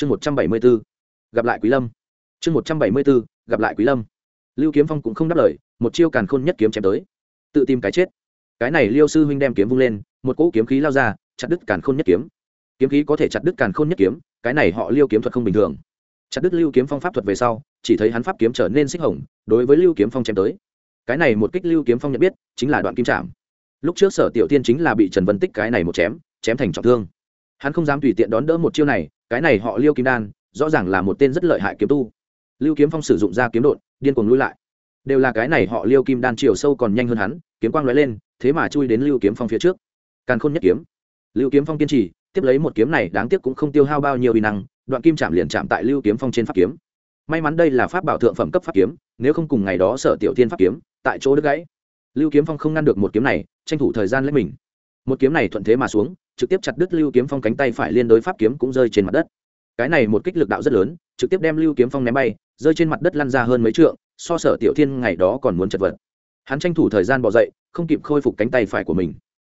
chương một trăm bảy mươi b ố gặp lại quý lâm. Chương một trăm bảy mươi b ố gặp lại quý lâm. Lưu kiếm phong cũng không đáp lời, một chiêu càn khôn nhất kiếm chém tới. Tự tìm cái chết. Cái này liêu sư huynh đem kiếm vung lên, một cỗ kiếm khí lao ra, chặt đứt càn khôn nhất kiếm. Kiếm khí có thể chặt đứt càn khôn nhất kiếm, cái này họ liêu kiếm thuật không bình thường. Chặt đứt lưu kiếm phong pháp thuật về sau, chỉ thấy hắn pháp kiếm trở nên xích hồng, đối với lưu kiếm phong chém tới. Cái này một kích lưu kiếm phong nhận biết, chính là đoạn kim trạm lúc trước sở tiểu tiên chính là bị trần vân tích cái này một chém chém thành trọng thương. Hắn không dám tùy tiện đón đỡ một chiêu này cái này họ liêu kim đan, rõ ràng là một tên rất lợi hại kiếm tu. Lưu kiếm phong sử dụng ra kiếm đột điên cuồng lui lại. Đều là cái này họ liêu kim đan chiều sâu còn nhanh hơn hắn, kiếm quang lóe lên, thế mà chui đến lưu kiếm phong phía trước. Càn khôn nhất kiếm. Lưu kiếm phong kiên trì, tiếp lấy một kiếm này đáng tiếc cũng không tiêu hao bao nhiêu uy năng, đoạn kim chạm liền chạm tại lưu kiếm phong trên pháp kiếm. May mắn đây là pháp bảo thượng phẩm cấp pháp kiếm, nếu không cùng ngày đó sở tiểu thiên pháp kiếm, tại chỗ đứt gãy. Lưu kiếm phong không ngăn được một kiếm này, tranh thủ thời gian lấy mình một kiếm này thuận thế mà xuống, trực tiếp chặt đứt lưu kiếm phong cánh tay phải liên đối pháp kiếm cũng rơi trên mặt đất. Cái này một kích lực đạo rất lớn, trực tiếp đem lưu kiếm phong ném bay, rơi trên mặt đất lăn ra hơn mấy trượng, so sở tiểu thiên ngày đó còn muốn chật vật. Hắn tranh thủ thời gian bỏ dậy, không kịp khôi phục cánh tay phải của mình.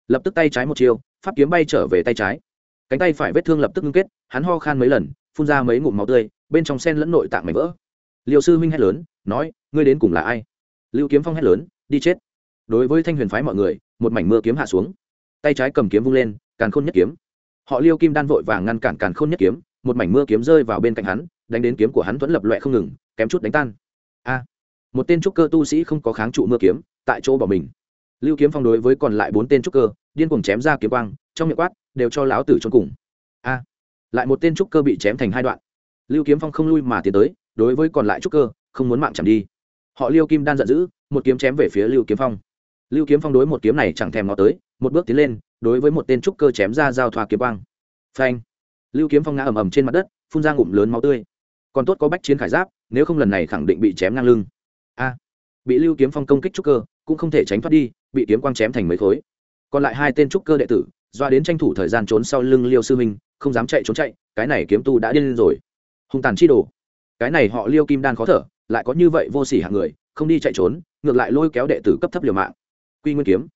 Lập tức tay trái một chiêu, pháp kiếm bay trở về tay trái. Cánh tay phải vết thương lập tức ngưng kết, hắn ho khan mấy lần, phun ra mấy ngụm máu tươi, bên trong sen lẫn nội tạng mảnh vỡ. Liệu sư huynh hét lớn, nói, ngươi đến cùng là ai? Lưu kiếm phong hét lớn, đi chết. Đối với thanh huyền phái mọi người, một mảnh mưa kiếm hạ xuống tay trái cầm kiếm vung lên, càn khôn nhất kiếm. Họ liêu kim đan vội vàng ngăn cản càn khôn nhất kiếm, một mảnh mưa kiếm rơi vào bên cạnh hắn, đánh đến kiếm của hắn vẫn lập loẹ không ngừng, kém chút đánh tan. A! Một tên trúc cơ tu sĩ không có kháng trụ mưa kiếm, tại chỗ bỏ mình. Lưu kiếm phong đối với còn lại bốn tên trúc cơ, điên cuồng chém ra kiếm quang, trong miệng quát, đều cho lão tử trốn cùng. A! Lại một tên trúc cơ bị chém thành hai đoạn. Lưu kiếm phong không lui mà tiến tới, đối với còn lại trúc cơ, không muốn mạng chẳng đi. Họ liêu kim đan giận dữ, một kiếm chém về phía lưu kiếm phong. Lưu kiếm phong đối một kiếm này chẳng thèm ngó tới một bước tiến lên, đối với một tên trúc cơ chém ra giao thoa kiếm quang. Phanh! Lưu kiếm phong ngã ầm ầm trên mặt đất, phun ra ngụm lớn máu tươi. Còn tốt có bách chiến khải giáp, nếu không lần này khẳng định bị chém ngang lưng. A! Bị lưu kiếm phong công kích trúc cơ, cũng không thể tránh thoát đi, bị kiếm quang chém thành mấy khối. Còn lại hai tên trúc cơ đệ tử, doa đến tranh thủ thời gian trốn sau lưng liêu sư minh, không dám chạy trốn chạy, cái này kiếm tu đã điên lên rồi. Hung tàn chi đồ. Cái này họ liêu kim đan khó thở, lại có như vậy vô sỉ hạng người, không đi chạy trốn, ngược lại lôi kéo đệ tử cấp thấp liều mạng. Quy nguyên kiếm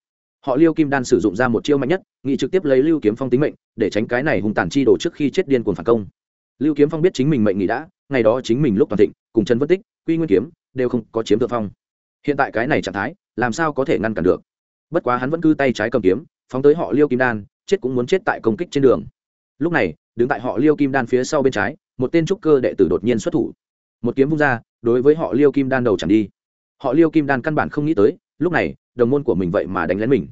họ liêu kim đan sử dụng ra một chiêu mạnh nhất, nghị trực tiếp lấy lưu kiếm phong tính mệnh, để tránh cái này hùng tàn chi đổ trước khi chết điên cuồng phản công. Lưu kiếm phong biết chính mình mệnh nghị đã, ngày đó chính mình lúc toàn thịnh, cùng trần vân tích, quy nguyên kiếm, đều không có chiếm thượng phong. Hiện tại cái này trạng thái, làm sao có thể ngăn cản được? Bất quá hắn vẫn cứ tay trái cầm kiếm, phóng tới họ liêu kim đan, chết cũng muốn chết tại công kích trên đường. Lúc này, đứng tại họ liêu kim đan phía sau bên trái, một tên trúc cơ đệ tử đột nhiên xuất thủ. Một kiếm vung ra, đối với họ liêu kim đan đầu chẳng đi. Họ liêu kim đan căn bản không nghĩ tới lúc này, đồng môn của mình vậy mà đánh lén mình.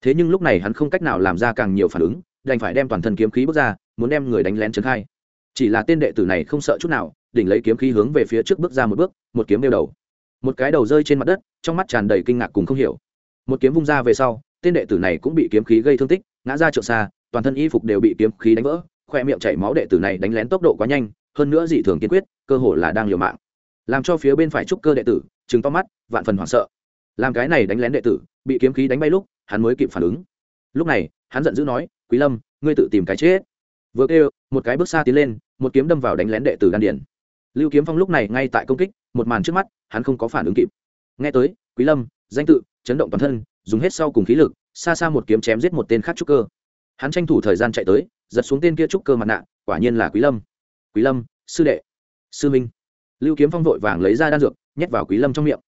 Thế nhưng lúc này hắn không cách nào làm ra càng nhiều phản ứng, đành phải đem toàn thân kiếm khí bước ra, muốn đem người đánh lén trấn khai. Chỉ là tên đệ tử này không sợ chút nào, đỉnh lấy kiếm khí hướng về phía trước bước ra một bước, một kiếm đeo đầu. Một cái đầu rơi trên mặt đất, trong mắt tràn đầy kinh ngạc cùng không hiểu. Một kiếm vung ra về sau, tên đệ tử này cũng bị kiếm khí gây thương tích, ngã ra trượng xa, toàn thân y phục đều bị kiếm khí đánh vỡ, khoe miệng chảy máu đệ tử này đánh lén tốc độ quá nhanh, hơn nữa dị thường kiên quyết, cơ hội là đang liều mạng. Làm cho phía bên phải trúc cơ đệ tử chứng to mắt, vạn phần hoảng sợ làm cái này đánh lén đệ tử, bị kiếm khí đánh bay lúc, hắn mới kịp phản ứng. Lúc này, hắn giận dữ nói, quý lâm, ngươi tự tìm cái chết. Vừa kêu, một cái bước xa tiến lên, một kiếm đâm vào đánh lén đệ tử đan điển lưu kiếm phong lúc này ngay tại công kích, một màn trước mắt, hắn không có phản ứng kịp. Nghe tới, quý lâm, danh tự, chấn động toàn thân, dùng hết sau cùng khí lực, xa xa một kiếm chém giết một tên khác trúc cơ. Hắn tranh thủ thời gian chạy tới, giật xuống tên kia trúc cơ mặt nạ, quả nhiên là quý lâm. Quý lâm, sư đệ, sư minh. Lưu kiếm phong vội vàng lấy ra đan dược, nhét vào quý lâm trong miệng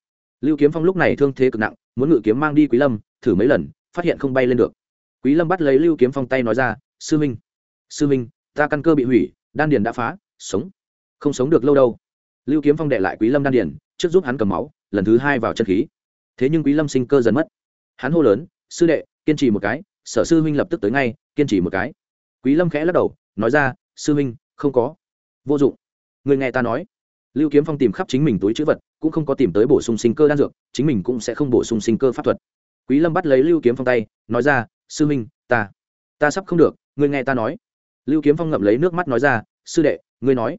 lưu kiếm phong lúc này thương thế cực nặng, muốn ngự kiếm mang đi quý lâm, thử mấy lần, phát hiện không bay lên được. Quý lâm bắt lấy lưu kiếm phong tay nói ra, sư minh sư minh, ta căn cơ bị hủy, đan điền đã phá, sống. Không sống được lâu đâu. Lưu kiếm phong đệ lại quý lâm đan điền, trước giúp hắn cầm máu, lần thứ hai vào chân khí. Thế nhưng quý lâm sinh cơ dần mất. Hắn hô lớn, sư đệ, kiên trì một cái, sở sư huynh lập tức tới ngay, kiên trì một cái. Quý lâm khẽ lắc đầu, nói ra, sư huynh không có. Vô dụng. Người nghe ta nói lưu kiếm phong tìm khắp chính mình túi chữ vật, cũng không có tìm tới bổ sung sinh cơ đan dược, chính mình cũng sẽ không bổ sung sinh cơ pháp thuật. Quý lâm bắt lấy lưu kiếm phong tay, nói ra, sư huynh ta ta sắp không được, ngươi nghe ta nói. Lưu kiếm phong ngậm lấy nước mắt nói ra, sư đệ, ngươi nói.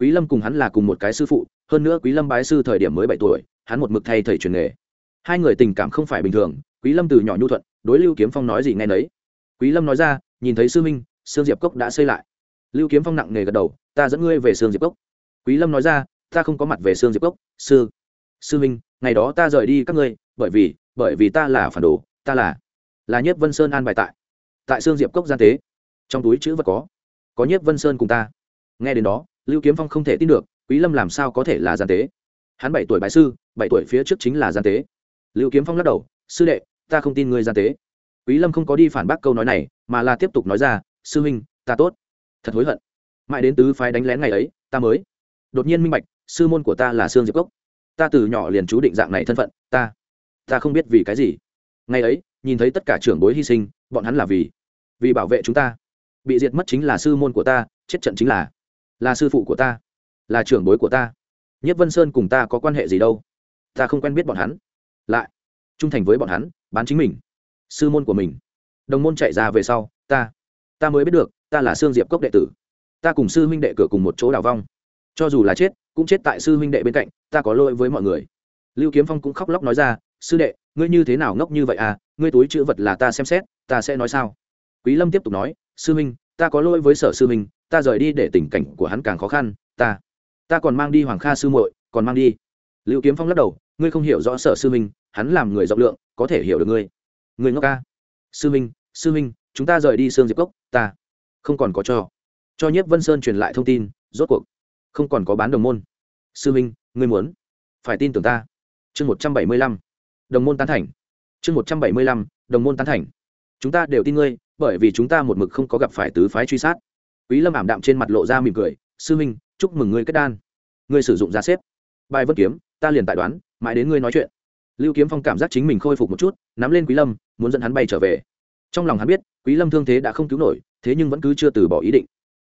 Quý lâm cùng hắn là cùng một cái sư phụ, hơn nữa quý lâm bái sư thời điểm mới bảy tuổi, hắn một mực thay thầy truyền nghề. Hai người tình cảm không phải bình thường, quý lâm từ nhỏ nhu thuận, đối lưu kiếm phong nói gì nghe nấy. Quý lâm nói ra, nhìn thấy sư minh, sương diệp cốc đã xây lại. Lưu kiếm phong nặng nề gật đầu, ta dẫn ngươi về sương diệp cốc. Quý lâm nói ra ta không có mặt về sương diệp cốc, sư sư minh ngày đó ta rời đi các ngươi, bởi vì bởi vì ta là phản đồ, ta là là nhất vân sơn an bài tại tại sương diệp cốc gian tế. Trong túi chữ vật có có nhất vân sơn cùng ta. Nghe đến đó, lưu kiếm phong không thể tin được, quý lâm làm sao có thể là gian tế? Hắn bảy tuổi bài sư, bảy tuổi phía trước chính là gian tế. Lưu kiếm phong lắc đầu, sư đệ, ta không tin ngươi gian tế. Quý lâm không có đi phản bác câu nói này, mà là tiếp tục nói ra, sư huynh, ta tốt. Thật hối hận. Mãi đến tứ phái đánh lén ngày ấy, ta mới đột nhiên minh bạch sư môn của ta là sương diệp cốc. Ta từ nhỏ liền chú định dạng này thân phận, ta ta không biết vì cái gì. Ngày ấy, nhìn thấy tất cả trưởng bối hy sinh, bọn hắn là vì vì bảo vệ chúng ta. Bị diệt mất chính là sư môn của ta, chết trận chính là là sư phụ của ta, là trưởng bối của ta. Nhất vân sơn cùng ta có quan hệ gì đâu? Ta không quen biết bọn hắn. Lại, trung thành với bọn hắn, bán chính mình, sư môn của mình. Đồng môn chạy ra về sau, ta ta mới biết được, ta là sương diệp cốc đệ tử. Ta cùng sư huynh đệ cửa cùng một chỗ đào vong. Cho dù là chết cũng chết tại sư huynh đệ bên cạnh, ta có lỗi với mọi người. Lưu kiếm phong cũng khóc lóc nói ra, sư đệ, ngươi như thế nào ngốc như vậy à? Ngươi túi chữ vật là ta xem xét, ta sẽ nói sao? Quý lâm tiếp tục nói, sư huynh, ta có lỗi với sở sư huynh, ta rời đi để tình cảnh của hắn càng khó khăn, ta ta còn mang đi hoàng kha sư muội, còn mang đi. Lưu kiếm phong lắc đầu, ngươi không hiểu rõ sở sư huynh, hắn làm người rộng lượng, có thể hiểu được ngươi. Ngươi ngốc ca sư huynh sư huynh, chúng ta rời đi sương diệp cốc, ta không còn có cho. Cho nhất vân sơn truyền lại thông tin, rốt cuộc không còn có bán đồng môn. Sư minh, ngươi muốn phải tin tưởng ta. Chương một trăm bảy mươi lăm, đồng môn tán thành. Chương một trăm bảy mươi lăm, đồng môn tán thành. Chúng ta đều tin ngươi, bởi vì chúng ta một mực không có gặp phải tứ phái truy sát. Quý lâm ảm đạm trên mặt lộ ra mỉm cười, sư minh, chúc mừng ngươi kết đan. Ngươi sử dụng giá xếp. Bài vân kiếm, ta liền tại đoán, mãi đến ngươi nói chuyện. Lưu kiếm phong cảm giác chính mình khôi phục một chút, nắm lên quý lâm, muốn dẫn hắn bay trở về. Trong lòng hắn biết, quý lâm thương thế đã không cứu nổi, thế nhưng vẫn cứ chưa từ bỏ ý định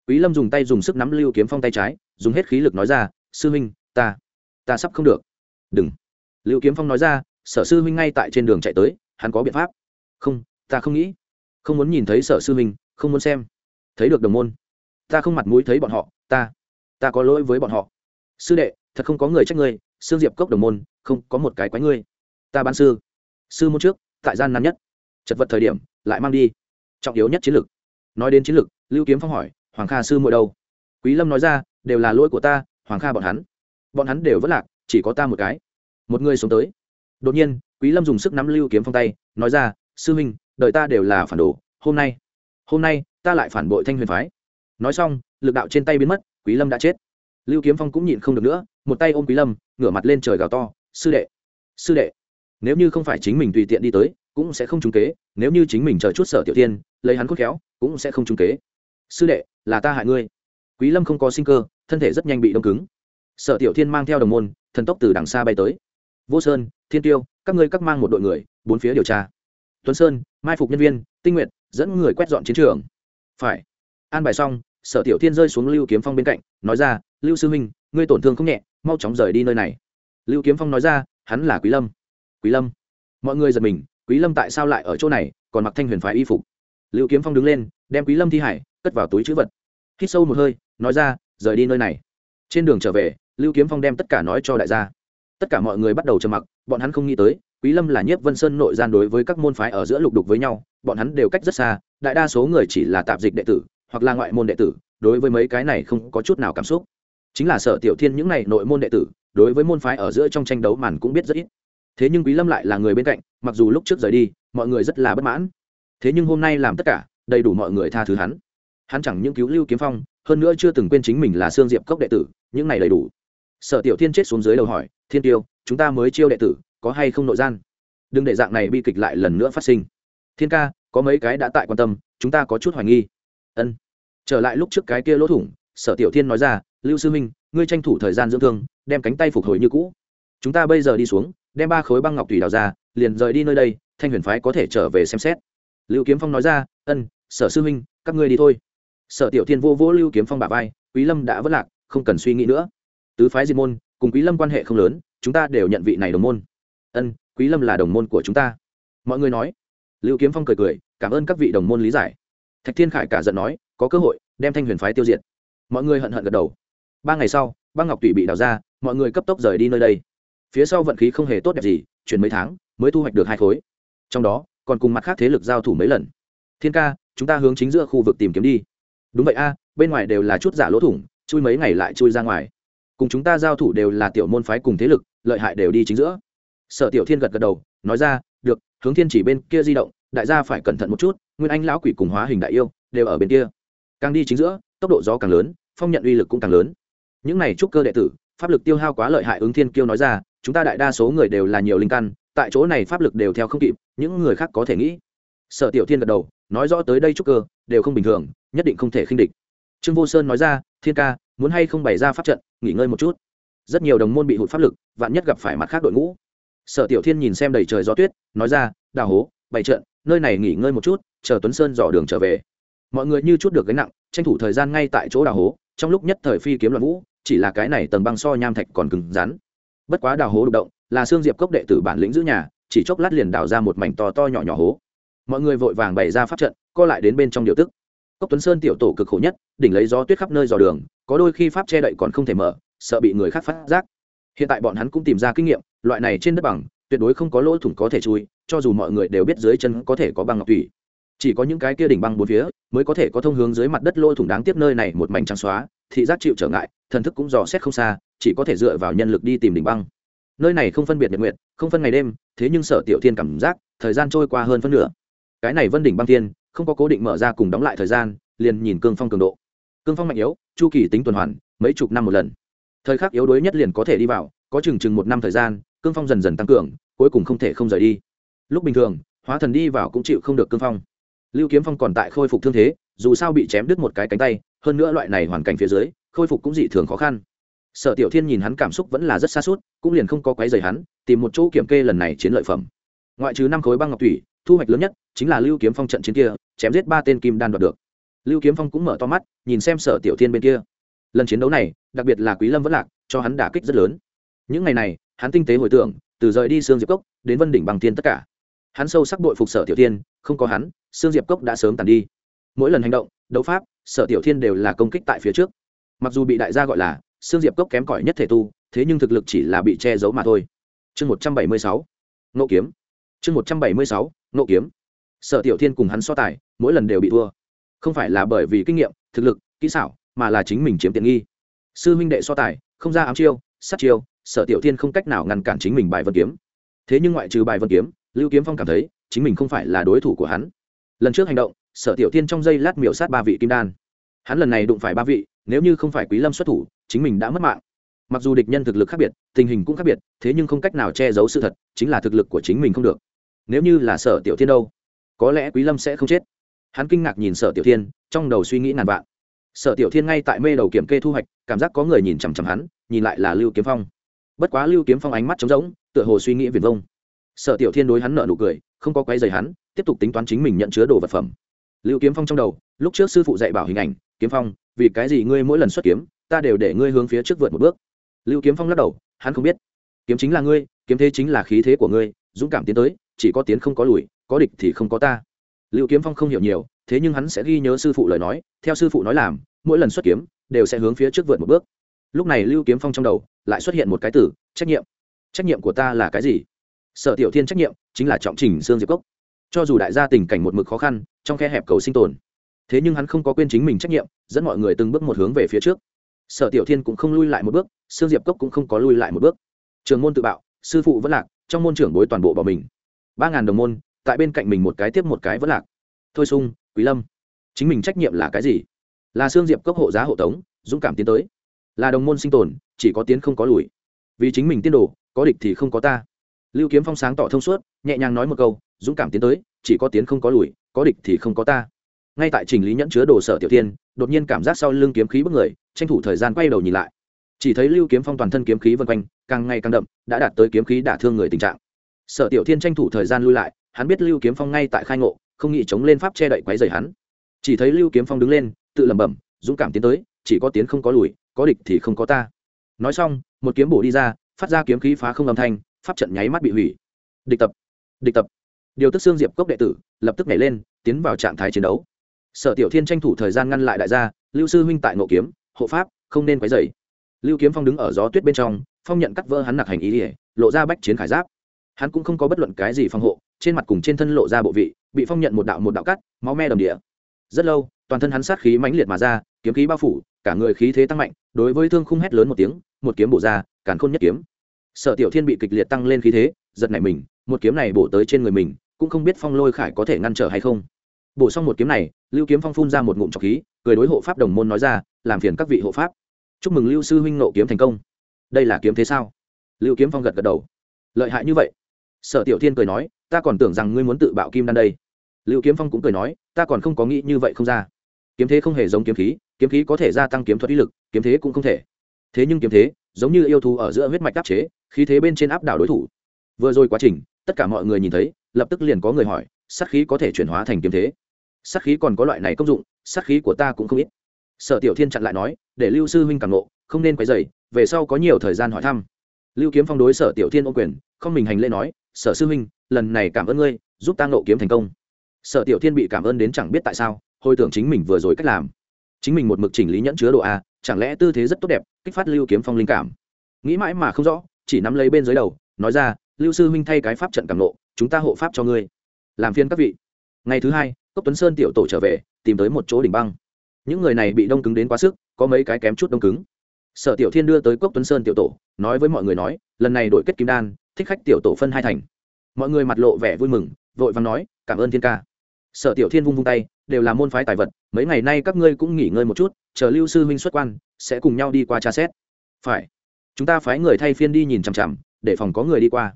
quý lâm dùng tay dùng sức nắm lưu kiếm phong tay trái, dùng hết khí lực nói ra, sư huynh, ta ta sắp không được. Đừng. Lưu kiếm phong nói ra, sở sư huynh ngay tại trên đường chạy tới, hắn có biện pháp. Không, ta không nghĩ. Không muốn nhìn thấy sở sư huynh, không muốn xem. Thấy được đồng môn. Ta không mặt mũi thấy bọn họ, ta ta có lỗi với bọn họ. Sư đệ, thật không có người trách ngươi, Sương diệp cốc đồng môn, không có một cái quái ngươi. Ta bán sư. Sư môn trước, tại gian nan nhất. Chật vật thời điểm, lại mang đi. Trọng yếu nhất chiến lược. Nói đến chiến lược, lưu kiếm phong hỏi hoàng kha sư muội đâu? Quý lâm nói ra, đều là lỗi của ta, hoàng kha bọn hắn. Bọn hắn đều vất lạc, chỉ có ta một cái. Một người sống tới. Đột nhiên, quý lâm dùng sức nắm lưu kiếm phong tay, nói ra, sư huynh đợi ta đều là phản đồ, hôm nay hôm nay ta lại phản bội thanh huyền phái. Nói xong, lực đạo trên tay biến mất, quý lâm đã chết. Lưu kiếm phong cũng nhịn không được nữa, một tay ôm quý lâm, ngửa mặt lên trời gào to, sư đệ sư đệ, nếu như không phải chính mình tùy tiện đi tới, cũng sẽ không trúng kế, nếu như chính mình chờ chút sở tiểu tiên, lấy hắn khốt khéo, cũng sẽ không trúng kế sư đệ, là ta hại ngươi. Quý lâm không có sinh cơ, thân thể rất nhanh bị đông cứng. Sở tiểu thiên mang theo đồng môn, thần tốc từ đằng xa bay tới. Vô sơn, thiên tiêu, các ngươi các mang một đội người, bốn phía điều tra. Tuấn sơn, mai phục nhân viên, tinh nguyện dẫn người quét dọn chiến trường. Phải. An bài xong, sở tiểu thiên rơi xuống lưu kiếm phong bên cạnh, nói ra, lưu sư minh ngươi tổn thương không nhẹ, mau chóng rời đi nơi này. Lưu kiếm phong nói ra, hắn là quý lâm. Quý lâm? Mọi người giật mình, quý lâm tại sao lại ở chỗ này, còn mặc thanh huyền phái y phục? Lưu kiếm phong đứng lên đem quý lâm thi hải cất vào túi chữ vật. Hít sâu một hơi, nói ra, rời đi nơi này. Trên đường trở về, lưu kiếm phong đem tất cả nói cho đại gia. Tất cả mọi người bắt đầu trầm mặc, bọn hắn không nghĩ tới, quý lâm là nhiếp vân sơn nội gian đối với các môn phái ở giữa lục đục với nhau, bọn hắn đều cách rất xa, đại đa số người chỉ là tạp dịch đệ tử, hoặc là ngoại môn đệ tử, đối với mấy cái này không có chút nào cảm xúc. Chính là sở tiểu thiên những này nội môn đệ tử, đối với môn phái ở giữa trong tranh đấu màn cũng biết rất ít. Thế nhưng quý lâm lại là người bên cạnh, mặc dù lúc trước rời đi, mọi người rất là bất mãn. Thế nhưng hôm nay làm tất cả đầy đủ mọi người tha thứ hắn. Hắn chẳng những cứu lưu kiếm phong, hơn nữa chưa từng quên chính mình là xương diệp cốc đệ tử, những này đầy đủ. Sở tiểu thiên chết xuống dưới đầu hỏi, thiên tiêu, chúng ta mới chiêu đệ tử, có hay không nội gian? Đừng để dạng này bi kịch lại lần nữa phát sinh. Thiên ca, có mấy cái đã tại quan tâm, chúng ta có chút hoài nghi. Ân. Trở lại lúc trước cái kia lỗ thủng, sở tiểu thiên nói ra, lưu sư minh, ngươi tranh thủ thời gian dưỡng thương, đem cánh tay phục hồi như cũ. Chúng ta bây giờ đi xuống, đem ba khối băng ngọc tùy đào ra, liền rời đi nơi đây, thanh huyền phái có thể trở về xem xét. Lưu kiếm phong nói ra, ân sở sư minh các ngươi đi thôi. Sở tiểu thiên vô vô lưu kiếm phong bà vai, quý lâm đã vất lạc, không cần suy nghĩ nữa. Tứ phái diệt môn, cùng quý lâm quan hệ không lớn, chúng ta đều nhận vị này đồng môn. Ân, quý lâm là đồng môn của chúng ta. Mọi người nói. Lưu kiếm phong cười cười, cảm ơn các vị đồng môn lý giải. Thạch thiên khải cả giận nói, có cơ hội, đem thanh huyền phái tiêu diệt. Mọi người hận hận gật đầu. Ba ngày sau, băng ngọc tùy bị đào ra, mọi người cấp tốc rời đi nơi đây. Phía sau vận khí không hề tốt đẹp gì, chuyển mấy tháng, mới thu hoạch được hai khối. Trong đó, còn cùng mặt khác thế lực giao thủ mấy lần thiên ca, chúng ta hướng chính giữa khu vực tìm kiếm đi. Đúng vậy a, bên ngoài đều là chút giả lỗ thủng, chui mấy ngày lại chui ra ngoài. Cùng chúng ta giao thủ đều là tiểu môn phái cùng thế lực, lợi hại đều đi chính giữa. Sở tiểu thiên gật gật đầu, nói ra, được, hướng thiên chỉ bên kia di động, đại gia phải cẩn thận một chút, nguyên anh lão quỷ cùng hóa hình đại yêu đều ở bên kia. Càng đi chính giữa, tốc độ gió càng lớn, phong nhận uy lực cũng càng lớn. Những này trúc cơ đệ tử, pháp lực tiêu hao quá lợi hại ứng thiên kiêu nói ra, chúng ta đại đa số người đều là nhiều linh căn, tại chỗ này pháp lực đều theo không kịp, những người khác có thể nghĩ. Sở tiểu thiên gật đầu nói rõ tới đây trúc cơ, đều không bình thường, nhất định không thể khinh địch. Trương vô sơn nói ra, thiên ca, muốn hay không bày ra pháp trận, nghỉ ngơi một chút. Rất nhiều đồng môn bị hụt pháp lực, vạn nhất gặp phải mặt khác đội ngũ. Sở tiểu thiên nhìn xem đầy trời gió tuyết, nói ra, đào hố, bày trận, nơi này nghỉ ngơi một chút, chờ tuấn sơn dò đường trở về. Mọi người như chút được gánh nặng, tranh thủ thời gian ngay tại chỗ đào hố, trong lúc nhất thời phi kiếm loạn vũ, chỉ là cái này tầng băng so nham thạch còn cứng rắn. Bất quá đào hố đục động, là xương diệp cốc đệ tử bản lĩnh giữ nhà, chỉ chốc lát liền đào ra một mảnh to to nhỏ nhỏ hố mọi người vội vàng bày ra pháp trận, co lại đến bên trong điều tức. Cốc tuấn sơn tiểu tổ cực khổ nhất, đỉnh lấy gió tuyết khắp nơi dò đường, có đôi khi pháp che đậy còn không thể mở, sợ bị người khác phát giác. Hiện tại bọn hắn cũng tìm ra kinh nghiệm, loại này trên đất bằng, tuyệt đối không có lỗ thủng có thể chui, cho dù mọi người đều biết dưới chân có thể có băng ngọc thủy. Chỉ có những cái kia đỉnh băng bốn phía, mới có thể có thông hướng dưới mặt đất lỗ thủng đáng tiếp nơi này một mảnh trắng xóa, thị giác chịu trở ngại, thần thức cũng dò xét không xa, chỉ có thể dựa vào nhân lực đi tìm đỉnh băng. Nơi này không phân biệt nhật nguyện không phân ngày đêm, thế nhưng sở tiểu thiên cảm giác, thời gian trôi qua hơn phân nửa cái này vân đỉnh băng thiên, không có cố định mở ra cùng đóng lại thời gian, liền nhìn cương phong cường độ. Cương phong mạnh yếu, chu kỳ tính tuần hoàn, mấy chục năm một lần. Thời khắc yếu đuối nhất liền có thể đi vào, có chừng chừng một năm thời gian, cương phong dần dần tăng cường, cuối cùng không thể không rời đi. Lúc bình thường, hóa thần đi vào cũng chịu không được cương phong. Lưu kiếm phong còn tại khôi phục thương thế, dù sao bị chém đứt một cái cánh tay, hơn nữa loại này hoàn cảnh phía dưới, khôi phục cũng dị thường khó khăn. Sở tiểu thiên nhìn hắn cảm xúc vẫn là rất xa suốt, cũng liền không có quấy rầy hắn, tìm một chỗ kiểm kê lần này chiến lợi phẩm. Ngoại trừ năm khối băng ngọc thủy thu hoạch lớn nhất chính là lưu kiếm phong trận chiến kia, chém giết ba tên kim đan đoạt được. Lưu kiếm phong cũng mở to mắt, nhìn xem sở tiểu thiên bên kia. Lần chiến đấu này, đặc biệt là quý lâm vẫn lạc, cho hắn đả kích rất lớn. Những ngày này, hắn tinh tế hồi tưởng, từ rời đi sương diệp cốc, đến vân đỉnh bằng thiên tất cả. Hắn sâu sắc bội phục sở tiểu thiên, không có hắn, sương diệp cốc đã sớm tàn đi. Mỗi lần hành động, đấu pháp, sở tiểu thiên đều là công kích tại phía trước. Mặc dù bị đại gia gọi là sương diệp cốc kém cỏi nhất thể tu, thế nhưng thực lực chỉ là bị che giấu mà thôi. Chương một trăm bảy mươi sáu nộ kiếm chương một trăm bảy mươi sáu nộ kiếm. Sở tiểu thiên cùng hắn so tài, mỗi lần đều bị thua. Không phải là bởi vì kinh nghiệm, thực lực, kỹ xảo, mà là chính mình chiếm tiện nghi. Sư huynh đệ so tài, không ra ám chiêu, sát chiêu, sở tiểu thiên không cách nào ngăn cản chính mình bài vân kiếm. Thế nhưng ngoại trừ bài vân kiếm, lưu kiếm phong cảm thấy, chính mình không phải là đối thủ của hắn. Lần trước hành động, sở tiểu thiên trong giây lát miểu sát ba vị kim đan. Hắn lần này đụng phải ba vị, nếu như không phải quý lâm xuất thủ, chính mình đã mất mạng. Mặc dù địch nhân thực lực khác biệt, tình hình cũng khác biệt, thế nhưng không cách nào che giấu sự thật, chính là thực lực của chính mình không được nếu như là sở tiểu thiên đâu, có lẽ quý lâm sẽ không chết. Hắn kinh ngạc nhìn sở tiểu thiên, trong đầu suy nghĩ ngàn vạn. Sở tiểu thiên ngay tại mê đầu kiểm kê thu hoạch, cảm giác có người nhìn chằm chằm hắn, nhìn lại là lưu kiếm phong. Bất quá lưu kiếm phong ánh mắt trống rỗng, tựa hồ suy nghĩ viền vông. Sở tiểu thiên đối hắn nợ nụ cười, không có quay dày hắn, tiếp tục tính toán chính mình nhận chứa đồ vật phẩm. Lưu kiếm phong trong đầu, lúc trước sư phụ dạy bảo hình ảnh, kiếm phong, vì cái gì ngươi mỗi lần xuất kiếm, ta đều để ngươi hướng phía trước vượt một bước? Lưu kiếm phong lắc đầu, hắn không biết. Kiếm chính là ngươi, kiếm thế chính là khí thế của ngươi, dũng cảm tiến tới chỉ có tiến không có lùi, có địch thì không có ta. Lưu kiếm phong không hiểu nhiều, thế nhưng hắn sẽ ghi nhớ sư phụ lời nói, theo sư phụ nói làm, mỗi lần xuất kiếm, đều sẽ hướng phía trước vượt một bước. Lúc này lưu kiếm phong trong đầu, lại xuất hiện một cái từ, trách nhiệm. Trách nhiệm của ta là cái gì? Sở tiểu thiên trách nhiệm, chính là trọng trình Sương diệp cốc. Cho dù đại gia tình cảnh một mực khó khăn, trong khe hẹp cầu sinh tồn, thế nhưng hắn không có quên chính mình trách nhiệm, dẫn mọi người từng bước một hướng về phía trước. Sở tiểu thiên cũng không lui lại một bước Sương diệp cốc cũng không có lui lại một bước. Trường môn tự bạo, sư phụ vẫn lạc, trong môn trưởng bối toàn bộ bỏ mình ba ngàn đồng môn, tại bên cạnh mình một cái tiếp một cái vẫn lạc. Thôi sung, quý lâm, chính mình trách nhiệm là cái gì? Là xương diệp cốc hộ giá hộ tống, dũng cảm tiến tới. Là đồng môn sinh tồn, chỉ có tiến không có lùi. Vì chính mình tiên đồ, có địch thì không có ta. Lưu kiếm phong sáng tỏ thông suốt, nhẹ nhàng nói một câu, dũng cảm tiến tới, chỉ có tiến không có lùi, có địch thì không có ta. Ngay tại trình lý nhẫn chứa đồ sở tiểu thiên đột nhiên cảm giác sau lưng kiếm khí bức người, tranh thủ thời gian quay đầu nhìn lại. Chỉ thấy lưu kiếm phong toàn thân kiếm khí vân quanh, càng ngày càng đậm, đã đạt tới kiếm khí đả thương người tình trạng sở tiểu thiên tranh thủ thời gian lui lại, hắn biết lưu kiếm phong ngay tại khai ngộ, không nghĩ chống lên pháp che đậy quấy dày hắn. Chỉ thấy lưu kiếm phong đứng lên, tự lẩm bẩm, dũng cảm tiến tới, chỉ có tiến không có lùi, có địch thì không có ta. Nói xong, một kiếm bổ đi ra, phát ra kiếm khí phá không âm thanh, pháp trận nháy mắt bị hủy. Địch tập địch tập. Điều tức xương diệp cốc đệ tử lập tức nhảy lên, tiến vào trạng thái chiến đấu. Sở tiểu thiên tranh thủ thời gian ngăn lại đại gia, lưu sư huynh tại ngộ kiếm, hộ pháp, không nên quấy dày lưu kiếm phong đứng ở gió tuyết bên trong, phong nhận cắt vỡ hắn nặc hành ý ỉa lộ ra bách chiến khải giáp hắn cũng không có bất luận cái gì phòng hộ, trên mặt cùng trên thân lộ ra bộ vị, bị phong nhận một đạo một đạo cắt, máu me đầm địa. Rất lâu, toàn thân hắn sát khí mãnh liệt mà ra, kiếm khí bao phủ, cả người khí thế tăng mạnh, đối với thương khung hét lớn một tiếng, một kiếm bổ ra, càn khôn nhất kiếm. Sở tiểu thiên bị kịch liệt tăng lên khí thế, giật nảy mình, một kiếm này bổ tới trên người mình, cũng không biết phong lôi khải có thể ngăn trở hay không. Bổ xong một kiếm này, lưu kiếm phong phun ra một ngụm trọc khí, cười đối hộ pháp đồng môn nói ra, làm phiền các vị hộ pháp. Chúc mừng lưu sư huynh nộ kiếm thành công. Đây là kiếm thế sao? Lưu kiếm phong gật gật đầu. Lợi hại như vậy sở tiểu thiên cười nói ta còn tưởng rằng ngươi muốn tự bạo kim đan đây. Lưu kiếm phong cũng cười nói ta còn không có nghĩ như vậy không ra. Kiếm thế không hề giống kiếm khí kiếm khí có thể gia tăng kiếm thuật ý lực kiếm thế cũng không thể. Thế nhưng kiếm thế giống như yêu thú ở giữa huyết mạch áp chế khí thế bên trên áp đảo đối thủ. Vừa rồi quá trình tất cả mọi người nhìn thấy lập tức liền có người hỏi sát khí có thể chuyển hóa thành kiếm thế? Sát khí còn có loại này công dụng sát khí của ta cũng không ít. Sở tiểu thiên chặn lại nói để lưu sư huynh càng ngộ, không nên quấy dày về sau có nhiều thời gian hỏi thăm. Lưu kiếm phong đối sở tiểu thiên ô quyền không mình hành lễ nói sở sư huynh, lần này cảm ơn ngươi, giúp ta nộ kiếm thành công. Sở tiểu thiên bị cảm ơn đến chẳng biết tại sao, hồi tưởng chính mình vừa rồi cách làm. Chính mình một mực chỉnh lý nhẫn chứa độ a, chẳng lẽ tư thế rất tốt đẹp, kích phát lưu kiếm phong linh cảm? Nghĩ mãi mà không rõ, chỉ nắm lấy bên dưới đầu, nói ra, lưu sư huynh thay cái pháp trận cảm nộ chúng ta hộ pháp cho ngươi. Làm phiên các vị. Ngày thứ hai, cốc tuấn sơn tiểu tổ trở về, tìm tới một chỗ đỉnh băng. Những người này bị đông cứng đến quá sức, có mấy cái kém chút đông cứng. Sở tiểu thiên đưa tới cốc tuấn sơn tiểu tổ, nói với mọi người nói, lần này đội kết kim đan thích khách tiểu tổ phân hai thành. Mọi người mặt lộ vẻ vui mừng, vội vàng nói, cảm ơn thiên ca. Sở tiểu thiên vung vung tay, đều là môn phái tài vật, mấy ngày nay các ngươi cũng nghỉ ngơi một chút, chờ lưu sư huynh xuất quan, sẽ cùng nhau đi qua tra xét. Phải. Chúng ta phái người thay phiên đi nhìn chằm chằm, để phòng có người đi qua.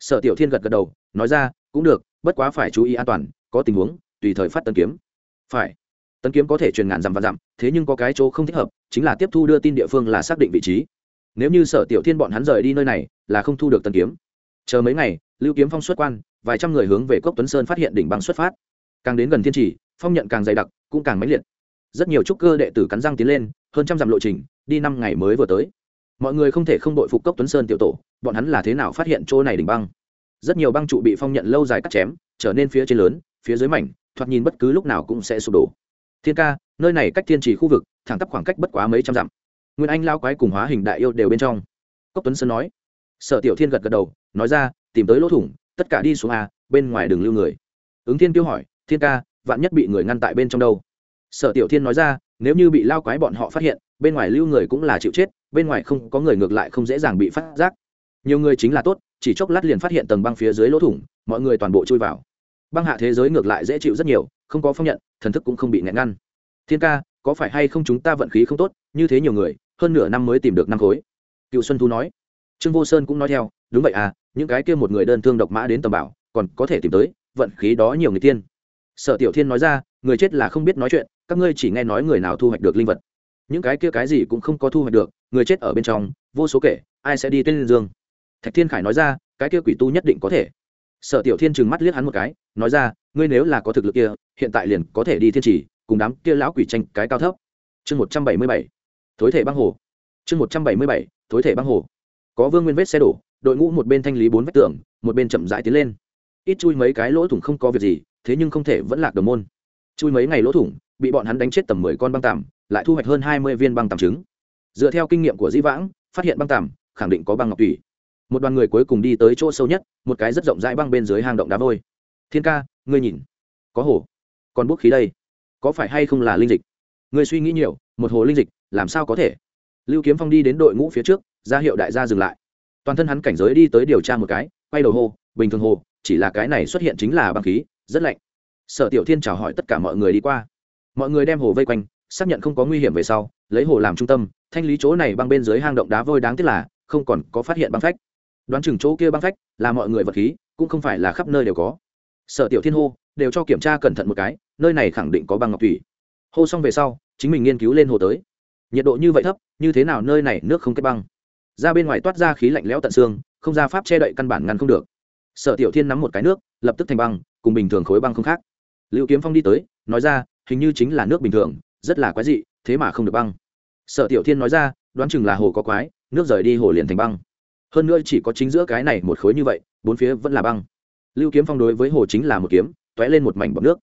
Sở tiểu thiên gật gật đầu, nói ra, cũng được, bất quá phải chú ý an toàn, có tình huống, tùy thời phát tân kiếm. Phải. Tân kiếm có thể truyền ngàn dặm và dặm, thế nhưng có cái chỗ không thích hợp, chính là tiếp thu đưa tin địa phương là xác định vị trí nếu như sở tiểu thiên bọn hắn rời đi nơi này, là không thu được tân kiếm. Chờ mấy ngày, lưu kiếm phong xuất quan, vài trăm người hướng về cốc tuấn sơn phát hiện đỉnh băng xuất phát. Càng đến gần thiên trì, phong nhận càng dày đặc, cũng càng mãnh liệt. Rất nhiều trúc cơ đệ tử cắn răng tiến lên, hơn trăm dặm lộ trình, đi năm ngày mới vừa tới. Mọi người không thể không đội phục cốc tuấn sơn tiểu tổ, bọn hắn là thế nào phát hiện chỗ này đỉnh băng? Rất nhiều băng trụ bị phong nhận lâu dài cắt chém, trở nên phía trên lớn, phía dưới mảnh, thoạt nhìn bất cứ lúc nào cũng sẽ sụp đổ. Thiên ca, nơi này cách thiên trì khu vực, thẳng tắp khoảng cách bất quá mấy trăm dặm nguyên anh lao quái cùng hóa hình đại yêu đều bên trong. Cốc tuấn sơn nói. Sở tiểu thiên gật gật đầu, nói ra, tìm tới lỗ thủng, tất cả đi xuống a, bên ngoài đường lưu người. Ứng thiên kêu hỏi, thiên ca, vạn nhất bị người ngăn tại bên trong đâu? Sở tiểu thiên nói ra, nếu như bị lao quái bọn họ phát hiện, bên ngoài lưu người cũng là chịu chết, bên ngoài không có người ngược lại không dễ dàng bị phát giác. Nhiều người chính là tốt, chỉ chốc lát liền phát hiện tầng băng phía dưới lỗ thủng, mọi người toàn bộ chui vào. Băng hạ thế giới ngược lại dễ chịu rất nhiều, không có phong nhận, thần thức cũng không bị ngăn ngăn. Thiên ca, có phải hay không chúng ta vận khí không tốt, như thế nhiều người hơn nửa năm mới tìm được năm khối. Cựu xuân thu nói. Trương vô sơn cũng nói theo, đúng vậy à những cái kia một người đơn thương độc mã đến tầm bảo, còn có thể tìm tới, vận khí đó nhiều người tiên sở tiểu thiên nói ra, người chết là không biết nói chuyện, các ngươi chỉ nghe nói người nào thu hoạch được linh vật. Những cái kia cái gì cũng không có thu hoạch được, người chết ở bên trong, vô số kể, ai sẽ đi tên liên dương? Thạch thiên khải nói ra, cái kia quỷ tu nhất định có thể. Sở tiểu thiên trừng mắt liếc hắn một cái, nói ra, ngươi nếu là có thực lực kia, hiện tại liền có thể đi thiên trì, cùng đám kia lão quỷ tranh cái cao thấp. Chương một trăm bảy mươi bảy thối thể băng hồ. Chương một trăm bảy mươi bảy, thối thể băng hồ. Có vương nguyên vết xe đổ, đội ngũ một bên thanh lý bốn vách tường, một bên chậm rãi tiến lên. Ít chui mấy cái lỗ thủng không có việc gì, thế nhưng không thể vẫn lạc đồng môn. Chui mấy ngày lỗ thủng, bị bọn hắn đánh chết tầm mười con băng tằm lại thu hoạch hơn hai mươi viên băng tằm trứng. Dựa theo kinh nghiệm của dĩ vãng, phát hiện băng tằm khẳng định có băng ngọc tủy. Một đoàn người cuối cùng đi tới chỗ sâu nhất, một cái rất rộng rãi băng bên dưới hang động đá vôi. Thiên ca, ngươi nhìn, có hồ, còn bút khí đây. Có phải hay không là linh dịch? Ngươi suy nghĩ nhiều, một hồ linh dịch làm sao có thể? Lưu kiếm phong đi đến đội ngũ phía trước, ra hiệu đại gia dừng lại. Toàn thân hắn cảnh giới đi tới điều tra một cái, quay đầu hồ bình thường hồ chỉ là cái này xuất hiện chính là băng khí, rất lạnh. Sở tiểu thiên chào hỏi tất cả mọi người đi qua. Mọi người đem hồ vây quanh, xác nhận không có nguy hiểm về sau, lấy hồ làm trung tâm, thanh lý chỗ này băng bên dưới hang động đá vôi đáng tiếc là, không còn có phát hiện băng phách. Đoán chừng chỗ kia băng phách là mọi người vật khí, cũng không phải là khắp nơi đều có. Sở tiểu thiên hô, đều cho kiểm tra cẩn thận một cái, nơi này khẳng định có băng ngọc thủy. Hô xong về sau, chính mình nghiên cứu lên hồ tới nhiệt độ như vậy thấp, như thế nào nơi này nước không kết băng? Ra bên ngoài toát ra khí lạnh lẽo tận xương, không ra pháp che đậy căn bản ngăn không được. Sở tiểu thiên nắm một cái nước, lập tức thành băng, cùng bình thường khối băng không khác. Lưu kiếm phong đi tới, nói ra, hình như chính là nước bình thường, rất là quái dị, thế mà không được băng. Sở tiểu thiên nói ra, đoán chừng là hồ có quái, nước rời đi hồ liền thành băng. Hơn nữa chỉ có chính giữa cái này một khối như vậy, bốn phía vẫn là băng. Lưu kiếm phong đối với hồ chính là một kiếm t ó é lên một mảnh bọt nước.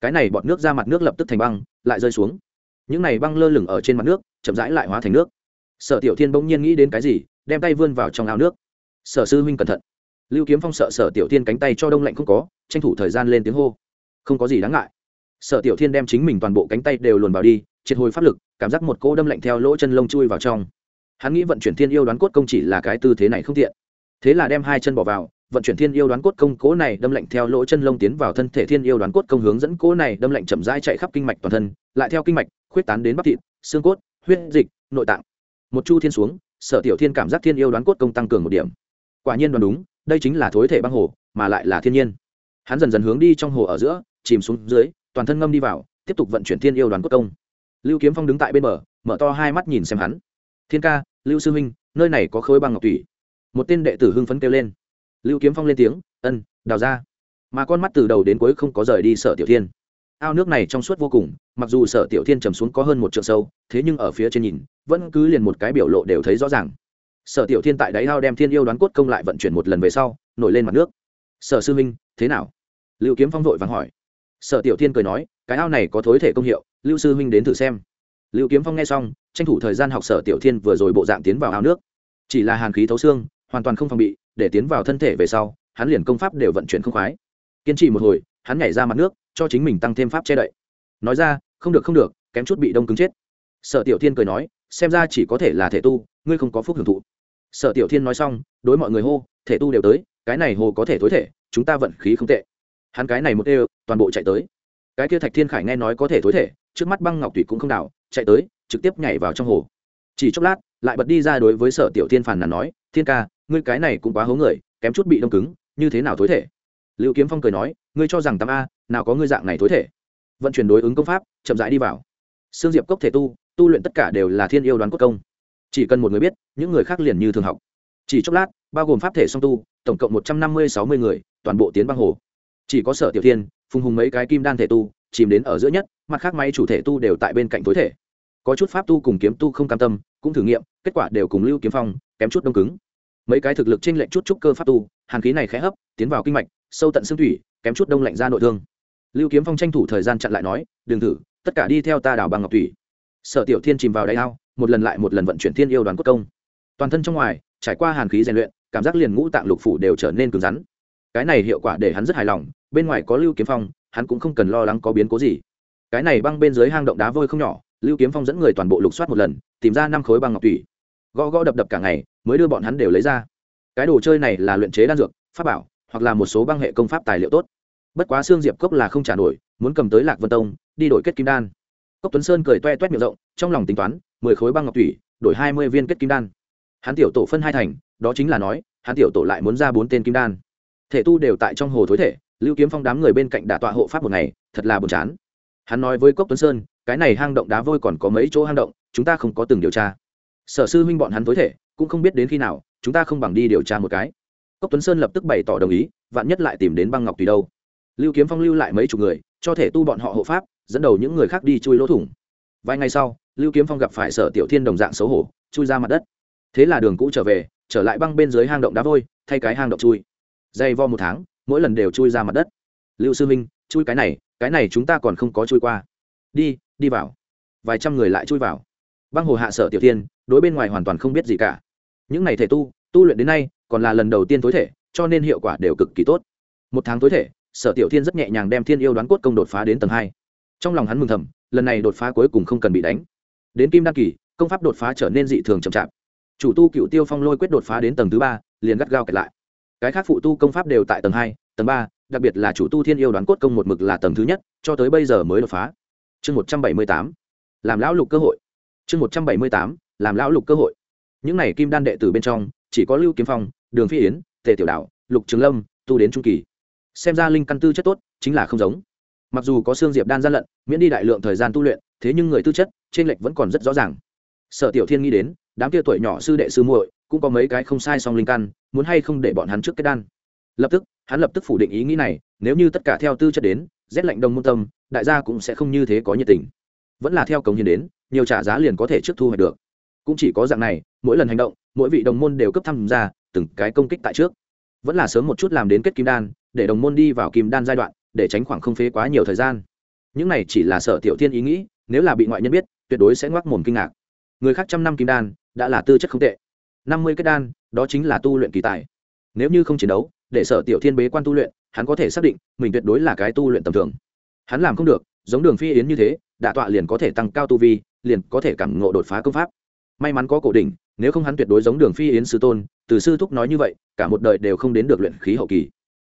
Cái này bọt nước ra mặt nước lập tức thành băng, lại rơi xuống những này băng lơ lửng ở trên mặt nước, chậm rãi lại hóa thành nước. Sở tiểu thiên bỗng nhiên nghĩ đến cái gì, đem tay vươn vào trong ao nước. Sở sư huynh cẩn thận. Lưu kiếm phong sợ sở tiểu thiên cánh tay cho đông lạnh không có, tranh thủ thời gian lên tiếng hô. Không có gì đáng ngại. Sở tiểu thiên đem chính mình toàn bộ cánh tay đều luồn vào đi, triệt hồi pháp lực, cảm giác một cỗ đâm lạnh theo lỗ chân lông chui vào trong. Hắn nghĩ vận chuyển thiên yêu đoán cốt công chỉ là cái tư thế này không tiện. Thế là đem hai chân bỏ vào vận chuyển thiên yêu đoán cốt công cố này, đâm lệnh theo lỗ chân lông tiến vào thân thể thiên yêu đoán cốt công hướng dẫn cố này, đâm lệnh chậm rãi chạy khắp kinh mạch toàn thân, lại theo kinh mạch, khuyết tán đến bắp thịt, xương cốt, huyết dịch, nội tạng. Một chu thiên xuống, sở tiểu thiên cảm giác thiên yêu đoán cốt công tăng cường một điểm. Quả nhiên đoán đúng, đây chính là thối thể băng hồ, mà lại là thiên nhiên. Hắn dần dần hướng đi trong hồ ở giữa, chìm xuống dưới, toàn thân ngâm đi vào, tiếp tục vận chuyển thiên yêu đoán cốt công. Lưu kiếm phong đứng tại bên bờ, mở to hai mắt nhìn xem hắn. Thiên ca, lưu sư huynh, nơi này có khối băng ngọc thủy. Một tên đệ tử hưng phấn kêu lên lưu kiếm phong lên tiếng, ân, đào ra. Mà con mắt từ đầu đến cuối không có rời đi sở tiểu thiên. Ao nước này trong suốt vô cùng, mặc dù sở tiểu thiên trầm xuống có hơn một trượng sâu, thế nhưng ở phía trên nhìn, vẫn cứ liền một cái biểu lộ đều thấy rõ ràng. Sở tiểu thiên tại đáy ao đem thiên yêu đoán cốt công lại vận chuyển một lần về sau, nổi lên mặt nước. Sở sư minh thế nào? Lưu kiếm phong vội vàng hỏi. Sở tiểu thiên cười nói, cái ao này có thối thể công hiệu, lưu sư Minh đến thử xem. Lưu kiếm phong nghe xong, tranh thủ thời gian học sở tiểu thiên vừa rồi bộ dạng tiến vào ao nước. Chỉ là hàn khí thấu xương, hoàn toàn không phòng bị để tiến vào thân thể về sau, hắn liền công pháp đều vận chuyển không khoái. Kiên trì một hồi, hắn nhảy ra mặt nước, cho chính mình tăng thêm pháp che đậy. Nói ra, không được không được, kém chút bị đông cứng chết. Sở tiểu thiên cười nói, xem ra chỉ có thể là thể tu, ngươi không có phúc hưởng thụ. Sở tiểu thiên nói xong, đối mọi người hô, thể tu đều tới, cái này hồ có thể tối thể, chúng ta vận khí không tệ. Hắn cái này một đều, toàn bộ chạy tới. Cái kia thạch thiên khải nghe nói có thể tối thể, trước mắt băng ngọc thủy cũng không đảo, chạy tới, trực tiếp nhảy vào trong hồ. Chỉ chốc lát lại bật đi ra đối với sở tiểu thiên phản nàn nói, thiên ca, ngươi cái này cũng quá hố người, kém chút bị đông cứng, như thế nào tối thể? Liệu kiếm phong cười nói, ngươi cho rằng tám a, nào có ngươi dạng này tối thể. Vận chuyển đối ứng công pháp, chậm rãi đi vào. Xương diệp cốc thể tu tu luyện tất cả đều là thiên yêu đoán cốt công. Chỉ cần một người biết, những người khác liền như thường học. Chỉ chốc lát, bao gồm pháp thể song tu, tổng cộng một trăm năm mươi sáu mươi người, toàn bộ tiến băng hồ. Chỉ có sở tiểu thiên, phùng hùng mấy cái kim đan thể tu, chìm đến ở giữa nhất, mặt khác máy chủ thể tu đều tại bên cạnh tối thể có chút pháp tu cùng kiếm tu không cam tâm, cũng thử nghiệm, kết quả đều cùng lưu kiếm phong, kém chút đông cứng. Mấy cái thực lực trên lệnh chút trúc cơ pháp tu, hàn khí này khẽ hấp, tiến vào kinh mạch, sâu tận xương thủy, kém chút đông lạnh ra nội thương. Lưu kiếm phong tranh thủ thời gian chặn lại nói, đừng thử, tất cả đi theo ta đảo bằng ngọc thủy. Sở tiểu thiên chìm vào đáy ao, một lần lại một lần vận chuyển thiên yêu đoàn cốt công. Toàn thân trong ngoài, trải qua hàn khí rèn luyện, cảm giác liền ngũ tạng lục phủ đều trở nên cứng rắn. Cái này hiệu quả để hắn rất hài lòng, bên ngoài có lưu kiếm phong, hắn cũng không cần lo lắng có biến cố gì. Cái này băng bên dưới hang động đá vôi không nhỏ lưu kiếm phong dẫn người toàn bộ lục soát một lần, tìm ra năm khối băng ngọc thủy gõ gõ đập đập cả ngày, mới đưa bọn hắn đều lấy ra. Cái đồ chơi này là luyện chế đan dược, pháp bảo, hoặc là một số băng hệ công pháp tài liệu tốt. Bất quá xương diệp cốc là không trả nổi, muốn cầm tới lạc vân tông, đi đổi kết kim đan. Cốc tuấn sơn cười toe toét miệng rộng, trong lòng tính toán, mười khối băng ngọc thủy đổi hai mươi viên kết kim đan. Hắn tiểu tổ phân hai thành, đó chính là nói, hắn tiểu tổ lại muốn ra bốn tên kim đan. Thể tu đều tại trong hồ thối thể, lưu kiếm phong đám người bên cạnh đả tọa hộ pháp một ngày, thật là buồn chán. Hắn nói với cốc tuấn sơn cái này hang động đá vôi còn có mấy chỗ hang động, chúng ta không có từng điều tra. Sở sư huynh bọn hắn tối thể, cũng không biết đến khi nào, chúng ta không bằng đi điều tra một cái. Cốc tuấn sơn lập tức bày tỏ đồng ý, vạn nhất lại tìm đến băng ngọc tùy đâu. Lưu kiếm phong lưu lại mấy chục người, cho thể tu bọn họ hộ pháp, dẫn đầu những người khác đi chui lỗ thủng. Vài ngày sau, lưu kiếm phong gặp phải sở tiểu thiên đồng dạng xấu hổ, chui ra mặt đất. Thế là đường cũ trở về, trở lại băng bên dưới hang động đá vôi, thay cái hang động chui. Dày vo một tháng, mỗi lần đều chui ra mặt đất. Lưu sư minh chui cái này cái này chúng ta còn không có chui qua. Đi đi vào. Vài trăm người lại chui vào. Băng hồ hạ sở tiểu tiên đối bên ngoài hoàn toàn không biết gì cả. Những này thể tu tu luyện đến nay, còn là lần đầu tiên tối thể, cho nên hiệu quả đều cực kỳ tốt. Một tháng tối thể, sở tiểu thiên rất nhẹ nhàng đem thiên yêu đoán cốt công đột phá đến tầng hai. Trong lòng hắn mừng thầm, lần này đột phá cuối cùng không cần bị đánh. Đến kim đăng kỳ, công pháp đột phá trở nên dị thường chậm chạp. Chủ tu cựu tiêu phong lôi quyết đột phá đến tầng thứ ba, liền gắt gao kẹt lại. Cái khác phụ tu công pháp đều tại tầng hai, tầng ba, đặc biệt là chủ tu thiên yêu đoán cốt công một mực là tầng thứ nhất, cho tới bây giờ mới đột phá chương một trăm bảy mươi tám, làm lão lục cơ hội. Chương một trăm bảy mươi tám, làm lão lục cơ hội. Những này kim đan đệ tử bên trong, chỉ có lưu kiếm phong, đường phi yến, tề tiểu đạo, lục trường lâm, tu đến trung kỳ. Xem ra linh căn tư chất tốt, chính là không giống. Mặc dù có xương diệp đan gian lận, miễn đi đại lượng thời gian tu luyện, thế nhưng người tư chất, trên lệch vẫn còn rất rõ ràng. Sở tiểu thiên nghĩ đến, đám kia tuổi nhỏ sư đệ sư muội, cũng có mấy cái không sai song linh căn, muốn hay không để bọn hắn trước kết đan. Lập tức, hắn lập tức phủ định ý nghĩ này, nếu như tất cả theo tư chất đến rét lạnh đông môn tâm, đại gia cũng sẽ không như thế có nhiệt tình. Vẫn là theo cống hiến đến, nhiều trả giá liền có thể trước thu hoạch được. Cũng chỉ có dạng này, mỗi lần hành động, mỗi vị đồng môn đều cấp tham gia từng cái công kích tại trước. Vẫn là sớm một chút làm đến kết kim đan, để đồng môn đi vào kim đan giai đoạn, để tránh khoảng không phế quá nhiều thời gian. Những này chỉ là sở tiểu thiên ý nghĩ, nếu là bị ngoại nhân biết, tuyệt đối sẽ ngoác mồm kinh ngạc. Người khác trăm năm kim đan, đã là tư chất không tệ. Năm mươi kết đan, đó chính là tu luyện kỳ tài. Nếu như không chiến đấu, để sở tiểu thiên bế quan tu luyện hắn có thể xác định mình tuyệt đối là cái tu luyện tầm thường. Hắn làm không được, giống đường phi yến như thế đạ tọa liền có thể tăng cao tu vi, liền có thể cảm ngộ đột phá công pháp. May mắn có cổ đỉnh, nếu không hắn tuyệt đối giống đường phi yến sư tôn, từ sư thúc nói như vậy, cả một đời đều không đến được luyện khí hậu kỳ.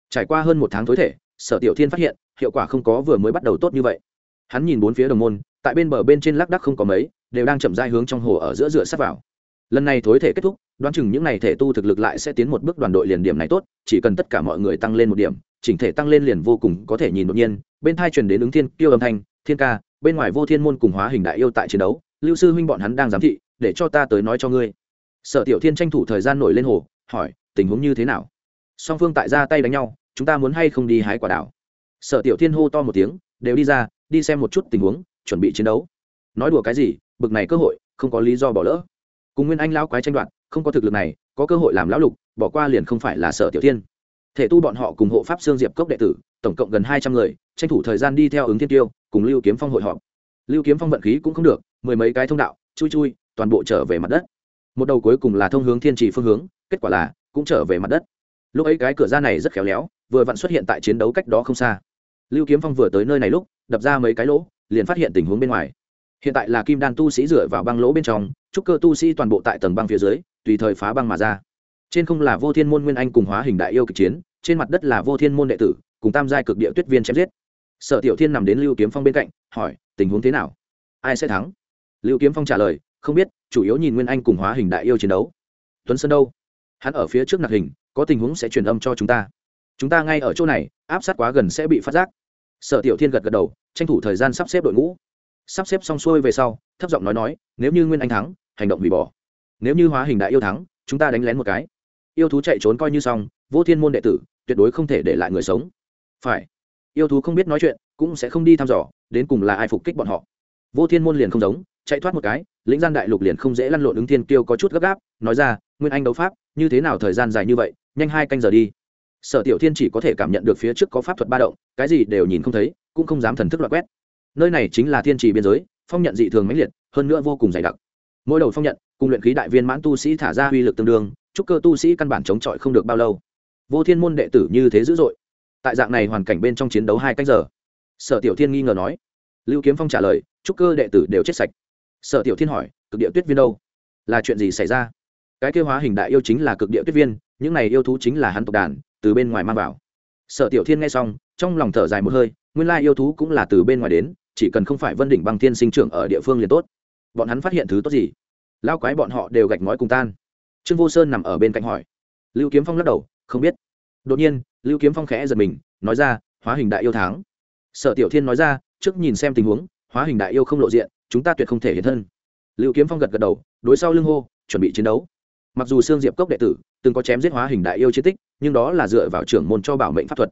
Trải qua hơn một tháng tối thể, sở tiểu thiên phát hiện, hiệu quả không có vừa mới bắt đầu tốt như vậy. Hắn nhìn bốn phía đồng môn, tại bên bờ bên trên lác đắc không có mấy, đều đang chậm dai hướng trong hồ ở giữa dựa sát vào lần này thối thể kết thúc, đoán chừng những n à y thể tu thực lực lại sẽ tiến một bước đoàn đội liền điểm này tốt, chỉ cần tất cả mọi người tăng lên một điểm, chỉnh thể tăng lên liền vô cùng có thể nhìn đột nhiên. Bên thai truyền đến ứng thiên tiêu âm thanh, thiên ca, bên ngoài vô thiên môn cùng hóa hình đại yêu tại chiến đấu, lưu sư huynh bọn hắn đang giám thị, để cho ta tới nói cho ngươi. Sở tiểu thiên tranh thủ thời gian nổi lên hồ, hỏi, tình huống như thế nào? Song phương tại ra tay đánh nhau, chúng ta muốn hay không đi hái quả đảo? Sở tiểu thiên hô to một tiếng, đều đi ra, đi xem một chút tình huống, chuẩn bị chiến đấu. Nói đùa cái gì, bực này cơ hội, không có lý do bỏ lỡ cùng nguyên anh lão quái tranh đoạt, không có thực lực này, có cơ hội làm lão lục, bỏ qua liền không phải là sở tiểu thiên. Thể tu bọn họ cùng hộ pháp xương diệp cốc đệ tử, tổng cộng gần hai trăm người, tranh thủ thời gian đi theo ứng thiên tiêu, cùng lưu kiếm phong hội họp. Lưu kiếm phong vận khí cũng không được, mười mấy cái thông đạo, chui chui, toàn bộ trở về mặt đất. Một đầu cuối cùng là thông hướng thiên trì phương hướng, kết quả là cũng trở về mặt đất. Lúc ấy cái cửa ra này rất khéo léo, vừa vặn xuất hiện tại chiến đấu cách đó không xa. Lưu kiếm phong vừa tới nơi này lúc, đập ra mấy cái lỗ, liền phát hiện tình huống bên ngoài. Hiện tại là kim đan tu sĩ dựa vào băng lỗ bên trong trúc cơ tu sĩ toàn bộ tại tầng băng phía dưới, tùy thời phá băng mà ra. Trên không là vô thiên môn nguyên anh cùng hóa hình đại yêu kịch chiến, trên mặt đất là vô thiên môn đệ tử, cùng tam giai cực địa tuyết viên chém giết. Sở tiểu thiên nằm đến lưu kiếm phong bên cạnh, hỏi, tình huống thế nào? Ai sẽ thắng? Lưu kiếm phong trả lời, không biết, chủ yếu nhìn nguyên anh cùng hóa hình đại yêu chiến đấu. Tuấn sơn đâu? Hắn ở phía trước nạc hình, có tình huống sẽ truyền âm cho chúng ta. Chúng ta ngay ở chỗ này, áp sát quá gần sẽ bị phát giác. Sở tiểu thiên gật gật đầu, tranh thủ thời gian sắp xếp đội ngũ. Sắp xếp xong xuôi về sau, thấp giọng nói nói, nếu như nguyên anh thắng hành động hủy bỏ. Nếu như hóa hình đại yêu thắng, chúng ta đánh lén một cái. Yêu thú chạy trốn coi như xong, vô thiên môn đệ tử, tuyệt đối không thể để lại người sống. Phải. Yêu thú không biết nói chuyện, cũng sẽ không đi thăm dò, đến cùng là ai phục kích bọn họ. Vô thiên môn liền không giống, chạy thoát một cái, lĩnh gian đại lục liền không dễ lăn lộn ứng thiên kiêu có chút gấp gáp, nói ra, nguyên anh đấu pháp, như thế nào thời gian dài như vậy, nhanh hai canh giờ đi. Sở tiểu thiên chỉ có thể cảm nhận được phía trước có pháp thuật ba động, cái gì đều nhìn không thấy, cũng không dám thần thức loại quét. Nơi này chính là thiên trì biên giới, phong nhận dị thường mãnh liệt, hơn nữa vô cùng dày đặc mỗi đầu phong nhận, cùng luyện khí đại viên mãn tu sĩ thả ra uy lực tương đương, chúc cơ tu sĩ căn bản chống chọi không được bao lâu. Vô thiên môn đệ tử như thế dữ dội. Tại dạng này hoàn cảnh bên trong chiến đấu hai cách giờ. Sở tiểu thiên nghi ngờ nói. Lưu kiếm phong trả lời, chúc cơ đệ tử đều chết sạch. Sở tiểu thiên hỏi, cực địa tuyết viên đâu? Là chuyện gì xảy ra? Cái kêu hóa hình đại yêu chính là cực địa tuyết viên, những này yêu thú chính là hắn tộc đàn, từ bên ngoài mang vào. Sở tiểu thiên nghe xong, trong lòng thở dài một hơi, nguyên lai yêu thú cũng là từ bên ngoài đến, chỉ cần không phải vân đỉnh băng thiên sinh trưởng ở địa phương liền tốt bọn hắn phát hiện thứ tốt gì? Lao quái bọn họ đều gạch ngói cùng tan. Trương vô sơn nằm ở bên cạnh hỏi. Lưu kiếm phong lắc đầu, không biết. Đột nhiên, lưu kiếm phong khẽ giật mình, nói ra, hóa hình đại yêu tháng sở tiểu thiên nói ra, trước nhìn xem tình huống, hóa hình đại yêu không lộ diện, chúng ta tuyệt không thể hiện thân. Lưu kiếm phong gật gật đầu, đối sau lưng hô, chuẩn bị chiến đấu. Mặc dù sương diệp cốc đệ tử từng có chém giết hóa hình đại yêu chiến tích, nhưng đó là dựa vào trưởng môn cho bảo mệnh pháp thuật.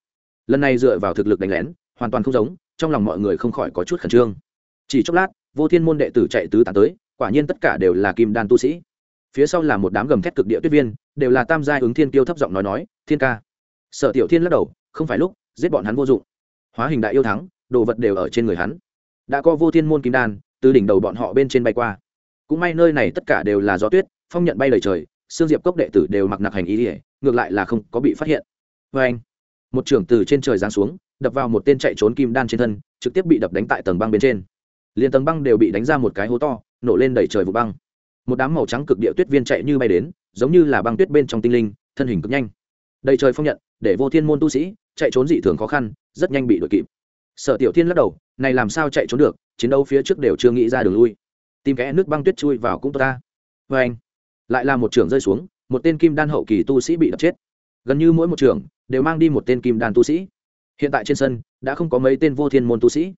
Lần này dựa vào thực lực đánh lén, hoàn toàn không giống, trong lòng mọi người không khỏi có chút khẩn trương. Chỉ chốc lát vô thiên môn đệ tử chạy tứ tán tới, quả nhiên tất cả đều là kim đan tu sĩ. Phía sau là một đám gầm thét cực địa tuyết viên, đều là tam gia ứng thiên tiêu thấp giọng nói nói, thiên ca. Sở tiểu thiên lắc đầu, không phải lúc, giết bọn hắn vô dụng. Hóa hình đại yêu thắng, đồ vật đều ở trên người hắn. Đã có vô thiên môn kim đan, từ đỉnh đầu bọn họ bên trên bay qua. Cũng may nơi này tất cả đều là gió tuyết, phong nhận bay lời trời xương diệp cốc đệ tử đều mặc nặc hành ý ỉa ngược lại là không có bị phát hiện. Vê anh, một trưởng từ trên trời giáng xuống, đập vào một tên chạy trốn kim đan trên thân, trực tiếp bị đập đánh tại tầng băng bên trên liền tầng băng đều bị đánh ra một cái hố to, nổ lên đẩy trời vụ băng. Một đám màu trắng cực địa tuyết viên chạy như bay đến, giống như là băng tuyết bên trong tinh linh, thân hình cực nhanh. Đầy trời phong nhận, để vô thiên môn tu sĩ chạy trốn dị thường khó khăn, rất nhanh bị đuổi kịp. Sở tiểu thiên lắc đầu, này làm sao chạy trốn được? Chiến đấu phía trước đều chưa nghĩ ra đường lui. Tìm kẽ nước băng tuyết chui vào cũng tốt ta. Vê anh, lại là một trường rơi xuống, một tên kim đan hậu kỳ tu sĩ bị đập chết. Gần như mỗi một trường đều mang đi một tên kim đan tu sĩ. Hiện tại trên sân đã không có mấy tên vô thiên môn tu sĩ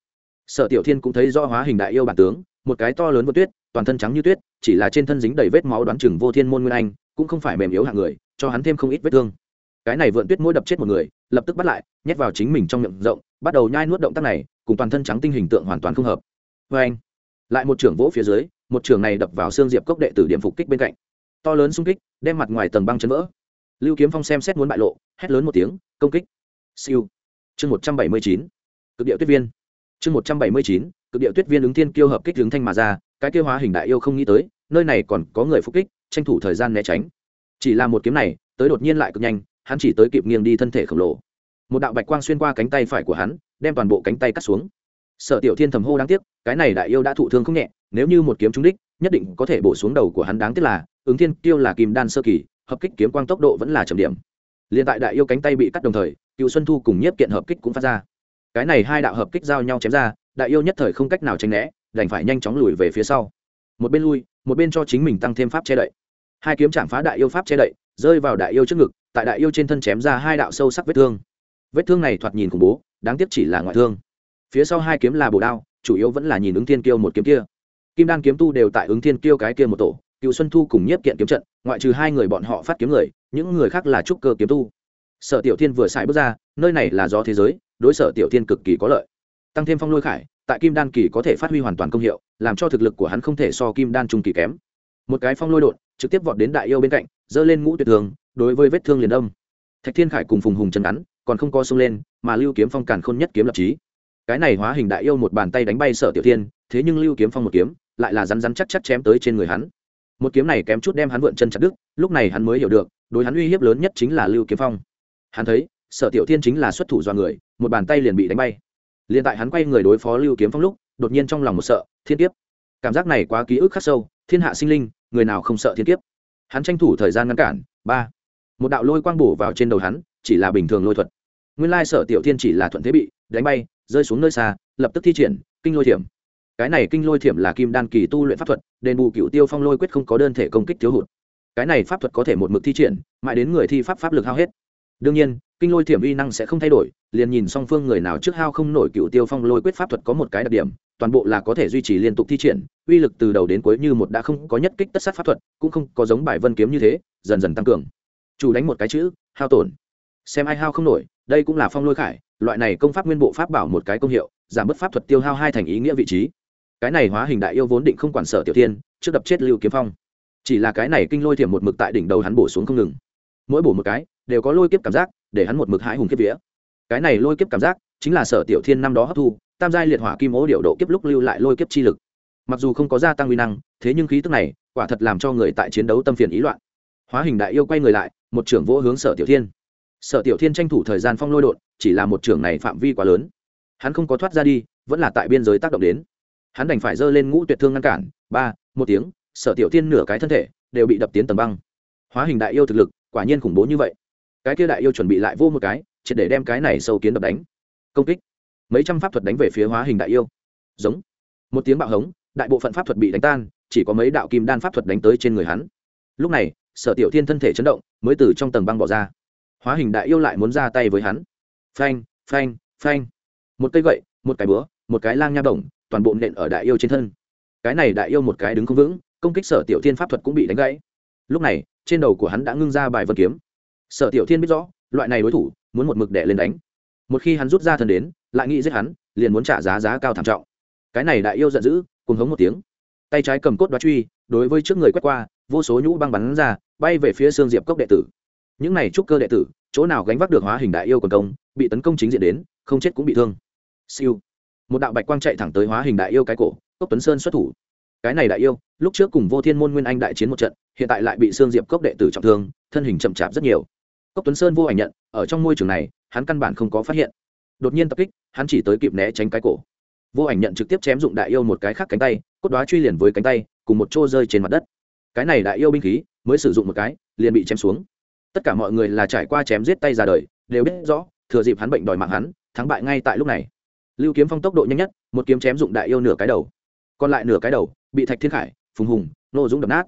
sở tiểu thiên cũng thấy do hóa hình đại yêu bản tướng, một cái to lớn vô tuyết, toàn thân trắng như tuyết, chỉ là trên thân dính đầy vết máu đoán chừng vô thiên môn nguyên anh, cũng không phải mềm yếu hạng người, cho hắn thêm không ít vết thương. Cái này vượn tuyết mỗi đập chết một người, lập tức bắt lại, nhét vào chính mình trong miệng rộng, bắt đầu nhai nuốt động tác này, cùng toàn thân trắng tinh hình tượng hoàn toàn không hợp. Vê anh, lại một trưởng vỗ phía dưới, một trưởng này đập vào xương diệp cốc đệ tử điểm phục kích bên cạnh. To lớn xung kích, đem mặt ngoài tầng băng chấn vỡ. Lưu kiếm phong xem xét muốn bại lộ, hét lớn một tiếng, công kích. Siêu. Chương một trăm bảy mươi chín. Cực điệu tuyết viên chương một trăm bảy mươi chín, cực điệu tuyết viên ứng thiên kiêu hợp kích hướng thanh mà ra, cái kêu hóa hình đại yêu không nghĩ tới, nơi này còn có người phục kích, tranh thủ thời gian né tránh. Chỉ là một kiếm này, tới đột nhiên lại cực nhanh, hắn chỉ tới kịp nghiêng đi thân thể khổng lồ. Một đạo bạch quang xuyên qua cánh tay phải của hắn, đem toàn bộ cánh tay cắt xuống. Sở tiểu thiên thầm hô đáng tiếc, cái này đại yêu đã thụ thương không nhẹ, nếu như một kiếm trúng đích, nhất định có thể bổ xuống đầu của hắn đáng tiếc là, ứng thiên kiêu là kim đan sơ kỳ, hợp kích kiếm quang tốc độ vẫn là chậm điểm. Liền tại đại yêu cánh tay bị cắt đồng thời, cựu xuân thu cùng nhiếp kiện hợp kích cũng phát ra cái này hai đạo hợp kích giao nhau chém ra, đại yêu nhất thời không cách nào tránh né, đành phải nhanh chóng lùi về phía sau. Một bên lui, một bên cho chính mình tăng thêm pháp che đậy. Hai kiếm chạm phá đại yêu pháp che đậy, rơi vào đại yêu trước ngực, tại đại yêu trên thân chém ra hai đạo sâu sắc vết thương. Vết thương này thoạt nhìn khủng bố, đáng tiếc chỉ là ngoại thương. Phía sau hai kiếm là bồ đao, chủ yếu vẫn là nhìn ứng thiên kiêu một kiếm kia. Kim đan kiếm tu đều tại ứng thiên kiêu cái kia một tổ, cựu xuân thu cùng nhiếp kiện kiếm trận, ngoại trừ hai người bọn họ phát kiếm người, những người khác là trúc cơ kiếm tu. Sở tiểu thiên vừa xài bước ra, nơi này là do thế giới đối sở tiểu thiên cực kỳ có lợi. Tăng thêm phong lôi khải, tại kim đan kỳ có thể phát huy hoàn toàn công hiệu, làm cho thực lực của hắn không thể so kim đan trung kỳ kém. Một cái phong lôi đột, trực tiếp vọt đến đại yêu bên cạnh, giơ lên ngũ tuyệt thường, đối với vết thương liền đông thạch thiên khải cùng phùng hùng chân ngắn, còn không co sông lên, mà lưu kiếm phong càn khôn nhất kiếm lập trí cái này hóa hình đại yêu một bàn tay đánh bay sở tiểu thiên, thế nhưng lưu kiếm phong một kiếm, lại là rắn rắn chắc chắc chém tới trên người hắn. Một kiếm này kém chút đem hắn vượn chân chặt đứt, lúc này hắn mới hiểu được, đối hắn uy hiếp lớn nhất chính là lưu kiếm phong. Hắn thấy sở tiểu thiên chính là xuất thủ do người, một bàn tay liền bị đánh bay. Liền tại hắn quay người đối phó lưu kiếm phong lúc, đột nhiên trong lòng một sợ, thiên kiếp. Cảm giác này quá ký ức khắc sâu, thiên hạ sinh linh, người nào không sợ thiên kiếp? Hắn tranh thủ thời gian ngăn cản, ba. Một đạo lôi quang bổ vào trên đầu hắn, chỉ là bình thường lôi thuật. Nguyên lai sở tiểu thiên chỉ là thuận thế bị đánh bay, rơi xuống nơi xa, lập tức thi triển, kinh lôi thiểm. Cái này kinh lôi thiểm là kim đan kỳ tu luyện pháp thuật, đền bù cựu tiêu phong lôi quyết không có đơn thể công kích thiếu hụt. Cái này pháp thuật có thể một mực thi triển, mãi đến người thi pháp pháp lực hao hết. Đương nhiên kinh lôi thiểm uy năng sẽ không thay đổi, liền nhìn song phương người nào trước hao không nổi cựu tiêu phong lôi quyết pháp thuật có một cái đặc điểm, toàn bộ là có thể duy trì liên tục thi triển, uy lực từ đầu đến cuối như một đã không có nhất kích tất sát pháp thuật, cũng không có giống bài vân kiếm như thế, dần dần tăng cường. Chủ đánh một cái chữ, hao tổn. Xem ai hao không nổi, đây cũng là phong lôi khải, loại này công pháp nguyên bộ pháp bảo một cái công hiệu, giảm bớt pháp thuật tiêu hao hai thành ý nghĩa vị trí. Cái này hóa hình đại yêu vốn định không quản sở tiểu tiên trước đập chết lưu kiếm phong. Chỉ là cái này kinh lôi thiểm một mực tại đỉnh đầu hắn bổ xuống không ngừng. Mỗi bổ một cái đều có lôi kiếp cảm giác, để hắn một mực hãi hùng kiếp vía. Cái này lôi kiếp cảm giác chính là sở tiểu thiên năm đó hấp thu, tam giai liệt hỏa kim ố điều độ kiếp lúc lưu lại lôi kiếp chi lực. Mặc dù không có gia tăng uy năng, thế nhưng khí tức này quả thật làm cho người tại chiến đấu tâm phiền ý loạn. Hóa hình đại yêu quay người lại, một trưởng vỗ hướng sở tiểu thiên. Sở tiểu thiên tranh thủ thời gian phong lôi đột, chỉ là một trưởng này phạm vi quá lớn. Hắn không có thoát ra đi, vẫn là tại biên giới tác động đến. Hắn đành phải giơ lên ngũ tuyệt thương ngăn cản, ba, một tiếng, sở tiểu thiên nửa cái thân thể đều bị đập tiến tầng băng. Hóa hình đại yêu thực lực quả nhiên khủng bố như vậy cái kia đại yêu chuẩn bị lại vô một cái, triệt để đem cái này sâu kiến đập đánh. Công kích. Mấy trăm pháp thuật đánh về phía hóa hình đại yêu. Giống. Một tiếng bạo hống, đại bộ phận pháp thuật bị đánh tan, chỉ có mấy đạo kim đan pháp thuật đánh tới trên người hắn. Lúc này, sở tiểu thiên thân thể chấn động, mới từ trong tầng băng bỏ ra. Hóa hình đại yêu lại muốn ra tay với hắn. Phanh phanh phanh. Một cây gậy, một cái búa, một cái lang nha bổng toàn bộ nện ở đại yêu trên thân. Cái này đại yêu một cái đứng không vững, công kích sở tiểu thiên pháp thuật cũng bị đánh gãy. Lúc này, trên đầu của hắn đã ngưng ra bài vân kiếm sở tiểu thiên biết rõ, loại này đối thủ, muốn một mực đẻ lên đánh. Một khi hắn rút ra thần đến, lại nghĩ giết hắn, liền muốn trả giá giá cao thảm trọng. Cái này đại yêu giận dữ cùng hống một tiếng. Tay trái cầm cốt đoá truy, đối với trước người quét qua, vô số nhũ băng bắn ra, bay về phía xương diệp cốc đệ tử. Những này trúc cơ đệ tử, chỗ nào gánh vác được hóa hình đại yêu quần công, bị tấn công chính diện đến, không chết cũng bị thương. Siêu. Một đạo bạch quang chạy thẳng tới hóa hình đại yêu cái cổ, cốc tuấn sơn xuất thủ. Cái này đại yêu, lúc trước cùng vô thiên môn nguyên anh đại chiến một trận, hiện tại lại bị xương diệp cốc đệ tử trọng thương, thân hình chậm chạp rất nhiều cốc tuấn sơn vô ảnh nhận, ở trong môi trường này, hắn căn bản không có phát hiện. Đột nhiên tập kích, hắn chỉ tới kịp né tránh cái cổ. Vô ảnh nhận trực tiếp chém dụng đại yêu một cái khác cánh tay, cốt đoá truy liền với cánh tay, cùng một chỗ rơi trên mặt đất. Cái này đại yêu binh khí, mới sử dụng một cái, liền bị chém xuống. Tất cả mọi người là trải qua chém giết tay ra đời, đều biết rõ, thừa dịp hắn bệnh đòi mạng hắn, thắng bại ngay tại lúc này. Lưu kiếm phong tốc độ nhanh nhất, một kiếm chém dụng đại yêu nửa cái đầu. Còn lại nửa cái đầu, bị thạch thiên khải, phùng hùng, nô dũng đập nát.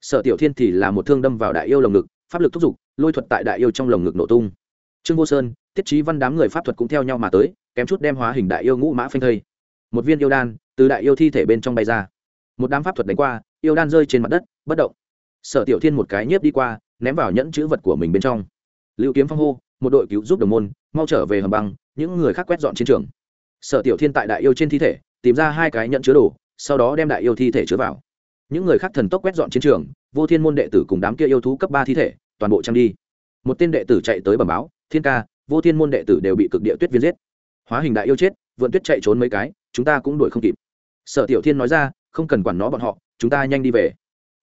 Sở tiểu thiên thì là một thương đâm vào đại yêu lồng ngực, pháp lực thúc giục lôi thuật tại đại yêu trong lồng ngực nổ tung. Trương vô sơn, tiết trí văn đám người pháp thuật cũng theo nhau mà tới, kém chút đem hóa hình đại yêu ngũ mã phanh thây. Một viên yêu đan từ đại yêu thi thể bên trong bay ra. Một đám pháp thuật đánh qua, yêu đan rơi trên mặt đất, bất động. Sở tiểu thiên một cái nhiếp đi qua, ném vào nhẫn chữ vật của mình bên trong. Lưu kiếm phong hô, một đội cứu giúp đồng môn, mau trở về hầm băng, những người khác quét dọn chiến trường. Sở tiểu thiên tại đại yêu trên thi thể, tìm ra hai cái nhẫn chứa đồ, sau đó đem đại yêu thi thể chứa vào. Những người khác thần tốc quét dọn chiến trường, vô thiên môn đệ tử cùng đám kia yêu thú cấp ba thi thể toàn bộ trang đi. Một tên đệ tử chạy tới bẩm báo, thiên ca, vô thiên môn đệ tử đều bị cực địa tuyết viên giết. Hóa hình đại yêu chết, vượn tuyết chạy trốn mấy cái, chúng ta cũng đuổi không kịp. Sở tiểu thiên nói ra, không cần quản nó bọn họ, chúng ta nhanh đi về.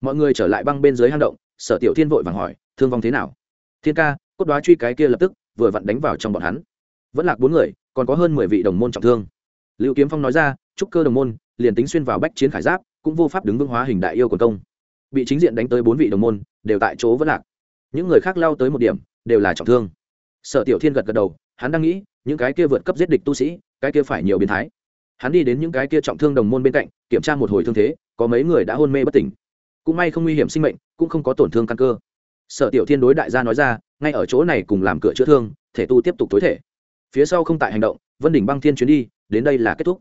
Mọi người trở lại băng bên dưới hang động, sở tiểu thiên vội vàng hỏi, thương vong thế nào? Thiên ca, cốt đoá truy cái kia lập tức, vừa vặn đánh vào trong bọn hắn. Vẫn lạc bốn người, còn có hơn mười vị đồng môn trọng thương. Lưu kiếm phong nói ra, trúc cơ đồng môn, liền tính xuyên vào bách chiến khải giáp, cũng vô pháp đứng vững hóa hình đại yêu quần công. Bị chính diện đánh tới bốn vị đồng môn, đều tại chỗ vẫn lạc những người khác lao tới một điểm, đều là trọng thương. Sở tiểu thiên gật gật đầu, hắn đang nghĩ, những cái kia vượt cấp giết địch tu sĩ, cái kia phải nhiều biến thái. Hắn đi đến những cái kia trọng thương đồng môn bên cạnh, kiểm tra một hồi thương thế, có mấy người đã hôn mê bất tỉnh. Cũng may không nguy hiểm sinh mệnh, cũng không có tổn thương căn cơ. Sở tiểu thiên đối đại gia nói ra, ngay ở chỗ này cùng làm cửa chữa thương, thể tu tiếp tục tối thể. Phía sau không tại hành động, vân đỉnh băng thiên chuyến đi, đến đây là kết thúc.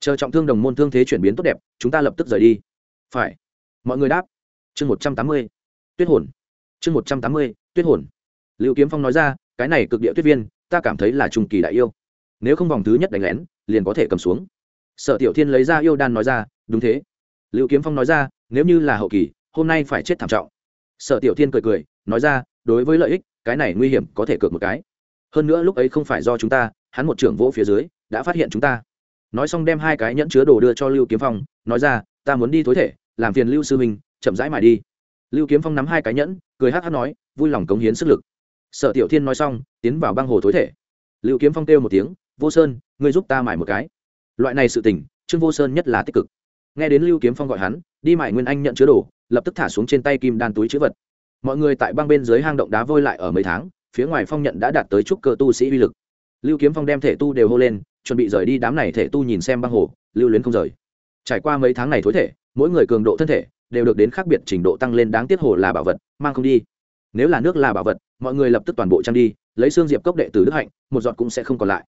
Chờ trọng thương đồng môn thương thế chuyển biến tốt đẹp, chúng ta lập tức rời đi. Phải. Mọi người đáp. Chương một trăm tám mươi. Tuyết hồn chương một trăm tám mươi, tuyết hồn. Liệu kiếm phong nói ra, cái này cực địa tuyết viên, ta cảm thấy là trung kỳ đại yêu. Nếu không vòng thứ nhất đánh lén, liền có thể cầm xuống. Sở tiểu thiên lấy ra yêu đan nói ra, đúng thế. Liệu kiếm phong nói ra, nếu như là hậu kỳ, hôm nay phải chết thảm trọng. Sở tiểu thiên cười cười, nói ra, đối với lợi ích, cái này nguy hiểm có thể cược một cái. Hơn nữa lúc ấy không phải do chúng ta, hắn một trưởng vỗ phía dưới, đã phát hiện chúng ta. Nói xong đem hai cái nhẫn chứa đồ đưa cho lưu kiếm phong, nói ra, ta muốn đi tối thể, làm phiền lưu sư minh, chậm rãi mải đi lưu kiếm phong nắm hai cái nhẫn, cười hát hát nói, vui lòng cống hiến sức lực. Sở tiểu thiên nói xong, tiến vào băng hồ thối thể. Lưu kiếm phong kêu một tiếng, vô sơn, ngươi giúp ta mải một cái. Loại này sự tình, trương vô sơn nhất là tích cực. Nghe đến lưu kiếm phong gọi hắn, đi mải nguyên anh nhận chứa đồ, lập tức thả xuống trên tay kim đan túi chữ vật. Mọi người tại băng bên dưới hang động đá vôi lại ở mấy tháng, phía ngoài phong nhận đã đạt tới trúc cơ tu sĩ uy lực. Lưu kiếm phong đem thể tu đều hô lên, chuẩn bị rời đi đám này thể tu nhìn xem băng hồ, lưu luyến không rời. Trải qua mấy tháng này thối thể, mỗi người cường độ thân thể đều được đến khác biệt trình độ tăng lên đáng tiếc hồ là bảo vật, mang không đi. Nếu là nước là bảo vật, mọi người lập tức toàn bộ trang đi, lấy xương diệp cốc đệ tử đức hạnh, một giọt cũng sẽ không còn lại.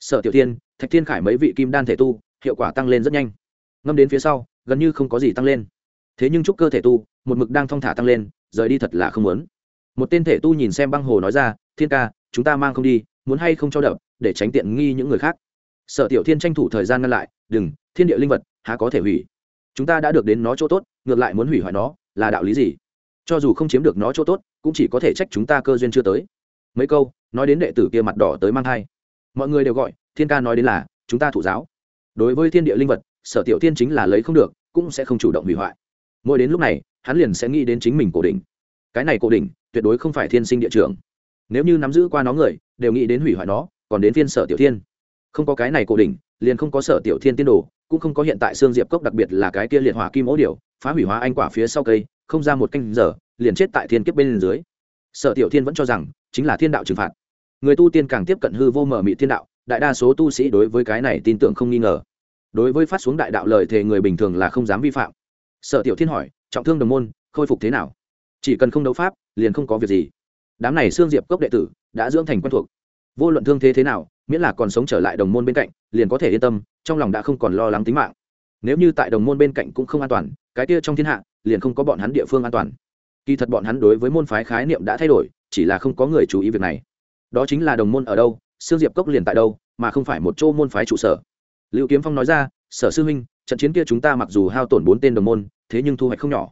Sở tiểu thiên, thạch thiên khải mấy vị kim đan thể tu, hiệu quả tăng lên rất nhanh. Ngâm đến phía sau, gần như không có gì tăng lên. Thế nhưng trúc cơ thể tu, một mực đang thong thả tăng lên, rời đi thật là không muốn. Một tên thể tu nhìn xem băng hồ nói ra, thiên ca, chúng ta mang không đi, muốn hay không cho đập, để tránh tiện nghi những người khác. Sở tiểu thiên tranh thủ thời gian ngăn lại, đừng, thiên địa linh vật, há có thể hủy? Chúng ta đã được đến nó chỗ tốt, ngược lại muốn hủy hoại nó, là đạo lý gì? Cho dù không chiếm được nó chỗ tốt, cũng chỉ có thể trách chúng ta cơ duyên chưa tới. Mấy câu, nói đến đệ tử kia mặt đỏ tới mang thai. Mọi người đều gọi, thiên ca nói đến là, chúng ta thụ giáo. Đối với thiên địa linh vật, sở tiểu thiên chính là lấy không được, cũng sẽ không chủ động hủy hoại. Mỗi đến lúc này, hắn liền sẽ nghĩ đến chính mình cổ đỉnh. Cái này cổ đỉnh, tuyệt đối không phải thiên sinh địa trường nếu như nắm giữ qua nó người, đều nghĩ đến hủy hoại nó, còn đến thiên sở tiểu thiên. Không có cái này cổ đỉnh, liền không có sở tiểu thiên tiên đồ cũng không có hiện tại xương diệp cốc đặc biệt là cái kia liệt hỏa kim ố điều, phá hủy hóa anh quả phía sau cây, không ra một canh giờ, liền chết tại thiên kiếp bên dưới. Sở tiểu thiên vẫn cho rằng, chính là thiên đạo trừng phạt. Người tu tiên càng tiếp cận hư vô mở mị thiên đạo, đại đa số tu sĩ đối với cái này tin tưởng không nghi ngờ. Đối với phát xuống đại đạo lời thề người bình thường là không dám vi phạm. Sở tiểu thiên hỏi, trọng thương đồng môn, khôi phục thế nào? Chỉ cần không đấu pháp, liền không có việc gì. Đám này xương diệp cốc đệ tử đã dưỡng thành quen thuộc. Vô luận thương thế thế nào, miễn là còn sống trở lại đồng môn bên cạnh, liền có thể yên tâm trong lòng đã không còn lo lắng tính mạng. Nếu như tại đồng môn bên cạnh cũng không an toàn, cái kia trong thiên hạ, liền không có bọn hắn địa phương an toàn. Kỳ thật bọn hắn đối với môn phái khái niệm đã thay đổi, chỉ là không có người chú ý việc này. Đó chính là đồng môn ở đâu xương diệp cốc liền tại đâu, mà không phải một chỗ môn phái trụ sở. Lưu kiếm phong nói ra, sở sư huynh, trận chiến kia chúng ta mặc dù hao tổn bốn tên đồng môn, thế nhưng thu hoạch không nhỏ.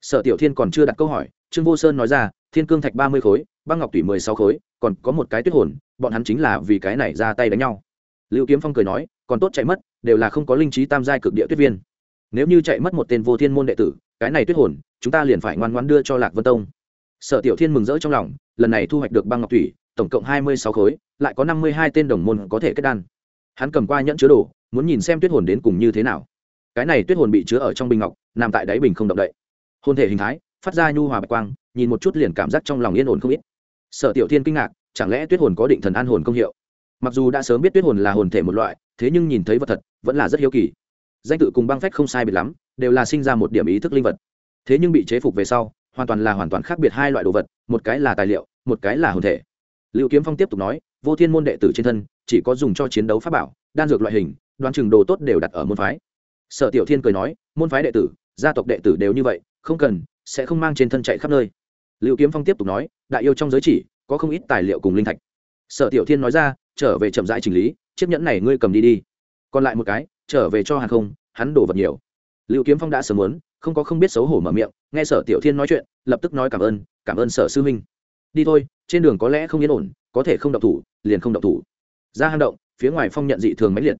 Sở tiểu thiên còn chưa đặt câu hỏi, trương vô sơn nói ra, thiên cương thạch ba mươi khối, băng ngọc tủy mười sáu khối, còn có một cái tuyết hồn, bọn hắn chính là vì cái này ra tay đánh nhau lưu kiếm phong cười nói, còn tốt chạy mất, đều là không có linh trí tam giai cực địa tuyết viên. Nếu như chạy mất một tên vô thiên môn đệ tử, cái này tuyết hồn, chúng ta liền phải ngoan ngoan đưa cho lạc vân tông. Sở tiểu thiên mừng rỡ trong lòng, lần này thu hoạch được băng ngọc thủy, tổng cộng hai mươi sáu khối, lại có năm mươi hai tên đồng môn có thể kết đan. Hắn cầm qua nhẫn chứa đồ, muốn nhìn xem tuyết hồn đến cùng như thế nào. Cái này tuyết hồn bị chứa ở trong bình ngọc, nằm tại đáy bình không động đậy. Hồn thể hình thái, phát ra nhu hòa bạch quang, nhìn một chút liền cảm giác trong lòng yên ổn không ít. Sở tiểu thiên kinh ngạc, chẳng lẽ tuyết hồn có định thần an hồn công hiệu? Mặc dù đã sớm biết tuyết hồn là hồn thể một loại, thế nhưng nhìn thấy vật thật, vẫn là rất hiếu kỳ. Danh tự cùng băng phách không sai biệt lắm, đều là sinh ra một điểm ý thức linh vật. Thế nhưng bị chế phục về sau, hoàn toàn là hoàn toàn khác biệt hai loại đồ vật, một cái là tài liệu, một cái là hồn thể. Liệu kiếm phong tiếp tục nói, vô thiên môn đệ tử trên thân, chỉ có dùng cho chiến đấu pháp bảo, đan dược loại hình, đoán chừng đồ tốt đều đặt ở môn phái. Sở tiểu thiên cười nói, môn phái đệ tử, gia tộc đệ tử đều như vậy, không cần, sẽ không mang trên thân chạy khắp nơi. Liệu kiếm phong tiếp tục nói, đại yêu trong giới chỉ, có không ít tài liệu cùng linh thạch. Sở tiểu thiên nói ra trở về chậm rãi chỉnh lý, chiếc nhẫn này ngươi cầm đi đi. Còn lại một cái, trở về cho hàng không, hắn đổ vật nhiều. Liệu kiếm phong đã sớm muốn, không có không biết xấu hổ mở miệng, nghe sở tiểu thiên nói chuyện, lập tức nói cảm ơn cảm ơn sở sư huynh đi thôi, trên đường có lẽ không yên ổn, có thể không động thủ, liền không động thủ. Ra hang động, phía ngoài phong nhận dị thường mãnh liệt.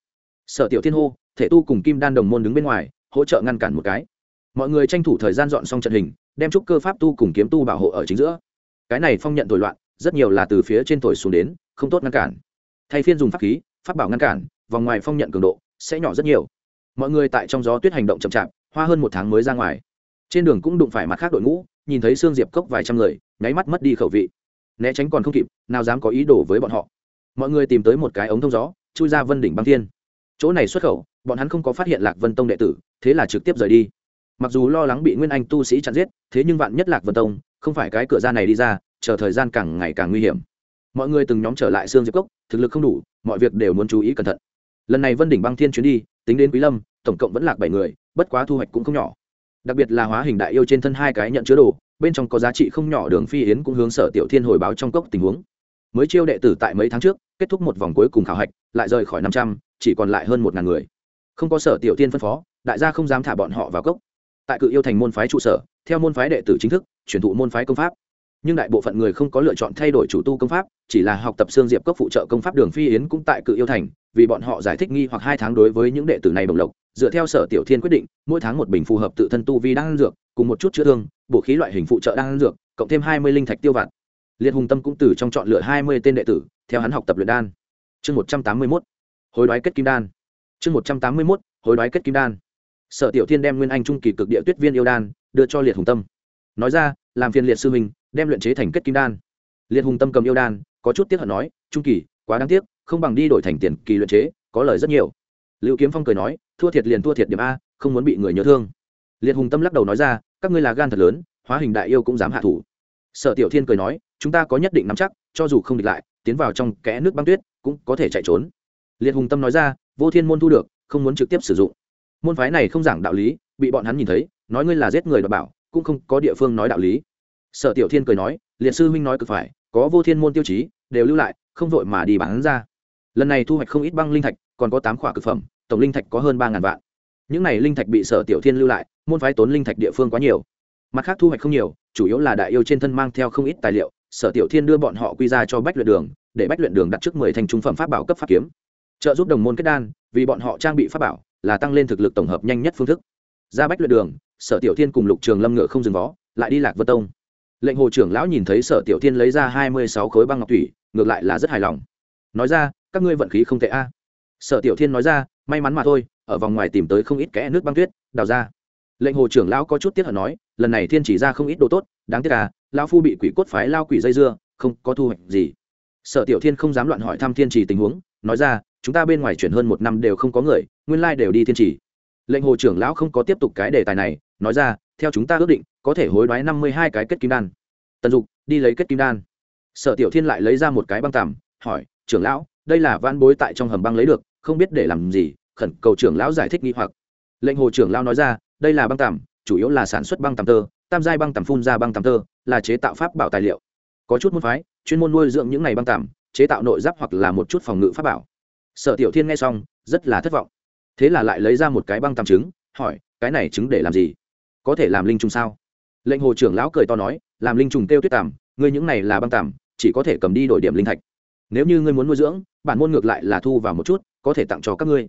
Sở tiểu thiên hô, thể tu cùng kim đan đồng môn đứng bên ngoài, hỗ trợ ngăn cản một cái. Mọi người tranh thủ thời gian dọn xong trận hình, đem trúc cơ pháp tu cùng kiếm tu bảo hộ ở chính giữa. Cái này phong nhận thổi loạn, rất nhiều là từ phía trên thổi xuống đến, không tốt ngăn cản thay phiên dùng pháp khí, pháp bảo ngăn cản, vòng ngoài phong nhận cường độ sẽ nhỏ rất nhiều. Mọi người tại trong gió tuyết hành động chậm chạp, hoa hơn một tháng mới ra ngoài. Trên đường cũng đụng phải mặt khác đội ngũ, nhìn thấy xương diệp cốc vài trăm người, nháy mắt mất đi khẩu vị. Né tránh còn không kịp, nào dám có ý đồ với bọn họ. Mọi người tìm tới một cái ống thông gió, chui ra vân đỉnh băng thiên. Chỗ này xuất khẩu, bọn hắn không có phát hiện lạc vân tông đệ tử, thế là trực tiếp rời đi. Mặc dù lo lắng bị nguyên anh tu sĩ chặn giết, thế nhưng vạn nhất lạc vân tông không phải cái cửa ra này đi ra, chờ thời gian càng ngày càng nguy hiểm mọi người từng nhóm trở lại xương diệp cốc, thực lực không đủ, mọi việc đều muốn chú ý cẩn thận. Lần này vân đỉnh băng thiên chuyến đi, tính đến quý lâm, tổng cộng vẫn lạc bảy người, bất quá thu hoạch cũng không nhỏ. Đặc biệt là hóa hình đại yêu trên thân hai cái nhận chứa đồ, bên trong có giá trị không nhỏ đường phi yến cũng hướng sở tiểu thiên hồi báo trong cốc tình huống. Mới chiêu đệ tử tại mấy tháng trước, kết thúc một vòng cuối cùng khảo hạch, lại rời khỏi năm trăm, chỉ còn lại hơn một ngàn người. Không có sở tiểu thiên phân phó, đại gia không dám thả bọn họ vào cốc. Tại cự yêu thành môn phái trụ sở, theo môn phái đệ tử chính thức, chuyển thụ môn phái công pháp nhưng đại bộ phận người không có lựa chọn thay đổi chủ tu công pháp, chỉ là học tập xương diệp cấp phụ trợ công pháp đường phi yến cũng tại cự yêu thành, vì bọn họ giải thích nghi hoặc hai tháng đối với những đệ tử này bồng lộc, dựa theo sở tiểu thiên quyết định, mỗi tháng một bình phù hợp tự thân tu vi đang ăn dược, cùng một chút chữa thương, bổ khí loại hình phụ trợ đang ăn dược, cộng thêm hai mươi linh thạch tiêu vặt. Liệt hùng tâm cũng từ trong chọn lựa hai mươi tên đệ tử, theo hắn học tập luyện đan. Chương một trăm tám mươi mốt, hối đoái kết kim đan. Chương một trăm tám mươi mốt, hối đoái kết kim đan. Sở tiểu thiên đem nguyên anh trung kỳ cực địa tuyết viên yêu đan đưa cho liệt hùng tâm. Nói ra, làm phiền liệt sư huynh đem luyện chế thành kết kim đan. Liệt hùng tâm cầm yêu đan, có chút tiếc hận nói, trung kỳ, quá đáng tiếc, không bằng đi đổi thành tiền kỳ luyện chế, có lời rất nhiều. Lưu kiếm phong cười nói, thua thiệt liền thua thiệt điểm a, không muốn bị người nhớ thương. Liệt hùng tâm lắc đầu nói ra, các ngươi là gan thật lớn, hóa hình đại yêu cũng dám hạ thủ. Sở tiểu thiên cười nói, chúng ta có nhất định nắm chắc, cho dù không địch lại, tiến vào trong kẽ nước băng tuyết, cũng có thể chạy trốn. Liệt hùng tâm nói ra, vô thiên môn thu được, không muốn trực tiếp sử dụng. Môn phái này không giảng đạo lý, bị bọn hắn nhìn thấy, nói ngươi là giết người đọc bảo, cũng không có địa phương nói đạo lý sở tiểu thiên cười nói, liệt sư huynh nói cực phải, có vô thiên môn tiêu chí, đều lưu lại, không vội mà đi bán ra. Lần này thu hoạch không ít băng linh thạch, còn có tám khỏa cực phẩm, tổng linh thạch có hơn ba ngàn vạn. Những này linh thạch bị sở tiểu thiên lưu lại, môn phái tốn linh thạch địa phương quá nhiều. Mặt khác thu hoạch không nhiều, chủ yếu là đại yêu trên thân mang theo không ít tài liệu. Sở tiểu thiên đưa bọn họ quy ra cho bách luyện đường, để bách luyện đường đặt trước mười thành trung phẩm pháp bảo cấp pháp kiếm. Trợ giúp đồng môn kết đan, vì bọn họ trang bị pháp bảo, là tăng lên thực lực tổng hợp nhanh nhất phương thức. Ra bách luyện đường, sở tiểu thiên cùng lục trường lâm ngựa không dừng vó, lại đi lạc vân tông lệnh hồ trưởng lão nhìn thấy sở tiểu thiên lấy ra hai mươi sáu khối băng ngọc thủy, ngược lại là rất hài lòng. Nói ra, các ngươi vận khí không tệ a. Sở tiểu thiên nói ra, may mắn mà thôi, ở vòng ngoài tìm tới không ít kẽ nước băng tuyết, đào ra. Lệnh hồ trưởng lão có chút tiếc hận nói, lần này thiên chỉ ra không ít đồ tốt, đáng tiếc à lão phu bị quỷ cốt phái lao quỷ dây dưa, không có thu hoạch gì. Sở tiểu thiên không dám loạn hỏi thăm thiên trì tình huống, nói ra, chúng ta bên ngoài chuyển hơn một năm đều không có người, nguyên lai đều đi thiên trì lệnh hồ trưởng lão không có tiếp tục cái đề tài này, nói ra theo chúng ta ước định, có thể hối đoái năm mươi hai cái kết kim đan. Tần dục, đi lấy kết kim đan. Sở tiểu thiên lại lấy ra một cái băng tằm hỏi, trưởng lão, đây là van bối tại trong hầm băng lấy được, không biết để làm gì? Khẩn cầu trưởng lão giải thích nghi hoặc. Lệnh hồ trưởng lão nói ra, đây là băng tằm chủ yếu là sản xuất băng tằm tơ, tam giai băng tằm phun ra băng tằm tơ, là chế tạo pháp bảo tài liệu. Có chút môn phái, chuyên môn nuôi dưỡng những này băng tằm chế tạo nội giáp hoặc là một chút phòng ngự pháp bảo. Sở tiểu thiên nghe xong, rất là thất vọng. Thế là lại lấy ra một cái băng tằm trứng, hỏi, cái này trứng để làm gì? Có thể làm linh trùng sao? Lệnh hồ trưởng lão cười to nói, làm linh trùng kêu tuyết tàm ngươi những này là băng tàm chỉ có thể cầm đi đổi điểm linh thạch. Nếu như ngươi muốn nuôi dưỡng, bản môn ngược lại là thu vào một chút, có thể tặng cho các ngươi.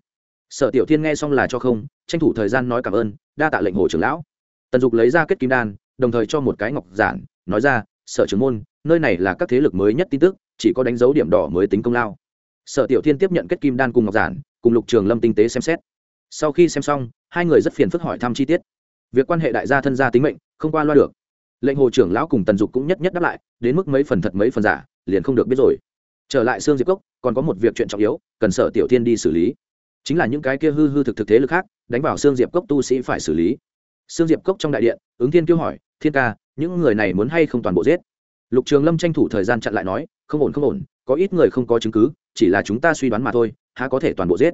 Sở tiểu thiên nghe xong là cho không, tranh thủ thời gian nói cảm ơn, đa tạ lệnh hồ trưởng lão. Tần dục lấy ra kết kim đan, đồng thời cho một cái ngọc giản, nói ra, sở trưởng môn, nơi này là các thế lực mới nhất tin tức, chỉ có đánh dấu điểm đỏ mới tính công lao. Sở tiểu thiên tiếp nhận kết kim đan cùng ngọc giản, cùng lục trường lâm tinh tế xem xét. Sau khi xem xong, hai người rất phiền phức hỏi thăm chi tiết việc quan hệ đại gia thân gia tính mệnh không qua loa được. Lệnh hồ trưởng lão cùng tần dục cũng nhất nhất đáp lại, đến mức mấy phần thật mấy phần giả, liền không được biết rồi. Trở lại xương diệp cốc, còn có một việc chuyện trọng yếu, cần sở tiểu thiên đi xử lý. Chính là những cái kia hư hư thực thực thế lực khác, đánh vào xương diệp cốc tu sĩ phải xử lý. Xương diệp cốc trong đại điện, ứng thiên kêu hỏi, thiên ca, những người này muốn hay không toàn bộ giết? Lục trường lâm tranh thủ thời gian chặn lại nói, không ổn không ổn, có ít người không có chứng cứ, chỉ là chúng ta suy đoán mà thôi, há có thể toàn bộ giết?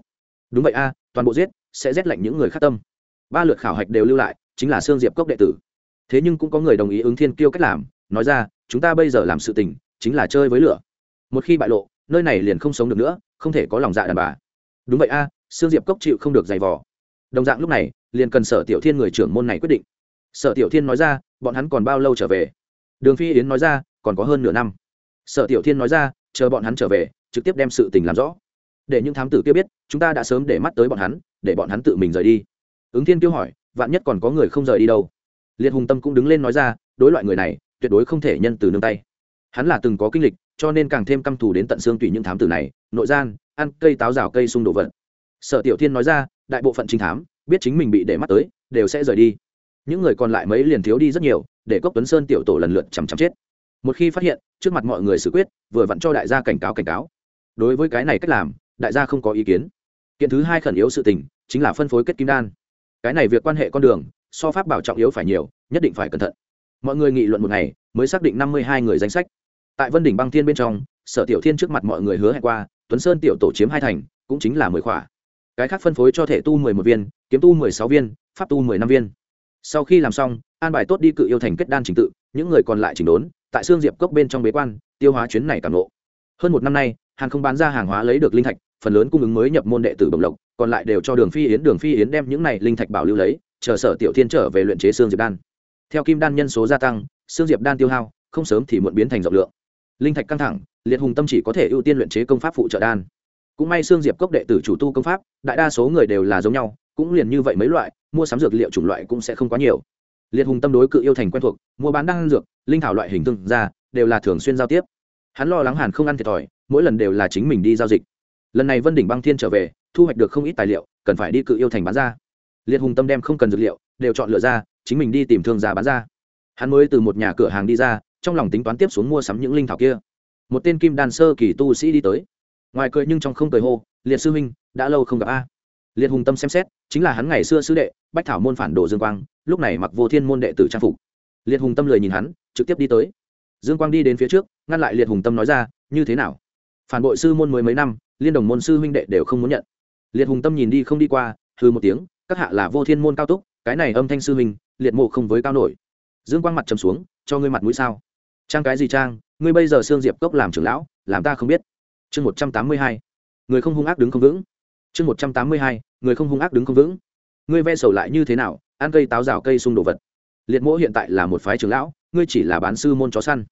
Đúng vậy a, toàn bộ giết sẽ rét lạnh những người khác tâm. Ba lượt khảo hạch đều lưu lại chính là xương diệp cốc đệ tử. Thế nhưng cũng có người đồng ý ứng thiên kiêu cách làm nói ra chúng ta bây giờ làm sự tình chính là chơi với lửa. Một khi bại lộ nơi này liền không sống được nữa không thể có lòng dạ đàn bà. Đúng vậy a à, xương diệp cốc chịu không được giày vò. Đồng dạng lúc này liền cần sở tiểu thiên người trưởng môn này quyết định. Sở tiểu thiên nói ra bọn hắn còn bao lâu trở về? Đường phi yến nói ra còn có hơn nửa năm. Sở tiểu thiên nói ra chờ bọn hắn trở về trực tiếp đem sự tình làm rõ. Để những thám tử kia biết chúng ta đã sớm để mắt tới bọn hắn để bọn hắn tự mình rời đi. Ứng thiên kêu hỏi vạn nhất còn có người không rời đi đâu. Liệt hùng tâm cũng đứng lên nói ra, đối loại người này, tuyệt đối không thể nhân từ nương tay. Hắn là từng có kinh lịch, cho nên càng thêm căm thù đến tận xương tùy những thám tử này, nội gian, ăn cây táo rào cây xung đổ vật. Sở tiểu thiên nói ra, đại bộ phận trinh thám, biết chính mình bị để mắt tới, đều sẽ rời đi. Những người còn lại mấy liền thiếu đi rất nhiều, để cốc tuấn sơn tiểu tổ lần lượt chằm chằm chết. Một khi phát hiện, trước mặt mọi người xử quyết, vừa vặn cho đại gia cảnh cáo cảnh cáo. Đối với cái này cách làm, đại gia không có ý kiến. Kiện thứ hai khẩn yếu sự tình, chính là phân phối kết kim đan cái này việc quan hệ con đường, so pháp bảo trọng yếu phải nhiều, nhất định phải cẩn thận. Mọi người nghị luận một ngày, mới xác định năm mươi hai người danh sách. Tại vân đỉnh băng thiên bên trong, sở tiểu thiên trước mặt mọi người hứa hẹn qua, tuấn sơn tiểu tổ chiếm hai thành, cũng chính là mười khỏa. Cái khác phân phối cho thể tu mười một viên, kiếm tu mười sáu viên, pháp tu mười năm viên. Sau khi làm xong, an bài tốt đi cự yêu thành kết đan trình tự, những người còn lại chỉnh đốn, tại xương diệp cốc bên trong bế quan, tiêu hóa chuyến này càng lộ hơn một năm nay hàng không bán ra hàng hóa lấy được linh thạch, phần lớn cung ứng mới nhập môn đệ tử bồng lộc còn lại đều cho đường phi yến, đường phi yến đem những này linh thạch bảo lưu lấy, chờ sở tiểu thiên trở về luyện chế xương diệp đan. Theo kim đan nhân số gia tăng, xương diệp đan tiêu hao, không sớm thì muộn biến thành rộng lượng. Linh thạch căng thẳng, liệt hùng tâm chỉ có thể ưu tiên luyện chế công pháp phụ trợ đan. Cũng may xương diệp cốc đệ tử chủ tu công pháp, đại đa số người đều là giống nhau, cũng liền như vậy mấy loại, mua sắm dược liệu chủng loại cũng sẽ không quá nhiều. Liệt hùng tâm đối cự yêu thành quen thuộc, mua bán đan dược, linh thảo loại hình tương ra đều là thường xuyên giao tiếp. Hắn lo lắng hàn không ăn thiệt thòi, mỗi lần đều là chính mình đi giao dịch. Lần này vân đỉnh băng thiên trở về thu hoạch được không ít tài liệu, cần phải đi cự yêu thành bán ra. Liệt hùng tâm đem không cần dược liệu, đều chọn lựa ra, chính mình đi tìm thương gia bán ra. Hắn mới từ một nhà cửa hàng đi ra, trong lòng tính toán tiếp xuống mua sắm những linh thảo kia. Một tên kim đàn sơ kỳ tu sĩ đi tới. Ngoài cười nhưng trong không cười hô, liệt sư huynh, đã lâu không gặp a. Liệt hùng tâm xem xét, chính là hắn ngày xưa sư đệ, bách thảo môn phản đồ dương quang, lúc này mặc vô thiên môn đệ tử trang phục. Liệt hùng tâm lời nhìn hắn, trực tiếp đi tới. Dương quang đi đến phía trước, ngăn lại liệt hùng tâm nói ra, như thế nào? Phản bội sư môn mới mấy năm, liên đồng môn sư huynh đệ đều không muốn nhận liệt hùng tâm nhìn đi không đi qua hư một tiếng, các hạ là vô thiên môn cao túc, cái này âm thanh sư huynh, liệt mộ không với cao nổi. Dương quang mặt trầm xuống, cho ngươi mặt mũi sao? Trang cái gì trang, ngươi bây giờ xương diệp cốc làm trưởng lão, làm ta không biết. Chương một trăm tám mươi hai, người không hung ác đứng không vững. Chương một trăm tám mươi hai, người không hung ác đứng không vững. Ngươi ve sầu lại như thế nào, ăn cây táo rào cây sung đồ vật. Liệt mỗ hiện tại là một phái trưởng lão, ngươi chỉ là bán sư môn chó săn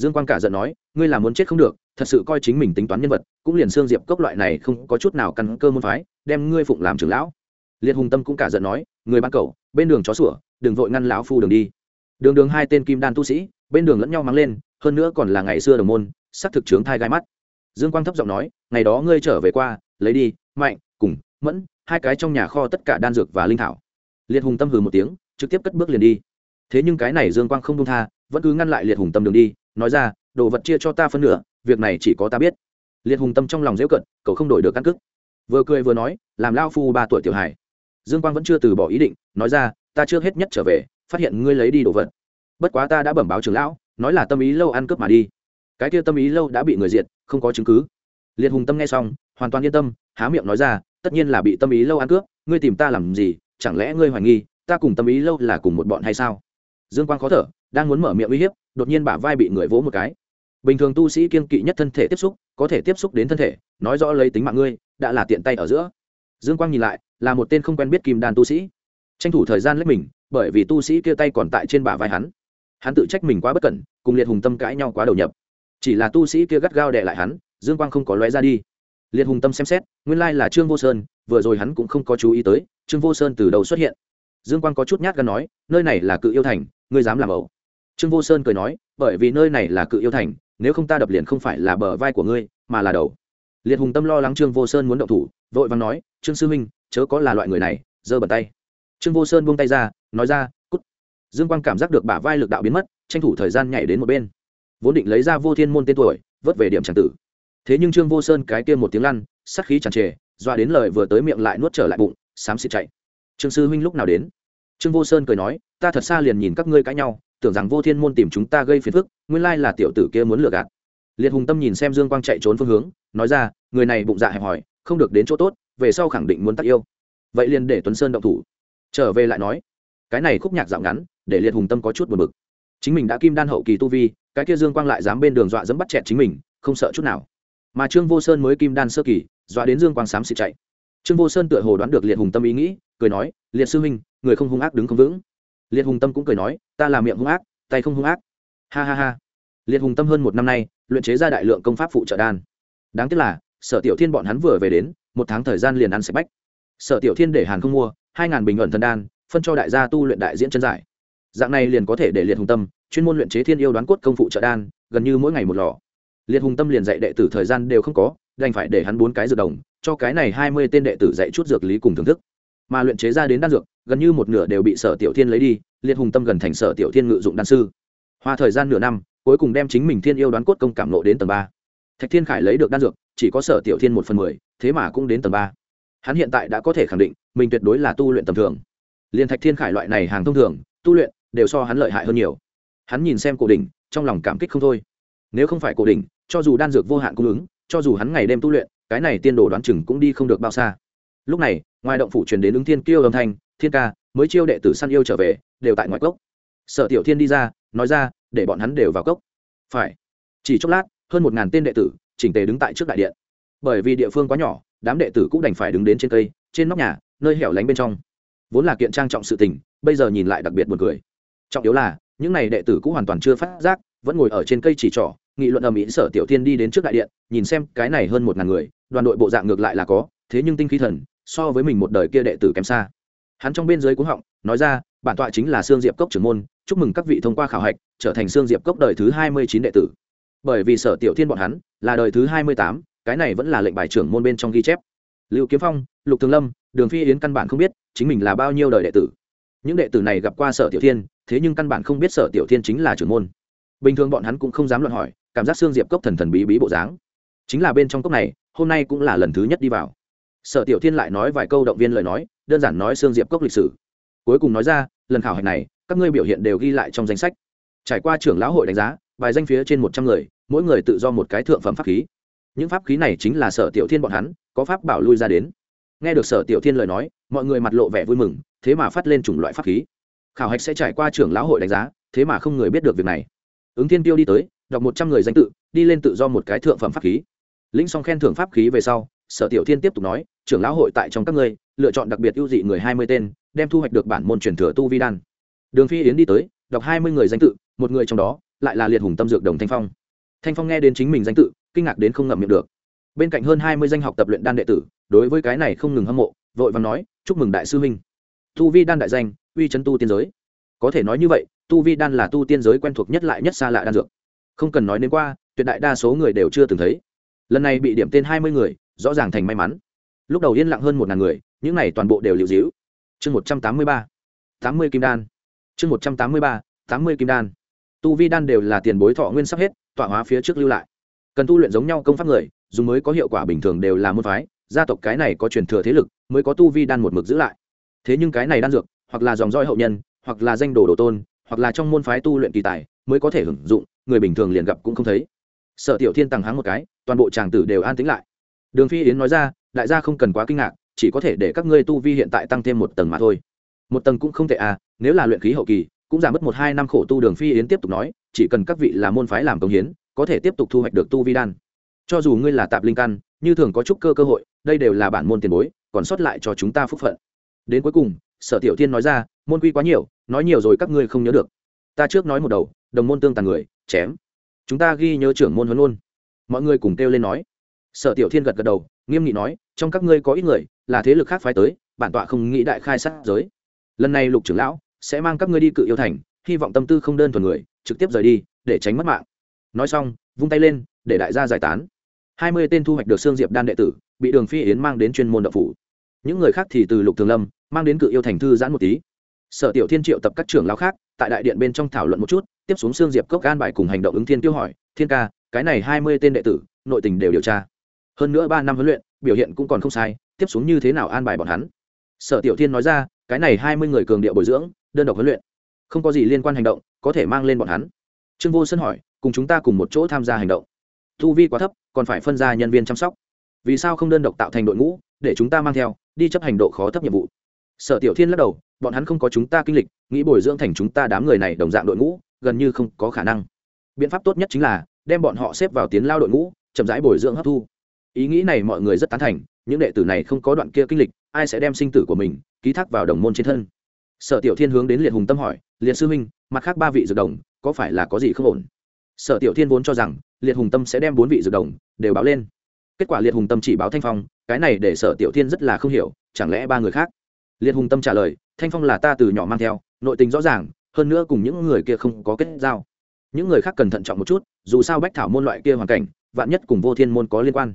dương quang cả giận nói, ngươi là muốn chết không được, thật sự coi chính mình tính toán nhân vật, cũng liền xương diệp cốc loại này không có chút nào căn cơ môn phái, đem ngươi phụng làm trưởng lão. Liệt hùng tâm cũng cả giận nói, người bán cầu, bên đường chó sủa, đừng vội ngăn lão phu đường đi. Đường đường hai tên kim đan tu sĩ, bên đường lẫn nhau mắng lên, hơn nữa còn là ngày xưa đồng môn sắc thực trướng thai gai mắt. Dương quang thấp giọng nói, ngày đó ngươi trở về qua, lấy đi, mạnh, cùng, mẫn, hai cái trong nhà kho tất cả đan dược và linh thảo. Liệt hùng tâm hừ một tiếng, trực tiếp cất bước liền đi. Thế nhưng cái này dương quang không đông tha, vẫn cứ ngăn lại liệt hùng tâm đường đi nói ra, đồ vật chia cho ta phân nửa, việc này chỉ có ta biết. Liệt hùng tâm trong lòng dễu cận cậu không đổi được căn cước. Vừa cười vừa nói, làm lao phu ba tuổi tiểu hải dương quang vẫn chưa từ bỏ ý định, nói ra, ta chưa hết nhất trở về, phát hiện ngươi lấy đi đồ vật. Bất quá ta đã bẩm báo trưởng lão, nói là tâm ý lâu ăn cướp mà đi. Cái kia tâm ý lâu đã bị người diệt, không có chứng cứ. Liệt hùng tâm nghe xong, hoàn toàn yên tâm, há miệng nói ra, tất nhiên là bị tâm ý lâu ăn cướp, ngươi tìm ta làm gì, chẳng lẽ ngươi hoài nghi, ta cùng tâm ý lâu là cùng một bọn hay sao? Dương quang khó thở, đang muốn mở miệng uy hiếp đột nhiên bả vai bị người vỗ một cái. Bình thường tu sĩ kiên kỵ nhất thân thể tiếp xúc, có thể tiếp xúc đến thân thể, nói rõ lấy tính mạng ngươi, đã là tiện tay ở giữa. Dương quang nhìn lại, là một tên không quen biết kim đàn tu sĩ. Tranh thủ thời gian lấy mình, bởi vì tu sĩ kia tay còn tại trên bả vai hắn. Hắn tự trách mình quá bất cẩn, cùng liệt hùng tâm cãi nhau quá đầu nhập. Chỉ là tu sĩ kia gắt gao đè lại hắn, dương quang không có lóe ra đi. Liệt hùng tâm xem xét, nguyên lai là trương vô sơn, vừa rồi hắn cũng không có chú ý tới, trương vô sơn từ đầu xuất hiện. Dương quang có chút nhát gan nói, nơi này là cự yêu thành, ngươi dám làm ẩu trương vô sơn cười nói, bởi vì nơi này là cự yêu thành, nếu không ta đập liền không phải là bờ vai của ngươi, mà là đầu. Liệt hùng tâm lo lắng trương vô sơn muốn động thủ, vội vàng nói, trương sư huynh, chớ có là loại người này, giơ bàn tay. Trương vô sơn buông tay ra, nói ra, cút. Dương quang cảm giác được bả vai lực đạo biến mất, tranh thủ thời gian nhảy đến một bên. Vốn định lấy ra vô thiên môn tên tuổi, vớt về điểm tràng tử. Thế nhưng trương vô sơn cái kia một tiếng lăn sắc khí tràn trề doa đến lời vừa tới miệng lại nuốt trở lại bụng, xám xịt chạy. Trương sư huynh lúc nào đến? Trương vô sơn cười nói, ta thật xa liền nhìn các ngươi cãi nhau tưởng rằng vô thiên môn tìm chúng ta gây phiền phức, nguyên lai là tiểu tử kia muốn lừa gạt. Liệt hùng tâm nhìn xem dương quang chạy trốn phương hướng, nói ra, người này bụng dạ hẹp hòi, không được đến chỗ tốt, về sau khẳng định muốn tắc yêu. Vậy liền để tuấn sơn động thủ. Trở về lại nói, cái này khúc nhạc dạo ngắn, để liệt hùng tâm có chút buồn bực. Chính mình đã kim đan hậu kỳ tu vi, cái kia dương quang lại dám bên đường dọa dẫm bắt chẹt chính mình, không sợ chút nào. Mà trương vô sơn mới kim đan sơ kỳ, dọa đến dương quang xám xịt chạy. Trương vô sơn tựa hồ đoán được liệt hùng tâm ý nghĩ, cười nói, liệt sư huynh, người không hung ác đứng không vững liệt hùng tâm cũng cười nói, ta là miệng hung ác, tay không hung ác. Ha ha ha. Liệt hùng tâm hơn một năm nay, luyện chế ra đại lượng công pháp phụ trợ đan. Đáng tiếc là, sở tiểu thiên bọn hắn vừa về đến, một tháng thời gian liền ăn sạch bách. Sở tiểu thiên để hàn không mua, hai ngàn bình ẩn thần đan, phân cho đại gia tu luyện đại diễn chân giải. Dạng này liền có thể để liệt hùng tâm, chuyên môn luyện chế thiên yêu đoán cốt công phụ trợ đan, gần như mỗi ngày một lò. Liệt hùng tâm liền dạy đệ tử thời gian đều không có, đành phải để hắn bốn cái dược đồng, cho cái này hai mươi tên đệ tử dạy chút dược lý cùng thưởng thức mà luyện chế ra đến đan dược, gần như một nửa đều bị sở tiểu thiên lấy đi, liệt hùng tâm gần thành sở tiểu thiên ngự dụng đan sư. Hoa thời gian nửa năm, cuối cùng đem chính mình thiên yêu đoán cốt công cảm nộ đến tầng ba. Thạch thiên khải lấy được đan dược, chỉ có sở tiểu thiên một phần mười, thế mà cũng đến tầng ba. Hắn hiện tại đã có thể khẳng định, mình tuyệt đối là tu luyện tầm thường. Liền thạch thiên khải loại này hàng thông thường, tu luyện đều so hắn lợi hại hơn nhiều. Hắn nhìn xem cổ đỉnh, trong lòng cảm kích không thôi. Nếu không phải cổ đỉnh, cho dù đan dược vô hạn cung ứng, cho dù hắn ngày đêm tu luyện, cái này tiên đồ đoán chừng cũng đi không được bao xa lúc này, ngoài động phủ truyền đến ứng thiên kêu âm thanh, thiên ca, mới chiêu đệ tử săn yêu trở về, đều tại ngoại cốc. Sở tiểu thiên đi ra, nói ra, để bọn hắn đều vào cốc. Phải. Chỉ chốc lát, hơn một ngàn tên đệ tử, chỉnh tề đứng tại trước đại điện. Bởi vì địa phương quá nhỏ, đám đệ tử cũng đành phải đứng đến trên cây, trên nóc nhà, nơi hẻo lánh bên trong. Vốn là kiện trang trọng sự tình, bây giờ nhìn lại đặc biệt buồn cười. Trọng yếu là, những n à y đệ tử cũng hoàn toàn chưa phát giác, vẫn ngồi ở trên cây chỉ trỏ, nghị luận ở mỹ sở tiểu thiên đi đến trước đại điện, nhìn xem cái này hơn một ngàn người, đoàn đội bộ dạng ngược lại là có, thế nhưng tinh khí thần so với mình một đời kia đệ tử kém xa. Hắn trong bên dưới cúng họng, nói ra, bản tọa chính là sương diệp cốc trưởng môn, chúc mừng các vị thông qua khảo hạch, trở thành sương diệp cốc đời thứ hai mươi chín đệ tử. Bởi vì sở tiểu thiên bọn hắn, là đời thứ hai mươi tám, cái này vẫn là lệnh bài trưởng môn bên trong ghi chép. Lưu kiếm phong, lục thường lâm, đường phi yến căn bản không biết, chính mình là bao nhiêu đời đệ tử. Những đệ tử này gặp qua sở tiểu thiên, thế nhưng căn bản không biết sở tiểu thiên chính là trưởng môn. Bình thường bọn hắn cũng không dám luận hỏi, cảm giác xương diệp cốc thần thần bí bí bộ dáng. Chính là bên trong cốc này, hôm nay cũng là lần thứ nhất đi vào sở tiểu thiên lại nói vài câu động viên lời nói, đơn giản nói xương diệp cốc lịch sử. Cuối cùng nói ra, lần khảo hạch này, các ngươi biểu hiện đều ghi lại trong danh sách. Trải qua trưởng lão hội đánh giá, bài danh phía trên một trăm người, mỗi người tự do một cái thượng phẩm pháp khí. Những pháp khí này chính là sở tiểu thiên bọn hắn, có pháp bảo lui ra đến. Nghe được sở tiểu thiên lời nói, mọi người mặt lộ vẻ vui mừng, thế mà phát lên chủng loại pháp khí. Khảo hạch sẽ trải qua trưởng lão hội đánh giá, thế mà không người biết được việc này. Ứng thiên tiêu đi tới, đọc một trăm người danh tự, đi lên tự do một cái thượng phẩm pháp khí. Lĩnh xong khen thưởng pháp khí về sau sở tiểu thiên tiếp tục nói, trưởng lão hội tại trong các ngươi, lựa chọn đặc biệt ưu dị người hai mươi tên, đem thu hoạch được bản môn truyền thừa tu vi đan. Đường phi yến đi tới, đọc hai mươi người danh tự, một người trong đó, lại là liệt hùng tâm dược đồng thanh phong. Thanh phong nghe đến chính mình danh tự, kinh ngạc đến không ngậm miệng được. Bên cạnh hơn hai mươi danh học tập luyện đan đệ tử, đối với cái này không ngừng hâm mộ, vội vàng nói, chúc mừng đại sư huynh. Tu vi đan đại danh, uy chấn tu tiên giới. Có thể nói như vậy, tu vi đan là tu tiên giới quen thuộc nhất lại nhất xa lạ đan dược. Không cần nói đến qua, tuyệt đại đa số người đều chưa từng thấy. Lần này bị điểm tên hai mươi người rõ ràng thành may mắn. Lúc đầu yên lặng hơn một ngàn người, những này toàn bộ đều liệu dĩu chương một trăm tám mươi ba, tám mươi kim đan. Chương một trăm tám mươi ba, tám mươi kim đan. Tu vi đan đều là tiền bối thọ nguyên sắp hết, tọa hóa phía trước lưu lại. Cần tu luyện giống nhau công pháp người, dùng mới có hiệu quả bình thường đều là môn phái, gia tộc cái này có truyền thừa thế lực, mới có tu vi đan một mực giữ lại. Thế nhưng cái này đan dược, hoặc là dòng roi hậu nhân, hoặc là danh đồ đồ tôn, hoặc là trong môn phái tu luyện kỳ tài, mới có thể hưởng dụng, người bình thường liền gặp cũng không thấy. Sợ tiểu thiên tăng háng một cái, toàn bộ tràng tử đều an tĩnh lại đường phi yến nói ra, đại gia không cần quá kinh ngạc, chỉ có thể để các ngươi tu vi hiện tại tăng thêm một tầng mà thôi. Một tầng cũng không tệ à nếu là luyện khí hậu kỳ, cũng giảm mất một hai năm khổ tu đường phi yến tiếp tục nói, chỉ cần các vị là môn phái làm công hiến, có thể tiếp tục thu hoạch được tu vi đan. Cho dù ngươi là tạp linh căn, như thường có chút cơ cơ hội, đây đều là bản môn tiền bối, còn sót lại cho chúng ta phúc phận. Đến cuối cùng, sở tiểu thiên nói ra, môn quy quá nhiều, nói nhiều rồi các ngươi không nhớ được. Ta trước nói một đầu, đồng môn tương tàn người, chém. Chúng ta ghi nhớ trưởng môn huấn luôn mọi người cùng kêu lên nói sở tiểu thiên gật gật đầu, nghiêm nghị nói, trong các ngươi có ít người, là thế lực khác phái tới, bản tọa không nghĩ đại khai sát giới. Lần này lục trưởng lão sẽ mang các ngươi đi cự yêu thành, hy vọng tâm tư không đơn thuần người, trực tiếp rời đi, để tránh mất mạng. Nói xong, vung tay lên, để đại gia giải tán. Hai mươi tên thu hoạch được xương diệp đan đệ tử, bị đường phi yến mang đến chuyên môn đậu phủ. Những người khác thì từ lục thường lâm, mang đến cự yêu thành thư giãn một tí. Sở tiểu thiên triệu tập các trưởng lão khác, tại đại điện bên trong thảo luận một chút, tiếp xuống xương diệp cốc gan bài cùng hành động ứng thiên tiêu hỏi, thiên ca, cái này hai mươi tên đệ tử, nội tình đều điều tra hơn nữa ba năm huấn luyện, biểu hiện cũng còn không sai, tiếp xuống như thế nào an bài bọn hắn? Sở tiểu thiên nói ra, cái này hai mươi người cường địa bồi dưỡng, đơn độc huấn luyện. Không có gì liên quan hành động, có thể mang lên bọn hắn. Trương vô sân hỏi, cùng chúng ta cùng một chỗ tham gia hành động. Thu vi quá thấp, còn phải phân ra nhân viên chăm sóc. Vì sao không đơn độc tạo thành đội ngũ, để chúng ta mang theo, đi chấp hành độ khó thấp nhiệm vụ? Sở tiểu thiên lắc đầu, bọn hắn không có chúng ta kinh lịch, nghĩ bồi dưỡng thành chúng ta đám người này đồng dạng đội ngũ, gần như không có khả năng. Biện pháp tốt nhất chính là, đem bọn họ xếp vào tiến lao đội ngũ, chậm rãi bồi dưỡng hấp thu ý nghĩ này mọi người rất tán thành, những đệ tử này không có đoạn kia kinh lịch, ai sẽ đem sinh tử của mình ký thác vào đồng môn trên thân? Sở tiểu thiên hướng đến liệt hùng tâm hỏi, liệt sư huynh, mặt khác ba vị dược đồng, có phải là có gì không ổn? Sở tiểu thiên vốn cho rằng, liệt hùng tâm sẽ đem bốn vị dược đồng đều báo lên. Kết quả liệt hùng tâm chỉ báo thanh phong, cái này để sở tiểu thiên rất là không hiểu, chẳng lẽ ba người khác? Liệt hùng tâm trả lời, thanh phong là ta từ nhỏ mang theo, nội tình rõ ràng, hơn nữa cùng những người kia không có kết giao. Những người khác cần thận trọng một chút, dù sao bách thảo môn loại kia hoàn cảnh, vạn nhất cùng vô thiên môn có liên quan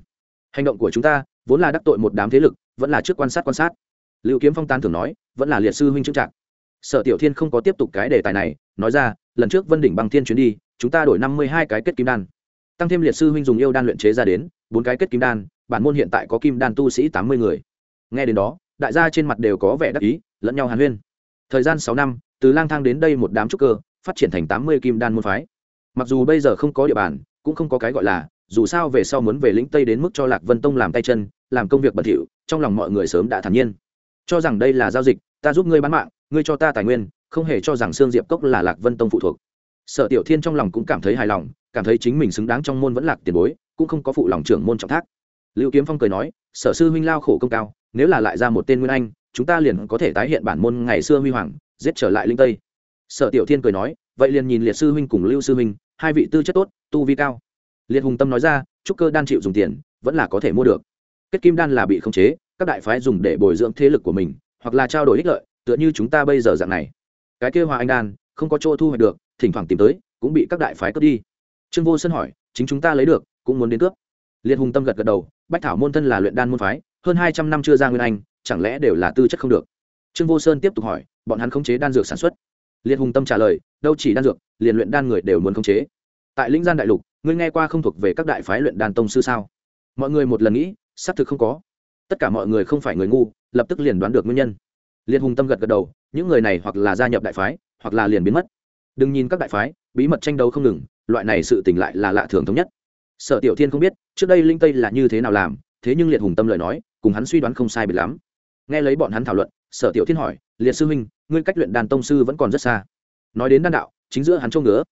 hành động của chúng ta vốn là đắc tội một đám thế lực, vẫn là trước quan sát quan sát. Lưu kiếm phong tan thường nói, vẫn là liệt sư huynh trưng trạc sở tiểu thiên không có tiếp tục cái đề tài này, nói ra, lần trước vân đỉnh băng thiên chuyến đi, chúng ta đổi năm mươi hai cái kết kim đan. Tăng thêm liệt sư huynh dùng yêu đan luyện chế ra đến, bốn cái kết kim đan, bản môn hiện tại có kim đan tu sĩ tám mươi người. Nghe đến đó, đại gia trên mặt đều có vẻ đắc ý, lẫn nhau hàn huyên. Thời gian sáu năm, từ lang thang đến đây một đám trúc cơ, phát triển thành tám mươi kim đan môn phái. Mặc dù bây giờ không có địa bàn, cũng không có cái gọi là dù sao về sau muốn về lĩnh tây đến mức cho lạc vân tông làm tay chân, làm công việc bẩn thỉu, trong lòng mọi người sớm đã thản nhiên. Cho rằng đây là giao dịch, ta giúp ngươi bán mạng, ngươi cho ta tài nguyên, không hề cho rằng sương diệp cốc là lạc vân tông phụ thuộc. Sở tiểu thiên trong lòng cũng cảm thấy hài lòng, cảm thấy chính mình xứng đáng trong môn vẫn lạc tiền bối, cũng không có phụ lòng trưởng môn trọng thác. Lưu kiếm phong cười nói, sở sư huynh lao khổ công cao, nếu là lại ra một tên nguyên anh, chúng ta liền có thể tái hiện bản môn ngày xưa huy hoàng, giết trở lại linh tây. Sở tiểu thiên cười nói, vậy liền nhìn liệt sư huynh cùng lưu sư huynh, hai vị tư chất tốt, tu vi cao liệt hùng tâm nói ra, trúc cơ đan chịu dùng tiền, vẫn là có thể mua được. Kết kim đan là bị khống chế, các đại phái dùng để bồi dưỡng thế lực của mình, hoặc là trao đổi ích lợi, tựa như chúng ta bây giờ dạng này. Cái kêu hòa anh đan, không có chỗ thu hoạch được, thỉnh thoảng tìm tới, cũng bị các đại phái cướp đi. Trương vô sân hỏi, chính chúng ta lấy được, cũng muốn đến cướp. Liệt hùng tâm gật gật đầu, bách thảo môn thân là luyện đan môn phái, hơn hai trăm năm chưa ra nguyên anh, chẳng lẽ đều là tư chất không được? Trương vô sơn tiếp tục hỏi, bọn hắn khống chế đan dược sản xuất? Liệt hùng tâm trả lời, đâu chỉ đan dược, liền luyện đan người đều muốn khống chế tại lĩnh gian đại lục, ngươi nghe qua không thuộc về các đại phái luyện đan tông sư sao? Mọi người một lần nghĩ, xác thực không có. Tất cả mọi người không phải người ngu, lập tức liền đoán được nguyên nhân. Liệt hùng tâm gật gật đầu, những người này hoặc là gia nhập đại phái, hoặc là liền biến mất. Đừng nhìn các đại phái, bí mật tranh đấu không ngừng, loại này sự tình lại là lạ thường thống nhất. Sở tiểu thiên không biết, trước đây linh tây là như thế nào làm, thế nhưng liệt hùng tâm lời nói, cùng hắn suy đoán không sai biệt lắm. Nghe lấy bọn hắn thảo luận, sở tiểu thiên hỏi, liệt sư huynh, ngươi cách luyện đàn tông sư vẫn còn rất xa. Nói đến đan đạo, chính giữa hắn trông ngứa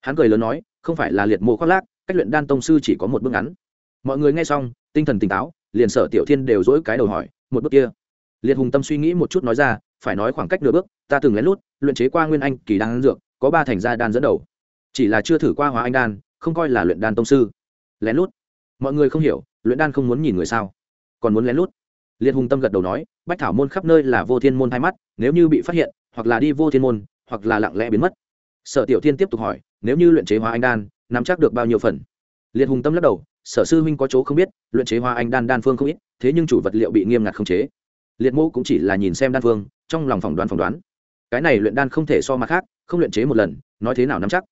hắn cười lớn nói, không phải là liệt mộ khoác lác, cách luyện đan tông sư chỉ có một bước ngắn. Mọi người nghe xong, tinh thần tỉnh táo, liền sở tiểu thiên đều dỗi cái đầu hỏi, một bước kia. Liệt hùng tâm suy nghĩ một chút nói ra, phải nói khoảng cách nửa bước, ta từng lén lút, luyện chế qua nguyên anh kỳ đan dược, có ba thành gia đan dẫn đầu. Chỉ là chưa thử qua hóa anh đan, không coi là luyện đan tông sư. Lén lút? Mọi người không hiểu, luyện đan không muốn nhìn người sao? Còn muốn lén lút? Liệt hùng tâm gật đầu nói, bách thảo môn khắp nơi là vô thiên môn thay mắt, nếu như bị phát hiện, hoặc là đi vô thiên môn, hoặc là lặng lẽ biến mất. Sở tiểu thiên tiếp tục hỏi nếu như luyện chế hóa anh đan, nắm chắc được bao nhiêu phần? Liệt hùng tâm lắc đầu, sở sư huynh có chỗ không biết, luyện chế hóa anh đan đan phương không ít, thế nhưng chủ vật liệu bị nghiêm ngặt không chế. Liệt mô cũng chỉ là nhìn xem đan phương, trong lòng phỏng đoán phỏng đoán. Cái này luyện đan không thể so mặt khác, không luyện chế một lần, nói thế nào nắm chắc?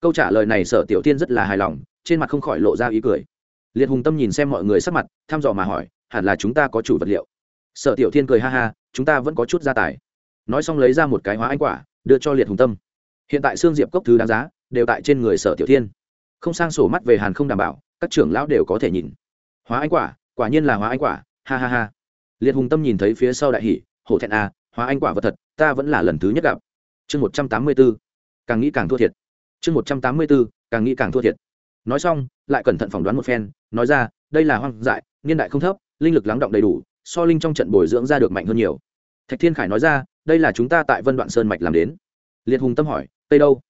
Câu trả lời này sở tiểu tiên rất là hài lòng, trên mặt không khỏi lộ ra ý cười. Liệt hùng tâm nhìn xem mọi người sắc mặt, thăm dò mà hỏi, hẳn là chúng ta có chủ vật liệu? Sở tiểu thiên cười ha ha, chúng ta vẫn có chút gia tài. Nói xong lấy ra một cái hóa anh quả, đưa cho liệt hùng tâm. Hiện tại xương diệp cốc thứ đáng giá đều tại trên người sở tiểu thiên. Không sang sổ mắt về hàn không đảm bảo các trưởng lão đều có thể nhìn. Hóa anh quả quả nhiên là hóa anh quả ha ha ha. Liệt hùng tâm nhìn thấy phía sau đại hỷ hổ thẹn a à, hóa anh quả vật thật ta vẫn là lần thứ nhất gặp. Chương một trăm tám mươi b ố càng nghĩ càng thua thiệt. Chương một trăm tám mươi b ố càng nghĩ càng thua thiệt. Nói xong lại cẩn thận phỏng đoán một phen nói ra đây là hoang dại niên đại không thấp linh lực lắng động đầy đủ so linh trong trận bồi dưỡng ra được mạnh hơn nhiều. Thạch thiên khải nói ra đây là chúng ta tại vân đoạn sơn mạch làm đến. Liệt hùng tâm hỏi tây đâu?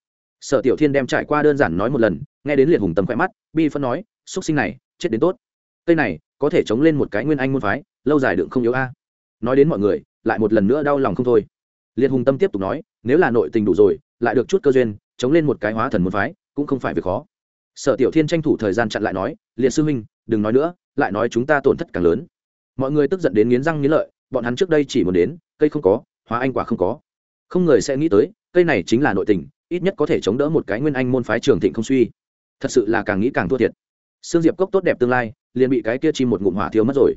Sở tiểu thiên đem trải qua đơn giản nói một lần, nghe đến liệt hùng tâm khỏe mắt, bi phân nói xuất sinh này, chết đến tốt. Cây này, có thể chống lên một cái nguyên anh môn phái, lâu dài đựng không yếu a. Nói đến mọi người, lại một lần nữa đau lòng không thôi. Liệt hùng tâm tiếp tục nói, nếu là nội tình đủ rồi, lại được chút cơ duyên, chống lên một cái hóa thần môn phái, cũng không phải việc khó. Sở tiểu thiên tranh thủ thời gian chặn lại nói, liệt sư huynh, đừng nói nữa, lại nói chúng ta tổn thất càng lớn. Mọi người tức giận đến nghiến răng nghiến lợi, bọn hắn trước đây chỉ muốn đến, cây không có, hóa anh quả không có. Không người sẽ nghĩ tới, cây này chính là nội tình ít nhất có thể chống đỡ một cái nguyên anh môn phái trường thịnh không suy thật sự là càng nghĩ càng thua thiệt Sương Diệp cốc tốt đẹp tương lai, liền bị cái kia chim một ngụm hỏa thiêu mất rồi.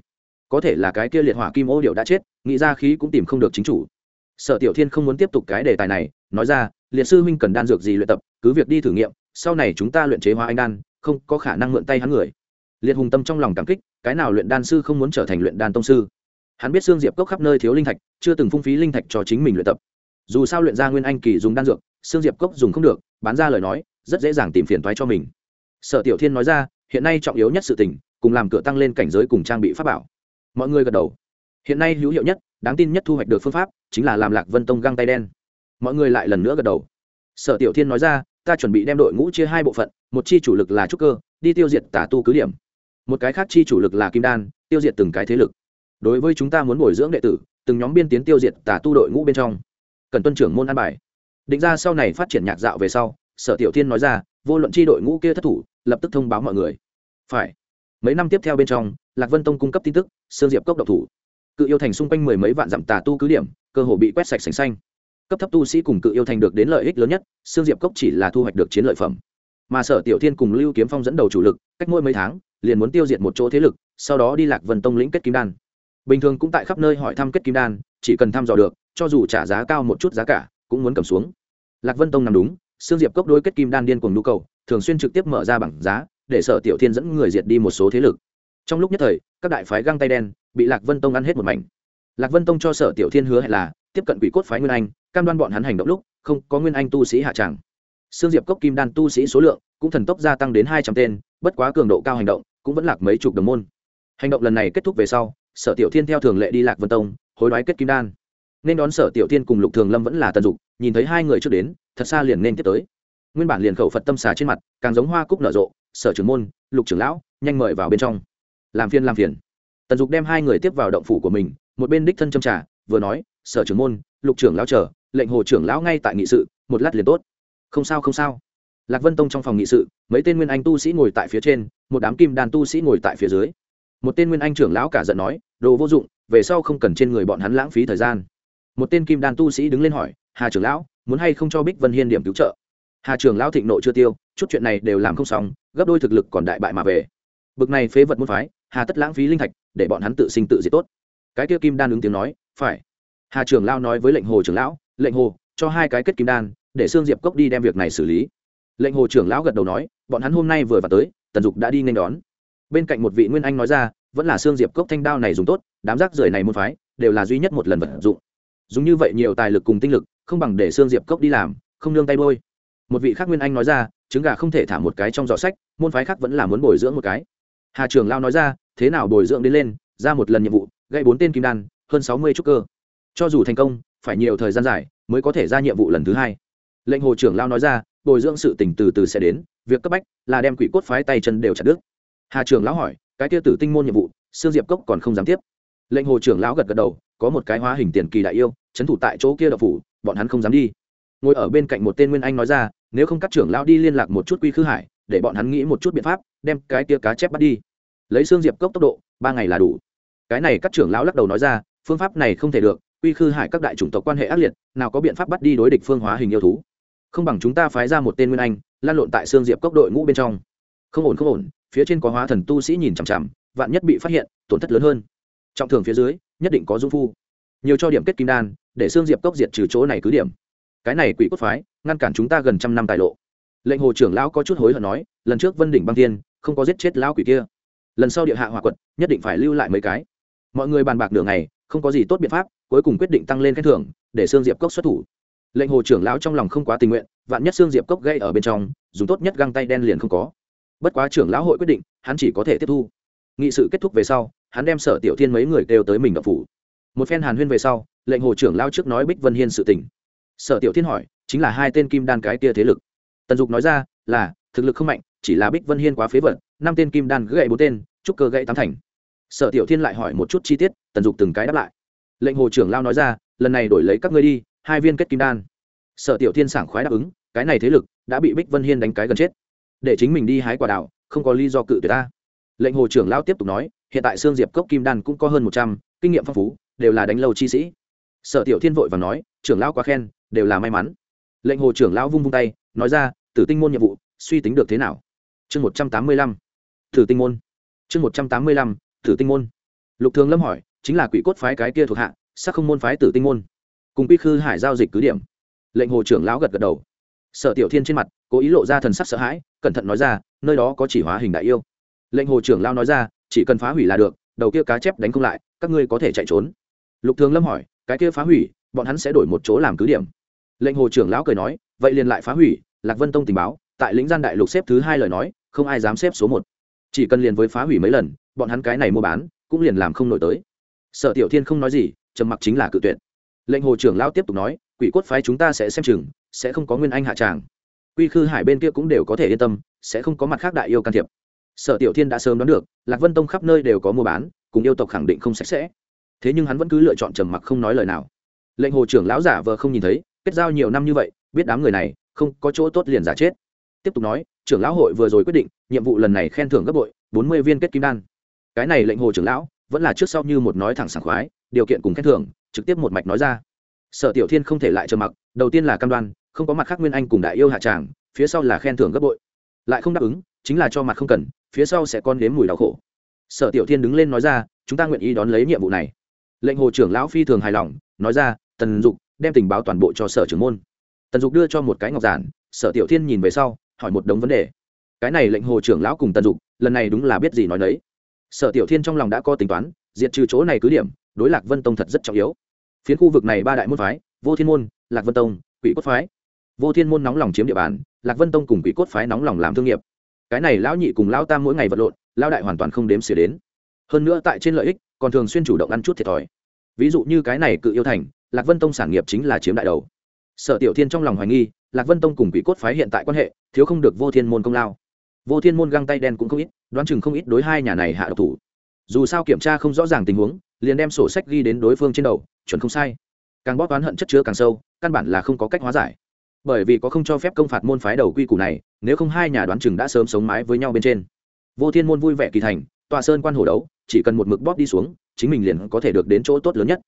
Có thể là cái kia liệt hỏa kim ô điệu đã chết, nghĩ ra khí cũng tìm không được chính chủ. Sở Tiểu Thiên không muốn tiếp tục cái đề tài này, nói ra, liệt sư huynh cần đan dược gì luyện tập, cứ việc đi thử nghiệm, sau này chúng ta luyện chế hóa anh đan, không có khả năng mượn tay hắn người. Liệt Hùng Tâm trong lòng cảm kích, cái nào luyện đan sư không muốn trở thành luyện đan tông sư. Hắn biết Sương Diệp cốc khắp nơi thiếu linh thạch, chưa từng phung phí linh thạch cho chính mình luyện tập. Dù sao luyện ra nguyên anh kỳ dùng đan dược, Sương Diệp cốc dùng không được, bán ra lời nói, rất dễ dàng tìm phiền toái cho mình. Sở Tiểu Thiên nói ra, hiện nay trọng yếu nhất sự tình cùng làm cửa tăng lên cảnh giới cùng trang bị pháp bảo. Mọi người gật đầu. Hiện nay hữu hiệu nhất đáng tin nhất thu hoạch được phương pháp chính là làm lạc vân tông găng tay đen. Mọi người lại lần nữa gật đầu. Sở tiểu thiên nói ra ta chuẩn bị đem đội ngũ chia hai bộ phận một chi chủ lực là trúc cơ đi tiêu diệt tả tu cứ điểm. Một cái khác chi chủ lực là kim đan tiêu diệt từng cái thế lực. Đối với chúng ta muốn bồi dưỡng đệ tử từng nhóm biên tiến tiêu diệt tả tu đội ngũ bên trong. Cần tuân trưởng môn an bài định ra sau này phát triển nhạc dạo về sau, sở tiểu thiên nói ra, vô luận chi đội ngũ kia thất thủ, lập tức thông báo mọi người. Phải. Mấy năm tiếp theo bên trong, lạc vân tông cung cấp tin tức, sương diệp cốc độc thủ. Cự yêu thành xung quanh mười mấy vạn dặm tà tu cứ điểm, cơ hồ bị quét sạch sành xanh. Cấp thấp tu sĩ cùng cự yêu thành được đến lợi ích lớn nhất xương diệp cốc chỉ là thu hoạch được chiến lợi phẩm. Mà sở tiểu thiên cùng lưu kiếm phong dẫn đầu chủ lực, cách mỗi mấy tháng, liền muốn tiêu diệt một chỗ thế lực, sau đó đi lạc vân tông lĩnh kết kim đan. Bình thường cũng tại khắp nơi hỏi thăm kết kim đan, chỉ cần thăm dò được, cho dù trả giá cao một chút giá cả cũng muốn cầm xuống. Lạc vân tông nằm đúng xương diệp cốc đối kết kim đan điên cùng nhu cầu, thường xuyên trực tiếp mở ra bảng giá, để sở tiểu thiên dẫn người diệt đi một số thế lực. Trong lúc nhất thời, các đại phái găng tay đen, bị lạc vân tông ăn hết một mảnh. Lạc vân tông cho sở tiểu thiên hứa hẹn là, tiếp cận quỷ cốt phái nguyên anh, cam đoan bọn hắn hành động lúc, không có nguyên anh tu sĩ hạ tràng. Xương diệp cốc kim đan tu sĩ số lượng, cũng thần tốc gia tăng đến hai trăm tên, bất quá cường độ cao hành động, cũng vẫn lạc mấy chục đồng môn. Hành động lần này kết thúc về sau, sở tiểu thiên theo thường lệ đi lạc vân tông, hối đoái kết kim đan nên đón sở tiểu thiên cùng lục thường lâm vẫn là tần dục, nhìn thấy hai người trước đến, thật xa liền nên tiếp tới. Nguyên bản liền khẩu phật tâm xà trên mặt, càng giống hoa cúc nở rộ, sở trưởng môn, lục trưởng lão, nhanh mời vào bên trong. Làm phiền làm phiền. Tần dục đem hai người tiếp vào động phủ của mình, một bên đích thân châm trà, vừa nói, sở trưởng môn, lục trưởng lão chờ, lệnh hồ trưởng lão ngay tại nghị sự, một lát liền tốt. Không sao không sao. Lạc vân tông trong phòng nghị sự, mấy tên nguyên anh tu sĩ ngồi tại phía trên, một đám kim đàn tu sĩ ngồi tại phía dưới. Một tên nguyên anh trưởng lão cả giận nói, đồ vô dụng, về sau không cần trên người bọn hắn lãng phí thời gian một tên kim đan tu sĩ đứng lên hỏi, hà trưởng lão, muốn hay không cho bích vân hiên điểm cứu trợ? Hà trưởng lão thịnh nộ chưa tiêu, chút chuyện này đều làm không xong, gấp đôi thực lực còn đại bại mà về. Bực này phế vật muốn phái, hà tất lãng phí linh thạch, để bọn hắn tự sinh tự diệt tốt. Cái kia kim đan ứng tiếng nói, phải. Hà trưởng lão nói với lệnh hồ trưởng lão, lệnh hồ, cho hai cái kết kim đan, để xương diệp cốc đi đem việc này xử lý. Lệnh hồ trưởng lão gật đầu nói, bọn hắn hôm nay vừa vào tới, tần dục đã đi nên đón. Bên cạnh một vị nguyên anh nói ra, vẫn là xương diệp cốc thanh đao này dùng tốt, đám rác rưởi này muốn phái, đều là duy nhất một lần vật dụng dùng như vậy nhiều tài lực cùng tinh lực, không bằng để xương diệp cốc đi làm, không nương tay đôi. Một vị khác nguyên anh nói ra, trứng gà không thể thả một cái trong giỏ sách, môn phái khác vẫn là muốn bồi dưỡng một cái. Hà trường lao nói ra, thế nào bồi dưỡng đến lên, ra một lần nhiệm vụ gây bốn tên kim đan, hơn sáu mươi trúc cơ. Cho dù thành công, phải nhiều thời gian dài mới có thể ra nhiệm vụ lần thứ hai. Lệnh hồ trưởng lao nói ra, bồi dưỡng sự tỉnh từ từ sẽ đến, việc cấp bách là đem quỷ cốt phái tay chân đều chặt đứt. Hà trưởng lão hỏi, cái tiêu tử tinh môn nhiệm vụ, sương diệp cốc còn không dám tiếp lệnh hồ trưởng lão gật gật đầu, có một cái hóa hình tiền kỳ đại yêu trấn thủ tại chỗ kia đậu phủ, bọn hắn không dám đi. Ngồi ở bên cạnh một tên nguyên anh nói ra, nếu không các trưởng lão đi liên lạc một chút quy khư hải, để bọn hắn nghĩ một chút biện pháp, đem cái tia cá chép bắt đi. Lấy xương diệp cốc tốc độ, ba ngày là đủ. Cái này các trưởng lão lắc đầu nói ra, phương pháp này không thể được, quy khư hải các đại chủng tộc quan hệ ác liệt, nào có biện pháp bắt đi đối địch phương hóa hình yêu thú. Không bằng chúng ta phái ra một tên nguyên anh, lan lộn tại xương diệp cốc đội ngũ bên trong. Không ổn không ổn, phía trên có hóa thần tu sĩ nhìn chằm chằm, vạn nhất bị phát hiện, tổn thất lớn hơn trọng thường phía dưới, nhất định có dung phu. Nhiều cho điểm kết kim đan, để xương diệp cốc diệt trừ chỗ này cứ điểm. Cái này quỷ cốt phái, ngăn cản chúng ta gần trăm năm tài lộ. Lệnh hồ trưởng lão có chút hối hận nói, lần trước vân đỉnh băng tiên không có giết chết lão quỷ kia. Lần sau địa hạ hỏa quật, nhất định phải lưu lại mấy cái. Mọi người bàn bạc đường này không có gì tốt biện pháp, cuối cùng quyết định tăng lên khen thưởng, để xương diệp cốc xuất thủ. Lệnh hồ trưởng lão trong lòng không quá tình nguyện, vạn nhất xương diệp cốc gây ở bên trong, dùng tốt nhất găng tay đen liền không có. Bất quá trưởng lão hội quyết định, hắn chỉ có thể tiếp thu. Nghị sự kết thúc về sau hắn đem sở tiểu thiên mấy người đều tới mình đập phủ. Một phen hàn huyên về sau lệnh hồ trưởng lao trước nói bích vân hiên sự tình. Sở tiểu thiên hỏi chính là hai tên kim đan cái kia thế lực. Tần dục nói ra là thực lực không mạnh chỉ là bích vân hiên quá phế vật năm tên kim đan gãy bốn tên trúc cơ gãy tám thành. Sở tiểu thiên lại hỏi một chút chi tiết tần dục từng cái đáp lại. Lệnh hồ trưởng lao nói ra lần này đổi lấy các ngươi đi hai viên kết kim đan. Sở tiểu thiên sảng khoái đáp ứng cái này thế lực đã bị bích vân hiên đánh cái gần chết. Để chính mình đi hái quả đào, không có lý do cự tuyệt ta. Lệnh hồ trưởng lao tiếp tục nói hiện tại xương diệp cốc kim đan cũng có hơn một trăm, kinh nghiệm phong phú, đều là đánh lâu chi sĩ. Sở tiểu thiên vội và nói, trưởng lão quá khen, đều là may mắn. Lệnh hồ trưởng lão vung vung tay, nói ra, tử tinh môn nhiệm vụ, suy tính được thế nào? Chương một trăm tám mươi lăm, tử tinh môn. Chương một trăm tám mươi lăm, tử tinh môn. Lục thường lâm hỏi, chính là quỷ cốt phái cái kia thuộc hạ sắc không môn phái tử tinh môn? Cùng quy khư hải giao dịch cứ điểm. Lệnh hồ trưởng lão gật gật đầu. Sở tiểu thiên trên mặt, cố ý lộ ra thần sắc sợ hãi, cẩn thận nói ra, nơi đó có chỉ hóa hình đại yêu. Lệnh hồ trưởng lão nói ra chỉ cần phá hủy là được, đầu kia cá chép đánh không lại, các ngươi có thể chạy trốn. Lục thường lâm hỏi, cái kia phá hủy, bọn hắn sẽ đổi một chỗ làm cứ điểm. Lệnh hồ trưởng lão cười nói, vậy liền lại phá hủy, lạc vân tông tình báo, tại lĩnh gian đại lục xếp thứ hai lời nói, không ai dám xếp số một. Chỉ cần liền với phá hủy mấy lần, bọn hắn cái này mua bán, cũng liền làm không nổi tới. Sở tiểu thiên không nói gì, trầm mặc chính là cự tuyệt. Lệnh hồ trưởng lão tiếp tục nói, quỷ cốt phái chúng ta sẽ xem chừng, sẽ không có nguyên anh hạ tràng. Quy khư hải bên kia cũng đều có thể yên tâm, sẽ không có mặt khác đại yêu can thiệp sở tiểu thiên đã sớm đoán được, lạc vân tông khắp nơi đều có mua bán, cùng yêu tộc khẳng định không sạch sẽ. Thế nhưng hắn vẫn cứ lựa chọn trầm mặc không nói lời nào. Lệnh hồ trưởng lão giả vờ không nhìn thấy, kết giao nhiều năm như vậy, biết đám người này, không có chỗ tốt liền giả chết. Tiếp tục nói, trưởng lão hội vừa rồi quyết định, nhiệm vụ lần này khen thưởng gấp bội, bốn mươi viên kết kim đan. Cái này lệnh hồ trưởng lão, vẫn là trước sau như một nói thẳng sảng khoái, điều kiện cùng khen thưởng, trực tiếp một mạch nói ra. Sở tiểu thiên không thể lại trầm mặc, đầu tiên là cam đoan, không có mặt khác nguyên anh cùng đại yêu hạ tràng, phía sau là khen thưởng gấp bội. Lại không đáp ứng, chính là cho mặt không cần phía sau sẽ con đếm mùi đau khổ. Sở tiểu thiên đứng lên nói ra, chúng ta nguyện ý đón lấy nhiệm vụ này. Lệnh hồ trưởng lão phi thường hài lòng, nói ra, tần dục, đem tình báo toàn bộ cho sở trưởng môn. Tần dục đưa cho một cái ngọc giản, sở tiểu thiên nhìn về sau, hỏi một đống vấn đề. Cái này lệnh hồ trưởng lão cùng tần dục, lần này đúng là biết gì nói đấy sở tiểu thiên trong lòng đã có tính toán, diệt trừ chỗ này cứ điểm, đối lạc vân tông thật rất trọng yếu. Phiến khu vực này ba đại môn phái, vô thiên môn, lạc vân tông, quỷ cốt phái. Vô thiên môn nóng lòng chiếm địa bàn, lạc vân tông cùng quỷ cốt phái nóng lòng làm thương nghiệp cái này lão nhị cùng lão tam mỗi ngày vật lộn, lão đại hoàn toàn không đếm xỉa đến. Hơn nữa tại trên lợi ích, còn thường xuyên chủ động ăn chút thiệt thòi. Ví dụ như cái này cự yêu thành, lạc vân tông sản nghiệp chính là chiếm đại đầu. Sở tiểu thiên trong lòng hoài nghi, lạc vân tông cùng quỷ cốt phái hiện tại quan hệ, thiếu không được vô thiên môn công lao. Vô thiên môn găng tay đen cũng không ít, đoán chừng không ít đối hai nhà này hạ độc thủ. Dù sao kiểm tra không rõ ràng tình huống, liền đem sổ sách ghi đến đối phương trên đầu, chuẩn không sai. Càng bóp oán hận chất chứa càng sâu, căn bản là không có cách hóa giải bởi vì có không cho phép công phạt môn phái đầu quy củ này, nếu không hai nhà đoán chừng đã sớm sống mái với nhau bên trên. Vô thiên môn vui vẻ kỳ thành tòa sơn quan hồ đấu, chỉ cần một mực bóp đi xuống, chính mình liền có thể được đến chỗ tốt lớn nhất.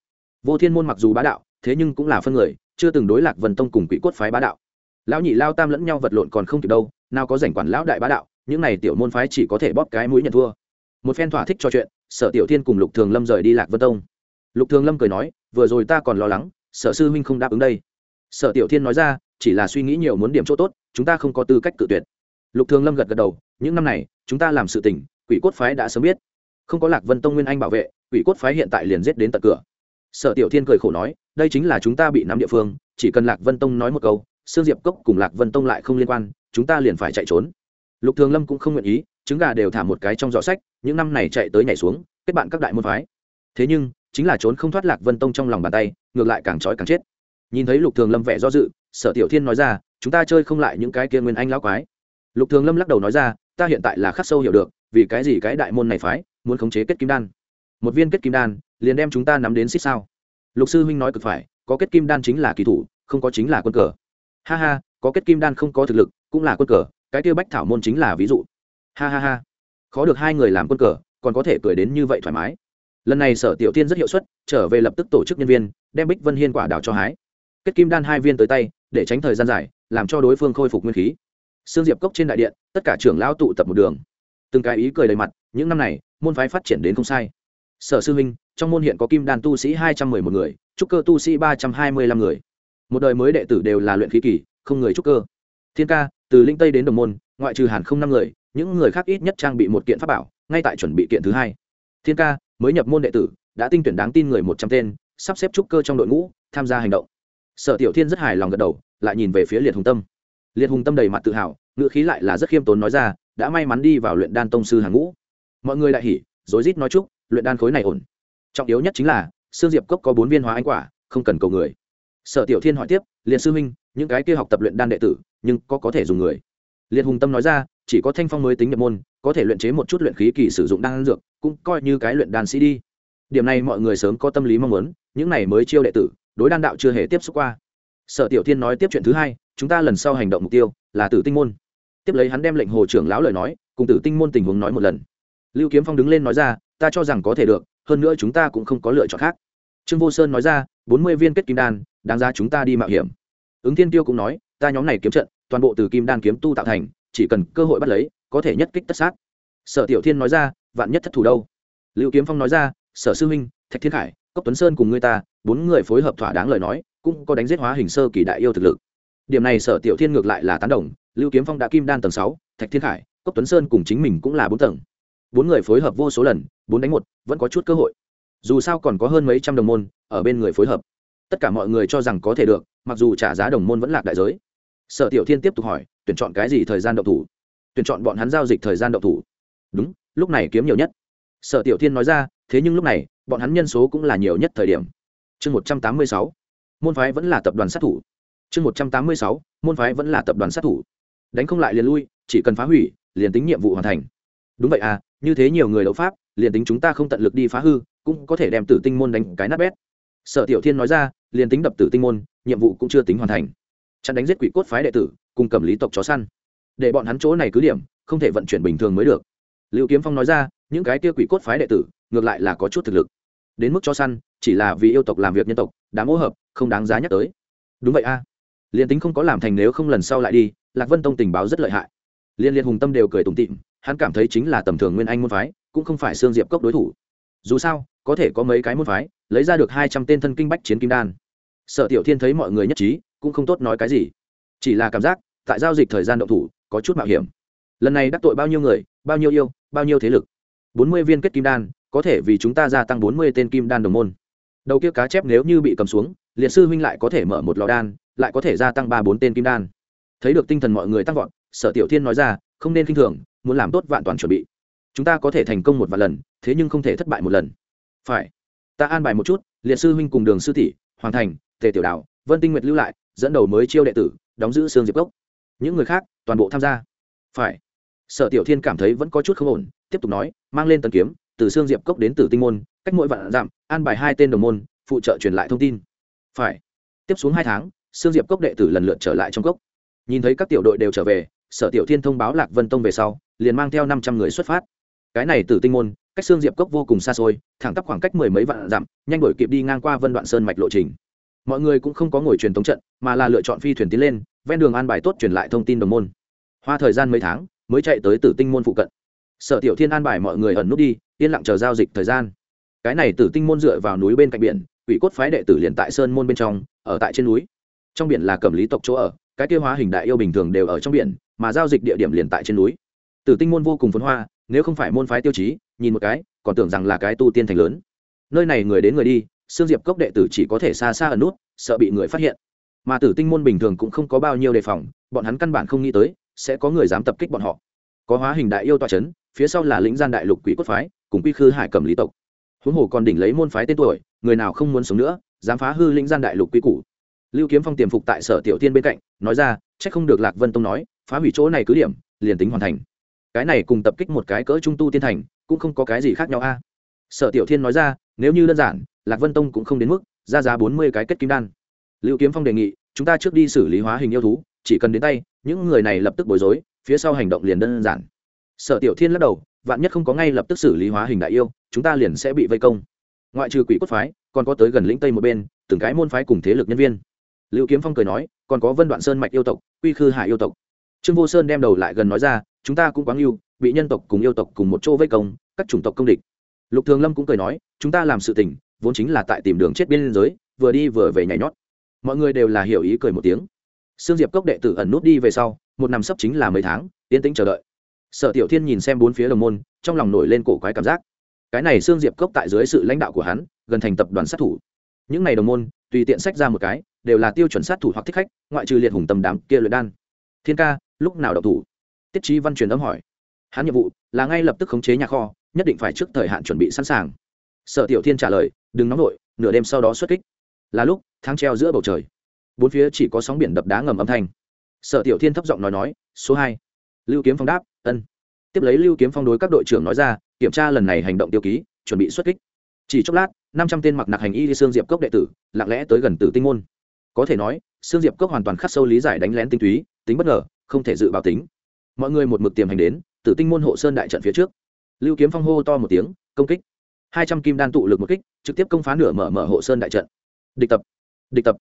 Vô thiên môn mặc dù bá đạo, thế nhưng cũng là phân người, chưa từng đối lạc vần tông cùng quỷ cốt phái bá đạo. Lão nhị lao tam lẫn nhau vật lộn còn không kịp đâu, nào có rảnh quản lão đại bá đạo, những này tiểu môn phái chỉ có thể bóp cái mũi nhận thua. Một phen thỏa thích cho chuyện, sở tiểu thiên cùng lục thường lâm rời đi lạc vân tông. Lục thường lâm cười nói, vừa rồi ta còn lo lắng, sở sư huynh không đáp ứng đây. Sở tiểu thiên nói ra chỉ là suy nghĩ nhiều muốn điểm chỗ tốt, chúng ta không có tư cách cự tuyệt. Lục thường lâm gật gật đầu, những năm này, chúng ta làm sự tình, quỷ cốt phái đã sớm biết. Không có lạc vân tông nguyên anh bảo vệ, quỷ cốt phái hiện tại liền giết đến tận cửa. Sở tiểu thiên cười khổ nói, đây chính là chúng ta bị nắm địa phương, chỉ cần lạc vân tông nói một câu, sương diệp cốc cùng lạc vân tông lại không liên quan, chúng ta liền phải chạy trốn. Lục thường lâm cũng không nguyện ý, trứng gà đều thả một cái trong giỏ sách, những năm này chạy tới nhảy xuống, kết bạn các đại môn phái. Thế nhưng, chính là trốn không thoát lạc vân tông trong lòng bàn tay, ngược lại càng trói càng chết. Nhìn thấy lục thường lâm vẻ do dự sở tiểu thiên nói ra, chúng ta chơi không lại những cái kia nguyên anh lão quái. Lục thường lâm lắc đầu nói ra, ta hiện tại là khắc sâu hiểu được, vì cái gì cái đại môn này phái muốn khống chế kết kim đan? Một viên kết kim đan, liền đem chúng ta nắm đến xích sao? Lục sư huynh nói cực phải, có kết kim đan chính là kỳ thủ, không có chính là quân cờ. Ha ha, có kết kim đan không có thực lực, cũng là quân cờ, cái tiêu bách thảo môn chính là ví dụ. Ha ha ha, khó được hai người làm quân cờ, còn có thể cười đến như vậy thoải mái. Lần này sở tiểu tiên rất hiệu suất, trở về lập tức tổ chức nhân viên, đem bích vân hiên quả đào cho hái kết kim đan hai viên tới tay, để tránh thời gian dài, làm cho đối phương khôi phục nguyên khí. Sương diệp cốc trên đại điện, tất cả trưởng lão tụ tập một đường. Từng cái ý cười đầy mặt, những năm này, môn phái phát triển đến không sai. Sở sư huynh, trong môn hiện có kim đan tu sĩ hai trăm mười một người, trúc cơ tu sĩ ba trăm hai mươi lăm người. Một đời mới đệ tử đều là luyện khí kỳ, không người trúc cơ. Thiên ca, từ linh tây đến đồng môn, ngoại trừ hàn không năm người, những người khác ít nhất trang bị một kiện pháp bảo, ngay tại chuẩn bị kiện thứ hai. Thiên ca, mới nhập môn đệ tử, đã tinh tuyển đáng tin người một trăm tên, sắp xếp trúc cơ trong đội ngũ, tham gia hành động sở tiểu thiên rất hài lòng gật đầu, lại nhìn về phía liệt hùng tâm. Liệt hùng tâm đầy mặt tự hào, ngữ khí lại là rất khiêm tốn nói ra, đã may mắn đi vào luyện đan tông sư hàng ngũ. Mọi người đại hỉ, rối rít nói chúc, luyện đan khối này ổn. Trọng yếu nhất chính là, sương diệp cốc có bốn viên hóa anh quả, không cần cầu người. Sở tiểu thiên hỏi tiếp, liệt sư huynh, những cái kia học tập luyện đan đệ tử, nhưng có có thể dùng người? Liệt hùng tâm nói ra, chỉ có thanh phong mới tính nhập môn, có thể luyện chế một chút luyện khí kỳ sử dụng đan dược, cũng coi như cái luyện đan sĩ đi. Điểm này mọi người sớm có tâm lý mong muốn, những này mới chiêu đệ tử đối đan đạo chưa hề tiếp xúc qua. Sở tiểu thiên nói tiếp chuyện thứ hai, chúng ta lần sau hành động mục tiêu là tử tinh môn. Tiếp lấy hắn đem lệnh hồ trưởng lão lời nói, cùng tử tinh môn tình huống nói một lần. Lưu kiếm phong đứng lên nói ra, ta cho rằng có thể được, hơn nữa chúng ta cũng không có lựa chọn khác. Trương vô sơn nói ra, bốn mươi viên kết kim đan, đáng ra chúng ta đi mạo hiểm. Ứng thiên tiêu cũng nói, ta nhóm này kiếm trận, toàn bộ từ kim đan kiếm tu tạo thành, chỉ cần cơ hội bắt lấy, có thể nhất kích tất sát. Sở tiểu thiên nói ra, vạn nhất thất thủ đâu? Lưu kiếm phong nói ra, sở sư huynh, thạch thiên khải cốc tuấn sơn cùng người ta, bốn người phối hợp thỏa đáng lời nói, cũng có đánh giết hóa hình sơ kỳ đại yêu thực lực. Điểm này sở tiểu thiên ngược lại là tán đồng, lưu kiếm phong đã kim đan tầng sáu, thạch thiên khải, cốc tuấn sơn cùng chính mình cũng là bốn tầng. Bốn người phối hợp vô số lần, bốn đánh một, vẫn có chút cơ hội. Dù sao còn có hơn mấy trăm đồng môn, ở bên người phối hợp. Tất cả mọi người cho rằng có thể được, mặc dù trả giá đồng môn vẫn lạc đại giới. Sở tiểu thiên tiếp tục hỏi, tuyển chọn cái gì thời gian đậu thủ? Tuyển chọn bọn hắn giao dịch thời gian đậu thủ. Đúng, lúc này kiếm nhiều nhất. Sở tiểu thiên nói ra, thế nhưng lúc này bọn hắn nhân số cũng là nhiều nhất thời điểm. Chương một trăm tám mươi sáu, môn phái vẫn là tập đoàn sát thủ. Chương một trăm tám mươi sáu, môn phái vẫn là tập đoàn sát thủ. Đánh không lại liền lui, chỉ cần phá hủy, liền tính nhiệm vụ hoàn thành. Đúng vậy à như thế nhiều người đấu pháp, liền tính chúng ta không tận lực đi phá hư, cũng có thể đem tử tinh môn đánh cái nát bét. Sở tiểu thiên nói ra, liền tính đập tử tinh môn, nhiệm vụ cũng chưa tính hoàn thành. Chặn đánh giết quỷ cốt phái đệ tử, cùng cầm lý tộc chó săn. Để bọn hắn chỗ này cứ điểm, không thể vận chuyển bình thường mới được. Lưu kiếm phong nói ra, những cái kia quỷ cốt phái đệ tử, ngược lại là có chút thực lực đến mức cho săn, chỉ là vì yêu tộc làm việc nhân tộc đã ô hợp, không đáng giá nhắc tới. Đúng vậy a. À. liền tính không có làm thành nếu không lần sau lại đi, lạc vân tông tình báo rất lợi hại. Liên liên hùng tâm đều cười tủm tịm hắn cảm thấy chính là tầm thường nguyên anh môn phái, cũng không phải xương diệp cốc đối thủ. Dù sao, có thể có mấy cái môn phái, lấy ra được hai trăm tên thân kinh bách chiến kim đan. Sở tiểu thiên thấy mọi người nhất trí, cũng không tốt nói cái gì. Chỉ là cảm giác, tại giao dịch thời gian động thủ, có chút mạo hiểm. Lần này đắc tội bao nhiêu người, bao nhiêu yêu, bao nhiêu thế lực. Bốn mươi viên kết kim đan có thể vì chúng ta gia tăng bốn mươi tên kim đan đồng môn. Đầu kia cá chép nếu như bị cầm xuống, liệt sư huynh lại có thể mở một lò đan, lại có thể gia tăng ba bốn tên kim đan. Thấy được tinh thần mọi người tăng vọt, sở tiểu thiên nói ra, không nên k i n h thường, muốn làm tốt vạn toàn chuẩn bị. Chúng ta có thể thành công một vài lần, thế nhưng không thể thất bại một lần. Phải. Ta an bài một chút, liệt sư huynh cùng đường sư tỷ, hoàng thành, tề tiểu đạo vân tinh nguyệt lưu lại, dẫn đầu mới chiêu đệ tử, đóng giữ xương diệp cốc. Những người khác, toàn bộ tham gia. Phải. Sở tiểu thiên cảm thấy vẫn có chút không ổn, tiếp tục nói, mang lên tần kiếm từ xương diệp cốc đến từ tinh môn, cách mỗi vạn dặm, an bài hai tên đồng môn, phụ trợ truyền lại thông tin. Phải. Tiếp xuống hai tháng, xương diệp cốc đệ tử lần lượt trở lại trong cốc. Nhìn thấy các tiểu đội đều trở về, sở tiểu thiên thông báo lạc vân tông về sau, liền mang theo năm trăm người xuất phát. Cái này từ tinh môn, cách xương diệp cốc vô cùng xa xôi, thẳng tắp khoảng cách mười mấy vạn dặm, nhanh đổi kịp đi ngang qua vân đoạn sơn mạch lộ trình. Mọi người cũng không có ngồi truyền thống trận, mà là lựa chọn phi thuyền tiến lên, ven đường an bài tốt truyền lại thông tin đồng môn. Hoa thời gian mấy tháng, mới chạy tới tử tinh môn phụ cận. Sở tiểu thiên an bài mọi người ẩn nút đi yên lặng chờ giao dịch thời gian. Cái này tử tinh môn dựa vào núi bên cạnh biển, quỷ cốt phái đệ tử liền tại sơn môn bên trong, ở tại trên núi. Trong biển là cẩm lý tộc chỗ ở, cái tiêu hóa hình đại yêu bình thường đều ở trong biển, mà giao dịch địa điểm liền tại trên núi. Tử tinh môn vô cùng phấn hoa, nếu không phải môn phái tiêu chí, nhìn một cái, còn tưởng rằng là cái tu tiên thành lớn. Nơi này người đến người đi xương diệp cốc đệ tử chỉ có thể xa xa ở nút, sợ bị người phát hiện. Mà tử tinh môn bình thường cũng không có bao nhiêu đề phòng, bọn hắn căn bản không nghĩ tới, sẽ có người dám tập kích bọn họ. Có hóa hình đại yêu tọa c h ấ n phía sau là lĩnh gian đại lục quỷ cốt phái cùng quy khư hải cầm lý tộc. Huống hồ còn đỉnh lấy môn phái tên tuổi, người nào không muốn sống nữa, dám phá hư lĩnh gian đại lục quy củ. Lưu kiếm phong tiềm phục tại sở tiểu tiên bên cạnh, nói ra c h ắ c không được lạc vân tông nói, phá hủy chỗ này cứ điểm, liền tính hoàn thành. Cái này cùng tập kích một cái cỡ trung tu tiên thành, cũng không có cái gì khác nhau a. Sở tiểu thiên nói ra, nếu như đơn giản, lạc vân tông cũng không đến mức ra giá bốn mươi cái kết kim đan. Lưu kiếm phong đề nghị, chúng ta trước đi xử lý hóa hình yêu thú, chỉ cần đến tay, những người này lập tức bối rối, phía sau hành động liền đơn giản. Sở tiểu thiên lắc đầu vạn nhất không có ngay lập tức xử lý hóa hình đại yêu, chúng ta liền sẽ bị vây công. Ngoại trừ quỷ cốt phái, còn có tới gần lĩnh tây một bên, từng cái môn phái cùng thế lực nhân viên. Lưu kiếm phong cười nói, còn có vân đoạn sơn mạch yêu tộc, quy khư hải yêu tộc. Trương vô sơn đem đầu lại gần nói ra, chúng ta cũng quá yêu, bị nhân tộc cùng yêu tộc cùng một chỗ vây công, các chủng tộc công địch. Lục thường lâm cũng cười nói, chúng ta làm sự tình, vốn chính là tại tìm đường chết biên giới, vừa đi vừa về nhảy nhót. Mọi người đều là hiểu ý cười một tiếng. Sương diệp cốc đệ tử ẩn nút đi về sau, một năm sắp chính là mấy tháng, yên tĩnh chờ đợi sở tiểu thiên nhìn xem bốn phía đồng môn trong lòng nổi lên cổ quái cảm giác. Cái này xương diệp cốc tại dưới sự lãnh đạo của hắn gần thành tập đoàn sát thủ. Những này đồng môn tùy tiện sách ra một cái đều là tiêu chuẩn sát thủ hoặc thích khách ngoại trừ liệt hùng tầm đám kia luyện đan. Thiên ca lúc nào đọc thủ? Tiết trí văn truyền âm hỏi. Hắn nhiệm vụ là ngay lập tức khống chế nhà kho nhất định phải trước thời hạn chuẩn bị sẵn sàng. Sở tiểu thiên trả lời đừng nóng vội, nửa đêm sau đó xuất kích. Là lúc tháng treo giữa bầu trời. Bốn phía chỉ có sóng biển đập đá ngầm âm thanh. Sở tiểu thiên thấp giọng nói nói số hai lưu kiếm phong đáp, ân. Tiếp lấy lưu kiếm phong đối các đội trưởng nói ra, kiểm tra lần này hành động tiêu ký, chuẩn bị xuất kích. Chỉ chốc lát, năm trăm tên mặc nặc hành y đi xương diệp cốc đệ tử, lặng lẽ tới gần tử tinh môn. Có thể nói xương diệp cốc hoàn toàn khắc sâu lý giải đánh lén tinh túy, tính bất ngờ, không thể dự báo tính. Mọi người một mực tiềm hành đến, tử tinh môn hộ sơn đại trận phía trước. Lưu kiếm phong hô to một tiếng, công kích! Hai trăm kim đan tụ lực một kích, trực tiếp công phá nửa mở mở hộ sơn đại trận. Địch tập địch tập.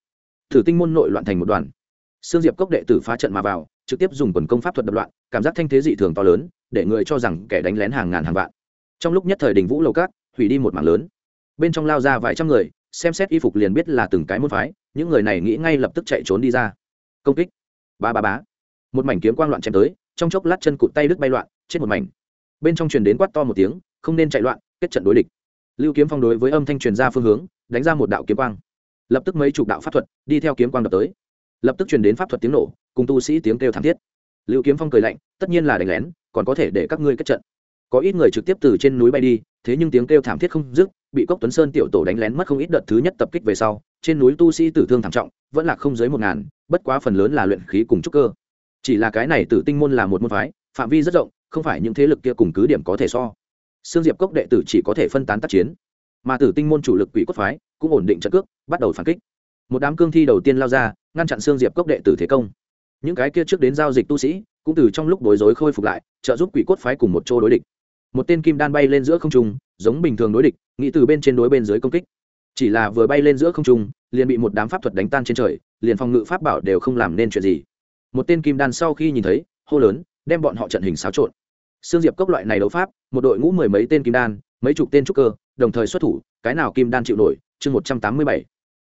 Thử tinh môn nội loạn thành một đoàn sương diệp cốc đệ tử phá trận mà vào, trực tiếp dùng quần công pháp thuật đập loạn, cảm giác thanh thế dị thường to lớn, để người cho rằng kẻ đánh lén hàng ngàn hàng vạn. Trong lúc nhất thời đình vũ lầu cát hủy đi một mảng lớn. Bên trong lao ra vài trăm người, xem xét y phục liền biết là từng cái môn phái, những người này nghĩ ngay lập tức chạy trốn đi ra. Công kích. Ba ba bá một mảnh kiếm quang loạn chém tới, trong chốc lát chân cụt tay đứt bay loạn, chết một mảnh. Bên trong truyền đến quát to một tiếng, không nên chạy loạn, kết trận đối địch. Lưu kiếm phong đối với âm thanh truyền ra phương hướng, đánh ra một đạo kiếm quang. Lập tức mấy chục đạo pháp thuật, đi theo kiếm quang đập tới lập tức truyền đến pháp thuật tiếng nổ cùng tu sĩ tiếng kêu thảm thiết. Lưu kiếm phong cười lạnh tất nhiên là đánh lén còn có thể để các ngươi kết trận. Có ít người trực tiếp từ trên núi bay đi thế nhưng tiếng kêu thảm thiết không dứt bị cốc tuấn sơn tiểu tổ đánh lén mất không ít đợt thứ nhất tập kích về sau trên núi tu sĩ tử thương thảm trọng vẫn là không dưới một ngàn bất quá phần lớn là luyện khí cùng trúc cơ. Chỉ là cái này tử tinh môn là một môn phái phạm vi rất rộng không phải những thế lực kia cùng cứ điểm có thể so. Sương Diệp Cốc đệ tử chỉ có thể phân tán tác chiến, mà Tử Tinh môn chủ lực quỷ cốt phái cũng ổn định trận cước, bắt đầu phản kích. Một đám cương thi đầu tiên lao ra, ngăn chặn xương Diệp Cốc đệ tử thế công. Những cái kia trước đến giao dịch tu sĩ, cũng từ trong lúc bối rối khôi phục lại, trợ giúp quỷ cốt phái cùng một chỗ đối địch. Một tên kim đan bay lên giữa không trung, giống bình thường đối địch nghĩ từ bên trên đối bên dưới công kích chỉ là vừa bay lên giữa không trung liền bị một đám pháp thuật đánh tan trên trời liền phòng ngự pháp bảo đều không làm nên chuyện gì một tên kim đan sau khi nhìn thấy hô lớn đem bọn họ trận hình xáo trộn xương Diệp cốc loại này đấu pháp, một đội ngũ mười mấy tên kim đan, mấy chục tên trúc cơ, đồng thời xuất thủ, cái nào kim đan chịu nổi, chương một trăm tám mươi bảy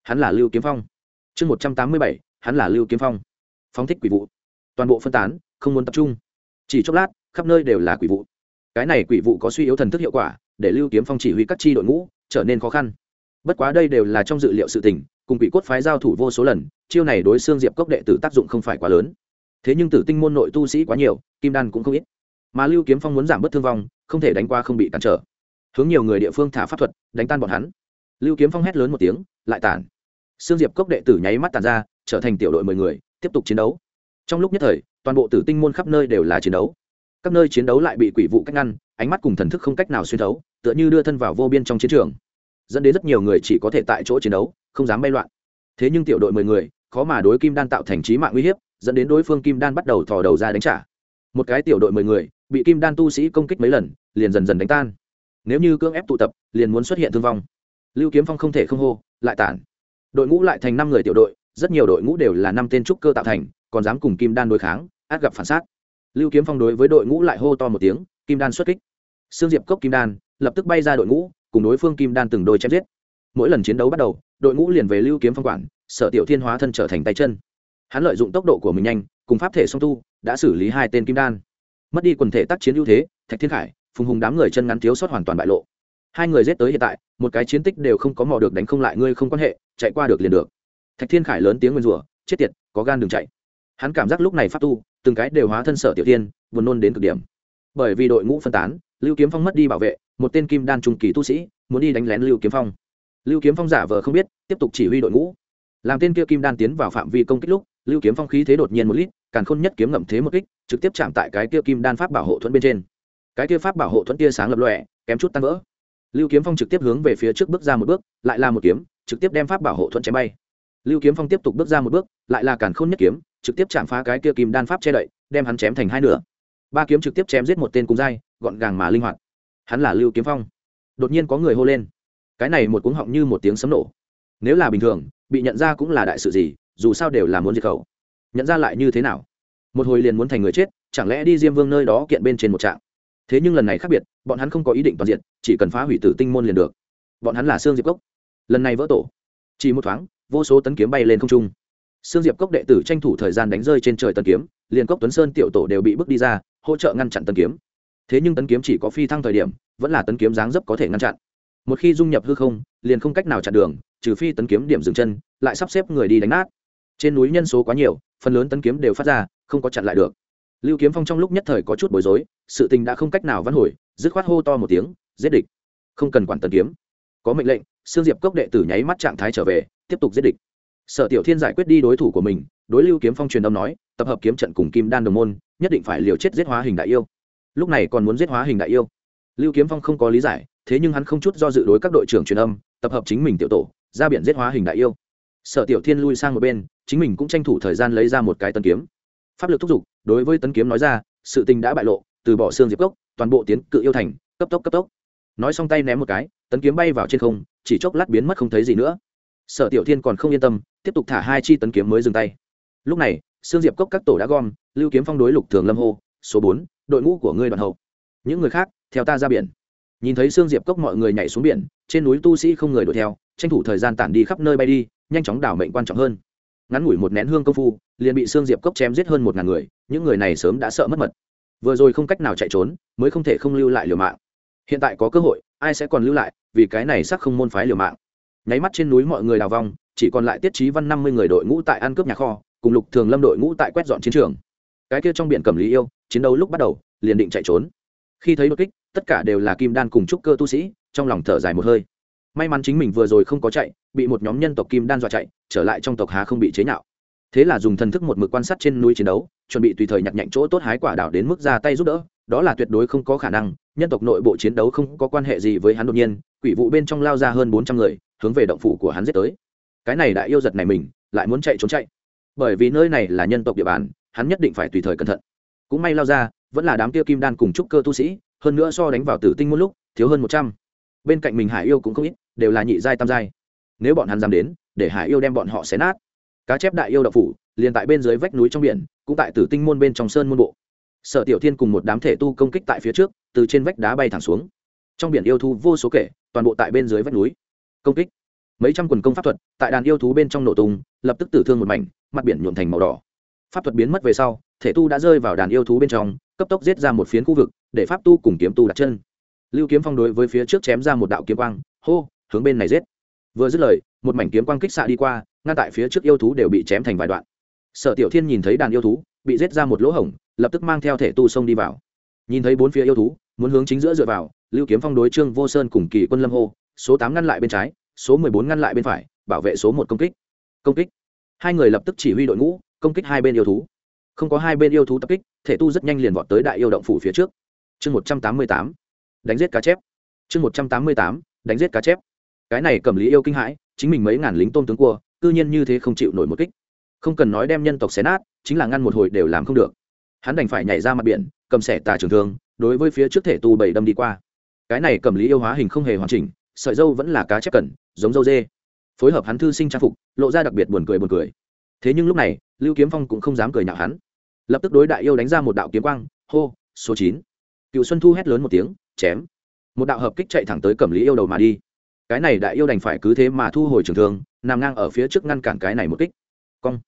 Hắn là Lưu Kiếm Phong. Chương một trăm tám mươi bảy hắn là Lưu Kiếm Phong. Phóng thích quỷ vụ. Toàn bộ phân tán, không muốn tập trung. Chỉ chốc lát, khắp nơi đều là quỷ vụ. Cái này quỷ vụ có suy yếu thần thức hiệu quả, để Lưu Kiếm Phong chỉ huy các chi đội ngũ, trở nên khó khăn. Bất quá đây đều là trong dự liệu sự tình, cùng quỷ cốt phái giao thủ vô số lần, chiêu này đối xương diệp cốc đệ tử tác dụng không phải quá lớn. Thế nhưng tử tinh môn nội tu sĩ quá nhiều, kim đan cũng không ít mà lưu kiếm phong muốn giảm bớt thương vong không thể đánh qua không bị cản trở hướng nhiều người địa phương thả pháp thuật đánh tan bọn hắn lưu kiếm phong hét lớn một tiếng lại tản sương diệp cốc đệ tử nháy mắt tàn ra, trở thành tiểu đội mười người, tiếp tục chiến đấu. Trong lúc nhất thời, toàn bộ tử tinh môn khắp nơi đều là chiến đấu. Các nơi chiến đấu lại bị quỷ vụ cách ngăn, ánh mắt cùng thần thức không cách nào xuyên thấu, tựa như đưa thân vào vô biên trong chiến trường. Dẫn đến rất nhiều người chỉ có thể tại chỗ chiến đấu, không dám bay loạn. Thế nhưng tiểu đội mười người, khó mà đối kim đan tạo thành trí mạng uy hiếp, dẫn đến đối phương kim đan bắt đầu thò đầu ra đánh trả. Một cái tiểu đội mười người, bị kim đan tu sĩ công kích mấy lần, liền dần dần đánh tan. Nếu như cưỡng ép tụ tập, liền muốn xuất hiện thương vong. Lưu kiếm phong không thể không hô, lại tản đội ngũ lại thành năm người tiểu đội, rất nhiều đội ngũ đều là năm tên trúc cơ tạo thành, còn dám cùng kim đan đối kháng, át gặp phản xác lưu kiếm phong đối với đội ngũ lại hô to một tiếng, kim đan xuất kích. Sương diệp cốc kim đan lập tức bay ra đội ngũ, cùng đối phương kim đan từng đôi chém giết. Mỗi lần chiến đấu bắt đầu, đội ngũ liền về lưu kiếm phong quản, sở tiểu thiên hóa thân trở thành tay chân. Hắn lợi dụng tốc độ của mình nhanh, cùng pháp thể song tu, đã xử lý hai tên kim đan. Mất đi quần thể tác chiến ưu thế, thạch thiên khải, phùng hùng đám người chân ngắn thiếu sót hoàn toàn bại lộ hai người giết tới hiện tại, một cái chiến tích đều không có mò được đánh không lại ngươi không quan hệ, chạy qua được liền được. Thạch thiên khải lớn tiếng nguyên rủa, chết tiệt, có gan đừng chạy. Hắn cảm giác lúc này pháp tu, từng cái đều hóa thân sở tiểu tiên, buồn nôn đến cực điểm. Bởi vì đội ngũ phân tán, lưu kiếm phong mất đi bảo vệ, một tên kim đan trung kỳ tu sĩ, muốn đi đánh lén lưu kiếm phong. Lưu kiếm phong giả vờ không biết, tiếp tục chỉ huy đội ngũ. Làm tên kia kim đan tiến vào phạm vi công kích lúc, lưu kiếm phong khí thế đột nhiên một lít, càn khôn nhất kiếm ngậm thế một kích, trực tiếp chạm tại cái kia kim đan pháp bảo hộ thuẫn bên trên. Cái kia pháp bảo hộ thuẫn tia sáng lập lòe, kém chút tan vỡ lưu kiếm phong trực tiếp hướng về phía trước bước ra một bước, lại là một kiếm, trực tiếp đem pháp bảo hộ thuận chém bay. Lưu kiếm phong tiếp tục bước ra một bước, lại là càn khôn nhất kiếm, trực tiếp chạm phá cái kia kim đan pháp che đậy, đem hắn chém thành hai nửa. Ba kiếm trực tiếp chém giết một tên cung dai gọn gàng mà linh hoạt. Hắn là lưu kiếm phong. Đột nhiên có người hô lên. Cái này một cuống họng như một tiếng sấm nổ. Nếu là bình thường, bị nhận ra cũng là đại sự gì, dù sao đều là muốn diệt khẩu. Nhận ra lại như thế nào? Một hồi liền muốn thành người chết, chẳng lẽ đi diêm vương nơi đó kiện bên trên một trạng? Thế nhưng lần này khác biệt, bọn hắn không có ý định toàn diện, chỉ cần phá hủy tử tinh môn liền được. Bọn hắn là xương diệp cốc. Lần này vỡ tổ. Chỉ một thoáng, vô số tấn kiếm bay lên không trung. Xương diệp cốc đệ tử tranh thủ thời gian đánh rơi trên trời tấn kiếm, liền cốc tuấn sơn tiểu tổ đều bị bước đi ra, hỗ trợ ngăn chặn tấn kiếm. Thế nhưng tấn kiếm chỉ có phi thăng thời điểm, vẫn là tấn kiếm dáng dấp có thể ngăn chặn. Một khi dung nhập hư không, liền không cách nào chặn đường, trừ phi tấn kiếm điểm dừng chân, lại sắp xếp người đi đánh nát. Trên núi nhân số quá nhiều, phần lớn tấn kiếm đều phát ra, không có chặn lại được lưu kiếm phong trong lúc nhất thời có chút bối rối, sự tình đã không cách nào vãn hồi, dứt khoát hô to một tiếng, giết địch. Không cần quản Tần kiếm. Có mệnh lệnh, sương diệp cốc đệ tử nháy mắt trạng thái trở về, tiếp tục giết địch. Sở tiểu thiên giải quyết đi đối thủ của mình, đối lưu kiếm phong truyền âm nói, tập hợp kiếm trận cùng kim đan đồng môn, nhất định phải liều chết giết hóa hình đại yêu. Lúc này còn muốn giết hóa hình đại yêu. Lưu kiếm phong không có lý giải, thế nhưng hắn không chút do dự đối các đội trưởng truyền âm, tập hợp chính mình tiểu tổ, ra biển giết hóa hình đại yêu. Sở tiểu thiên lui sang một bên, chính mình cũng tranh thủ thời gian lấy ra một cái tân kiếm. Pháp lực thúc giục đối với tấn kiếm nói ra, sự tình đã bại lộ, từ bỏ xương diệp cốc, toàn bộ tiến cự yêu thành, cấp tốc cấp tốc. Nói xong tay ném một cái, tấn kiếm bay vào trên không, chỉ chốc lát biến mất không thấy gì nữa. Sở tiểu thiên còn không yên tâm, tiếp tục thả hai chi tấn kiếm mới dừng tay. Lúc này, xương diệp cốc các tổ đã gom, lưu kiếm phong đối lục thường lâm hô, số bốn, đội ngũ của ngươi đoàn hậu. Những người khác, theo ta ra biển. Nhìn thấy xương diệp cốc mọi người nhảy xuống biển, trên núi tu sĩ không người đuổi theo, tranh thủ thời gian tản đi khắp nơi bay đi, nhanh chóng đảo mệnh quan trọng hơn. Ngắn ngủi một nén hương công phu, liền bị xương diệp cốc chém giết hơn một ngàn người những người này sớm đã sợ mất mật. Vừa rồi không cách nào chạy trốn, mới không thể không lưu lại liều mạng. Hiện tại có cơ hội, ai sẽ còn lưu lại, vì cái này sắc không môn phái liều mạng. Nháy mắt trên núi mọi người đào vong chỉ còn lại tiết trí văn năm mươi người đội ngũ tại ăn cướp nhà kho, cùng lục thường lâm đội ngũ tại quét dọn chiến trường. Cái kia trong biển cầm lý yêu, chiến đấu lúc bắt đầu, liền định chạy trốn. Khi thấy đột kích, tất cả đều là kim đan cùng trúc cơ tu sĩ, trong lòng thở dài một hơi. May mắn chính mình vừa rồi không có chạy, bị một nhóm nhân tộc kim đan dọa chạy, trở lại trong tộc há không bị chế nhạo thế là dùng thần thức một mực quan sát trên núi chiến đấu, chuẩn bị tùy thời nhặt nhạnh chỗ tốt hái quả đảo đến mức ra tay giúp đỡ, đó là tuyệt đối không có khả năng, nhân tộc nội bộ chiến đấu không có quan hệ gì với hắn đột nhiên, quỷ vụ bên trong lao ra hơn bốn trăm người, hướng về động phủ của hắn giết tới. Cái này đã yêu giật này mình, lại muốn chạy trốn chạy. Bởi vì nơi này là nhân tộc địa bàn, hắn nhất định phải tùy thời cẩn thận. Cũng may lao ra, vẫn là đám kia kim đan cùng trúc cơ tu sĩ, hơn nữa so đánh vào tử tinh một lúc, thiếu hơn một trăm. Bên cạnh mình hải yêu cũng không ít, đều là nhị giai tam giai. Nếu bọn hắn dám đến, để hải yêu đem bọn họ xé nát cá chép đại yêu đậu phủ, liền tại bên dưới vách núi trong biển, cũng tại tử tinh môn bên trong sơn môn bộ. Sở tiểu thiên cùng một đám thể tu công kích tại phía trước, từ trên vách đá bay thẳng xuống. Trong biển yêu thú vô số kể, toàn bộ tại bên dưới vách núi. Công kích. Mấy trăm quần công pháp thuật, tại đàn yêu thú bên trong nổ tung, lập tức tử thương một mảnh, mặt biển nhuộm thành màu đỏ. Pháp thuật biến mất về sau, thể tu đã rơi vào đàn yêu thú bên trong, cấp tốc giết ra một phiến khu vực, để pháp tu cùng kiếm tu đặt chân. Lưu kiếm phong đối với phía trước chém ra một đạo kiếm quang, hô, hướng bên này giết. Vừa dứt lời, một mảnh kiếm quang kích xạ đi qua ngăn tại phía trước yêu thú đều bị chém thành vài đoạn. Sở tiểu thiên nhìn thấy đàn yêu thú, bị giết ra một lỗ hổng, lập tức mang theo thể tu sông đi vào. Nhìn thấy bốn phía yêu thú, muốn hướng chính giữa dựa vào, lưu kiếm phong đối trương vô sơn cùng kỳ quân lâm hô, số tám ngăn lại bên trái, số mười bốn ngăn lại bên phải, bảo vệ số một công kích. Công kích. Hai người lập tức chỉ huy đội ngũ, công kích hai bên yêu thú. Không có hai bên yêu thú tập kích, thể tu rất nhanh liền vọt tới đại yêu động phủ phía trước. Chương một trăm tám mươi tám. Đánh giết cá chép. Chương một trăm tám mươi tám. Đánh giết cá chép. Cái này cầm lý yêu kinh hãi, chính mình mấy ngàn lính tôm tướng cua cư nhiên như thế không chịu nổi một kích. Không cần nói đem nhân tộc xé nát, chính là ngăn một hồi đều làm không được. Hắn đành phải nhảy ra mặt biển, cầm sẻ tà trường thương, đối với phía trước thể tu bảy đâm đi qua. Cái này cầm lý yêu hóa hình không hề hoàn chỉnh, sợi dâu vẫn là cá chép cẩn, giống dâu dê. Phối hợp hắn thư sinh trang phục, lộ ra đặc biệt buồn cười buồn cười. Thế nhưng lúc này, lưu kiếm phong cũng không dám cười nhạo hắn. Lập tức đối đại yêu đánh ra một đạo kiếm quang, hô, số chín. Cựu xuân thu hét lớn một tiếng, chém. Một đạo hợp kích chạy thẳng tới cẩm lý yêu đầu mà đi cái này đại yêu đành phải cứ thế mà thu hồi trường thương, nằm ngang ở phía trước ngăn cản cái này một kích. Cong.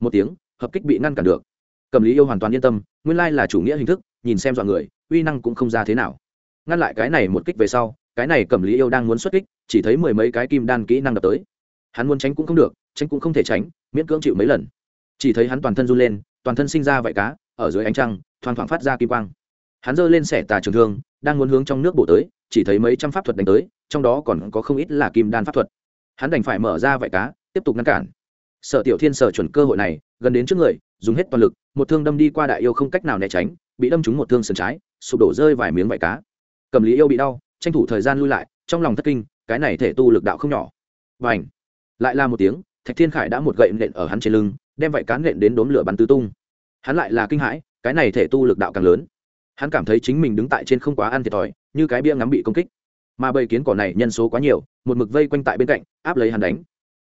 Một tiếng, hợp kích bị ngăn cản được. Cẩm lý yêu hoàn toàn yên tâm, nguyên lai là chủ nghĩa hình thức, nhìn xem dọn người, uy năng cũng không ra thế nào. Ngăn lại cái này một kích về sau, cái này cẩm lý yêu đang muốn xuất kích, chỉ thấy mười mấy cái kim đan kỹ năng đập tới. Hắn muốn tránh cũng không được, tránh cũng không thể tránh, miễn cưỡng chịu mấy lần. Chỉ thấy hắn toàn thân run lên, toàn thân sinh ra vải cá, ở dưới ánh trăng, thoang thoảng phát ra kim quang. Hắn giơ lên xẻ tà trường thương, đang muốn hướng trong nước bổ tới chỉ thấy mấy trăm pháp thuật đánh tới, trong đó còn có không ít là kim đan pháp thuật. Hắn đành phải mở ra vải cá, tiếp tục ngăn cản. Sở tiểu thiên sở chuẩn cơ hội này, gần đến trước người, dùng hết toàn lực, một thương đâm đi qua đại yêu không cách nào né tránh, bị đâm trúng một thương sườn trái, sụp đổ rơi vài miếng vải cá. Cầm lý yêu bị đau, tranh thủ thời gian lui lại, trong lòng thất kinh, cái này thể tu lực đạo không nhỏ. Và ảnh lại là một tiếng, thạch thiên khải đã một gậy nện ở hắn trên lưng, đem vải cá nện đến đốm lửa bắn tứ tung. Hắn lại là kinh hãi, cái này thể tu lực đạo càng lớn hắn cảm thấy chính mình đứng tại trên không quá ăn thiệt thòi, như cái bia ngắm bị công kích. Mà bầy kiến cỏ này nhân số quá nhiều, một mực vây quanh tại bên cạnh, áp lấy hắn đánh.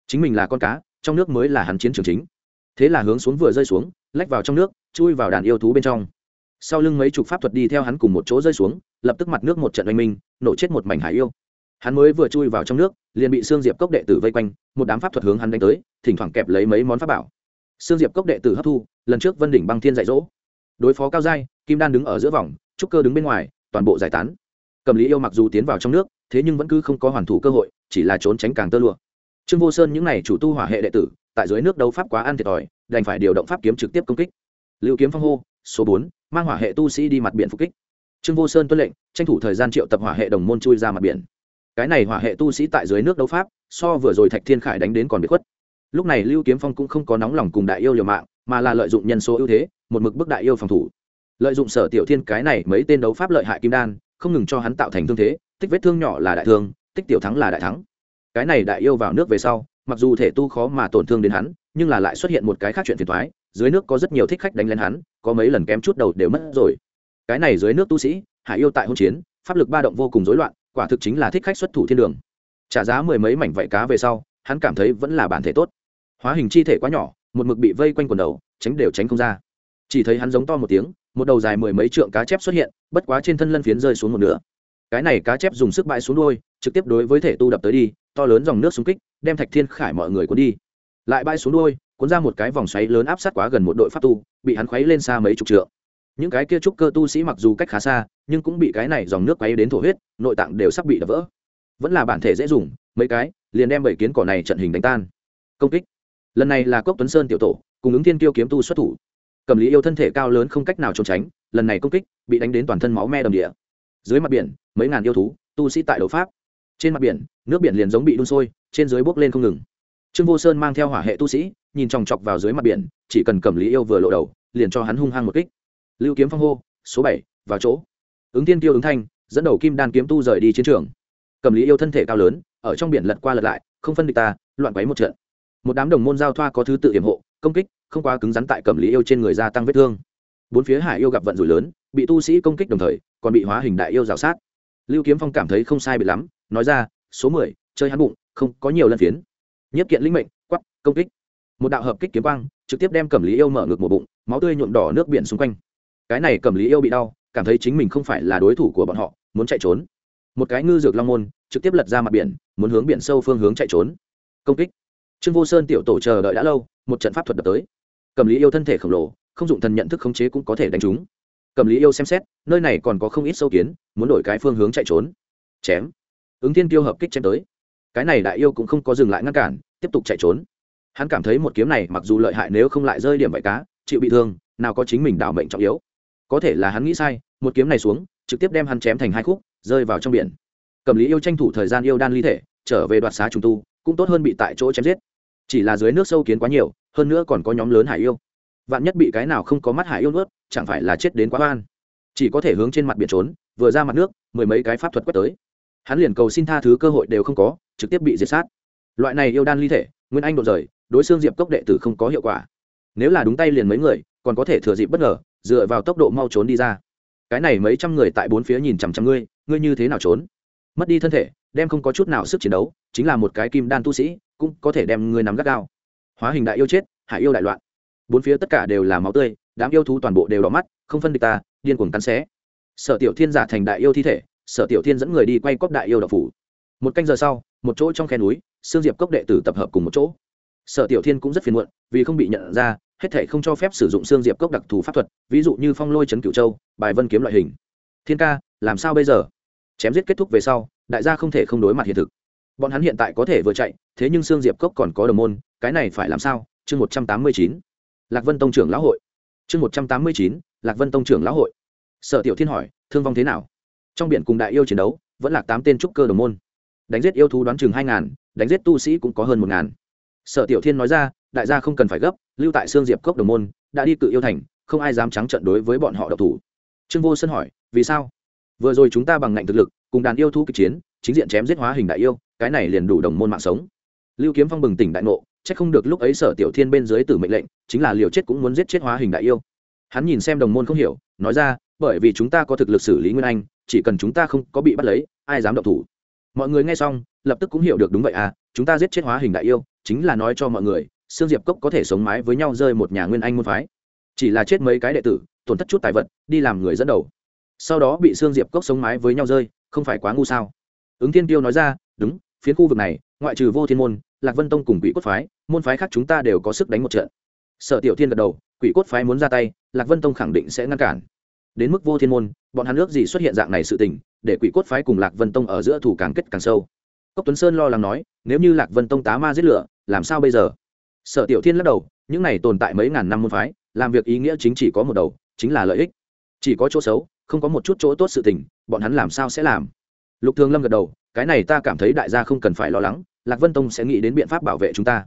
Chính mình là con cá, trong nước mới là hắn chiến trường chính. Thế là hướng xuống vừa rơi xuống, lách vào trong nước, chui vào đàn yêu thú bên trong. Sau lưng mấy chục pháp thuật đi theo hắn cùng một chỗ rơi xuống, lập tức mặt nước một trận oanh minh, nổ chết một mảnh hải yêu. Hắn mới vừa chui vào trong nước, liền bị xương diệp cốc đệ tử vây quanh, một đám pháp thuật hướng hắn đánh tới, thỉnh thoảng kẹp lấy mấy món pháp bảo. Xương diệp cốc đệ tử hấp thu, lần trước vân đỉnh băng thiên dạy dỗ. Đối phó cao giai kim đan đứng ở giữa vòng, trúc cơ đứng bên ngoài, toàn bộ giải tán. Cầm lý yêu mặc dù tiến vào trong nước, thế nhưng vẫn cứ không có hoàn thủ cơ hội, chỉ là trốn tránh càng tơ lụa. Trương vô sơn những n à y chủ tu hỏa hệ đệ tử, tại dưới nước đấu pháp quá ăn thiệt thòi, đành phải điều động pháp kiếm trực tiếp công kích. Liệu kiếm phong hô, số bốn, mang hỏa hệ tu sĩ đi mặt biển phục kích. Trương vô sơn tuân lệnh, tranh thủ thời gian triệu tập hỏa hệ đồng môn chui ra mặt biển. Cái này hỏa hệ tu sĩ tại dưới nước đấu pháp, so vừa rồi thạch thiên khải đánh đến còn bị khuất. Lúc này lưu kiếm phong cũng không có nóng lòng cùng đại yêu liều mạng, mà là lợi dụng nhân số ưu thế, một mực bức đại yêu phòng thủ lợi dụng sở tiểu thiên cái này mấy tên đấu pháp lợi hại kim đan, không ngừng cho hắn tạo thành thương thế, tích vết thương nhỏ là đại thương, tích tiểu thắng là đại thắng. Cái này đại yêu vào nước về sau, mặc dù thể tu khó mà tổn thương đến hắn, nhưng là lại xuất hiện một cái khác chuyện phiền thoái dưới nước có rất nhiều thích khách đánh lên hắn, có mấy lần kém chút đầu đều mất rồi. Cái này dưới nước tu sĩ hạ yêu tại hôn chiến, pháp lực ba động vô cùng rối loạn, quả thực chính là thích khách xuất thủ thiên đường. Trả giá mười mấy mảnh vảy cá về sau, hắn cảm thấy vẫn là bản thể tốt. Hóa hình chi thể quá nhỏ, một mực bị vây quanh quần đầu, tránh đều tránh không ra chỉ thấy hắn giống to một tiếng, một đầu dài mười mấy trượng cá chép xuất hiện, bất quá trên thân lân phiến rơi xuống một nửa. Cái này cá chép dùng sức bãi xuống đôi trực tiếp đối với thể tu đập tới đi, to lớn dòng nước xung kích, đem thạch thiên khải mọi người cuốn đi. Lại bãi xuống đôi cuốn ra một cái vòng xoáy lớn áp sát quá gần một đội pháp tu, bị hắn khuấy lên xa mấy chục trượng. Những cái kia trúc cơ tu sĩ mặc dù cách khá xa, nhưng cũng bị cái này dòng nước quấy đến thổ huyết, nội tạng đều sắp bị đập vỡ. Vẫn là bản thể dễ dùng, mấy cái, liền đem bảy kiến cỏ này trận hình đánh tan. Công kích. Lần này là cốc tuấn sơn tiểu tổ, cùng ứng thiên tiêu kiếm tu xuất thủ cầm lý yêu thân thể cao lớn không cách nào trốn tránh, lần này công kích bị đánh đến toàn thân máu me đầm địa dưới mặt biển, mấy ngàn yêu thú, tu sĩ tại đấu pháp. Trên mặt biển, nước biển liền giống bị đun sôi, trên dưới bốc lên không ngừng. Trương vô sơn mang theo hỏa hệ tu sĩ, nhìn chòng chọc vào dưới mặt biển, chỉ cần cầm lý yêu vừa lộ đầu, liền cho hắn hung hăng một kích. Lưu kiếm phong hô, số bảy, vào chỗ. Ứng tiên tiêu ứng thanh, dẫn đầu kim đan kiếm tu rời đi chiến trường. Cầm lý yêu thân thể cao lớn, ở trong biển lật qua lật lại, không phân địch ta, loạn quấy một trận. Một đám đồng môn giao thoa có thứ tự hiểm hộ công kích, không quá cứng rắn tại cầm lý yêu trên người gia tăng vết thương. Bốn phía hải yêu gặp vận rủi lớn, bị tu sĩ công kích đồng thời, còn bị hóa hình đại yêu rào sát. Lưu kiếm phong cảm thấy không sai bị lắm, nói ra, số mười, chơi hắn bụng, không có nhiều lần phiến. Nhất kiện linh mệnh quắp công kích. Một đạo hợp kích kiếm quang, trực tiếp đem cẩm lý yêu mở ngực một bụng, máu tươi nhuộm đỏ nước biển xung quanh. Cái này cẩm lý yêu bị đau, cảm thấy chính mình không phải là đối thủ của bọn họ, muốn chạy trốn. Một cái ngư dược long môn, trực tiếp lật ra mặt biển, muốn hướng biển sâu phương hướng chạy trốn. Công kích trương vô sơn tiểu tổ chờ đợi đã lâu, một trận pháp thuật đập tới. Cầm lý yêu thân thể khổng lồ, không dụng thần nhận thức khống chế cũng có thể đánh trúng. Cầm lý yêu xem xét, nơi này còn có không ít sâu kiến, muốn đổi cái phương hướng chạy trốn. Chém. Ứng thiên tiêu hợp kích chém tới. Cái này đại yêu cũng không có dừng lại ngăn cản, tiếp tục chạy trốn. Hắn cảm thấy một kiếm này mặc dù lợi hại nếu không lại rơi điểm vải cá, chịu bị thương, nào có chính mình đảo mệnh trọng yếu. Có thể là hắn nghĩ sai, một kiếm này xuống, trực tiếp đem hắn chém thành hai khúc, rơi vào trong biển. Cầm lý yêu tranh thủ thời gian yêu đan ly thể, trở về đoạt xá trùng tu, cũng tốt hơn bị tại chỗ chém giết chỉ là dưới nước sâu kiến quá nhiều, hơn nữa còn có nhóm lớn hải yêu. Vạn nhất bị cái nào không có mắt hải yêu nuốt, chẳng phải là chết đến quá oan. Chỉ có thể hướng trên mặt biển trốn, vừa ra mặt nước, mười mấy cái pháp thuật quét tới. Hắn liền cầu xin tha thứ cơ hội đều không có, trực tiếp bị diệt sát. Loại này yêu đan ly thể, nguyên anh đột rời, đối xương diệp cốc đệ tử không có hiệu quả. Nếu là đúng tay liền mấy người, còn có thể thừa dịp bất ngờ, dựa vào tốc độ mau trốn đi ra. Cái này mấy trăm người tại bốn phía nhìn chằm chằm ngươi ngươi như thế nào trốn? Mất đi thân thể, đem không có chút nào sức chiến đấu, chính là một cái kim đan tu sĩ cũng có thể đem ngươi nắm gắt gao. Hóa hình đại yêu chết, hải yêu đại loạn. Bốn phía tất cả đều là máu tươi, đám yêu thú toàn bộ đều đỏ mắt, không phân địch ta, điên cuồng cắn xé. Sở tiểu thiên giả thành đại yêu thi thể, sở tiểu thiên dẫn người đi quay cóp đại yêu độc phủ. Một canh giờ sau, một chỗ trong khe núi, sương diệp cốc đệ tử tập hợp cùng một chỗ. Sở tiểu thiên cũng rất phiền muộn, vì không bị nhận ra, hết thể không cho phép sử dụng xương diệp cốc đặc thù pháp thuật, ví dụ như phong lôi trấn cửu châu, bài vân kiếm loại hình. Thiên ca, làm sao bây giờ? Chém giết kết thúc về sau, đại gia không thể không đối mặt hiện thực bọn hắn hiện tại có thể vừa chạy, thế nhưng xương diệp cốc còn có đồng môn, cái này phải làm sao? Chương một trăm tám mươi chín. Lạc vân tông trưởng lão hội. Chương một trăm tám mươi chín. Lạc vân tông trưởng lão hội. Sở tiểu thiên hỏi, thương vong thế nào? Trong biển cùng đại yêu chiến đấu, vẫn là tám tên trúc cơ đồng môn. Đánh giết yêu thú đoán chừng hai ngàn, đánh giết tu sĩ cũng có hơn một ngàn. Sở tiểu thiên nói ra, đại gia không cần phải gấp, lưu tại xương diệp cốc đồng môn, đã đi cự yêu thành, không ai dám trắng trận đối với bọn họ độc thủ. Trương vô sân hỏi, vì sao? Vừa rồi chúng ta bằng ngạnh thực lực, cùng đàn yêu thú kịch chiến, chính diện chém giết hóa hình đại yêu cái này liền đủ đồng môn mạng sống lưu kiếm phong bừng tỉnh đại ngộ c h ắ c không được lúc ấy sở tiểu thiên bên dưới tử mệnh lệnh chính là liều chết cũng muốn giết chết hóa hình đại yêu hắn nhìn xem đồng môn không hiểu nói ra bởi vì chúng ta có thực lực xử lý nguyên anh chỉ cần chúng ta không có bị bắt lấy ai dám động thủ mọi người nghe xong lập tức cũng hiểu được đúng vậy à chúng ta giết chết hóa hình đại yêu chính là nói cho mọi người Sương Diệp Cốc có thể sống mái với nhau rơi một nhà nguyên anh môn phái. Chỉ là chết mấy cái đệ tử, tổn thất chút tài vật, đi làm người dẫn đầu. Sau đó bị Sương Diệp Cốc sống mái với nhau rơi, không phải quá ngu sao? Ứng Thiên Tiêu nói ra, đúng, phiến khu vực này, ngoại trừ Vô Thiên môn, Lạc Vân Tông cùng Quỷ Cốt phái, môn phái khác chúng ta đều có sức đánh một trận. Sở Tiểu Thiên gật đầu, Quỷ Cốt phái muốn ra tay, Lạc Vân Tông khẳng định sẽ ngăn cản. Đến mức Vô Thiên môn, bọn hắn nước gì xuất hiện dạng này sự tình, để Quỷ Cốt phái cùng Lạc Vân Tông ở giữa thủ càng kết càng sâu. Cốc Tuấn Sơn lo lắng nói, nếu như Lạc Vân Tông tá ma giết lửa, làm sao bây giờ? sở tiểu thiên lắc đầu những này tồn tại mấy ngàn năm môn phái làm việc ý nghĩa chính chỉ có một đầu chính là lợi ích chỉ có chỗ xấu không có một chút chỗ tốt sự tình bọn hắn làm sao sẽ làm lục thường lâm gật đầu, cái này ta cảm thấy đại gia không cần phải lo lắng, lạc vân tông sẽ nghĩ đến biện pháp bảo vệ chúng ta.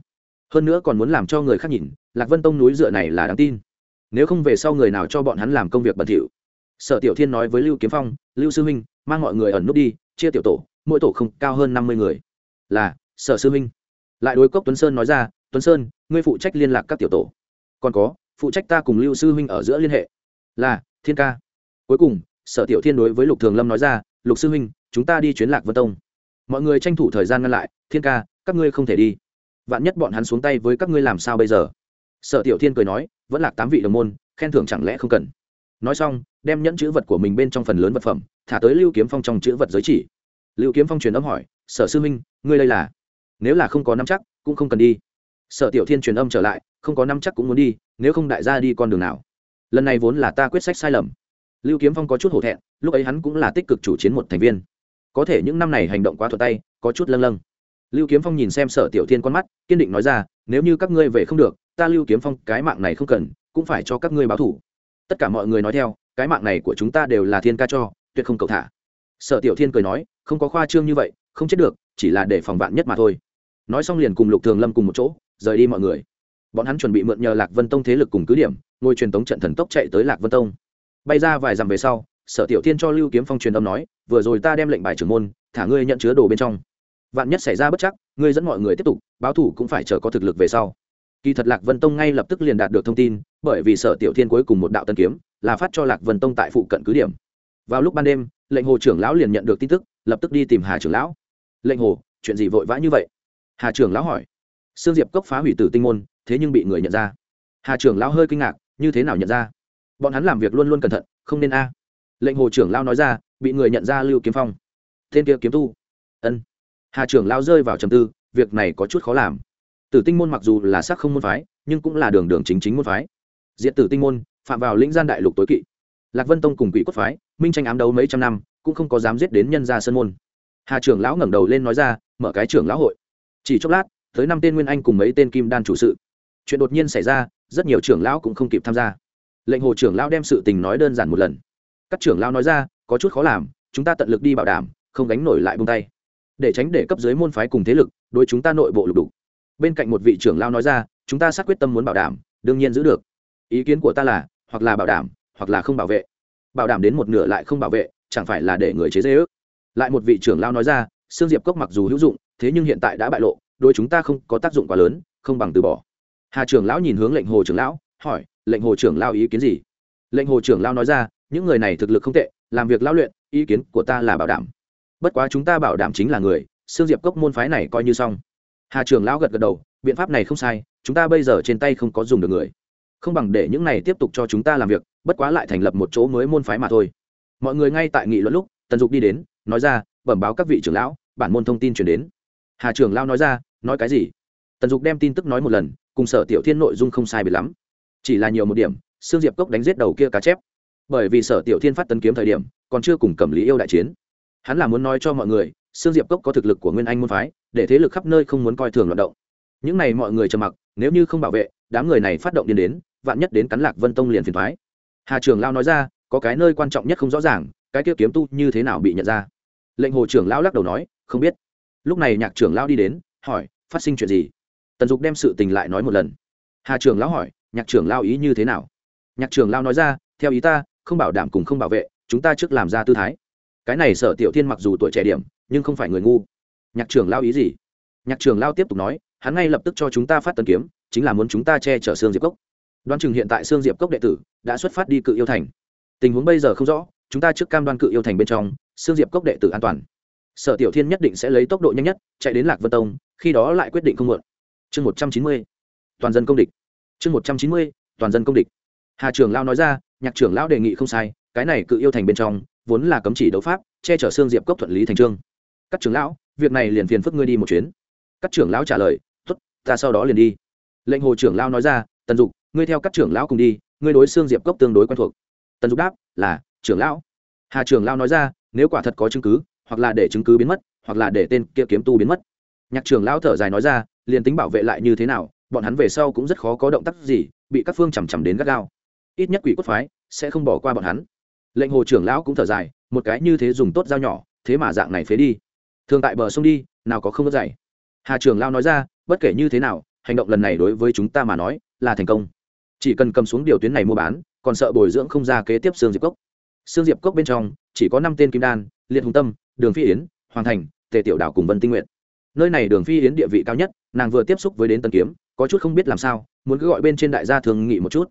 Hơn nữa còn muốn làm cho người khác nhìn, lạc vân tông núi dựa này là đáng tin. Nếu không về sau người nào cho bọn hắn làm công việc bẩn thỉu. Sở tiểu thiên nói với lưu kiếm phong, lưu sư huynh, mang mọi người ẩn nút đi, chia tiểu tổ, mỗi tổ không cao hơn năm mươi người. Là, sở sư huynh. Lại đối cốc tuấn sơn nói ra, tuấn sơn, ngươi phụ trách liên lạc các tiểu tổ. Còn có, phụ trách ta cùng lưu sư huynh ở giữa liên hệ. Là, thiên ca. Cuối cùng, sở tiểu thiên đối với lục thường lâm nói ra, lục sư huynh chúng ta đi chuyến lạc vân tông. Mọi người tranh thủ thời gian ngăn lại thiên ca các ngươi không thể đi. Vạn nhất bọn hắn xuống tay với các ngươi làm sao bây giờ? Sở tiểu thiên cười nói vẫn là tám vị đồng môn khen thưởng chẳng lẽ không cần? Nói xong đem nhẫn chữ vật của mình bên trong phần lớn vật phẩm thả tới lưu kiếm phong trong chữ vật giới chỉ. Lưu kiếm phong truyền âm hỏi sở sư minh, ngươi đây là? Nếu là không có nắm chắc cũng không cần đi. Sở tiểu thiên truyền âm trở lại không có năm chắc cũng muốn đi nếu không đại gia đi con đường nào? Lần này vốn là ta quyết sách sai lầm. Lưu kiếm phong có chút hổ thẹn lúc ấy hắn cũng là tích cực chủ chiến một thành viên có thể những năm này hành động quá thuật tay, có chút lâng lâng. Lưu kiếm phong nhìn xem sở tiểu thiên con mắt, kiên định nói ra, nếu như các ngươi về không được, ta lưu kiếm phong cái mạng này không cần, cũng phải cho các ngươi báo thủ. Tất cả mọi người nói theo, cái mạng này của chúng ta đều là thiên ca cho, tuyệt không cầu thả. Sở tiểu thiên cười nói, không có khoa trương như vậy, không chết được, chỉ là để phòng vạn nhất mà thôi. Nói xong liền cùng lục thường lâm cùng một chỗ, rời đi mọi người. Bọn hắn chuẩn bị mượn nhờ lạc vân tông thế lực cùng cứ điểm, ngôi truyền tống trận thần tốc chạy tới lạc vân tông. Bay ra vài dặm về sau sở tiểu thiên cho lưu kiếm phong truyền âm nói, vừa rồi ta đem lệnh bài trưởng môn, thả ngươi nhận chứa đồ bên trong. Vạn nhất xảy ra bất chắc, ngươi dẫn mọi người tiếp tục, báo thủ cũng phải chờ có thực lực về sau. Kỳ thật lạc vân tông ngay lập tức liền đạt được thông tin, bởi vì sở tiểu thiên cuối cùng một đạo tân kiếm, là phát cho lạc vân tông tại phụ cận cứ điểm. Vào lúc ban đêm, lệnh hồ trưởng lão liền nhận được tin tức, lập tức đi tìm hà trưởng lão. Lệnh hồ, chuyện gì vội vã như vậy? Hà trưởng lão hỏi. Sương diệp cốc phá hủy tử tinh môn, thế nhưng bị người nhận ra. Hà trưởng lão hơi kinh ngạc, như thế nào nhận ra? Bọn hắn làm việc luôn luôn cẩn thận, không nên a lệnh hồ trưởng lao nói ra, bị người nhận ra lưu kiếm phong. Tên kia kiếm tu. Ân. Hà trưởng lão rơi vào trầm tư, việc này có chút khó làm. Tử tinh môn mặc dù là sắc không môn phái, nhưng cũng là đường đường chính chính môn phái. Diện tử tinh môn, phạm vào lĩnh gian đại lục tối kỵ. Lạc vân tông cùng quỷ quốc phái, minh tranh ám đấu mấy trăm năm, cũng không có dám giết đến nhân gia sơn môn. Hà trưởng lão ngẩng đầu lên nói ra, mở cái trưởng lão hội. Chỉ chốc lát, tới năm tên nguyên anh cùng mấy tên kim đan chủ sự. Chuyện đột nhiên xảy ra, rất nhiều trưởng lão cũng không kịp tham gia. Lệnh hồ trưởng lão đem sự tình nói đơn giản một lần các trưởng lao nói ra, có chút khó làm, chúng ta tận lực đi bảo đảm, không gánh nổi lại bông tay. Để tránh để cấp dưới môn phái cùng thế lực, đối chúng ta nội bộ lục đục. Bên cạnh một vị trưởng lao nói ra, chúng ta xác quyết tâm muốn bảo đảm, đương nhiên giữ được. Ý kiến của ta là, hoặc là bảo đảm, hoặc là không bảo vệ. Bảo đảm đến một nửa lại không bảo vệ, chẳng phải là để người chế dễ ước? Lại một vị trưởng lao nói ra xương diệp cốc mặc dù hữu dụng, thế nhưng hiện tại đã bại lộ đôi chúng ta không có tác dụng quá lớn, không bằng từ bỏ. Hà trưởng lão nhìn hướng lệnh hồ trưởng lão, hỏi, lệnh hồ trưởng lao ý kiến gì? Lệnh hồ trưởng lao nói ra những người này thực lực không tệ, làm việc lao luyện, ý kiến của ta là bảo đảm. Bất quá chúng ta bảo đảm chính là người xương diệp cốc môn phái này coi như xong. Hà trưởng lão gật gật đầu, biện pháp này không sai, chúng ta bây giờ trên tay không có dùng được người. Không bằng để những này tiếp tục cho chúng ta làm việc, bất quá lại thành lập một chỗ mới môn phái mà thôi. Mọi người ngay tại nghị luận lúc, tần dục đi đến, nói ra, bẩm báo các vị trưởng lão, bản môn thông tin chuyển đến. Hà trưởng lão nói ra, nói cái gì? Tần dục đem tin tức nói một lần, cùng sở tiểu thiên nội dung không sai biệt lắm. Chỉ là nhiều một điểm, sương diệp cốc đánh giết đầu kia cá chép bởi vì sở tiểu thiên phát tấn kiếm thời điểm, còn chưa cùng cẩm lý yêu đại chiến. Hắn là muốn nói cho mọi người, sương diệp cốc có thực lực của nguyên anh môn phái, để thế lực khắp nơi không muốn coi thường loạt động. Những này mọi người trầm mặc, nếu như không bảo vệ, đám người này phát động điên đến, vạn nhất đến cắn lạc vân tông liền phiền thoái hà trưởng lao nói ra, có cái nơi quan trọng nhất không rõ ràng, cái kia kiếm tu như thế nào bị nhận ra? Lệnh hồ trưởng lão lắc đầu nói, không biết. Lúc này nhạc trưởng lão đi đến, hỏi, phát sinh chuyện gì? Tần dục đem sự tình lại nói một lần. Hà trưởng lão hỏi, nhạc trưởng lão ý như thế nào? Nhạc trưởng lão nói ra, theo ý ta không bảo đảm cùng không bảo vệ, chúng ta trước làm ra tư thái. Cái này sở tiểu thiên mặc dù tuổi trẻ điểm, nhưng không phải người ngu. Nhạc trưởng lao ý gì? Nhạc trưởng lao tiếp tục nói, hắn ngay lập tức cho chúng ta phát tân kiếm, chính là muốn chúng ta che chở xương diệp cốc. Đoan chừng hiện tại xương diệp cốc đệ tử đã xuất phát đi cự yêu thành. Tình huống bây giờ không rõ, chúng ta trước cam đoan cự yêu thành bên trong xương diệp cốc đệ tử an toàn. Sở tiểu thiên nhất định sẽ lấy tốc độ nhanh nhất, chạy đến lạc vân tông, khi đó lại quyết định không muộn. Chương một trăm chín mươi, toàn dân công địch. Chương một trăm chín mươi, toàn dân công địch. Hà trưởng lao nói ra nhạc trưởng lão đề nghị không sai, cái này cự yêu thành bên trong, vốn là cấm chỉ đấu pháp, che chở xương diệp cốc thuận lý thành trương. Các trưởng lão, việc này liền phiền phức ngươi đi một chuyến. Các trưởng lão trả lời t ố t ta sau đó liền đi. Lệnh hồ trưởng lão nói ra, tần dục, ngươi theo các trưởng lão cùng đi, ngươi đối xương diệp cốc tương đối quen thuộc. Tần dục đáp, là, trưởng lão. Hà trưởng lão nói ra, nếu quả thật có chứng cứ, hoặc là để chứng cứ biến mất, hoặc là để tên kia kiếm tu biến mất. Nhạc trưởng lão thở dài nói ra, liền tính bảo vệ lại như thế nào, bọn hắn về sau cũng rất khó có động tác gì, bị các phương chằm chằm đến gắt gao ít nhất quỷ cốt phái sẽ không bỏ qua bọn hắn. Lệnh hồ trưởng lão cũng thở dài, một cái như thế dùng tốt dao nhỏ, thế mà dạng này phế đi. Thường tại bờ sông đi, nào có không có dày hà trưởng lão nói ra, bất kể như thế nào, hành động lần này đối với chúng ta mà nói là thành công. Chỉ cần cầm xuống điều tuyến này mua bán, còn sợ bồi dưỡng không ra kế tiếp xương diệp cốc. Xương diệp cốc bên trong, chỉ có năm tên kim đan, liệt hùng tâm, đường phi yến, hoàng thành, tề tiểu đảo cùng vân tinh nguyện nơi này đường phi yến địa vị cao nhất, nàng vừa tiếp xúc với đến tân kiếm, có chút không biết làm sao, muốn cứ gọi bên trên đại gia thường nghị một chút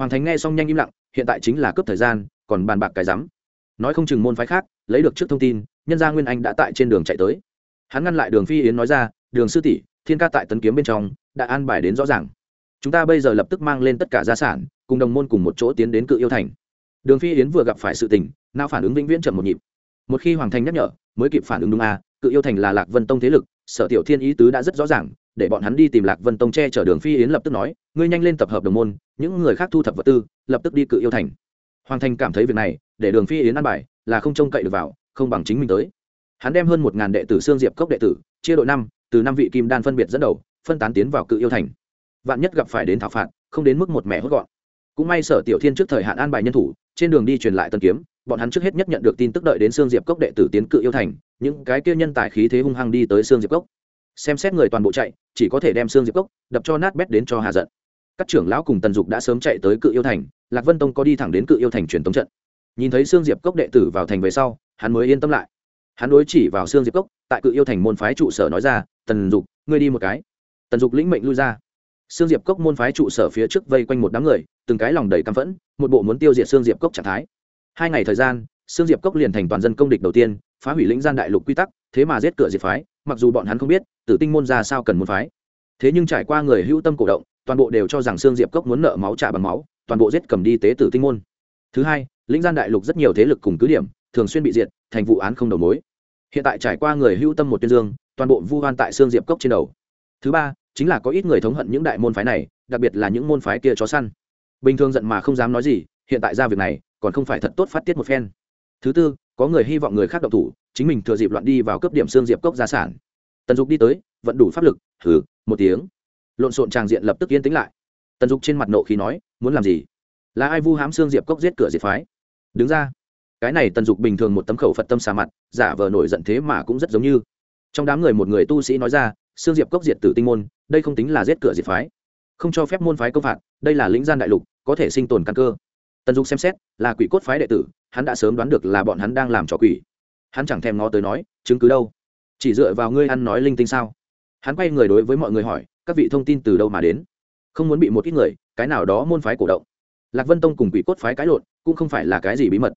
hoàng thánh nghe xong nhanh im lặng hiện tại chính là cướp thời gian còn bàn bạc cái rắm. Nói không chừng môn phái khác lấy được trước thông tin nhân gia nguyên anh đã tại trên đường chạy tới. Hắn ngăn lại đường phi yến nói ra đường sư tỷ thiên ca tại tấn kiếm bên trong đã an bài đến rõ ràng. Chúng ta bây giờ lập tức mang lên tất cả gia sản cùng đồng môn cùng một chỗ tiến đến cự yêu thành. Đường phi yến vừa gặp phải sự tình não phản ứng vĩnh viễn chậm một nhịp. Một khi hoàng thành nhắc nhở mới kịp phản ứng đúng a à, cự yêu thành là lạc vân tông thế lực sở tiểu thiên ý tứ đã rất rõ ràng để bọn hắn đi tìm lạc vân tông che chở đường phi yến lập tức nói, ngươi nhanh lên tập hợp đồng môn, những người khác thu thập vật tư, lập tức đi cự yêu thành. Hoàng thành cảm thấy việc này, để đường phi yến ăn bài, là không trông cậy được vào, không bằng chính mình tới. Hắn đem hơn một ngàn đệ tử xương diệp cốc đệ tử, chia đội năm, từ năm vị kim đan phân biệt dẫn đầu, phân tán tiến vào cự yêu thành. Vạn nhất gặp phải đến thảo phạt, không đến mức một mẻ hốt gọn. Cũng may sở tiểu thiên trước thời hạn an bài nhân thủ, trên đường đi truyền lại tân kiếm, bọn hắn trước hết nhất nhận được tin tức đợi đến xương diệp cốc đệ tử tiến cự yêu thành, những cái kia nhân tài khí thế hung hăng đi tới xương diệp cốc xem xét người toàn bộ chạy, chỉ có thể đem xương diệp cốc, đập cho nát bét đến cho hà giận. Các trưởng lão cùng tần dục đã sớm chạy tới cự yêu thành, lạc vân tông có đi thẳng đến cự yêu thành truyền tống trận. Nhìn thấy xương diệp cốc đệ tử vào thành về sau, hắn mới yên tâm lại. Hắn đối chỉ vào xương diệp cốc, tại cự yêu thành môn phái trụ sở nói ra, tần dục, ngươi đi một cái. Tần dục lĩnh mệnh lui ra. Xương diệp cốc môn phái trụ sở phía trước vây quanh một đám người, từng cái lòng đầy căm phẫn, một bộ muốn tiêu diệt xương diệp cốc trạng thái. Hai ngày thời gian, xương diệp cốc liền thành toàn dân công địch đầu tiên, phá hủy lĩnh gian đại lục quy tắc, thế mà giết cửa diệt phái mặc dù bọn hắn không biết, tử tinh môn ra sao cần môn phái. Thế nhưng trải qua người hữu tâm cổ động, toàn bộ đều cho rằng sương diệp cốc muốn nợ máu trả bằng máu, toàn bộ giết cầm đi tế tử tinh môn. Thứ hai, lĩnh gian đại lục rất nhiều thế lực cùng cứ điểm, thường xuyên bị diệt, thành vụ án không đầu mối. Hiện tại trải qua người hữu tâm một tuyên dương, toàn bộ vu hoan tại sương diệp cốc trên đầu. Thứ ba, chính là có ít người thống hận những đại môn phái này, đặc biệt là những môn phái kia chó săn. Bình thường giận mà không dám nói gì, hiện tại ra việc này, còn không phải thật tốt phát tiết một phen. Thứ tư, có người hy vọng người khác độc thủ chính mình thừa dịp loạn đi vào cấp điểm xương diệp cốc gia sản. Tần dục đi tới vẫn đủ pháp lực thử một tiếng. Lộn xộn tràng diện lập tức yên tĩnh lại. Tần dục trên mặt nộ khí nói, muốn làm gì? Là ai vu hám xương diệp cốc giết cửa diệt phái? Đứng ra. Cái này tần dục bình thường một tấm khẩu phật tâm xà mặt, giả vờ nổi giận thế mà cũng rất giống như. Trong đám người một người tu sĩ nói ra, xương diệp cốc diệt tử tinh môn, đây không tính là giết cửa diệt phái. Không cho phép môn phái công phạt, đây là lĩnh gian đại lục, có thể sinh tồn căn cơ. Tần dục xem xét, là quỷ cốt phái đệ tử, hắn đã sớm đoán được là bọn hắn đang làm trò quỷ hắn chẳng thèm ngó tới nói, chứng cứ đâu? Chỉ dựa vào ngươi ăn nói linh tinh sao? Hắn quay người đối với mọi người hỏi, các vị thông tin từ đâu mà đến? Không muốn bị một ít người, cái nào đó môn phái cổ động. Lạc vân tông cùng quỷ cốt phái cãi lộn, cũng không phải là cái gì bí mật.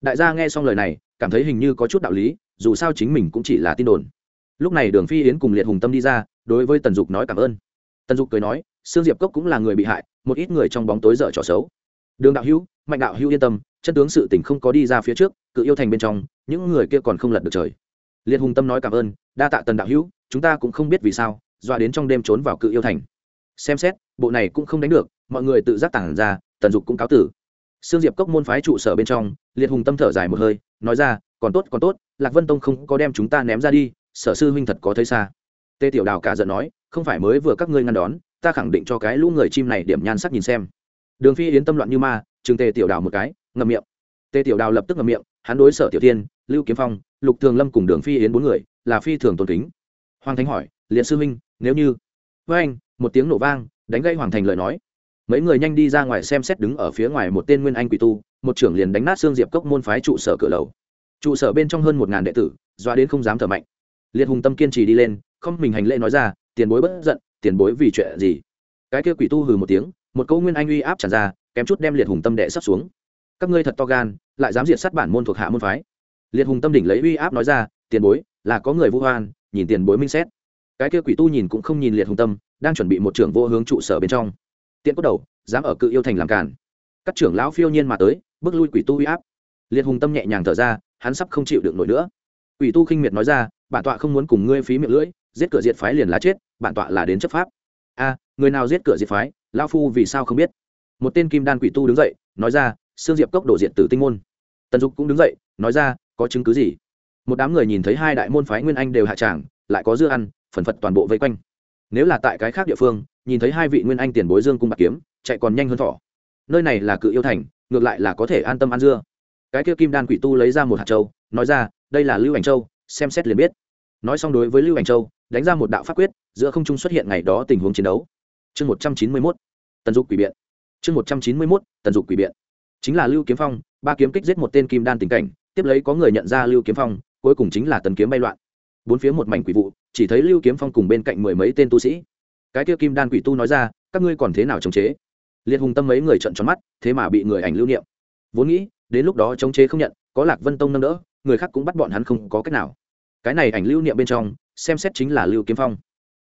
Đại gia nghe xong lời này, cảm thấy hình như có chút đạo lý, dù sao chính mình cũng chỉ là tin đồn. Lúc này đường phi yến cùng liệt hùng tâm đi ra, đối với tần dục nói cảm ơn. Tần dục cười nói, sương diệp cốc cũng là người bị hại, một ít người trong bóng tối dở trò xấu. Đường đạo hữu, mạnh đạo hữu yên tâm chân tướng sự tình không có đi ra phía trước, cự yêu thành bên trong, những người kia còn không lật được trời. Liệt hùng tâm nói cảm ơn, đa tạ tần đạo hữu, chúng ta cũng không biết vì sao, dọa đến trong đêm trốn vào cự yêu thành. Xem xét, bộ này cũng không đánh được, mọi người tự giác tản ra, tần dục cũng cáo tử. Sương diệp cốc môn phái trụ sở bên trong, liệt hùng tâm thở dài một hơi, nói ra, còn tốt còn tốt, lạc vân tông không có đem chúng ta ném ra đi, sở sư huynh thật có thấy xa. Tê tiểu đào cả giận nói, không phải mới vừa các ngươi ngăn đón, ta khẳng định cho cái lũ người chim này điểm nhan sắc nhìn xem. Đường phi yến tâm loạn như ma chừng tề tiểu đào một cái ngậm miệng. Tề tiểu đào lập tức ngậm miệng, hắn đối sở tiểu tiên lưu kiếm phong, lục thường lâm cùng đường phi yến bốn người là phi thường tôn kính. Hoàng thánh hỏi, liệt sư huynh, nếu như với anh, một tiếng nổ vang, đánh gây hoàng thành lời nói. Mấy người nhanh đi ra ngoài xem xét đứng ở phía ngoài một tên nguyên anh quỷ tu, một trưởng liền đánh nát xương diệp cốc môn phái trụ sở cửa lầu. Trụ sở bên trong hơn một ngàn đệ tử, doa đến không dám thở mạnh. Liệt hùng tâm kiên trì đi lên, không mình hành lễ nói ra, tiền bối bất giận, tiền bối vì chuyện gì? Cái kia quỷ tu hừ một tiếng, một câu nguyên anh uy áp tràn ra, kém chút đem liệt hùng tâm đệ sắp xuống các ngươi thật to gan, lại dám diệt sát bản môn thuộc hạ môn phái. Liệt hùng tâm đỉnh lấy uy áp nói ra, tiền bối, là có người vu hoan nhìn tiền bối minh xét. Cái kia quỷ tu nhìn cũng không nhìn liệt hùng tâm, đang chuẩn bị một trưởng vô hướng trụ sở bên trong. Tiện cốt đầu, dám ở cự yêu thành làm cản các trưởng lão phiêu nhiên mà tới, bước lui quỷ tu uy áp. Liệt hùng tâm nhẹ nhàng thở ra, hắn sắp không chịu được nổi nữa. Quỷ tu khinh miệt nói ra, bản tọa không muốn cùng ngươi phí miệng lưỡi, giết cửa diệt phái liền là chết, bản tọa là đến chấp pháp. A, người nào giết cửa diệt phái lao phu vì sao không biết? Một tên kim đan quỷ tu đứng dậy, nói ra xương diệp cốc đổ diện tử tinh môn. Tần dục cũng đứng dậy, nói ra, có chứng cứ gì? Một đám người nhìn thấy hai đại môn phái nguyên anh đều hạ tràng, lại có dưa ăn, phần phật toàn bộ vây quanh. Nếu là tại cái khác địa phương, nhìn thấy hai vị nguyên anh tiền bối dương cung bạc kiếm, chạy còn nhanh hơn thỏ. Nơi này là cự yêu thành, ngược lại là có thể an tâm ăn dưa. Cái kia kim đan quỷ tu lấy ra một hạt châu, nói ra, đây là lưu ảnh châu, xem xét liền biết. Nói xong đối với lưu ảnh châu, đánh ra một đạo pháp quyết, giữa không trung xuất hiện ngày đó tình huống chiến đấu. Chương một trăm chín mươi mốt, tần dục quỷ biện. Chương một trăm chín mươi mốt, tần dục quỷ biện chính là lưu kiếm phong, ba kiếm kích giết một tên kim đan tình cảnh, tiếp lấy có người nhận ra lưu kiếm phong, cuối cùng chính là tần kiếm bay loạn. Bốn phía một mảnh quỷ vụ, chỉ thấy lưu kiếm phong cùng bên cạnh mười mấy tên tu sĩ. Cái kia kim đan quỷ tu nói ra, các ngươi còn thế nào chống chế? Liệt hùng tâm mấy người trận tròn mắt, thế mà bị người ảnh lưu niệm. Vốn nghĩ, đến lúc đó chống chế không nhận, có lạc vân tông nâng đỡ, người khác cũng bắt bọn hắn không có cách nào. Cái này ảnh lưu niệm bên trong, xem xét chính là lưu kiếm phong.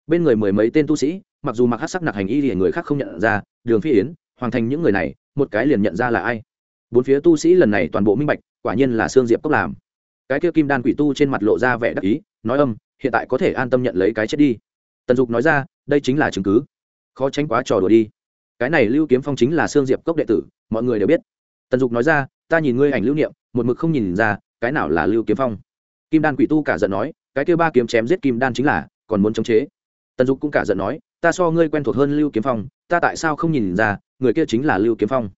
Bên người mười mấy tên tu sĩ, mặc dù mặc hát sắc nặc hành y thì người khác không nhận ra, đường phi yến hoàng thành những người này một cái liền nhận ra là ai. Bốn phía tu sĩ lần này toàn bộ minh bạch, quả nhiên là sương diệp cốc làm. Cái kia kim đan quỷ tu trên mặt lộ ra vẻ đắc ý, nói âm, hiện tại có thể an tâm nhận lấy cái chết đi. Tần dục nói ra, đây chính là chứng cứ. Khó tránh quá trò đùa đi. Cái này lưu kiếm phong chính là sương diệp cốc đệ tử, mọi người đều biết. Tần dục nói ra, ta nhìn ngươi ảnh lưu niệm, một mực không nhìn ra, cái nào là lưu kiếm phong. Kim đan quỷ tu cả giận nói, cái kia ba kiếm chém giết kim đan chính là, còn muốn chống chế. Tần dục cũng cả giận nói, ta so ngươi quen thuộc hơn lưu kiếm phong, ta tại sao không nhìn ra người kia chính là lưu kiếm phong.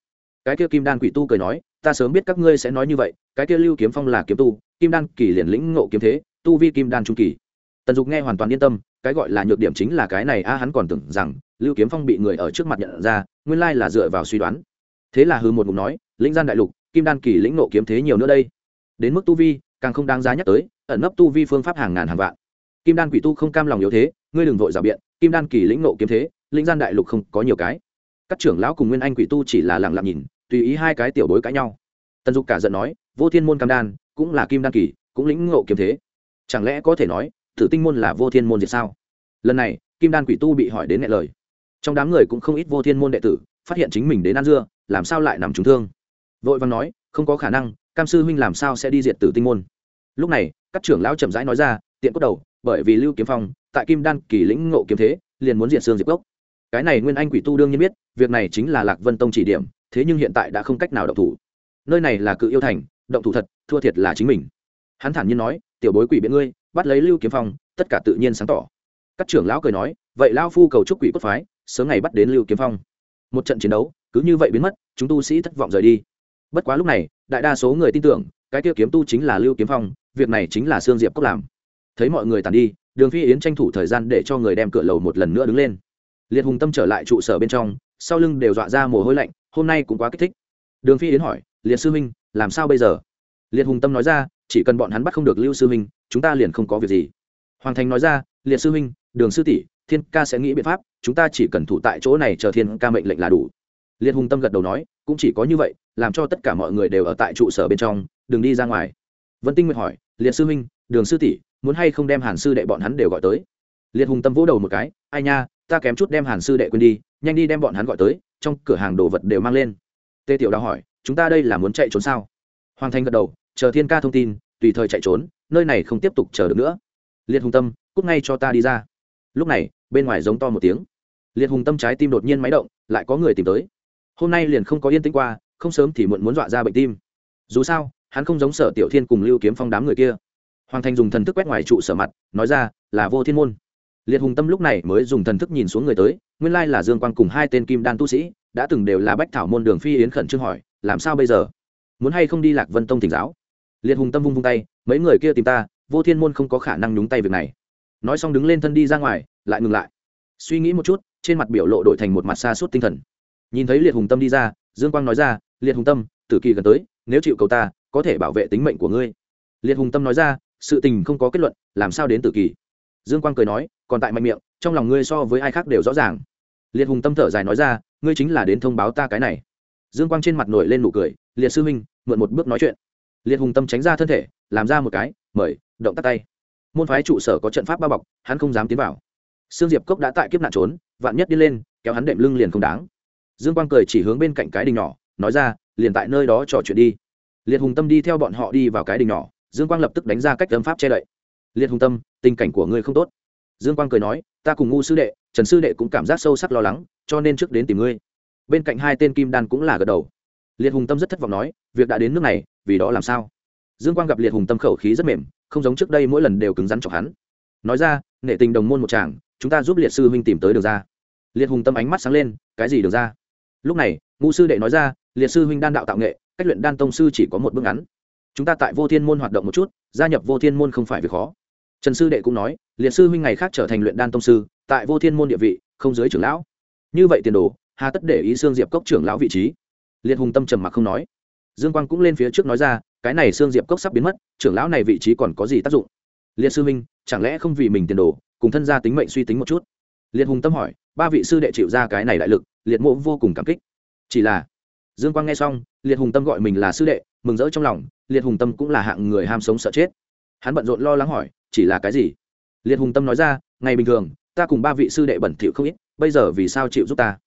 Cái kia kim đan quỷ tu cười nói, ta sớm biết các ngươi sẽ nói như vậy, cái kia lưu kiếm phong là kiếm tu, kim đan kỳ liền lĩnh ngộ kiếm thế, tu vi kim đan trung kỳ. Tần dục nghe hoàn toàn yên tâm, cái gọi là nhược điểm chính là cái này, a, hắn còn tưởng rằng lưu kiếm phong bị người ở trước mặt nhận ra, nguyên lai là dựa vào suy đoán. Thế là hư một ngục nói, lĩnh gian đại lục, kim đan kỳ lĩnh ngộ kiếm thế nhiều nữa đây. Đến mức tu vi, càng không đáng giá nhắc tới, ẩn nấp tu vi phương pháp hàng ngàn hàng vạn. Kim đan quỷ tu không cam lòng yếu thế, ngươi đừng vội rào biện, kim đan kỳ lĩnh nộ kiếm thế, lĩnh gian đại lục không có nhiều cái các trưởng lão cùng nguyên anh quỷ tu chỉ là lặng lặng nhìn, tùy ý hai cái tiểu bối cãi nhau. Tần dục cả giận nói, vô thiên môn cam đan, cũng là kim đan kỳ, cũng lĩnh ngộ kiếm thế. Chẳng lẽ có thể nói, tử tinh môn là vô thiên môn diệt sao? Lần này, kim đan quỷ tu bị hỏi đến ngại lời. Trong đám người cũng không ít vô thiên môn đệ tử, phát hiện chính mình đến ăn dưa, làm sao lại nằm trúng thương. Vội văn nói, không có khả năng, cam sư huynh làm sao sẽ đi diệt tử tinh môn? Lúc này, các trưởng lão chậm rãi nói ra, tiện cốt đầu, bởi vì lưu kiếm phong, tại kim đan kỳ lĩnh ngộ kiếm thế, liền muốn diệt xương diệt gốc cái này nguyên anh quỷ tu đương nhiên biết, việc này chính là lạc vân tông chỉ điểm, thế nhưng hiện tại đã không cách nào động thủ. Nơi này là cự yêu thành, động thủ thật, thua thiệt là chính mình. Hắn thản nhiên nói, tiểu bối quỷ biện ngươi, bắt lấy lưu kiếm phong, tất cả tự nhiên sáng tỏ. Các trưởng lão cười nói, vậy lao phu cầu chúc quỷ cốt phái, sớm ngày bắt đến lưu kiếm phong. Một trận chiến đấu, cứ như vậy biến mất, chúng tu sĩ thất vọng rời đi. Bất quá lúc này, đại đa số người tin tưởng, cái tiêu kiếm tu chính là lưu kiếm phong, việc này chính là sương diệp cốc làm. Thấy mọi người tàn đi, đường phi yến tranh thủ thời gian để cho người đem cửa lầu một lần nữa đứng lên liệt hùng tâm trở lại trụ sở bên trong, sau lưng đều dọa ra mồ hôi lạnh, hôm nay cũng quá kích thích. Đường phi yến hỏi, liệt sư huynh, làm sao bây giờ? Liệt hùng tâm nói ra, chỉ cần bọn hắn bắt không được lưu sư huynh, chúng ta liền không có việc gì. Hoàng thành nói ra, liệt sư huynh, đường sư tỷ, thiên ca sẽ nghĩ biện pháp, chúng ta chỉ cần thủ tại chỗ này chờ thiên ca mệnh lệnh là đủ. Liệt hùng tâm gật đầu nói, cũng chỉ có như vậy, làm cho tất cả mọi người đều ở tại trụ sở bên trong, đừng đi ra ngoài. Vân tinh nguyệt hỏi, liệt sư huynh, đường sư tỷ, muốn hay không đem hàn sư đệ bọn hắn đều gọi tới? Liệt hùng tâm vỗ đầu một cái, ai nha ta kém chút đem hàn sư đệ quên đi, nhanh đi đem bọn hắn gọi tới, trong cửa hàng đồ vật đều mang lên. Tê tiểu đào hỏi, chúng ta đây là muốn chạy trốn sao? Hoàng thanh gật đầu, chờ thiên ca thông tin, tùy thời chạy trốn, nơi này không tiếp tục chờ được nữa. Liệt hùng tâm cúc ngay cho ta đi ra. Lúc này, bên ngoài giống to một tiếng. Liệt hùng tâm trái tim đột nhiên máy động, lại có người tìm tới. Hôm nay liền không có yên tĩnh qua, không sớm thì muộn muốn dọa ra bệnh tim. Dù sao, hắn không giống sở tiểu thiên cùng lưu kiếm phong đám người kia. Hoàng thành dùng thần thức quét ngoài trụ sở mặt, nói ra là vô thiên môn liệt hùng tâm lúc này mới dùng thần thức nhìn xuống người tới, nguyên lai là dương quang cùng hai tên kim đan tu sĩ, đã từng đều là bách thảo môn đường phi yến khẩn trương hỏi, làm sao bây giờ? Muốn hay không đi lạc vân tông thỉnh giáo? Liệt hùng tâm vung vung tay, mấy người kia tìm ta, vô thiên môn không có khả năng nhúng tay việc này. Nói xong đứng lên thân đi ra ngoài, lại ngừng lại. Suy nghĩ một chút, trên mặt biểu lộ đổi thành một mặt xa suốt tinh thần. Nhìn thấy liệt hùng tâm đi ra, dương quang nói ra, liệt hùng tâm, tử kỳ gần tới, nếu chịu cầu ta, có thể bảo vệ tính mệnh của ngươi. Liệt hùng tâm nói ra, sự tình không có kết luận, làm sao đến tử kỳ? Dương quang cười nói, còn tại mạnh miệng, trong lòng ngươi so với ai khác đều rõ ràng. Liệt hùng tâm thở dài nói ra, ngươi chính là đến thông báo ta cái này. Dương quang trên mặt nổi lên nụ cười, liệt sư huynh, mượn một bước nói chuyện. Liệt hùng tâm tránh ra thân thể, làm ra một cái, mời, động tắt tay. Môn phái trụ sở có trận pháp bao bọc, hắn không dám tiến vào. Sương diệp cốc đã tại kiếp nạn trốn, vạn nhất đi lên, kéo hắn đệm lưng liền không đáng. Dương quang cười chỉ hướng bên cạnh cái đình nhỏ, nói ra, liền tại nơi đó trò chuyện đi. Liệt hùng tâm đi theo bọn họ đi vào cái đình nhỏ, dương quang lập tức đánh ra cách âm pháp che đậy liệt hùng tâm, tình cảnh của ngươi không tốt. Dương quang cười nói, ta cùng ngu sư đệ, trần sư đệ cũng cảm giác sâu sắc lo lắng, cho nên trước đến tìm ngươi. Bên cạnh hai tên kim đan cũng là gật đầu. Liệt hùng tâm rất thất vọng nói, việc đã đến nước này, vì đó làm sao? Dương quang gặp liệt hùng tâm khẩu khí rất mềm, không giống trước đây mỗi lần đều cứng rắn chọc hắn. Nói ra nghệ tình đồng môn một chàng, chúng ta giúp liệt sư huynh tìm tới đường ra. Liệt hùng tâm ánh mắt sáng lên, cái gì đường ra? Lúc này, ngu sư đệ nói ra, liệt sư huynh đan đạo tạo nghệ, cách luyện đan tông sư chỉ có một bước ngắn chúng ta tại vô thiên môn hoạt động một chút, gia nhập vô thiên môn không phải việc khó. Trần sư đệ cũng nói, liệt sư huynh ngày khác trở thành luyện đan tông sư, tại vô thiên môn địa vị, không giới trưởng lão. Như vậy tiền đồ, hà tất để ý xương diệp cốc trưởng lão vị trí. Liệt hùng tâm trầm mặc không nói. Dương quang cũng lên phía trước nói ra, cái này xương diệp cốc sắp biến mất, trưởng lão này vị trí còn có gì tác dụng? Liệt sư huynh, chẳng lẽ không vì mình tiền đồ, cùng thân gia tính mệnh suy tính một chút? Liệt hùng tâm hỏi, ba vị sư đệ chịu ra cái này đại lực, liệt mộ vô cùng cảm kích. Chỉ là, dương quang nghe xong liệt hùng tâm gọi mình là sư đệ, mừng rỡ trong lòng, liệt hùng tâm cũng là hạng người ham sống sợ chết. Hắn bận rộn lo lắng hỏi, chỉ là cái gì? Liệt hùng tâm nói ra, ngày bình thường, ta cùng ba vị sư đệ bẩn thỉu không ít, bây giờ vì sao chịu giúp ta?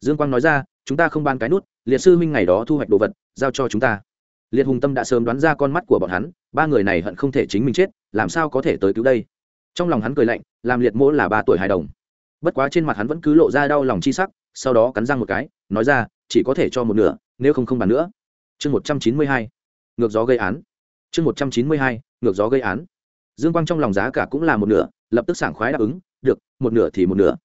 Dương quang nói ra, chúng ta không ban cái nút, liệt sư huynh ngày đó thu hoạch đồ vật, giao cho chúng ta. Liệt hùng tâm đã sớm đoán ra con mắt của bọn hắn, ba người này hận không thể chính mình chết, làm sao có thể tới cứu đây? Trong lòng hắn cười lạnh, làm liệt mỗ là ba tuổi hài đồng. Bất quá trên mặt hắn vẫn cứ lộ ra đau lòng chi sắc, sau đó cắn răng một cái, nói ra, chỉ có thể cho một nửa nếu không không bàn nữa. Chương một trăm chín mươi hai, ngược gió gây án. Chương một trăm chín mươi hai, ngược gió gây án. Dương quang trong lòng giá cả cũng là một nửa, lập tức sảng khoái đáp ứng, được, một nửa thì một nửa.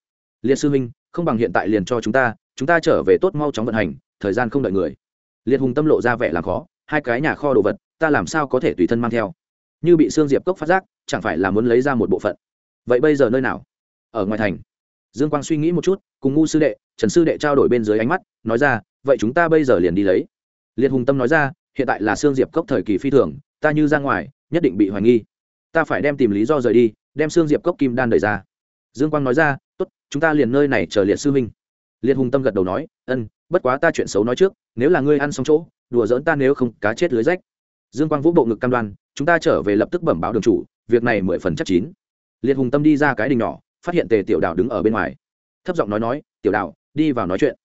Liệt sư huynh, không bằng hiện tại liền cho chúng ta chúng ta trở về tốt mau chóng vận hành, thời gian không đợi người. Liệt hùng tâm lộ ra vẻ làm khó, hai cái nhà kho đồ vật, ta làm sao có thể tùy thân mang theo? Như bị xương diệp cốc phát giác, chẳng phải là muốn lấy ra một bộ phận. Vậy bây giờ nơi nào? Ở ngoài thành. Dương quang suy nghĩ một chút, cùng ngu sư đệ, trần sư đệ trao đổi bên dưới ánh mắt, nói ra vậy chúng ta bây giờ liền đi lấy. Liệt hùng tâm nói ra, hiện tại là Sương diệp cốc thời kỳ phi thường, ta như ra ngoài, nhất định bị hoài nghi. Ta phải đem tìm lý do rời đi, đem Sương diệp cốc kim đan đẩy ra. Dương quang nói ra, tốt, chúng ta liền nơi này chờ liệt sư huynh. Liệt hùng tâm gật đầu nói, ân, bất quá ta chuyện xấu nói trước, nếu là ngươi ăn xong chỗ, đùa dỡn ta nếu không, cá chết lưới rách. Dương quang vũ bộ ngực cam đoan, chúng ta trở về lập tức bẩm báo đường chủ, việc này mười phần chắc chín. Liệt hùng tâm đi ra cái đình nhỏ, phát hiện tề tiểu đào đứng ở bên ngoài. Thấp giọng nói nói, tiểu đào đi vào nói chuyện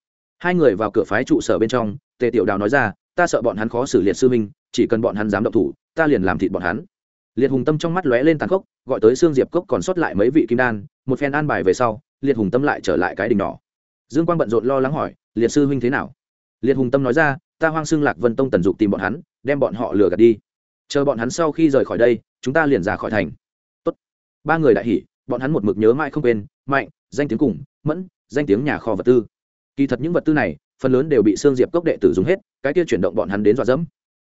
hai người vào cửa phái trụ sở bên trong, tề tiểu đào nói ra, ta sợ bọn hắn khó xử liệt sư minh, chỉ cần bọn hắn dám động thủ, ta liền làm thịt bọn hắn. Liệt hùng tâm trong mắt lóe lên tàn khốc, gọi tới xương diệp cốc còn sót lại mấy vị kim đan, một phen an bài về sau, liệt hùng tâm lại trở lại cái đình nhỏ. Dương quang bận rộn lo lắng hỏi, liệt sư huynh thế nào? Liệt hùng tâm nói ra, ta hoang xương lạc vân tông tần dục tìm bọn hắn, đem bọn họ lừa gạt đi. Chờ bọn hắn sau khi rời khỏi đây, chúng ta liền ra khỏi thành. Tốt. ba người đại hỉ, bọn hắn một mực nhớ mãi không quên, mạnh, danh tiếng cùng, mẫn, danh tiếng nhà kho vật tư kỳ thật những vật tư này, phần lớn đều bị Sương diệp cốc đệ tử dùng hết, cái kia chuyển động bọn hắn đến dọa dẫm.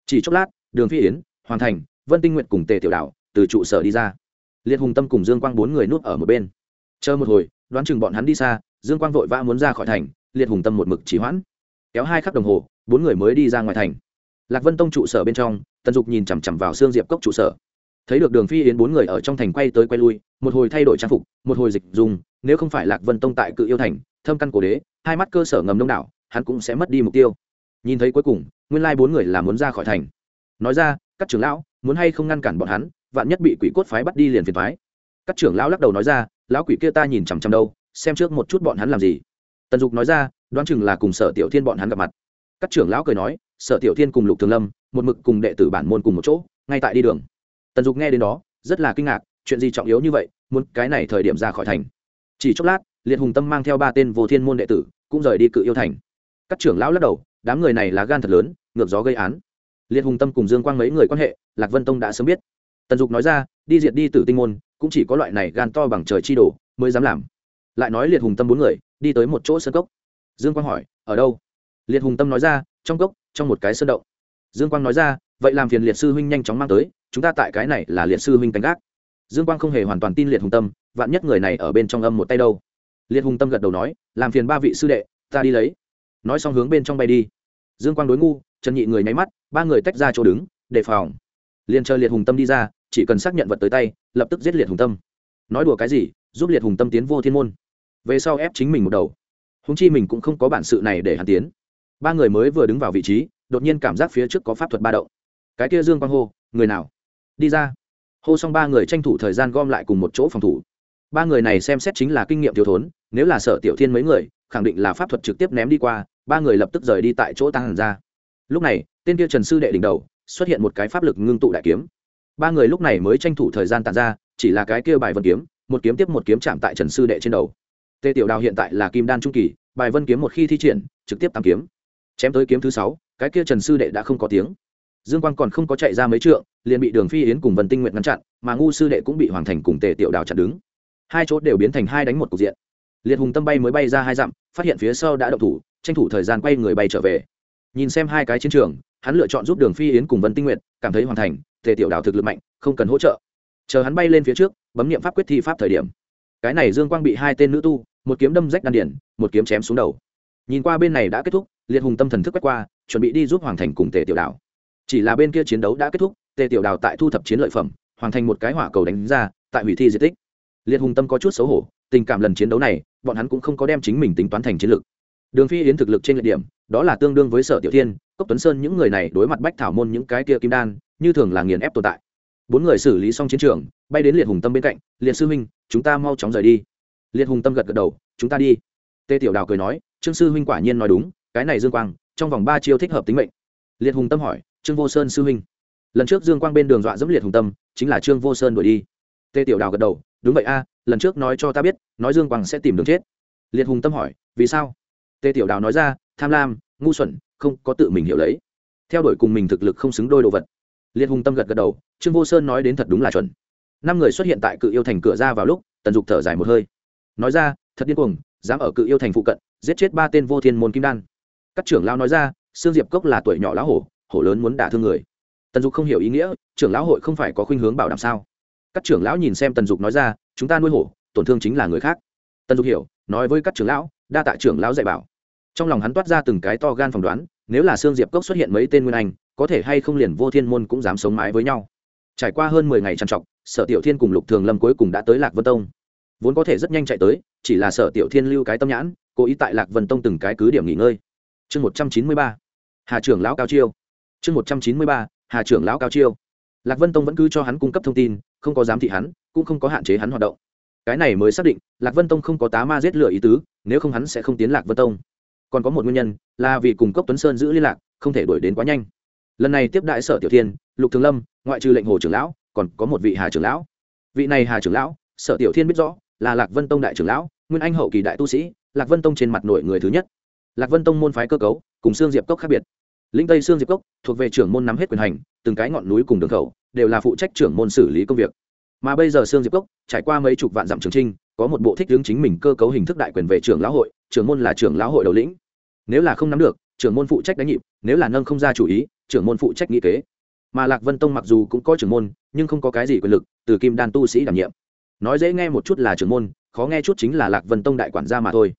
Chỉ chốc lát, đường phi yến, hoàng thành, vân tinh nguyện cùng tề tiểu đạo từ trụ sở đi ra. Liệt hùng tâm cùng dương quang bốn người nuốt ở một bên. Chờ một hồi, đoán chừng bọn hắn đi xa, dương quang vội vã muốn ra khỏi thành, liệt hùng tâm một mực chỉ hoãn. Kéo hai khắc đồng hồ, bốn người mới đi ra ngoài thành. Lạc vân tông trụ sở bên trong, tần dục nhìn chằm chằm vào xương diệp cốc trụ sở. Thấy được đường phi yến bốn người ở trong thành quay tới quay lui, một hồi thay đổi trang phục, một hồi dịch dùng nếu không phải lạc vân tông tại cự yêu thành, thâm căn cổ đế, hai mắt cơ sở ngầm đông đảo, hắn cũng sẽ mất đi mục tiêu. Nhìn thấy cuối cùng, nguyên lai bốn người là muốn ra khỏi thành. Nói ra, các trưởng lão, muốn hay không ngăn cản bọn hắn, vạn nhất bị quỷ cốt phái bắt đi liền phiền phái các trưởng lão lắc đầu nói ra, lão quỷ kia ta nhìn chằm chằm đâu, xem trước một chút bọn hắn làm gì. Tần dục nói ra, đoán chừng là cùng sở tiểu thiên bọn hắn gặp mặt. Các trưởng lão cười nói, sở tiểu thiên cùng lục thường lâm, một mực cùng đệ tử bản môn cùng một chỗ, ngay tại đi đường. Tần dục nghe đến đó, rất là kinh ngạc, chuyện gì trọng yếu như vậy, muốn cái này thời điểm ra khỏi thành chỉ chốc lát, liệt hùng tâm mang theo ba tên vô thiên môn đệ tử, cũng rời đi cự yêu thành. Các trưởng lão lắc đầu, đám người này là gan thật lớn, ngược gió gây án. Liệt hùng tâm cùng dương quang mấy người quan hệ, lạc vân tông đã sớm biết. Tần dục nói ra, đi diệt đi tử tinh môn, cũng chỉ có loại này gan to bằng trời chi đổ mới dám làm. Lại nói liệt hùng tâm bốn người, đi tới một chỗ sân cốc. Dương quang hỏi, ở đâu? Liệt hùng tâm nói ra, trong cốc, trong một cái sơn động. Dương quang nói ra, vậy làm phiền liệt sư huynh nhanh chóng mang tới, chúng ta tại cái này là liệt sư huynh canh gác dương quang không hề hoàn toàn tin liệt hùng tâm, vạn nhất người này ở bên trong âm một tay đâu. Liệt hùng tâm gật đầu nói, làm phiền ba vị sư đệ, ta đi lấy. Nói xong hướng bên trong bay đi. Dương quang đối ngu, trần nhị người nháy mắt, ba người tách ra chỗ đứng, đề phòng. Liền chờ liệt hùng tâm đi ra, chỉ cần xác nhận vật tới tay, lập tức giết liệt hùng tâm. Nói đùa cái gì, giúp liệt hùng tâm tiến vô thiên môn. Về sau ép chính mình một đầu. Húng chi mình cũng không có bản sự này để hắn tiến. Ba người mới vừa đứng vào vị trí, đột nhiên cảm giác phía trước có pháp thuật ba động. Cái kia dương quang hô, người nào? Đi ra hô xong ba người tranh thủ thời gian gom lại cùng một chỗ phòng thủ. Ba người này xem xét chính là kinh nghiệm thiếu thốn, nếu là sở tiểu thiên mấy người, khẳng định là pháp thuật trực tiếp ném đi qua, ba người lập tức rời đi tại chỗ tăng hẳn ra. Lúc này, tên kia trần sư đệ đỉnh đầu, xuất hiện một cái pháp lực ngưng tụ đại kiếm. Ba người lúc này mới tranh thủ thời gian tàn ra, chỉ là cái kia bài vân kiếm, một kiếm tiếp một kiếm chạm tại trần sư đệ trên đầu. Tề tiểu đào hiện tại là kim đan trung kỳ, bài vân kiếm một khi thi triển, trực tiếp tam kiếm. Chém tới kiếm thứ sáu, cái kia trần sư đệ đã không có tiếng dương quang còn không có chạy ra mấy trượng, liền bị đường phi yến cùng vân tinh nguyện ngăn chặn, mà ngu sư đệ cũng bị hoàng thành cùng tề tiểu đào chặn đứng. Hai chỗ đều biến thành hai đánh một cục diện. Liệt hùng tâm bay mới bay ra hai dặm, phát hiện phía sau đã động thủ, tranh thủ thời gian quay người bay trở về. Nhìn xem hai cái chiến trường, hắn lựa chọn giúp đường phi yến cùng vân tinh nguyện cảm thấy hoàn thành, tề tiểu đào thực lực mạnh, không cần hỗ trợ. Chờ hắn bay lên phía trước, bấm nghiệm pháp quyết thi pháp thời điểm. Cái này dương quang bị hai tên nữ tu, một kiếm đâm rách đan điển một kiếm chém xuống đầu. Nhìn qua bên này đã kết thúc, liệt hùng tâm thần thức quét qua, chuẩn bị đi giúp hoàng thành cùng tề tiểu đào chỉ là bên kia chiến đấu đã kết thúc, tề tiểu đào tại thu thập chiến lợi phẩm, hoàn thành một cái hỏa cầu đánh ra, tại hủy thi di tích. Liệt hùng tâm có chút xấu hổ, tình cảm lần chiến đấu này, bọn hắn cũng không có đem chính mình tính toán thành chiến lược. Đường phi yến thực lực trên lệ điểm, đó là tương đương với sở tiểu thiên, cốc tuấn sơn những người này đối mặt bách thảo môn những cái kia kim đan, như thường là nghiền ép tồn tại. Bốn người xử lý xong chiến trường, bay đến liệt hùng tâm bên cạnh, liệt sư huynh, chúng ta mau chóng rời đi. Liệt hùng tâm gật gật đầu, chúng ta đi. Tê tiểu đào cười nói, trương sư huynh quả nhiên nói đúng, cái này dương quang, trong vòng ba chiêu thích hợp tính mệnh. Liệt hùng tâm hỏi trương vô sơn sư huynh. Lần trước dương quang bên đường dọa dẫm liệt hùng tâm, chính là trương vô sơn đuổi đi. Tê tiểu đào gật đầu, đúng vậy a, lần trước nói cho ta biết, nói dương quang sẽ tìm đường chết. Liệt hùng tâm hỏi, vì sao? Tê tiểu đào nói ra, tham lam, ngu xuẩn, không có tự mình hiểu lấy. Theo đuổi cùng mình thực lực không xứng đôi đồ vật. Liệt hùng tâm gật gật đầu, trương vô sơn nói đến thật đúng là chuẩn. Năm người xuất hiện tại cự yêu thành cửa ra vào lúc, tần dục thở dài một hơi. Nói ra, thật điên cuồng, dám ở cự yêu thành phụ cận, giết chết ba tên vô thiên môn kim đan. Các trưởng lão nói ra, sương diệp cốc là tuổi nhỏ lão hổ hổ lớn muốn đả thương người. Tần dục không hiểu ý nghĩa, trưởng lão hội không phải có khuynh hướng bảo đảm sao? Các trưởng lão nhìn xem tần dục nói ra, chúng ta nuôi hổ, tổn thương chính là người khác. Tần dục hiểu, nói với các trưởng lão, đa tạ trưởng lão dạy bảo. Trong lòng hắn toát ra từng cái to gan phỏng đoán, nếu là sương diệp cốc xuất hiện mấy tên nguyên anh, có thể hay không liền vô thiên môn cũng dám sống mái với nhau. Trải qua hơn mười ngày trằn trọc, sở tiểu thiên cùng lục thường lâm cuối cùng đã tới lạc vân tông. Vốn có thể rất nhanh chạy tới, chỉ là sở tiểu thiên lưu cái tâm nhãn, cố ý tại lạc vân tông từng cái cứ điểm nghỉ ngơi. Chương một trăm chín mươi ba. Hà trưởng lão cao chiêu chương một trăm chín mươi ba, hà trưởng lão cao chiêu. Lạc vân tông vẫn cứ cho hắn cung cấp thông tin, không có giám thị hắn, cũng không có hạn chế hắn hoạt động. Cái này mới xác định, lạc vân tông không có tá ma giết lửa ý tứ, nếu không hắn sẽ không tiến lạc vân tông. Còn có một nguyên nhân, là vì cùng cốc tuấn sơn giữ liên lạc, không thể đuổi đến quá nhanh. Lần này tiếp đại sở tiểu thiên, lục thường lâm, ngoại trừ lệnh hồ trưởng lão, còn có một vị hà trưởng lão. Vị này hà trưởng lão, sở tiểu thiên biết rõ, là lạc vân tông đại trưởng lão, nguyên anh hậu kỳ đại tu sĩ, lạc vân tông trên mặt nội người thứ nhất. Lạc vân tông môn phái cơ cấu, cùng xương diệp cốc khác biệt linh tây Sương diệp cốc thuộc về trưởng môn nắm hết quyền hành, từng cái ngọn núi cùng đường khẩu đều là phụ trách trưởng môn xử lý công việc. Mà bây giờ Sương diệp cốc trải qua mấy chục vạn dặm trường trinh, có một bộ thích hướng chính mình cơ cấu hình thức đại quyền về trưởng lão hội, trưởng môn là trưởng lão hội đầu lĩnh. Nếu là không nắm được, trưởng môn phụ trách đánh nhịp, nếu là nâng không ra chủ ý, trưởng môn phụ trách nghị kế. Mà lạc vân tông mặc dù cũng có trưởng môn, nhưng không có cái gì quyền lực, từ kim đan tu sĩ đảm nhiệm. Nói dễ nghe một chút là trưởng môn, khó nghe chút chính là lạc vân tông đại quản gia mà thôi.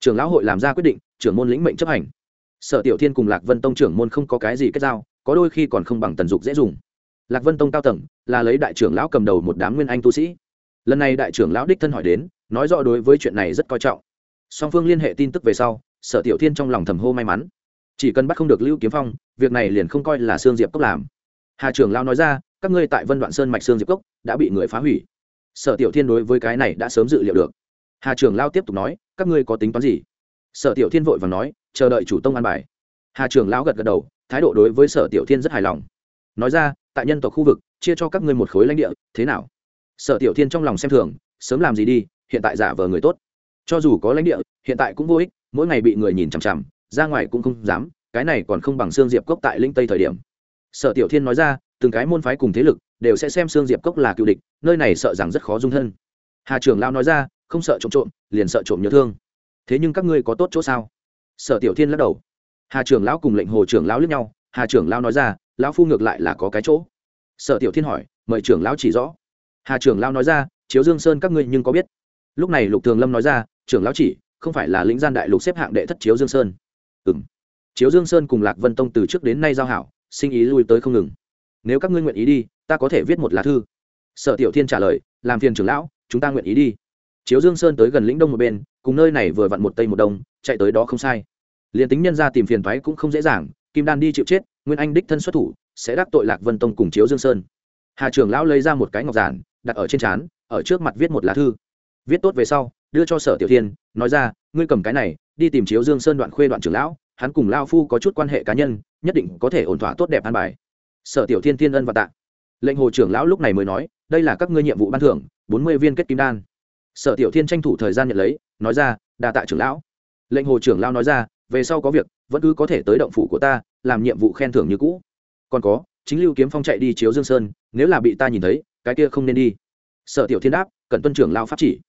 Trưởng lão hội làm ra quyết định, trưởng môn lĩnh mệnh chấp hành sở tiểu thiên cùng lạc vân tông trưởng môn không có cái gì kết giao, có đôi khi còn không bằng tần dục dễ dùng. Lạc vân tông cao tầng, là lấy đại trưởng lão cầm đầu một đám nguyên anh tu sĩ. Lần này đại trưởng lão đích thân hỏi đến, nói rõ đối với chuyện này rất coi trọng. Song phương liên hệ tin tức về sau, sở tiểu thiên trong lòng thầm hô may mắn. Chỉ cần bắt không được lưu kiếm phong, việc này liền không coi là sương diệp cốc làm. Hà trưởng lão nói ra, các ngươi tại vân đoạn sơn mạch sương diệp cốc, đã bị người phá hủy. Sở tiểu thiên đối với cái này đã sớm dự liệu được. Hà trưởng lão tiếp tục nói, các ngươi có tính toán gì? Sở tiểu thiên vội và nói chờ đợi chủ tông an bài. Hà trưởng lão gật gật đầu, thái độ đối với sở tiểu thiên rất hài lòng. Nói ra, tại nhân tộc khu vực, chia cho các ngươi một khối lãnh địa, thế nào? Sở tiểu thiên trong lòng xem thường, sớm làm gì đi, hiện tại giả vờ người tốt. Cho dù có lãnh địa, hiện tại cũng vô ích, mỗi ngày bị người nhìn chằm chằm, ra ngoài cũng không dám, cái này còn không bằng xương diệp cốc tại linh tây thời điểm. Sở tiểu thiên nói ra, từng cái môn phái cùng thế lực, đều sẽ xem xương diệp cốc là cựu địch, nơi này sợ rằng rất khó dung thân. Hà trưởng lao nói ra, không sợ trộm trộm, liền sợ trộm nhớ thương. Thế nhưng các ngươi có tốt chỗ sao? Sở tiểu thiên lắc đầu. Hà trưởng lão cùng lệnh hồ trưởng lão lướt nhau, hà trưởng lão nói ra, lão phu ngược lại là có cái chỗ. Sở tiểu thiên hỏi, mời trưởng lão chỉ rõ. Hà trưởng lão nói ra, chiếu dương sơn các ngươi nhưng có biết. Lúc này lục thường lâm nói ra, trưởng lão chỉ, không phải là lĩnh gian đại lục xếp hạng đệ thất chiếu dương sơn. Ừ m chiếu dương sơn cùng lạc vân tông từ trước đến nay giao hảo, sinh ý lui tới không ngừng. Nếu các ngươi nguyện ý đi, ta có thể viết một lá thư. Sở tiểu thiên trả lời, làm phiền trưởng lão, chúng ta nguyện ý đi. Chiếu dương sơn tới gần lĩnh đông một bên cùng nơi này vừa vặn một tây một đông, chạy tới đó không sai. Liền tính nhân ra tìm phiền thoái cũng không dễ dàng, kim đan đi chịu chết, nguyên anh đích thân xuất thủ, sẽ đắc tội lạc vân tông cùng chiếu dương sơn. Hà trưởng lão lấy ra một cái ngọc giản, đặt ở trên trán, ở trước mặt viết một lá thư. Viết tốt về sau, đưa cho sở tiểu thiên, nói ra, ngươi cầm cái này, đi tìm chiếu dương sơn đoạn khuê đoạn trưởng lão, hắn cùng lao phu có chút quan hệ cá nhân, nhất định có thể ổn thỏa tốt đẹp an bài. Sở tiểu thiên thiên ân và tạ. Lệnh hồ trưởng lão lúc này mới nói, đây là các ngươi nhiệm vụ ban thưởng, bốn mươi viên kết kim đan sở tiểu thiên tranh thủ thời gian nhận lấy, nói ra, đa tạ trưởng lão. Lệnh hồ trưởng lão nói ra, về sau có việc, vẫn cứ có thể tới động phủ của ta, làm nhiệm vụ khen thưởng như cũ. Còn có, chính lưu kiếm phong chạy đi chiếu dương sơn, nếu là bị ta nhìn thấy, cái kia không nên đi. Sở tiểu thiên đáp cần tuân trưởng lao pháp chỉ.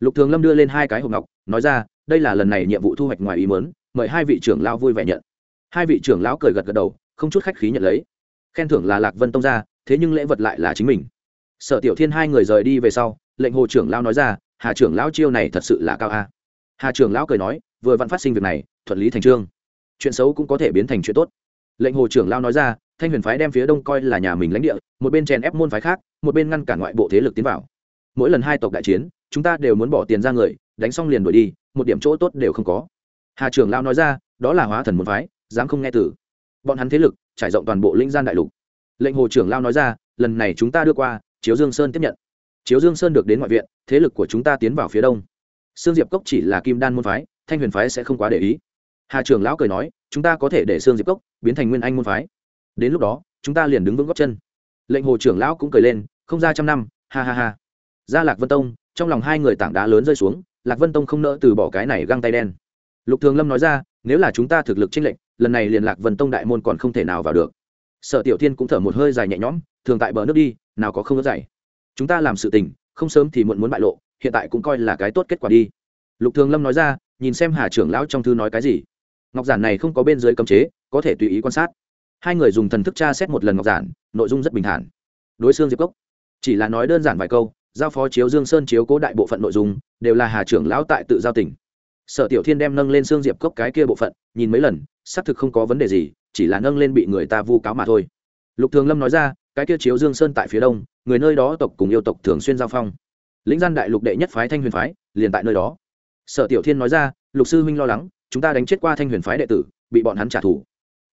Lục thường lâm đưa lên hai cái hộp ngọc, nói ra, đây là lần này nhiệm vụ thu hoạch ngoài ý mớn mời hai vị trưởng lao vui vẻ nhận. Hai vị trưởng lão cười gật gật đầu, không chút khách khí nhận lấy. Khen thưởng là lạc vân tông ra, thế nhưng lễ vật lại là chính mình. Sở tiểu thiên hai người rời đi về sau, lệnh hồ trưởng lao nói ra hà trưởng lão chiêu này thật sự là cao a. Hà trưởng lão cười nói, vừa vặn phát sinh việc này, thuận lý thành trương. Chuyện xấu cũng có thể biến thành chuyện tốt. Lệnh hồ trưởng lão nói ra, thanh huyền phái đem phía đông coi là nhà mình lãnh địa, một bên chèn ép môn phái khác, một bên ngăn cản ngoại bộ thế lực tiến vào. Mỗi lần hai tộc đại chiến, chúng ta đều muốn bỏ tiền ra người, đánh xong liền đuổi đi, một điểm chỗ tốt đều không có. Hà trưởng lão nói ra, đó là hóa thần môn phái, dám không nghe tử bọn hắn thế lực, trải rộng toàn bộ linh gian đại lục. Lệnh hồ trưởng lão nói ra, lần này chúng ta đưa qua, chiếu dương sơn tiếp nhận chiếu dương sơn được đến ngoại viện, thế lực của chúng ta tiến vào phía đông. Sương diệp cốc chỉ là kim đan môn phái, thanh huyền phái sẽ không quá để ý. Hà trưởng lão cười nói, chúng ta có thể để sương diệp cốc biến thành nguyên anh môn phái. Đến lúc đó, chúng ta liền đứng vững góc chân. Lệnh hồ trưởng lão cũng cười lên, không ra trăm năm, ha ha ha. Ra lạc vân tông, trong lòng hai người tảng đá lớn rơi xuống, lạc vân tông không nỡ từ bỏ cái này găng tay đen. Lục thường lâm nói ra, nếu là chúng ta thực lực chênh lệnh lần này liền lạc vân tông đại môn còn không thể nào vào được. Sở tiểu thiên cũng thở một hơi dài nhẹ nhõm, thường tại bờ nước đi, nào có không có dày chúng ta làm sự tình, không sớm thì muộn muốn bại lộ, hiện tại cũng coi là cái tốt kết quả đi. Lục thường lâm nói ra, nhìn xem hà trưởng lão trong thư nói cái gì. Ngọc giản này không có bên dưới cấm chế, có thể tùy ý quan sát. Hai người dùng thần thức tra xét một lần ngọc giản, nội dung rất bình thản. Đối xương diệp cốc, chỉ là nói đơn giản vài câu, giao phó chiếu dương sơn chiếu cố đại bộ phận nội dung, đều là hà trưởng lão tại tự giao tỉnh sở tiểu thiên đem nâng lên xương diệp cốc cái kia bộ phận, nhìn mấy lần, xác thực không có vấn đề gì, chỉ là nâng lên bị người ta vu cáo mà thôi. Lục thường lâm nói ra cái kia chiếu dương sơn tại phía đông, người nơi đó tộc cùng yêu tộc thường xuyên giao phong. Lĩnh gian đại lục đệ nhất phái thanh huyền phái, liền tại nơi đó. Sở tiểu thiên nói ra, lục sư huynh lo lắng, chúng ta đánh chết qua thanh huyền phái đệ tử, bị bọn hắn trả thù.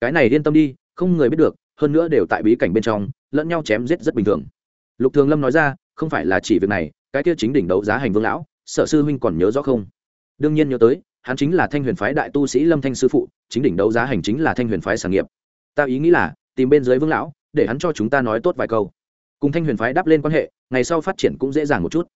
Cái này yên tâm đi, không người biết được, hơn nữa đều tại bí cảnh bên trong, lẫn nhau chém giết rất bình thường. Lục thường lâm nói ra, không phải là chỉ việc này, cái kia chính đỉnh đấu giá hành vương lão, sở sư huynh còn nhớ rõ không? Đương nhiên nhớ tới, hắn chính là thanh huyền phái đại tu sĩ lâm thanh sư phụ, chính đỉnh đấu giá hành chính là thanh huyền phái sản nghiệp. Ta ý nghĩ là, tìm bên dưới vương lão để hắn cho chúng ta nói tốt vài câu. Cùng thanh huyền phái đáp lên quan hệ, ngày sau phát triển cũng dễ dàng một chút.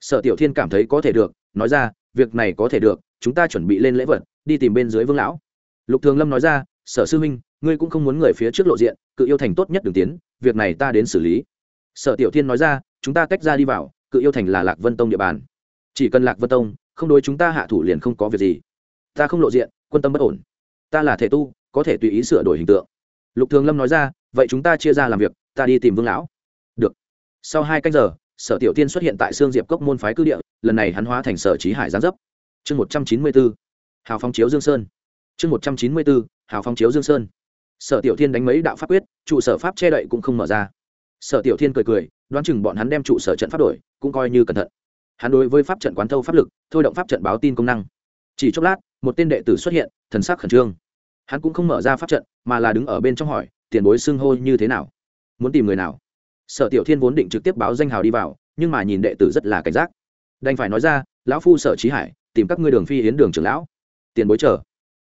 Sở tiểu thiên cảm thấy có thể được, nói ra, việc này có thể được, chúng ta chuẩn bị lên lễ vật, đi tìm bên dưới vương lão. Lục thường lâm nói ra, sở sư huynh, ngươi cũng không muốn người phía trước lộ diện, cự yêu thành tốt nhất đường tiến, việc này ta đến xử lý. Sở tiểu thiên nói ra, chúng ta tách ra đi vào, cự yêu thành là lạc vân tông địa bàn. Chỉ cần lạc vân tông, không đối chúng ta hạ thủ liền không có việc gì. Ta không lộ diện, quân tâm bất ổn. Ta là thể tu, có thể tùy ý sửa đổi hình tượng. Lục thường lâm nói ra vậy chúng ta chia ra làm việc, ta đi tìm vương lão. Được. Sau hai canh giờ, sở tiểu tiên xuất hiện tại sương diệp cốc môn phái cư địa, lần này hắn hóa thành sở trí hải gián dấp. Chương một trăm chín mươi bốn, hào phong chiếu dương sơn. Chương một trăm chín mươi bốn, hào phong chiếu dương sơn. Sở tiểu thiên đánh mấy đạo pháp quyết, trụ sở pháp che đậy cũng không mở ra. Sở tiểu thiên cười cười, đoán chừng bọn hắn đem trụ sở trận pháp đổi, cũng coi như cẩn thận. Hắn đối với pháp trận quán thâu pháp lực, thôi động pháp trận báo tin công năng. Chỉ chốc lát, một tên đệ tử xuất hiện, thần sắc khẩn trương. Hắn cũng không mở ra pháp trận, mà là đứng ở bên trong hỏi tiền bối xưng hô như thế nào? Muốn tìm người nào? Sở tiểu thiên vốn định trực tiếp báo danh hào đi vào, nhưng mà nhìn đệ tử rất là cảnh giác. Đành phải nói ra, lão phu sở trí hải, tìm các ngươi đường phi yến đường trưởng lão. Tiền bối chờ.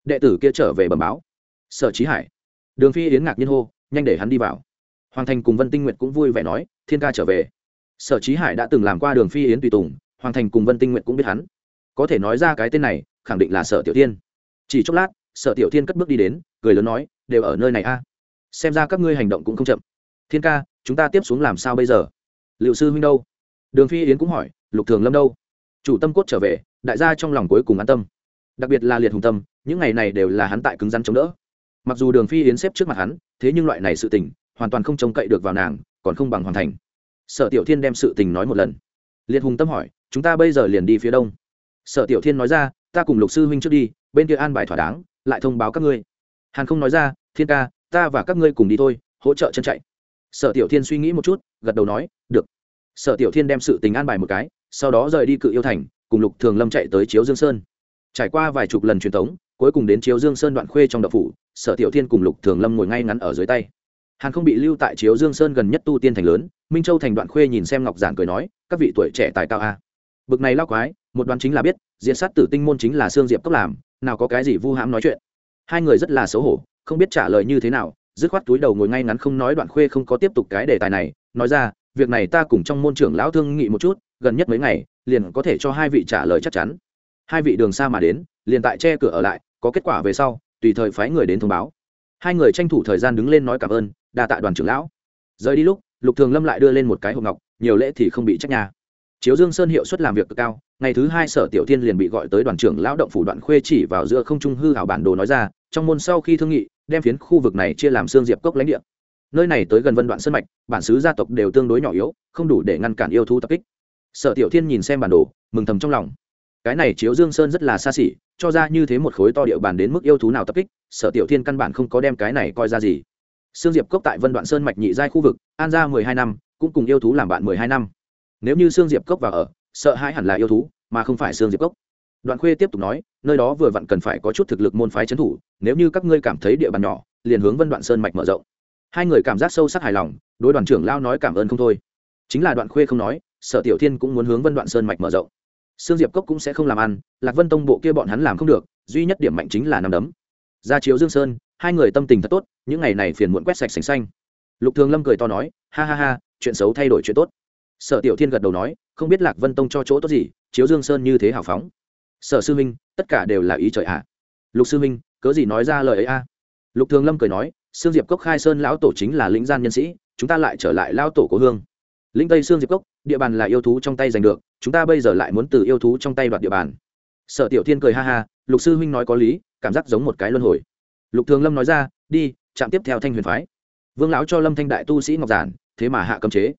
Đệ tử kia trở về bẩm báo. Sở trí hải. Đường phi yến ngạc nhiên hô, nhanh để hắn đi vào. Hoàng thành cùng vân tinh nguyệt cũng vui vẻ nói, thiên ca trở về. Sở trí hải đã từng làm qua đường phi yến tùy tùng, hoàng thành cùng vân tinh nguyệt cũng biết hắn. Có thể nói ra cái tên này, khẳng định là sở tiểu thiên. Chỉ chốc lát, sở tiểu thiên cất bước đi đến, cười lớn nói, đều ở nơi này a xem ra các ngươi hành động cũng không chậm. Thiên ca, chúng ta tiếp xuống làm sao bây giờ? Liệu sư huynh đâu? Đường phi yến cũng hỏi, lục thường lâm đâu? Chủ tâm cốt trở về, đại gia trong lòng cuối cùng an tâm. Đặc biệt là liệt hùng tâm, những ngày này đều là hắn tại cứng rắn chống đỡ. Mặc dù đường phi yến xếp trước mặt hắn, thế nhưng loại này sự tình, hoàn toàn không trông cậy được vào nàng, còn không bằng hoàn thành. Sở tiểu thiên đem sự tình nói một lần. Liệt hùng tâm hỏi, chúng ta bây giờ liền đi phía đông. Sở tiểu thiên nói ra, ta cùng lục sư huynh trước đi, bên kia an bài thỏa đáng, lại thông báo các ngươi. Hàn không nói ra, thiên ca ta và các ngươi cùng đi thôi, hỗ trợ chân chạy. Sở tiểu thiên suy nghĩ một chút, gật đầu nói, được. Sở tiểu thiên đem sự tình an bài một cái, sau đó rời đi cự yêu thành, cùng lục thường lâm chạy tới chiếu dương sơn. Trải qua vài chục lần truyền thống, cuối cùng đến chiếu dương sơn đoạn khuê trong đậu phủ, sở tiểu thiên cùng lục thường lâm ngồi ngay ngắn ở dưới tay. Hàn không bị lưu tại chiếu dương sơn gần nhất tu tiên thành lớn, minh châu thành đoạn khuê nhìn xem ngọc giản cười nói, các vị tuổi trẻ tài cao a. Bực này lao quái, một đoán chính là biết diện sát tử tinh môn chính là sương diệp cốc làm, nào có cái gì vu hãm nói chuyện. Hai người rất là xấu hổ không biết trả lời như thế nào, dứt khoát túi đầu ngồi ngay ngắn không nói đoạn khuê không có tiếp tục cái đề tài này, nói ra, việc này ta cùng trong môn trưởng lão thương nghị một chút, gần nhất mấy ngày, liền có thể cho hai vị trả lời chắc chắn. Hai vị đường xa mà đến, liền tại che cửa ở lại, có kết quả về sau, tùy thời phái người đến thông báo. Hai người tranh thủ thời gian đứng lên nói cảm ơn, đa tạ đoàn trưởng lão. Rời đi lúc, lục thường lâm lại đưa lên một cái hộp ngọc, nhiều lễ thì không bị trách nhà chiếu dương sơn hiệu suất làm việc cực cao, ngày thứ hai sở tiểu tiên liền bị gọi tới đoàn trưởng lão động phủ đoạn khuê chỉ vào giữa không trung hư hảo bản đồ nói ra, trong môn sau khi thương nghị đem phiến khu vực này chia làm xương diệp cốc lãnh địa. Nơi này tới gần vân đoạn sân mạch, bản xứ gia tộc đều tương đối nhỏ yếu, không đủ để ngăn cản yêu thú tập kích. Sở tiểu thiên nhìn xem bản đồ, mừng thầm trong lòng. Cái này chiếu dương sơn rất là xa xỉ, cho ra như thế một khối to địa bàn đến mức yêu thú nào tập kích, sở tiểu thiên căn bản không có đem cái này coi ra gì. Sương diệp cốc tại vân đoạn sơn mạch nhị giai khu vực, an ra mười hai năm, cũng cùng yêu thú làm bạn mười hai năm. Nếu như sương diệp cốc vào ở, sợ hãi hẳn là yêu thú, mà không phải sương diệp cốc đoạn khuê tiếp tục nói, nơi đó vừa vặn cần phải có chút thực lực môn phái trấn thủ, nếu như các ngươi cảm thấy địa bàn nhỏ, liền hướng vân đoạn sơn mạch mở rộng. Hai người cảm giác sâu sắc hài lòng, đối đoàn trưởng lao nói cảm ơn không thôi. Chính là đoạn khuê không nói, sở tiểu thiên cũng muốn hướng vân đoạn sơn mạch mở rộng. Sương diệp cốc cũng sẽ không làm ăn, lạc vân tông bộ kia bọn hắn làm không được, duy nhất điểm mạnh chính là nằm đấm. Ra chiếu dương sơn, hai người tâm tình thật tốt, những ngày này phiền muộn quét sạch sành xanh. Lục thường lâm cười to nói, ha ha ha, chuyện xấu thay đổi chuyện tốt. Sở tiểu thiên gật đầu nói, không biết lạc vân tông cho chỗ tốt gì, chiếu dương sơn như thế hào phóng sở sư minh tất cả đều là ý trời ạ. À. lục sư minh cớ gì nói ra lời ấy a? Lục thường lâm cười nói, sương diệp cốc khai sơn lão tổ chính là lĩnh gian nhân sĩ, chúng ta lại trở lại lao tổ của hương. Lĩnh tây sương diệp cốc, địa bàn là yêu thú trong tay giành được, chúng ta bây giờ lại muốn từ yêu thú trong tay đoạt địa bàn. Sở tiểu thiên cười ha ha, lục sư huynh nói có lý, cảm giác giống một cái luân hồi. Lục thường lâm nói ra, đi chạm tiếp theo thanh huyền phái. Vương lão cho lâm thanh đại tu sĩ ngọc giản, thế mà hạ cấm chế.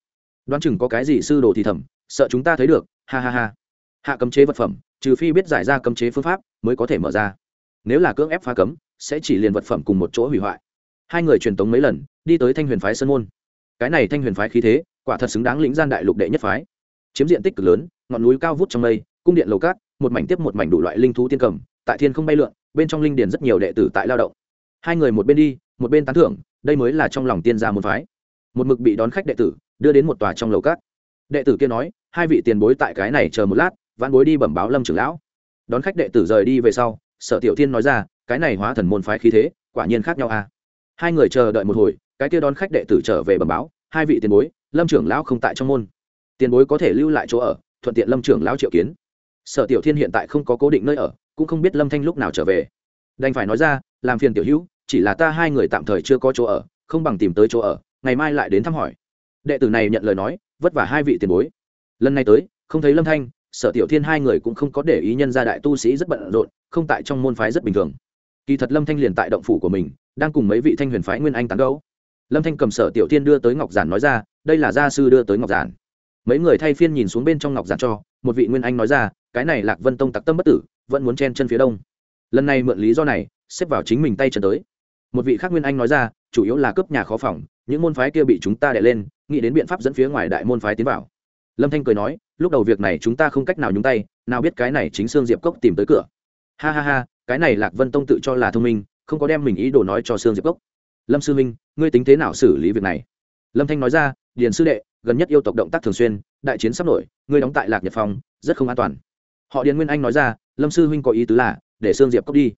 Đoán chừng có cái gì sư đồ thì thầm, sợ chúng ta thấy được, ha ha ha hạ cấm chế vật phẩm, trừ phi biết giải ra cấm chế phương pháp mới có thể mở ra. Nếu là cưỡng ép phá cấm, sẽ chỉ liền vật phẩm cùng một chỗ hủy hoại. Hai người truyền tống mấy lần, đi tới thanh huyền phái sơn môn. Cái này thanh huyền phái khí thế, quả thật xứng đáng lĩnh gian đại lục đệ nhất phái. Chiếm diện tích cực lớn, ngọn núi cao vút trong mây, cung điện lầu cát, một mảnh tiếp một mảnh đủ loại linh thú tiên cầm, tại thiên không bay lượn, bên trong linh điền rất nhiều đệ tử tại lao động. Hai người một bên đi, một bên tán thưởng, đây mới là trong lòng tiên gia môn phái. Một mực bị đón khách đệ tử, đưa đến một tòa trong lầu cát. Đệ tử kia nói, hai vị tiền bối tại cái này chờ một lát văn bối đi bẩm báo lâm trưởng lão. Đón khách đệ tử rời đi về sau, sở tiểu thiên nói ra, cái này hóa thần môn phái khí thế, quả nhiên khác nhau à hai người chờ đợi một hồi, cái kia đón khách đệ tử trở về bẩm báo, hai vị tiền bối, lâm trưởng lão không tại trong môn. Tiền bối có thể lưu lại chỗ ở, thuận tiện lâm trưởng lão triệu kiến. Sở tiểu thiên hiện tại không có cố định nơi ở, cũng không biết lâm thanh lúc nào trở về. Đành phải nói ra, làm phiền tiểu hữu, chỉ là ta hai người tạm thời chưa có chỗ ở, không bằng tìm tới chỗ ở, ngày mai lại đến thăm hỏi. Đệ tử này nhận lời nói, vất vả hai vị tiền bối. Lần này tới, không thấy lâm thanh sở tiểu thiên hai người cũng không có để ý nhân gia đại tu sĩ rất bận rộn, không tại trong môn phái rất bình thường. Kỳ thật lâm thanh liền tại động phủ của mình, đang cùng mấy vị thanh huyền phái nguyên anh tán gấu lâm thanh cầm sở tiểu thiên đưa tới ngọc giản nói ra, đây là gia sư đưa tới ngọc giản. Mấy người thay phiên nhìn xuống bên trong ngọc giản cho, một vị nguyên anh nói ra, cái này lạc vân tông tặc tâm bất tử, vẫn muốn chen chân phía đông. Lần này mượn lý do này, xếp vào chính mình tay chân tới. Một vị khác nguyên anh nói ra, chủ yếu là cướp nhà khó phòng, những môn phái kia bị chúng ta đè lên, nghĩ đến biện pháp dẫn phía ngoài đại môn phái tiến vào. Lâm thanh cười nói lúc đầu việc này chúng ta không cách nào nhúng tay, nào biết cái này chính sương diệp cốc tìm tới cửa. Ha ha ha, cái này lạc vân tông tự cho là thông minh, không có đem mình ý đồ nói cho sương diệp cốc. Lâm sư minh, ngươi tính thế nào xử lý việc này? Lâm thanh nói ra, điền sư đệ, gần nhất yêu tộc động tác thường xuyên, đại chiến sắp nổi, ngươi đóng tại lạc nhật phong, rất không an toàn. Họ điền nguyên anh nói ra, lâm sư huynh có ý tứ là, để sương diệp cốc đi.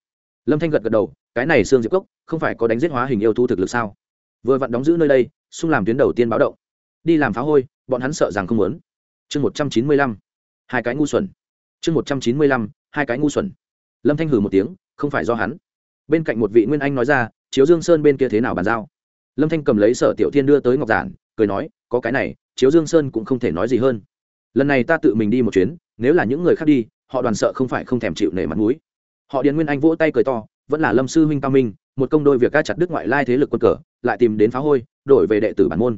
Lâm thanh gật gật đầu, cái này sương diệp cốc, không phải có đánh giết hóa hình yêu thu thực lực sao? Vừa vặn đóng giữ nơi đây, xung làm tuyến đầu tiên báo động. Đi làm phá hôi, bọn hắn sợ rằng không muốn chương một trăm chín mươi lăm, hai cái ngu xuẩn. Chương một trăm chín mươi lăm, hai cái ngu xuẩn. Lâm thanh hử một tiếng, không phải do hắn. Bên cạnh một vị nguyên anh nói ra, chiếu dương sơn bên kia thế nào bàn giao? Lâm thanh cầm lấy sở tiểu thiên đưa tới ngọc giản, cười nói, có cái này, chiếu dương sơn cũng không thể nói gì hơn. Lần này ta tự mình đi một chuyến, nếu là những người khác đi, họ đoàn sợ không phải không thèm chịu nể mặt mũi. Họ điền nguyên anh vỗ tay cười to, vẫn là lâm sư huynh cao minh, một công đôi việc ca chặt đức ngoại lai thế lực quân cờ, lại tìm đến phá hôi, đổi về đệ tử bản môn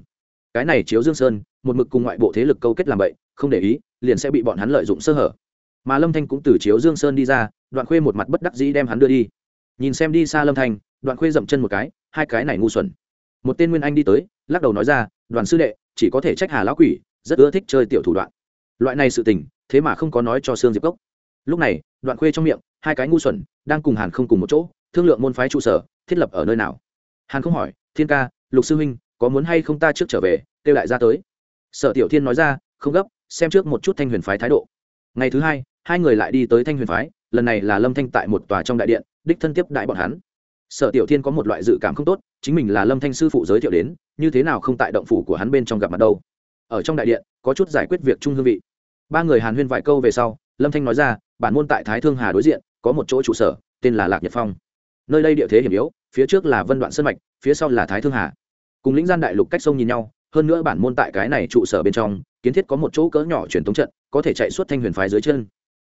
cái này chiếu dương sơn, một mực cùng ngoại bộ thế lực câu kết làm vậy không để ý, liền sẽ bị bọn hắn lợi dụng sơ hở. Mà lâm thanh cũng từ chiếu dương sơn đi ra, đoạn khuê một mặt bất đắc dĩ đem hắn đưa đi. Nhìn xem đi xa lâm thanh, đoạn khuê dậm chân một cái, hai cái này ngu xuẩn. Một tên nguyên anh đi tới, lắc đầu nói ra, đoàn sư đệ, chỉ có thể trách hà lão quỷ, rất ưa thích chơi tiểu thủ đoạn. Loại này sự tình, thế mà không có nói cho sương diệp cốc. Lúc này, đoạn khuê trong miệng, hai cái ngu xuẩn, đang cùng hàn không cùng một chỗ, thương lượng môn phái trụ sở, thiết lập ở nơi nào. Hàn không hỏi, thiên ca, lục sư huynh có muốn hay không ta trước trở về, kêu lại ra tới. Sở tiểu thiên nói ra, không gấp, xem trước một chút thanh huyền phái thái độ. Ngày thứ hai hai người lại đi tới thanh huyền phái, lần này là lâm thanh tại một tòa trong đại điện, đích thân tiếp đại bọn hắn. Sở tiểu thiên có một loại dự cảm không tốt, chính mình là lâm thanh sư phụ giới thiệu đến, như thế nào không tại động phủ của hắn bên trong gặp mặt đâu. Ở trong đại điện, có chút giải quyết việc chung hương vị. Ba người hàn huyên vài câu về sau, lâm thanh nói ra, bản môn tại thái thương hà đối diện, có một chỗ trụ sở, tên là lạc nhật phong. Nơi đây địa thế hiểm yếu, phía trước là vân đoạn sân mạch, phía sau là thái thương hà cùng lĩnh gian đại lục cách sông nhìn nhau, hơn nữa bản môn tại cái này trụ sở bên trong, kiến thiết có một chỗ cỡ nhỏ truyền thống trận, có thể chạy suốt thanh huyền phái dưới chân.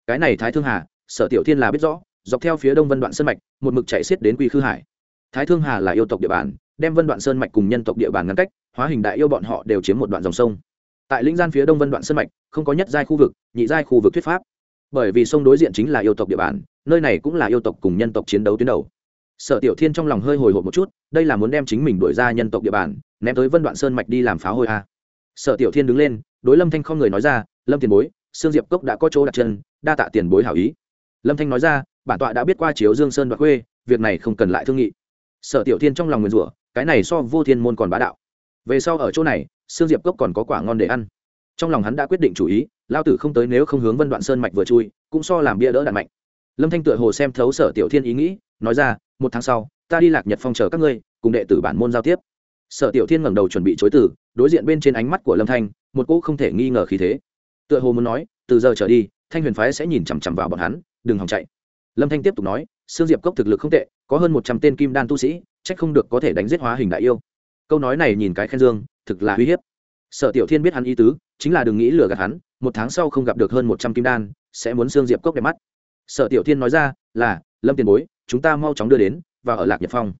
Cái này thái thương hà, sở tiểu thiên là biết rõ, dọc theo phía đông vân đoạn sơn mạch, một mực chạy xiết đến quy khư hải. Thái thương hà là yêu tộc địa bàn, đem vân đoạn sơn mạch cùng nhân tộc địa bàn ngăn cách, hóa hình đại yêu bọn họ đều chiếm một đoạn dòng sông. Tại lĩnh gian phía đông vân đoạn sơn mạch, không có nhất giai khu vực, nhị giai khu vực thuyết pháp. Bởi vì sông đối diện chính là yêu tộc địa bàn, nơi này cũng là yêu tộc cùng nhân tộc chiến đấu tuyến đầu sở tiểu thiên trong lòng hơi hồi hộp một chút, đây là muốn đem chính mình đổi ra nhân tộc địa bàn, ném tới vân đoạn sơn mạch đi làm phá hôi a. À. sở tiểu thiên đứng lên, đối lâm thanh không người nói ra, lâm tiền bối, sương diệp cốc đã có chỗ đặt chân, đa tạ tiền bối hảo ý. Lâm thanh nói ra, bản tọa đã biết qua chiếu dương sơn đoạt khuê việc này không cần lại thương nghị. Sở tiểu thiên trong lòng nguyền rủa, cái này so vô thiên môn còn bá đạo. Về sau ở chỗ này, sương diệp cốc còn có quả ngon để ăn. Trong lòng hắn đã quyết định chủ ý, lao tử không tới nếu không hướng vân đoạn sơn mạch vừa chui, cũng so làm bia đỡ đạn mạnh. Lâm thanh tựa hồ xem thấu sở tiểu thiên ý nghĩ nói ra, một tháng sau, ta đi lạc nhật phong chờ các ngươi, cùng đệ tử bản môn giao tiếp. Sở tiểu thiên ngẩng đầu chuẩn bị chối từ, đối diện bên trên ánh mắt của lâm thanh, một cỗ không thể nghi ngờ khí thế. Tựa hồ muốn nói, từ giờ trở đi, thanh huyền phái sẽ nhìn chằm chằm vào bọn hắn, đừng hòng chạy. Lâm thanh tiếp tục nói, sương diệp cốc thực lực không tệ, có hơn một trăm tên kim đan tu sĩ trách không được có thể đánh giết hóa hình đại yêu. Câu nói này nhìn cái khen dương, thực là uy hiếp. Sở tiểu thiên biết hắn ý tứ, chính là đừng nghĩ lừa gạt hắn, một tháng sau không gặp được hơn một trăm kim đan, sẽ muốn xương diệp cốc đẹp mắt. Sở tiểu thiên nói ra, là, lâm tiền bối chúng ta mau chóng đưa đến và ở lạc nhật phong.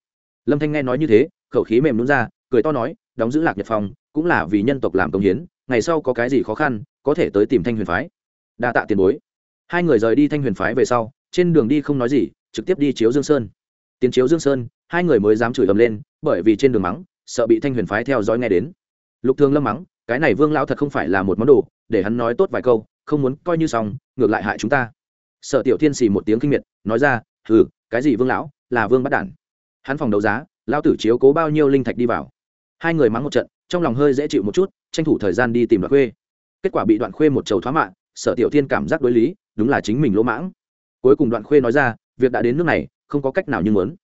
Lâm thanh nghe nói như thế, khẩu khí mềm nhún ra, cười to nói, đóng giữ lạc nhật phong cũng là vì nhân tộc làm công hiến, ngày sau có cái gì khó khăn, có thể tới tìm thanh huyền phái. Đa tạ tiền bối. Hai người rời đi thanh huyền phái về sau, trên đường đi không nói gì, trực tiếp đi chiếu dương sơn. Tiến chiếu dương sơn, hai người mới dám chửi ầm lên, bởi vì trên đường mắng, sợ bị thanh huyền phái theo dõi nghe đến. Lục thường lâm mắng, cái này vương lão thật không phải là một món đồ, để hắn nói tốt vài câu, không muốn coi như xong, ngược lại hại chúng ta. Sợ tiểu thiên xì một tiếng kinh miệt, nói ra ừ cái gì vương lão, là vương bắt đản. Hắn phòng đấu giá lao tử chiếu cố bao nhiêu linh thạch đi vào. Hai người mắng một trận, trong lòng hơi dễ chịu một chút, tranh thủ thời gian đi tìm đoạn khuê. Kết quả bị đoạn khuê một chầu thoá mạng, sở tiểu thiên cảm giác đối lý, đúng là chính mình lỗ mãng. Cuối cùng đoạn khuê nói ra, việc đã đến nước này, không có cách nào như muốn.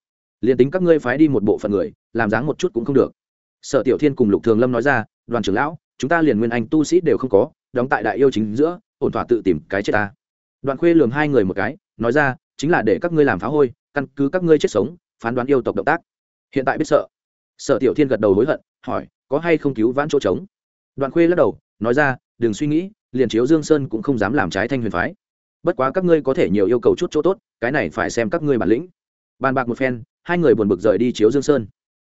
Liền tính các ngươi phái đi một bộ phận người, làm dáng một chút cũng không được. Sở tiểu thiên cùng lục thường lâm nói ra, đoàn trưởng lão, chúng ta liền nguyên anh tu sĩ đều không có, đóng tại đại yêu chính giữa, ổn thỏa tự tìm cái chết ta. Đoạn khuê lường hai người một cái, nói ra chính là để các ngươi làm phá hôi, căn cứ các ngươi chết sống, phán đoán yêu tộc động tác. Hiện tại biết sợ. Sợ tiểu thiên gật đầu hối hận, hỏi, có hay không cứu vãn chỗ trống? Đoạn khuê lắc đầu, nói ra, đừng suy nghĩ, liền chiếu dương sơn cũng không dám làm trái thanh huyền phái. Bất quá các ngươi có thể nhiều yêu cầu chút chỗ tốt, cái này phải xem các ngươi bản lĩnh. Bàn bạc một phen, hai người buồn bực rời đi chiếu dương sơn.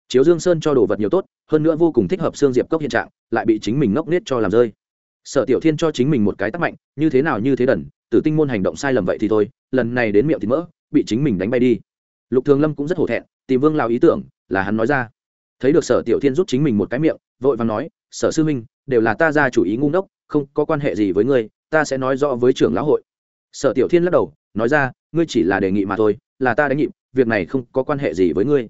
Chiếu dương sơn cho đồ vật nhiều tốt, hơn nữa vô cùng thích hợp xương diệp cốc hiện trạng, lại bị chính mình ngốc nết cho làm rơi. Sở tiểu thiên cho chính mình một cái tắc mạnh, như thế nào như thế đần tử tinh môn hành động sai lầm vậy thì thôi, lần này đến miệng thì mỡ, bị chính mình đánh bay đi. Lục thường lâm cũng rất hổ thẹn, tìm vương lao ý tưởng, là hắn nói ra. Thấy được sở tiểu thiên rút chính mình một cái miệng, vội và nói, sở sư huynh, đều là ta ra chủ ý ngu ngốc, không có quan hệ gì với ngươi, ta sẽ nói rõ với trưởng lão hội. Sở tiểu thiên lắc đầu, nói ra, ngươi chỉ là đề nghị mà thôi, là ta đánh nhịp, việc này không có quan hệ gì với ngươi.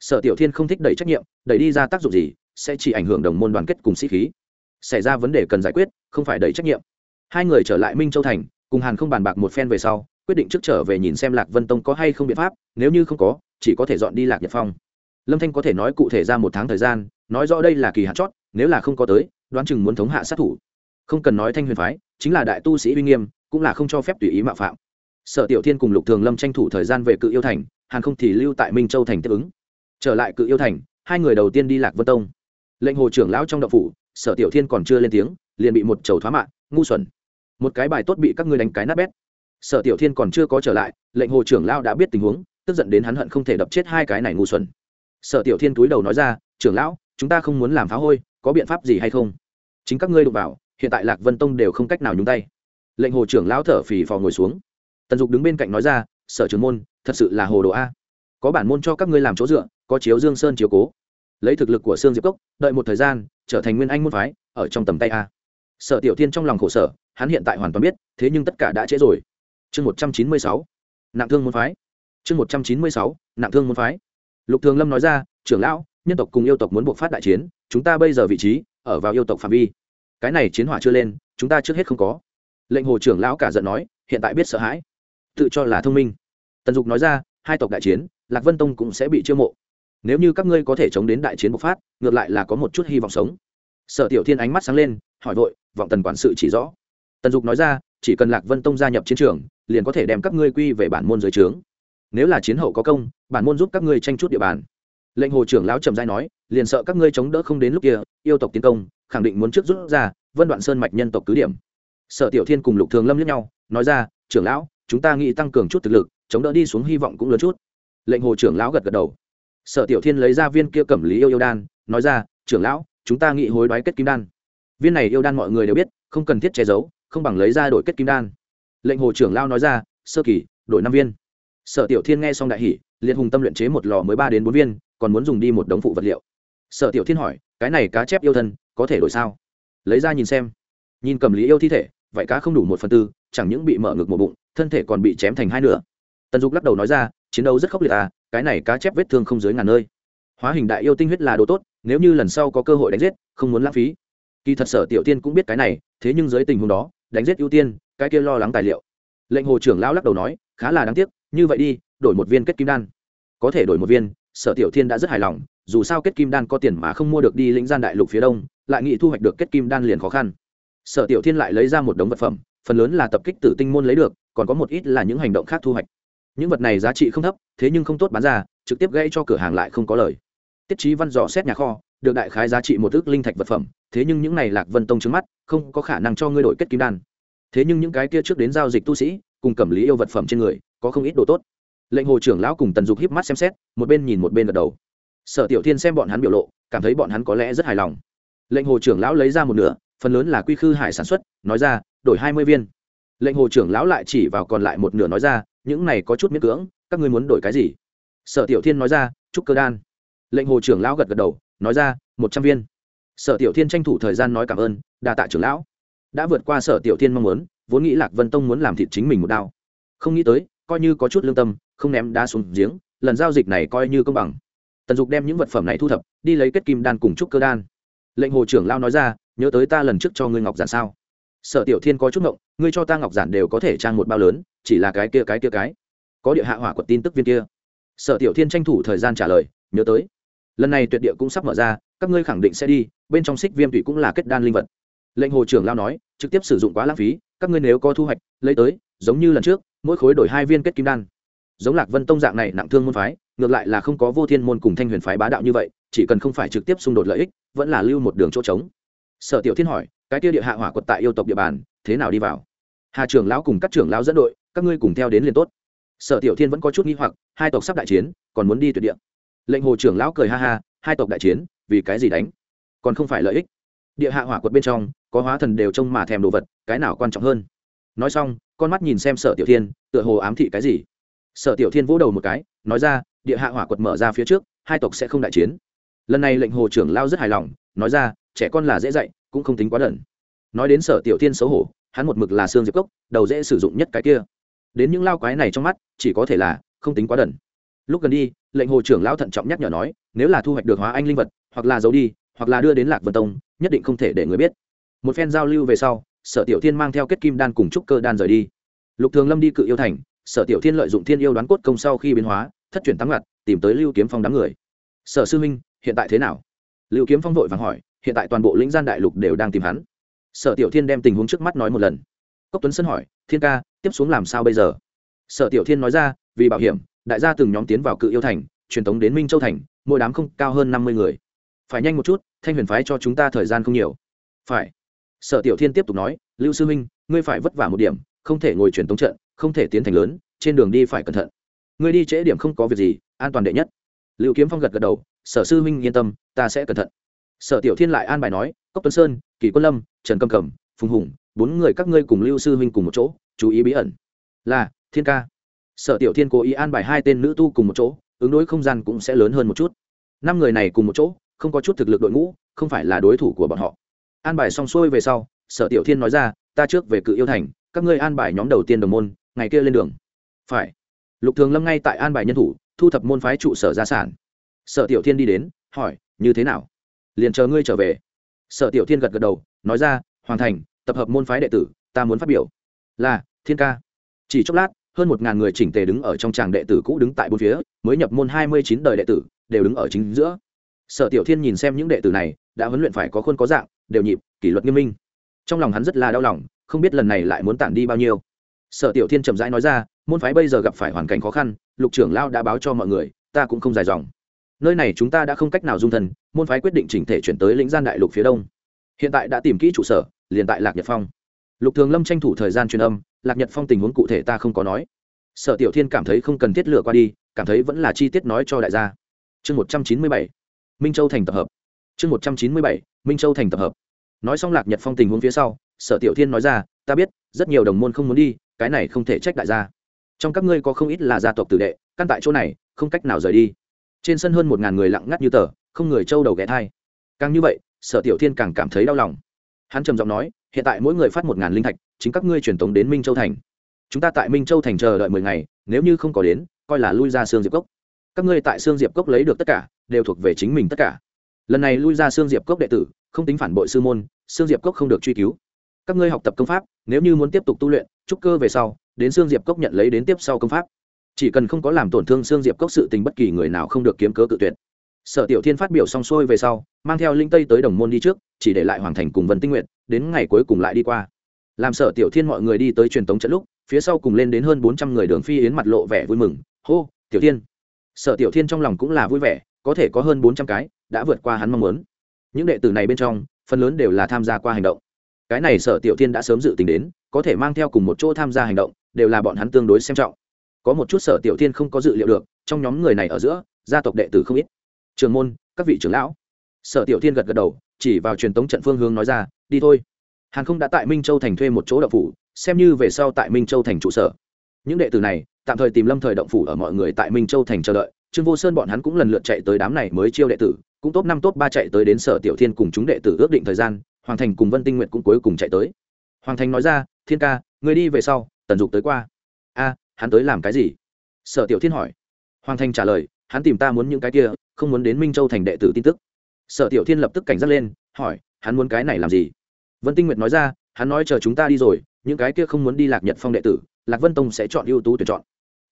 Sở tiểu thiên không thích đẩy trách nhiệm, đẩy đi ra tác dụng gì, sẽ chỉ ảnh hưởng đồng môn đoàn kết cùng sĩ khí. Xảy ra vấn đề cần giải quyết, không phải đẩy trách nhiệm. Hai người trở lại minh châu thành cùng hàn không bàn bạc một phen về sau, quyết định trước trở về nhìn xem lạc vân tông có hay không biện pháp, nếu như không có, chỉ có thể dọn đi lạc nhật phong. Lâm thanh có thể nói cụ thể ra một tháng thời gian, nói rõ đây là kỳ hạn chót, nếu là không có tới, đoán chừng muốn thống hạ sát thủ. Không cần nói thanh huyền phái, chính là đại tu sĩ uy nghiêm, cũng là không cho phép tùy ý mạo phạm. Sở tiểu thiên cùng lục thường lâm tranh thủ thời gian về cự yêu thành, hàn không thì lưu tại minh châu thành tiếp ứng. Trở lại cự yêu thành, hai người đầu tiên đi lạc vân tông. Lệnh hồ trưởng lão trong đậu phủ, sở tiểu thiên còn chưa lên tiếng, liền bị một chầu thoá mạng ngu xuẩn một cái bài tốt bị các ngươi đánh cái nát bét. Sở tiểu thiên còn chưa có trở lại, lệnh hồ trưởng lão đã biết tình huống, tức giận đến hắn hận không thể đập chết hai cái này ngu xuẩn. Sở tiểu thiên túi đầu nói ra, trưởng lão, chúng ta không muốn làm phá hôi, có biện pháp gì hay không? Chính các ngươi đụng vào, hiện tại lạc vân tông đều không cách nào nhúng tay. Lệnh hồ trưởng lão thở phì phò ngồi xuống. Tần dục đứng bên cạnh nói ra, sở trưởng môn, thật sự là hồ đồ a. Có bản môn cho các ngươi làm chỗ dựa, có chiếu dương sơn chiếu cố. Lấy thực lực của sương diệp cốc, đợi một thời gian, trở thành nguyên anh môn phái, ở trong tầm tay a. Sở tiểu thiên trong lòng khổ sở hắn hiện tại hoàn toàn biết, thế nhưng tất cả đã trễ rồi. Chương một trăm chín mươi sáu, nặng thương môn phái. Chương một trăm chín mươi sáu, nặng thương môn phái. Lục thường lâm nói ra, trưởng lão, nhân tộc cùng yêu tộc muốn buộc phát đại chiến, chúng ta bây giờ vị trí ở vào yêu tộc phạm vi. Cái này chiến hỏa chưa lên, chúng ta trước hết không có. Lệnh hồ trưởng lão cả giận nói, hiện tại biết sợ hãi. Tự cho là thông minh. Tần dục nói ra, hai tộc đại chiến, lạc vân tông cũng sẽ bị chiêu mộ. Nếu như các ngươi có thể chống đến đại chiến bộc phát, ngược lại là có một chút hy vọng sống. Sở tiểu thiên ánh mắt sáng lên, hỏi vội, vọng tần quản sự chỉ rõ? Tần dục nói ra, chỉ cần lạc vân tông gia nhập chiến trường, liền có thể đem các ngươi quy về bản môn dưới trướng. Nếu là chiến hậu có công, bản môn giúp các ngươi tranh chút địa bàn. Lệnh hồ trưởng lão trầm giai nói, liền sợ các ngươi chống đỡ không đến lúc kia, yêu tộc tiến công, khẳng định muốn trước rút ra, vân đoạn sơn mạch nhân tộc cứ điểm. Sở tiểu thiên cùng lục thường lâm lẫn nhau, nói ra, trưởng lão, chúng ta nghĩ tăng cường chút thực lực, chống đỡ đi xuống hy vọng cũng lớn chút. Lệnh hồ trưởng lão gật gật đầu. Sở tiểu thiên lấy ra viên kia cẩm lý yêu yêu đan, nói ra, trưởng lão, chúng ta nghĩ hối đoái kết kim đan. Viên này yêu đan mọi người đều biết, không cần thiết che giấu không bằng lấy ra đổi kết kim đan. Lệnh hồ trưởng lao nói ra, sơ kỳ, đổi năm viên. Sở tiểu thiên nghe xong đại hỷ liệt hùng tâm luyện chế một lò mới ba đến bốn viên, còn muốn dùng đi một đống phụ vật liệu. Sở tiểu thiên hỏi, cái này cá chép yêu thân, có thể đổi sao? Lấy ra nhìn xem. Nhìn cầm lý yêu thi thể vậy cá không đủ một phần tư, chẳng những bị mở ngực một bụng, thân thể còn bị chém thành hai nửa. Tần dục lắc đầu nói ra, chiến đấu rất khốc liệt à cái này cá chép vết thương không dưới ngàn nơi. Hóa hình đại yêu tinh huyết là đồ tốt, nếu như lần sau có cơ hội đánh giết, không muốn lãng phí. Kỳ thật sở tiểu tiên cũng biết cái này, thế nhưng dưới tình huống đó đánh giết ưu tiên, cái kia lo lắng tài liệu. Lệnh hồ trưởng lão lắc đầu nói, khá là đáng tiếc, như vậy đi, đổi một viên kết kim đan. Có thể đổi một viên, sở tiểu thiên đã rất hài lòng, dù sao kết kim đan có tiền mà không mua được đi lĩnh gian đại lục phía đông, lại nghĩ thu hoạch được kết kim đan liền khó khăn. Sở tiểu thiên lại lấy ra một đống vật phẩm, phần lớn là tập kích tử tinh môn lấy được, còn có một ít là những hành động khác thu hoạch. Những vật này giá trị không thấp, thế nhưng không tốt bán ra, trực tiếp gây cho cửa hàng lại không có lời. Tiết trí văn dò xét nhà kho được đại khái giá trị một ước linh thạch vật phẩm, thế nhưng những này lạc vân tông trước mắt, không có khả năng cho ngươi đổi kết kim đan. Thế nhưng những cái kia trước đến giao dịch tu sĩ, cùng cẩm lý yêu vật phẩm trên người, có không ít đồ tốt. Lệnh hồ trưởng lão cùng tần dục híp mắt xem xét, một bên nhìn một bên gật đầu. Sở tiểu thiên xem bọn hắn biểu lộ, cảm thấy bọn hắn có lẽ rất hài lòng. Lệnh hồ trưởng lão lấy ra một nửa, phần lớn là quy khư hải sản xuất, nói ra, đổi hai mươi viên. Lệnh hồ trưởng lão lại chỉ vào còn lại một nửa nói ra, những này có chút miễn cưỡng, các ngươi muốn đổi cái gì? Sở tiểu thiên nói ra, chúc cơ đan. Lệnh hồ trưởng lão gật gật đầu nói ra, một trăm viên. Sở tiểu thiên tranh thủ thời gian nói cảm ơn, đa tạ trưởng lão. Đã vượt qua sở tiểu thiên mong muốn, vốn nghĩ lạc vân tông muốn làm thịt chính mình một đao. Không nghĩ tới, coi như có chút lương tâm, không ném đá xuống giếng, lần giao dịch này coi như công bằng. Tần dục đem những vật phẩm này thu thập, đi lấy kết kim đan cùng trúc cơ đan. Lệnh hồ trưởng lao nói ra, nhớ tới ta lần trước cho ngươi ngọc giản sao? Sở tiểu thiên có chút ngộng, ngươi cho ta ngọc giản đều có thể trang một bao lớn, chỉ là cái kia cái kia cái. Có địa hạ hỏa quật tin tức viên kia. Sở tiểu thiên tranh thủ thời gian trả lời, nhớ tới lần này tuyệt địa cũng sắp mở ra, các ngươi khẳng định sẽ đi, bên trong xích viêm thủy cũng là kết đan linh vật. Lệnh hồ trưởng lao nói, trực tiếp sử dụng quá lãng phí, các ngươi nếu có thu hoạch, lấy tới, giống như lần trước, mỗi khối đổi hai viên kết kim đan. Giống lạc vân tông dạng này nặng thương môn phái, ngược lại là không có vô thiên môn cùng thanh huyền phái bá đạo như vậy, chỉ cần không phải trực tiếp xung đột lợi ích, vẫn là lưu một đường chỗ trống. Sở tiểu thiên hỏi, cái tiêu địa hạ hỏa quật tại yêu tộc địa bàn, thế nào đi vào? Hà trưởng lão cùng các trưởng lão dẫn đội, các ngươi cùng theo đến liền tốt. Sở tiểu thiên vẫn có chút nghi hoặc, hai tộc sắp đại chiến, còn muốn đi tuyệt địa lệnh hồ trưởng lão cười ha ha, hai tộc đại chiến, vì cái gì đánh? Còn không phải lợi ích. Địa hạ hỏa quật bên trong, có hóa thần đều trông mà thèm đồ vật, cái nào quan trọng hơn? Nói xong, con mắt nhìn xem sở tiểu thiên, tựa hồ ám thị cái gì? Sở tiểu thiên vỗ đầu một cái, nói ra, địa hạ hỏa quật mở ra phía trước, hai tộc sẽ không đại chiến. Lần này lệnh hồ trưởng lao rất hài lòng, nói ra, trẻ con là dễ dạy, cũng không tính quá đần. Nói đến sở tiểu thiên xấu hổ, hắn một mực là xương diệp cốc, đầu dễ sử dụng nhất cái kia. Đến những lao quái này trong mắt, chỉ có thể là, không tính quá đần lúc gần đi, lệnh hồ trưởng lão thận trọng nhắc nhở nói, nếu là thu hoạch được hóa anh linh vật, hoặc là giấu đi, hoặc là đưa đến lạc vân tông, nhất định không thể để người biết. Một phen giao lưu về sau, sở tiểu thiên mang theo kết kim đan cùng trúc cơ đan rời đi. Lục thường lâm đi cự yêu thành, sở tiểu thiên lợi dụng thiên yêu đoán cốt công sau khi biến hóa, thất chuyển tám ngặt, tìm tới lưu kiếm phong đám người. Sở sư minh hiện tại thế nào? Lưu kiếm phong vội vàng hỏi, hiện tại toàn bộ lĩnh gian đại lục đều đang tìm hắn. Sở tiểu thiên đem tình huống trước mắt nói một lần. Cốc tuấn sân hỏi, thiên ca, tiếp xuống làm sao bây giờ? Sở tiểu thiên nói ra, vì bảo hiểm đại gia từng nhóm tiến vào cự yêu thành, truyền tống đến minh châu thành, mỗi đám không cao hơn năm mươi người. Phải nhanh một chút, thanh huyền phái cho chúng ta thời gian không nhiều. Phải. Sở tiểu thiên tiếp tục nói, lưu sư minh ngươi phải vất vả một điểm, không thể ngồi truyền tống trận, không thể tiến thành lớn, trên đường đi phải cẩn thận. Ngươi đi trễ điểm không có việc gì, an toàn đệ nhất. Lưu kiếm phong gật gật đầu, sở sư minh yên tâm, ta sẽ cẩn thận. Sở tiểu thiên lại an bài nói, cốc tuấn sơn, kỳ quân lâm, trần cầm cầm, phùng hùng, bốn người các ngươi cùng lưu sư huynh cùng một chỗ, chú ý bí ẩn. Là, thiên ca sở tiểu thiên cố ý an bài hai tên nữ tu cùng một chỗ, ứng đối không gian cũng sẽ lớn hơn một chút. Năm người này cùng một chỗ, không có chút thực lực đội ngũ, không phải là đối thủ của bọn họ. An bài xong xuôi về sau, sở tiểu thiên nói ra, ta trước về cự yêu thành, các ngươi an bài nhóm đầu tiên đồng môn, ngày kia lên đường. Phải. Lục thường lâm ngay tại an bài nhân thủ, thu thập môn phái trụ sở gia sản. Sở tiểu thiên đi đến, hỏi, như thế nào? Liền chờ ngươi trở về. Sở tiểu thiên gật gật đầu, nói ra hoàn thành, tập hợp môn phái đệ tử, ta muốn phát biểu. Là, thiên ca. Chỉ chốc lát hơn một ngàn người chỉnh tề đứng ở trong tràng đệ tử cũ đứng tại bốn phía, mới nhập môn hai mươi chín đời đệ tử, đều đứng ở chính giữa. Sở tiểu thiên nhìn xem những đệ tử này, đã huấn luyện phải có khuôn có dạng, đều nhịp, kỷ luật nghiêm minh. Trong lòng hắn rất là đau lòng, không biết lần này lại muốn tản đi bao nhiêu. Sở tiểu thiên chậm rãi nói ra, môn phái bây giờ gặp phải hoàn cảnh khó khăn, lục trưởng lao đã báo cho mọi người, ta cũng không dài dòng. Nơi này chúng ta đã không cách nào dung thần môn phái quyết định chỉnh thể chuyển tới lĩnh gian đại lục phía đông. Hiện tại đã tìm kỹ trụ sở, liền tại lạc nhật phong lục thường lâm tranh thủ thời gian truyền âm, lạc nhật phong tình huống cụ thể ta không có nói. Sở tiểu thiên cảm thấy không cần thiết lựa qua đi, cảm thấy vẫn là chi tiết nói cho đại gia. Chương một trăm chín mươi bảy, minh châu thành tập hợp. Chương một trăm chín mươi bảy, minh châu thành tập hợp. Nói xong lạc nhật phong tình huống phía sau, sở tiểu thiên nói ra, ta biết, rất nhiều đồng môn không muốn đi, cái này không thể trách đại gia. Trong các ngươi có không ít là gia tộc tử đệ, căn tại chỗ này, không cách nào rời đi. Trên sân hơn một ngàn người lặng ngắt như tờ, không người trâu đầu ghé thai. Càng như vậy, sở tiểu thiên càng cảm thấy đau lòng hắn trầm giọng nói, hiện tại mỗi người phát một ngàn linh thạch, chính các ngươi truyền tống đến minh châu thành. Chúng ta tại minh châu thành chờ đợi mười ngày, nếu như không có đến, coi là lui ra xương diệp cốc. Các ngươi tại xương diệp cốc lấy được tất cả, đều thuộc về chính mình tất cả. Lần này lui ra xương diệp cốc đệ tử, không tính phản bội sư môn xương diệp cốc không được truy cứu. Các ngươi học tập công pháp, nếu như muốn tiếp tục tu luyện, trúc cơ về sau, đến xương diệp cốc nhận lấy đến tiếp sau công pháp. Chỉ cần không có làm tổn thương xương diệp cốc sự tình bất kỳ người nào không được kiếm cớ cự tuyệt. Sở tiểu thiên phát biểu xong xuôi về sau mang theo linh tây tới đồng môn đi trước, chỉ để lại hoàng thành cùng vân tinh nguyện đến ngày cuối cùng lại đi qua. Làm sở tiểu thiên mọi người đi tới truyền tống trận lúc, phía sau cùng lên đến hơn bốn trăm người đường phi yến mặt lộ vẻ vui mừng. Hô, tiểu thiên. Sở tiểu thiên trong lòng cũng là vui vẻ, có thể có hơn bốn trăm cái đã vượt qua hắn mong muốn. Những đệ tử này bên trong, phần lớn đều là tham gia qua hành động. Cái này sở tiểu thiên đã sớm dự tính đến, có thể mang theo cùng một chỗ tham gia hành động, đều là bọn hắn tương đối xem trọng. Có một chút sở tiểu thiên không có dự liệu được, trong nhóm người này ở giữa, gia tộc đệ tử không ít. Trường môn, các vị trưởng lão sở tiểu thiên gật gật đầu, chỉ vào truyền tống trận phương hướng nói ra, đi thôi. Hàn không đã tại minh châu thành thuê một chỗ động phủ, xem như về sau tại minh châu thành trụ sở. Những đệ tử này, tạm thời tìm lâm thời động phủ ở mọi người tại minh châu thành chờ đợi. Trương vô sơn bọn hắn cũng lần lượt chạy tới đám này mới chiêu đệ tử, cũng top năm, top ba chạy tới đến sở tiểu thiên cùng chúng đệ tử ước định thời gian, hoàng thành cùng vân tinh nguyện cũng cuối cùng chạy tới. Hoàng thành nói ra, thiên ca, người đi về sau, tần dục tới qua. A, hắn tới làm cái gì? Sở tiểu thiên hỏi. Hoàng thành trả lời, hắn tìm ta muốn những cái kia, không muốn đến minh châu thành đệ tử tin tức sở tiểu thiên lập tức cảnh giác lên, hỏi, hắn muốn cái này làm gì? Vân tinh nguyệt nói ra, hắn nói chờ chúng ta đi rồi, những cái kia không muốn đi lạc nhật phong đệ tử, lạc vân tông sẽ chọn ưu tú tuyển chọn.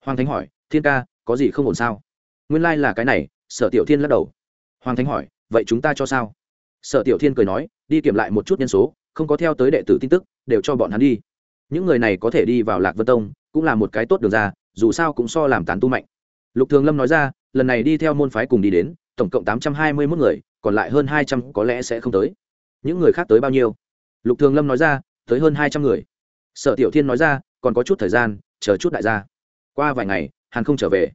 Hoàng thánh hỏi, thiên ca, có gì không ổn sao? Nguyên lai、like、là cái này, sở tiểu thiên lắc đầu. Hoàng thánh hỏi, vậy chúng ta cho sao? Sở tiểu thiên cười nói, đi kiểm lại một chút nhân số, không có theo tới đệ tử tin tức, đều cho bọn hắn đi. Những người này có thể đi vào lạc vân tông, cũng là một cái tốt đường ra, dù sao cũng so làm tán tu mạnh. Lục thường lâm nói ra, lần này đi theo môn phái cùng đi đến, tổng cộng tám trăm hai mươi mốt người còn lại hơn hai trăm có lẽ sẽ không tới. Những người khác tới bao nhiêu? Lục thường lâm nói ra, tới hơn hai trăm người. Sở tiểu thiên nói ra, còn có chút thời gian, chờ chút đại gia. Qua vài ngày, hàn không trở về.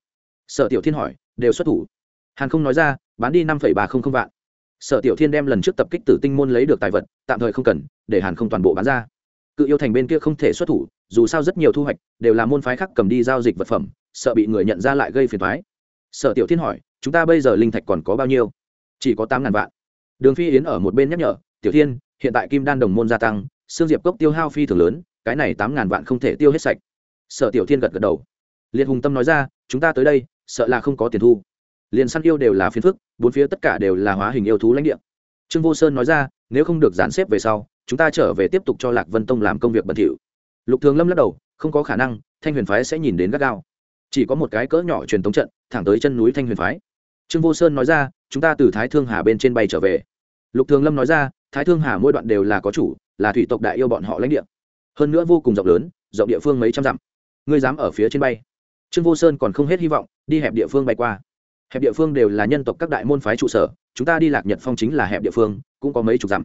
Sở tiểu thiên hỏi, đều xuất thủ. Hàn không nói ra, bán đi năm ba không không vạn. Sở tiểu thiên đem lần trước tập kích tử tinh môn lấy được tài vật, tạm thời không cần, để hàn không toàn bộ bán ra. Cự yêu thành bên kia không thể xuất thủ, dù sao rất nhiều thu hoạch, đều là môn phái khác cầm đi giao dịch vật phẩm, sợ bị người nhận ra lại gây phiền thoái sở tiểu thiên hỏi, chúng ta bây giờ linh thạch còn có bao nhiêu? Chỉ có tám ngàn vạn. Đường phi yến ở một bên nhắc nhở, tiểu thiên, hiện tại kim đan đồng môn gia tăng xương diệp cốc tiêu hao phi thường lớn, cái này tám ngàn vạn không thể tiêu hết sạch. Sở tiểu thiên gật gật đầu. Liệt hùng tâm nói ra, chúng ta tới đây, sợ là không có tiền thu. Liền săn yêu đều là phiền phức, bốn phía tất cả đều là hóa hình yêu thú lãnh địa. Trương vô sơn nói ra, nếu không được dàn xếp về sau, chúng ta trở về tiếp tục cho lạc vân tông làm công việc bẩn thỉu. Lục thường lâm lắc đầu, không có khả năng, thanh huyền phái sẽ nhìn đến gắt gao. Chỉ có một cái cỡ nhỏ truyền thống trận, thẳng tới chân núi thanh huyền phái. Trương vô sơn nói ra chúng ta từ thái thương hà bên trên bay trở về. Lục thường lâm nói ra, thái thương hà mỗi đoạn đều là có chủ, là thủy tộc đại yêu bọn họ lãnh địa. Hơn nữa vô cùng rộng lớn, rộng địa phương mấy trăm dặm. Ngươi dám ở phía trên bay. Trương vô sơn còn không hết hy vọng, đi hẹp địa phương bay qua. Hẹp địa phương đều là nhân tộc các đại môn phái trụ sở, chúng ta đi lạc nhật phong chính là hẹp địa phương, cũng có mấy chục dặm.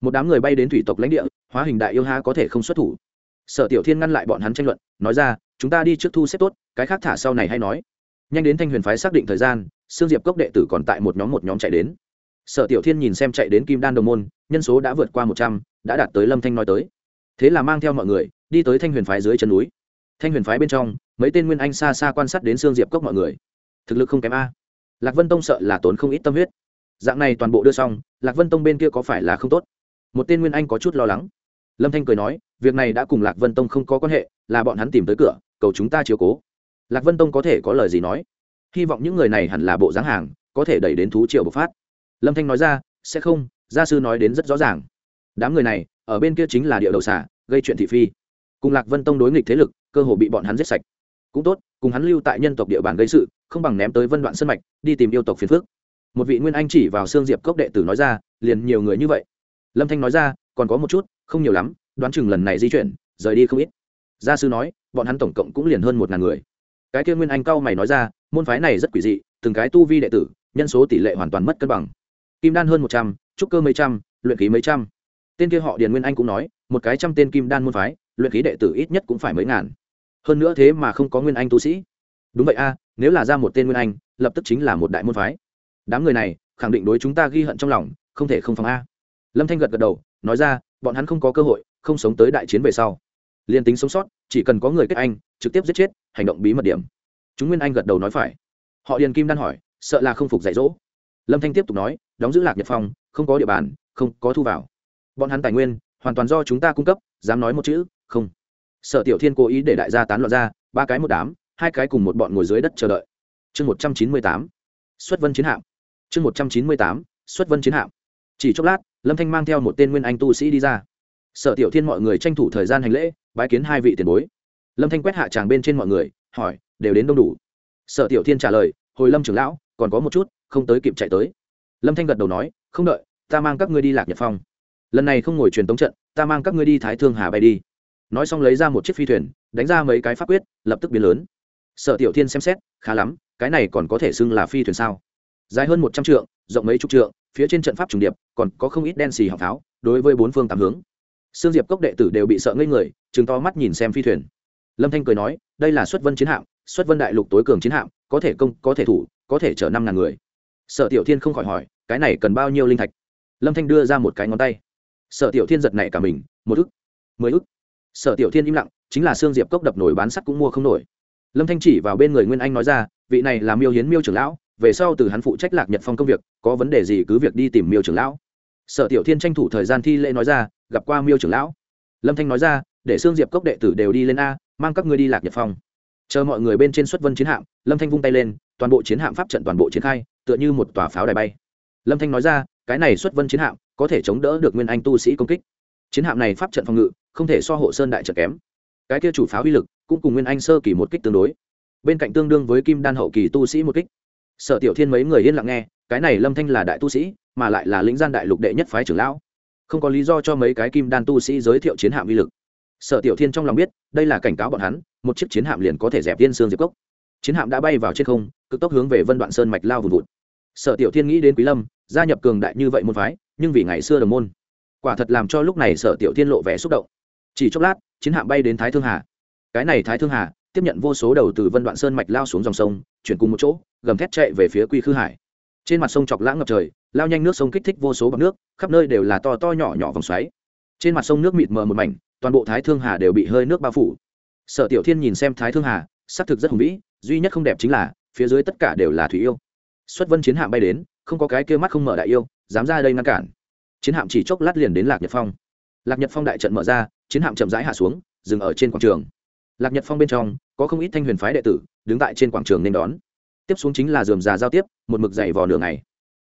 Một đám người bay đến thủy tộc lãnh địa, hóa hình đại yêu ha có thể không xuất thủ. Sở tiểu thiên ngăn lại bọn hắn tranh luận, nói ra, chúng ta đi trước thu xếp tốt, cái khác thả sau này hay nói. Nhanh đến thanh huyền phái xác định thời gian sương diệp cốc đệ tử còn tại một nhóm một nhóm chạy đến. Sở tiểu thiên nhìn xem chạy đến kim đan đồng môn, nhân số đã vượt qua một trăm, đã đạt tới lâm thanh nói tới. Thế là mang theo mọi người, đi tới thanh huyền phái dưới chân núi. Thanh huyền phái bên trong, mấy tên nguyên anh xa xa quan sát đến sương diệp cốc mọi người. Thực lực không kém a. Lạc vân tông sợ là tốn không ít tâm huyết. Dạng này toàn bộ đưa xong, lạc vân tông bên kia có phải là không tốt? Một tên nguyên anh có chút lo lắng. Lâm thanh cười nói, việc này đã cùng lạc vân tông không có quan hệ, là bọn hắn tìm tới cửa, cầu chúng ta chiếu cố. Lạc vân tông có thể có lời gì nói? Hy vọng những người này hẳn là bộ dáng hàng, có thể đẩy đến thú triệu bộc phát. Lâm thanh nói ra, sẽ không, gia sư nói đến rất rõ ràng. Đám người này, ở bên kia chính là địa đầu xả gây chuyện thị phi. Cùng lạc vân tông đối nghịch thế lực, cơ hồ bị bọn hắn giết sạch. Cũng tốt, cùng hắn lưu tại nhân tộc địa bàn gây sự, không bằng ném tới vân đoạn sân mạch, đi tìm yêu tộc phiền phước một vị nguyên anh chỉ vào xương diệp cốc đệ tử nói ra, liền nhiều người như vậy. Lâm thanh nói ra, còn có một chút, không nhiều lắm, đoán chừng lần này di chuyển, rời đi không ít. Gia sư nói, bọn hắn tổng cộng cũng liền hơn một ngàn người cái kia nguyên anh cao mày nói ra, môn phái này rất quỷ dị, từng cái tu vi đệ tử, nhân số tỷ lệ hoàn toàn mất cân bằng. Kim đan hơn một trăm, trúc cơ mấy trăm, luyện khí mấy trăm. Tên kia họ điền nguyên anh cũng nói, một cái trăm tên kim đan môn phái, luyện khí đệ tử ít nhất cũng phải mấy ngàn. Hơn nữa thế mà không có nguyên anh tu sĩ. Đúng vậy a, nếu là ra một tên nguyên anh, lập tức chính là một đại môn phái. Đám người này, khẳng định đối chúng ta ghi hận trong lòng, không thể không phòng a. Lâm thanh gật gật đầu, nói ra, bọn hắn không có cơ hội, không sống tới đại chiến về sau liên tính sống sót, chỉ cần có người kết anh, trực tiếp giết chết, hành động bí mật điểm. Chúng nguyên anh gật đầu nói phải. Họ điền kim đan hỏi, sợ là không phục dạy dỗ. Lâm thanh tiếp tục nói, đóng giữ lạc nhật phong, không có địa bàn, không có thu vào. Bọn hắn tài nguyên, hoàn toàn do chúng ta cung cấp, dám nói một chữ, không. Sở tiểu thiên cố ý để đại gia tán loạn ra, ba cái một đám, hai cái cùng một bọn ngồi dưới đất chờ đợi. Chương một trăm chín mươi tám, xuất vân chiến hạm. Chương một trăm chín mươi tám, xuất vân chiến hạm. Chỉ chốc lát, lâm thanh mang theo một tên nguyên anh tu sĩ đi ra sở tiểu thiên mọi người tranh thủ thời gian hành lễ, bái kiến hai vị tiền bối. Lâm thanh quét hạ tràng bên trên mọi người, hỏi, đều đến đông đủ? Sở tiểu thiên trả lời, hồi lâm trưởng lão, còn có một chút, không tới kịp chạy tới. Lâm thanh gật đầu nói, không đợi, ta mang các ngươi đi lạc nhật phong. Lần này không ngồi truyền tống trận, ta mang các ngươi đi thái thương hà bay đi. Nói xong lấy ra một chiếc phi thuyền, đánh ra mấy cái pháp quyết, lập tức biến lớn. Sở tiểu thiên xem xét, khá lắm, cái này còn có thể xưng là phi thuyền sao? Dài hơn một trăm trượng, rộng mấy chục trượng, phía trên trận pháp trùng điệp, còn có không ít đen xì hào pháo, đối với bốn phương tám hướng sương diệp cốc đệ tử đều bị sợ ngây người chừng to mắt nhìn xem phi thuyền. Lâm thanh cười nói, đây là xuất vân chiến hạm, xuất vân đại lục tối cường chiến hạm, có thể công, có thể thủ, có thể chở năm ngàn người. Sở tiểu thiên không khỏi hỏi, cái này cần bao nhiêu linh thạch? Lâm thanh đưa ra một cái ngón tay. Sở tiểu thiên giật nảy cả mình, một ức, mười ức. Sở tiểu thiên im lặng, chính là Sương diệp cốc đập nổi bán sắt cũng mua không nổi. Lâm thanh chỉ vào bên người nguyên anh nói ra, vị này là miêu hiến miêu trưởng lão, về sau từ hắn phụ trách lạc nhật phong công việc, có vấn đề gì cứ việc đi tìm miêu trưởng lão. Sở tiểu thiên tranh thủ thời gian thi lễ nói ra gặp qua miêu trưởng lão. Lâm thanh nói ra, để xương diệp cốc đệ tử đều đi lên a, mang các ngươi đi lạc nhật phong. Chờ mọi người bên trên xuất vân chiến hạm, lâm thanh vung tay lên, toàn bộ chiến hạm pháp trận toàn bộ triển khai, tựa như một tòa pháo đài bay. Lâm thanh nói ra, cái này xuất vân chiến hạm, có thể chống đỡ được nguyên anh tu sĩ công kích. Chiến hạm này pháp trận phòng ngự, không thể so hộ sơn đại trận kém. Cái kia chủ pháo uy lực, cũng cùng nguyên anh sơ kỳ một kích tương đối. Bên cạnh tương đương với kim đan hậu kỳ tu sĩ một kích. Sở tiểu thiên mấy người yên lặng nghe, cái này lâm thanh là đại tu sĩ, mà lại là lĩnh gian đại lục đệ nhất phái trưởng lão không có lý do cho mấy cái kim đan tu sĩ giới thiệu chiến hạm uy lực. Sở tiểu thiên trong lòng biết, đây là cảnh cáo bọn hắn, một chiếc chiến hạm liền có thể dẹp tiên sương diệp cốc. Chiến hạm đã bay vào trên không, cực tốc hướng về vân đoạn sơn mạch lao vùn vụt. Sở tiểu thiên nghĩ đến quý lâm, gia nhập cường đại như vậy môn phái, nhưng vì ngày xưa đồng môn, quả thật làm cho lúc này sở tiểu thiên lộ vẻ xúc động. Chỉ chốc lát, chiến hạm bay đến thái thương hà. Cái này thái thương hà, tiếp nhận vô số đầu từ vân đoạn sơn mạch lao xuống dòng sông, chuyển cùng một chỗ, gầm thét chạy về phía quy khư hải. Trên mặt sông chọc lãng ngập trời lao nhanh nước sông kích thích vô số bọc nước, khắp nơi đều là to to nhỏ nhỏ vòng xoáy. Trên mặt sông nước mịt mờ một mảnh, toàn bộ thái thương hà đều bị hơi nước bao phủ. Sở tiểu thiên nhìn xem thái thương hà xác thực rất hùng vĩ, duy nhất không đẹp chính là, phía dưới tất cả đều là thủy yêu. Xuất vân chiến hạm bay đến, không có cái kia mắt không mở đại yêu, dám ra đây ngăn cản. Chiến hạm chỉ chốc lát liền đến lạc nhật phong. Lạc nhật phong đại trận mở ra, chiến hạm chậm rãi hạ xuống, dừng ở trên quảng trường. Lạc nhật phong bên trong, có không ít thanh huyền phái đệ tử, đứng tại trên quảng trường nên đón. Tiếp xuống chính là dườm già giao tiếp, một mực dày vò nửa ngày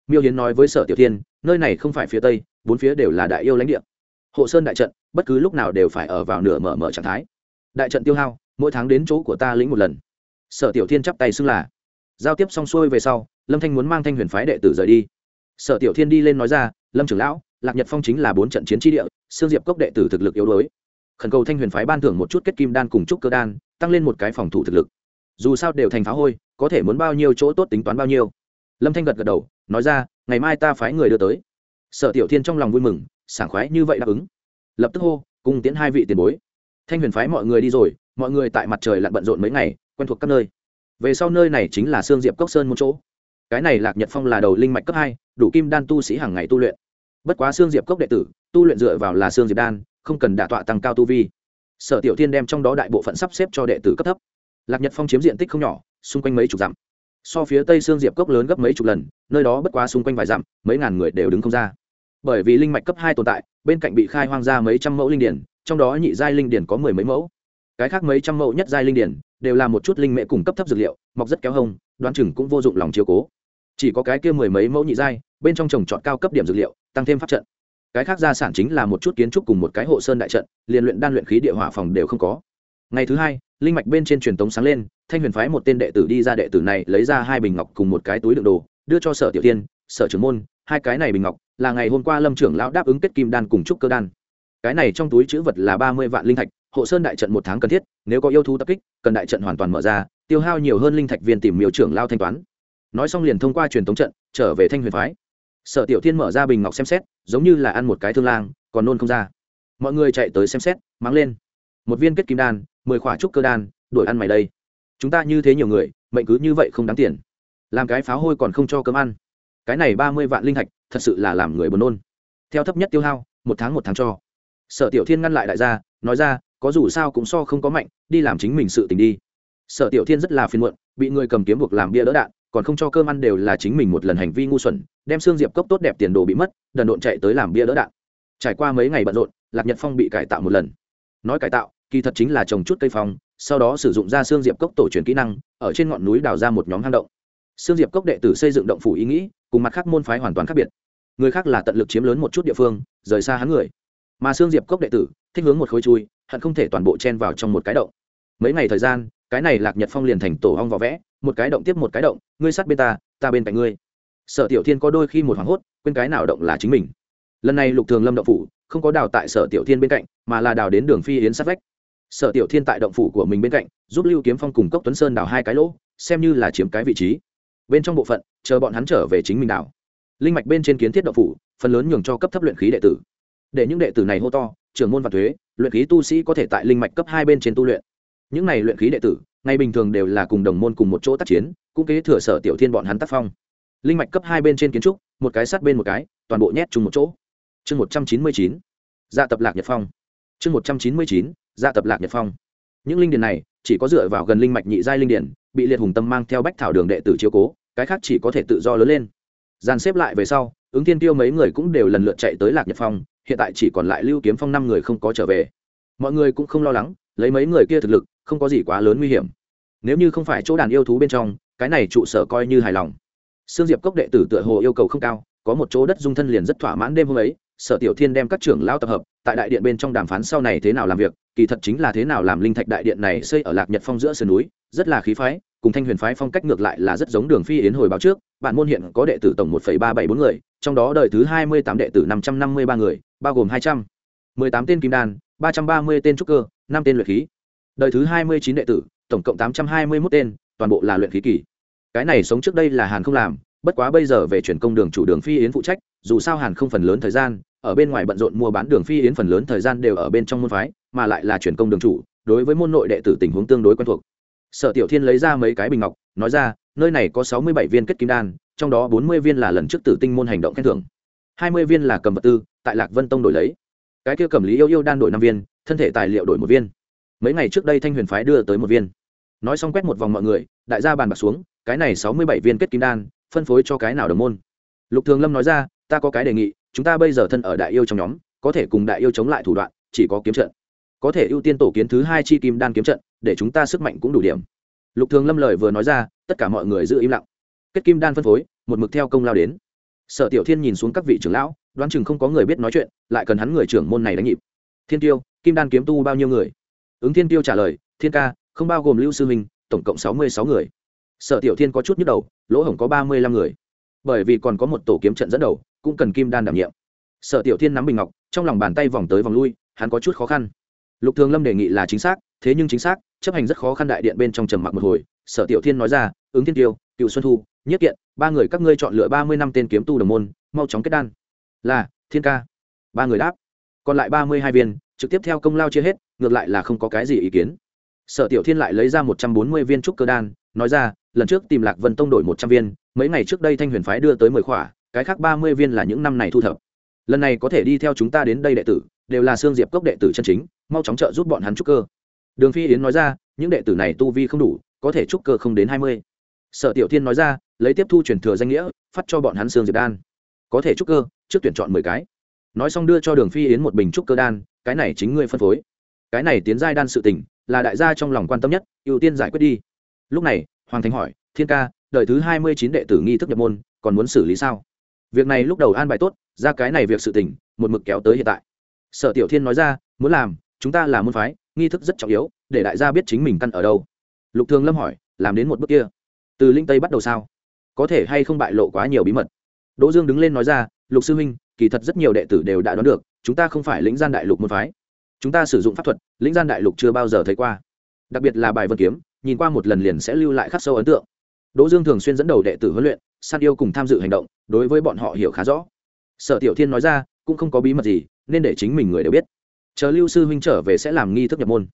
miêu hiến nói với sở tiểu thiên, nơi này không phải phía tây, bốn phía đều là đại yêu lãnh địa. Hộ sơn đại trận, bất cứ lúc nào đều phải ở vào nửa mở mở trạng thái. Đại trận tiêu hao, mỗi tháng đến chỗ của ta lĩnh một lần. Sở tiểu thiên chắp tay xưng là. Giao tiếp xong xuôi về sau, lâm thanh muốn mang thanh huyền phái đệ tử rời đi. Sở tiểu thiên đi lên nói ra, lâm trưởng lão, lạc nhật phong chính là bốn trận chiến tri địa, sương diệp cốc đệ tử thực lực yếu đuối. Khẩn cầu thanh huyền phái ban thưởng một chút kết kim đan cùng trúc cơ đan, tăng lên một cái phòng thủ thực lực. Dù sao đều thành phá hôi, có thể muốn bao nhiêu chỗ tốt tính toán bao nhiêu lâm thanh gật gật đầu, nói ra, ngày mai ta phái người đưa tới. Sở tiểu thiên trong lòng vui mừng, sảng khoái như vậy đáp ứng. Lập tức hô, cùng tiến hai vị tiền bối. Thanh huyền phái mọi người đi rồi, mọi người tại mặt trời lặn bận rộn mấy ngày, quen thuộc các nơi. Về sau nơi này chính là sương diệp cốc sơn một chỗ. Cái này lạc nhật phong là đầu linh mạch cấp hai, đủ kim đan tu sĩ hàng ngày tu luyện. Bất quá sương diệp cốc đệ tử, tu luyện dựa vào là sương diệp đan, không cần đả tọa tăng cao tu vi. Sở tiểu thiên đem trong đó đại bộ phận sắp xếp cho đệ tử cấp thấp. Lạc nhật phong chiếm diện tích không nhỏ, xung quanh mấy chục dặm so phía tây sương diệp cốc lớn gấp mấy chục lần, nơi đó bất quá xung quanh vài dặm, mấy ngàn người đều đứng không ra. Bởi vì linh mạch cấp hai tồn tại, bên cạnh bị khai hoang ra mấy trăm mẫu linh điển, trong đó nhị giai linh điển có mười mấy mẫu. Cái khác mấy trăm mẫu nhất giai linh điển đều là một chút linh mễ cùng cấp thấp dược liệu, mọc rất kéo hông, đoán chừng cũng vô dụng lòng chiếu cố. Chỉ có cái kia mười mấy mẫu nhị giai, bên trong trồng trọt cao cấp điểm dược liệu, tăng thêm pháp trận. Cái khác gia sản chính là một chút kiến trúc cùng một cái hộ sơn đại trận, liền luyện đan luyện khí địa hỏa phòng đều không có. Ngày thứ hai, linh mạch bên trên truyền tống sáng lên thanh huyền phái một tên đệ tử đi ra đệ tử này, lấy ra hai bình ngọc cùng một cái túi đựng đồ, đưa cho sở tiểu tiên, sở trưởng môn, hai cái này bình ngọc là ngày hôm qua lâm trưởng lão đáp ứng kết kim đan cùng trúc cơ đan. Cái này trong túi chữ vật là ba mươi vạn linh thạch, hộ sơn đại trận một tháng cần thiết, nếu có yêu thú tập kích, cần đại trận hoàn toàn mở ra, tiêu hao nhiều hơn linh thạch viên tìm miêu trưởng lao thanh toán. Nói xong liền thông qua truyền thống trận, trở về thanh huyền phái. Sở tiểu thiên mở ra bình ngọc xem xét, giống như là ăn một cái thương lang, còn nôn không ra. Mọi người chạy tới xem xét, mắng lên. Một viên kết kim đan, mười khỏa trúc cơ đan, đuổi ăn mày đây chúng ta như thế nhiều người, mệnh cứ như vậy không đáng tiền. Làm cái pháo hôi còn không cho cơm ăn. Cái này ba mươi vạn linh thạch, thật sự là làm người buồn nôn. Theo thấp nhất tiêu hao, một tháng một tháng cho. Sở tiểu thiên ngăn lại đại gia, nói ra, có dù sao cũng so không có mạnh, đi làm chính mình sự tình đi. Sở tiểu thiên rất là phiền muộn, bị người cầm kiếm buộc làm bia đỡ đạn, còn không cho cơm ăn đều là chính mình một lần hành vi ngu xuẩn, đem xương diệp cốc tốt đẹp tiền đồ bị mất, đần độn chạy tới làm bia đỡ đạn. Trải qua mấy ngày bận rộn, lạc nhật phong bị cải tạo một lần. Nói cải tạo, kỳ thật chính là trồng chút cây phong sau đó sử dụng ra xương diệp cốc tổ truyền kỹ năng, ở trên ngọn núi đào ra một nhóm hang động. Xương diệp cốc đệ tử xây dựng động phủ ý nghĩ, cùng mặt khác môn phái hoàn toàn khác biệt. Người khác là tận lực chiếm lớn một chút địa phương, rời xa hắn người. Mà xương diệp cốc đệ tử, thích hướng một khối chui, hận không thể toàn bộ chen vào trong một cái động. Mấy ngày thời gian, cái này lạc nhật phong liền thành tổ hong vỏ vẽ, một cái động tiếp một cái động, ngươi sát bên ta ta bên cạnh ngươi. Sở tiểu thiên có đôi khi một hoảng hốt, quên cái nào động là chính mình. Lần này lục thường lâm động phủ, không có đào tại sở tiểu thiên bên cạnh, mà là đào đến đường phi yến sát vách sở tiểu thiên tại động phủ của mình bên cạnh, giúp lưu kiếm phong cùng cốc tuấn sơn đào hai cái lỗ, xem như là chiếm cái vị trí. Bên trong bộ phận, chờ bọn hắn trở về chính mình đào. Linh mạch bên trên kiến thiết động phủ, phần lớn nhường cho cấp thấp luyện khí đệ tử. Để những đệ tử này hô to, trưởng môn và thuế, luyện khí tu sĩ có thể tại linh mạch cấp hai bên trên tu luyện. Những này luyện khí đệ tử ngày bình thường đều là cùng đồng môn cùng một chỗ tác chiến, cũng kế thừa sở tiểu thiên bọn hắn tác phong. Linh mạch cấp hai bên trên kiến trúc, một cái sát bên một cái, toàn bộ nhét chung một chỗ. Chương một trăm chín mươi chín dạ tập lạc nhật phong. Chương một trăm chín mươi chín dạ tập lạc nhật phong. Những linh điền này chỉ có dựa vào gần linh mạch nhị giai linh điền, bị liệt hùng tâm mang theo bách thảo đường đệ tử chiếu cố, cái khác chỉ có thể tự do lớn lên. Dàn xếp lại về sau, ứng thiên tiêu mấy người cũng đều lần lượt chạy tới lạc nhật phong, hiện tại chỉ còn lại lưu kiếm phong năm người không có trở về. Mọi người cũng không lo lắng, lấy mấy người kia thực lực, không có gì quá lớn nguy hiểm. Nếu như không phải chỗ đàn yêu thú bên trong, cái này trụ sở coi như hài lòng. Sương diệp cốc đệ tử tựa hồ yêu cầu không cao, có một chỗ đất dung thân liền rất thỏa mãn đêm hôm ấy sở tiểu thiên đem các trưởng lao tập hợp, tại đại điện bên trong đàm phán sau này thế nào làm việc, kỳ thật chính là thế nào làm linh thạch đại điện này xây ở lạc nhật phong giữa sườn núi, rất là khí phái, cùng thanh huyền phái phong cách ngược lại là rất giống đường phi yến hồi báo trước, bản môn hiện có đệ tử tổng một ba bảy bốn người, trong đó đời thứ hai mươi tám đệ tử năm trăm năm mươi ba người, bao gồm hai trăm mười tám tên kim đan, ba trăm ba mươi tên trúc cơ, năm tên luyện khí. Đời thứ hai mươi chín đệ tử, tổng cộng tám trăm hai mươi mốt tên, toàn bộ là luyện khí kỳ. Cái này sống trước đây là hàn không làm, bất quá bây giờ về chuyển công đường chủ đường phi yến phụ trách, dù sao hàn không phần lớn thời gian ở bên ngoài bận rộn mua bán đường phi yến phần lớn thời gian đều ở bên trong môn phái, mà lại là chuyển công đường chủ, đối với môn nội đệ tử tình huống tương đối quen thuộc. Sở tiểu thiên lấy ra mấy cái bình ngọc, nói ra, nơi này có sáu mươi bảy viên kết kim đan, trong đó bốn mươi viên là lần trước tử tinh môn hành động khen thưởng. hai mươi viên là cầm vật tư, tại lạc vân tông đổi lấy. Cái kia cầm lý yêu yêu đan đổi năm viên, thân thể tài liệu đổi một viên. Mấy ngày trước đây thanh huyền phái đưa tới một viên. Nói xong quét một vòng mọi người, đại gia bàn bạc xuống, cái này sáu mươi bảy viên kết kim đan, phân phối cho cái nào đồng môn. Lục thường lâm nói ra, ta có cái đề nghị chúng ta bây giờ thân ở đại yêu trong nhóm, có thể cùng đại yêu chống lại thủ đoạn, chỉ có kiếm trận. Có thể ưu tiên tổ kiến thứ hai chi kim đan kiếm trận, để chúng ta sức mạnh cũng đủ điểm. Lục thường lâm lời vừa nói ra, tất cả mọi người giữ im lặng. Kết kim đan phân phối, một mực theo công lao đến. Sở tiểu thiên nhìn xuống các vị trưởng lão, đoán chừng không có người biết nói chuyện, lại cần hắn người trưởng môn này đánh nhịp. Thiên tiêu, kim đan kiếm tu bao nhiêu người? Ứng thiên tiêu trả lời, thiên ca, không bao gồm lưu sư minh, tổng cộng sáu mươi sáu người. Sở tiểu thiên có chút nhức đầu, lỗ hổng có ba mươi lăm người. Bởi vì còn có một tổ kiếm trận dẫn đầu cũng cần kim đan đảm nhiệm. Sở tiểu thiên nắm bình ngọc, trong lòng bàn tay vòng tới vòng lui, hắn có chút khó khăn. Lục thường lâm đề nghị là chính xác, thế nhưng chính xác, chấp hành rất khó khăn đại điện bên trong trầm mặc một hồi. Sở tiểu thiên nói ra, ứng thiên tiêu, cựu xuân thu, nhất kiện, ba người các ngươi chọn lựa ba mươi năm tên kiếm tu đồng môn, mau chóng kết đan. Là, thiên ca. Ba người đáp. Còn lại ba mươi hai viên, trực tiếp theo công lao chia hết, ngược lại là không có cái gì ý kiến. Sở tiểu thiên lại lấy ra một trăm bốn mươi viên trúc cơ đan, nói ra, lần trước tìm lạc vân tông đổi một trăm viên, mấy ngày trước đây thanh huyền phái đưa tới mười khỏa cái khác ba mươi viên là những năm này thu thập. Lần này có thể đi theo chúng ta đến đây đệ tử, đều là xương diệp cốc đệ tử chân chính, mau chóng trợ giúp bọn hắn trúc cơ. Đường phi yến nói ra, những đệ tử này tu vi không đủ, có thể trúc cơ không đến hai mươi. Sở tiểu thiên nói ra, lấy tiếp thu truyền thừa danh nghĩa, phát cho bọn hắn xương diệp đan. Có thể trúc cơ, trước tuyển chọn mười cái. Nói xong đưa cho đường phi yến một bình trúc cơ đan, cái này chính ngươi phân phối. Cái này tiến giai đan sự tình, là đại gia trong lòng quan tâm nhất, ưu tiên giải quyết đi. Lúc này, hoàng thành hỏi, thiên ca, đời thứ hai mươi chín đệ tử nghi thức nhập môn, còn muốn xử lý sao? Việc này lúc đầu an bài tốt, ra cái này việc sự tình, một mực kéo tới hiện tại. Sở tiểu thiên nói ra, muốn làm, chúng ta là môn phái, nghi thức rất trọng yếu, để đại gia biết chính mình căn ở đâu. Lục thường lâm hỏi, làm đến một bước kia, từ linh tây bắt đầu sao? Có thể hay không bại lộ quá nhiều bí mật? Đỗ dương đứng lên nói ra, lục sư huynh, kỳ thật rất nhiều đệ tử đều đã đoán được, chúng ta không phải lĩnh gian đại lục môn phái. Chúng ta sử dụng pháp thuật, lĩnh gian đại lục chưa bao giờ thấy qua. Đặc biệt là bài vân kiếm, nhìn qua một lần liền sẽ lưu lại khắc sâu ấn tượng. Đỗ dương thường xuyên dẫn đầu đệ tử huấn luyện san yêu cùng tham dự hành động, đối với bọn họ hiểu khá rõ. Sở tiểu thiên nói ra, cũng không có bí mật gì, nên để chính mình người đều biết. Chờ lưu sư huynh trở về sẽ làm nghi thức nhập môn.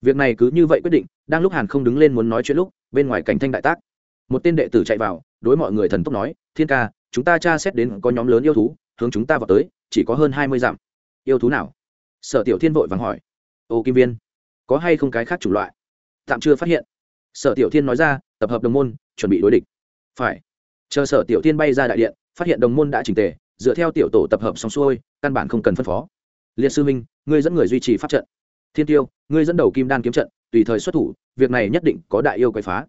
Việc này cứ như vậy quyết định, đang lúc hàn không đứng lên muốn nói chuyện lúc, bên ngoài cảnh thanh đại tác, một tên đệ tử chạy vào, đối mọi người thần tốc nói, thiên ca, chúng ta tra xét đến có nhóm lớn yêu thú, hướng chúng ta vào tới, chỉ có hơn hai mươi dặm. Yêu thú nào? Sở tiểu thiên vội vàng hỏi. Ô kim viên, có hay không cái khác chủng loại? Tạm chưa phát hiện. Sở tiểu thiên nói ra, tập hợp đồng môn, chuẩn bị đối địch. Phải chờ sở tiểu thiên bay ra đại điện, phát hiện đồng môn đã trình tề, dựa theo tiểu tổ tập hợp xong xuôi, căn bản không cần phân phó. Liệt sư minh ngươi dẫn người duy trì pháp trận. Thiên tiêu, ngươi dẫn đầu kim đan kiếm trận, tùy thời xuất thủ, việc này nhất định có đại yêu quậy phá.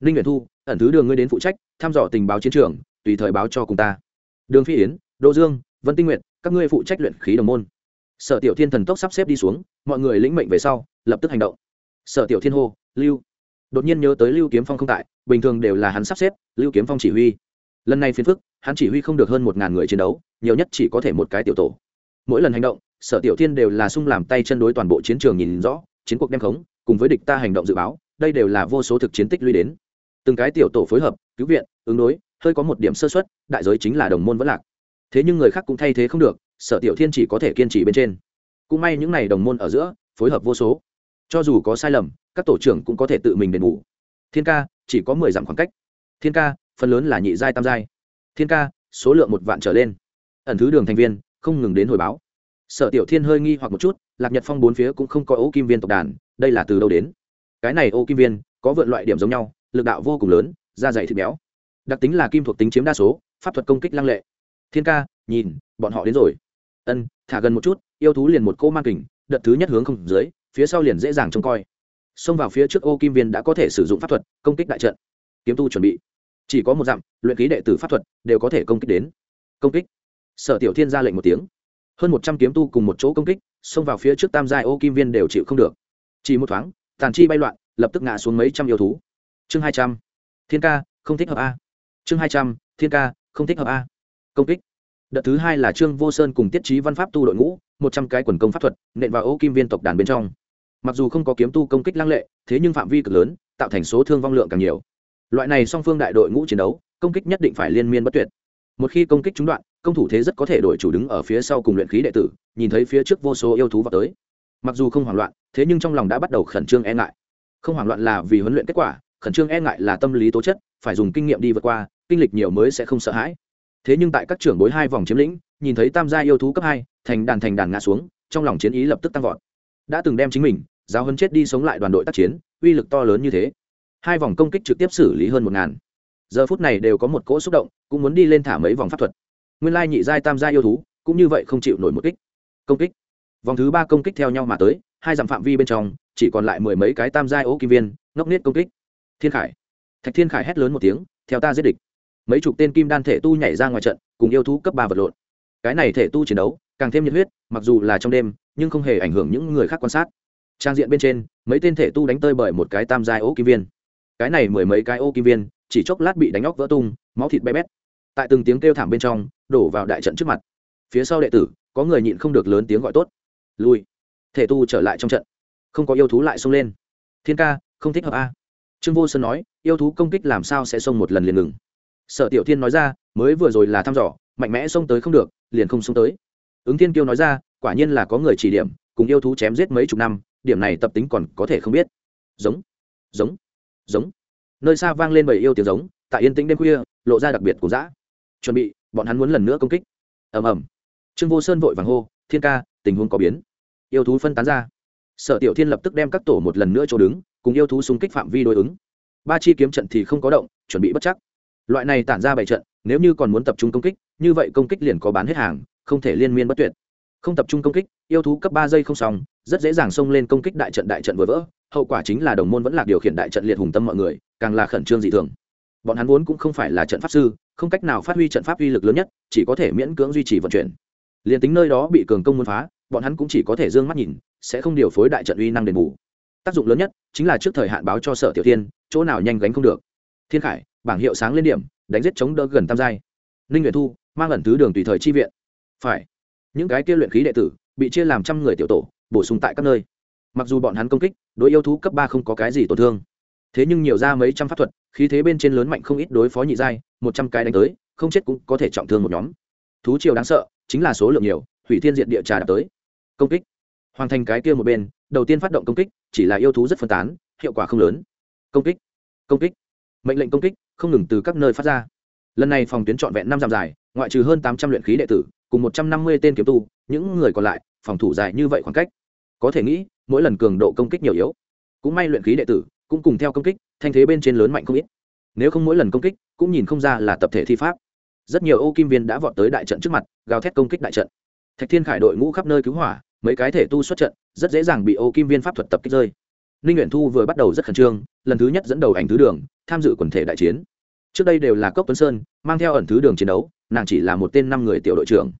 Ninh nguyện thu, ẩn thứ đường ngươi đến phụ trách, thăm dò tình báo chiến trường, tùy thời báo cho cùng ta. Đường phi yến, đỗ dương, vân tinh nguyện các ngươi phụ trách luyện khí đồng môn. Sở tiểu thiên thần tốc sắp xếp đi xuống, mọi người lĩnh mệnh về sau, lập tức hành động. Sở tiểu thiên hô, lưu. Đột nhiên nhớ tới lưu kiếm phong không tại, bình thường đều là hắn sắp xếp, lưu kiếm phong chỉ huy lần này phiền phức, hắn chỉ huy không được hơn một ngàn người chiến đấu, nhiều nhất chỉ có thể một cái tiểu tổ. Mỗi lần hành động, sở tiểu thiên đều là sung làm tay chân đối toàn bộ chiến trường nhìn rõ, chiến cuộc đem khống, cùng với địch ta hành động dự báo, đây đều là vô số thực chiến tích lũy đến. Từng cái tiểu tổ phối hợp, cứu viện, ứng đối, hơi có một điểm sơ xuất đại giới chính là đồng môn vẫn lạc. Thế nhưng người khác cũng thay thế không được, sở tiểu thiên chỉ có thể kiên trì bên trên. Cũng may những n à y đồng môn ở giữa, phối hợp vô số. Cho dù có sai lầm, các tổ trưởng cũng có thể tự mình đền bù. Thiên ca, chỉ có mười dặm khoảng cách. Thiên ca phần lớn là nhị giai tam giai. Thiên ca, số lượng một vạn trở lên. Ẩn thứ đường thành viên, không ngừng đến hồi báo. Sở tiểu thiên hơi nghi hoặc một chút, lạc nhật phong bốn phía cũng không có ô kim viên tộc đàn, đây là từ đâu đến? Cái này ô kim viên, có vượn loại điểm giống nhau, lực đạo vô cùng lớn, da dày thịt béo. Đặc tính là kim thuộc tính chiếm đa số, pháp thuật công kích lăng lệ. Thiên ca, nhìn, bọn họ đến rồi. Ân, thả gần một chút, yêu thú liền một cô man kình, đợt thứ nhất hướng không dưới, phía sau liền dễ dàng trông coi. Xông vào phía trước ô kim viên đã có thể sử dụng pháp thuật, công kích đại trận. Kiếm tu chuẩn bị chỉ có một dặm, luyện khí đệ tử pháp thuật đều có thể công kích đến. Công kích. Sở tiểu thiên ra lệnh một tiếng. Hơn một trăm kiếm tu cùng một chỗ công kích, xông vào phía trước tam giai ô kim viên đều chịu không được. Chỉ một thoáng, tàn chi bay loạn, lập tức ngã xuống mấy trăm yêu thú. Chương hai trăm. Thiên ca, không thích hợp a. Chương hai trăm. Thiên ca, không thích hợp a. Công kích. Đợt thứ hai là trương vô sơn cùng tiết trí văn pháp tu đội ngũ, một trăm cái quần công pháp thuật, nện vào ô kim viên tộc đàn bên trong. Mặc dù không có kiếm tu công kích lăng lệ, thế nhưng phạm vi cực lớn, tạo thành số thương vong lượng càng nhiều loại này song phương đại đội ngũ chiến đấu, công kích nhất định phải liên miên bất tuyệt. Một khi công kích trúng đoạn, công thủ thế rất có thể đổi chủ đứng ở phía sau cùng luyện khí đệ tử, nhìn thấy phía trước vô số yêu thú vào tới. Mặc dù không hoảng loạn, thế nhưng trong lòng đã bắt đầu khẩn trương e ngại. Không hoảng loạn là vì huấn luyện kết quả, khẩn trương e ngại là tâm lý tố chất, phải dùng kinh nghiệm đi vượt qua, kinh lịch nhiều mới sẽ không sợ hãi. Thế nhưng tại các trưởng bối hai vòng chiếm lĩnh, nhìn thấy tam gia yêu thú cấp hai, thành đàn thành đàn ngã xuống, trong lòng chiến ý lập tức tăng vọt. Đã từng đem chính mình, giáo hấn chết đi sống lại đoàn đội tác chiến, uy lực to lớn như thế hai vòng công kích trực tiếp xử lý hơn một ngàn. Giờ phút này đều có một cỗ xúc động, cũng muốn đi lên thả mấy vòng pháp thuật. Nguyên lai nhị giai tam gia yêu thú, cũng như vậy không chịu nổi một kích. Công kích. Vòng thứ ba công kích theo nhau mà tới, hai dặm phạm vi bên trong, chỉ còn lại mười mấy cái tam giai ố kim viên, ngốc nết công kích. Thiên khải. Thạch thiên khải hét lớn một tiếng, theo ta giết địch. Mấy chục tên kim đan thể tu nhảy ra ngoài trận, cùng yêu thú cấp ba vật lộn. Cái này thể tu chiến đấu, càng thêm nhiệt huyết, mặc dù là trong đêm, nhưng không hề ảnh hưởng những người khác quan sát. Trang diện bên trên, mấy tên thể tu đánh tơi bởi một cái tam giai ố kim viên cái này mười mấy cái ô kim viên, chỉ chốc lát bị đánh óc vỡ tung, máu thịt bé bét. Tại từng tiếng kêu thảm bên trong, đổ vào đại trận trước mặt. Phía sau đệ tử, có người nhịn không được lớn tiếng gọi tốt. Lui. Thể tu trở lại trong trận. Không có yêu thú lại xông lên. Thiên ca, không thích hợp a. Trương vô sơn nói, yêu thú công kích làm sao sẽ xông một lần liền ngừng. Sở tiểu thiên nói ra, mới vừa rồi là thăm dò, mạnh mẽ xông tới không được, liền không xông tới. Ứng thiên kiêu nói ra, quả nhiên là có người chỉ điểm, cùng yêu thú chém giết mấy chục năm, điểm này tập tính còn có thể không biết. Giống. Giống giống. Nơi xa vang lên bầy yêu tiếng giống, tại yên tĩnh đêm khuya, lộ ra đặc biệt của dã. Chuẩn bị, bọn hắn muốn lần nữa công kích. Ầm ầm. Trương vô sơn vội vàng hô, thiên ca, tình huống có biến. Yêu thú phân tán ra. Sở tiểu thiên lập tức đem các tổ một lần nữa chỗ đứng, cùng yêu thú xung kích phạm vi đối ứng. Ba chi kiếm trận thì không có động, chuẩn bị bất chắc. Loại này tản ra bảy trận, nếu như còn muốn tập trung công kích, như vậy công kích liền có bán hết hàng, không thể liên miên bất tuyệt. Không tập trung công kích, yêu thú cấp ba giây không xong, rất dễ dàng xông lên công kích đại trận đại trận vừa vỡ hậu quả chính là đồng môn vẫn là điều khiển đại trận liệt hùng tâm mọi người, càng là khẩn trương dị thường. Bọn hắn vốn cũng không phải là trận pháp sư, không cách nào phát huy trận pháp uy lực lớn nhất, chỉ có thể miễn cưỡng duy trì vận chuyển. Liền tính nơi đó bị cường công muốn phá, bọn hắn cũng chỉ có thể d ư ơ n g mắt nhìn, sẽ không điều phối đại trận uy năng đền bù. Tác dụng lớn nhất chính là trước thời hạn báo cho sở tiểu thiên, chỗ nào nhanh gánh không được. Thiên khải, bảng hiệu sáng lên điểm, đánh giết chống đỡ gần tam giai. Ninh nguyện thu, mang ẩn thứ đường tùy thời chi viện. Phải. Những cái kia luyện khí đệ tử, bị chia làm trăm người tiểu tổ, bổ sung tại các nơi mặc dù bọn hắn công kích, đối yêu thú cấp ba không có cái gì tổn thương. Thế nhưng nhiều ra mấy trăm pháp thuật, khí thế bên trên lớn mạnh không ít đối phó nhị giai, một trăm cái đánh tới, không chết cũng có thể trọng thương một nhóm. Thú triều đáng sợ, chính là số lượng nhiều, hủy thiên diện địa trà đạp tới. Công kích. Hoàn thành cái kia một bên, đầu tiên phát động công kích, chỉ là yêu thú rất phân tán, hiệu quả không lớn. Công kích. Công kích. Mệnh lệnh công kích, không ngừng từ các nơi phát ra. Lần này phòng tuyến trọn vẹn năm dặm dài, ngoại trừ hơn tám trăm luyện khí đệ tử, cùng một trăm năm mươi tên kiếm tu, những người còn lại, phòng thủ dài như vậy khoảng cách có thể nghĩ, mỗi lần cường độ công kích nhiều yếu, cũng may luyện khí đệ tử cũng cùng theo công kích, thanh thế bên trên lớn mạnh không ít. Nếu không mỗi lần công kích, cũng nhìn không ra là tập thể thi pháp. Rất nhiều ô kim viên đã vọt tới đại trận trước mặt, gào thét công kích đại trận. Thạch thiên khải đội ngũ khắp nơi cứu hỏa, mấy cái thể tu xuất trận, rất dễ dàng bị ô kim viên pháp thuật tập kích rơi. Ninh nguyện thu vừa bắt đầu rất khẩn trương, lần thứ nhất dẫn đầu ảnh thứ đường, tham dự quần thể đại chiến. Trước đây đều là cốc tuấn sơn, mang theo ẩn thứ đường chiến đấu, nàng chỉ là một tên năm người tiểu đội trưởng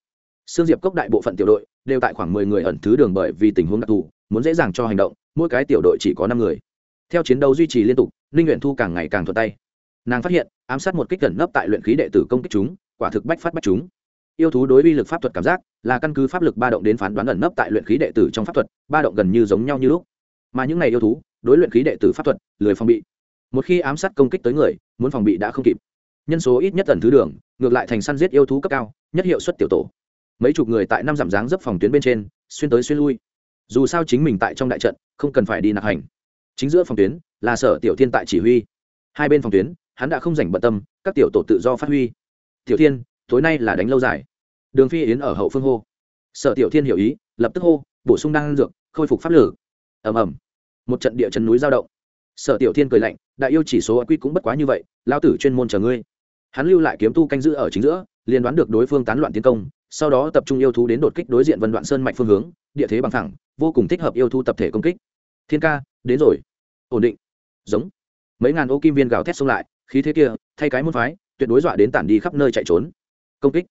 sương diệp cốc đại bộ phận tiểu đội đều tại khoảng mười người ẩn thứ đường bởi vì tình huống đặc thù, muốn dễ dàng cho hành động, mỗi cái tiểu đội chỉ có năm người. Theo chiến đấu duy trì liên tục, ninh Uyển thu càng ngày càng thuận tay. Nàng phát hiện, ám sát một kích gần nấp tại luyện khí đệ tử công kích chúng, quả thực bách phát bách chúng. Yêu thú đối uy lực pháp thuật cảm giác, là căn cứ pháp lực ba động đến phán đoán ẩn nấp tại luyện khí đệ tử trong pháp thuật, ba động gần như giống nhau như lúc. Mà những này yêu thú, đối luyện khí đệ tử pháp thuật, lười phòng bị. Một khi ám sát công kích tới người, muốn phòng bị đã không kịp. Nhân số ít nhất ẩn thứ đường, ngược lại thành săn giết yêu thú cấp cao, nhất hiệu suất tiểu tổ mấy chục người tại năm giảm dáng dấp phòng tuyến bên trên, xuyên tới xuyên lui. Dù sao chính mình tại trong đại trận, không cần phải đi nạp hành. Chính giữa phòng tuyến là sở tiểu thiên tại chỉ huy. Hai bên phòng tuyến, hắn đã không dành bận tâm, các tiểu tổ tự do phát huy. Tiểu thiên, tối nay là đánh lâu dài. Đường phi yến ở hậu phương hô. Sở tiểu thiên hiểu ý, lập tức hô, bổ sung năng dược, khôi phục pháp lử ầm ầm. Một trận địa chân núi giao động. Sở tiểu thiên cười lạnh, đại yêu chỉ số quy cũng bất quá như vậy, lao tử chuyên môn chờ ngươi. Hắn lưu lại kiếm tu canh giữ ở chính giữa, liền đoán được đối phương tán loạn tiến công sau đó tập trung yêu thú đến đột kích đối diện vân đoạn sơn mạch phương hướng, địa thế bằng thẳng vô cùng thích hợp yêu thú tập thể công kích. Thiên ca, đến rồi. Ổn định. Giống. Mấy ngàn ô kim viên gào thét xông lại, khí thế kia, thay cái môn phái, tuyệt đối dọa đến tản đi khắp nơi chạy trốn. Công kích.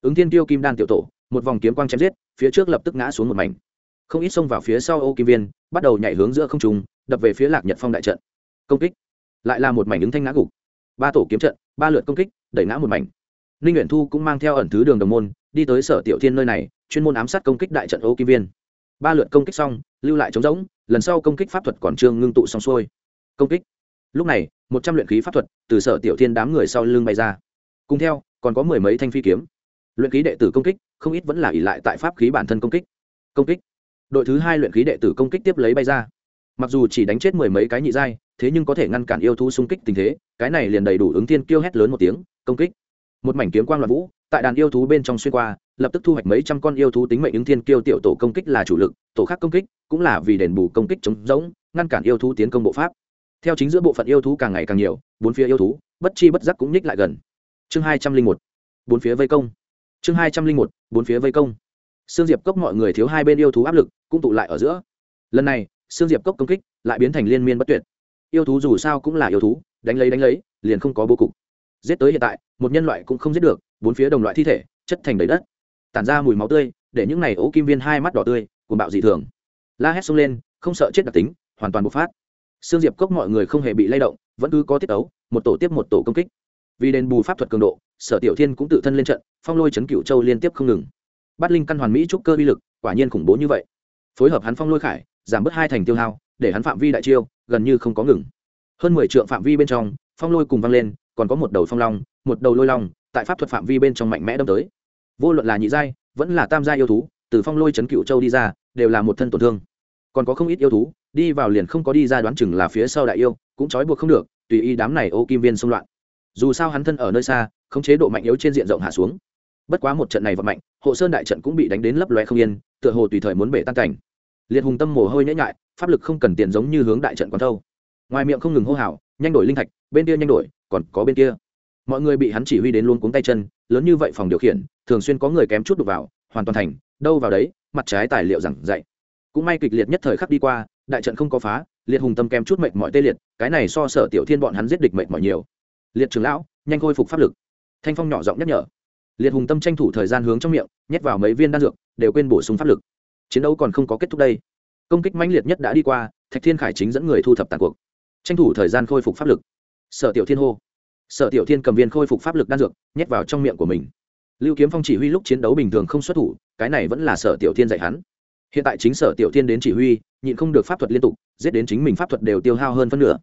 Ứng thiên tiêu kim đan tiểu tổ, một vòng kiếm quang chém giết, phía trước lập tức ngã xuống một mảnh. Không ít xông vào phía sau ô kim viên, bắt đầu nhảy hướng giữa không trùng đập về phía lạc nhật phong đại trận. Công kích. Lại là một mảnh ứng thanh ngã gục. Ba tổ kiếm trận, ba lượt công kích, đẩy ngã một mảnh. Ninh nguyện thu cũng mang theo ẩn thứ đường đồng môn đi tới sở tiểu thiên nơi này, chuyên môn ám sát công kích đại trận ô kim viên. Ba lượt công kích xong, lưu lại trống rỗng, lần sau công kích pháp thuật còn trương ngưng tụ xong xuôi. Công kích. Lúc này, một trăm luyện khí pháp thuật từ sở tiểu thiên đám người sau lưng bay ra. Cùng theo, còn có mười mấy thanh phi kiếm. Luyện khí đệ tử công kích, không ít vẫn là ỉ lại tại pháp khí bản thân công kích. Công kích. Đội thứ hai luyện khí đệ tử công kích tiếp lấy bay ra. Mặc dù chỉ đánh chết mười mấy cái nhị giai, thế nhưng có thể ngăn cản yêu thú xung kích tình thế, cái này liền đầy đủ ứng tiên kêu hét lớn một tiếng, công kích. Một mảnh kiếm quang loạn vũ tại đàn yêu thú bên trong xuyên qua, lập tức thu hoạch mấy trăm con yêu thú tính mệnh ứng thiên kiêu tiểu tổ công kích là chủ lực, tổ khác công kích cũng là vì đền bù công kích chống rỗng, ngăn cản yêu thú tiến công bộ pháp. Theo chính giữa bộ phận yêu thú càng ngày càng nhiều, bốn phía yêu thú, bất chi bất giác cũng nhích lại gần. Chương hai trăm linh một, bốn phía vây công. Chương hai trăm linh một, bốn phía vây công. Sương diệp cốc mọi người thiếu hai bên yêu thú áp lực cũng tụ lại ở giữa. Lần này, sương diệp cốc công kích lại biến thành liên miên bất tuyệt. Yêu thú dù sao cũng là yêu thú, đánh lấy đánh lấy, liền không có bố cục. Giết tới hiện tại, một nhân loại cũng không giết được bốn phía đồng loại thi thể chất thành đầy đất tản ra mùi máu tươi để những này ố kim viên hai mắt đỏ tươi cuồng bạo dị thường la hét xông lên không sợ chết đặc tính hoàn toàn bộc phát xương Diệp Cốc mọi người không hề bị lay động, vẫn cứ có tiết ấu, một tổ tiếp một tổ công kích. Vì đền bù pháp thuật cường độ, Sở Tiểu Thiên cũng tự thân lên trận, phong lôi chấn cựu châu liên tiếp không ngừng. Bát linh căn hoàn mỹ trúc cơ uy lực, quả nhiên khủng bố như vậy. Phối hợp hắn phong lôi khải, giảm bớt hai thành tiêu hao, để hắn phạm vi đại chiêu gần như không có ngừng. Hơn mười trượng phạm vi bên trong, phong lôi cùng vang lên, còn có một đầu phong long, một đầu lôi long, tại pháp thuật phạm vi bên trong mạnh mẽ đâm tới. Vô luận là nhị giai, vẫn là tam giai yêu thú, từ phong lôi chấn cửu châu đi ra, đều là một thân tổn thương. Còn có không ít yêu thú, đi vào liền không có đi ra đoán chừng là phía sau đại yêu cũng trói buộc không được tùy y đám này ô kim viên xung loạn. Dù sao hắn thân ở nơi xa không chế độ mạnh yếu trên diện rộng hạ xuống. Bất quá một trận này vận mạnh hộ sơn đại trận cũng bị đánh đến lấp loe không yên tựa hồ tùy thời muốn bể tan cảnh. Liệt hùng tâm mồ hôi nhễ nhại pháp lực không cần tiền giống như hướng đại trận quán thâu. Ngoài miệng không ngừng hô hào nhanh đổi linh thạch bên kia nhanh đổi còn có bên kia mọi người bị hắn chỉ huy đến luôn cuống tay chân, lớn như vậy phòng điều khiển, thường xuyên có người kém chút đục vào, hoàn toàn thành, đâu vào đấy, mặt trái tài liệu giảng dạy. Cũng may kịch liệt nhất thời khắc đi qua, đại trận không có phá, liệt hùng tâm kém chút mệnh mọi tê liệt, cái này so sở tiểu thiên bọn hắn giết địch mệnh mọi nhiều. Liệt trường lão, nhanh khôi phục pháp lực. Thanh phong nhỏ giọng nhắc nhở. Liệt hùng tâm tranh thủ thời gian hướng trong miệng, nhét vào mấy viên đan dược, đều quên bổ sung pháp lực. Chiến đấu còn không có kết thúc đây. Công kích mãnh liệt nhất đã đi qua, thạch thiên khải chính dẫn người thu thập tàn cuộc. Tranh thủ thời gian khôi phục pháp lực. Sở tiểu thiên hô sở tiểu thiên cầm viên khôi phục pháp lực đan dược, nhét vào trong miệng của mình. Lưu kiếm phong chỉ huy lúc chiến đấu bình thường không xuất thủ, cái này vẫn là sở tiểu thiên dạy hắn. Hiện tại chính sở tiểu thiên đến chỉ huy, nhịn không được pháp thuật liên tục, giết đến chính mình pháp thuật đều tiêu hao hơn phân nửa.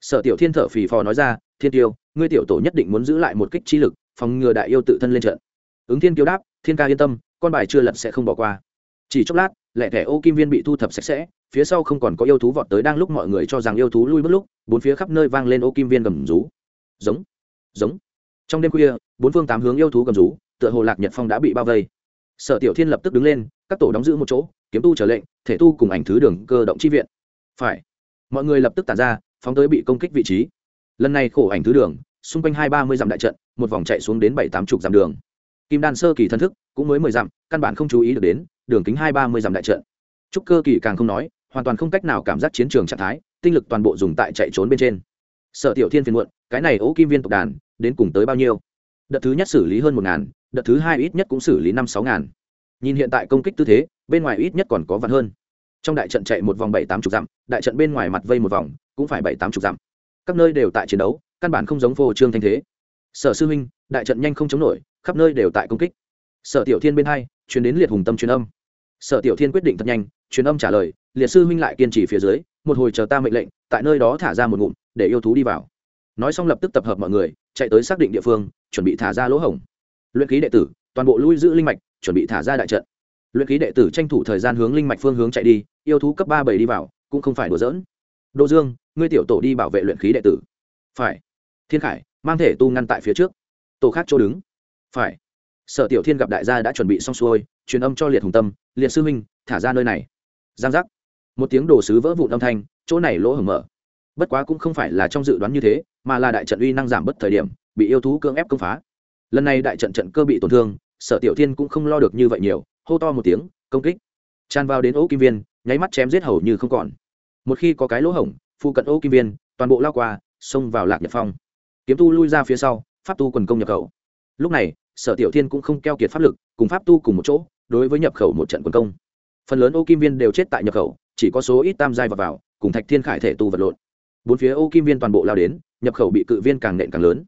Sở tiểu thiên thở phì phò nói ra, thiên tiêu, ngươi tiểu tổ nhất định muốn giữ lại một kích chi lực, phòng ngừa đại yêu tự thân lên trận. Ứng thiên kiêu đáp, thiên ca yên tâm, con bài chưa lật sẽ không bỏ qua. Chỉ chốc lát, lẻ thẻ ô kim viên bị thu thập sạch sẽ, phía sau không còn có yêu thú vọt tới đang lúc mọi người cho rằng yêu thú lui bước lúc, bốn phía khắp nơi vang lên ô kim viên gầm rú. Giống giống. Trong đêm khuya, bốn phương tám hướng yêu thú gầm rú, tựa hồ lạc nhật phong đã bị bao vây. Sở tiểu thiên lập tức đứng lên, các tổ đóng giữ một chỗ, kiếm tu trở lệnh, thể tu cùng ảnh thứ đường cơ động chi viện. Phải. Mọi người lập tức tản ra, phóng tới bị công kích vị trí. Lần này khổ ảnh thứ đường, xung quanh hai ba mươi dặm đại trận, một vòng chạy xuống đến bảy tám chục dặm đường. Kim đan sơ kỳ thân thức, cũng mới mười dặm, căn bản không chú ý được đến, đường kính hai ba mươi dặm đại trận. Trúc cơ kỳ càng không nói, hoàn toàn không cách nào cảm giác chiến trường trạng thái, tinh lực toàn bộ dùng tại chạy trốn bên trên. Sở tiểu thiên phiền muộn cái này ố kim viên tộc đàn, đến cùng tới bao nhiêu? Đợt thứ nhất xử lý hơn một ngàn, đợt thứ hai ít nhất cũng xử lý năm sáu ngàn. Nhìn hiện tại công kích tư thế, bên ngoài ít nhất còn có vạn hơn. Trong đại trận chạy một vòng bảy tám chục dặm, đại trận bên ngoài mặt vây một vòng, cũng phải bảy tám chục dặm. Các nơi đều tại chiến đấu, căn bản không giống phô trương thanh thế. Sở sư huynh, đại trận nhanh không chống nổi, khắp nơi đều tại công kích. Sở tiểu thiên bên hai chuyển đến liệt hùng tâm truyền âm. Sở tiểu thiên quyết định thật nhanh, truyền âm trả lời, liệt sư huynh lại kiên trì phía dưới, một hồi chờ ta mệnh lệnh, tại nơi đó thả ra một ngụm, để yêu thú đi vào nói xong lập tức tập hợp mọi người, chạy tới xác định địa phương, chuẩn bị thả ra lỗ hổng. Luyện ký đệ tử, toàn bộ lui giữ linh mạch, chuẩn bị thả ra đại trận. Luyện ký đệ tử tranh thủ thời gian hướng linh mạch phương hướng chạy đi, yêu thú cấp ba bảy đi vào, cũng không phải đùa dỡn đỗ dương, ngươi tiểu tổ đi bảo vệ luyện khí đệ tử. Phải. Thiên khải, mang thể tu ngăn tại phía trước. Tổ khác chỗ đứng. Phải. Sở tiểu thiên gặp đại gia đã chuẩn bị xong xuôi, truyền âm cho liệt hùng tâm, liệt sư minh thả ra nơi này. Giang giác. Một tiếng đồ sứ vỡ vụn âm thanh, chỗ này lỗ hổng mở bất quá cũng không phải là trong dự đoán như thế mà là đại trận uy năng giảm bất thời điểm bị yêu thú cưỡng ép công phá. Lần này đại trận trận cơ bị tổn thương sở tiểu thiên cũng không lo được như vậy nhiều hô to một tiếng công kích. Tràn vào đến ô kim viên nháy mắt chém giết hầu như không còn. Một khi có cái lỗ hổng phụ cận ô kim viên toàn bộ lao qua xông vào lạc nhật phong. Kiếm tu lui ra phía sau pháp tu quần công nhập khẩu. Lúc này sở tiểu thiên cũng không keo kiệt pháp lực cùng pháp tu cùng một chỗ đối với nhập khẩu một trận quần công. Phần lớn ô kim viên đều chết tại nhập khẩu chỉ có số ít tam giai vào, vào cùng thạch thiên khải thể tu vật lộn bốn phía ô kim viên toàn bộ lao đến, nhập khẩu bị cự viên càng nện càng lớn.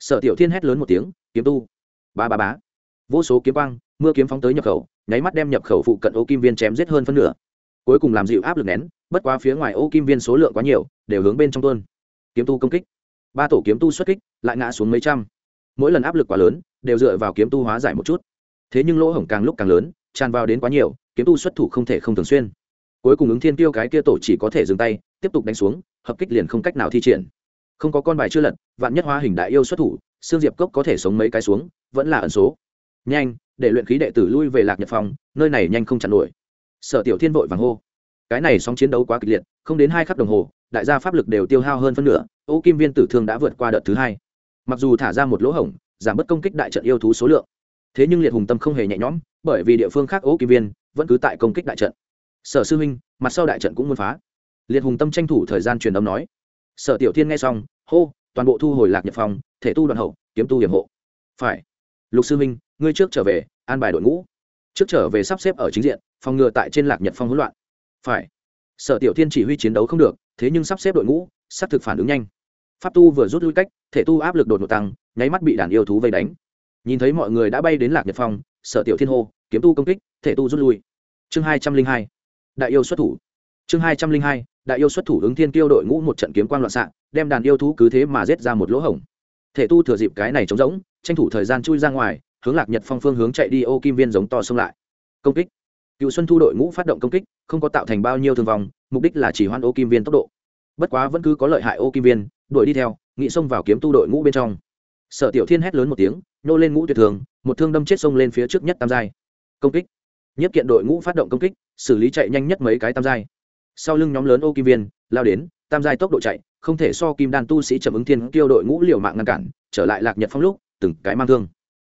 Sở tiểu thiên hét lớn một tiếng, kiếm tu! Ba ba bá vô số kiếm quang, mưa kiếm phóng tới nhập khẩu, nháy mắt đem nhập khẩu phụ cận ô kim viên chém giết hơn phân nửa. Cuối cùng làm dịu áp lực nén, bất quá phía ngoài ô kim viên số lượng quá nhiều, đều hướng bên trong tuôn. Kiếm tu công kích. Ba tổ kiếm tu xuất kích, lại ngã xuống mấy trăm. Mỗi lần áp lực quá lớn, đều dựa vào kiếm tu hóa giải một chút. Thế nhưng lỗ hổng càng lúc càng lớn, tràn vào đến quá nhiều, kiếm tu xuất thủ không thể không thường xuyên. Cuối cùng ứng thiên tiêu cái kia tổ chỉ có thể dừng tay, tiếp tục đánh xuống hợp kích liền không cách nào thi triển. Không có con bài chưa lật, vạn nhất hóa hình đại yêu xuất thủ xương diệp cốc có thể sống mấy cái xuống, vẫn là ẩn số. Nhanh, để luyện khí đệ tử lui về lạc nhật phòng nơi này nhanh không chặn nổi. Sở tiểu thiên vội vàng hô. Cái này sóng chiến đấu quá kịch liệt, không đến hai khắc đồng hồ, đại gia pháp lực đều tiêu hao hơn phân nửa, ô kim viên tử thương đã vượt qua đợt thứ hai. Mặc dù thả ra một lỗ hổng, giảm bớt công kích đại trận yêu thú số lượng, thế nhưng liệt hùng tâm không hề nhẹ nhõm, bởi vì địa phương khác ô kim viên vẫn cứ tại công kích đại trận. Sở sư huynh mặt sau đại trận cũng muốn phá liệt hùng tâm tranh thủ thời gian truyền âm nói. Sở tiểu thiên nghe xong hô toàn bộ thu hồi lạc nhập phòng thể tu đoàn hậu kiếm tu hiểm hộ. Phải. Lục sư Minh, ngươi trước trở về an bài đội ngũ. Trước trở về sắp xếp ở chính diện phòng ngừa tại trên lạc nhật phong hỗn loạn. Phải. Sở tiểu thiên chỉ huy chiến đấu không được thế nhưng sắp xếp đội ngũ sắp thực phản ứng nhanh. Pháp tu vừa rút lui cách thể tu áp lực đột ngột tăng nháy mắt bị đàn yêu thú vây đánh. Nhìn thấy mọi người đã bay đến lạc nhật phong sở tiểu thiên hô kiếm tu công kích thể tu rút lui. Chương hai trăm linh hai. Đại yêu xuất thủ. Chương hai trăm linh hai đại yêu xuất thủ ứng thiên tiêu đội ngũ một trận kiếm quang loạn xạ, đem đàn yêu thú cứ thế mà giết ra một lỗ hổng. Thể tu thừa dịp cái này trống rỗng, tranh thủ thời gian chui ra ngoài, hướng lạc nhật phong phương hướng chạy đi, ô kim viên giống to xông lại. Công kích. Cựu xuân thu đội ngũ phát động công kích, không có tạo thành bao nhiêu thương vong, mục đích là chỉ hoan ô kim viên tốc độ. Bất quá vẫn cứ có lợi hại ô kim viên, đuổi đi theo, nghị xông vào kiếm tu đội ngũ bên trong. Sở tiểu thiên hét lớn một tiếng, nô lên ngũ tuyệt thường, một thương đâm chết xông lên phía trước nhất tam giai. Công kích. Nhất kiện đội ngũ phát động công kích, xử lý chạy nhanh nhất mấy cái tam giai sau lưng nhóm lớn ô kim viên, lao đến, tam giai tốc độ chạy, không thể so kim đan tu sĩ trầm ứng thiên tiêu đội ngũ liều mạng ngăn cản, trở lại lạc nhật phong lúc, từng cái mang thương.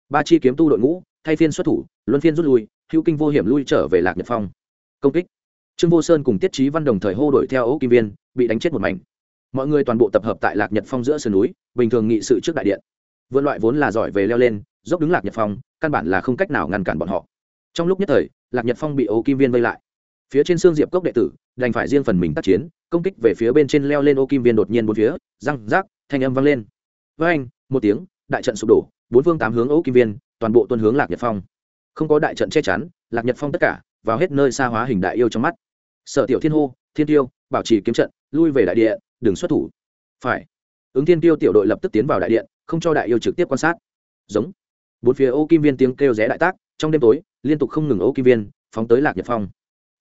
Ba chi kiếm tu đội ngũ, thay phiên xuất thủ, luân phiên rút lui, hữu kinh vô hiểm lui trở về lạc nhật phong. Công kích. Trương vô sơn cùng tiết trí văn đồng thời hô đổi theo ô kim viên, bị đánh chết một mảnh. Mọi người toàn bộ tập hợp tại lạc nhật phong giữa sườn núi, bình thường nghị sự trước đại điện. Vượn loại vốn là giỏi về leo lên, dốc đứng lạc nhật phong, căn bản là không cách nào ngăn cản bọn họ. Trong lúc nhất thời, lạc nhật phong bị ô kim viên vây lại phía trên xương diệp cốc đệ tử, đành phải riêng phần mình tác chiến, công kích về phía bên trên leo lên ô kim viên đột nhiên bốn phía, răng, rác, thanh âm vang lên. Với anh, một tiếng, đại trận sụp đổ, bốn phương tám hướng ấu kim viên, toàn bộ tuân hướng lạc nhật phong. Không có đại trận che chắn, lạc nhật phong tất cả, vào hết nơi xa hóa hình đại yêu trong mắt. Sở tiểu thiên hô, thiên tiêu, bảo trì kiếm trận, lui về đại địa, đừng xuất thủ. Phải. Ứng thiên tiêu tiểu đội lập tức tiến vào đại điện, không cho đại yêu trực tiếp quan sát. Giống. Bốn phía ô kim viên tiếng kêu rẽ đại tác, trong đêm tối, liên tục không ngừng ô kim viên, phóng tới lạc nhật phong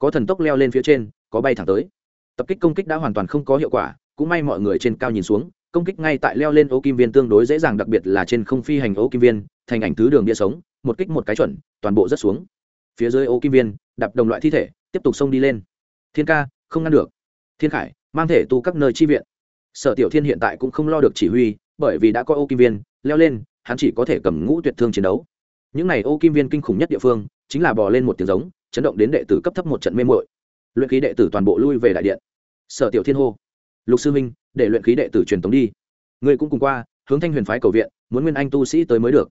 có thần tốc leo lên phía trên, có bay thẳng tới. Tập kích công kích đã hoàn toàn không có hiệu quả, cũng may mọi người trên cao nhìn xuống, công kích ngay tại leo lên ô kim viên tương đối dễ dàng, đặc biệt là trên không phi hành ô kim viên, thành ảnh thứ đường địa sống, một kích một cái chuẩn, toàn bộ rất xuống. Phía dưới ô kim viên đập đồng loại thi thể, tiếp tục xông đi lên. Thiên ca, không ngăn được. Thiên khải, mang thể tu các nơi chi viện. Sở tiểu thiên hiện tại cũng không lo được chỉ huy, bởi vì đã có ô kim viên, leo lên, hắn chỉ có thể cầm ngũ tuyệt thương chiến đấu. Những n à y ô kim viên kinh khủng nhất địa phương, chính là bò lên một tiếng giống chấn động đến đệ tử cấp thấp một trận mê mội luyện khí đệ tử toàn bộ lui về đại điện. Sở tiểu thiên hô, lục sư minh để luyện khí đệ tử truyền tống đi. Người cũng cùng qua, hướng thanh huyền phái cầu viện, muốn nguyên anh tu sĩ tới mới được.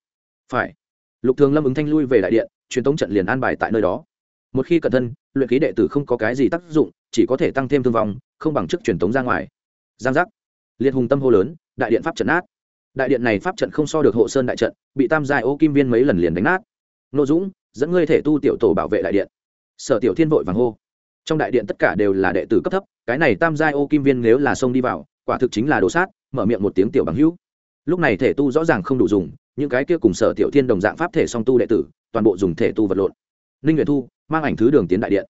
Phải. Lục thường lâm ứng thanh lui về đại điện, truyền tống trận liền an bài tại nơi đó. Một khi cẩn thân, luyện khí đệ tử không có cái gì tác dụng, chỉ có thể tăng thêm thương vong, không bằng chức truyền tống ra ngoài. Giang giác. Liệt hùng tâm hô lớn, đại điện pháp trận át đại điện này pháp trận không so được hộ sơn đại trận, bị tam giai ô kim viên mấy lần liền đánh nát. Nội dũng dẫn ngươi thể tu tiểu tổ bảo vệ đại điện. Sở tiểu thiên vội vàng hô. Trong đại điện tất cả đều là đệ tử cấp thấp, cái này tam giai ô kim viên nếu là sông đi vào, quả thực chính là đồ sát, mở miệng một tiếng tiểu bằng hữu. Lúc này thể tu rõ ràng không đủ dùng, những cái kia cùng sở tiểu thiên đồng dạng pháp thể song tu đệ tử, toàn bộ dùng thể tu vật lộn. Ninh nguyện thu, mang ảnh thứ đường tiến đại điện.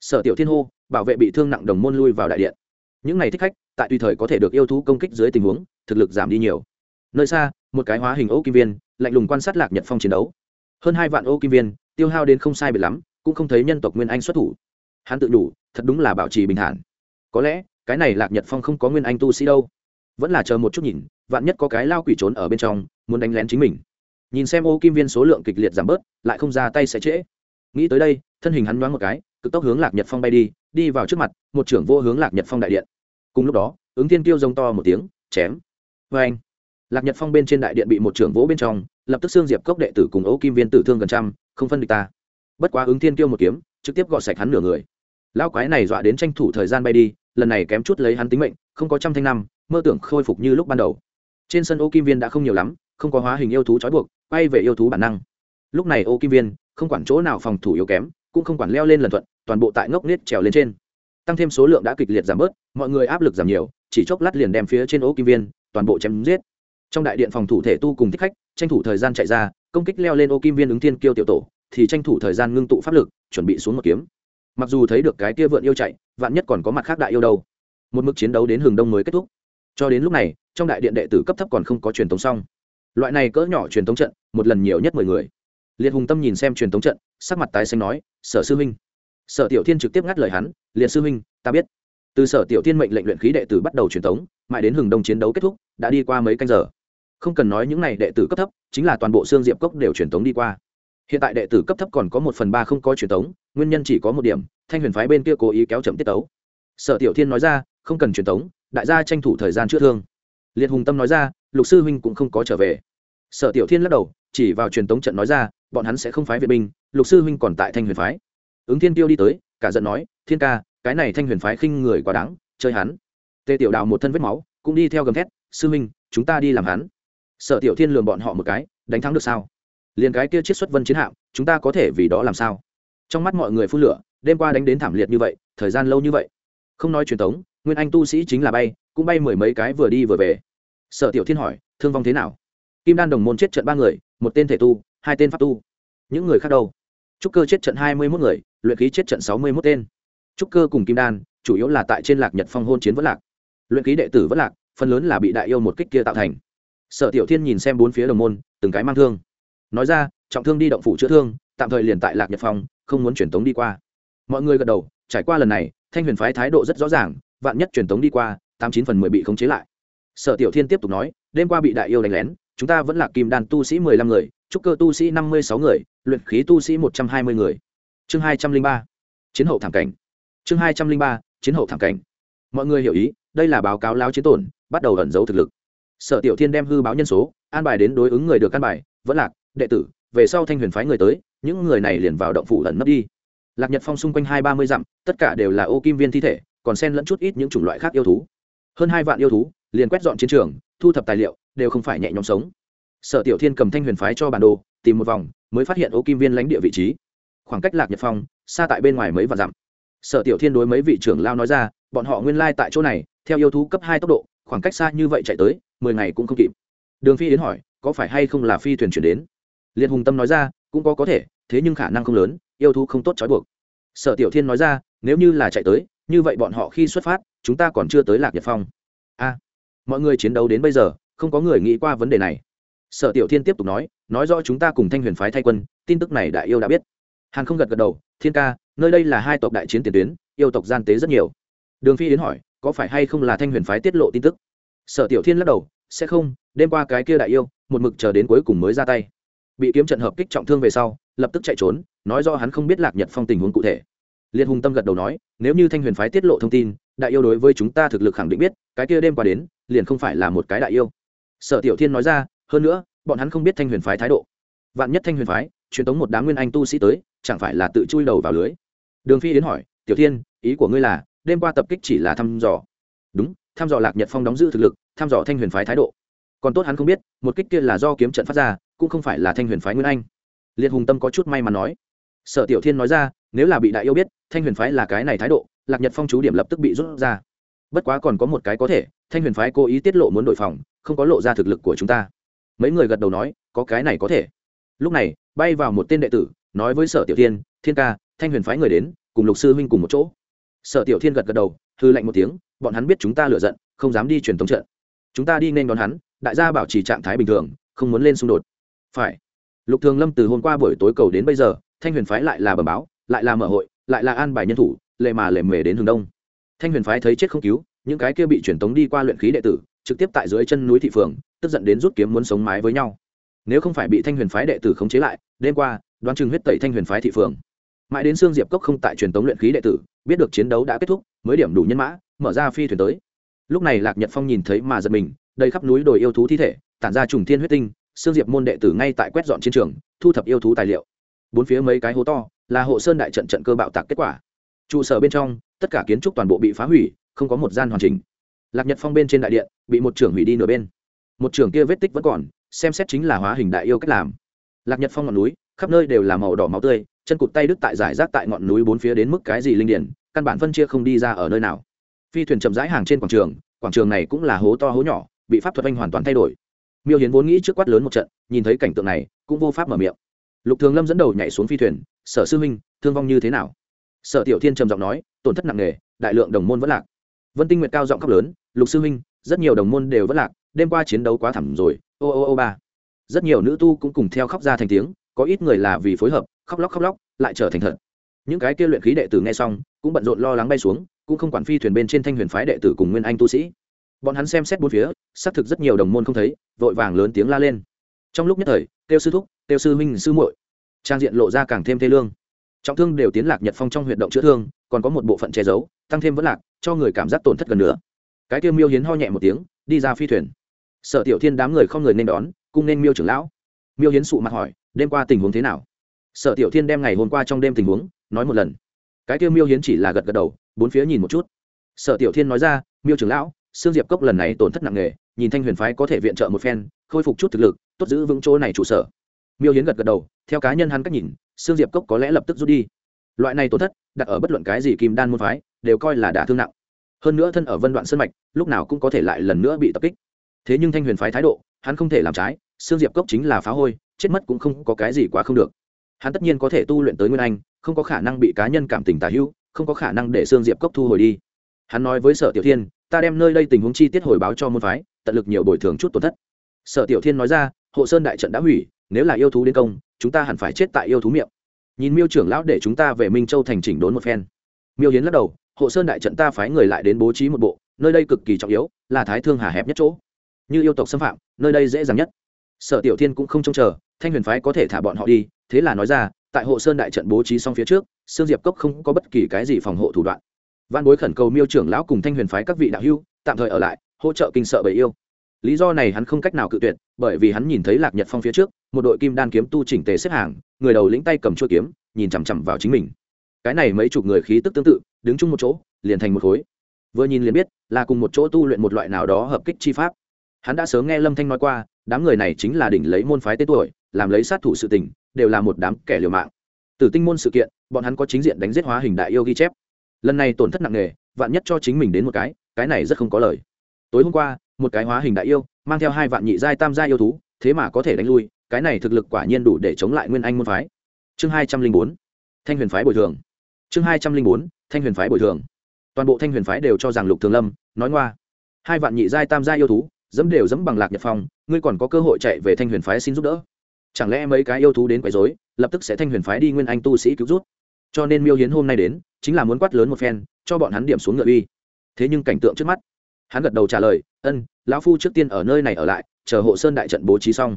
Sở tiểu thiên hô, bảo vệ bị thương nặng đồng môn lui vào đại điện. Những này thích khách, tại tùy thời có thể được yêu thú công kích dưới tình huống, thực lực giảm đi nhiều. Nơi xa, một cái hóa hình ô kim viên, lạnh lùng quan sát lạc nhật phong chiến đấu. Hơn hai vạn ô kim viên tiêu hao đến không sai biệt lắm, cũng không thấy nhân tộc nguyên anh xuất thủ. Hắn tự đủ, thật đúng là bảo trì bình thản. Có lẽ, cái này lạc nhật phong không có nguyên anh tu sĩ đâu. Vẫn là chờ một chút nhìn, vạn nhất có cái lao quỷ trốn ở bên trong, muốn đánh lén chính mình. Nhìn xem ô kim viên số lượng kịch liệt giảm bớt, lại không ra tay sẽ trễ. Nghĩ tới đây, thân hình hắn đoán một cái, cực tốc hướng lạc nhật phong bay đi đi vào trước mặt, một trưởng vô hướng lạc nhật phong đại điện. Cùng lúc đó, ứng thiên tiêu rông to một tiếng, chém. Vê anh, lạc nhật phong bên trên đại điện bị một trưởng vỗ bên trong, lập tức xương diệp cốc đệ tử cùng ấu kim viên tử thương gần trăm không phân địch ta. Bất quá ứng thiên kêu một kiếm, trực tiếp gọt sạch hắn nửa người. Lão quái này dọa đến tranh thủ thời gian bay đi, lần này kém chút lấy hắn tính mệnh, không có trăm thanh năm, mơ tưởng khôi phục như lúc ban đầu. Trên sân ô kim viên đã không nhiều lắm, không có hóa hình yêu thú trói buộc bay về yêu thú bản năng. Lúc này ô kim viên, không quản chỗ nào phòng thủ yếu kém, cũng không quản leo lên lần thuận, toàn bộ tại ngốc nết trèo lên trên. Tăng thêm số lượng đã kịch liệt giảm bớt, mọi người áp lực giảm nhiều, chỉ chốc lát liền đem phía trên ô kim viên toàn bộ chém giết. Trong đại điện phòng thủ thể tu cùng thích khách, tranh thủ thời gian chạy ra công kích leo lên ô kim viên ứng thiên kiêu tiểu tổ, thì tranh thủ thời gian ngưng tụ pháp lực, chuẩn bị xuống một kiếm. Mặc dù thấy được cái kia vượn yêu chạy, vạn nhất còn có mặt khác đại yêu đâu. Một mức chiến đấu đến hừng đông mới kết thúc. Cho đến lúc này, trong đại điện đệ tử cấp thấp còn không có truyền thống xong. Loại này cỡ nhỏ truyền thống trận, một lần nhiều nhất mười người. Liệt hùng tâm nhìn xem truyền thống trận, sắc mặt tái xanh nói, sở sư huynh. Sở tiểu thiên trực tiếp ngắt lời hắn, liệt sư huynh, ta biết. Từ sở tiểu thiên mệnh lệnh luyện khí đệ tử bắt đầu truyền thống mãi đến hừng đông chiến đấu kết thúc, đã đi qua mấy canh giờ không cần nói những n à y đệ tử cấp thấp, chính là toàn bộ xương diệp cốc đều truyền thống đi qua. Hiện tại đệ tử cấp thấp còn có một phần ba không có truyền thống nguyên nhân chỉ có một điểm, thanh huyền phái bên kia cố ý kéo chậm tiết tấu. Sở tiểu thiên nói ra, không cần truyền thống đại gia tranh thủ thời gian chữa thương. Liệt hùng tâm nói ra, lục sư huynh cũng không có trở về. Sở tiểu thiên lắc đầu, chỉ vào truyền thống trận nói ra, bọn hắn sẽ không phái vệ binh, lục sư huynh còn tại thanh huyền phái. Ứng thiên tiêu đi tới, cả giận nói, thiên ca, cái này thanh huyền phái khinh người quá đáng, chơi hắn. Tề tiểu đào một thân vết máu, cũng đi theo gầm thét, sư huynh, chúng ta đi làm hắn sở tiểu thiên lường bọn họ một cái, đánh thắng được sao? Liền cái kia chiết xuất vân chiến hạm, chúng ta có thể vì đó làm sao? Trong mắt mọi người phun lửa, đêm qua đánh đến thảm liệt như vậy, thời gian lâu như vậy. Không nói truyền thống, nguyên anh tu sĩ chính là bay, cũng bay mười mấy cái vừa đi vừa về. Sở tiểu thiên hỏi, thương vong thế nào? Kim đan đồng môn chết trận ba người, một tên thể tu, hai tên pháp tu. Những người khác đâu? Trúc cơ chết trận hai mươi mốt người, luyện khí chết trận sáu mươi mốt tên. Trúc cơ cùng kim đan, chủ yếu là tại trên lạc nhật phong hôn chiến vất lạc. Luyện khí đệ tử vất lạc, phần lớn là bị đại yêu một kích kia tạo thành sở tiểu thiên nhìn xem bốn phía đồng môn từng cái mang thương. Nói ra trọng thương đi động phủ chữa thương tạm thời liền tại lạc nhật phòng, không muốn truyền tống đi qua. Mọi người gật đầu trải qua lần này thanh huyền phái thái độ rất rõ ràng vạn nhất truyền tống đi qua tám chín phần mười bị khống chế lại. Sở tiểu thiên tiếp tục nói đêm qua bị đại yêu đánh lén chúng ta vẫn là kim đan tu sĩ mười lăm người trúc cơ tu sĩ năm mươi sáu người luyện khí tu sĩ một trăm hai mươi người. Chương hai trăm linh ba chiến hậu thảm cảnh. Chương hai trăm linh ba chiến hậu thảm cảnh. Mọi người hiểu ý đây là báo cáo lao chiến tổn bắt đầu ẩn giấu thực lực sở tiểu thiên đem hư báo nhân số, an bài đến đối ứng người được căn bài, vẫn lạc, đệ tử, về sau thanh huyền phái người tới, những người này liền vào động phủ lẩn nấp đi. Lạc nhật phong xung quanh hai ba mươi dặm, tất cả đều là ô kim viên thi thể, còn xen lẫn chút ít những chủng loại khác yêu thú. Hơn hai vạn yêu thú, liền quét dọn chiến trường, thu thập tài liệu, đều không phải nhẹ nhõm sống. Sở tiểu thiên cầm thanh huyền phái cho bản đồ, tìm một vòng, mới phát hiện ô kim viên lãnh địa vị trí. Khoảng cách lạc nhật phong, xa tại bên ngoài mấy vạn dặm. Sở tiểu thiên đối mấy vị trưởng lao nói ra, bọn họ nguyên lai tại chỗ này, theo yêu thú cấp hai tốc độ khoảng cách xa như vậy chạy tới, mười ngày cũng không kịp. Đường phi yến hỏi, có phải hay không là phi thuyền chuyển đến? Liệt hùng tâm nói ra, cũng có có thể, thế nhưng khả năng không lớn, yêu thú không tốt trói buộc. Sở tiểu thiên nói ra, nếu như là chạy tới, như vậy bọn họ khi xuất phát, chúng ta còn chưa tới lạc nhật phong. A, mọi người chiến đấu đến bây giờ, không có người nghĩ qua vấn đề này. Sở tiểu thiên tiếp tục nói nói rõ chúng ta cùng thanh huyền phái thay quân, tin tức này đại yêu đã biết. Hàn không gật gật đầu, thiên ca, nơi đây là hai tộc đại chiến tiền tuyến, yêu tộc gian tế rất nhiều. Đường phi yến hỏi có phải hay không là thanh huyền phái tiết lộ tin tức? Sở tiểu thiên lắc đầu, sẽ không, đêm qua cái kia đại yêu, một mực chờ đến cuối cùng mới ra tay. Bị kiếm trận hợp kích trọng thương về sau, lập tức chạy trốn, nói do hắn không biết lạc nhật phong tình huống cụ thể. Liệt hùng tâm gật đầu nói, nếu như thanh huyền phái tiết lộ thông tin, đại yêu đối với chúng ta thực lực khẳng định biết, cái kia đêm qua đến, liền không phải là một cái đại yêu. Sở tiểu thiên nói ra, hơn nữa, bọn hắn không biết thanh huyền phái thái độ. Vạn nhất thanh huyền phái, truyền tống một đám nguyên anh tu sĩ tới, chẳng phải là tự chui đầu vào lưới? Đường phi đến hỏi, tiểu thiên, ý của ngươi là đêm qua tập kích chỉ là thăm dò. Đúng, thăm dò lạc nhật phong đóng giữ thực lực, thăm dò thanh huyền phái thái độ. Còn tốt hắn không biết, một kích kia là do kiếm trận phát ra, cũng không phải là thanh huyền phái nguyên anh. Liệt hùng tâm có chút may mà nói. Sở tiểu thiên nói ra, nếu là bị đại yêu biết, thanh huyền phái là cái này thái độ, lạc nhật phong chú điểm lập tức bị rút ra. Bất quá còn có một cái có thể, thanh huyền phái cố ý tiết lộ muốn đội phòng, không có lộ ra thực lực của chúng ta. Mấy người gật đầu nói, có cái này có thể. Lúc này, bay vào một tên đệ tử, nói với sở tiểu thiên thiên ca, thanh huyền phái người đến, cùng lục sư huynh cùng một chỗ sở tiểu thiên gật gật đầu, hư lạnh một tiếng, bọn hắn biết chúng ta lựa giận, không dám đi truyền thống trận. Chúng ta đi nên đón hắn, đại gia bảo trì trạng thái bình thường, không muốn lên xung đột. Phải. Lục thường lâm từ hôm qua buổi tối cầu đến bây giờ, thanh huyền phái lại là bờ báo, lại là mở hội, lại là an bài nhân thủ, lệ mà lệ mề đến hướng đông. Thanh huyền phái thấy chết không cứu, những cái kia bị truyền tống đi qua luyện khí đệ tử, trực tiếp tại dưới chân núi thị phường, tức giận đến rút kiếm muốn sống mái với nhau. Nếu không phải bị thanh huyền phái đệ tử khống chế lại, đêm qua, đoán chừng huyết tẩy thanh huyền phái thị phường. Mãi đến xương diệp cốc không tại truyền tống luyện khí đệ tử biết được chiến đấu đã kết thúc, mới điểm đủ nhân mã, mở ra phi thuyền tới. Lúc này lạc nhật phong nhìn thấy mà giật mình, đầy khắp núi đồi yêu thú thi thể, tản ra trùng thiên huyết tinh, xương diệp môn đệ tử ngay tại quét dọn chiến trường, thu thập yêu thú tài liệu. Bốn phía mấy cái hố to, là hộ sơn đại trận trận cơ bạo tạc kết quả. Trụ sở bên trong, tất cả kiến trúc toàn bộ bị phá hủy, không có một gian hoàn chỉnh. Lạc nhật phong bên trên đại điện, bị một trưởng hủy đi nửa bên. Một trưởng kia vết tích vẫn còn, xem xét chính là hóa hình đại yêu cách làm. Lạc nhật phong ngọn núi, khắp nơi đều là màu đỏ máu tươi chân cụt tay đứt tại giải rác tại ngọn núi bốn phía đến mức cái gì linh điển, căn bản phân chia không đi ra ở nơi nào. Phi thuyền chậm rãi hàng trên quảng trường quảng trường này cũng là hố to hố nhỏ, bị pháp thuật anh hoàn toàn thay đổi. Miêu hiến vốn nghĩ trước quát lớn một trận, nhìn thấy cảnh tượng này, cũng vô pháp mở miệng. Lục thường lâm dẫn đầu nhảy xuống phi thuyền, sở sư huynh, thương vong như thế nào? Sở tiểu thiên trầm giọng nói, tổn thất nặng nề, đại lượng đồng môn vẫn lạc. Vân tinh nguyệt cao giọng khóc lớn, lục sư huynh, rất nhiều đồng môn đều vẫn lạc, đêm qua chiến đấu quá thẳm rồi, ô ô ô ba. Rất nhiều nữ tu cũng cùng theo khóc ra thành tiếng, có ít người là vì phối hợp khóc lóc khóc lóc, lại trở thành thật. Những cái kia luyện khí đệ tử nghe xong, cũng bận rộn lo lắng bay xuống, cũng không quản phi thuyền bên trên thanh huyền phái đệ tử cùng nguyên anh tu sĩ. Bọn hắn xem xét bốn phía, xác thực rất nhiều đồng môn không thấy, vội vàng lớn tiếng la lên. Trong lúc nhất thời, tiêu sư thúc, tiêu sư huynh, sư muội, trang diện lộ ra càng thêm thê lương. Trọng thương đều tiến lạc nhật phong trong huyệt động chữa thương, còn có một bộ phận che giấu, tăng thêm vẫn lạc, cho người cảm giác tổn thất gần nữa cái tiêu miêu hiến ho nhẹ một tiếng, đi ra phi thuyền. Sở tiểu thiên đám người không người nên đón cung nên miêu trưởng lão. Miêu hiến sụ mặt hỏi, đêm qua tình huống thế nào? Sở tiểu thiên đem ngày hôm qua trong đêm tình huống nói một lần. Cái tiêu miêu hiến chỉ là gật gật đầu, bốn phía nhìn một chút. Sở tiểu thiên nói ra, miêu trưởng lão, sương diệp cốc lần này tổn thất nặng nề, nhìn thanh huyền phái có thể viện trợ một phen, khôi phục chút thực lực, tốt giữ vững chỗ này trụ sở. Miêu hiến gật gật đầu, theo cá nhân hắn cách nhìn, sương diệp cốc có lẽ lập tức rút đi. Loại này tổn thất, đặt ở bất luận cái gì kim đan môn phái, đều coi là đả thương nặng. Hơn nữa thân ở vân đoạn sân mạch, lúc nào cũng có thể lại lần nữa bị tập kích. Thế nhưng thanh huyền phái thái độ, hắn không thể làm trái, sương diệp cốc chính là phá hôi, chết mất cũng không có cái gì quá không được hắn tất nhiên có thể tu luyện tới nguyên anh, không có khả năng bị cá nhân cảm tình tà hữu, không có khả năng để sương diệp cốc thu hồi đi. Hắn nói với sở tiểu thiên, ta đem nơi đây tình huống chi tiết hồi báo cho môn phái, tận lực nhiều bồi thường chút tổn thất. Sở tiểu thiên nói ra, hộ sơn đại trận đã hủy, nếu là yêu thú đến công, chúng ta hẳn phải chết tại yêu thú miệng. Nhìn miêu trưởng lão để chúng ta về minh châu thành chỉnh đốn một phen. Miêu hiến lắc đầu, hộ sơn đại trận ta phái người lại đến bố trí một bộ, nơi đây cực kỳ trọng yếu, là thái thương hà hẹp nhất chỗ. Như yêu tộc xâm phạm, nơi đây dễ dàng nhất. Sở tiểu thiên cũng không trông chờ, thanh huyền phái có thể thả bọn họ đi thế là nói ra, tại hộ sơn đại trận bố trí xong phía trước, sương diệp cốc không có bất kỳ cái gì phòng hộ thủ đoạn. Văn bối khẩn cầu miêu trưởng lão cùng thanh huyền phái các vị đạo hưu tạm thời ở lại, hỗ trợ kinh sợ bầy yêu. Lý do này hắn không cách nào cự tuyệt, bởi vì hắn nhìn thấy lạc nhật phong phía trước, một đội kim đan kiếm tu chỉnh tề xếp hàng, người đầu lĩnh tay cầm chuôi kiếm, nhìn chằm chằm vào chính mình. Cái này mấy chục người khí tức tương tự, đứng chung một chỗ, liền thành một khối. Vừa nhìn liền biết, là cùng một chỗ tu luyện một loại nào đó hợp kích chi pháp. Hắn đã sớm nghe lâm thanh nói qua, đám người này chính là đỉnh lấy môn phái tên tuổi, làm lấy sát thủ sự tình đều là một đám kẻ liều mạng. Từ tinh môn sự kiện, bọn hắn có chính diện đánh giết hóa hình đại yêu ghi chép. Lần này tổn thất nặng nề, vạn nhất cho chính mình đến một cái cái này rất không có lời. Tối hôm qua, một cái hóa hình đại yêu, mang theo hai vạn nhị giai tam giai yêu thú, thế mà có thể đánh lui, cái này thực lực quả nhiên đủ để chống lại nguyên anh môn phái. Chương hai trăm linh bốn, thanh huyền phái bồi thường. Chương hai trăm linh bốn, thanh huyền phái bồi thường. Toàn bộ thanh huyền phái đều cho rằng lục thường lâm, nói ngoa. Hai vạn nhị giai tam giai yêu thú, dẫm đều dẫm bằng lạc nhật phong, ngươi còn có cơ hội chạy về thanh huyền phái xin giúp đỡ chẳng lẽ mấy cái yêu thú đến quấy rối, lập tức sẽ thanh huyền phái đi nguyên anh tu sĩ cứu rút? Cho nên miêu hiến hôm nay đến, chính là muốn quát lớn một phen, cho bọn hắn điểm xuống ngựa uy. Thế nhưng cảnh tượng trước mắt, hắn gật đầu trả lời, ân, lão phu trước tiên ở nơi này ở lại, chờ hộ sơn đại trận bố trí xong.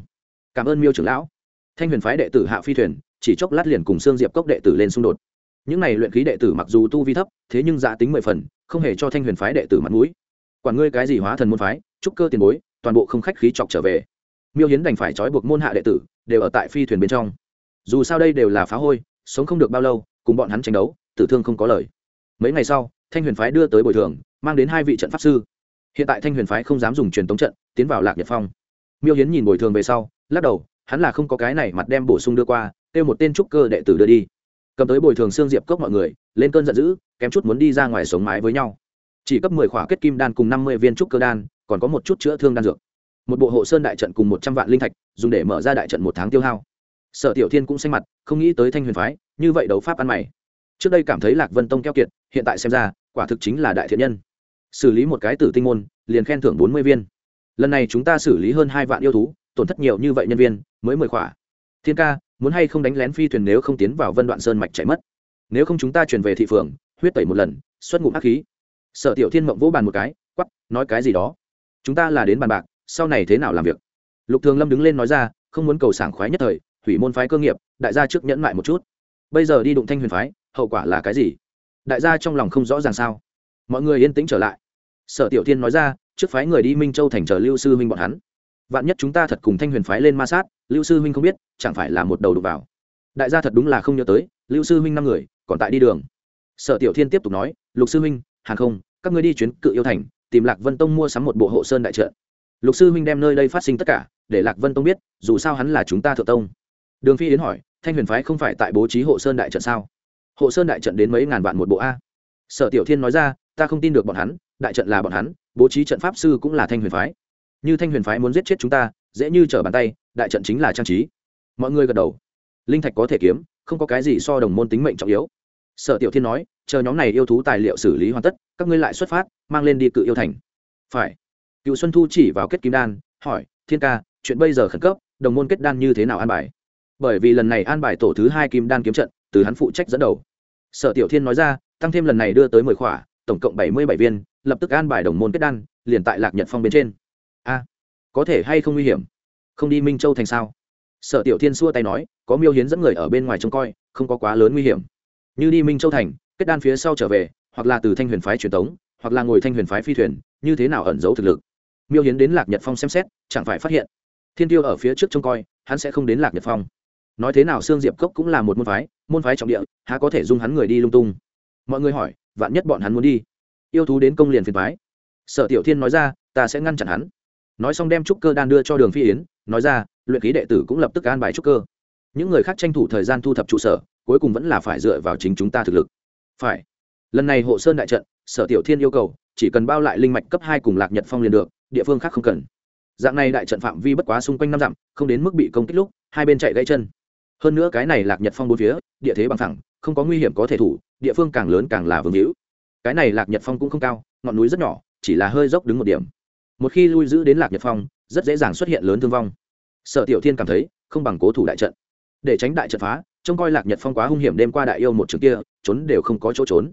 Cảm ơn miêu trưởng lão. Thanh huyền phái đệ tử hạ phi thuyền, chỉ chốc lát liền cùng sương diệp cốc đệ tử lên xung đột. Những này luyện khí đệ tử mặc dù tu vi thấp, thế nhưng giá tính mười phần, không hề cho thanh huyền phái đệ tử mặt mũi. Quản ngươi cái gì hóa thần môn phái trúc cơ tiền bối, toàn bộ không khách khí chọc trở về. Miêu hiến đành phải trói buộc môn hạ đệ tử đều ở tại phi thuyền bên trong. Dù sao đây đều là phá hôi, sống không được bao lâu, cùng bọn hắn tranh đấu, tử thương không có lời. Mấy ngày sau, thanh huyền phái đưa tới bồi thường, mang đến hai vị trận pháp sư. Hiện tại thanh huyền phái không dám dùng truyền tống trận, tiến vào lạc nhật phong. Miêu hiến nhìn bồi thường về sau, lắc đầu, hắn là không có cái này mặt đem bổ sung đưa qua, kêu một tên trúc cơ đệ tử đưa đi. Cầm tới bồi thường xương diệp cốc mọi người, lên cơn giận dữ, kém chút muốn đi ra ngoài sống mái với nhau. Chỉ cấp mười khỏa kết kim đan cùng năm mươi viên trúc cơ đan, còn có một chút chữa thương đan dược một bộ hộ sơn đại trận cùng một trăm vạn linh thạch, dùng để mở ra đại trận một tháng tiêu hao. Sở tiểu thiên cũng xanh mặt, không nghĩ tới thanh huyền phái, như vậy đấu pháp ăn mày. Trước đây cảm thấy lạc vân tông keo kiệt, hiện tại xem ra, quả thực chính là đại thiện nhân. Xử lý một cái tử tinh môn, liền khen thưởng bốn mươi viên. Lần này chúng ta xử lý hơn hai vạn yêu thú, tổn thất nhiều như vậy nhân viên, mới mười khỏa. Thiên ca, muốn hay không đánh lén phi thuyền nếu không tiến vào vân đoạn sơn mạch chạy mất? Nếu không chúng ta chuyển về thị phường, huyết tẩy một lần, xuất ngụm ác khí. Sở tiểu thiên mộng vỗ bàn một cái quắp nói cái gì đó? Chúng ta là đến bàn bạc sau này thế nào làm việc? Lục thường lâm đứng lên nói ra, không muốn cầu sảng khoái nhất thời, hủy môn phái cơ nghiệp, đại gia trước nhẫn lại một chút. Bây giờ đi đụng thanh huyền phái, hậu quả là cái gì? Đại gia trong lòng không rõ ràng sao? Mọi người yên tĩnh trở lại. Sở tiểu thiên nói ra, trước phái người đi minh châu thành chờ lưu sư minh bọn hắn. Vạn nhất chúng ta thật cùng thanh huyền phái lên ma sát, lưu sư huynh không biết, chẳng phải là một đầu đục vào. Đại gia thật đúng là không nhớ tới, lưu sư huynh năm người, còn tại đi đường. Sở tiểu thiên tiếp tục nói, lục sư huynh hàng không, các ngươi đi chuyến cự yêu thành, tìm lạc vân tông mua sắm một bộ hộ sơn đại trợ lục sư huynh đem nơi đây phát sinh tất cả, để lạc vân tông biết, dù sao hắn là chúng ta thượng tông. Đường phi yến hỏi, thanh huyền phái không phải tại bố trí hộ sơn đại trận sao? Hộ sơn đại trận đến mấy ngàn vạn một bộ a? Sở tiểu thiên nói ra, ta không tin được bọn hắn, đại trận là bọn hắn, bố trí trận pháp sư cũng là thanh huyền phái. Như thanh huyền phái muốn giết chết chúng ta, dễ như trở bàn tay, đại trận chính là trang trí. Mọi người gật đầu. Linh thạch có thể kiếm, không có cái gì so đồng môn tính mệnh trọng yếu. Sở tiểu thiên nói, chờ nhóm này yêu thú tài liệu xử lý hoàn tất, các ngươi lại xuất phát, mang lên đi cự yêu thành. Phải cựu xuân thu chỉ vào kết kim đan, hỏi, thiên ca, chuyện bây giờ khẩn cấp, đồng môn kết đan như thế nào an bài? Bởi vì lần này an bài tổ thứ hai kim đan kiếm trận, từ hắn phụ trách dẫn đầu. Sở tiểu thiên nói ra, tăng thêm lần này đưa tới mười khỏa, tổng cộng bảy mươi bảy viên, lập tức an bài đồng môn kết đan, liền tại lạc nhật phong bên trên. A, có thể hay không nguy hiểm? Không đi minh châu thành sao? Sở tiểu thiên xua tay nói, có miêu hiến dẫn người ở bên ngoài trông coi, không có quá lớn nguy hiểm. Như đi minh châu thành, kết đan phía sau trở về, hoặc là từ thanh huyền phái truyền tống, hoặc là ngồi thanh huyền phái phi thuyền, như thế nào ẩn giấu thực lực? Miêu hiến đến lạc nhật phong xem xét, chẳng phải phát hiện. Thiên tiêu ở phía trước trông coi, hắn sẽ không đến lạc nhật phong. Nói thế nào sương diệp cốc cũng là một môn phái môn phái trọng địa, há có thể dung hắn người đi lung tung? Mọi người hỏi, vạn nhất bọn hắn muốn đi? Yêu thú đến công liền phiền phái sở tiểu thiên nói ra, ta sẽ ngăn chặn hắn. Nói xong đem trúc cơ đan đưa cho đường phi yến, nói ra, luyện khí đệ tử cũng lập tức an bài trúc cơ. Những người khác tranh thủ thời gian thu thập trụ sở, cuối cùng vẫn là phải dựa vào chính chúng ta thực lực. Phải. Lần này hộ sơn đại trận, sở tiểu thiên yêu cầu, chỉ cần bao lại linh mạch cấp hai cùng lạc nhật phong liền được địa phương khác không cần. Dạng này đại trận phạm vi bất quá xung quanh năm dặm, không đến mức bị công kích lúc, hai bên chạy gãy chân. Hơn nữa cái này lạc nhật phong bốn phía, địa thế bằng thẳng không có nguy hiểm có thể thủ, địa phương càng lớn càng là vương hữu. Cái này lạc nhật phong cũng không cao, ngọn núi rất nhỏ, chỉ là hơi dốc đứng một điểm. Một khi lui giữ đến lạc nhật phong, rất dễ dàng xuất hiện lớn thương vong. Sở tiểu thiên cảm thấy, không bằng cố thủ đại trận. Để tránh đại trận phá, trông coi lạc nhật phong quá hung hiểm đêm qua đại yêu một trường kia, trốn đều không có chỗ trốn.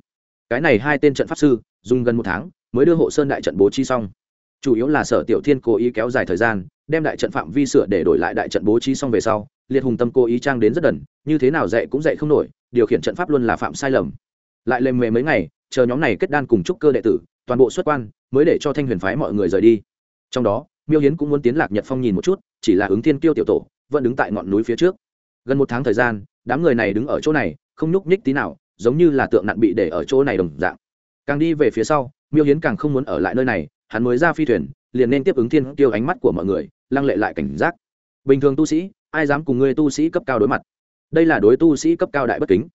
Cái này hai tên trận pháp sư, dùng gần một tháng, mới đưa hộ sơn đại trận bố trí xong chủ yếu là sở tiểu thiên cố ý kéo dài thời gian, đem đại trận phạm vi sửa để đổi lại đại trận bố trí xong về sau, liệt hùng tâm cố ý trang đến rất đần, như thế nào dạy cũng dạy không nổi, điều khiển trận pháp luôn là phạm sai lầm. Lại lềm mề mấy ngày, chờ nhóm này kết đan cùng trúc cơ đệ tử, toàn bộ xuất quan, mới để cho thanh huyền phái mọi người rời đi. Trong đó, miêu hiến cũng muốn tiến lạc nhật phong nhìn một chút, chỉ là ứng thiên kiêu tiểu tổ, vẫn đứng tại ngọn núi phía trước. Gần một tháng thời gian, đám người này đứng ở chỗ này, không nhúc nhích tí nào, giống như là tượng nặn bị để ở chỗ này đồng dạng. Càng đi về phía sau, miêu hiến càng không muốn ở lại nơi này hắn mới ra phi thuyền, liền nên tiếp ứng thiên kiêu ánh mắt của mọi người, lăng lệ lại cảnh giác. Bình thường tu sĩ, ai dám cùng người tu sĩ cấp cao đối mặt? Đây là đối tu sĩ cấp cao đại bất kính.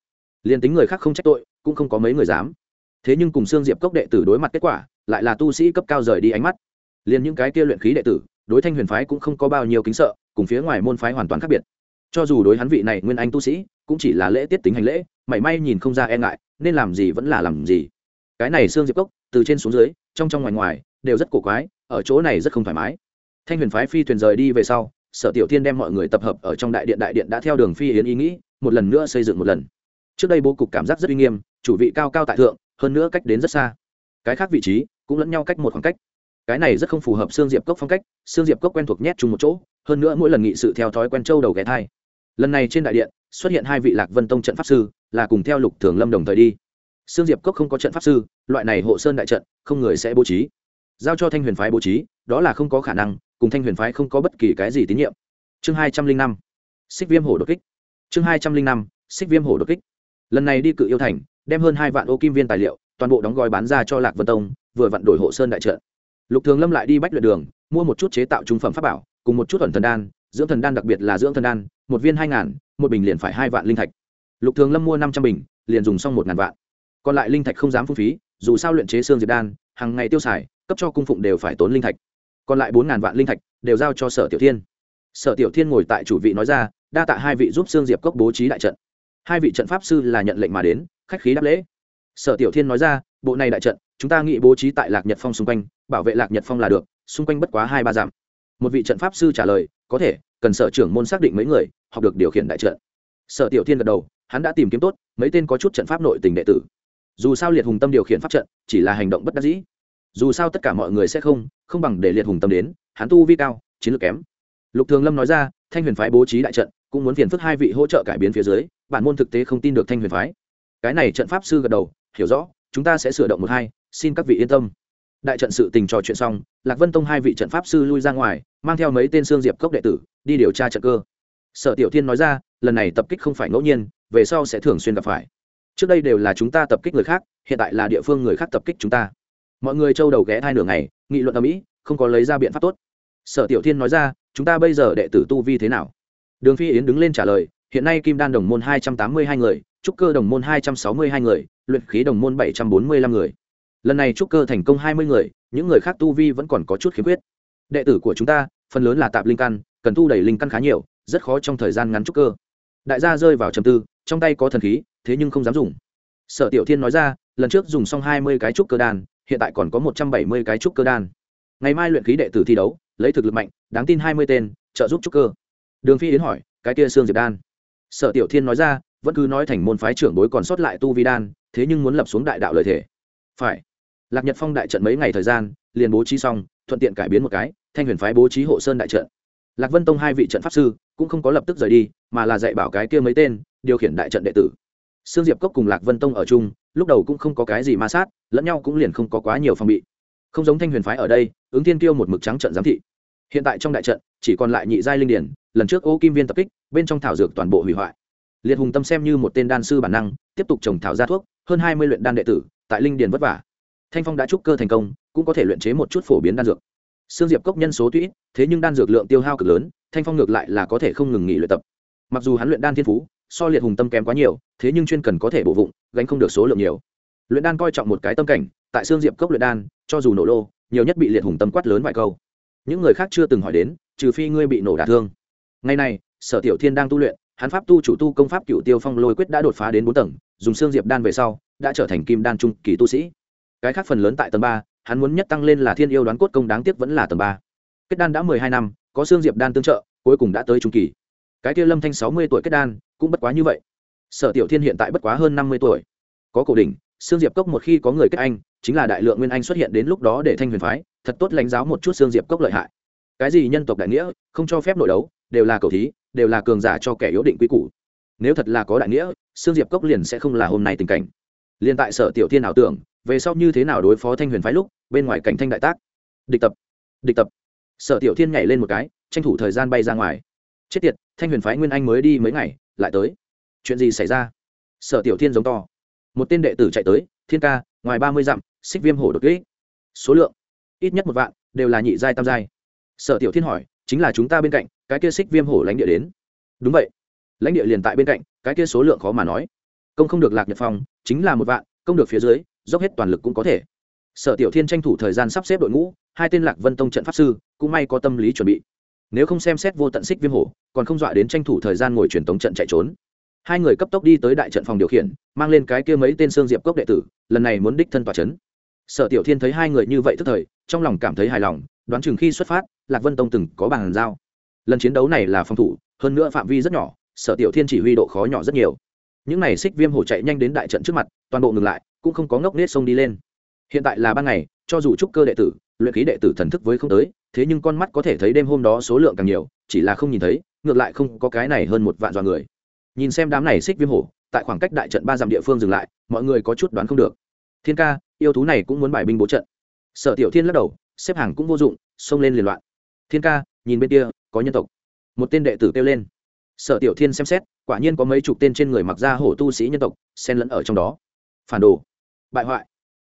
Liền tính người khác không trách tội, cũng không có mấy người dám. Thế nhưng cùng xương diệp cốc đệ tử đối mặt kết quả, lại là tu sĩ cấp cao rời đi ánh mắt. Liền những cái kia luyện khí đệ tử, đối thanh huyền phái cũng không có bao nhiêu kính sợ, cùng phía ngoài môn phái hoàn toàn khác biệt. Cho dù đối hắn vị này nguyên anh tu sĩ, cũng chỉ là lễ tiết tính hành lễ, mảy may nhìn không ra e ngại, nên làm gì vẫn là làm gì. Cái này xương diệp cốc, từ trên xuống dưới, trong trong ngoài ngoài đều rất cổ quái, ở chỗ này rất không thoải mái. Thanh huyền phái phi thuyền rời đi về sau, sở tiểu thiên đem mọi người tập hợp ở trong đại điện đại điện đã theo đường phi yến ý nghĩ, một lần nữa xây dựng một lần. Trước đây bố cục cảm giác rất uy nghiêm, chủ vị cao cao tại thượng, hơn nữa cách đến rất xa. Cái khác vị trí cũng lẫn nhau cách một khoảng cách. Cái này rất không phù hợp xương diệp cốc phong cách xương diệp cốc quen thuộc nhét chung một chỗ, hơn nữa mỗi lần nghị sự theo thói quen châu đầu ghé thai. Lần này trên đại điện, xuất hiện hai vị lạc vân tông trận pháp sư, là cùng theo lục thường lâm đồng thời đi. Xương diệp cốc không có trận pháp sư, loại này hộ sơn đại trận, không người sẽ bố trí giao cho thanh huyền phái bố trí, đó là không có khả năng, cùng thanh huyền phái không có bất kỳ cái gì tín nhiệm. Chương hai trăm linh năm, xích viêm hổ đột kích. Chương hai trăm linh năm, xích viêm hổ đột kích. Lần này đi cự yêu thành, đem hơn hai vạn ô kim viên tài liệu, toàn bộ đóng gói bán ra cho lạc vân tông, vừa vặn đổi hộ sơn đại trợ lục thường lâm lại đi bách luyện đường, mua một chút chế tạo trung phẩm pháp bảo, cùng một chút thuần thần đan, dưỡng thần đan đặc biệt là dưỡng thần đan, một viên hai ngàn, một bình liền phải hai vạn linh thạch. Lục thường lâm mua năm trăm bình, liền dùng xong một ngàn vạn. Còn lại linh thạch không dám phung phí, dù sao luyện chế xương diệt đan, hàng ngày tiêu xài cấp cho cung phụng đều phải tốn linh thạch. Còn lại bốn ngàn vạn linh thạch đều giao cho sở tiểu thiên. Sở tiểu thiên ngồi tại chủ vị nói ra, đa tạ hai vị giúp xương diệp cốc bố trí đại trận. Hai vị trận pháp sư là nhận lệnh mà đến, khách khí đáp lễ. Sở tiểu thiên nói ra, bộ này đại trận, chúng ta nghĩ bố trí tại lạc nhật phong xung quanh, bảo vệ lạc nhật phong là được, xung quanh bất quá hai ba dặm. Một vị trận pháp sư trả lời, có thể, cần sở trưởng môn xác định mấy người, học được điều khiển đại trận. Sở tiểu thiên gật đầu, hắn đã tìm kiếm tốt, mấy tên có chút trận pháp nội tình đệ tử. Dù sao liệt hùng tâm điều khiển pháp trận, chỉ là hành động bất đắc dĩ dù sao tất cả mọi người sẽ không không bằng để liệt hùng tâm đến, hắn tu vi cao, chiến lược kém. Lục thường lâm nói ra, thanh huyền phái bố trí đại trận, cũng muốn phiền phức hai vị hỗ trợ cải biến phía dưới, bản môn thực tế không tin được thanh huyền phái. Cái này trận pháp sư gật đầu, hiểu rõ, chúng ta sẽ sửa động một hai, xin các vị yên tâm. Đại trận sự tình trò chuyện xong, lạc vân tông hai vị trận pháp sư lui ra ngoài, mang theo mấy tên xương diệp cốc đệ tử, đi điều tra trận cơ. Sở tiểu thiên nói ra, lần này tập kích không phải ngẫu nhiên, về sau sẽ thường xuyên gặp phải. Trước đây đều là chúng ta tập kích người khác, hiện tại là địa phương người khác tập kích chúng ta mọi người trâu đầu ghé hai nửa ngày, nghị luận ở mỹ không có lấy ra biện pháp tốt. Sở tiểu thiên nói ra, chúng ta bây giờ đệ tử tu vi thế nào? Đường phi yến đứng lên trả lời, hiện nay kim đan đồng môn hai trăm tám mươi hai người, trúc cơ đồng môn hai trăm sáu mươi hai người, luyện khí đồng môn bảy trăm bốn mươi lăm người. Lần này trúc cơ thành công hai mươi người, những người khác tu vi vẫn còn có chút khiếm khuyết. Đệ tử của chúng ta, phần lớn là tạp linh căn, cần tu đầy linh căn khá nhiều, rất khó trong thời gian ngắn trúc cơ. Đại gia rơi vào trầm tư, trong tay có thần khí, thế nhưng không dám dùng. Sở tiểu thiên nói ra, lần trước dùng xong hai mươi cái trúc cơ đan hiện tại còn có một trăm bảy mươi cái trúc cơ đan. Ngày mai luyện khí đệ tử thi đấu, lấy thực lực mạnh, đáng tin hai mươi tên, trợ giúp trúc cơ. Đường phi yến hỏi, cái kia xương diệp đan. Sở tiểu thiên nói ra, vẫn cứ nói thành môn phái trưởng bối còn sót lại tu vi đan, thế nhưng muốn lập xuống đại đạo lợi thể phải. Lạc nhật phong đại trận mấy ngày thời gian, liền bố trí xong, thuận tiện cải biến một cái, thanh huyền phái bố trí hộ sơn đại trận. Lạc vân tông hai vị trận pháp sư, cũng không có lập tức rời đi, mà là dạy bảo cái kia mấy tên, điều khiển đại trận đệ tử. Sương diệp cốc cùng lạc vân tông ở chung lúc đầu cũng không có cái gì ma sát lẫn nhau cũng liền không có quá nhiều phòng bị. Không giống thanh huyền phái ở đây ứng thiên tiêu một mực trắng trận giám thị. Hiện tại trong đại trận chỉ còn lại nhị giai linh điển lần trước ô kim viên tập kích bên trong thảo dược toàn bộ hủy hoại. Liệt hùng tâm xem như một tên đan sư bản năng tiếp tục trồng thảo gia thuốc hơn hai mươi luyện đan đệ tử tại linh điền vất vả. Thanh phong đã trúc cơ thành công cũng có thể luyện chế một chút phổ biến đan dược. Sương Diệp cốc nhân số tuy thế nhưng đan dược lượng tiêu hao cực lớn, Thanh Phong ngược lại là có thể không ngừng nghỉ luyện tập. Mặc dù hắn luyện đan thiên phú, so liệt hùng tâm kém quá nhiều, thế nhưng chuyên cần có thể bổ vụng, gánh không được số lượng nhiều. Luyện đan coi trọng một cái tâm cảnh, tại xương Diệp cốc luyện đan, cho dù nổ lô, nhiều nhất bị liệt hùng tâm quát lớn vài câu. Những người khác chưa từng hỏi đến, trừ phi ngươi bị nổ đả thương. Ngày này, Sở Tiểu Thiên đang tu luyện, hắn pháp tu chủ tu công pháp Cựu Tiêu Phong Lôi quyết đã đột phá đến bốn tầng, dùng xương Diệp đan về sau, đã trở thành kim đan trung kỳ tu sĩ. Cái khác phần lớn tại tầng ba, hắn muốn nhất tăng lên là Thiên yêu đoán cốt công đáng tiếc vẫn là tầng ba kết đan đã mười hai năm có xương diệp đan tương trợ cuối cùng đã tới trung kỳ cái kia lâm thanh sáu mươi tuổi kết đan, cũng bất quá như vậy. Sở tiểu thiên hiện tại bất quá hơn năm mươi tuổi. Có cổ đỉnh xương diệp cốc một khi có người kết anh, chính là đại lượng nguyên anh xuất hiện đến lúc đó để thanh huyền phái, thật tốt lãnh giáo một chút xương diệp cốc lợi hại. Cái gì nhân tộc đại nghĩa, không cho phép nội đấu, đều là cầu thí, đều là cường giả cho kẻ yếu định quy củ. Nếu thật là có đại nghĩa xương diệp cốc liền sẽ không là hôm nay tình cảnh. Liền tại sở tiểu thiên ảo tưởng, về sau như thế nào đối phó thanh huyền phái lúc, bên ngoài cảnh thanh đại tác? Địch tập địch tập. Sở tiểu thiên nhảy lên một cái, tranh thủ thời gian bay ra ngoài chết tiệt, thanh huyền phái nguyên anh mới đi mấy ngày, lại tới. Chuyện gì xảy ra? Sở tiểu thiên giống to. Một tên đệ tử chạy tới, thiên ca, ngoài ba mươi dặm, xích viêm hổ đột kỹ số lượng, ít nhất một vạn, đều là nhị giai, tam giai. Sở tiểu thiên hỏi, chính là chúng ta bên cạnh, cái kia xích viêm hổ lãnh địa đến. Đúng vậy. Lãnh địa liền tại bên cạnh, cái kia số lượng khó mà nói. Công không được lạc nhật phong, chính là một vạn, công được phía dưới, dốc hết toàn lực cũng có thể. Sở tiểu thiên tranh thủ thời gian sắp xếp đội ngũ, hai tên lạc vân tông trận pháp sư cũng may có tâm lý chuẩn bị nếu không xem xét vô tận xích viêm hổ, còn không dọa đến tranh thủ thời gian ngồi truyền tống trận chạy trốn. Hai người cấp tốc đi tới đại trận phòng điều khiển, mang lên cái kia mấy tên xương diệp cốc đệ tử, lần này muốn đích thân tòa c h ấ n sở tiểu thiên thấy hai người như vậy tức thời, trong lòng cảm thấy hài lòng, đoán chừng khi xuất phát, lạc vân tông từng có bàn giao. Lần chiến đấu này là phòng thủ, hơn nữa phạm vi rất nhỏ, sở tiểu thiên chỉ huy độ khó nhỏ rất nhiều. Những n à y xích viêm hổ chạy nhanh đến đại trận trước mặt, toàn bộ ngừng lại, cũng không có ngốc nết sông đi lên. Hiện tại là ban ngày, cho dù trúc cơ đệ tử, luyện khí đệ tử thần thức với không tới thế nhưng con mắt có thể thấy đêm hôm đó số lượng càng nhiều, chỉ là không nhìn thấy, ngược lại không có cái này hơn một vạn dọa người. Nhìn xem đám này xích viêm hổ, tại khoảng cách đại trận ba dặm địa phương dừng lại, mọi người có chút đoán không được. Thiên ca, yêu thú này cũng muốn bài binh bố trận. Sở tiểu thiên lắc đầu, xếp hàng cũng vô dụng, xông lên liền loạn. Thiên ca, nhìn bên kia, có nhân tộc. Một tên đệ tử kêu lên. Sở tiểu thiên xem xét, quả nhiên có mấy chục tên trên người mặc ra hổ tu sĩ nhân tộc, xen lẫn ở trong đó. Phản đồ. Bại hoại.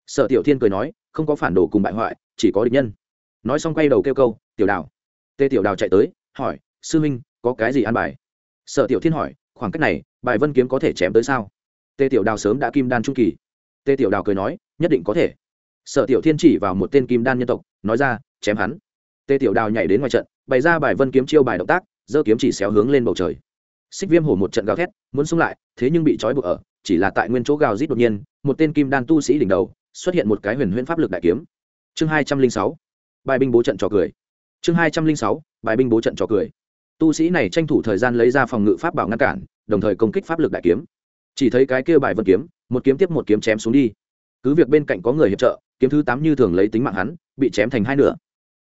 Sở tiểu thiên cười nói, không có phản đồ cùng bại hoại, chỉ có địch nhân nói xong quay đầu kêu câu, tiểu đào. Tê tiểu đào chạy tới, hỏi, sư minh, có cái gì ăn bài? Sở tiểu thiên hỏi, khoảng cách này, bài vân kiếm có thể chém tới sao? Tê tiểu đào sớm đã kim đan trung kỳ. Tê tiểu đào cười nói, nhất định có thể. Sở tiểu thiên chỉ vào một tên kim đan nhân tộc, nói ra, chém hắn. Tê tiểu đào nhảy đến ngoài trận, bày ra bài vân kiếm chiêu bài động tác, giơ kiếm chỉ xéo hướng lên bầu trời. Xích viêm hổ một trận gào thét, muốn xung lại, thế nhưng bị trói buộc ở, chỉ là tại nguyên chỗ gào rít đột nhiên, một tên kim đan tu sĩ đỉnh đầu, xuất hiện một cái huyền huyễn pháp lực đại kiếm. Chương hai trăm linh sáu bài binh bố trận trò cười. Chương hai trăm linh sáu, bài binh bố trận trò cười. Tu sĩ này tranh thủ thời gian lấy ra phòng ngự pháp bảo ngăn cản, đồng thời công kích pháp lực đại kiếm. Chỉ thấy cái kia bài vân kiếm, một kiếm tiếp một kiếm chém xuống đi. Cứ việc bên cạnh có người hiệp trợ, kiếm thứ tám như thường lấy tính mạng hắn, bị chém thành hai nửa.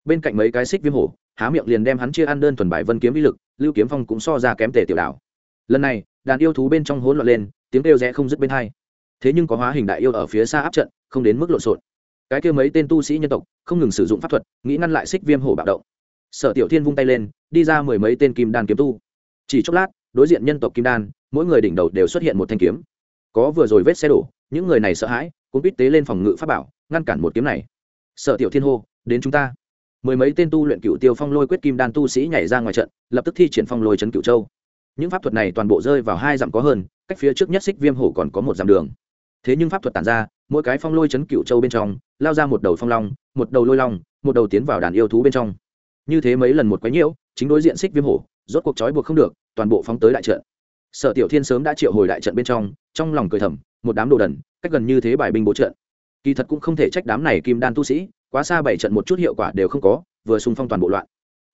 Bên cạnh mấy cái xích viêm hổ, há miệng liền đem hắn chia ăn đơn thuần bài vân kiếm vi lực, lưu kiếm phong cũng so ra kém tề tiểu đảo lần này, đàn yêu thú bên trong hỗn loạn lên, tiếng kêu rẽ không dứt bên hai. Thế nhưng có hóa hình đại yêu ở phía xa áp trận, không đến mức lộn xộn cái kia mấy tên tu sĩ nhân tộc không ngừng sử dụng pháp thuật, nghĩ ngăn lại xích viêm hổ bạo động. Sở tiểu thiên vung tay lên, đi ra mười mấy tên kim đan kiếm tu. Chỉ chốc lát, đối diện nhân tộc kim đan, mỗi người đỉnh đầu đều xuất hiện một thanh kiếm. Có vừa rồi vết xe đổ, những người này sợ hãi, cũng biết tế lên phòng ngự pháp bảo, ngăn cản một kiếm này. Sở tiểu thiên hô, đến chúng ta. Mười mấy tên tu luyện cựu tiêu phong lôi quyết kim đan tu sĩ nhảy ra ngoài trận, lập tức thi triển phong lôi trấn cựu châu. Những pháp thuật này toàn bộ rơi vào hai dặm có hơn, cách phía trước nhất xích viêm hổ còn có một dặm đường. Thế nhưng pháp thuật tản ra mỗi cái phong lôi chấn cựu châu bên trong, lao ra một đầu phong long, một đầu lôi long, một đầu tiến vào đàn yêu thú bên trong. Như thế mấy lần một quái nhiễu, chính đối diện xích viêm hổ, rốt cuộc trói buộc không được, toàn bộ phóng tới đại trận. Sở tiểu thiên sớm đã triệu hồi đại trận bên trong trong lòng cười thầm, một đám đồ đần, cách gần như thế bài binh bố trận. Kỳ thật cũng không thể trách đám này kim đan tu sĩ, quá xa bảy trận một chút hiệu quả đều không có, vừa xung phong toàn bộ loạn.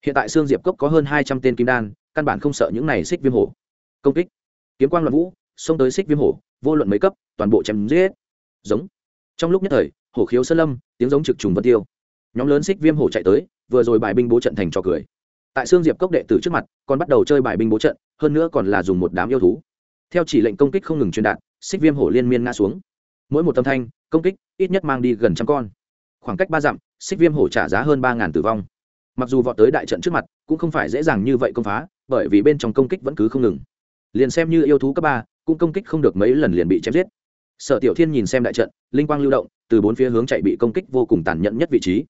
Hiện tại xương diệp cốc có hơn hai trăm tên kim đan, căn bản không sợ những này xích viêm hổ. Công kích. Kiếm quang loạn vũ, xông tới xích viêm hổ, vô luận mấy cấp, toàn bộ chém giết giống. Trong lúc nhất thời, hổ khiếu sơn lâm, tiếng giống trực trùng vân tiêu. Nhóm lớn xích viêm hổ chạy tới, vừa rồi bài binh bố trận thành trò cười. Tại xương diệp cốc đệ tử trước mặt, còn bắt đầu chơi bài binh bố trận, hơn nữa còn là dùng một đám yêu thú. Theo chỉ lệnh công kích không ngừng truyền đạt, xích viêm hổ liên miên ngã xuống. Mỗi một tâm thanh, công kích ít nhất mang đi gần trăm con. Khoảng cách ba dặm, xích viêm hổ trả giá hơn ba ngàn tử vong. Mặc dù vọt tới đại trận trước mặt, cũng không phải dễ dàng như vậy công phá, bởi vì bên trong công kích vẫn cứ không ngừng. Liền xem như yêu thú cấp ba, cũng công kích không được mấy lần liền bị chém giết sở tiểu thiên nhìn xem đại trận, linh quang lưu động, từ bốn phía hướng chạy bị công kích vô cùng tàn nhẫn nhất vị trí.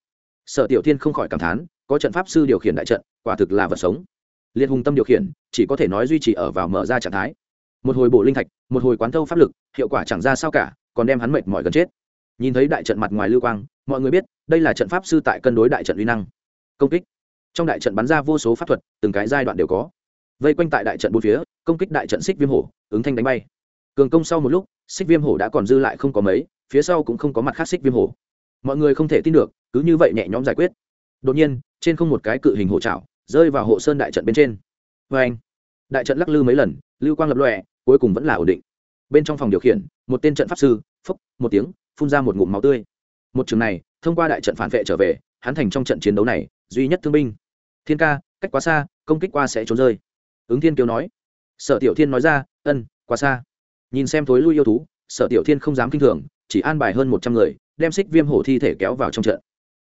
Sở tiểu thiên không khỏi cảm thán, có trận pháp sư điều khiển đại trận, quả thực là vật sống. Liên hùng tâm điều khiển, chỉ có thể nói duy trì ở vào mở ra trạng thái. Một hồi bổ linh thạch, một hồi quán thâu pháp lực, hiệu quả chẳng ra sao cả, còn đem hắn mệt mỏi gần chết. Nhìn thấy đại trận mặt ngoài lưu quang, mọi người biết, đây là trận pháp sư tại cân đối đại trận uy năng. Công kích. Trong đại trận bắn ra vô số pháp thuật, từng cái giai đoạn đều có. Vây quanh tại đại trận bốn phía, công kích đại trận xích viêm hổ, ứng thanh đánh bay cường công sau một lúc, xích viêm hổ đã còn dư lại không có mấy, phía sau cũng không có mặt khác xích viêm hổ. Mọi người không thể tin được, cứ như vậy nhẹ nhõm giải quyết. Đột nhiên, trên không một cái cự hình hổ trảo rơi vào hộ sơn đại trận bên trên. Vê anh, đại trận lắc lư mấy lần, lưu quang lập lòe, cuối cùng vẫn là ổn định. Bên trong phòng điều khiển, một tên trận pháp sư phúc một tiếng, phun ra một ngụm máu tươi. Một trường này, thông qua đại trận phản vệ trở về, hắn thành trong trận chiến đấu này, duy nhất thương binh. Thiên ca, cách quá xa, công kích qua sẽ trốn rơi. Ứng thiên kiều nói. Sở tiểu thiên nói ra, ân, quá xa nhìn xem thối lui yêu thú, sở tiểu thiên không dám kinh thường, chỉ an bài hơn một trăm người, đem xích viêm hổ thi thể kéo vào trong trận.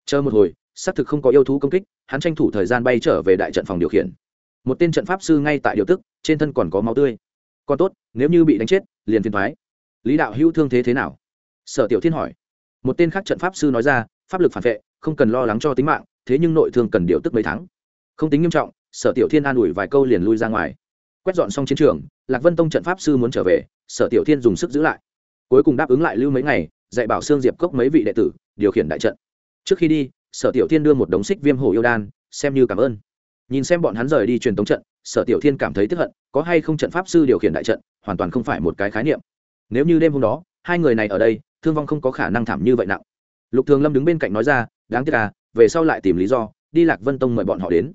Chờ một hồi, xác thực không có yêu thú công kích, hắn tranh thủ thời gian bay trở về đại trận phòng điều khiển. Một tên trận pháp sư ngay tại điều tức, trên thân còn có máu tươi. Còn tốt, nếu như bị đánh chết, liền phiền thoái lý đạo hữu thương thế thế nào? Sở tiểu thiên hỏi. Một tên khác trận pháp sư nói ra, pháp lực phản vệ, không cần lo lắng cho tính mạng, thế nhưng nội thương cần điều tức mấy tháng. Không tính nghiêm trọng, sở tiểu thiên an ủi vài câu liền lui ra ngoài quét dọn xong chiến trường, lạc vân tông trận pháp sư muốn trở về, sở tiểu thiên dùng sức giữ lại. Cuối cùng đáp ứng lại lưu mấy ngày, dạy bảo sương diệp cốc mấy vị đệ tử, điều khiển đại trận. Trước khi đi, sở tiểu thiên đưa một đống xích viêm hổ yêu đan, xem như cảm ơn. Nhìn xem bọn hắn rời đi truyền tống trận, sở tiểu thiên cảm thấy tiếp hận, có hay không trận pháp sư điều khiển đại trận, hoàn toàn không phải một cái khái niệm. Nếu như đêm hôm đó, hai người này ở đây, thương vong không có khả năng thảm như vậy nặng. Lục thường lâm đứng bên cạnh nói ra, đáng tiếc à về sau lại tìm lý do, đi lạc vân tông mời bọn họ đến.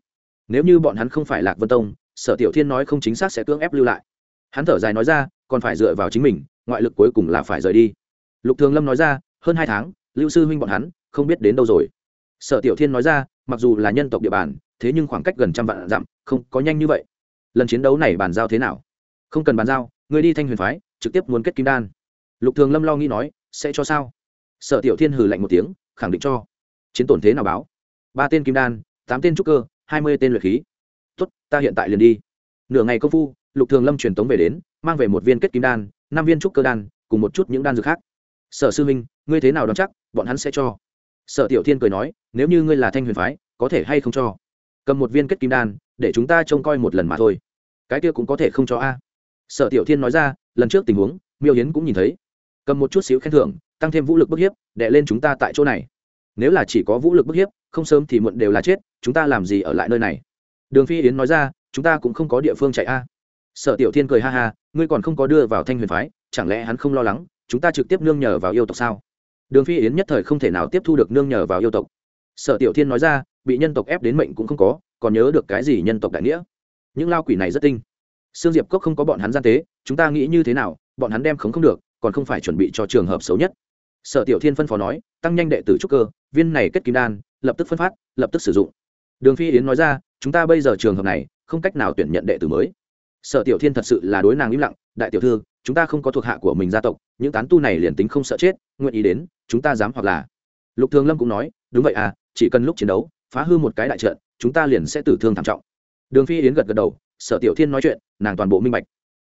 Nếu như bọn hắn không phải lạc vân tông sở tiểu thiên nói không chính xác sẽ cưỡng ép lưu lại. Hắn thở dài nói ra, còn phải dựa vào chính mình, ngoại lực cuối cùng là phải rời đi. Lục thường lâm nói ra, hơn hai tháng, lưu sư huynh bọn hắn, không biết đến đâu rồi. Sở tiểu thiên nói ra, mặc dù là nhân tộc địa bàn, thế nhưng khoảng cách gần trăm vạn dặm, không có nhanh như vậy. Lần chiến đấu này bàn giao thế nào? Không cần bàn giao, người đi thanh huyền phái, trực tiếp muốn kết kim đan. Lục thường lâm lo nghĩ nói, sẽ cho sao? Sở tiểu thiên hừ lạnh một tiếng, khẳng định cho. Chiến tổn thế nào báo? Ba tên kim đan, tám tên trúc cơ, hai mươi tên luyện khí tốt, ta hiện tại liền đi. Nửa ngày công phu, lục thường lâm truyền tống về đến, mang về một viên kết kim đan, năm viên trúc cơ đan, cùng một chút những đan dược khác. Sở sư minh ngươi thế nào đón chắc, bọn hắn sẽ cho? Sở tiểu thiên cười nói, nếu như ngươi là thanh huyền phái, có thể hay không cho? Cầm một viên kết kim đan, để chúng ta trông coi một lần mà thôi. Cái kia cũng có thể không cho a. Sở tiểu thiên nói ra, lần trước tình huống, miêu hiến cũng nhìn thấy. Cầm một chút xíu khen thưởng, tăng thêm vũ lực bức hiếp đệ lên chúng ta tại chỗ này. Nếu là chỉ có vũ lực bức hiếp, không sớm thì muộn đều là chết, chúng ta làm gì ở lại nơi này? Đường phi yến nói ra, chúng ta cũng không có địa phương chạy a. Sở tiểu thiên cười ha ha, ngươi còn không có đưa vào thanh huyền phái, chẳng lẽ hắn không lo lắng, chúng ta trực tiếp nương nhờ vào yêu tộc sao? Đường phi yến nhất thời không thể nào tiếp thu được nương nhờ vào yêu tộc. Sở tiểu thiên nói ra, bị nhân tộc ép đến mệnh cũng không có, còn nhớ được cái gì nhân tộc đại nghĩa? Những lao quỷ này rất tinh. Sương diệp cốc không có bọn hắn gian tế, chúng ta nghĩ như thế nào, bọn hắn đem khống không được, còn không phải chuẩn bị cho trường hợp xấu nhất. Sở tiểu thiên phân phó nói, tăng nhanh đệ tử trúc cơ, viên này kết kim đan, lập tức phân phát, lập tức sử dụng. Đường phi yến nói ra chúng ta bây giờ trường hợp này, không cách nào tuyển nhận đệ tử mới. Sở tiểu thiên thật sự là đối nàng im lặng, đại tiểu thư, chúng ta không có thuộc hạ của mình gia tộc, những tán tu này liền tính không sợ chết, nguyện ý đến, chúng ta dám hoặc là. Lục thường lâm cũng nói, đúng vậy à chỉ cần lúc chiến đấu, phá hư một cái đại trận, chúng ta liền sẽ tử thương thảm trọng. Đường phi yến gật gật đầu, sở tiểu thiên nói chuyện, nàng toàn bộ minh bạch.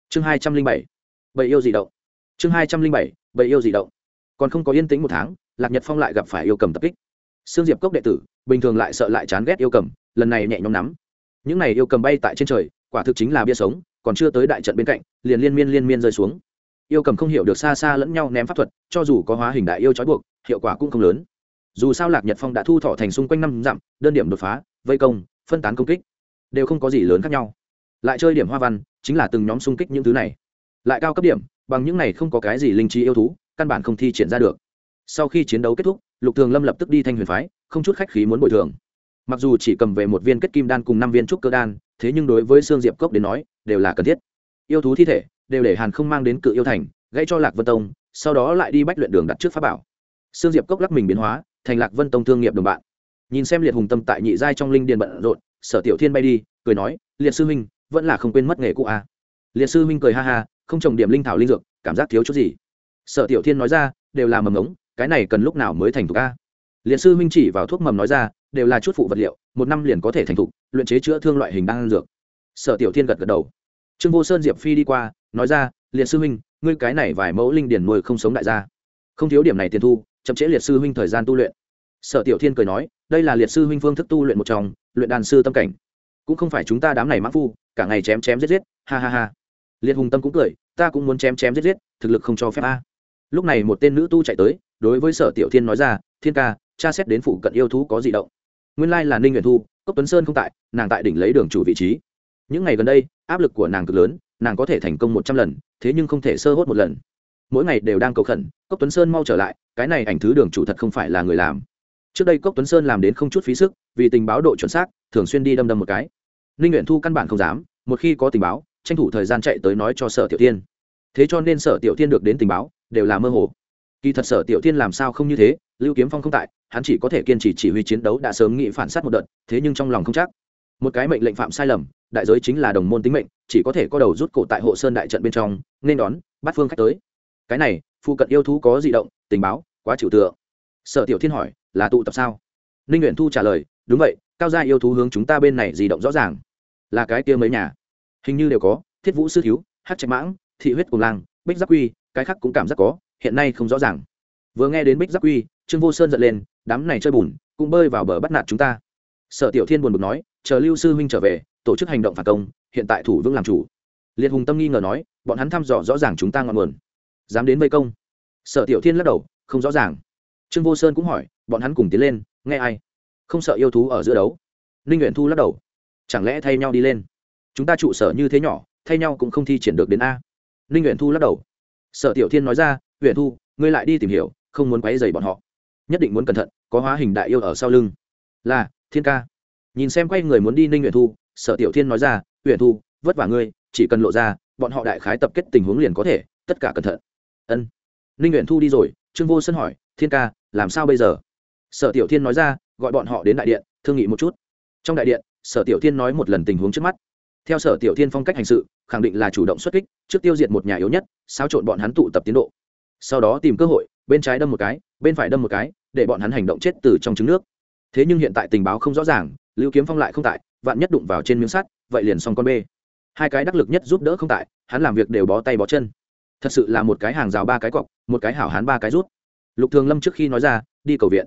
Chương hai trăm linh bảy bậy yêu dị động. Chương hai trăm linh bảy bậy yêu dị động. Còn không có yên tĩnh một tháng, lạc nhật phong lại gặp phải yêu cầm tập kích. Sương diệp cốc đệ tử, bình thường lại sợ lại chán ghét yêu cầm lần này nhẹ nhõm nắm. Những này yêu cầm bay tại trên trời, quả thực chính là bia sống, còn chưa tới đại trận bên cạnh, liền liên miên liên miên rơi xuống. Yêu cầm không hiểu được xa xa lẫn nhau ném pháp thuật, cho dù có hóa hình đại yêu trói buộc, hiệu quả cũng không lớn. Dù sao lạc nhật phong đã thu thọ thành xung quanh năm dặm, đơn điểm đột phá, vây công, phân tán công kích, đều không có gì lớn khác nhau. Lại chơi điểm hoa văn, chính là từng nhóm xung kích những thứ này. Lại cao cấp điểm, bằng những này không có cái gì linh trí yêu thú, căn bản không thi triển ra được. Sau khi chiến đấu kết thúc, lục thường lâm lập tức đi thanh huyền phái, không chút khách khí muốn bồi thường mặc dù chỉ cầm về một viên kết kim đan cùng năm viên trúc cơ đan, thế nhưng đối với sương diệp cốc đến nói, đều là cần thiết. Yêu thú thi thể, đều để hàn không mang đến cự yêu thành, gãy cho lạc vân tông, sau đó lại đi bách luyện đường đặt trước pháp bảo. Sương diệp cốc lắc mình biến hóa, thành lạc vân tông thương nghiệp đồng bạn. Nhìn xem liệt hùng tâm tại nhị giai trong linh điền bận rộn, sở tiểu thiên bay đi, cười nói, liệt sư huynh, vẫn là không quên mất nghề cũ a à. liệt sư huynh cười ha ha, không trồng điểm linh thảo linh dược, cảm giác thiếu chút gì. Sở tiểu thiên nói ra, đều là mầm ống cái này cần lúc nào mới thành thục a? Liệt sư huynh chỉ vào thuốc mầm nói ra đều là chút phụ vật liệu, một năm liền có thể thành thục, luyện chế chữa thương loại hình đan dược. Sở tiểu thiên gật gật đầu. Trương vô sơn diệp phi đi qua, nói ra, liệt sư huynh, ngươi cái này vài mẫu linh điển nuôi không sống đại gia. Không thiếu điểm này tiền thu, chậm trễ liệt sư huynh thời gian tu luyện. Sở tiểu thiên cười nói, đây là liệt sư huynh phương thức tu luyện một trong, luyện đàn sư tâm cảnh. Cũng không phải chúng ta đám này mãn phu, cả ngày chém chém giết giết, ha ha ha. Liệt hùng tâm cũng cười, ta cũng muốn chém chém giết giết, thực lực không cho phép a. Lúc này một tên nữ tu chạy tới, đối với sở tiểu thiên nói ra, thiên ca, cha xét đến phụ cận yêu thú có gì động nguyên lai là ninh nguyện thu, cốc tuấn sơn không tại, nàng tại đỉnh lấy đường chủ vị trí. Những ngày gần đây, áp lực của nàng cực lớn, nàng có thể thành công một trăm lần, thế nhưng không thể sơ hốt một lần. Mỗi ngày đều đang cầu khẩn, cốc tuấn sơn mau trở lại, cái này ảnh thứ đường chủ thật không phải là người làm. Trước đây cốc tuấn sơn làm đến không chút phí sức, vì tình báo độ chuẩn xác, thường xuyên đi đâm đâm một cái. Ninh nguyện thu căn bản không dám, một khi có tình báo, tranh thủ thời gian chạy tới nói cho sở tiểu tiên thế cho nên sở tiểu tiên được đến tình báo, đều là mơ hồ. Kỳ thật sở tiểu tiên làm sao không như thế, lưu kiếm phong không tại hắn chỉ có thể kiên trì chỉ huy chiến đấu đã sớm nghĩ phản sát một đợt, thế nhưng trong lòng không chắc. Một cái mệnh lệnh phạm sai lầm, đại giới chính là đồng môn tính mệnh, chỉ có thể có đầu rút cổ tại hộ sơn đại trận bên trong, nên đón, bắt phương khách tới. Cái này phụ cận yêu thú có di động, tình báo, quá chịu tượng sở tiểu thiên hỏi, là tụ tập sao? Ninh nguyện thu trả lời, đúng vậy, cao gia yêu thú hướng chúng ta bên này di động rõ ràng. Là cái kia mấy nhà? Hình như đều có, thiết vũ sư thiếu hát trạch mãng, thị huyết cùng lang, bích giác quy, cái khác cũng cảm giác có, hiện nay không rõ ràng. Vừa nghe đến bích giác quy trương vô sơn giận lên, đám này chơi bùn, cũng bơi vào bờ bắt nạt chúng ta. Sở tiểu thiên buồn bực nói, chờ lưu sư huynh trở về, tổ chức hành động phản công, hiện tại thủ vững làm chủ. Liệt hùng tâm nghi ngờ nói, bọn hắn thăm dò rõ ràng chúng ta ngọn nguồn, dám đến vây công. Sở tiểu thiên lắc đầu, không rõ ràng. Trương vô sơn cũng hỏi, bọn hắn cùng tiến lên, nghe ai? Không sợ yêu thú ở giữa đấu. Ninh nguyện thu lắc đầu, chẳng lẽ thay nhau đi lên? Chúng ta trụ sở như thế nhỏ, thay nhau cũng không thi triển được đến a. Ninh nguyện thu lắc đầu, sở tiểu thiên nói ra huyện thu, ngươi lại đi tìm hiểu, không muốn quấy dày bọn họ nhất định muốn cẩn thận, có hóa hình đại yêu ở sau lưng. Là, thiên ca. Nhìn xem quay người muốn đi ninh nguyện thu, sở tiểu thiên nói ra nguyện thu, vất vả ngươi, chỉ cần lộ ra, bọn họ đại khái tập kết tình huống liền có thể, tất cả cẩn thận. Ân. Ninh nguyện thu đi rồi, trương vô sân hỏi, thiên ca, làm sao bây giờ? Sở tiểu thiên nói ra, gọi bọn họ đến đại điện, thương nghị một chút. Trong đại điện, sở tiểu thiên nói một lần tình huống trước mắt. Theo sở tiểu thiên phong cách hành sự, khẳng định là chủ động xuất kích, trước tiêu diệt một nhà yếu nhất, xáo trộn bọn hắn tụ tập tiến độ. Sau đó tìm cơ hội, bên trái đâm một cái bên phải đâm một cái, để bọn hắn hành động chết từ trong trứng nước. Thế nhưng hiện tại tình báo không rõ ràng, lưu kiếm phong lại không tại, vạn nhất đụng vào trên miếng sắt, vậy liền xong con bê. Hai cái đắc lực nhất giúp đỡ không tại, hắn làm việc đều bó tay bó chân. Thật sự là một cái hàng rào ba cái cọc, một cái hảo hán ba cái rút. Lục thường lâm trước khi nói ra, đi cầu viện.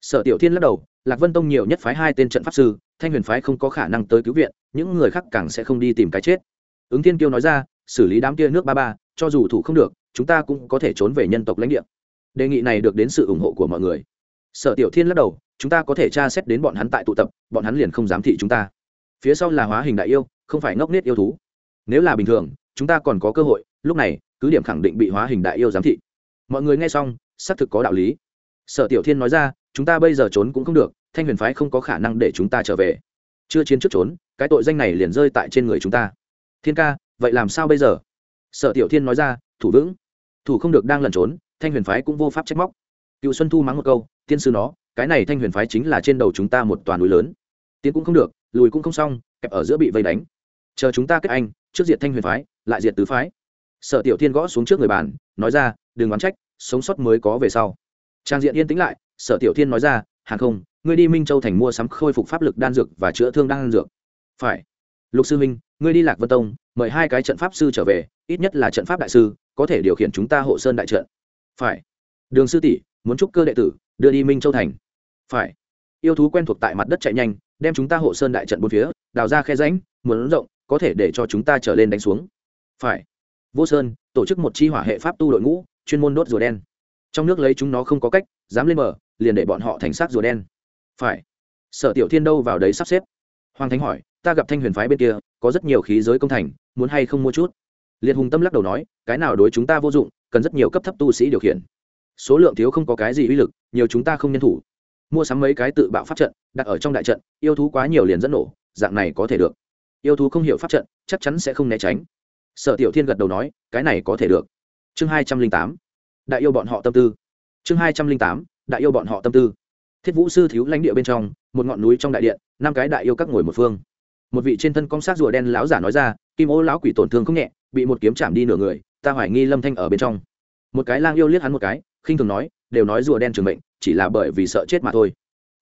Sở tiểu thiên lắc đầu, lạc vân tông nhiều nhất phái hai tên trận pháp sư, thanh huyền phái không có khả năng tới cứu viện, những người khác càng sẽ không đi tìm cái chết. Ứng thiên kiêu nói ra, xử lý đám kia nước ba ba, cho dù thủ không được, chúng ta cũng có thể trốn về nhân tộc lãnh địa đề nghị này được đến sự ủng hộ của mọi người. Sở tiểu thiên lắc đầu, chúng ta có thể tra xét đến bọn hắn tại tụ tập, bọn hắn liền không dám thị chúng ta. Phía sau là hóa hình đại yêu, không phải ngốc nết yêu thú. Nếu là bình thường, chúng ta còn có cơ hội, lúc này, cứ điểm khẳng định bị hóa hình đại yêu giám thị. Mọi người nghe xong, xác thực có đạo lý. Sở tiểu thiên nói ra, chúng ta bây giờ trốn cũng không được, thanh huyền phái không có khả năng để chúng ta trở về. Chưa chiến trước trốn, cái tội danh này liền rơi tại trên người chúng ta. Thiên ca, vậy làm sao bây giờ? Sở tiểu thiên nói ra, thủ vững. Thủ không được đang lẩn trốn thanh huyền phái cũng vô pháp trách móc. Cựu xuân thu mắng một câu, tiên sư nó, cái này thanh huyền phái chính là trên đầu chúng ta một toàn núi lớn. Tiến cũng không được, lùi cũng không xong, kẹp ở giữa bị vây đánh. Chờ chúng ta kết anh, trước diệt thanh huyền phái, lại diệt tứ phái. Sở tiểu thiên gõ xuống trước người bàn, nói ra, đừng oán trách, sống sót mới có về sau. Trang diện yên tĩnh lại, sở tiểu thiên nói ra, hàng không, ngươi đi minh châu thành mua sắm khôi phục pháp lực đan dược và chữa thương đan dược. Phải. Lục sư minh ngươi đi lạc vân tông, mời hai cái trận pháp sư trở về, ít nhất là trận pháp đại sư, có thể điều khiển chúng ta hộ sơn đại trận phải. Đường sư tỷ, muốn trúc cơ đệ tử, đưa đi minh châu thành. Phải. Yêu thú quen thuộc tại mặt đất chạy nhanh, đem chúng ta hộ sơn đại trận bốn phía, đào ra khe ránh muốn rộng, có thể để cho chúng ta trở lên đánh xuống. Phải. Vô sơn, tổ chức một chi hỏa hệ pháp tu đội ngũ, chuyên môn đốt rùa đen. Trong nước lấy chúng nó không có cách, dám lên mở liền để bọn họ thành xác rùa đen. Phải. Sở tiểu thiên đâu vào đấy sắp xếp? Hoàng thánh hỏi, ta gặp thanh huyền phái bên kia, có rất nhiều khí giới công thành, muốn hay không mua chút? Liệt hùng tâm lắc đầu nói, cái nào đối chúng ta vô dụng cần rất nhiều cấp thấp tu sĩ điều khiển. Số lượng thiếu không có cái gì uy lực, nhiều chúng ta không nhân thủ. Mua sắm mấy cái tự bạo pháp trận, đặt ở trong đại trận, yêu thú quá nhiều liền dẫn nổ, dạng này có thể được. Yêu thú không hiểu pháp trận, chắc chắn sẽ không né tránh. Sở tiểu thiên gật đầu nói, cái này có thể được. Chương hai trăm linh tám, đại yêu bọn họ tâm tư. Chương hai trăm linh tám, đại yêu bọn họ tâm tư. Thiết vũ sư thiếu lãnh địa bên trong, một ngọn núi trong đại điện, năm cái đại yêu các ngồi một phương. Một vị trên thân con sát rùa đen láo giả nói ra, kim ô láo quỷ tổn thương không nhẹ, bị một kiếm chạm đi nửa người ta hoài nghi lâm thanh ở bên trong. Một cái lang yêu liếc hắn một cái, khinh thường nói, đều nói rùa đen trường mệnh, chỉ là bởi vì sợ chết mà thôi.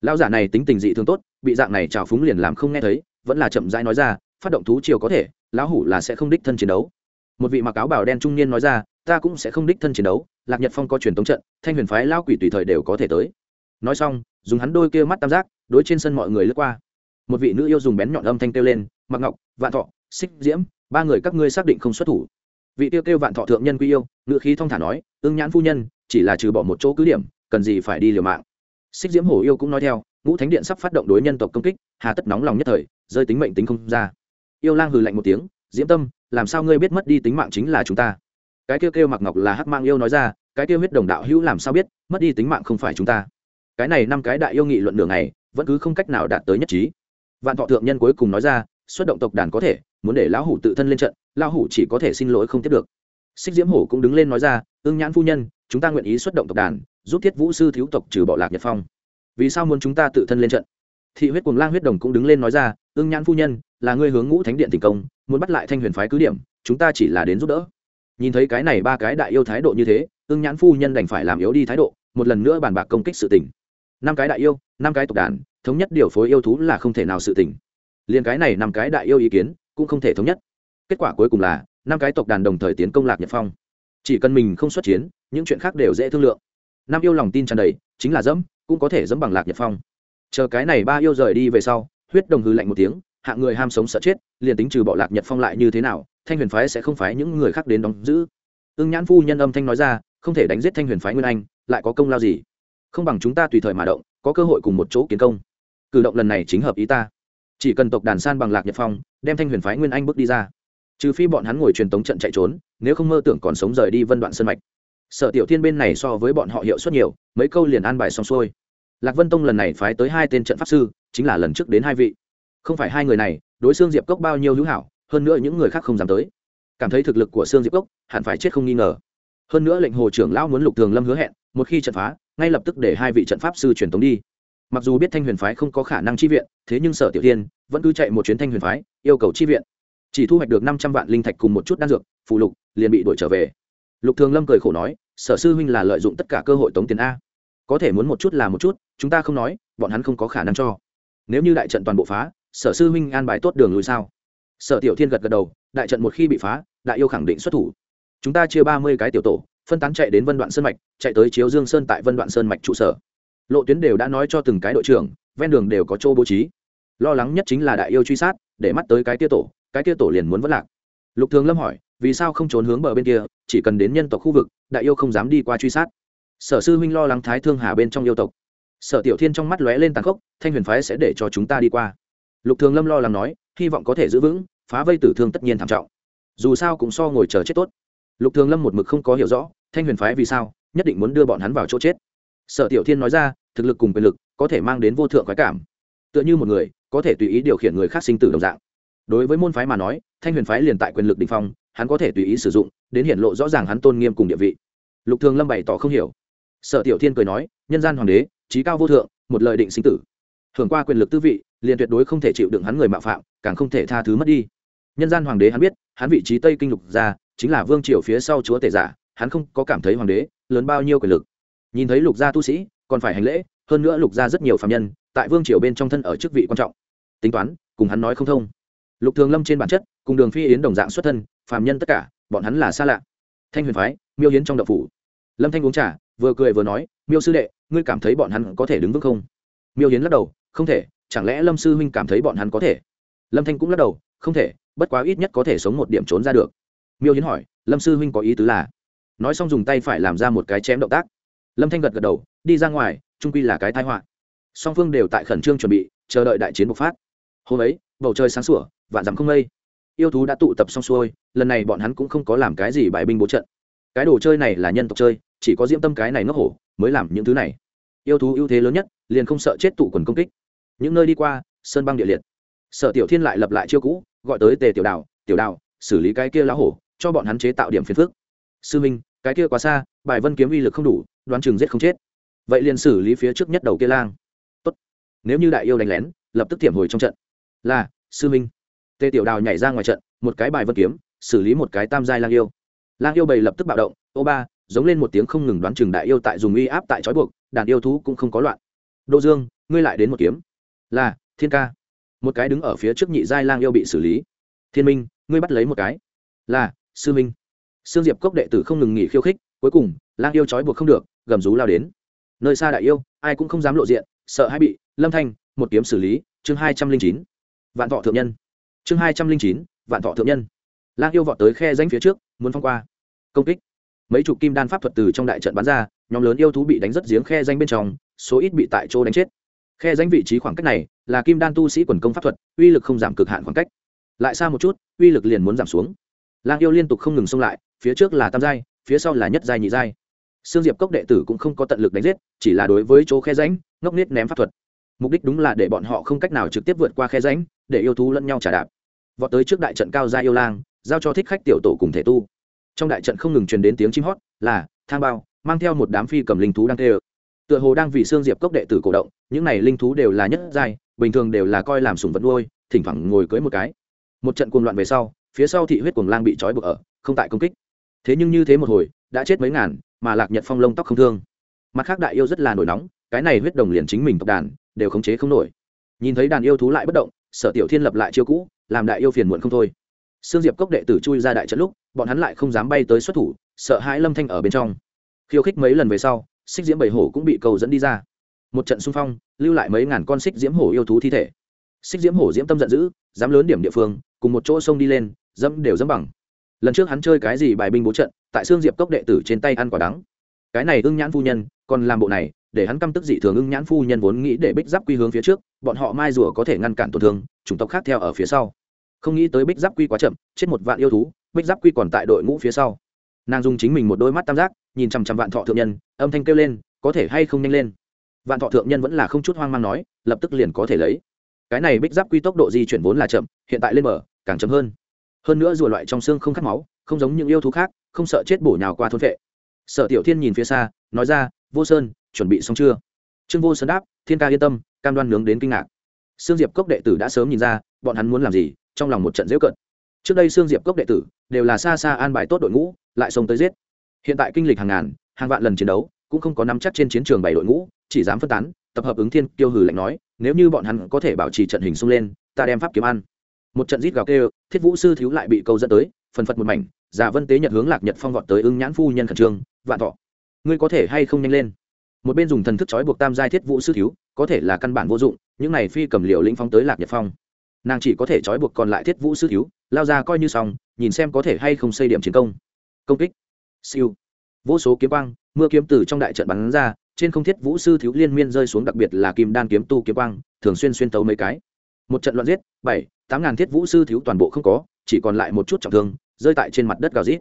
Lão giả này tính tình dị thường tốt, bị dạng này trào phúng liền làm không nghe thấy, vẫn là chậm rãi nói ra, phát động thú chiều có thể, lão hủ là sẽ không đích thân chiến đấu. Một vị mặc áo bảo đen trung niên nói ra, ta cũng sẽ không đích thân chiến đấu, lạc nhật phong có truyền thống trận, thanh huyền phái lao quỷ tùy thời đều có thể tới. Nói xong, dùng hắn đôi kia mắt tam giác, đối trên sân mọi người lướt qua. Một vị nữ yêu dùng bén nhọn âm thanh kêu lên mặc ngọc, vạn thọ, xích diễm, ba người các ngươi xác định không xuất thủ vị tiêu kêu vạn thọ thượng nhân quy yêu ngự khí thong thả nói, ưng nhãn phu nhân, chỉ là trừ bỏ một chỗ cứ điểm, cần gì phải đi liều mạng. Xích diễm hổ yêu cũng nói theo, ngũ thánh điện sắp phát động đối nhân tộc công kích, hà tất nóng lòng nhất thời, rơi tính mệnh tính không ra. Yêu lang hừ lạnh một tiếng, diễm tâm, làm sao ngươi biết mất đi tính mạng chính là chúng ta? Cái kêu kêu mặc ngọc là hắc mang yêu nói ra, cái kêu huyết đồng đạo hữu làm sao biết, mất đi tính mạng không phải chúng ta? Cái này năm cái đại yêu nghị luận đường này vẫn cứ không cách nào đạt tới nhất trí. Vạn thọ thượng nhân cuối cùng nói ra xuất động tộc đàn có thể, muốn để lão hủ tự thân lên trận, lão hủ chỉ có thể xin lỗi không tiếp được. Xích diễm hổ cũng đứng lên nói ra ương nhãn phu nhân, chúng ta nguyện ý xuất động tộc đàn, giúp thiết vũ sư thiếu tộc trừ bọ lạc nhật phong. Vì sao muốn chúng ta tự thân lên trận? Thị huyết cùng lang huyết đồng cũng đứng lên nói ra ương nhãn phu nhân, là ngươi hướng ngũ thánh điện thành công, muốn bắt lại thanh huyền phái cứ điểm, chúng ta chỉ là đến giúp đỡ. Nhìn thấy cái này ba cái đại yêu thái độ như thế ương nhãn phu nhân đành phải làm yếu đi thái độ, một lần nữa bàn bạc công kích sự tình. Năm cái đại yêu, năm cái tộc đàn, thống nhất điều phối yêu thú là không thể nào sự tình liền cái này năm cái đại yêu ý kiến cũng không thể thống nhất. Kết quả cuối cùng là, năm cái tộc đàn đồng thời tiến công lạc nhật phong. Chỉ cần mình không xuất chiến, những chuyện khác đều dễ thương lượng. Năm yêu lòng tin tràn đầy, chính là dẫm, cũng có thể dẫm bằng lạc nhật phong. Chờ cái này ba yêu rời đi về sau, huyết đồng hư lạnh một tiếng hạng người ham sống sợ chết, liền tính trừ bỏ lạc nhật phong lại như thế nào, thanh huyền phái sẽ không phái những người khác đến đóng giữ. Ưng nhãn phu nhân âm thanh nói ra, không thể đánh giết thanh huyền phái nguyên anh, lại có công lao gì? Không bằng chúng ta tùy thời mà động, có cơ hội cùng một chỗ kiến công. Cử động lần này chính hợp ý ta chỉ cần tộc đàn san bằng lạc nhật phong, đem thanh huyền phái nguyên anh bước đi ra. Trừ phi bọn hắn ngồi truyền tống trận chạy trốn, nếu không mơ tưởng còn sống rời đi vân đoạn sân mạch. Sở tiểu thiên bên này so với bọn họ hiệu suất nhiều, mấy câu liền an bài xong xuôi. Lạc vân tông lần này phái tới hai tên trận pháp sư, chính là lần trước đến hai vị. Không phải hai người này, đối xương diệp cốc bao nhiêu hữu hảo, hơn nữa những người khác không dám tới. Cảm thấy thực lực của xương diệp cốc, hẳn phải chết không nghi ngờ. Hơn nữa lệnh hồ trưởng lão muốn lục thường lâm hứa hẹn, một khi trận phá, ngay lập tức để hai vị trận pháp sư truyền tống đi mặc dù biết thanh huyền phái không có khả năng chi viện, thế nhưng sở tiểu tiên vẫn cứ chạy một chuyến thanh huyền phái, yêu cầu chi viện. Chỉ thu hoạch được năm trăm vạn linh thạch cùng một chút đan dược phụ lục, liền bị đuổi trở về. Lục thường lâm cười khổ nói, sở sư huynh là lợi dụng tất cả cơ hội tống tiền a. Có thể muốn một chút là một chút, chúng ta không nói, bọn hắn không có khả năng cho. Nếu như đại trận toàn bộ phá, sở sư huynh an bài tốt đường lùi sao? Sở tiểu thiên gật gật đầu, đại trận một khi bị phá, đại yêu khẳng định xuất thủ. Chúng ta chia ba mươi cái tiểu tổ, phân tán chạy đến vân đoạn sơn mạch, chạy tới chiếu dương sơn tại vân đoạn sơn mạch trụ sở lộ tuyến đều đã nói cho từng cái đội trưởng, ven đường đều có chỗ bố trí. Lo lắng nhất chính là đại yêu truy sát, để mắt tới cái tia tổ, cái tia tổ liền muốn vất lạc. Lục thường lâm hỏi, vì sao không trốn hướng bờ bên kia, chỉ cần đến nhân tộc khu vực, đại yêu không dám đi qua truy sát. Sở sư huynh lo lắng thái thương hà bên trong yêu tộc. Sở tiểu thiên trong mắt lóe lên tàn khốc, thanh huyền phái sẽ để cho chúng ta đi qua. Lục thường lâm lo lắng nói, hy vọng có thể giữ vững, phá vây tử thương tất nhiên thảm trọng. Dù sao cũng so ngồi chờ chết tốt. Lục thường lâm một mực không có hiểu rõ, thanh huyền phái vì sao, nhất định muốn đưa bọn hắn vào chỗ chết sở tiểu thiên nói ra, thực lực cùng quyền lực có thể mang đến vô thượng khoái cảm. Tựa như một người, có thể tùy ý điều khiển người khác sinh tử đồng dạng. Đối với môn phái mà nói, thanh huyền phái liền tại quyền lực đình phong, hắn có thể tùy ý sử dụng, đến hiện lộ rõ ràng hắn tôn nghiêm cùng địa vị. Lục thường lâm bày tỏ không hiểu. Sở tiểu thiên cười nói, nhân gian hoàng đế trí cao vô thượng, một lời định sinh tử. Thường qua quyền lực tư vị, liền tuyệt đối không thể chịu đựng hắn người mạo phạm, càng không thể tha thứ mất đi. Nhân gian hoàng đế hắn biết, hắn vị trí tây kinh lục gia, chính là vương triều phía sau chúa tể giả, hắn không có cảm thấy hoàng đế lớn bao nhiêu quyền lực nhìn thấy lục gia tu sĩ, còn phải hành lễ, hơn nữa lục gia rất nhiều phạm nhân, tại vương triều bên trong thân ở chức vị quan trọng. Tính toán, cùng hắn nói không thông. Lục thường lâm trên bản chất, cùng đường phi yến đồng dạng xuất thân phạm nhân tất cả, bọn hắn là xa lạ. Thanh huyền phái, miêu yến trong đậu phủ. Lâm thanh uống trà, vừa cười vừa nói, miêu sư đệ, ngươi cảm thấy bọn hắn có thể đứng vững không? Miêu yến lắc đầu, không thể, chẳng lẽ lâm sư huynh cảm thấy bọn hắn có thể? Lâm thanh cũng lắc đầu, không thể, bất quá ít nhất có thể sống một điểm trốn ra được. Miêu yến hỏi, lâm sư huynh có ý tứ là? Nói xong dùng tay phải làm ra một cái chém động tác lâm thanh gật gật đầu, đi ra ngoài trung quy là cái thái họa. Song phương đều tại khẩn trương chuẩn bị, chờ đợi đại chiến bộc phát. Hôm ấy, bầu trời sáng sủa, vạn dặm không mây. Yêu thú đã tụ tập xong xuôi, lần này bọn hắn cũng không có làm cái gì bài binh bố trận. Cái đồ chơi này là nhân tộc chơi, chỉ có diễm tâm cái này ngốc hổ mới làm những thứ này. Yêu thú ưu thế lớn nhất, liền không sợ chết tụ quần công kích. Những nơi đi qua, sơn băng địa liệt. Sở tiểu thiên lại lập lại chiêu cũ, gọi tới tề tiểu đào tiểu đào, xử lý cái kia lá hổ, cho bọn hắn chế tạo điểm phiền phức. sư minh, cái kia quá xa, bài vân kiếm uy lực không đủ đoán chừng giết không chết. Vậy liền xử lý phía trước nhất đầu kia lang. Tốt. Nếu như đại yêu đánh lén, lập tức tiệm hồi trong trận. Là, sư minh. Tề tiểu đào nhảy ra ngoài trận, một cái bài vân kiếm, xử lý một cái tam giai lang yêu. Lang yêu bầy lập tức bạo động, ô ba, giống lên một tiếng không ngừng đoán chừng đại yêu tại dùng uy áp tại trói buộc, đàn yêu thú cũng không có loạn. Đỗ dương, ngươi lại đến một kiếm. Là, thiên ca. Một cái đứng ở phía trước nhị giai lang yêu bị xử lý. Thiên minh, ngươi bắt lấy một cái. Là, sư minh. Sương diệp cốc đệ tử không ngừng nghỉ khiêu khích, cuối cùng, lang yêu trói buộc không được gầm rú lao đến. Nơi xa đại yêu, ai cũng không dám lộ diện, sợ hãi bị lâm thanh một kiếm xử lý. Chương hai trăm linh chín, vạn thọ thượng nhân. Chương hai trăm linh chín, vạn thọ thượng nhân. Lang yêu vọt tới khe danh phía trước, muốn phong qua. Công kích. Mấy chục kim đan pháp thuật từ trong đại trận bắn ra, nhóm lớn yêu thú bị đánh rất giếng khe danh bên trong, số ít bị tại chỗ đánh chết. Khe danh vị trí khoảng cách này là kim đan tu sĩ quần công pháp thuật, uy lực không giảm cực hạn khoảng cách. Lại xa một chút, uy lực liền muốn giảm xuống. Lang yêu liên tục không ngừng xông lại, phía trước là tam giai, phía sau là nhất giai nhị giai sương diệp cốc đệ tử cũng không có tận lực đánh giết chỉ là đối với chỗ khe rãnh, ngốc nghếch ném pháp thuật. Mục đích đúng là để bọn họ không cách nào trực tiếp vượt qua khe rãnh, để yêu thú lẫn nhau trả đạp. Vọt tới trước đại trận cao gia yêu lang giao cho thích khách tiểu tổ cùng thể tu. Trong đại trận không ngừng truyền đến tiếng chim hót là thang bao mang theo một đám phi cầm linh thú đang tê ở. tựa hồ đang vì Sương diệp cốc đệ tử cổ động những này linh thú đều là nhất giai bình thường đều là coi làm sủng vật nuôi thỉnh thoảng ngồi cưỡi một cái. Một trận cuồng loạn về sau phía sau thị huyết cuồng lang bị trói buộc ở không tại công kích. Thế nhưng như thế một hồi đã chết mấy ngàn mà lạc nhật phong lông tóc không thương. Mặt khác đại yêu rất là nổi nóng, cái này huyết đồng liền chính mình tộc đàn, đều khống chế không nổi. Nhìn thấy đàn yêu thú lại bất động, sở tiểu thiên lập lại chiêu cũ, làm đại yêu phiền muộn không thôi. Sương diệp cốc đệ tử chui ra đại trận lúc, bọn hắn lại không dám bay tới xuất thủ, sợ hãi lâm thanh ở bên trong. Khiêu khích mấy lần về sau, xích diễm bảy hổ cũng bị cầu dẫn đi ra. Một trận xung phong, lưu lại mấy ngàn con xích diễm hổ yêu thú thi thể. Xích diễm hổ diễm tâm giận dữ, dám lớn điểm địa phương, cùng một chỗ sông đi lên, dẫm đều dẫm bằng lần trước hắn chơi cái gì bài binh bố trận, tại xương diệp cốc đệ tử trên tay ăn quả đắng. Cái này ưng nhãn phu nhân, còn làm bộ này, để hắn căm tức dị thường ưng nhãn phu nhân vốn nghĩ để bích giáp quy hướng phía trước, bọn họ mai rùa có thể ngăn cản tổn thương, chủng tộc khác theo ở phía sau. Không nghĩ tới bích giáp quy quá chậm, chết một vạn yêu thú, bích giáp quy còn tại đội ngũ phía sau. Nàng dùng chính mình một đôi mắt tam giác, nhìn chằm chằm vạn thọ thượng nhân, âm thanh kêu lên, có thể hay không nhanh lên? Vạn thọ thượng nhân vẫn là không chút hoang mang nói, lập tức liền có thể lấy. Cái này bích giáp quy tốc độ di chuyển vốn là chậm, hiện tại lên mở càng chậm hơn hơn nữa rùa loại trong xương không khát máu, không giống những yêu thú khác, không sợ chết bổ nhào qua thôn vệ sở tiểu thiên nhìn phía xa, nói ra, vô sơn, chuẩn bị xong chưa? Trương vô sơn đáp, thiên ca yên tâm, cam đoan nướng đến kinh ngạc. Sương diệp cốc đệ tử đã sớm nhìn ra, bọn hắn muốn làm gì, trong lòng một trận dễu cận trước đây sương diệp cốc đệ tử đều là xa xa an bài tốt đội ngũ, lại xông tới giết. Hiện tại kinh lịch hàng ngàn, hàng vạn lần chiến đấu, cũng không có nắm chắc trên chiến trường bảy đội ngũ, chỉ dám phân tán, tập hợp ứng thiên kiêu hử lạnh nói, nếu như bọn hắn có thể bảo trì trận hình xung lên, ta đem pháp kiếm ăn một trận rít gào kêu, thiết vũ sư thiếu lại bị câu dẫn tới, phần phật một mảnh giả vân tế nhật hướng lạc nhật phong vọt tới ưng nhãn phu nhân khẩn trương, vạn thọ, ngươi có thể hay không nhanh lên? Một bên dùng thần thức trói buộc tam giai thiết vũ sư thiếu, có thể là căn bản vô dụng, những này phi cầm liều lĩnh phong tới lạc nhật phong. Nàng chỉ có thể trói buộc còn lại thiết vũ sư thiếu, lao ra coi như xong, nhìn xem có thể hay không xây điểm chiến công. Công kích. Siêu. Vô số kiếm quang, mưa kiếm từ trong đại trận bắn ra, trên không thiết vũ sư thiếu liên miên rơi xuống, đặc biệt là kim đan kiếm tu kiếm quang, thường xuyên xuyên tấu mấy cái. Một trận loạn giết, bảy tám ngàn thiết vũ sư thiếu toàn bộ không có, chỉ còn lại một chút trọng thương, rơi tại trên mặt đất gào rít.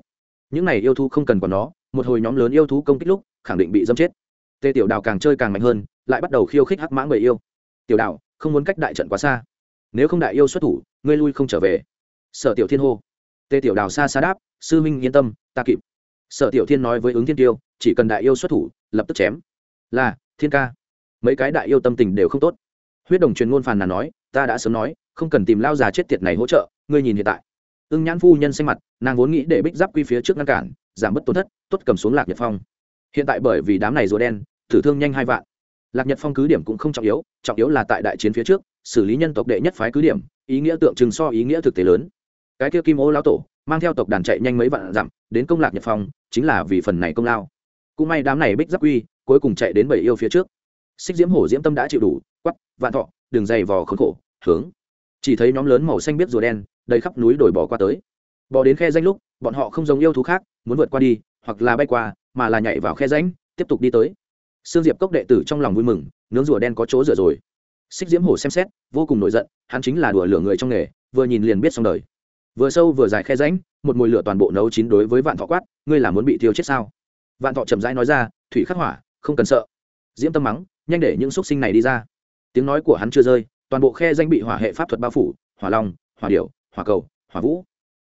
Những này yêu thú không cần còn nó, một hồi nhóm lớn yêu thú công kích lúc, khẳng định bị dâm chết. Tê tiểu đào càng chơi càng mạnh hơn, lại bắt đầu khiêu khích hắc mã người yêu. Tiểu đào, không muốn cách đại trận quá xa. Nếu không đại yêu xuất thủ, ngươi lui không trở về. Sở tiểu thiên hô. Tê tiểu đào xa xa đáp, sư minh, yên tâm, ta kịp. Sở tiểu thiên nói với ứng thiên tiêu, chỉ cần đại yêu xuất thủ, lập tức chém. Là, thiên ca. Mấy cái đại yêu tâm tình đều không tốt. Huyết đồng truyền ngôn phàn nàn nói, ta đã sớm nói không cần tìm lao già chết tiệt này hỗ trợ, ngươi nhìn hiện tại. Ưng nhãn phu nhân xanh mặt, nàng vốn nghĩ để bích giáp quy phía trước ngăn cản, giảm bớt tổn thất, tốt cầm xuống lạc nhật phong. Hiện tại bởi vì đám này rùa đen, thử thương nhanh hai vạn. Lạc nhật phong cứ điểm cũng không trọng yếu trọng yếu là tại đại chiến phía trước, xử lý nhân tộc đệ nhất phái cứ điểm, ý nghĩa tượng trưng so ý nghĩa thực tế lớn. Cái kia kim ô lão tổ, mang theo tộc đàn chạy nhanh mấy vạn dặm, đến công lạc nhật phong, chính là vì phần này công lao. Cũng may đám này bích giáp quy, cuối cùng chạy đến bảy yêu phía trước. Xích diễm hổ diễm tâm đã chịu đủ quắp vạn thọ đường dày vò khốn khổ, hướng chỉ thấy nhóm lớn màu xanh biết rùa đen, đầy khắp núi đổi bỏ qua tới. Bỏ đến khe danh lúc, bọn họ không giống yêu thú khác, muốn vượt qua đi, hoặc là bay qua, mà là nhảy vào khe ránh tiếp tục đi tới. Sương diệp cốc đệ tử trong lòng vui mừng, nướng rùa đen có chỗ rửa rồi. Xích diễm hổ xem xét, vô cùng nổi giận, hắn chính là đùa lửa người trong nghề, vừa nhìn liền biết xong đời. Vừa sâu vừa dài khe ránh một mồi lửa toàn bộ nấu chín đối với vạn thọ quát, ngươi là muốn bị thiêu chết sao? Vạn thọ chậm rãi nói ra, thủy khắc hỏa, không cần sợ. Diễm tâm mắng, nhanh để những xúc sinh này đi ra. Tiếng nói của hắn chưa rơi toàn bộ khe danh bị hỏa hệ pháp thuật bao phủ, hỏa long, hỏa điểu, hỏa cầu, hỏa vũ.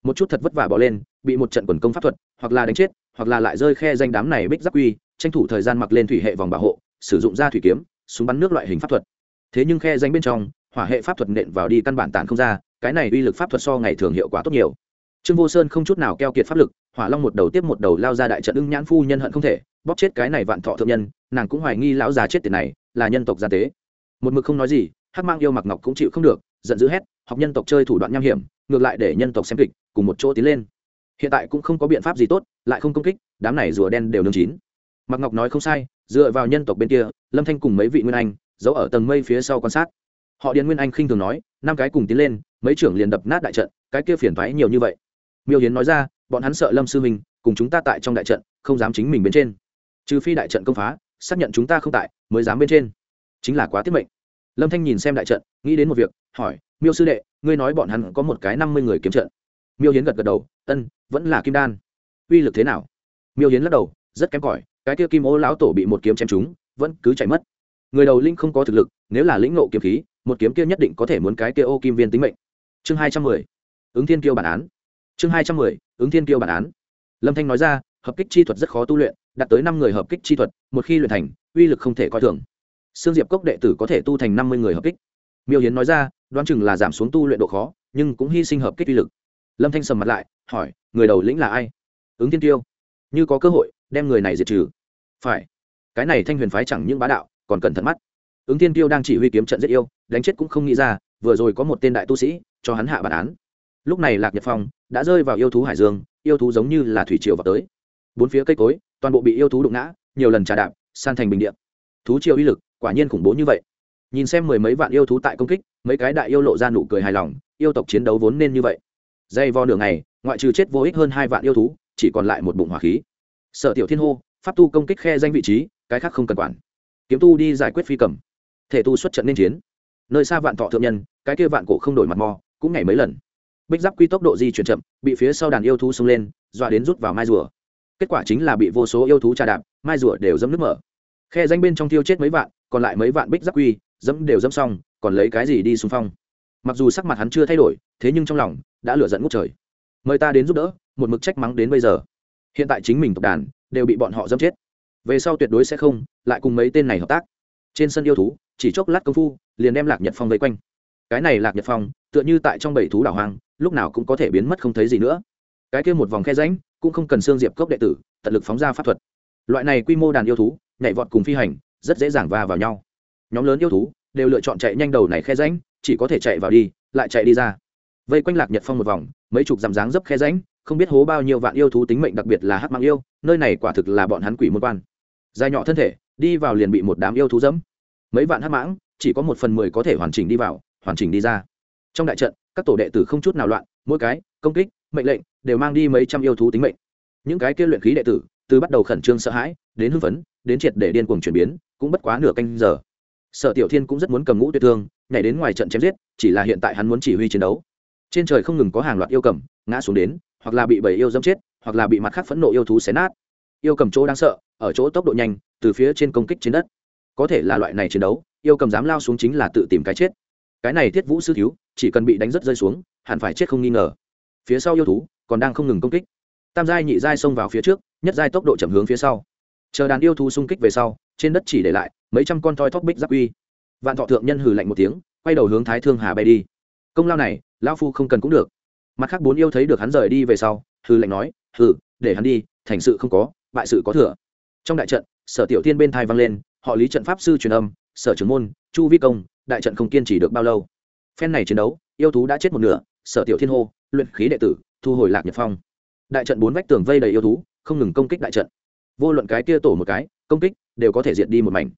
Một chút thật vất vả bỏ lên, bị một trận quần công pháp thuật, hoặc là đánh chết, hoặc là lại rơi khe danh đám này bích giáp quy, tranh thủ thời gian mặc lên thủy hệ vòng bảo hộ, sử dụng ra thủy kiếm, súng bắn nước loại hình pháp thuật. Thế nhưng khe danh bên trong, hỏa hệ pháp thuật nện vào đi căn bản tàn không ra, cái này uy lực pháp thuật so ngày thường hiệu quả tốt nhiều. Trương vô sơn không chút nào keo kiệt pháp lực, hỏa long một đầu tiếp một đầu lao ra đại trận ưng nhãn phu nhân hận không thể, bóp chết cái này vạn thọ thượng nhân, nàng cũng hoài nghi lão già chết tiền này là nhân tộc gia tế. Một mực không nói gì hắc mang yêu mặc ngọc cũng chịu không được giận dữ hét học nhân tộc chơi thủ đoạn nham hiểm ngược lại để nhân tộc xem kịch cùng một chỗ tiến lên. Hiện tại cũng không có biện pháp gì tốt lại không công kích đám này rùa đen đều nương chín. Mặc ngọc nói không sai dựa vào nhân tộc bên kia lâm thanh cùng mấy vị nguyên anh giấu ở tầng mây phía sau quan sát. Họ điền nguyên anh khinh thường nói năm cái cùng tiến lên mấy trưởng liền đập nát đại trận cái kia phiền thoái nhiều như vậy. Miêu hiến nói ra bọn hắn sợ lâm sư mình, cùng chúng ta tại trong đại trận không dám chính mình bên trên. Trừ phi đại trận công phá xác nhận chúng ta không tại mới dám bên trên. Chính là quá tiết mệnh lâm thanh nhìn xem đại trận, nghĩ đến một việc, hỏi, miêu sư đệ, ngươi nói bọn hắn có một cái năm mươi người kiếm trận. Miêu hiến gật gật đầu, ân, vẫn là kim đan. Uy lực thế nào? Miêu hiến lắc đầu, rất kém cỏi, cái kia kim ô lão tổ bị một kiếm chém chúng vẫn cứ chạy mất. Người đầu linh không có thực lực, nếu là lĩnh ngộ kiếm khí, một kiếm kia nhất định có thể muốn cái kia ô kim viên tính mệnh. Chương hai trăm mười, ứng thiên kiêu bản án. Chương hai trăm mười, ứng thiên kiêu bản án. Lâm thanh nói ra, hợp kích chi thuật rất khó tu luyện, đạt tới năm người hợp kích chi thuật, một khi luyện thành, uy lực không thể coi thường sương diệp cốc đệ tử có thể tu thành năm mươi người hợp kích. Miêu hiến nói ra, đoán chừng là giảm xuống tu luyện độ khó, nhưng cũng hy sinh hợp kích uy lực. Lâm thanh sầm mặt lại, hỏi, người đầu lĩnh là ai? Ứng thiên tiêu. Như có cơ hội, đem người này diệt trừ. Phải. Cái này thanh huyền phái chẳng những bá đạo, còn cẩn thận mắt. Ứng thiên tiêu đang chỉ huy kiếm trận rất yêu, đánh chết cũng không nghĩ ra, vừa rồi có một tên đại tu sĩ, cho hắn hạ bản án. Lúc này lạc nhật phong đã rơi vào yêu thú hải dương, yêu thú giống như là thủy triều vào tới. Bốn phía cây cối, toàn bộ bị yêu thú đụng ngã, nhiều lần trà đạp, san thành bình địa. thú triều uy lực quả nhiên khủng bố như vậy. Nhìn xem mười mấy vạn yêu thú tại công kích, mấy cái đại yêu lộ ra nụ cười hài lòng, yêu tộc chiến đấu vốn nên như vậy. Dây vo nửa ngày, ngoại trừ chết vô ích hơn hai vạn yêu thú, chỉ còn lại một bụng hỏa khí. Sở tiểu thiên hô, pháp tu công kích khe danh vị trí, cái khác không cần quản. Kiếm tu đi giải quyết phi cầm. Thể tu xuất trận nên chiến. Nơi xa vạn thọ thượng nhân, cái kia vạn cổ không đổi mặt mò, cũng ngày mấy lần. Bích giáp quy tốc độ di chuyển chậm, bị phía sau đàn yêu thú xông lên, dọa đến rút vào mai rùa. Kết quả chính là bị vô số yêu thú trà đạp, mai rùa đều dẫm nước mở. Khe danh bên trong tiêu chết mấy vạn còn lại mấy vạn bích giáp quy, dẫm đều dẫm xong, còn lấy cái gì đi xung phong? Mặc dù sắc mặt hắn chưa thay đổi, thế nhưng trong lòng đã lửa giận ngút trời. Mời ta đến giúp đỡ, một mực trách mắng đến bây giờ. Hiện tại chính mình tộc đàn đều bị bọn họ dâm chết. Về sau tuyệt đối sẽ không lại cùng mấy tên này hợp tác. Trên sân yêu thú, chỉ chốc lát công phu, liền đem lạc nhật phong vây quanh. Cái này lạc nhật phong, tựa như tại trong bảy thú đảo hoang, lúc nào cũng có thể biến mất không thấy gì nữa. Cái kia một vòng khe ránh cũng không cần xương diệp cốc đệ tử tận lực phóng ra pháp thuật. Loại này quy mô đàn yêu thú, nhảy vọt cùng phi hành rất dễ dàng va vào nhau. Nhóm lớn yêu thú đều lựa chọn chạy nhanh đầu này khe ránh chỉ có thể chạy vào đi, lại chạy đi ra. Vây quanh lạc nhật phong một vòng, mấy chục dằm dáng dấp khe ránh không biết hố bao nhiêu vạn yêu thú tính mệnh đặc biệt là hắc mang yêu, nơi này quả thực là bọn hắn quỷ môn quan. Dài nhỏ thân thể, đi vào liền bị một đám yêu thú dẫm mấy vạn hắc mãng, chỉ có một phần mười có thể hoàn chỉnh đi vào, hoàn chỉnh đi ra. Trong đại trận, các tổ đệ tử không chút nào loạn, mỗi cái, công kích, mệnh lệnh, đều mang đi mấy trăm yêu thú tính mệnh. Những cái kia luyện khí đệ tử, từ bắt đầu khẩn trương sợ hãi, đến hưng phấn, đến triệt để điên cuồng chuyển biến cũng bất quá nửa canh giờ. Sở tiểu thiên cũng rất muốn cầm ngũ tuyệt thương, nhảy đến ngoài trận chém giết, chỉ là hiện tại hắn muốn chỉ huy chiến đấu. Trên trời không ngừng có hàng loạt yêu cầm, ngã xuống đến, hoặc là bị bầy yêu dâm chết, hoặc là bị mặt khác phẫn nộ yêu thú xé nát. Yêu cầm chỗ đang sợ, ở chỗ tốc độ nhanh, từ phía trên công kích trên đất. Có thể là loại này chiến đấu, yêu cầm dám lao xuống chính là tự tìm cái chết. Cái này thiết vũ sư thiếu, chỉ cần bị đánh rất rơi xuống, hẳn phải chết không nghi ngờ. Phía sau yêu thú còn đang không ngừng công kích. Tam giai nhị giai xông vào phía trước, nhất giai tốc độ chậm hướng phía sau. Chờ đàn yêu thú xung kích về sau trên đất chỉ để lại mấy trăm con toi thóc bích giáp uy. Vạn thọ thượng nhân hừ lạnh một tiếng, quay đầu hướng thái thương hà bay đi. Công lao này, lão phu không cần cũng được. Mặt khác bốn yêu thấy được hắn rời đi về sau, hừ lạnh nói, hừ, để hắn đi, thành sự không có, bại sự có thừa. Trong đại trận, sở tiểu tiên bên thai vang lên, họ lý trận pháp sư truyền âm, sở trưởng môn, chu vi công, đại trận không kiên trì được bao lâu. Phen này chiến đấu, yêu thú đã chết một nửa, sở tiểu thiên hô, luyện khí đệ tử, thu hồi lạc nhật phong. Đại trận bốn vách tường vây đầy yêu thú, không ngừng công kích đại trận. Vô luận cái kia tổ một cái, công kích đều có thể diệt đi một mảnh.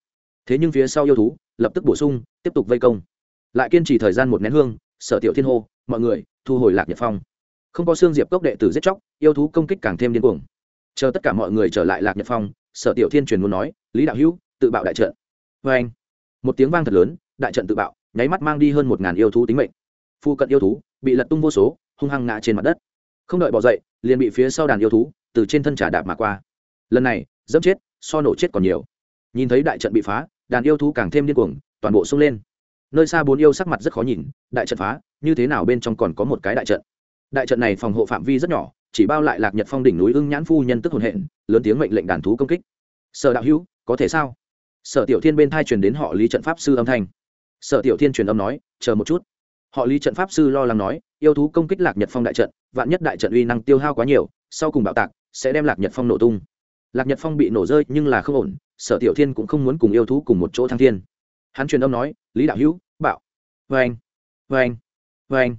Thế nhưng phía sau yêu thú lập tức bổ sung, tiếp tục vây công. Lại kiên trì thời gian một nén hương, sở tiểu thiên hô, mọi người, thu hồi lạc nhật phong. Không có xương diệp cốc đệ tử giết chóc, yêu thú công kích càng thêm điên cuồng. Chờ tất cả mọi người trở lại lạc nhật phong, sở tiểu thiên truyền muốn nói, lý đạo hữu, tự bạo đại trận. Vê anh, một tiếng vang thật lớn, đại trận tự bạo, nháy mắt mang đi hơn một ngàn yêu thú tính mệnh. Phu cận yêu thú bị lật tung vô số, hung hăng ngã trên mặt đất. Không đợi bỏ dậy, liền bị phía sau đàn yêu thú từ trên thân trả đạp mà qua. Lần này, dẫm chết so nổ chết còn nhiều. Nhìn thấy đại trận bị phá, đàn yêu thú càng thêm điên cuồng, toàn bộ sung lên. Nơi xa bốn yêu sắc mặt rất khó nhìn, đại trận phá, như thế nào bên trong còn có một cái đại trận? Đại trận này phòng hộ phạm vi rất nhỏ, chỉ bao lại lạc nhật phong đỉnh núi ưng nhãn phu nhân tức hồn hện, lớn tiếng mệnh lệnh đàn thú công kích. Sở đạo hữu, có thể sao? Sở tiểu thiên bên thai truyền đến họ lý trận pháp sư âm thanh. Sở tiểu thiên truyền âm nói, chờ một chút. Họ lý trận pháp sư lo lắng nói, yêu thú công kích lạc nhật phong đại trận, vạn nhất đại trận uy năng tiêu hao quá nhiều, sau cùng bạo tạc, sẽ đem lạc nhật phong nổ tung lạc nhật phong bị nổ rơi nhưng là không ổn, sở tiểu thiên cũng không muốn cùng yêu thú cùng một chỗ thăng thiên. Hắn truyền âm nói, lý đạo hữu, bạo. Vê anh vê anh vê anh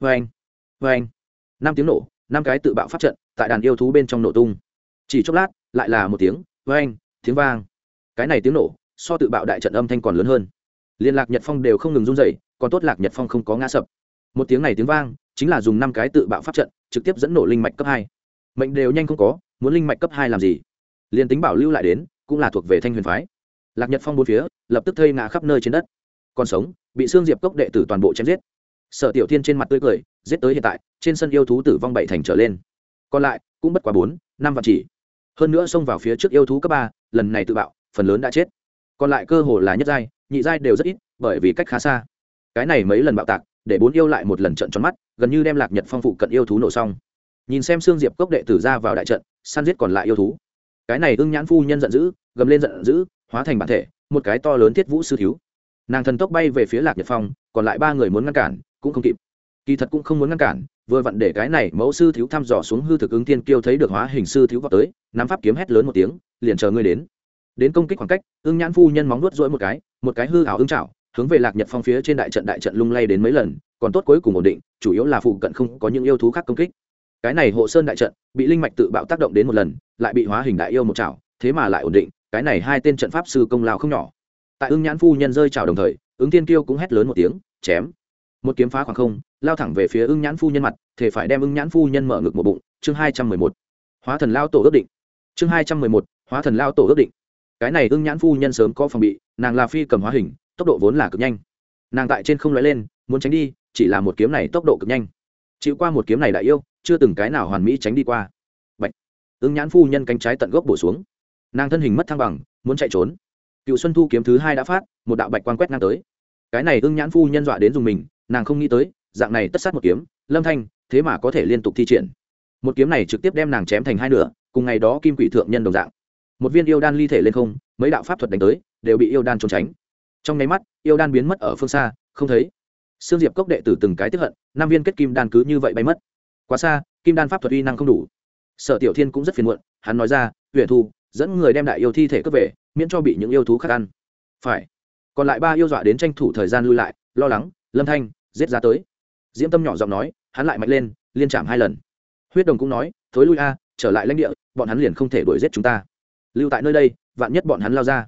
vê anh vê anh năm tiếng nổ, năm cái tự bạo phát trận tại đàn yêu thú bên trong nổ tung. Chỉ chốc lát, lại là một tiếng vê anh tiếng vang. Cái này tiếng nổ, so tự bạo đại trận âm thanh còn lớn hơn. Liên lạc nhật phong đều không ngừng run dày còn tốt lạc nhật phong không có ngã sập. Một tiếng này tiếng vang, chính là dùng năm cái tự bạo pháp trận trực tiếp dẫn nổ linh mạch cấp hai. Mệnh đều nhanh không có, muốn linh mạch cấp hai làm gì? Liền tính bảo lưu lại đến, cũng là thuộc về thanh huyền phái. Lạc nhật phong bốn phía, lập tức thây ngã khắp nơi trên đất. Còn sống, bị xương diệp cốc đệ tử toàn bộ chém giết. Sở tiểu thiên trên mặt tươi cười, giết tới hiện tại, trên sân yêu thú tử vong bảy thành trở lên. Còn lại, cũng bất quá bốn, năm vạn chỉ. Hơn nữa xông vào phía trước yêu thú cấp ba, lần này tự bạo, phần lớn đã chết. Còn lại cơ hồ là nhất giai, nhị giai đều rất ít, bởi vì cách khá xa. Cái này mấy lần bạo tạc, để bốn yêu lại một lần trận tròn mắt, gần như đem lạc nhật phong phụ cận yêu thú nổ xong. Nhìn xem xương diệp cốc đệ tử ra vào đại trận, săn giết còn lại yêu thú cái này ưng nhãn phu nhân giận dữ, gầm lên giận dữ, hóa thành bản thể, một cái to lớn thiết vũ sư thiếu. Nàng thần tốc bay về phía lạc nhật phong, còn lại ba người muốn ngăn cản, cũng không kịp. Kỳ thật cũng không muốn ngăn cản, vừa vặn để cái này mẫu sư thiếu thăm dò xuống hư thực ứng tiên kiêu thấy được hóa hình sư thiếu vào tới, nắm pháp kiếm hét lớn một tiếng, liền chờ ngươi đến. Đến công kích khoảng cách, ưng nhãn phu nhân móng nuốt rỗi một cái một cái hư ảo ưng chảo, hướng về lạc nhật phong phía trên đại trận đại trận lung lay đến mấy lần, còn tốt cuối cùng ổn định, chủ yếu là phụ cận không có những yêu thú khác công kích cái này hộ sơn đại trận, bị linh mạch tự bạo tác động đến một lần, lại bị hóa hình đại yêu một chảo, thế mà lại ổn định, cái này hai tên trận pháp sư công lao không nhỏ. Tại ưng nhãn phu nhân rơi chảo đồng thời, ứng tiên kiêu cũng hét lớn một tiếng, chém. Một kiếm phá khoảng không, lao thẳng về phía ưng nhãn phu nhân mặt thể phải đem ưng nhãn phu nhân mở ngực một bụng, chương hai trăm mười một. Hóa thần lao tổ ước định. Chương hai trăm mười một, hóa thần lao tổ ước định. Cái này ưng nhãn phu nhân sớm có phòng bị, nàng là phi cầm hóa hình, tốc độ vốn là cực nhanh. Nàng tại trên không nói lên, muốn tránh đi, chỉ là một kiếm này tốc độ cực nhanh chịu qua một kiếm này đại yêu, chưa từng cái nào hoàn mỹ tránh đi qua. Bạch. ứng nhãn phu nhân cánh trái tận gốc bổ xuống. Nàng thân hình mất thăng bằng, muốn chạy trốn. Cựu xuân thu kiếm thứ hai đã phát, một đạo bạch quan quét ngang tới. Cái này ưng nhãn phu nhân dọa đến dùng mình, nàng không nghĩ tới, dạng này tất sát một kiếm, lâm thanh, thế mà có thể liên tục thi triển. Một kiếm này trực tiếp đem nàng chém thành hai nửa, cùng ngày đó kim quỷ thượng nhân đồng dạng. Một viên yêu đan ly thể lên không, mấy đạo pháp thuật đánh tới, đều bị yêu đan trốn tránh. Trong nháy mắt, yêu đan biến mất ở phương xa, không thấy sương diệp cốc đệ tử từng cái tức hận, năm viên kết kim đan cứ như vậy bay mất. Quá xa, kim đan pháp thuật uy năng không đủ. Sở tiểu thiên cũng rất phiền muộn, hắn nói ra "Huyền thu, dẫn người đem đại yêu thi thể cướp về, miễn cho bị những yêu thú khác ăn. Phải. Còn lại ba yêu dọa đến tranh thủ thời gian lui lại, lo lắng, lâm thanh, giết ra tới. Diễm tâm nhỏ giọng nói, hắn lại mạnh lên, liên chạm hai lần. Huyết đồng cũng nói, thối lui a, trở lại lãnh địa, bọn hắn liền không thể đuổi giết chúng ta. Lưu tại nơi đây, vạn nhất bọn hắn lao ra.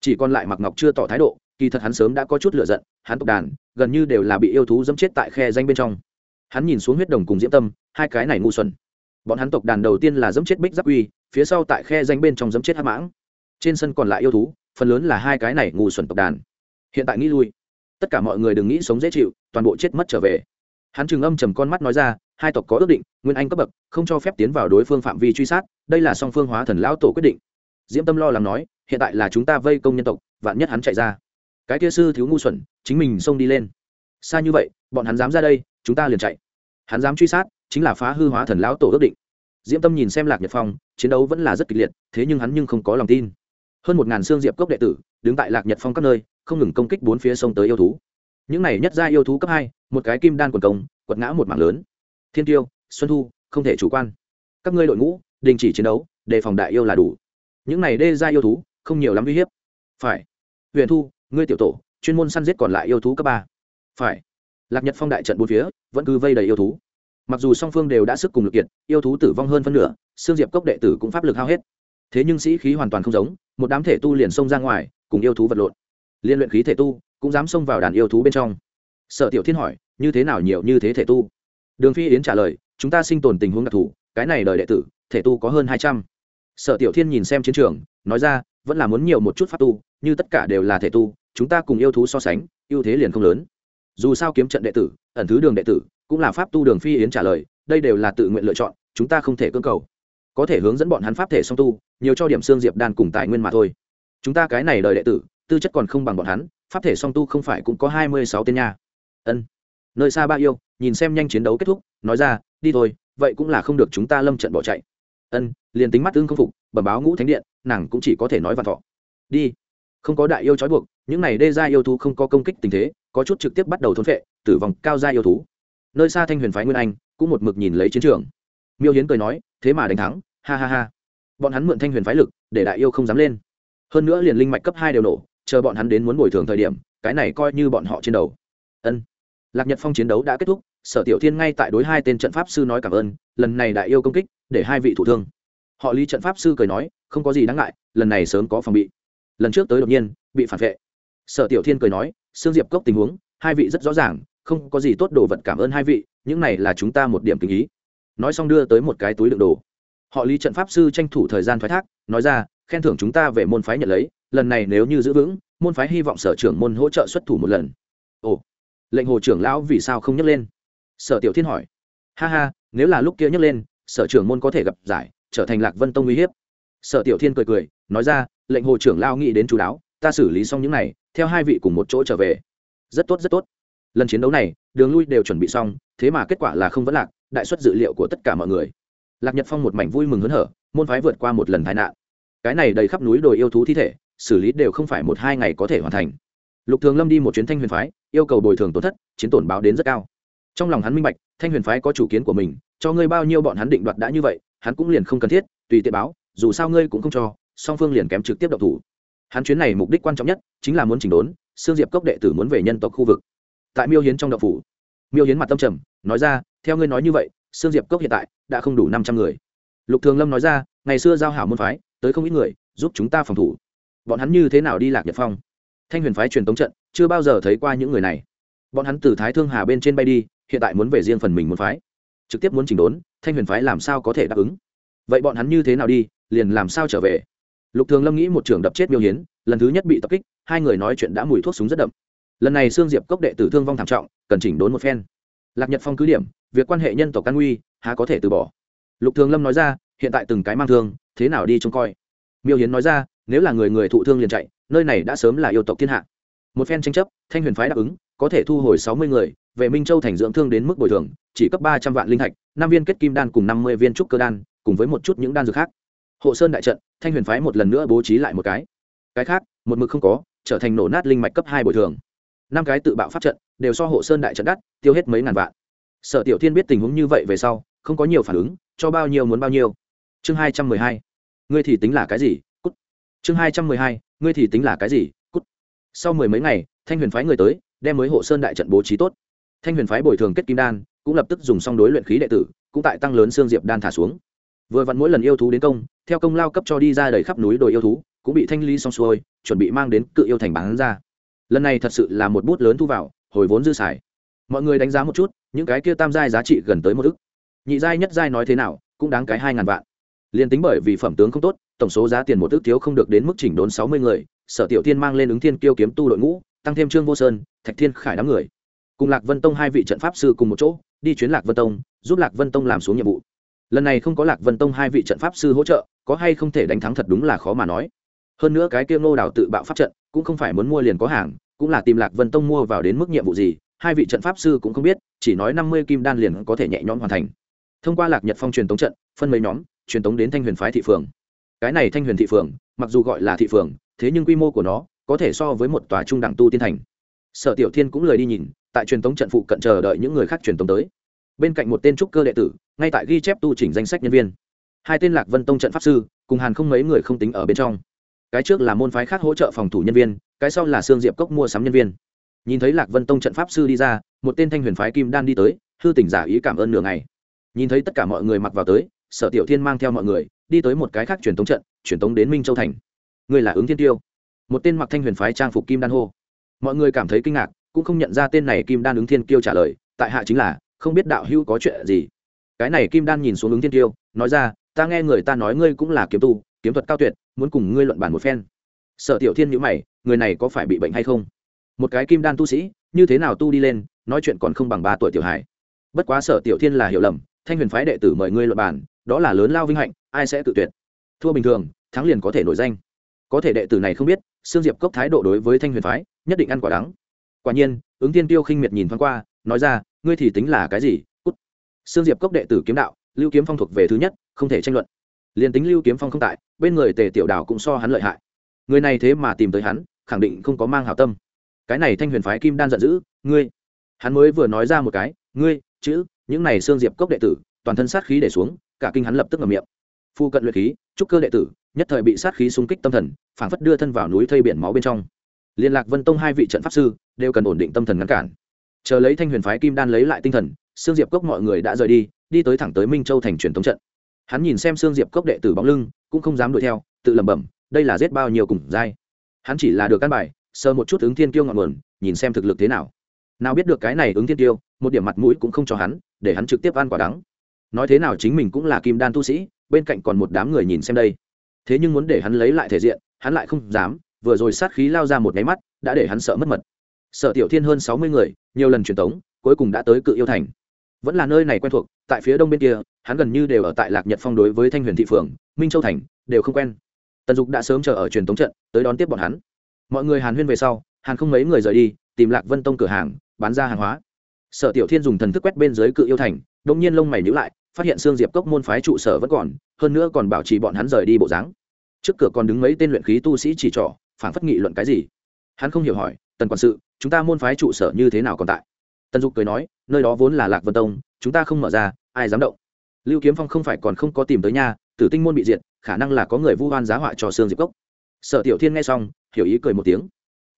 Chỉ còn lại mặc ngọc chưa tỏ thái độ kỳ thật hắn sớm đã có chút lựa giận, hắn tộc đàn gần như đều là bị yêu thú dẫm chết tại khe danh bên trong. Hắn nhìn xuống huyết đồng cùng diễm tâm, hai cái này ngu xuẩn. Bọn hắn tộc đàn đầu tiên là dẫm chết bích giáp uy, phía sau tại khe danh bên trong dẫm chết hắc mãng. Trên sân còn lại yêu thú, phần lớn là hai cái này ngu xuẩn tộc đàn. Hiện tại nghĩ lui. Tất cả mọi người đừng nghĩ sống dễ chịu, toàn bộ chết mất trở về. Hắn trừng âm trầm con mắt nói ra, hai tộc có ước định, nguyên anh cấp bậc, không cho phép tiến vào đối phương phạm vi truy sát, đây là song phương hóa thần lão tổ quyết định. Diễm tâm lo lắng nói, hiện tại là chúng ta vây công nhân tộc, vạn nhất hắn chạy ra cái kia sư thiếu ngu xuẩn, chính mình xông đi lên. Xa như vậy, bọn hắn dám ra đây, chúng ta liền chạy. Hắn dám truy sát, chính là phá hư hóa thần lão tổ ước định. Diễm tâm nhìn xem lạc nhật phong, chiến đấu vẫn là rất kịch liệt, thế nhưng hắn nhưng không có lòng tin. Hơn một ngàn xương diệp cốc đệ tử, đứng tại lạc nhật phong các nơi, không ngừng công kích bốn phía sông tới yêu thú. Những này nhất ra yêu thú cấp hai, một cái kim đan quần công, quật ngã một mạng lớn. Thiên tiêu, xuân thu, không thể chủ quan. Các ngươi đội ngũ, đình chỉ chiến đấu, đề phòng đại yêu là đủ. Những này đê ra yêu thú, không nhiều lắm uy hiếp. Phải. Huyền thu ngươi tiểu tổ, chuyên môn săn giết còn lại yêu thú cấp ba. Phải. Lạc nhật phong đại trận bốn phía, vẫn cứ vây đầy yêu thú. Mặc dù song phương đều đã sức cùng lực kiệt, yêu thú tử vong hơn phân nửa xương diệp cốc đệ tử cũng pháp lực hao hết. Thế nhưng sĩ khí hoàn toàn không giống, một đám thể tu liền xông ra ngoài, cùng yêu thú vật lộn. Liên luyện khí thể tu, cũng dám xông vào đàn yêu thú bên trong. Sợ tiểu thiên hỏi, như thế nào nhiều như thế thể tu? Đường phi yến trả lời, chúng ta sinh tồn tình huống đặc thù, cái này đời đệ tử, thể tu có hơn hai trăm. Sở tiểu thiên nhìn xem chiến trường, nói ra, vẫn là muốn nhiều một chút pháp tu, như tất cả đều là thể tu chúng ta cùng yêu thú so sánh, ưu thế liền không lớn. Dù sao kiếm trận đệ tử, ẩn thứ đường đệ tử, cũng là pháp tu đường phi yến trả lời, đây đều là tự nguyện lựa chọn, chúng ta không thể cưỡng cầu. Có thể hướng dẫn bọn hắn pháp thể song tu, nhiều cho điểm xương diệp đan cùng tài nguyên mà thôi. Chúng ta cái này đời đệ tử, tư chất còn không bằng bọn hắn, pháp thể song tu không phải cũng có hai mươi sáu tên nha. Ân. Nơi xa ba yêu, nhìn xem nhanh chiến đấu kết thúc, nói ra, đi thôi, vậy cũng là không được chúng ta lâm trận bỏ chạy. Ân, liền tính mắt tương không phục, bẩm báo ngũ thánh điện, nàng cũng chỉ có thể nói văn thọ. Đi. Không có đại yêu trói buộc những này đê gia yêu thú không có công kích tình thế, có chút trực tiếp bắt đầu thôn phệ, tử vong, cao gia yêu thú. Nơi xa thanh huyền phái nguyên anh cũng một mực nhìn lấy chiến trường. Miêu hiến cười nói, thế mà đánh thắng, ha ha ha. Bọn hắn mượn thanh huyền phái lực, để đại yêu không dám lên. Hơn nữa liền linh mạch cấp hai đều nổ, chờ bọn hắn đến muốn bồi thường thời điểm, cái này coi như bọn họ trên đầu ân. Lạc nhật phong chiến đấu đã kết thúc, sở tiểu thiên ngay tại đối hai tên trận pháp sư nói cảm ơn, lần này đại yêu công kích, để hai vị thủ thương. Họ lý trận pháp sư cười nói, không có gì đáng ngại, lần này sớm có phòng bị. Lần trước tới đột nhiên, bị phản vệ sở tiểu thiên cười nói, sương diệp cốc tình huống, hai vị rất rõ ràng, không có gì tốt đồ vật cảm ơn hai vị, những này là chúng ta một điểm kinh ý. Nói xong đưa tới một cái túi đựng đồ. Họ lý trận pháp sư tranh thủ thời gian thoái thác, nói ra, khen thưởng chúng ta về môn phái nhận lấy, lần này nếu như giữ vững, môn phái hy vọng sở trưởng môn hỗ trợ xuất thủ một lần. Ồ, lệnh hồ trưởng lão vì sao không nhắc lên? Sở tiểu thiên hỏi. Ha ha, nếu là lúc kia nhắc lên, sở trưởng môn có thể gặp giải, trở thành lạc vân tông uy hiếp. Sở tiểu thiên cười cười, nói ra, lệnh hồ trưởng lao nghĩ đến chú đáo ta xử lý xong những này, theo hai vị cùng một chỗ trở về. Rất tốt rất tốt. Lần chiến đấu này, đường lui đều chuẩn bị xong, thế mà kết quả là không vẫn lạc, đại xuất dự liệu của tất cả mọi người. Lạc nhật phong một mảnh vui mừng hớn hở, môn phái vượt qua một lần tai nạn. Cái này đầy khắp núi đồi yêu thú thi thể, xử lý đều không phải một hai ngày có thể hoàn thành. Lục thường lâm đi một chuyến thanh huyền phái, yêu cầu bồi thường tổn thất, chiến tổn báo đến rất cao. Trong lòng hắn minh bạch, thanh huyền phái có chủ kiến của mình, cho ngươi bao nhiêu bọn hắn định đoạt đã như vậy, hắn cũng liền không cần thiết, tùy tiện báo, dù sao ngươi cũng không cho, song phương liền kém trực tiếp độc thủ hắn chuyến này mục đích quan trọng nhất chính là muốn chỉnh đốn xương diệp cốc đệ tử muốn về nhân tộc khu vực. Tại miêu hiến trong đậu phủ, miêu hiến mặt tâm trầm, nói ra, theo ngươi nói như vậy xương diệp cốc hiện tại đã không đủ năm trăm người. Lục thường lâm nói ra, ngày xưa giao hảo môn phái, tới không ít người, giúp chúng ta phòng thủ. Bọn hắn như thế nào đi lạc nhật phong? Thanh huyền phái truyền tống trận, chưa bao giờ thấy qua những người này. Bọn hắn từ thái thương hà bên trên bay đi, hiện tại muốn về riêng phần mình môn phái. Trực tiếp muốn chỉnh đốn, thanh huyền phái làm sao có thể đáp ứng? Vậy bọn hắn như thế nào đi, liền làm sao trở về? Lục thường lâm nghĩ một trường đập chết miêu hiến, lần thứ nhất bị tập kích, hai người nói chuyện đã mùi thuốc súng rất đậm. Lần này sương diệp cốc đệ tử thương vong thảm trọng, cần chỉnh đốn một phen. Lạc nhật phong cứ điểm, việc quan hệ nhân tộc căn nguy há có thể từ bỏ. Lục thường lâm nói ra, hiện tại từng cái mang thương, thế nào đi trông coi. Miêu hiến nói ra, nếu là người người thụ thương liền chạy, nơi này đã sớm là yêu tộc thiên hạ. Một phen tranh chấp, thanh huyền phái đáp ứng, có thể thu hồi sáu mươi người, về minh châu thành dưỡng thương đến mức bồi thường, chỉ cấp ba trăm vạn linh thạch, năm viên kết kim đan cùng năm mươi viên trúc cơ đan, cùng với một chút những đan dược khác hộ sơn đại trận, thanh huyền phái một lần nữa bố trí lại một cái. Cái khác, một mực không có, trở thành nổ nát linh mạch cấp hai bồi thường. Năm cái tự bạo pháp trận, đều so hộ sơn đại trận đắt, tiêu hết mấy ngàn vạn. Sở tiểu thiên biết tình huống như vậy về sau, không có nhiều phản ứng, cho bao nhiêu muốn bao nhiêu. Chương hai trăm mười hai. Ngươi thì tính là cái gì? Cút. Chương hai trăm mười hai. Ngươi thì tính là cái gì? Cút. Sau mười mấy ngày, thanh huyền phái người tới, đem mới hộ sơn đại trận bố trí tốt. Thanh huyền phái bồi thường kết kim đan, cũng lập tức dùng xong đối luyện khí đệ tử, cũng tại tăng lớn xương diệp đan thả xuống. Vừa vặn mỗi lần yêu thú đến công theo công lao cấp cho đi ra đầy khắp núi đồi yêu thú, cũng bị thanh lý xong xuôi, chuẩn bị mang đến cự yêu thành bán ra. Lần này thật sự là một bút lớn thu vào, hồi vốn dư xài. Mọi người đánh giá một chút, những cái kia tam giai giá trị gần tới một ức. Nhị giai, nhất giai nói thế nào, cũng đáng cái hai ngàn vạn. Liền tính bởi vì phẩm tướng không tốt, tổng số giá tiền một ức thiếu không được đến mức chỉnh đốn sáu mươi người, sở tiểu thiên mang lên ứng thiên kiêu kiếm tu đội ngũ, tăng thêm trương vô sơn, thạch thiên khải đám người. Cùng lạc vân tông hai vị trận pháp sư cùng một chỗ, đi chuyến lạc vân tông, giúp lạc vân tông làm xuống nhiệm vụ. Lần này không có lạc vân tông hai vị trận pháp sư hỗ trợ có hay không thể đánh thắng thật đúng là khó mà nói. Hơn nữa cái kia ngô đào tự bạo pháp trận, cũng không phải muốn mua liền có hàng, cũng là tìm lạc vân tông mua vào đến mức nhiệm vụ gì, hai vị trận pháp sư cũng không biết, chỉ nói năm mươi kim đan liền có thể nhẹ nhõm hoàn thành. Thông qua lạc nhật phong truyền tống trận, phân mấy nhóm, truyền tống đến thanh huyền phái thị phường. Cái này thanh huyền thị phường, mặc dù gọi là thị phường, thế nhưng quy mô của nó có thể so với một tòa trung đẳng tu tiên thành. Sở tiểu thiên cũng lời đi nhìn, tại truyền tống trận phụ cận chờ đợi những người khác truyền tống tới. Bên cạnh một tên trúc cơ đệ tử, ngay tại ghi chép tu chỉnh danh sách nhân viên hai tên lạc vân tông trận pháp sư, cùng hàn không mấy người không tính ở bên trong. Cái trước là môn phái khác hỗ trợ phòng thủ nhân viên, cái sau là sương diệp cốc mua sắm nhân viên. Nhìn thấy lạc vân tông trận pháp sư đi ra, một tên thanh huyền phái kim đan đi tới, hư tỉnh giả ý cảm ơn nửa ngày. Nhìn thấy tất cả mọi người mặc vào tới, sở tiểu thiên mang theo mọi người, đi tới một cái khác truyền tống trận, truyền tống đến minh châu thành. Người là ứng thiên tiêu. Một tên mặc thanh huyền phái trang phục kim đan hô. Mọi người cảm thấy kinh ngạc, cũng không nhận ra tên này kim đan ứng thiên kiêu trả lời, tại hạ chính là, không biết đạo hữu có chuyện gì. Cái này kim đan nhìn xuống ứng thiên kiêu nói ra ta nghe người ta nói ngươi cũng là kiếm tu, kiếm thuật cao tuyệt, muốn cùng ngươi luận bản một phen. Sở tiểu thiên nhữ mày, người này có phải bị bệnh hay không? Một cái kim đan tu sĩ, như thế nào tu đi lên, nói chuyện còn không bằng ba tuổi tiểu hải bất quá sở tiểu thiên là hiểu lầm, thanh huyền phái đệ tử mời ngươi luận bản đó là lớn lao vinh hạnh, ai sẽ tự tuyệt? Thua bình thường, thắng liền có thể nổi danh. Có thể đệ tử này không biết, sương diệp cốc thái độ đối với thanh huyền phái, nhất định ăn quả đắng. Quả nhiên, ứng tiên tiêu khinh miệt nhìn thoáng qua, nói ra, ngươi thì tính là cái gì? Cút. Sương diệp cốc đệ tử kiếm đạo, lưu kiếm phong thuộc về thứ nhất không thể tranh luận. Liền tính lưu kiếm phong không tại, bên người tề tiểu đảo cũng so hắn lợi hại. Người này thế mà tìm tới hắn, khẳng định không có mang hảo tâm. Cái này thanh huyền phái kim đan giận dữ, ngươi. Hắn mới vừa nói ra một cái, ngươi, chữ, những này xương diệp cốc đệ tử, toàn thân sát khí để xuống, cả kinh hắn lập tức ngậm miệng. Phu cận luyện khí, trúc cơ đệ tử, nhất thời bị sát khí xung kích tâm thần, phảng phất đưa thân vào núi thây biển máu bên trong. Liên lạc vân tông hai vị trận pháp sư, đều cần ổn định tâm thần ngăn cản. Chờ lấy thanh huyền phái kim đan lấy lại tinh thần xương diệp cốc mọi người đã rời đi đi tới thẳng tới minh châu thành truyền thống trận hắn nhìn xem xương diệp cốc đệ tử bóng lưng, cũng không dám đuổi theo, tự lẩm bẩm, đây là giết bao nhiêu cùng dai. Hắn chỉ là được căn bài sơ một chút ứng thiên kiêu ngọn nguồn, nhìn xem thực lực thế nào. Nào biết được cái này ứng thiên kiêu, một điểm mặt mũi cũng không cho hắn, để hắn trực tiếp ăn quả đắng. Nói thế nào chính mình cũng là kim đan tu sĩ, bên cạnh còn một đám người nhìn xem đây. Thế nhưng muốn để hắn lấy lại thể diện, hắn lại không dám, vừa rồi sát khí lao ra một nháy mắt, đã để hắn sợ mất mật. Sợ tiểu thiên hơn sáu mươi người, nhiều lần truyền tống, cuối cùng đã tới cự yêu thành vẫn là nơi này quen thuộc, tại phía đông bên kia, hắn gần như đều ở tại lạc nhật phong đối với thanh huyền thị phường, minh châu thành, đều không quen. Tần dục đã sớm chờ ở truyền tống trận, tới đón tiếp bọn hắn. Mọi người hàn huyên về sau, hàn không mấy người rời đi, tìm lạc vân tông cửa hàng, bán ra hàng hóa. Sở tiểu thiên dùng thần thức quét bên dưới cự yêu thành, đông nhiên lông mày nhữ lại, phát hiện xương diệp cốc môn phái trụ sở vẫn còn, hơn nữa còn bảo trì bọn hắn rời đi bộ dáng. Trước cửa còn đứng mấy tên luyện khí tu sĩ chỉ trỏ phản phất nghị luận cái gì. Hắn không hiểu hỏi, tần quản sự, chúng ta môn phái trụ sở như thế nào còn tại? Tần dục cười nói nơi đó vốn là lạc vân tông, chúng ta không mở ra, ai dám động? Lưu kiếm phong không phải còn không có tìm tới nhà, tử tinh môn bị diệt, khả năng là có người vu oan giá họa cho xương diệp cốc. Sở tiểu thiên nghe xong, hiểu ý cười một tiếng.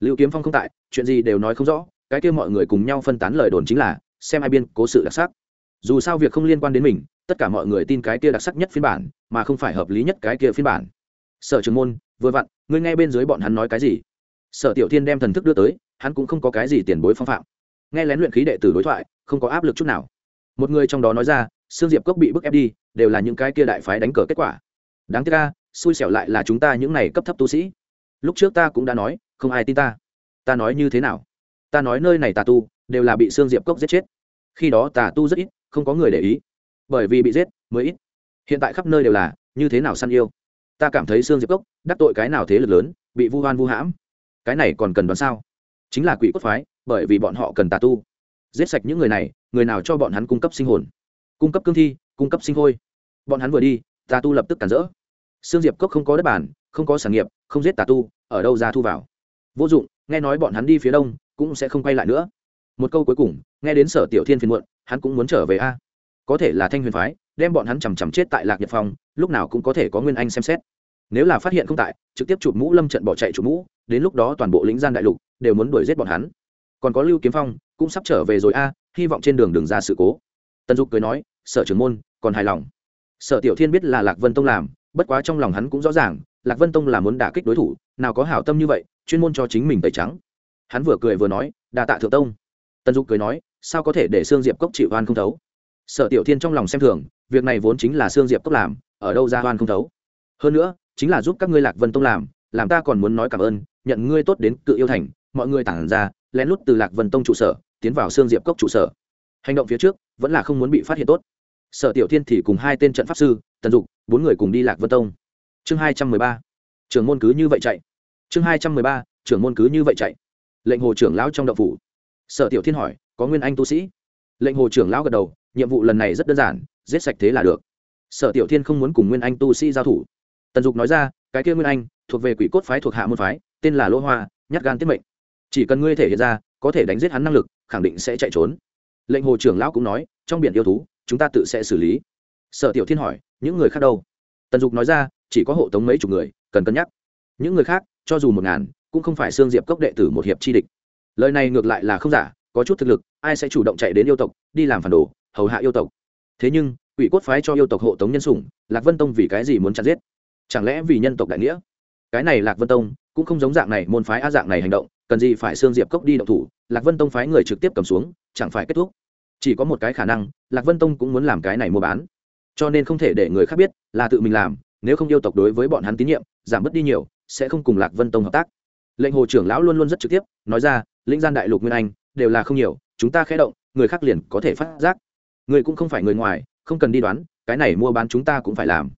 Lưu kiếm phong không tại, chuyện gì đều nói không rõ, cái kia mọi người cùng nhau phân tán lời đồn chính là, xem ai biên cố sự đặc sắc. Dù sao việc không liên quan đến mình, tất cả mọi người tin cái kia đặc sắc nhất phiên bản, mà không phải hợp lý nhất cái kia phiên bản. Sở trường môn, vừa vặn, ngươi nghe bên dưới bọn hắn nói cái gì? Sở tiểu thiên đem thần thức đưa tới, hắn cũng không có cái gì tiền bối phong phạm nghe lén luyện khí đệ tử đối thoại, không có áp lực chút nào. Một người trong đó nói ra, sương diệp cốc bị bức ép đi, đều là những cái kia đại phái đánh cờ kết quả. Đáng tiếc ca xui xẻo lại là chúng ta những này cấp thấp tu sĩ. Lúc trước ta cũng đã nói, không ai tin ta. Ta nói như thế nào? Ta nói nơi này tà tu, đều là bị sương diệp cốc giết chết. Khi đó tà tu rất ít, không có người để ý. Bởi vì bị giết, mới ít. Hiện tại khắp nơi đều là, như thế nào săn yêu? Ta cảm thấy sương diệp cốc, đắc tội cái nào thế lực lớn, bị vu hoan vu hãm. Cái này còn cần đoán sao? Chính là quỷ cốt phái, bởi vì bọn họ cần tà tu. Giết sạch những người này, người nào cho bọn hắn cung cấp sinh hồn? Cung cấp cương thi, cung cấp sinh hôi. Bọn hắn vừa đi, tà tu lập tức cản rỡ. Sương diệp cốc không có đất bản không có sản nghiệp, không giết tà tu, ở đâu ra thu vào? Vô dụng, nghe nói bọn hắn đi phía đông, cũng sẽ không quay lại nữa. Một câu cuối cùng, nghe đến sở tiểu thiên phiền muộn, hắn cũng muốn trở về a. Có thể là thanh huyền phái, đem bọn hắn chằm chằm chết tại lạc nhật phong, lúc nào cũng có thể có nguyên anh xem xét. Nếu là phát hiện không tại, trực tiếp chụp mũ lâm trận bỏ chạy chụp mũ, đến lúc đó toàn bộ lĩnh gian đại lục đều muốn đuổi giết bọn hắn. Còn có lưu kiếm phong, cũng sắp trở về rồi a, hy vọng trên đường đừng ra sự cố. Tần dục cười nói, sở trưởng môn, còn hài lòng. Sở tiểu thiên biết là lạc vân tông làm, bất quá trong lòng hắn cũng rõ ràng, lạc vân tông là muốn đả kích đối thủ, nào có hảo tâm như vậy, chuyên môn cho chính mình tẩy trắng. Hắn vừa cười vừa nói, đa tạ thượng tông. Tần dục cười nói, sao có thể để sương diệp cốc chịu oan không thấu? Sở tiểu thiên trong lòng xem thường, việc này vốn chính là sương diệp cốc làm, ở đâu ra oan không thấu? Hơn nữa, chính là giúp các ngươi lạc vân tông làm làm ta còn muốn nói cảm ơn, nhận ngươi tốt đến cự yêu thành mọi người tản ra, lén lút từ lạc vân tông trụ sở, tiến vào sương diệp cốc trụ sở. Hành động phía trước, vẫn là không muốn bị phát hiện tốt. Sở tiểu thiên thì cùng hai tên trận pháp sư, tần dục, bốn người cùng đi lạc vân tông. Chương hai trăm mười ba. Trưởng môn cứ như vậy chạy. Chương hai trăm mười ba, trưởng môn cứ như vậy chạy. Lệnh hồ trưởng lão trong đậu phủ. Sở tiểu thiên hỏi, có nguyên anh tu sĩ? Lệnh hồ trưởng lão gật đầu, nhiệm vụ lần này rất đơn giản, giết sạch thế là được. Sở tiểu thiên không muốn cùng nguyên anh tu sĩ giao thủ. Tần dục nói ra, cái kia nguyên anh, thuộc về quỷ cốt phái thuộc hạ môn phái, tên là lỗ hoa, nhát gan tiết mệnh chỉ cần ngươi thể hiện ra, có thể đánh giết hắn năng lực, khẳng định sẽ chạy trốn. Lệnh hồ trưởng lão cũng nói, trong biển yêu thú, chúng ta tự sẽ xử lý. Sở tiểu thiên hỏi, những người khác đâu? Tần dục nói ra, chỉ có hộ tống mấy chục người, cần cân nhắc. Những người khác, cho dù một ngàn, cũng không phải xương diệp cốc đệ tử một hiệp chi địch. Lời này ngược lại là không giả, có chút thực lực, ai sẽ chủ động chạy đến yêu tộc, đi làm phản đồ, hầu hạ yêu tộc? Thế nhưng, quỷ cốt phái cho yêu tộc hộ tống nhân sủng, lạc vân tông vì cái gì muốn chặt giết? Chẳng lẽ vì nhân tộc đại nghĩa? Cái này lạc vân tông cũng không giống dạng này môn phái a dạng này hành động cần gì phải xương diệp cốc đi động thủ, lạc vân tông phái người trực tiếp cầm xuống, chẳng phải kết thúc. Chỉ có một cái khả năng, lạc vân tông cũng muốn làm cái này mua bán. Cho nên không thể để người khác biết, là tự mình làm, nếu không yêu tộc đối với bọn hắn tín nhiệm, giảm bớt đi nhiều, sẽ không cùng lạc vân tông hợp tác. Lệnh hồ trưởng lão luôn luôn rất trực tiếp, nói ra, lĩnh gian đại lục nguyên anh, đều là không nhiều, chúng ta khé động, người khác liền có thể phát giác. Người cũng không phải người ngoài, không cần đi đoán, cái này mua bán chúng ta cũng phải làm.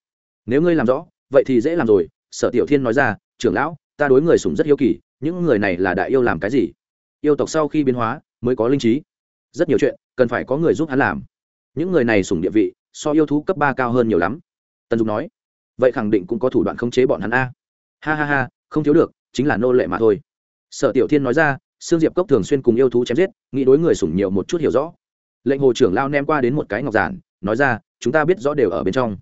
Nếu ngươi làm rõ, vậy thì dễ làm rồi, sở tiểu thiên nói ra, trưởng lão, ta đối người sùng rất hiếu kỳ những người này là đại yêu làm cái gì? Yêu tộc sau khi biến hóa, mới có linh trí. Rất nhiều chuyện cần phải có người giúp hắn làm. Những người này sùng địa vị, so yêu thú cấp ba cao hơn nhiều lắm. Tần dục nói, vậy khẳng định cũng có thủ đoạn khống chế bọn hắn a. Ha ha ha, không thiếu được, chính là nô lệ mà thôi. Sở tiểu thiên nói ra, sương diệp cốc thường xuyên cùng yêu thú chém giết, nghĩ đối người sủng nhiều một chút hiểu rõ. Lệnh hồ trưởng lao nem qua đến một cái ngọc giản, nói ra, chúng ta biết rõ đều ở bên trong.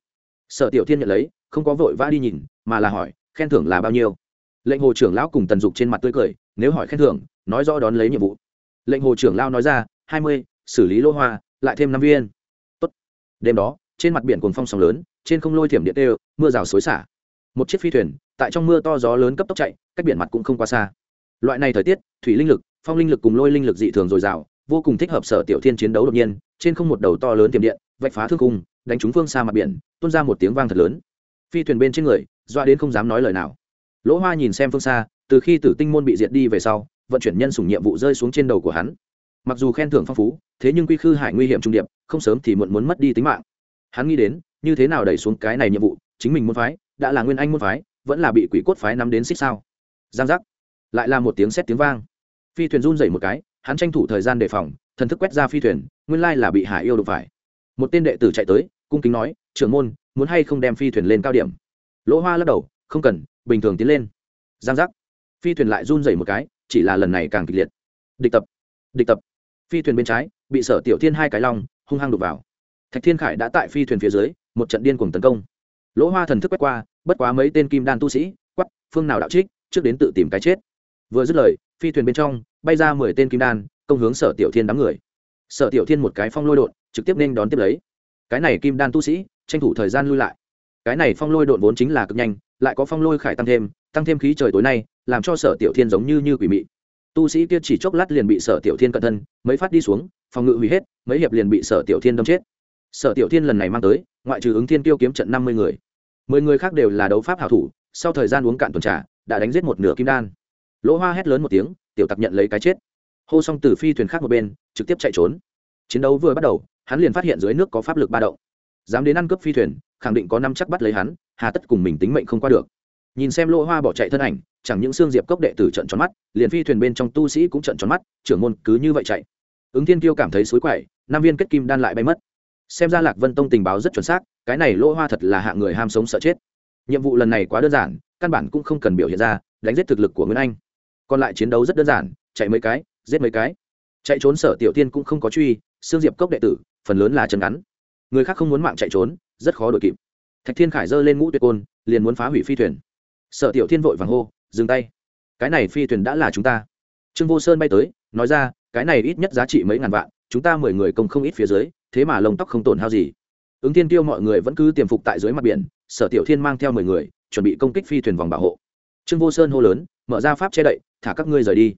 Sở tiểu thiên nhận lấy, không có vội vã đi nhìn, mà là hỏi, khen thưởng là bao nhiêu? Lệnh hồ trưởng lão cùng tần dục trên mặt tươi cười, nếu hỏi khen thưởng, nói rõ đón lấy nhiệm vụ. Lệnh hồ trưởng lao nói ra, hai mươi, xử lý lô hoa, lại thêm năm viên. Tốt. đêm đó, trên mặt biển cồn phong sóng lớn, trên không lôi thiểm điện tê mưa rào xối xả. Một chiếc phi thuyền, tại trong mưa to gió lớn cấp tốc chạy, cách biển mặt cũng không quá xa. Loại này thời tiết, thủy linh lực, phong linh lực cùng lôi linh lực dị thường dồi dào, vô cùng thích hợp sở tiểu thiên chiến đấu đột nhiên, trên không một đầu to lớn tiềm điện, vạch phá thương cung, đánh trúng phương xa mặt biển, tuôn ra một tiếng vang thật lớn. Phi thuyền bên trên người, doa đến không dám nói lời nào lỗ hoa nhìn xem phương xa, từ khi tử tinh môn bị diệt đi về sau, vận chuyển nhân sủng nhiệm vụ rơi xuống trên đầu của hắn. Mặc dù khen thưởng phong phú, thế nhưng quy khư hải nguy hiểm trung điệp, không sớm thì muộn muốn mất đi tính mạng. Hắn nghĩ đến, như thế nào đẩy xuống cái này nhiệm vụ, chính mình muốn phái, đã là nguyên anh muốn phái, vẫn là bị quỷ cốt phái nắm đến xích sao. Giang giác. Lại là một tiếng sét tiếng vang. Phi thuyền run dày một cái, hắn tranh thủ thời gian đề phòng, thần thức quét ra phi thuyền, nguyên lai là bị hải yêu đụng phải. Một tên đệ tử chạy tới, cung kính nói, trưởng môn, muốn hay không đem phi thuyền lên cao điểm? Lỗ hoa lắc đầu, không cần bình thường tiến lên. Giang giác. Phi thuyền lại run dày một cái, chỉ là lần này càng kịch liệt. Địch tập. Địch tập. Phi thuyền bên trái, bị sở tiểu thiên hai cái long, hung hăng đục vào. Thạch thiên khải đã tại phi thuyền phía dưới, một trận điên cuồng tấn công. Lỗ hoa thần thức quét qua, bất quá mấy tên kim đan tu sĩ quắp phương nào đạo trích, trước đến tự tìm cái chết. Vừa dứt lời, phi thuyền bên trong, bay ra mười tên kim đan, công hướng sở tiểu thiên đám người. Sở tiểu thiên một cái phong lôi đột, trực tiếp nên đón tiếp lấy. Cái này kim đan tu sĩ, tranh thủ thời gian lui lại. Cái này phong lôi đột vốn chính là cực nhanh lại có phong lôi khải tăng thêm tăng thêm khí trời tối nay, làm cho sở tiểu thiên giống như như quỷ mị. Tu sĩ kia chỉ chốc lát liền bị sở tiểu thiên cận thân, mấy phát đi xuống, phòng ngự hủy hết, mấy hiệp liền bị sở tiểu thiên đâm chết. Sở tiểu thiên lần này mang tới, ngoại trừ ứng thiên tiêu kiếm trận năm mươi người. Mười người khác đều là đấu pháp hảo thủ, sau thời gian uống cạn tuần trà, đã đánh giết một nửa kim đan. Lỗ hoa hét lớn một tiếng, tiểu tặc nhận lấy cái chết. Hô xong từ phi thuyền khác một bên, trực tiếp chạy trốn. Chiến đấu vừa bắt đầu, hắn liền phát hiện dưới nước có pháp lực ba động. Dám đến ăn cướp phi thuyền, khẳng định có năm chắc bắt lấy hắn hà tất cùng mình tính mệnh không qua được. Nhìn xem lỗ hoa bỏ chạy thân ảnh, chẳng những xương diệp cốc đệ tử trận tròn mắt, liền phi thuyền bên trong tu sĩ cũng trận tròn mắt, trưởng môn cứ như vậy chạy. Ứng thiên kiêu cảm thấy xối quậy, năm viên kết kim đan lại bay mất. Xem ra lạc vân tông tình báo rất chuẩn xác, cái này lỗ hoa thật là hạng người ham sống sợ chết. Nhiệm vụ lần này quá đơn giản, căn bản cũng không cần biểu hiện ra, đánh giết thực lực của nguyễn anh. Còn lại chiến đấu rất đơn giản, chạy mấy cái, giết mấy cái. Chạy trốn sở tiểu tiên cũng không có truy xương diệp cốc đệ tử, phần lớn là chân ngắn. Người khác không muốn mạng chạy trốn, rất khó đ ổ i kịp thạch thiên khải giơ lên ngũ tuyệt côn, liền muốn phá hủy phi thuyền. Sở tiểu thiên vội vàng hô, dừng tay. Cái này phi thuyền đã là chúng ta. Trương vô sơn bay tới, nói ra, cái này ít nhất giá trị mấy ngàn vạn, chúng ta mười người công không ít phía dưới, thế mà lông tóc không tổn hao gì. Ứng thiên tiêu mọi người vẫn cứ tiềm phục tại dưới mặt biển, sở tiểu thiên mang theo mười người, chuẩn bị công kích phi thuyền vòng bảo hộ. Trương vô sơn hô lớn, mở ra pháp che đậy, thả các ngươi rời đi.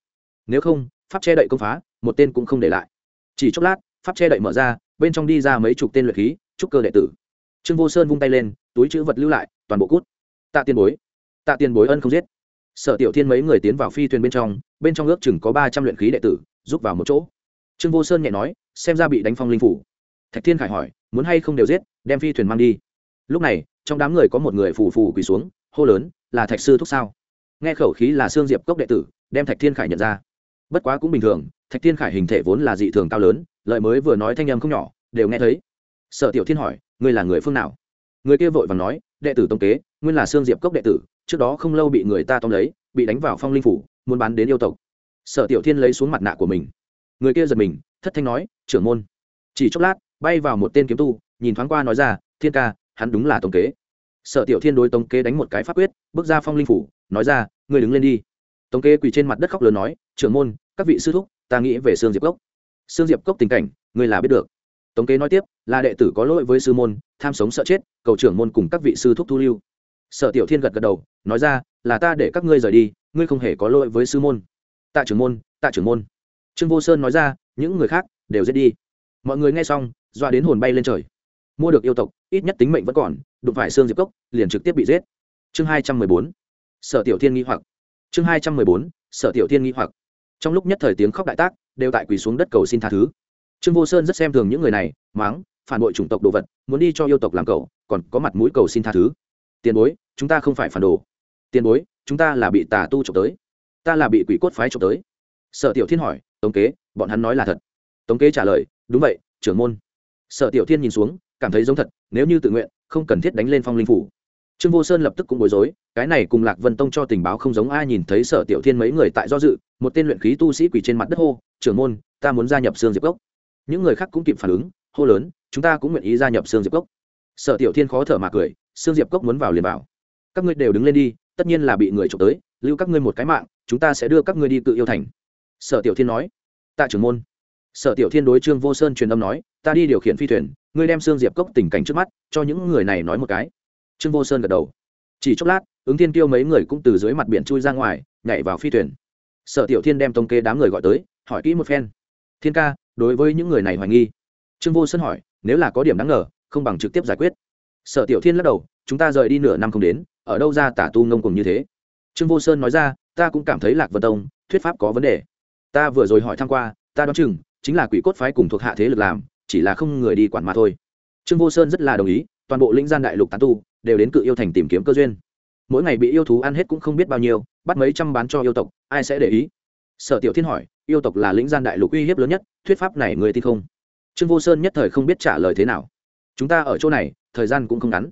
Nếu không, pháp che đậy công phá, một tên cũng không để lại. Chỉ chốc lát, pháp che đậy mở ra, bên trong đi ra mấy chục tên luyện khí, trúc cơ đệ tử trương vô sơn vung tay lên, túi chữ vật lưu lại, toàn bộ cút. Tạ tiền bối. Tạ tiền bối ân không giết. Sở tiểu thiên mấy người tiến vào phi thuyền bên trong bên trong ước chừng có ba trăm luyện khí đệ tử, rút vào một chỗ. Trương vô sơn nhẹ nói, xem ra bị đánh phong linh phủ. Thạch thiên khải hỏi, muốn hay không đều giết, đem phi thuyền mang đi. Lúc này, trong đám người có một người phù phù quỳ xuống, hô lớn, là thạch sư thúc sao? Nghe khẩu khí là xương diệp cốc đệ tử, đem thạch thiên khải nhận ra. Bất quá cũng bình thường, thạch thiên khải hình thể vốn là dị thường cao lớn lợi mới vừa nói thanh âm không nhỏ, đều nghe thấy. Sở tiểu thiên hỏi ngươi là người phương nào? Người kia vội và nói, đệ tử tông kế, nguyên là xương diệp cốc đệ tử, trước đó không lâu bị người ta tóm lấy, bị đánh vào phong linh phủ, muốn bán đến yêu tộc. Sở tiểu thiên lấy xuống mặt nạ của mình. Người kia giật mình, thất thanh nói, trưởng môn. Chỉ chốc lát, bay vào một tên kiếm tu, nhìn thoáng qua nói ra, thiên ca, hắn đúng là tống kế. Sở tiểu thiên đối tống kế đánh một cái pháp quyết, bước ra phong linh phủ, nói ra, ngươi đứng lên đi. Tống kế quỳ trên mặt đất khóc lớn nói, trưởng môn, các vị sư thúc, ta nghĩ về sương diệp cốc. Sương diệp cốc tình cảnh, ngươi là biết được tống kế nói tiếp, là đệ tử có lỗi với sư môn, tham sống sợ chết, cầu trưởng môn cùng các vị sư thúc thu lưu. Sở tiểu thiên gật gật đầu, nói ra, là ta để các ngươi rời đi, ngươi không hề có lỗi với sư môn. Tạ trưởng môn, tạ trưởng môn. Trương vô sơn nói ra, những người khác đều giết đi. Mọi người nghe xong doa đến hồn bay lên trời. Mua được yêu tộc, ít nhất tính mệnh vẫn còn, đụng phải xương diệp cốc, liền trực tiếp bị giết. Chương hai trăm mười bốn. Sở tiểu thiên nghi hoặc. Chương hai trăm mười bốn. Sở tiểu thiên nghi hoặc. Trong lúc nhất thời tiếng khóc đại tác, đều tại quỳ xuống đất cầu xin tha thứ trương vô sơn rất xem thường những người này, máng, phản bội chủng tộc đồ vật, muốn đi cho yêu tộc làm cầu, còn có mặt mũi cầu xin tha thứ. Tiền bối, chúng ta không phải phản đồ. Tiền bối, chúng ta là bị tà tu trộm tới. Ta là bị quỷ cốt phái trộm tới. Sở tiểu thiên hỏi, tống kế, bọn hắn nói là thật? Tống kế trả lời, đúng vậy, trưởng môn. Sở tiểu thiên nhìn xuống, cảm thấy giống thật, nếu như tự nguyện, không cần thiết đánh lên phong linh phủ. Trương vô sơn lập tức cũng bối rối, cái này cùng lạc vân tông cho tình báo không giống ai nhìn thấy sở tiểu thiên mấy người tại do dự, một tên luyện khí tu sĩ quỷ trên mặt đất hô, trưởng môn, ta muốn gia nhập sương diệp gốc những người khác cũng kịp phản ứng, hô lớn, chúng ta cũng nguyện ý gia nhập sương diệp cốc. Sở tiểu thiên khó thở mà cười, sương diệp cốc muốn vào liền vào. Các ngươi đều đứng lên đi, tất nhiên là bị người trộm tới, lưu các ngươi một cái mạng, chúng ta sẽ đưa các ngươi đi tự yêu thành. Sở tiểu thiên nói. Tạ trưởng môn. Sở tiểu thiên đối trương vô sơn truyền âm nói, ta đi điều khiển phi thuyền, ngươi đem xương diệp cốc tình cảnh trước mắt, cho những người này nói một cái. Trương vô sơn gật đầu. Chỉ chốc lát, ứng thiên tiêu mấy người cũng từ dưới mặt biển chui ra ngoài, nhảy vào phi thuyền. Sở tiểu thiên đem tông kê đám người gọi tới, hỏi kỹ một phen. Thiên ca đối với những người này hoài nghi. Trương vô sơn hỏi, nếu là có điểm đáng ngờ, không bằng trực tiếp giải quyết. Sở tiểu thiên lắc đầu, chúng ta rời đi nửa năm không đến, ở đâu ra tả tu ngông cùng như thế? Trương vô sơn nói ra, ta cũng cảm thấy lạc vân tông, thuyết pháp có vấn đề. Ta vừa rồi hỏi thăm qua, ta đoán chừng, chính là quỷ cốt phái cùng thuộc hạ thế lực làm, chỉ là không người đi quản mà thôi. Trương vô sơn rất là đồng ý, toàn bộ linh gian đại lục tán tu, đều đến cự yêu thành tìm kiếm cơ duyên. Mỗi ngày bị yêu thú ăn hết cũng không biết bao nhiêu, bắt mấy trăm bán cho yêu tộc, ai sẽ để ý? Sở tiểu thiên hỏi, yêu tộc là lĩnh gian đại lục uy hiếp lớn nhất, thuyết pháp này người tin không? Trương vô sơn nhất thời không biết trả lời thế nào. Chúng ta ở chỗ này, thời gian cũng không ngắn.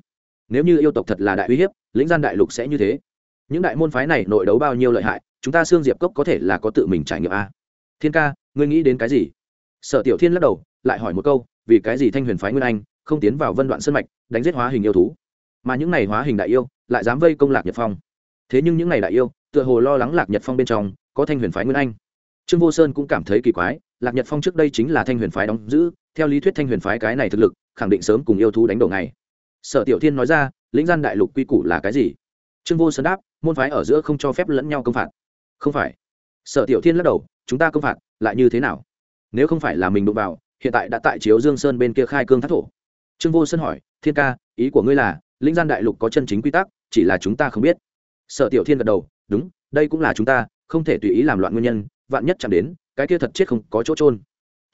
Nếu như yêu tộc thật là đại uy hiếp, lĩnh gian đại lục sẽ như thế. Những đại môn phái này nội đấu bao nhiêu lợi hại, chúng ta xương diệp cốc có thể là có tự mình trải nghiệm a. Thiên ca, ngươi nghĩ đến cái gì? Sở tiểu thiên lắc đầu, lại hỏi một câu, vì cái gì thanh huyền phái nguyên anh không tiến vào vân đoạn sân mạch, đánh giết hóa hình yêu thú? Mà những này hóa hình đại yêu lại dám vây công lạc nhật phong. Thế nhưng những này đại yêu, tựa hồ lo lắng lạc nhật phong bên trong có thanh huyền phái nguyên anh. Trương vô sơn cũng cảm thấy kỳ quái, lạc nhật phong trước đây chính là thanh huyền phái đóng giữ, theo lý thuyết thanh huyền phái cái này thực lực, khẳng định sớm cùng yêu thú đánh đầu ngày sở tiểu thiên nói ra, lĩnh gian đại lục quy củ là cái gì? Trương vô sơn đáp, môn phái ở giữa không cho phép lẫn nhau công phạt. Không phải. Sở tiểu thiên lắc đầu, chúng ta công phạt, lại như thế nào? Nếu không phải là mình đụng vào, hiện tại đã tại chiếu dương sơn bên kia khai cương thác thổ. Trương vô sơn hỏi, thiên ca, ý của ngươi là, lĩnh gian đại lục có chân chính quy tắc, chỉ là chúng ta không biết. Sở tiểu thiên gật đầu, đúng, đây cũng là chúng ta không thể tùy ý làm loạn nguyên nhân, vạn nhất chẳng đến, cái kia thật chết không có chỗ trôn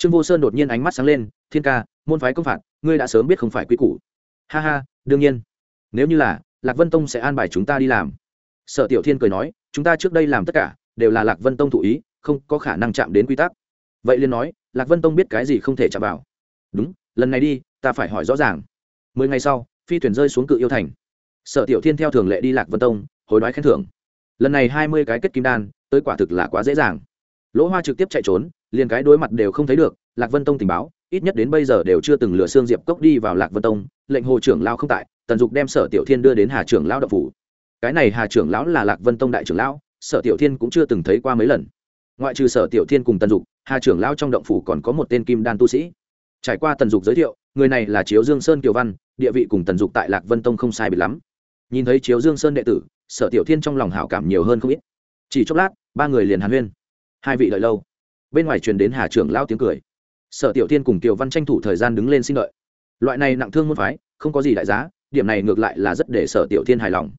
trương vô sơn đột nhiên ánh mắt sáng lên, thiên ca, môn phái công phạt, ngươi đã sớm biết không phải quy củ. Ha ha, đương nhiên. Nếu như là, lạc vân tông sẽ an bài chúng ta đi làm. Sở tiểu thiên cười nói, chúng ta trước đây làm tất cả, đều là lạc vân tông thụ ý, không có khả năng chạm đến quy tắc. Vậy liền nói, lạc vân tông biết cái gì không thể chạm vào. Đúng, lần này đi, ta phải hỏi rõ ràng. Mười ngày sau, phi thuyền rơi xuống cự yêu thành. Sở tiểu thiên theo thường lệ đi lạc vân tông hồi nói khen thưởng. Lần này hai mươi cái kết kim đan tới quả thực là quá dễ dàng. Lỗ hoa trực tiếp chạy trốn, liền cái đối mặt đều không thấy được, lạc vân tông tình báo, ít nhất đến bây giờ đều chưa từng lựa xương diệp cốc đi vào lạc vân tông, lệnh hồ trưởng lao không tại, tần dục đem sở tiểu thiên đưa đến hà trưởng lao đậu phủ. Cái này hà trưởng lão là lạc vân tông đại trưởng lão, sở tiểu thiên cũng chưa từng thấy qua mấy lần. Ngoại trừ sở tiểu thiên cùng tần dục, hà trưởng lão trong động phủ còn có một tên kim đan tu sĩ. Trải qua tần dục giới thiệu, người này là chiếu dương sơn kiều văn, địa vị cùng tần dục tại lạc vân tông không sai bị lắm. Nhìn thấy chiếu dương sơn đệ tử, sở tiểu thiên trong lòng hảo cảm nhiều hơn không ít. Chỉ chốc lát ba người liền hàn huyên. Hai vị đợi lâu. Bên ngoài truyền đến hà trưởng lão tiếng cười. Sở tiểu thiên cùng kiều văn tranh thủ thời gian đứng lên xin đợi. Loại này nặng thương môn phái, không có gì đại giá, điểm này ngược lại là rất để sở tiểu thiên hài lòng.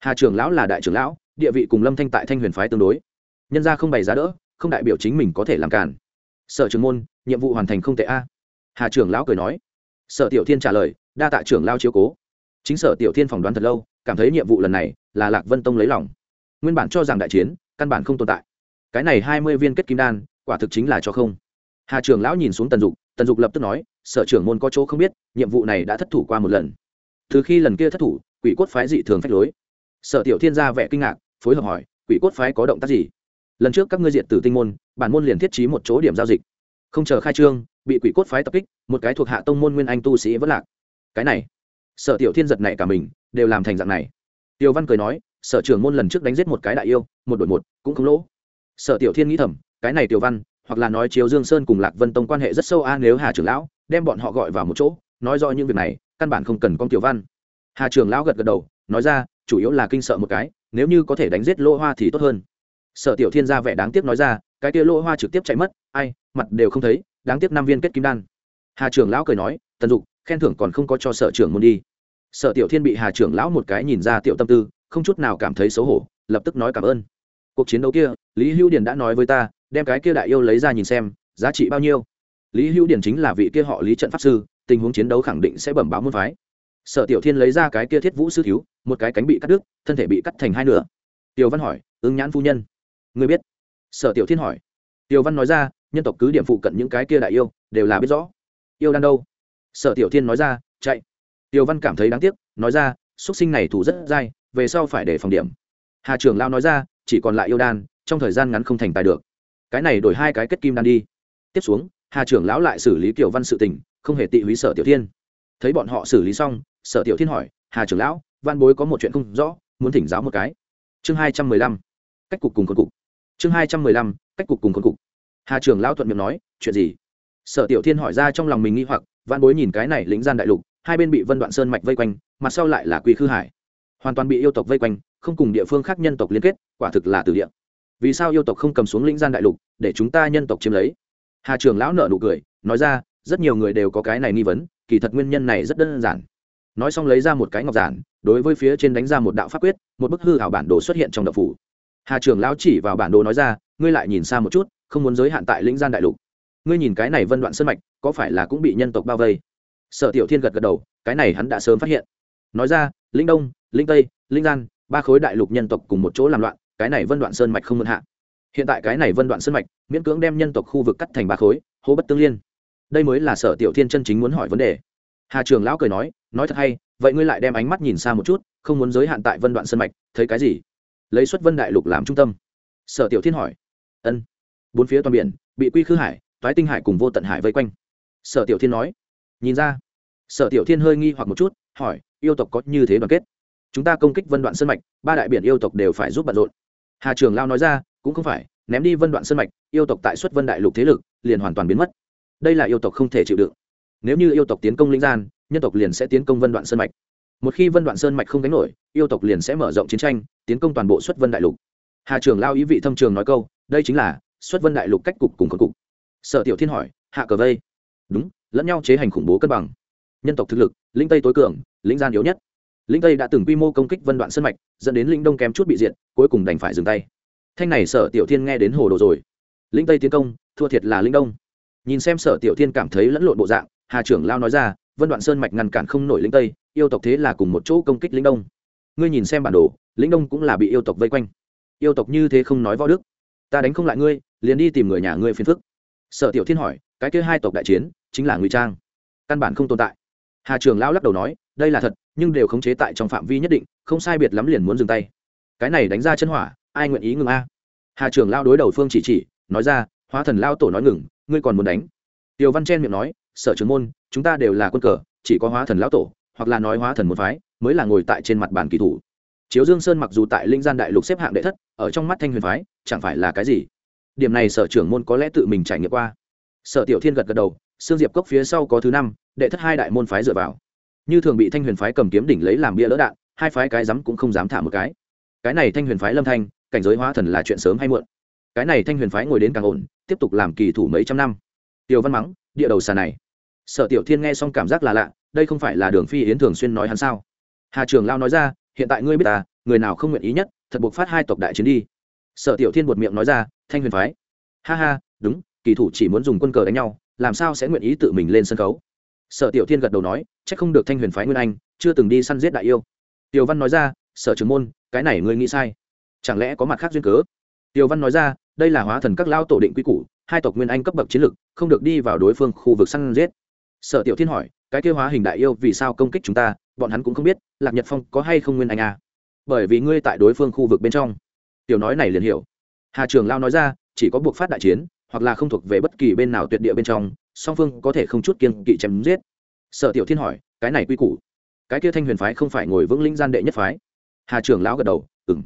Hà trưởng lão là đại trưởng lão, địa vị cùng lâm thanh tại thanh huyền phái tương đối. Nhân ra không bày giá đỡ, không đại biểu chính mình có thể làm cản sở trưởng môn, nhiệm vụ hoàn thành không tệ a. Hà trưởng lão cười nói. Sở tiểu thiên trả lời, đa tạ trưởng lao chiếu cố. Chính sở tiểu thiên phỏng đoán thật lâu, cảm thấy nhiệm vụ lần này là lạc vân tông lấy lòng. Nguyên bản cho rằng đại chiến căn bản không tồn tại. Cái này hai mươi viên kết kim đan, quả thực chính là cho không. Hà trưởng lão nhìn xuống tần dục tần dục lập tức nói, sở trưởng môn có chỗ không biết, nhiệm vụ này đã thất thủ qua một lần. Từ khi lần kia thất thủ, quỷ cốt phái dị thường phách lối. Sở tiểu thiên ra vẻ kinh ngạc, phối hợp hỏi, quỷ cốt phái có động tác gì? Lần trước các ngươi diện tử tinh môn, bản môn liền thiết trí một chỗ điểm giao dịch. Không chờ khai trương, bị quỷ cốt phái tập kích, một cái thuộc hạ tông môn nguyên anh tu sĩ vẫn lạc. Cái này, sở tiểu thiên giật này cả mình, đều làm thành dạng này. Tiêu văn cười nói sở trưởng môn lần trước đánh giết một cái đại yêu, một đội một, cũng không lỗ. Sở tiểu thiên nghĩ thầm, cái này tiểu văn, hoặc là nói chiếu dương sơn cùng lạc vân tông quan hệ rất sâu a, nếu hà trưởng lão đem bọn họ gọi vào một chỗ, nói rõ những việc này, căn bản không cần con tiểu văn. Hà trưởng lão gật gật đầu, nói ra, chủ yếu là kinh sợ một cái, nếu như có thể đánh giết lỗ hoa thì tốt hơn. Sở tiểu thiên ra vẻ đáng tiếc nói ra, cái kia lỗ hoa trực tiếp chạy mất, ai, mặt đều không thấy, đáng tiếc năm viên kết kim đan. Hà trưởng lão cười nói, tần dục, khen thưởng còn không có cho sở trưởng môn đi. Sở tiểu thiên bị hà trưởng lão một cái nhìn ra tiểu tâm tư không chút nào cảm thấy xấu hổ, lập tức nói cảm ơn. Cuộc chiến đấu kia, lý hữu điền đã nói với ta, đem cái kia đại yêu lấy ra nhìn xem, giá trị bao nhiêu. Lý hữu điền chính là vị kia họ lý trận pháp sư, tình huống chiến đấu khẳng định sẽ bẩm báo môn phái. Sở tiểu thiên lấy ra cái kia thiết vũ sư thiếu, một cái cánh bị cắt đứt, thân thể bị cắt thành hai nửa. Tiểu văn hỏi, ứng nhãn phu nhân người biết? Sở tiểu thiên hỏi. Tiểu văn nói ra, nhân tộc cứ điểm phụ cận những cái kia đại yêu, đều là biết rõ. Yêu đang đâu? Sở tiểu thiên nói ra, chạy. Tiểu văn cảm thấy đáng tiếc, nói ra, xuất sinh này thủ rất dai về sau phải để phòng điểm. Hà trưởng lao nói ra, chỉ còn lại yêu đan, trong thời gian ngắn không thành tài được. Cái này đổi hai cái kết kim đan đi. Tiếp xuống, hà trưởng lão lại xử lý kiểu văn sự tình, không hề tị húy sở tiểu thiên. Thấy bọn họ xử lý xong, sở tiểu thiên hỏi, hà trưởng lão, văn bối có một chuyện không rõ, muốn thỉnh giáo một cái. Chương hai trăm mười lăm, cách cục cùng con cục. Chương hai trăm mười lăm, cách cục cùng con cục. Hà trưởng lão thuận miệng nói, chuyện gì? Sở tiểu thiên hỏi ra trong lòng mình nghi hoặc, văn bối nhìn cái này lĩnh gian đại lục, hai bên bị vân đoạn sơn mạch vây quanh, mặt sau lại là quy khư hải hoàn toàn bị yêu tộc vây quanh, không cùng địa phương khác nhân tộc liên kết, quả thực là từ địa. Vì sao yêu tộc không cầm xuống lĩnh gian đại lục, để chúng ta nhân tộc chiếm lấy? Hà trường lão nợ nụ cười, nói ra, rất nhiều người đều có cái này nghi vấn, kỳ thật nguyên nhân này rất đơn giản. Nói xong lấy ra một cái ngọc giản, đối với phía trên đánh ra một đạo pháp quyết, một bức hư hảo bản đồ xuất hiện trong đậu phủ. Hà trường lão chỉ vào bản đồ nói ra, ngươi lại nhìn xa một chút, không muốn giới hạn tại lĩnh gian đại lục. Ngươi nhìn cái này vân đoạn sân mạch, có phải là cũng bị nhân tộc bao vây? Sở tiểu thiên gật gật đầu, cái này hắn đã sớm phát hiện. Nói ra lĩnh đông lĩnh tây, linh gian, ba khối đại lục nhân tộc cùng một chỗ làm loạn, cái này vân đoạn sơn mạch không mượn hạ. Hiện tại cái này vân đoạn sơn mạch, miễn cưỡng đem nhân tộc khu vực cắt thành ba khối, hô bất tương liên. Đây mới là sở tiểu thiên chân chính muốn hỏi vấn đề. Hà trường lão cười nói nói thật hay, vậy ngươi lại đem ánh mắt nhìn xa một chút, không muốn giới hạn tại vân đoạn sơn mạch, thấy cái gì? Lấy xuất vân đại lục làm trung tâm. Sở tiểu thiên hỏi. Ân. Bốn phía toàn biển, bị quy khư hải, toái tinh hải cùng vô tận hải vây quanh. Sở tiểu thiên nói. Nhìn ra. Sở tiểu thiên hơi nghi hoặc một chút, hỏi yêu tộc có như thế đoàn kết. Chúng ta công kích vân đoạn sân mạch, ba đại biển yêu tộc đều phải giúp bận rộn. Hà trường lao nói ra, cũng không phải, ném đi vân đoạn sân mạch, yêu tộc tại xuất vân đại lục thế lực, liền hoàn toàn biến mất. Đây là yêu tộc không thể chịu đựng. Nếu như yêu tộc tiến công linh gian, nhân tộc liền sẽ tiến công vân đoạn sơn mạch. Một khi vân đoạn sơn mạch không đánh nổi, yêu tộc liền sẽ mở rộng chiến tranh, tiến công toàn bộ xuất vân đại lục. Hà trường lao ý vị thâm trường nói câu, đây chính là, xuất vân đại lục cách cục cùng con cục. Sở tiểu thiên hỏi, hạ cờ vây. Đúng, lẫn nhau chế hành khủng bố cân bằng. Nhân tộc thực lực, linh tây tối cường lĩnh gian yếu nhất. Linh tây đã từng quy mô công kích vân đoạn sân mạch, dẫn đến linh đông kém chút bị diệt, cuối cùng đành phải dừng tay. Thanh này sở tiểu thiên nghe đến hồ đồ rồi. Linh tây tiến công, thua thiệt là linh đông. Nhìn xem sở tiểu thiên cảm thấy lẫn lộn bộ dạng, hà trưởng lao nói ra, vân đoạn sơn mạch ngăn cản không nổi linh tây, yêu tộc thế là cùng một chỗ công kích linh đông. Ngươi nhìn xem bản đồ linh đông cũng là bị yêu tộc vây quanh. Yêu tộc như thế không nói võ đức. Ta đánh không lại ngươi, liền đi tìm người nhà ngươi phiền phức. Sở tiểu thiên hỏi, cái kia hai tộc đại chiến, chính là ngụy trang. Căn bản không tồn tại. Hà trường lão lắc đầu nói đây là thật, nhưng đều khống chế tại trong phạm vi nhất định, không sai biệt lắm liền muốn dừng tay. Cái này đánh ra chân hỏa, ai nguyện ý ngừng a? Hà trường lao đối đầu phương chỉ chỉ, nói ra, hóa thần lao tổ nói ngừng, ngươi còn muốn đánh? Tiểu văn chen miệng nói, sở trưởng môn, chúng ta đều là quân cờ, chỉ có hóa thần lão tổ, hoặc là nói hóa thần một phái, mới là ngồi tại trên mặt bàn kỳ thủ. Chiếu dương sơn mặc dù tại linh gian đại lục xếp hạng đệ thất, ở trong mắt thanh huyền phái, chẳng phải là cái gì. Điểm này sở trưởng môn có lẽ tự mình trải nghiệm qua. Sở tiểu thiên gật gật đầu xương diệp cốc phía sau có thứ năm, đệ thất hai đại môn phái dựa vào như thường bị thanh huyền phái cầm kiếm đỉnh lấy làm bia lỡ đạn, hai phái cái rắm cũng không dám thả một cái. Cái này thanh huyền phái lâm thanh, cảnh giới hóa thần là chuyện sớm hay muộn. Cái này thanh huyền phái ngồi đến càng ổn, tiếp tục làm kỳ thủ mấy trăm năm. Tiểu văn mắng, địa đầu xà này. Sở tiểu thiên nghe xong cảm giác là lạ, đây không phải là đường phi yến thường xuyên nói hắn sao? Hà trường lao nói ra, hiện tại ngươi biết ta, người nào không nguyện ý nhất, thật buộc phát hai tộc đại chiến đi. Sở tiểu thiên buột miệng nói ra, thanh huyền phái. Ha ha, đúng, kỳ thủ chỉ muốn dùng quân cờ đánh nhau, làm sao sẽ nguyện ý tự mình lên sân khấu? Sở tiểu thiên gật đầu nói c h ắ c không được thanh huyền phái nguyên anh, chưa từng đi săn giết đại yêu. Tiểu văn nói ra, sở trưởng môn, cái này ngươi nghĩ sai. Chẳng lẽ có mặt khác duyên cớ? Tiểu văn nói ra, đây là hóa thần các lao tổ định quy củ, hai tộc nguyên anh cấp bậc chiến lực, không được đi vào đối phương khu vực săn giết. Sở tiểu thiên hỏi, cái kêu hóa hình đại yêu vì sao công kích chúng ta, bọn hắn cũng không biết, lạc nhật phong có hay không nguyên anh à? Bởi vì ngươi tại đối phương khu vực bên trong. Tiểu nói này liền hiểu. Hà trường lao nói ra, chỉ có buộc phát đại chiến, hoặc là không thuộc về bất kỳ bên nào tuyệt địa bên trong song phương có thể không chút kiên kỵ chém giết. Sở tiểu thiên hỏi, cái này quy củ, cái kia thanh huyền phái không phải ngồi vững Linh gian đệ nhất phái? Hà trưởng lão gật đầu ừng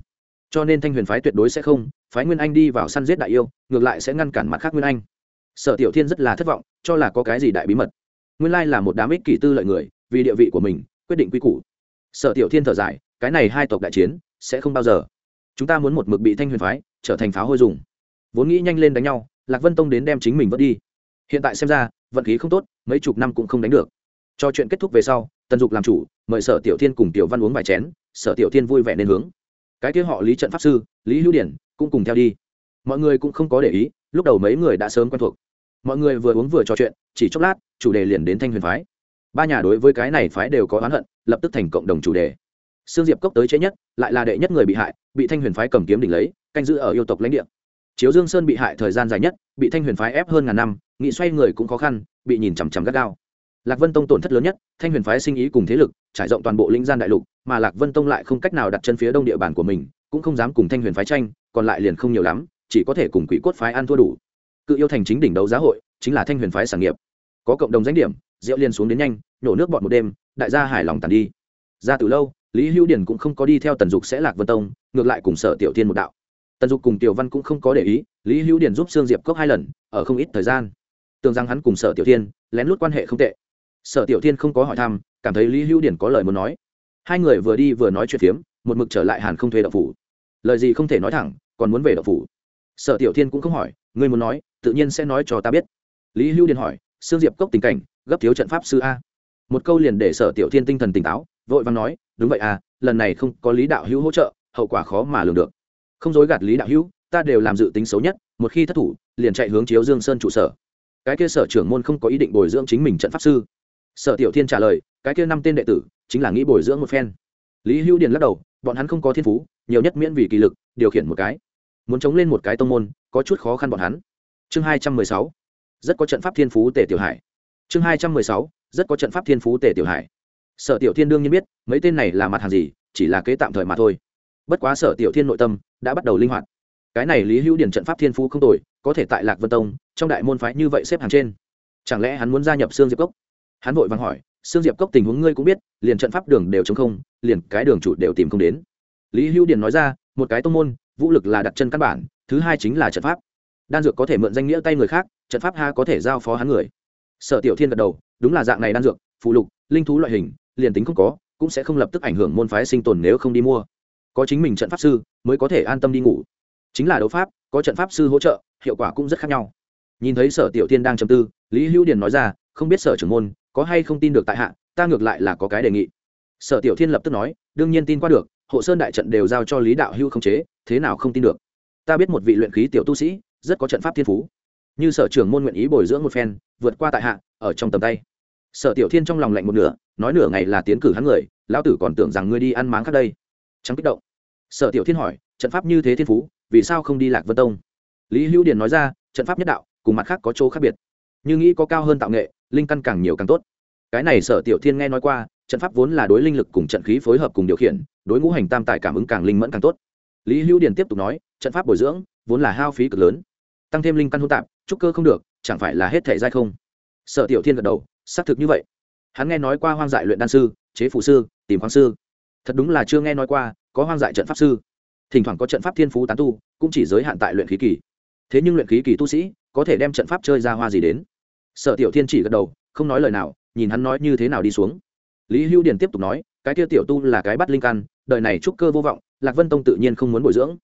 cho nên thanh huyền phái tuyệt đối sẽ không, phái nguyên anh đi vào săn giết đại yêu, ngược lại sẽ ngăn cản mặt khác nguyên anh. Sở tiểu thiên rất là thất vọng, cho là có cái gì đại bí mật. Nguyên lai là một đám ích kỷ tư lợi người, vì địa vị của mình, quyết định quy củ. Sở tiểu thiên thở dài, cái này hai tộc đại chiến, sẽ không bao giờ. Chúng ta muốn một mực bị thanh huyền phái trở thành pháo hôi dùng. Vốn nghĩ nhanh lên đánh nhau, lạc vân tông đến đem chính mình vớt đi hiện tại xem ra, vận khí không tốt, mấy chục năm cũng không đánh được. Cho chuyện kết thúc về sau, tần dục làm chủ, mời sở tiểu thiên cùng tiểu văn uống vài chén, sở tiểu thiên vui vẻ nên hướng. Cái kia họ lý trận pháp sư, lý hữu điển, cũng cùng theo đi. Mọi người cũng không có để ý, lúc đầu mấy người đã sớm quen thuộc. Mọi người vừa uống vừa trò chuyện, chỉ chốc lát, chủ đề liền đến thanh huyền phái. Ba nhà đối với cái này phái đều có oán hận, lập tức thành cộng đồng chủ đề. Sương diệp cốc tới chế nhất, lại là đệ nhất người bị hại, bị thanh huyền phái cầm kiếm đỉnh lấy, canh giữ ở yêu tộc lãnh địa. Chiếu dương sơn bị hại thời gian dài nhất bị thanh huyền phái ép hơn ngàn năm, nghị xoay người cũng khó khăn, bị nhìn chằm chằm gắt gao. Lạc vân tông tổn thất lớn nhất, thanh huyền phái sinh ý cùng thế lực, trải rộng toàn bộ lĩnh gian đại lục, mà lạc vân tông lại không cách nào đặt chân phía đông địa bàn của mình, cũng không dám cùng thanh huyền phái tranh, còn lại liền không nhiều lắm, chỉ có thể cùng quỷ cốt phái ăn thua đủ. Cự yêu thành chính đỉnh đấu giá hội, chính là thanh huyền phái sản nghiệp. Có cộng đồng danh điểm, rượu liên xuống đến nhanh, nhổ nước bọn một đêm, đại gia hài lòng tàn đi. Ra từ lâu, lý hữu điển cũng không có đi theo tần dục sẽ lạc vân tông, ngược lại cùng sở tiểu thiên một đạo tần dục cùng tiểu văn cũng không có để ý, lý hữu Điền giúp sương diệp cốc hai lần, ở không ít thời gian. Tưởng rằng hắn cùng sở tiểu thiên lén lút quan hệ không tệ. Sở tiểu thiên không có hỏi thăm, cảm thấy lý hữu Điền có lời muốn nói. Hai người vừa đi vừa nói chuyện phiếm, một mực trở lại hàn không thuê đậu phủ. Lời gì không thể nói thẳng, còn muốn về đậu phủ. Sở tiểu thiên cũng không hỏi, ngươi muốn nói, tự nhiên sẽ nói cho ta biết. Lý hữu Điền hỏi, sương diệp cốc tình cảnh, gấp thiếu trận pháp sư a. Một câu liền để sở tiểu thiên tinh thần tỉnh táo, vội vàng nói, đúng vậy à lần này không có lý đạo hữu hỗ trợ, hậu quả khó mà lường được không dối gạt lý đạo hữu, ta đều làm dự tính xấu nhất, một khi thất thủ, liền chạy hướng chiếu dương sơn trụ sở. Cái kia sở trưởng môn không có ý định bồi dưỡng chính mình trận pháp sư. Sở tiểu thiên trả lời, cái kia năm tên đệ tử, chính là nghĩ bồi dưỡng một phen. Lý hữu điền lắc đầu, bọn hắn không có thiên phú, nhiều nhất miễn vì kỳ lực, điều khiển một cái. Muốn chống lên một cái tông môn, có chút khó khăn bọn hắn. Chương hai trăm mười sáu, rất có trận pháp thiên phú tề tiểu hải. Chương hai trăm mười sáu, rất có trận pháp thiên phú tề tiểu hải. Sở tiểu thiên đương nhiên biết, mấy tên này là mặt hàng gì, chỉ là kế tạm thời mà thôi. Bất quá sở tiểu thiên nội tâm đã bắt đầu linh hoạt. Cái này lý hữu điển trận pháp thiên phú không tồi, có thể tại lạc vân tông, trong đại môn phái như vậy xếp hàng trên. Chẳng lẽ hắn muốn gia nhập sương diệp cốc? Hắn vội vàng hỏi, sương diệp cốc tình huống ngươi cũng biết, liền trận pháp đường đều chống không, liền cái đường chủ đều tìm không đến. Lý hữu điển nói ra, một cái tông môn, vũ lực là đặt chân căn bản, thứ hai chính là trận pháp. Đan dược có thể mượn danh nghĩa tay người khác, trận pháp ha có thể giao phó hắn người. Sở tiểu thiên gật đầu, đúng là dạng này đan dược phụ lục, linh thú loại hình, liền tính không có, cũng sẽ không lập tức ảnh hưởng môn phái sinh tồn nếu không đi mua có chính mình trận pháp sư mới có thể an tâm đi ngủ. Chính là đấu pháp, có trận pháp sư hỗ trợ, hiệu quả cũng rất khác nhau. Nhìn thấy sở tiểu tiên đang chầm tư, lý hữu điền nói ra, không biết sở trưởng môn có hay không tin được tại hạ, ta ngược lại là có cái đề nghị. Sở tiểu thiên lập tức nói, đương nhiên tin qua được, hộ sơn đại trận đều giao cho lý đạo hưu không chế, thế nào không tin được? Ta biết một vị luyện khí tiểu tu sĩ, rất có trận pháp thiên phú. Như sở trưởng môn nguyện ý bồi dưỡng một phen, vượt qua tại hạ, ở trong tầm tay. Sở tiểu thiên trong lòng lạnh một nửa, nói nửa ngày là tiến cử hắn người, lão tử còn tưởng rằng ngươi đi ăn máng khác đây trắng kích động. Sở tiểu thiên hỏi, trận pháp như thế thiên phú, vì sao không đi lạc vân tông? Lý hữu điền nói ra, trận pháp nhất đạo, cùng mặt khác có chỗ khác biệt. Như nghĩ có cao hơn tạo nghệ, linh căn càng nhiều càng tốt. Cái này sở tiểu thiên nghe nói qua, trận pháp vốn là đối linh lực cùng trận khí phối hợp cùng điều khiển, đối ngũ hành tam tài cảm ứng càng linh mẫn càng tốt. Lý hữu điền tiếp tục nói, trận pháp bồi dưỡng, vốn là hao phí cực lớn. Tăng thêm linh căn hỗn tạp, trúc cơ không được, chẳng phải là hết thể dai không? Sở tiểu thiên gật đầu, xác thực như vậy. Hắn nghe nói qua hoang dại luyện đan sư, chế phụ sư, tìm khoáng sư thật đúng là chưa nghe nói qua, có hoang dại trận pháp sư. Thỉnh thoảng có trận pháp thiên phú tán tu, cũng chỉ giới hạn tại luyện khí kỳ. Thế nhưng luyện khí kỳ tu sĩ, có thể đem trận pháp chơi ra hoa gì đến. Sở tiểu thiên chỉ gật đầu, không nói lời nào, nhìn hắn nói như thế nào đi xuống. Lý hữu điền tiếp tục nói, cái kia tiểu tu là cái bắt linh căn, đời này trúc cơ vô vọng, lạc vân tông tự nhiên không muốn bồi dưỡng.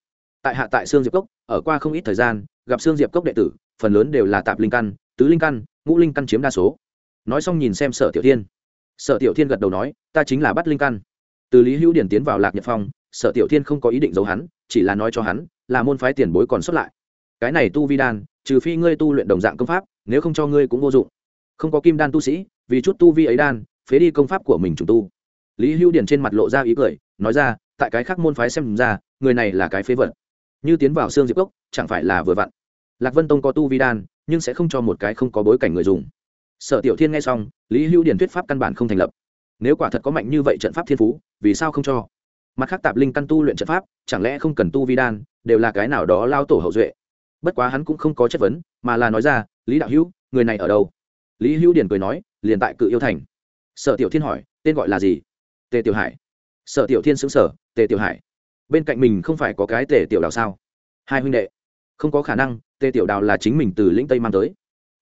Tại hạ tại sương diệp cốc, ở qua không ít thời gian, gặp sương diệp cốc đệ tử, phần lớn đều là tạp linh căn, tứ linh căn, ngũ linh căn chiếm đa số. Nói xong nhìn xem sở tiểu thiên. Sở tiểu thiên gật đầu nói, ta chính là bắt linh căn từ lý hữu điển tiến vào lạc nhật phong, sở tiểu thiên không có ý định giấu hắn, chỉ là nói cho hắn, là môn phái tiền bối còn xuất lại. Cái này tu vi đan, trừ phi ngươi tu luyện đồng dạng công pháp, nếu không cho ngươi cũng vô dụng. Không có kim đan tu sĩ, vì chút tu vi ấy đan, phế đi công pháp của mình trùng tu. Lý hữu điển trên mặt lộ ra ý cười, nói ra, tại cái khác môn phái xem ra, người này là cái phế vật. Như tiến vào xương diệp cốc, chẳng phải là vừa vặn. Lạc vân tông có tu vi đan, nhưng sẽ không cho một cái không có bối cảnh người dùng. Sở tiểu thiên nghe xong, lý hữu điển thuyết pháp căn bản không thành lập nếu quả thật có mạnh như vậy trận pháp thiên phú, vì sao không cho? Mặt khác tạp linh căn tu luyện trận pháp, chẳng lẽ không cần tu vi đan, đều là cái nào đó lao tổ hậu duệ? Bất quá hắn cũng không có chất vấn, mà là nói ra, lý đạo hữu, người này ở đâu? Lý hữu điển cười nói, liền tại cự yêu thành. Sở tiểu thiên hỏi, tên gọi là gì? Tề tiểu hải. Sở tiểu thiên xứng sở tề tiểu hải. Bên cạnh mình không phải có cái tề tiểu đào sao? Hai huynh đệ. Không có khả năng, tề tiểu đào là chính mình từ lĩnh tây mang tới.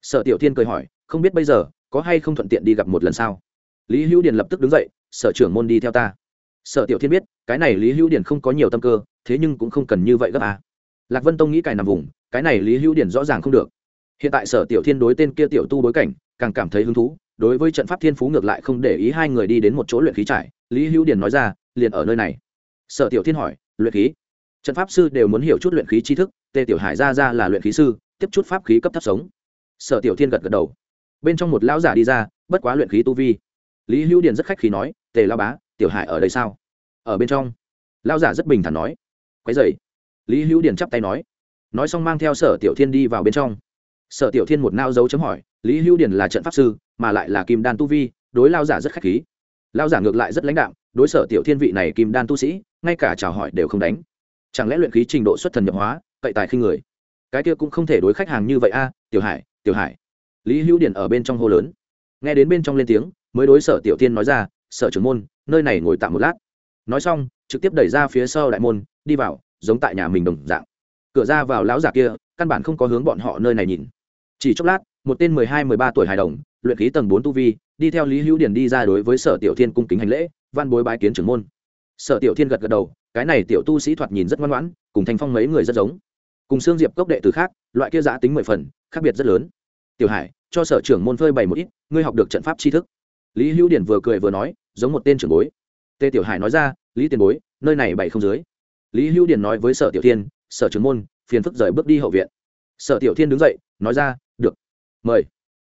Sở tiểu thiên cười hỏi, không biết bây giờ, có hay không thuận tiện đi gặp một lần sao? Lý hữu điền lập tức đứng dậy, sở trưởng môn đi theo ta. Sở tiểu thiên biết, cái này lý hữu điền không có nhiều tâm cơ, thế nhưng cũng không cần như vậy gấp à. lạc vân tông nghĩ cài nằm vùng, cái này lý hữu điền rõ ràng không được. Hiện tại sở tiểu thiên đối tên kia tiểu tu bối cảnh, càng cảm thấy hứng thú, đối với trận pháp thiên phú ngược lại không để ý hai người đi đến một chỗ luyện khí trải lý hữu điền nói ra, liền ở nơi này. Sở tiểu thiên hỏi, luyện khí? Trận pháp sư đều muốn hiểu chút luyện khí tri thức tề tiểu hải ra ra là luyện khí sư, tiếp chút pháp khí cấp thấp sống. Sở tiểu thiên gật gật đầu. Bên trong một lão giả đi ra, bất quá luyện khí tu vi lý hữu điền rất khách khí nói, tề lao bá, tiểu hải ở đây sao? Ở bên trong. Lao giả rất bình thản nói. Quái dày lý hữu điền chắp tay nói. Nói xong mang theo sở tiểu thiên đi vào bên trong. Sở tiểu thiên một nao dấu chấm hỏi, lý hữu điền là trận pháp sư, mà lại là kim đan tu vi, đối lao giả rất khách khí. Lao giả ngược lại rất lãnh đạm, đối sở tiểu thiên vị này kim đan tu sĩ, ngay cả chào hỏi đều không đánh. Chẳng lẽ luyện khí trình độ xuất thần nhập hóa, cậy tài khi người? Cái kia cũng không thể đối khách hàng như vậy a, tiểu hải tiểu hải. Lý hữu Điền ở bên trong hô lớn. Nghe đến bên trong lên tiếng mới đối sở tiểu thiên nói ra, sở trưởng môn, nơi này ngồi tạm một lát. Nói xong, trực tiếp đẩy ra phía sau đại môn, đi vào, giống tại nhà mình đồng dạng. Cửa ra vào lão giả kia, căn bản không có hướng bọn họ nơi này nhìn. Chỉ chốc lát, một tên mười hai, mười ba tuổi hài đồng, luyện khí tầng bốn tu vi, đi theo lý hữu điển đi ra đối với sở tiểu thiên cung kính hành lễ, văn bối bái kiến trưởng môn. Sở tiểu thiên gật gật đầu, cái này tiểu tu sĩ thoạt nhìn rất ngoan ngoãn, cùng thanh phong mấy người rất giống. Cùng xương diệp cốc đệ từ khác, loại kia giã tính mười phần, khác biệt rất lớn. Tiểu hải, cho sở trưởng môn phơi bày một ít, ngươi học được trận pháp tri thức lý hữu điển vừa cười vừa nói, giống một tên trưởng bối. Tề tiểu hải nói ra, lý tiền bối, nơi này bảy không dưới. Lý hữu điển nói với sở tiểu thiên, sở trưởng môn, phiền phức rời bước đi hậu viện. Sở tiểu thiên đứng dậy, nói ra, được, mời.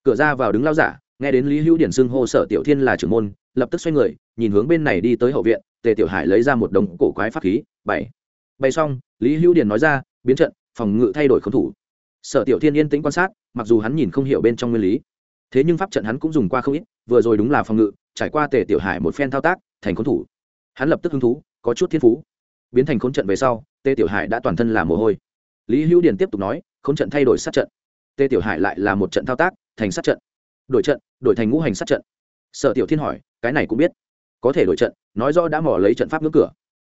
Cửa ra vào đứng lao giả, nghe đến lý hữu điển xưng hô sở tiểu thiên là trưởng môn, lập tức xoay người, nhìn hướng bên này đi tới hậu viện, tề tiểu hải lấy ra một đống cổ quái pháp khí bảy bày xong, lý hữu điển nói ra, biến trận, phòng ngự thay đổi không thủ. Sở tiểu thiên yên tĩnh quan sát, mặc dù hắn nhìn không hiểu bên trong nguyên lý thế nhưng pháp trận hắn cũng dùng qua không ít, vừa rồi đúng là phòng ngự, trải qua tề tiểu hải một phen thao tác, thành khốn thủ. Hắn lập tức hứng thú, có chút thiên phú. Biến thành khốn trận về sau, tề tiểu hải đã toàn thân là mồ hôi. Lý hữu điền tiếp tục nói, khốn trận thay đổi sát trận. Tề tiểu hải lại là một trận thao tác, thành sát trận. Đổi trận, đổi thành ngũ hành sát trận. Sở tiểu thiên hỏi, cái này cũng biết. Có thể đổi trận, nói rõ đã mỏ lấy trận pháp ngưỡng cửa.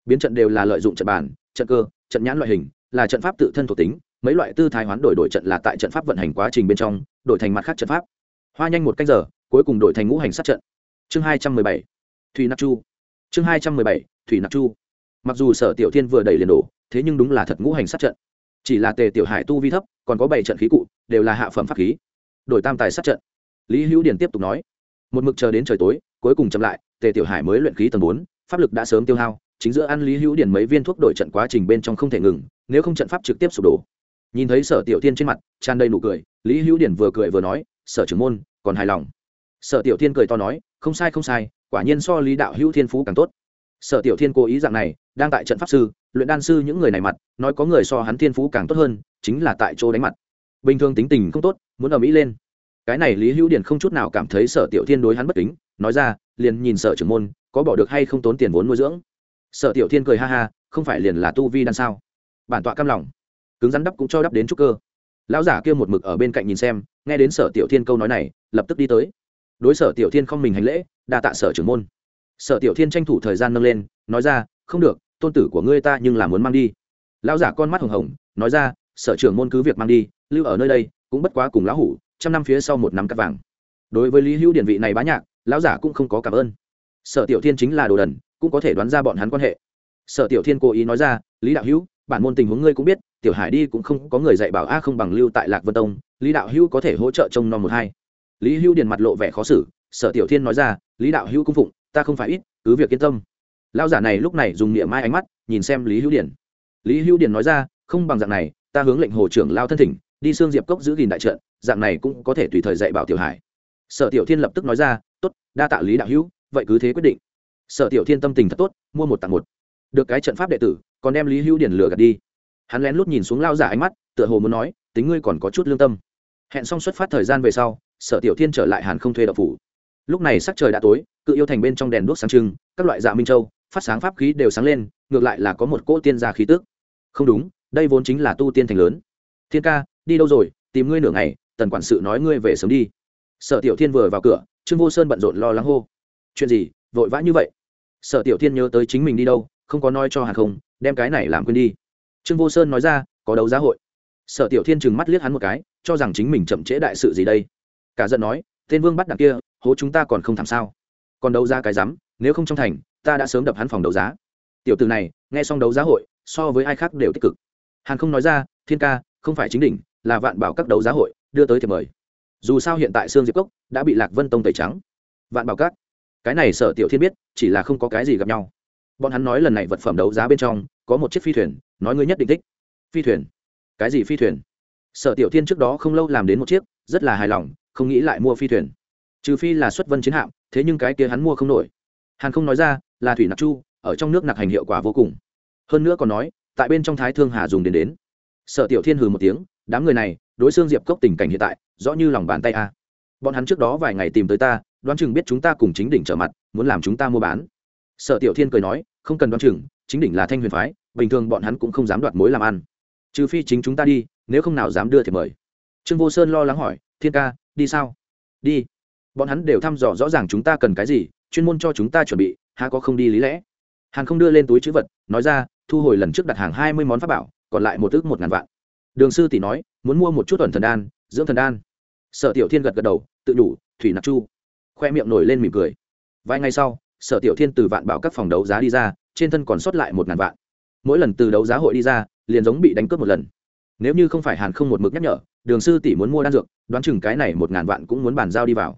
Biến trận đều là lợi dụng trận bàn, trận cơ, trận nhãn loại hình, là trận pháp tự thân thuộc tính. Mấy loại tư thái hoán đổi đổi trận là tại trận pháp vận hành quá trình bên trong, đổi thành mặt khác trận pháp hoa nhanh một canh giờ, cuối cùng đổi thành ngũ hành sát trận. Chương hai trăm mười bảy, thủy nặc chu. Chương hai trăm mười bảy, thủy nặc chu. Mặc dù sở tiểu thiên vừa đẩy liền đổ, thế nhưng đúng là thật ngũ hành sát trận. Chỉ là tề tiểu hải tu vi thấp, còn có bảy trận khí cụ, đều là hạ phẩm pháp khí. Đổi tam tài sát trận. Lý hữu điển tiếp tục nói, một mực chờ đến trời tối, cuối cùng chậm lại, tề tiểu hải mới luyện khí tầng bốn, pháp lực đã sớm tiêu hao, chính giữa ăn lý hữu điển mấy viên thuốc đổi trận quá trình bên trong không thể ngừng, nếu không trận pháp trực tiếp sụp đổ. Nhìn thấy sở tiểu tiên trên mặt, tràn đầy nụ cười, lý hữu điển vừa cười vừa nói sở trưởng môn, còn hài lòng. Sở tiểu Thiên cười to nói, không sai không sai, quả nhiên so lý đạo hữu thiên phú càng tốt. Sở tiểu thiên cố ý dạng này, đang tại trận pháp sư, luyện đan sư những người này mặt, nói có người so hắn thiên phú càng tốt hơn, chính là tại chỗ đánh mặt. Bình thường tính tình không tốt, muốn ở mỹ lên. Cái này lý hữu điển không chút nào cảm thấy sở tiểu thiên đối hắn bất kính, nói ra, liền nhìn sở trưởng môn, có bỏ được hay không tốn tiền vốn nuôi dưỡng. Sở tiểu thiên cười ha ha, không phải liền là tu vi đan sao? Bản tọa cam lòng. Cứng rắn đắp cũng cho đắp đến chút cơ. Lão giả kia một mực ở bên cạnh nhìn xem nghe đến sở tiểu thiên câu nói này, lập tức đi tới. Đối sở tiểu thiên không mình hành lễ, đa tạ sở trưởng môn. Sở tiểu thiên tranh thủ thời gian nâng lên, nói ra, không được, tôn tử của ngươi ta nhưng là muốn mang đi. Lão giả con mắt hồng hồng, nói ra, sở trưởng môn cứ việc mang đi, lưu ở nơi đây, cũng bất quá cùng lão hủ, trăm năm phía sau một năm cắt vàng. Đối với lý hữu điển vị này bá nhạc, lão giả cũng không có cảm ơn. Sở tiểu thiên chính là đồ đần, cũng có thể đoán ra bọn hắn quan hệ. Sở tiểu thiên cố ý nói ra, lý đạo hữu, bản môn tình huống ngươi cũng biết, tiểu hải đi cũng không có người dạy bảo a không bằng lưu tại lạc vân tông lý đạo hữu có thể hỗ trợ trông nom một hai. Lý hữu điền mặt lộ vẻ khó xử, sở tiểu thiên nói ra, lý đạo hữu cung phụng, ta không phải ít, cứ việc yên tâm. Lao giả này lúc này dùng niệm mai ánh mắt, nhìn xem lý hữu điền. Lý hữu điền nói ra, không bằng dạng này, ta hướng lệnh hồ trưởng lao thân thỉnh, đi xương diệp cốc giữ gìn đại trận, dạng này cũng có thể tùy thời dạy bảo tiểu hải. Sở tiểu thiên lập tức nói ra, tốt, đa tạ lý đạo hữu, vậy cứ thế quyết định. Sở tiểu thiên tâm tình thật tốt, mua một tặng một. Được cái trận pháp đệ tử, còn đem lý hữu điển lừa gạt đi. Hắn lén lút nhìn xuống lao giả ánh mắt, tựa hồ muốn nói, tính ngươi còn có chút lương tâm hẹn xong xuất phát thời gian về sau, sở tiểu thiên trở lại hàn không thuê đậu phủ. Lúc này sắc trời đã tối, cự yêu thành bên trong đèn đuốc sáng trưng, các loại dạ minh châu, phát sáng pháp khí đều sáng lên, ngược lại là có một cỗ tiên gia khí tức. Không đúng, đây vốn chính là tu tiên thành lớn. Thiên ca, đi đâu rồi? Tìm ngươi nửa ngày, tần quản sự nói ngươi về sớm đi. Sở tiểu thiên vừa vào cửa, trương vô sơn bận rộn lo lắng hô. Chuyện gì? Vội vã như vậy? Sở tiểu thiên nhớ tới chính mình đi đâu, không có nói cho hàn không, đem cái này làm quên đi. Trương vô sơn nói ra, có đấu giá hội sở tiểu thiên trừng mắt liếc hắn một cái, cho rằng chính mình chậm trễ đại sự gì đây. Cả giận nói, tên vương bắt đằng kia, hố chúng ta còn không thảm sao? Còn đấu giá cái rắm nếu không trong thành, ta đã sớm đập hắn phòng đấu giá. Tiểu từ này, nghe xong đấu giá hội, so với ai khác đều tích cực. Hàn không nói ra, thiên ca, không phải chính đỉnh, là vạn bảo các đấu giá hội, đưa tới thì mời. Dù sao hiện tại sương diệp cốc đã bị lạc vân tông tẩy trắng. Vạn bảo các. Cái này sở tiểu thiên biết, chỉ là không có cái gì gặp nhau. Bọn hắn nói lần này vật phẩm đấu giá bên trong, có một chiếc phi thuyền, nói ngươi nhất định thích. Phi thuyền cái gì phi thuyền? Sở tiểu thiên trước đó không lâu làm đến một chiếc, rất là hài lòng, không nghĩ lại mua phi thuyền. Trừ phi là xuất vân chiến hạm, thế nhưng cái kia hắn mua không nổi. Hàn không nói ra, là thủy nặc chu, ở trong nước nặc hành hiệu quả vô cùng. Hơn nữa còn nói, tại bên trong thái thương hà dùng đến đến. Sở tiểu thiên hừ một tiếng, đám người này, đối xương diệp cốc tình cảnh hiện tại, rõ như lòng bàn tay a. Bọn hắn trước đó vài ngày tìm tới ta, đoán chừng biết chúng ta cùng chính đỉnh trở mặt, muốn làm chúng ta mua bán. Sở tiểu thiên cười nói, không cần đoán chừng, chính đỉnh là thanh huyền phái, bình thường bọn hắn cũng không dám đoạt mối làm ăn trừ phi chính chúng ta đi, nếu không nào dám đưa thì mời. Trương vô sơn lo lắng hỏi, thiên ca, đi sao? Đi. Bọn hắn đều thăm dò rõ ràng chúng ta cần cái gì, chuyên môn cho chúng ta chuẩn bị, há có không đi lý lẽ. Hàn không đưa lên túi chữ vật, nói ra, thu hồi lần trước đặt hàng hai mươi món pháp bảo, còn lại một ước một ngàn vạn. Đường sư tỷ nói, muốn mua một chút tuần thần đan, dưỡng thần đan. Sở tiểu thiên gật gật đầu, tự đủ, thủy nặc chu. Khoe miệng nổi lên mỉm cười. Vài ngày sau, sở tiểu thiên từ vạn bảo các phòng đấu giá đi ra, trên thân còn sót lại một ngàn vạn mỗi lần từ đấu giá hội đi ra, liền giống bị đánh cướp một lần. Nếu như không phải hàn không một mực nhắc nhở, đường sư tỷ muốn mua đan dược, đoán chừng cái này một ngàn vạn cũng muốn bàn giao đi vào.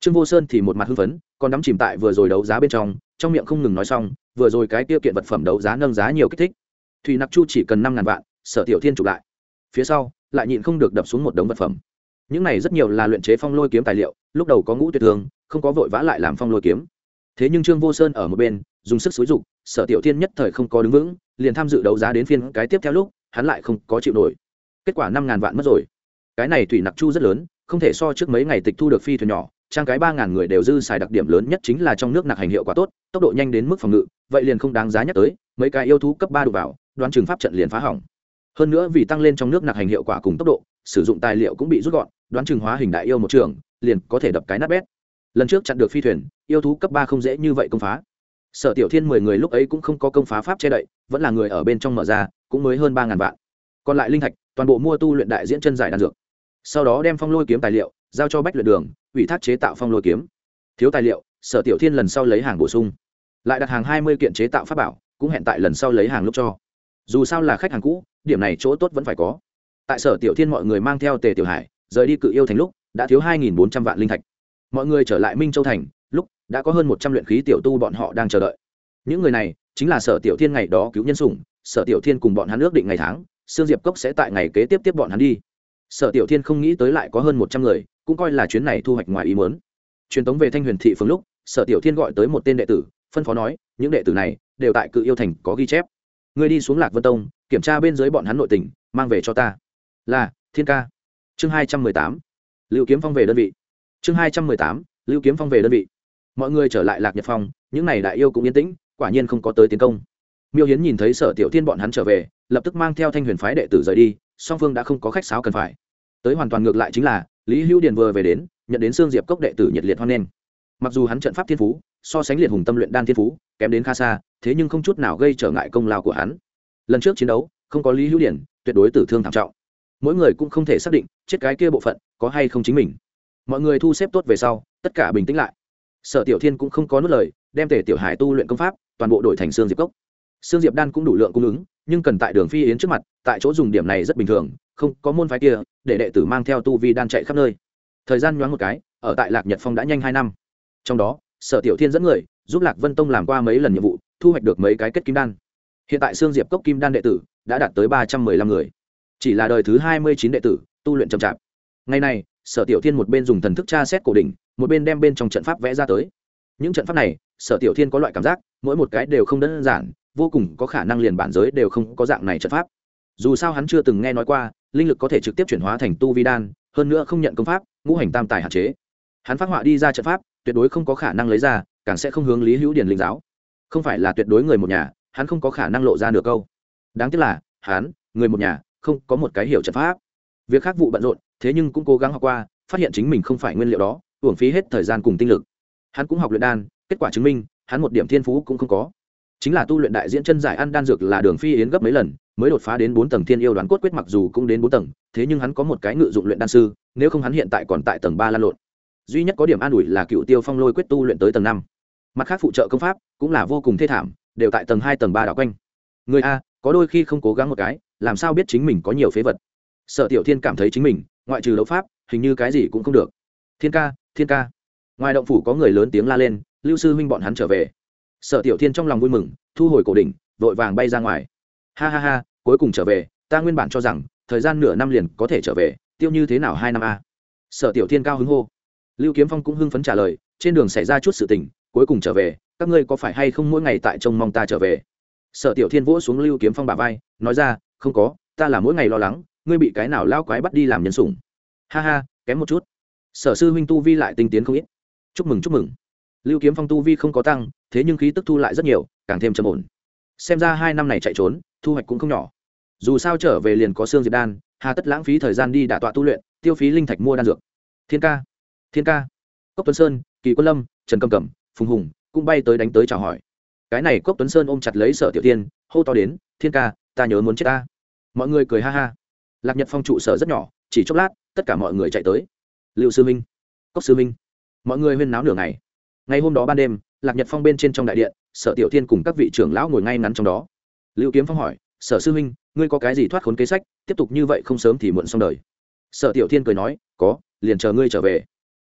Trương vô sơn thì một mặt hưng phấn, còn đắm chìm tại vừa rồi đấu giá bên trong trong miệng không ngừng nói xong, vừa rồi cái tiêu kiện vật phẩm đấu giá nâng giá nhiều kích thích. Thùy nặc chu chỉ cần năm ngàn vạn, sở tiểu thiên chụp lại. Phía sau, lại nhịn không được đập xuống một đống vật phẩm. Những này rất nhiều là luyện chế phong lôi kiếm tài liệu, lúc đầu có ngũ tuyệt thường không có vội vã lại làm phong lôi kiếm thế nhưng trương vô sơn ở một bên, dùng sức xúi dục sở tiểu thiên nhất thời không có đứng vững, liền tham dự đấu giá đến phiên cái tiếp theo lúc, hắn lại không có chịu nổi. Kết quả năm ngàn vạn mất rồi. Cái này thủy nặc chu rất lớn, không thể so trước mấy ngày tịch thu được phi thuyền nhỏ, trang cái ba ngàn người đều dư xài đặc điểm lớn nhất chính là trong nước nặc hành hiệu quả tốt, tốc độ nhanh đến mức phòng ngự, vậy liền không đáng giá nhắc tới, mấy cái yêu thú cấp ba đục vào, đoán trường pháp trận liền phá hỏng. Hơn nữa vì tăng lên trong nước nặc hành hiệu quả cùng tốc độ, sử dụng tài liệu cũng bị rút gọn, đoán chừng hóa hình đại yêu một trường, liền có thể đập cái nát bét lần trước chặn được phi thuyền, yêu thú cấp ba không dễ như vậy công phá. Sở tiểu thiên mười người lúc ấy cũng không có công phá pháp che đậy, vẫn là người ở bên trong mở ra, cũng mới hơn ba ngàn vạn. Còn lại linh thạch, toàn bộ mua tu luyện đại diễn chân giải đan dược. Sau đó đem phong lôi kiếm tài liệu, giao cho bách luyện đường, ủy thác chế tạo phong lôi kiếm. Thiếu tài liệu, sở tiểu thiên lần sau lấy hàng bổ sung. Lại đặt hàng hai mươi kiện chế tạo pháp bảo, cũng hẹn tại lần sau lấy hàng lúc cho. Dù sao là khách hàng cũ, điểm này chỗ tốt vẫn phải có. Tại sở tiểu thiên mọi người mang theo tề tiểu hải, rời đi cự yêu thành lúc, đã thiếu hai bốn trăm vạn linh thạch mọi người trở lại minh châu thành, lúc đã có hơn một trăm luyện khí tiểu tu bọn họ đang chờ đợi. Những người này chính là sở tiểu thiên ngày đó cứu nhân sủng, sở tiểu thiên cùng bọn hắn ước định ngày tháng, sương diệp cốc sẽ tại ngày kế tiếp tiếp bọn hắn đi. Sở tiểu thiên không nghĩ tới lại có hơn một trăm người, cũng coi là chuyến này thu hoạch ngoài ý mớn truyền tống về thanh huyền thị phương lúc, sở tiểu thiên gọi tới một tên đệ tử, phân phó nói, những đệ tử này đều tại cự yêu thành có ghi chép. Người đi xuống lạc vân tông, kiểm tra bên dưới bọn hắn nội tình, mang về cho ta. Là, thiên ca. Chương hai trăm mười tám. Liệu kiếm phong về đơn vị chương hai trăm mười tám, lưu kiếm phong về đơn vị. Mọi người trở lại lạc nhật phong, những n à y đại yêu cũng yên tĩnh, quả nhiên không có tới tiến công. Miêu hiến nhìn thấy sở tiểu thiên bọn hắn trở về, lập tức mang theo thanh huyền phái đệ tử rời đi, song phương đã không có khách sáo cần phải. Tới hoàn toàn ngược lại chính là, lý hữu điền vừa về đến, nhận đến xương diệp cốc đệ tử nhiệt liệt hoan nghênh. Mặc dù hắn trận pháp thiên phú, so sánh liệt hùng tâm luyện đan thiên phú, kém đến khá xa, thế nhưng không chút nào gây trở ngại công lao của hắn. Lần trước chiến đấu, không có lý hữu điển tuyệt đối tử thương thảm trọng. Mỗi người cũng không thể xác định, chết cái kia bộ phận có hay không chính mình mọi người thu xếp tốt về sau, tất cả bình tĩnh lại. Sở tiểu thiên cũng không có nốt lời, đem tể tiểu hải tu luyện công pháp, toàn bộ đổi thành xương diệp cốc. Xương diệp đan cũng đủ lượng cung ứng, nhưng cần tại đường phi yến trước mặt, tại chỗ dùng điểm này rất bình thường, không có môn phái kia, để đệ tử mang theo tu vi đan chạy khắp nơi. Thời gian nhoáng một cái, ở tại lạc nhật phong đã nhanh hai năm. Trong đó, sở tiểu thiên dẫn người, giúp lạc vân tông làm qua mấy lần nhiệm vụ, thu hoạch được mấy cái kết kim đan. Hiện tại xương diệp cốc kim đan đệ tử đã đạt tới ba trăm mười lăm người. Chỉ là đời thứ hai mươi chín đệ tử, tu luyện chậm chạp. Ngày nay sở tiểu thiên một bên dùng thần thức tra xét cổ đỉnh, một bên đem bên trong trận pháp vẽ ra tới. Những trận pháp này, sở tiểu thiên có loại cảm giác, mỗi một cái đều không đơn giản, vô cùng có khả năng liền bản giới đều không có dạng này trận pháp. Dù sao hắn chưa từng nghe nói qua, linh lực có thể trực tiếp chuyển hóa thành tu vi đan, hơn nữa không nhận công pháp, ngũ hành tam tài hạn chế. Hắn phát họa đi ra trận pháp, tuyệt đối không có khả năng lấy ra, càng sẽ không hướng lý hữu điền linh giáo. Không phải là tuyệt đối người một nhà, hắn không có khả năng lộ ra được câu. Đáng tiếc là, hắn, người một nhà, không có một cái hiểu trận pháp việc khác vụ bận rộn, thế nhưng cũng cố gắng học qua, phát hiện chính mình không phải nguyên liệu đó uổng phí hết thời gian cùng tinh lực. Hắn cũng học luyện đan, kết quả chứng minh, hắn một điểm thiên phú cũng không có. Chính là tu luyện đại diễn chân giải ăn đan dược là đường phi yến gấp mấy lần, mới đột phá đến bốn tầng thiên yêu đoán cốt quyết mặc dù cũng đến bốn tầng, thế nhưng hắn có một cái ngự dụng luyện đan sư, nếu không hắn hiện tại còn tại tầng ba lan lộn. Duy nhất có điểm an ủi là cựu tiêu phong lôi quyết tu luyện tới tầng năm. Mặt khác phụ trợ công pháp cũng là vô cùng thê thảm, đều tại tầng hai, tầng ba đảo quanh. Người a, có đôi khi không cố gắng một cái, làm sao biết chính mình có nhiều phế vật? Sợ tiểu thiên cảm thấy chính mình, ngoại trừ đấu pháp, hình như cái gì cũng không được. Thiên ca thiên ca. Ngoài động phủ có người lớn tiếng la lên, lưu sư huynh bọn hắn trở về. Sợ tiểu thiên trong lòng vui mừng, thu hồi cổ đỉnh, vội vàng bay ra ngoài. Ha ha ha, cuối cùng trở về, ta nguyên bản cho rằng, thời gian nửa năm liền có thể trở về, tiêu như thế nào hai năm a? Sở tiểu thiên cao hứng hô. Lưu kiếm phong cũng hưng phấn trả lời, trên đường xảy ra chút sự tình, cuối cùng trở về, các ngươi có phải hay không mỗi ngày tại trông mong ta trở về? Sở tiểu thiên vỗ xuống lưu kiếm phong bà vai, nói ra, không có, ta là mỗi ngày lo lắng ngươi bị cái nào lao quái bắt đi làm nhân sủng? Ha ha, kém một chút. Sở sư huynh tu vi lại tinh tiến không ít. Chúc mừng chúc mừng. Lưu kiếm phong tu vi không có tăng, thế nhưng khí tức thu lại rất nhiều, càng thêm trầm ổn. Xem ra hai năm này chạy trốn, thu hoạch cũng không nhỏ. Dù sao trở về liền có xương diệt đan, hà tất lãng phí thời gian đi đả tọa tu luyện, tiêu phí linh thạch mua đan dược. Thiên ca thiên ca. Cốc tuấn sơn, kỳ quân lâm, trần cầm cẩm phùng hùng cũng bay tới đánh tới chào hỏi. Cái này cốc tuấn sơn ôm chặt lấy sở tiểu tiên, hô to đến, thiên ca, ta nhớ muốn chết ta. Mọi người cười ha ha lạc nhật phong trụ sở rất nhỏ chỉ chốc lát tất cả mọi người chạy tới. Liệu sư minh cốc sư minh mọi người huyên náo nửa ngày. Ngày hôm đó ban đêm lạc nhật phong bên trên trong đại điện sở tiểu thiên cùng các vị trưởng lão ngồi ngay ngắn trong đó. Lưu kiếm phong hỏi sở sư Minh, ngươi có cái gì thoát khốn kế sách tiếp tục như vậy không sớm thì muộn xong đời? Sở tiểu thiên cười nói có liền chờ ngươi trở về.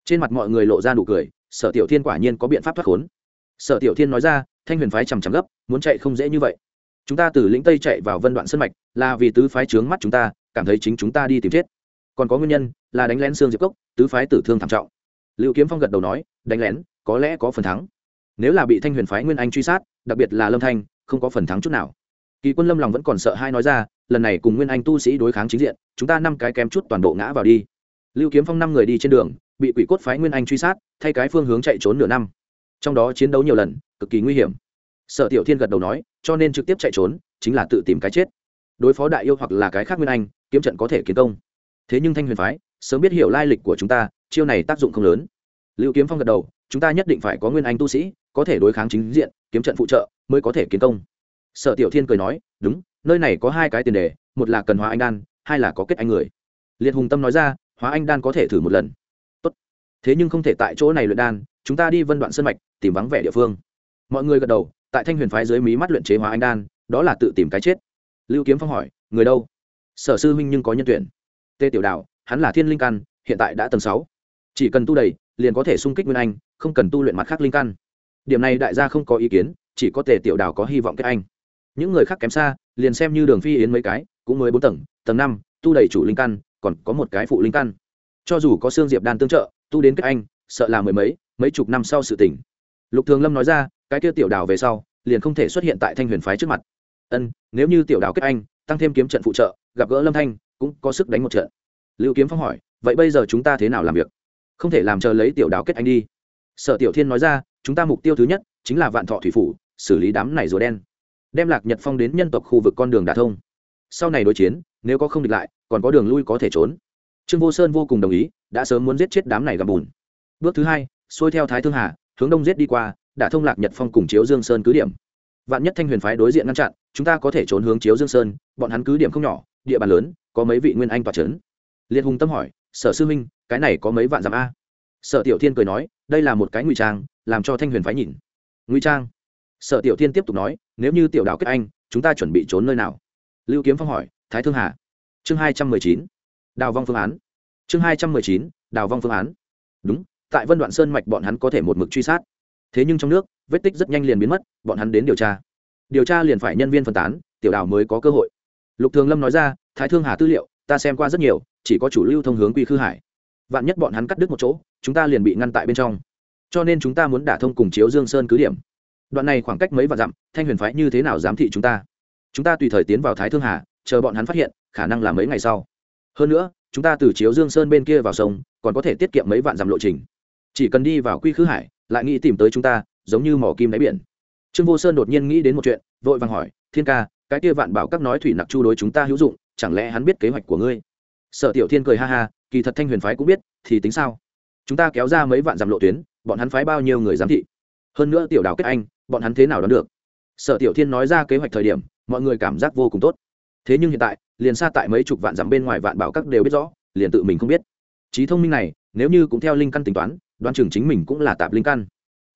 Trên mặt mọi người lộ ra nụ cười sở tiểu thiên quả nhiên có biện pháp thoát khốn. Sở tiểu thiên nói ra thanh huyền phái chằm chằm gấp muốn chạy không dễ như vậy. Chúng ta từ lĩnh tây chạy vào vân đoạn sân mạch là vì tứ phái trướng mắt chúng ta cảm thấy chính chúng ta đi tìm chết. Còn có nguyên nhân là đánh lén xương diệp cốc, tứ phái tử thương thảm trọng. Liệu kiếm phong gật đầu nói, đánh lén, có lẽ có phần thắng. Nếu là bị thanh huyền phái nguyên anh truy sát, đặc biệt là lâm thanh, không có phần thắng chút nào. Kỳ quân lâm lòng vẫn còn sợ hai nói ra, lần này cùng nguyên anh tu sĩ đối kháng chính diện, chúng ta năm cái kém chút toàn bộ ngã vào đi. Lưu kiếm phong năm người đi trên đường, bị quỷ cốt phái nguyên anh truy sát, thay cái phương hướng chạy trốn nửa năm. Trong đó chiến đấu nhiều lần, cực kỳ nguy hiểm. Sở tiểu thiên gật đầu nói, cho nên trực tiếp chạy trốn, chính là tự tìm cái chết đối phó đại yêu hoặc là cái khác nguyên anh, kiếm trận có thể kiến công. Thế nhưng thanh huyền phái, sớm biết hiểu lai lịch của chúng ta, chiêu này tác dụng không lớn. Lưu kiếm phong gật đầu, chúng ta nhất định phải có nguyên anh tu sĩ, có thể đối kháng chính diện, kiếm trận phụ trợ mới có thể kiến công. Sở tiểu thiên cười nói, đúng, nơi này có hai cái tiền đề, một là cần hóa anh đan, hai là có kết anh người. Liệt hùng tâm nói ra, hóa anh đan có thể thử một lần. Tốt. thế nhưng không thể tại chỗ này luyện đan, chúng ta đi vân đoạn sân mạch, tìm vắng vẻ địa phương. Mọi người gật đầu, tại thanh huyền phái dưới mí mắt luyện chế hóa anh đan, đó là tự tìm cái chết lưu kiếm phong hỏi, người đâu? Sở sư huynh nhưng có nhân tuyển. Tê tiểu đạo hắn là thiên linh căn, hiện tại đã tầng sáu. Chỉ cần tu đầy, liền có thể sung kích nguyên anh, không cần tu luyện mặt khác linh căn. Điểm này đại gia không có ý kiến, chỉ có tề tiểu đào có hy vọng kết anh. Những người khác kém xa, liền xem như đường phi yến mấy cái, cũng mới bốn tầng tầng năm, tu đầy chủ linh căn, còn có một cái phụ linh căn. Cho dù có xương diệp đan tương trợ, tu đến kết anh, sợ là mười mấy mấy chục năm sau sự tỉnh lục thường lâm nói ra, cái kia tiểu đào về sau, liền không thể xuất hiện tại thanh huyền phái trước mặt ân, nếu như tiểu đào kết anh, tăng thêm kiếm trận phụ trợ, gặp gỡ lâm thanh, cũng có sức đánh một trận. Lưu kiếm phong hỏi, vậy bây giờ chúng ta thế nào làm việc? Không thể làm chờ lấy tiểu đào kết anh đi. Sở tiểu thiên nói ra, chúng ta mục tiêu thứ nhất chính là vạn thọ thủy phủ, xử lý đám này rùa đen, đem lạc nhật phong đến nhân tộc khu vực con đường đà thông. Sau này đối chiến, nếu có không địch lại, còn có đường lui có thể trốn. Trương vô sơn vô cùng đồng ý, đã sớm muốn giết chết đám này gặp bùn. Bước thứ hai, xuôi theo thái thương hà, hướng đông giết đi qua đã thông lạc nhật phong cùng chiếu dương sơn cứ điểm vạn nhất thanh huyền phái đối diện ngăn chặn, chúng ta có thể trốn hướng chiếu dương sơn, bọn hắn cứ điểm không nhỏ, địa bàn lớn, có mấy vị nguyên anh tòa c h ấ n liệt hùng tâm hỏi, sở sư minh cái này có mấy vạn dặm a? Sở tiểu thiên cười nói, đây là một cái ngụy trang, làm cho thanh huyền phái nhìn. Ngụy trang? Sở tiểu thiên tiếp tục nói, nếu như tiểu đạo kết anh, chúng ta chuẩn bị trốn nơi nào? Lưu kiếm phong hỏi, thái thương hà. Chương hai trăm mười chín, đào vong phương án. Chương hai trăm mười chín, đào vong phương án. Đúng, tại vân đoạn sơn mạch bọn hắn có thể một mực truy sát thế nhưng trong nước, vết tích rất nhanh liền biến mất, bọn hắn đến điều tra. Điều tra liền phải nhân viên phân tán, tiểu đảo mới có cơ hội. Lục thường lâm nói ra, thái thương hà tư liệu, ta xem qua rất nhiều, chỉ có chủ lưu thông hướng quy khư hải. Vạn nhất bọn hắn cắt đứt một chỗ, chúng ta liền bị ngăn tại bên trong. Cho nên chúng ta muốn đả thông cùng chiếu dương sơn cứ điểm. Đoạn này khoảng cách mấy vạn dặm, thanh huyền phái như thế nào giám thị chúng ta? Chúng ta tùy thời tiến vào thái thương hà, chờ bọn hắn phát hiện, khả năng là mấy ngày sau. Hơn nữa, chúng ta từ chiếu dương sơn bên kia vào sông, còn có thể tiết kiệm mấy vạn dặm lộ trình. Chỉ cần đi vào quy khứ hải lại nghĩ tìm tới chúng ta, giống như mỏ kim đáy biển. Trương vô sơn đột nhiên nghĩ đến một chuyện, vội vàng hỏi, thiên ca, cái kia vạn bảo các nói thủy nặc chu đối chúng ta hữu dụng, chẳng lẽ hắn biết kế hoạch của ngươi? Sở tiểu thiên cười ha ha, kỳ thật thanh huyền phái cũng biết, thì tính sao? Chúng ta kéo ra mấy vạn dặm lộ tuyến, bọn hắn phái bao nhiêu người giám thị? Hơn nữa tiểu đào kết anh, bọn hắn thế nào đoán được? Sở tiểu thiên nói ra kế hoạch thời điểm, mọi người cảm giác vô cùng tốt. Thế nhưng hiện tại, liền xa tại mấy chục vạn dặm bên ngoài vạn bảo các đều biết rõ, liền tự mình không biết. Trí thông minh này, nếu như cũng theo linh căn tính toán đoán chừng chính mình cũng là tạp linh căn.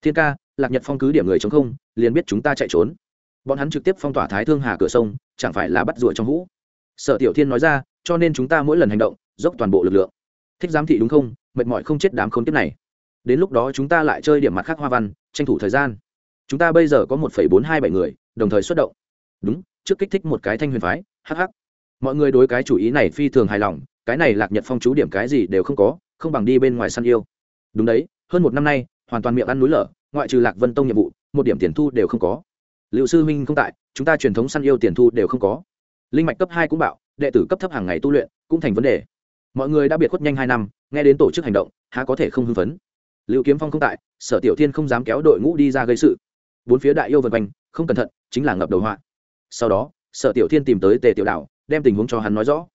Thiên ca, lạc nhật phong cứ điểm người chống không, liền biết chúng ta chạy trốn. Bọn hắn trực tiếp phong tỏa thái thương hà cửa sông, chẳng phải là bắt rùa trong hũ. Sở tiểu thiên nói ra, cho nên chúng ta mỗi lần hành động, dốc toàn bộ lực lượng. Thích giám thị đúng không? Mệt mỏi không chết đám khốn kiếp này. Đến lúc đó chúng ta lại chơi điểm mặt khác hoa văn, tranh thủ thời gian. Chúng ta bây giờ có một bốn hai bảy người, đồng thời xuất động. Đúng, trước kích thích một cái thanh huyền phái hh mọi người đối cái chủ ý này phi thường hài lòng, cái này lạc nhật phong chú điểm cái gì đều không có, không bằng đi bên ngoài săn yêu đúng đấy, hơn một năm nay, hoàn toàn miệng ăn núi lở, ngoại trừ lạc vân tông nhiệm vụ, một điểm tiền thu đều không có. Liệu sư huynh không tại, chúng ta truyền thống săn yêu tiền thu đều không có. Linh mạch cấp hai cũng bảo đệ tử cấp thấp hàng ngày tu luyện cũng thành vấn đề. Mọi người đã biệt khuất nhanh hai năm, nghe đến tổ chức hành động, há có thể không hưng phấn? Liệu kiếm phong không tại, sở tiểu thiên không dám kéo đội ngũ đi ra gây sự. Bốn phía đại yêu vân quanh, không cẩn thận, chính là ngập đầu họa. Sau đó, sở tiểu thiên tìm tới tề tiểu đào, đem tình huống cho hắn nói rõ.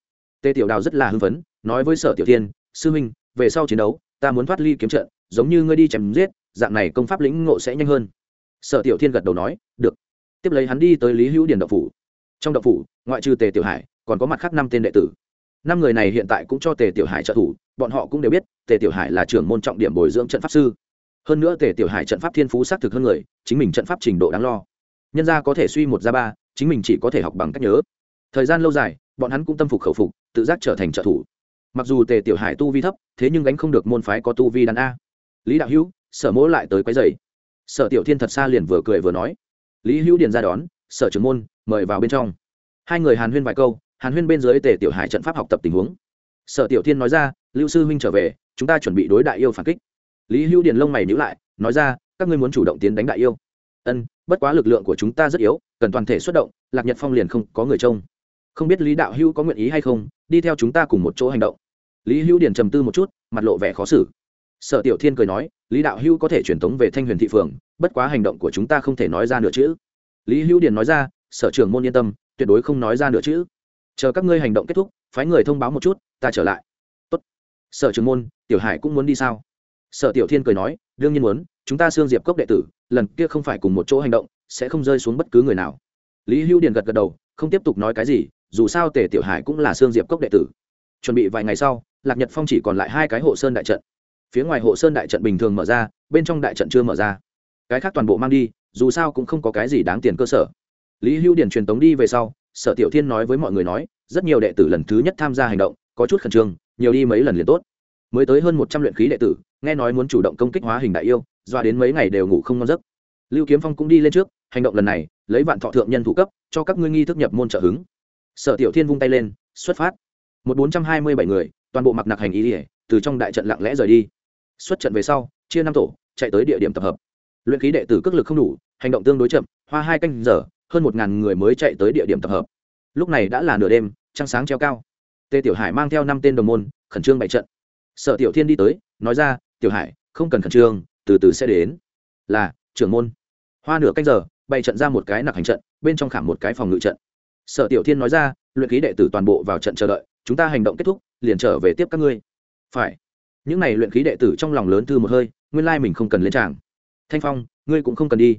Tề tiểu đào rất là hưng phấn, nói với sở tiểu thiên, sư huynh, về sau chiến đấu ta muốn thoát ly kiếm trận, giống như ngươi đi chém giết, dạng này công pháp lĩnh ngộ sẽ nhanh hơn. Sở tiểu thiên gật đầu nói, được. Tiếp lấy hắn đi tới lý hữu điền đậu phủ. Trong đậu phủ, ngoại trừ tề tiểu hải, còn có mặt khác năm tên đệ tử. Năm người này hiện tại cũng cho tề tiểu hải trợ thủ, bọn họ cũng đều biết, tề tiểu hải là trưởng môn trọng điểm bồi dưỡng trận pháp sư. Hơn nữa tề tiểu hải trận pháp thiên phú xác thực hơn người, chính mình trận pháp trình độ đáng lo. Nhân ra có thể suy một ra ba, chính mình chỉ có thể học bằng cách nhớ. Thời gian lâu dài, bọn hắn cũng tâm phục khẩu phục, tự giác trở thành trợ thủ mặc dù tề tiểu hải tu vi thấp, thế nhưng gánh không được môn phái có tu vi đàn a. Lý đạo hữu, sở mỗ lại tới quấy dày sở tiểu thiên thật xa liền vừa cười vừa nói. Lý hữu điền ra đón, sở trưởng môn, mời vào bên trong. Hai người hàn huyên vài câu, hàn huyên bên dưới tề tiểu hải trận pháp học tập tình huống. Sở tiểu thiên nói ra, lưu sư huynh trở về, chúng ta chuẩn bị đối đại yêu phản kích. Lý hữu điền lông mày nhữ lại, nói ra, các ngươi muốn chủ động tiến đánh đại yêu. Ân, bất quá lực lượng của chúng ta rất yếu, cần toàn thể xuất động, lạc nhật phong liền không có người trông. Không biết lý đạo hữu có nguyện ý hay không, đi theo chúng ta cùng một chỗ hành động lý hữu điền trầm tư một chút, mặt lộ vẻ khó xử. Sở tiểu thiên cười nói, lý đạo hữu có thể truyền tống về thanh huyền thị phường, bất quá hành động của chúng ta không thể nói ra nửa chữ. Lý hữu điền nói ra, sở trưởng môn yên tâm, tuyệt đối không nói ra nửa chữ. Chờ các ngươi hành động kết thúc, phái người thông báo một chút, ta trở lại. Tốt. sở trưởng môn, tiểu hải cũng muốn đi sao? Sở tiểu thiên cười nói, đương nhiên muốn, chúng ta xương diệp cốc đệ tử, lần kia không phải cùng một chỗ hành động, sẽ không rơi xuống bất cứ người nào. Lý hữu điền gật gật đầu, không tiếp tục nói cái gì, dù sao tề tiểu hải cũng là xương diệp cốc đệ tử. Chuẩn bị vài ngày sau lạc nhật phong chỉ còn lại hai cái hộ sơn đại trận. Phía ngoài hộ sơn đại trận bình thường mở ra, bên trong đại trận chưa mở ra. Cái khác toàn bộ mang đi, dù sao cũng không có cái gì đáng tiền cơ sở. Lý hữu điển truyền tống đi về sau, sở tiểu thiên nói với mọi người nói, rất nhiều đệ tử lần thứ nhất tham gia hành động, có chút khẩn trương, nhiều đi mấy lần liền tốt. Mới tới hơn một trăm luyện khí đệ tử, nghe nói muốn chủ động công kích hóa hình đại yêu doa đến mấy ngày đều ngủ không ngon giấc. Lưu kiếm phong cũng đi lên trước, hành động lần này, lấy vạn thọ thượng nhân thủ cấp, cho các ngươi nghi thức nhập môn trợ hứng. Sở tiểu thiên vung tay lên, xuất phát. Một bốn trăm hai mươi bảy người toàn bộ mặc nặc hành ý ỉa, từ trong đại trận lặng lẽ rời đi. Xuất trận về sau, chia năm tổ, chạy tới địa điểm tập hợp. Luyện khí đệ tử cước lực không đủ, hành động tương đối chậm, hoa hai canh giờ, hơn một ngàn người mới chạy tới địa điểm tập hợp. Lúc này đã là nửa đêm, trăng sáng treo cao. Tề tiểu hải mang theo năm tên đồng môn, khẩn trương bày trận. Sở tiểu thiên đi tới, nói ra, tiểu hải, không cần khẩn trương, từ từ sẽ đến. Là, trưởng môn. Hoa nửa canh giờ, bày trận ra một cái nặc hành trận, bên trong khảm một cái phòng ngự trận. Sở tiểu thiên nói ra, luyện khí đệ tử toàn bộ vào trận chờ đợi, chúng ta hành động kết thúc liền trở về tiếp các ngươi. Phải. Những n à y luyện khí đệ tử trong lòng lớn thư một hơi, nguyên lai mình không cần lên tràng. Thanh phong, ngươi cũng không cần đi.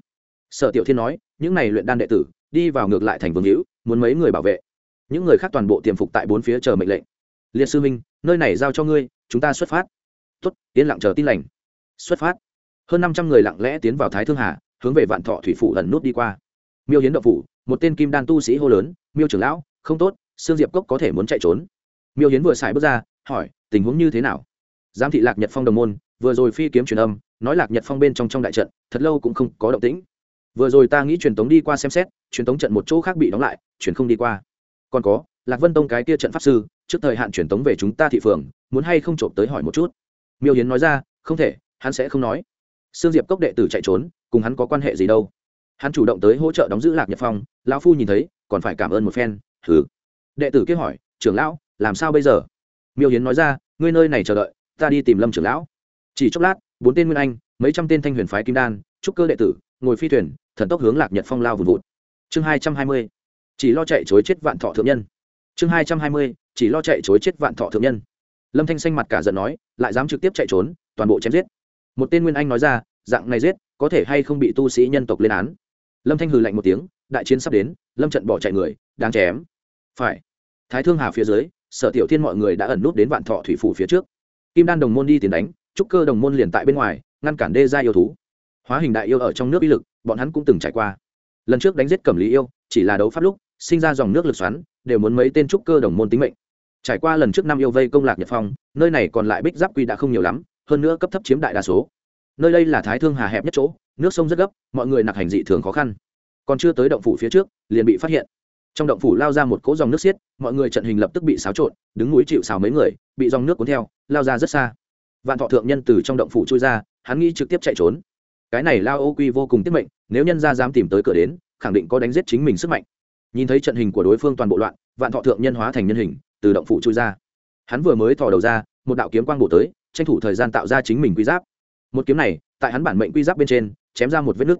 Sở tiểu thiên nói, những n à y luyện đan đệ tử, đi vào ngược lại thành vương hữu, muốn mấy người bảo vệ. Những người khác toàn bộ tiềm phục tại bốn phía chờ mệnh lệnh. Liệt sư minh nơi này giao cho ngươi, chúng ta xuất phát. Tuất yên lặng chờ tin lành. Xuất phát. Hơn năm trăm người lặng lẽ tiến vào thái thương hà, hướng về vạn thọ thủy phủ lần nút đi qua. Miêu hiến đậu phủ, một tên kim đan tu sĩ hô lớn, miêu trưởng lão, không tốt, sương diệp cốc có thể muốn chạy trốn miêu hiến vừa xài bước ra, hỏi, tình huống như thế nào? Giám thị lạc nhật phong đồng môn, vừa rồi phi kiếm truyền âm, nói lạc nhật phong bên trong trong đại trận, thật lâu cũng không có động tĩnh. Vừa rồi ta nghĩ truyền tống đi qua xem xét, truyền tống trận một chỗ khác bị đóng lại, truyền không đi qua. Còn có, lạc vân tông cái kia trận pháp sư, trước thời hạn truyền tống về chúng ta thị phường, muốn hay không trộm tới hỏi một chút? Miêu hiến nói ra, không thể, hắn sẽ không nói. Sương diệp cốc đệ tử chạy trốn, cùng hắn có quan hệ gì đâu. Hắn chủ động tới hỗ trợ đóng giữ lạc nhật phong, lão phu nhìn thấy, còn phải cảm ơn một phen thử đệ tử kia hỏi, trưởng lão làm sao bây giờ? Miêu hiến nói ra, ngươi nơi này chờ đợi, ta đi tìm lâm trưởng lão. Chỉ chốc lát, bốn tên nguyên anh, mấy trăm tên thanh huyền phái kim đan, trúc cơ đệ tử, ngồi phi thuyền, thần tốc hướng lạc nhật phong lao vùn vụt. Chương hai trăm hai mươi, chỉ lo chạy chối chết vạn thọ thượng nhân. Chương hai trăm hai mươi, chỉ lo chạy chối chết vạn thọ thượng nhân. Lâm thanh xanh mặt cả giận nói, lại dám trực tiếp chạy trốn, toàn bộ chém giết. Một tên nguyên anh nói ra, dạng này giết, có thể hay không bị tu sĩ nhân tộc lên án? Lâm thanh hừ lạnh một tiếng, đại chiến sắp đến, lâm trận bỏ chạy người, đáng chém. Phải. Thái thương hà phía dưới sở tiểu thiên mọi người đã ẩn nút đến vạn thọ thủy phủ phía trước. Kim đan đồng môn đi tiền đánh, trúc cơ đồng môn liền tại bên ngoài, ngăn cản đê gia yêu thú. Hóa hình đại yêu ở trong nước uy lực, bọn hắn cũng từng trải qua. Lần trước đánh giết cẩm lý yêu, chỉ là đấu pháp lúc, sinh ra dòng nước lực xoắn, đều muốn mấy tên trúc cơ đồng môn tính mệnh. Trải qua lần trước năm yêu vây công lạc nhật phong, nơi này còn lại bích giáp quy đã không nhiều lắm, hơn nữa cấp thấp chiếm đại đa số. Nơi đây là thái thương hà hẹp nhất chỗ, nước sông rất gấp, mọi người nặc hành dị thường khó khăn. Còn chưa tới động phủ phía trước, liền bị phát hiện trong động phủ lao ra một cỗ dòng nước xiết, mọi người trận hình lập tức bị xáo trộn, đứng núi chịu xào mấy người, bị dòng nước cuốn theo, lao ra rất xa. Vạn thọ thượng nhân từ trong động phủ trôi ra, hắn nghĩ trực tiếp chạy trốn. Cái này lao ô quy vô cùng tiết mệnh, nếu nhân ra dám tìm tới cửa đến, khẳng định có đánh giết chính mình sức mạnh. Nhìn thấy trận hình của đối phương toàn bộ loạn, vạn thọ thượng nhân hóa thành nhân hình, từ động phủ trôi ra. Hắn vừa mới thò đầu ra, một đạo kiếm quang bổ tới, tranh thủ thời gian tạo ra chính mình quy giáp. Một kiếm này, tại hắn bản mệnh quy giáp bên trên, chém ra một vết nứt.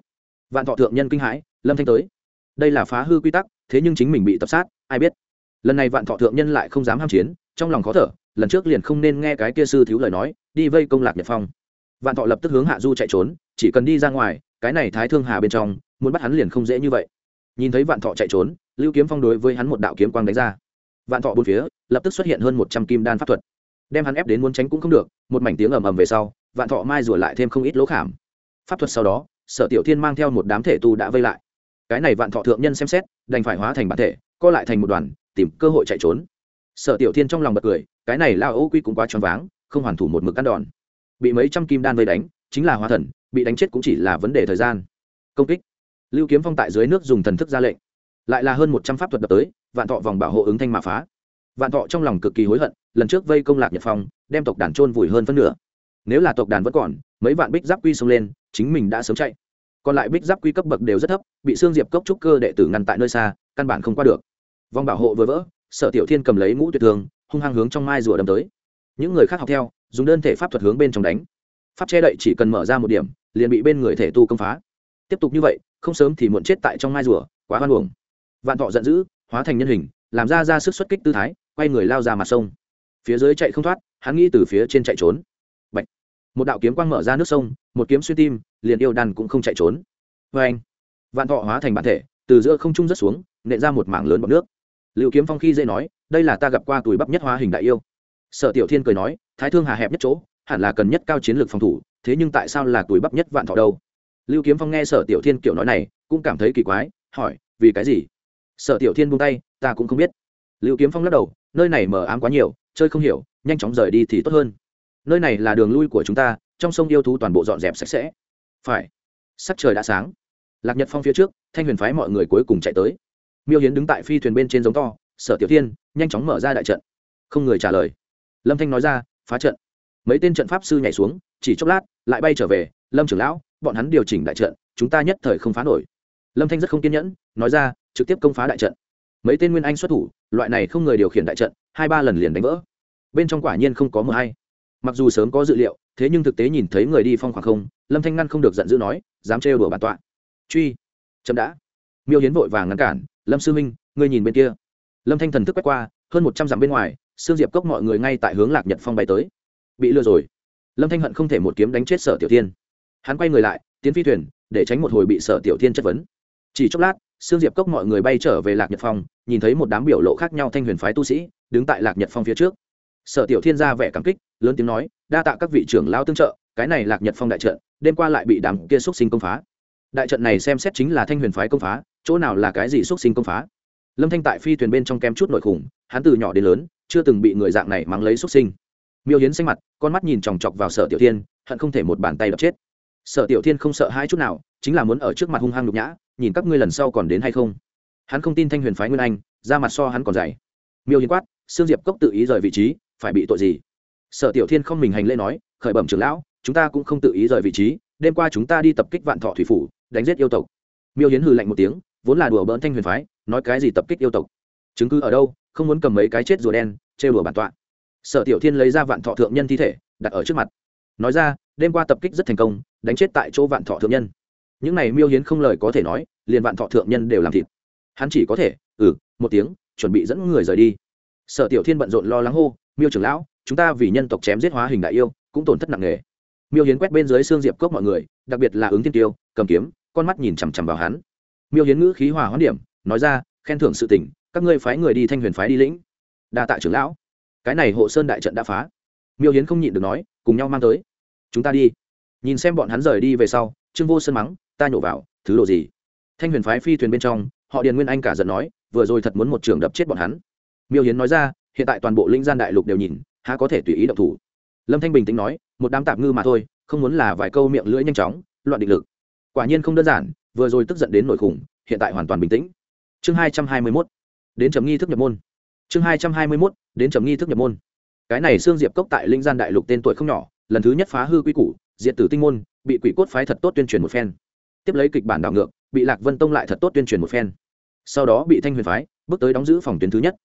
Vạn thọ thượng nhân kinh hãi, lâm thanh tới. Đây là phá hư quy tắc thế nhưng chính mình bị tập sát, ai biết. Lần này vạn thọ thượng nhân lại không dám ham chiến, trong lòng khó thở, lần trước liền không nên nghe cái kia sư thiếu lời nói, đi vây công lạc nhật phong. Vạn thọ lập tức hướng hạ du chạy trốn, chỉ cần đi ra ngoài, cái này thái thương hà bên trong, muốn bắt hắn liền không dễ như vậy. Nhìn thấy vạn thọ chạy trốn, lưu kiếm phong đối với hắn một đạo kiếm quang đánh ra. Vạn thọ bốn phía, lập tức xuất hiện hơn một trăm kim đan pháp thuật. Đem hắn ép đến muốn tránh cũng không được, một mảnh tiếng ầm ầm về sau, vạn thọ mai rủa lại thêm không ít lỗ khảm. Pháp thuật sau đó, sở tiểu thiên mang theo một đám thể tu đã vây lại. Cái này vạn thọ thượng nhân xem xét đành phải hóa thành bản thể, co lại thành một đoàn, tìm cơ hội chạy trốn. Sở tiểu thiên trong lòng bật cười, cái này lao ô quy cũng quá choáng váng, không hoàn thủ một mực ăn đòn. Bị mấy trăm kim đan vây đánh, chính là hóa thần, bị đánh chết cũng chỉ là vấn đề thời gian. Công kích. Lưu kiếm phong tại dưới nước dùng thần thức ra lệnh. Lại là hơn một trăm pháp thuật đập tới, vạn thọ vòng bảo hộ ứng thanh mà phá. Vạn thọ trong lòng cực kỳ hối hận, lần trước vây công lạc nhật phong, đem tộc đàn trôn vùi hơn phân nửa. Nếu là tộc đàn vẫn còn, mấy vạn bích giáp quy xông lên, chính mình đã sớm chạy còn lại bích giáp quy cấp bậc đều rất thấp, bị xương diệp cốc trúc cơ đệ tử ngăn tại nơi xa, căn bản không qua được. Vòng bảo hộ vừa vỡ, sở tiểu thiên cầm lấy ngũ tuyệt thường, hung hăng hướng trong mai rùa đâm tới. Những người khác học theo, dùng đơn thể pháp thuật hướng bên trong đánh. Pháp che đậy chỉ cần mở ra một điểm, liền bị bên người thể tu công phá. Tiếp tục như vậy, không sớm thì muộn chết tại trong mai rùa, quá hoan hồng vạn thọ giận dữ, hóa thành nhân hình, làm ra ra sức xuất kích tư thái, quay người lao ra mặt sông. Phía dưới chạy không thoát, hắn nghĩ từ phía trên chạy trốn một đạo kiếm quang mở ra nước sông, một kiếm xuyên tim, liền yêu đàn cũng không chạy trốn. Vê anh, vạn thọ hóa thành bản thể, từ giữa không trung rất xuống, nện ra một mảng lớn bọc nước. Liệu kiếm phong khi dễ nói, đây là ta gặp qua tuổi bắp nhất hóa hình đại yêu. Sở tiểu thiên cười nói, thái thương hà hẹp nhất chỗ, hẳn là cần nhất cao chiến lược phòng thủ, thế nhưng tại sao là tuổi bắp nhất vạn thọ đâu? Lưu kiếm phong nghe sở tiểu thiên kiểu nói này, cũng cảm thấy kỳ quái, hỏi, vì cái gì? Sở tiểu thiên buông tay, ta cũng không biết. Lưu kiếm phong lắc đầu, nơi này mờ ám quá nhiều, chơi không hiểu, nhanh chóng rời đi thì tốt hơn nơi này là đường lui của chúng ta, trong sông yêu thú toàn bộ dọn dẹp sạch sẽ. Phải. Sắc trời đã sáng. Lạc nhật phong phía trước, thanh huyền phái mọi người cuối cùng chạy tới. Miêu hiến đứng tại phi thuyền bên trên giống to, sở tiểu thiên, nhanh chóng mở ra đại trận. Không người trả lời. Lâm thanh nói ra, phá trận. Mấy tên trận pháp sư nhảy xuống, chỉ chốc lát, lại bay trở về. Lâm trưởng lão, bọn hắn điều chỉnh đại trận, chúng ta nhất thời không phá nổi. Lâm thanh rất không kiên nhẫn, nói ra, trực tiếp công phá đại trận. Mấy tên nguyên anh xuất thủ, loại này không người điều khiển đại trận, hai ba lần liền đánh vỡ. Bên trong quả nhiên không có mờ hay mặc dù sớm có dự liệu, thế nhưng thực tế nhìn thấy người đi phong khoảng không, lâm thanh ngăn không được giận dữ nói, dám trêu đùa bản tọa. Truy. Chậm đã. Miêu hiến vội vàng ngăn cản, lâm sư minh ngươi nhìn bên kia. Lâm thanh thần thức quét qua, hơn một trăm dặm bên ngoài xương diệp cốc mọi người ngay tại hướng lạc nhật phong bay tới. Bị lừa rồi. Lâm thanh hận không thể một kiếm đánh chết sở tiểu tiên hắn quay người lại, tiến phi thuyền, để tránh một hồi bị sở tiểu tiên chất vấn. Chỉ chốc lát xương diệp cốc mọi người bay trở về lạc nhật phong, nhìn thấy một đám biểu lộ khác nhau thanh huyền phái tu sĩ, đứng tại lạc nhật phong phía trước sở tiểu thiên ra vẻ cảm kích, lớn tiếng nói, đa tạ các vị trưởng lao tương trợ, cái này lạc nhật phong đại trận, đêm qua lại bị đám kia xúc sinh công phá. Đại trận này xem xét chính là thanh huyền phái công phá, chỗ nào là cái gì xúc sinh công phá? Lâm thanh tại phi thuyền bên trong kem chút nội khủng, hắn từ nhỏ đến lớn, chưa từng bị người dạng này mắng lấy xúc sinh. Miêu hiến xanh mặt, con mắt nhìn chòng chọc vào sở tiểu thiên, hận không thể một bàn tay đập chết. Sở tiểu thiên không sợ hai chút nào, chính là muốn ở trước mặt hung hăng nhục nhã, nhìn các ngươi lần sau còn đến hay không? Hắn không tin thanh huyền phái nguyên anh ra mặt so hắn còn dày. Miêu hiến quát, sương diệp cốc tự ý rời vị trí phải bị tội gì? Sở tiểu thiên không mình hành lễ nói, khởi bẩm trưởng lão, chúng ta cũng không tự ý rời vị trí, đêm qua chúng ta đi tập kích vạn thọ thủy phủ, đánh giết yêu tộc. Miêu hiến hừ lạnh một tiếng, vốn là đùa bỡn thanh huyền phái, nói cái gì tập kích yêu tộc? Chứng cứ ở đâu? Không muốn cầm mấy cái chết rùa đen, trêu đùa bản tọa. Sở tiểu thiên lấy ra vạn thọ thượng nhân thi thể, đặt ở trước mặt. Nói ra, đêm qua tập kích rất thành công, đánh chết tại chỗ vạn thọ thượng nhân. Những này miêu hiến không lời có thể nói, liền vạn thọ thượng nhân đều làm thịt. Hắn chỉ có thể ừ một tiếng, chuẩn bị dẫn người rời đi. Sở tiểu thiên bận rộn lo lắng hô miêu trưởng lão, chúng ta vì nhân tộc chém giết hóa hình đại yêu, cũng tổn thất nặng nề. Miêu hiến quét bên dưới xương diệp cốc mọi người, đặc biệt là ứng thiên tiêu, cầm kiếm, con mắt nhìn chằm chằm vào hắn. Miêu hiến ngữ khí hòa hoãn điểm, nói ra, khen thưởng sự tỉnh các ngươi phái người đi thanh huyền phái đi lĩnh. Đa tạ trưởng lão. Cái này hộ sơn đại trận đã phá. Miêu hiến không nhịn được nói, cùng nhau mang tới. Chúng ta đi. Nhìn xem bọn hắn rời đi về sau, trương vô sơn mắng, ta nhổ vào, thứ đồ gì? Thanh huyền phái phi thuyền bên trong, họ điền nguyên anh cả giận nói, vừa rồi thật muốn một trường đập chết bọn hắn. Miêu hiến nói ra hiện tại toàn bộ linh gian đại lục đều nhìn, há có thể tùy ý động thủ. Lâm thanh bình tĩnh nói, một đám tạp ngư mà thôi, không muốn là vài câu miệng lưỡi nhanh chóng, loạn định lực. Quả nhiên không đơn giản, vừa rồi tức giận đến nổi khủng, hiện tại hoàn toàn bình tĩnh. Chương hai trăm hai mươi mốt, đến chấm nghi thức nhập môn. Chương hai trăm hai mươi mốt, đến chấm nghi thức nhập môn. Cái này xương diệp cốc tại linh gian đại lục tên tuổi không nhỏ, lần thứ nhất phá hư quy củ diện tử tinh môn, bị quỷ cốt phái thật tốt tuyên truyền một phen. Tiếp lấy kịch bản đảo ngược, bị lạc vân tông lại thật tốt tuyên truyền một phen. Sau đó bị thanh huyền phái, bước tới đóng giữ phòng tuyến thứ nhất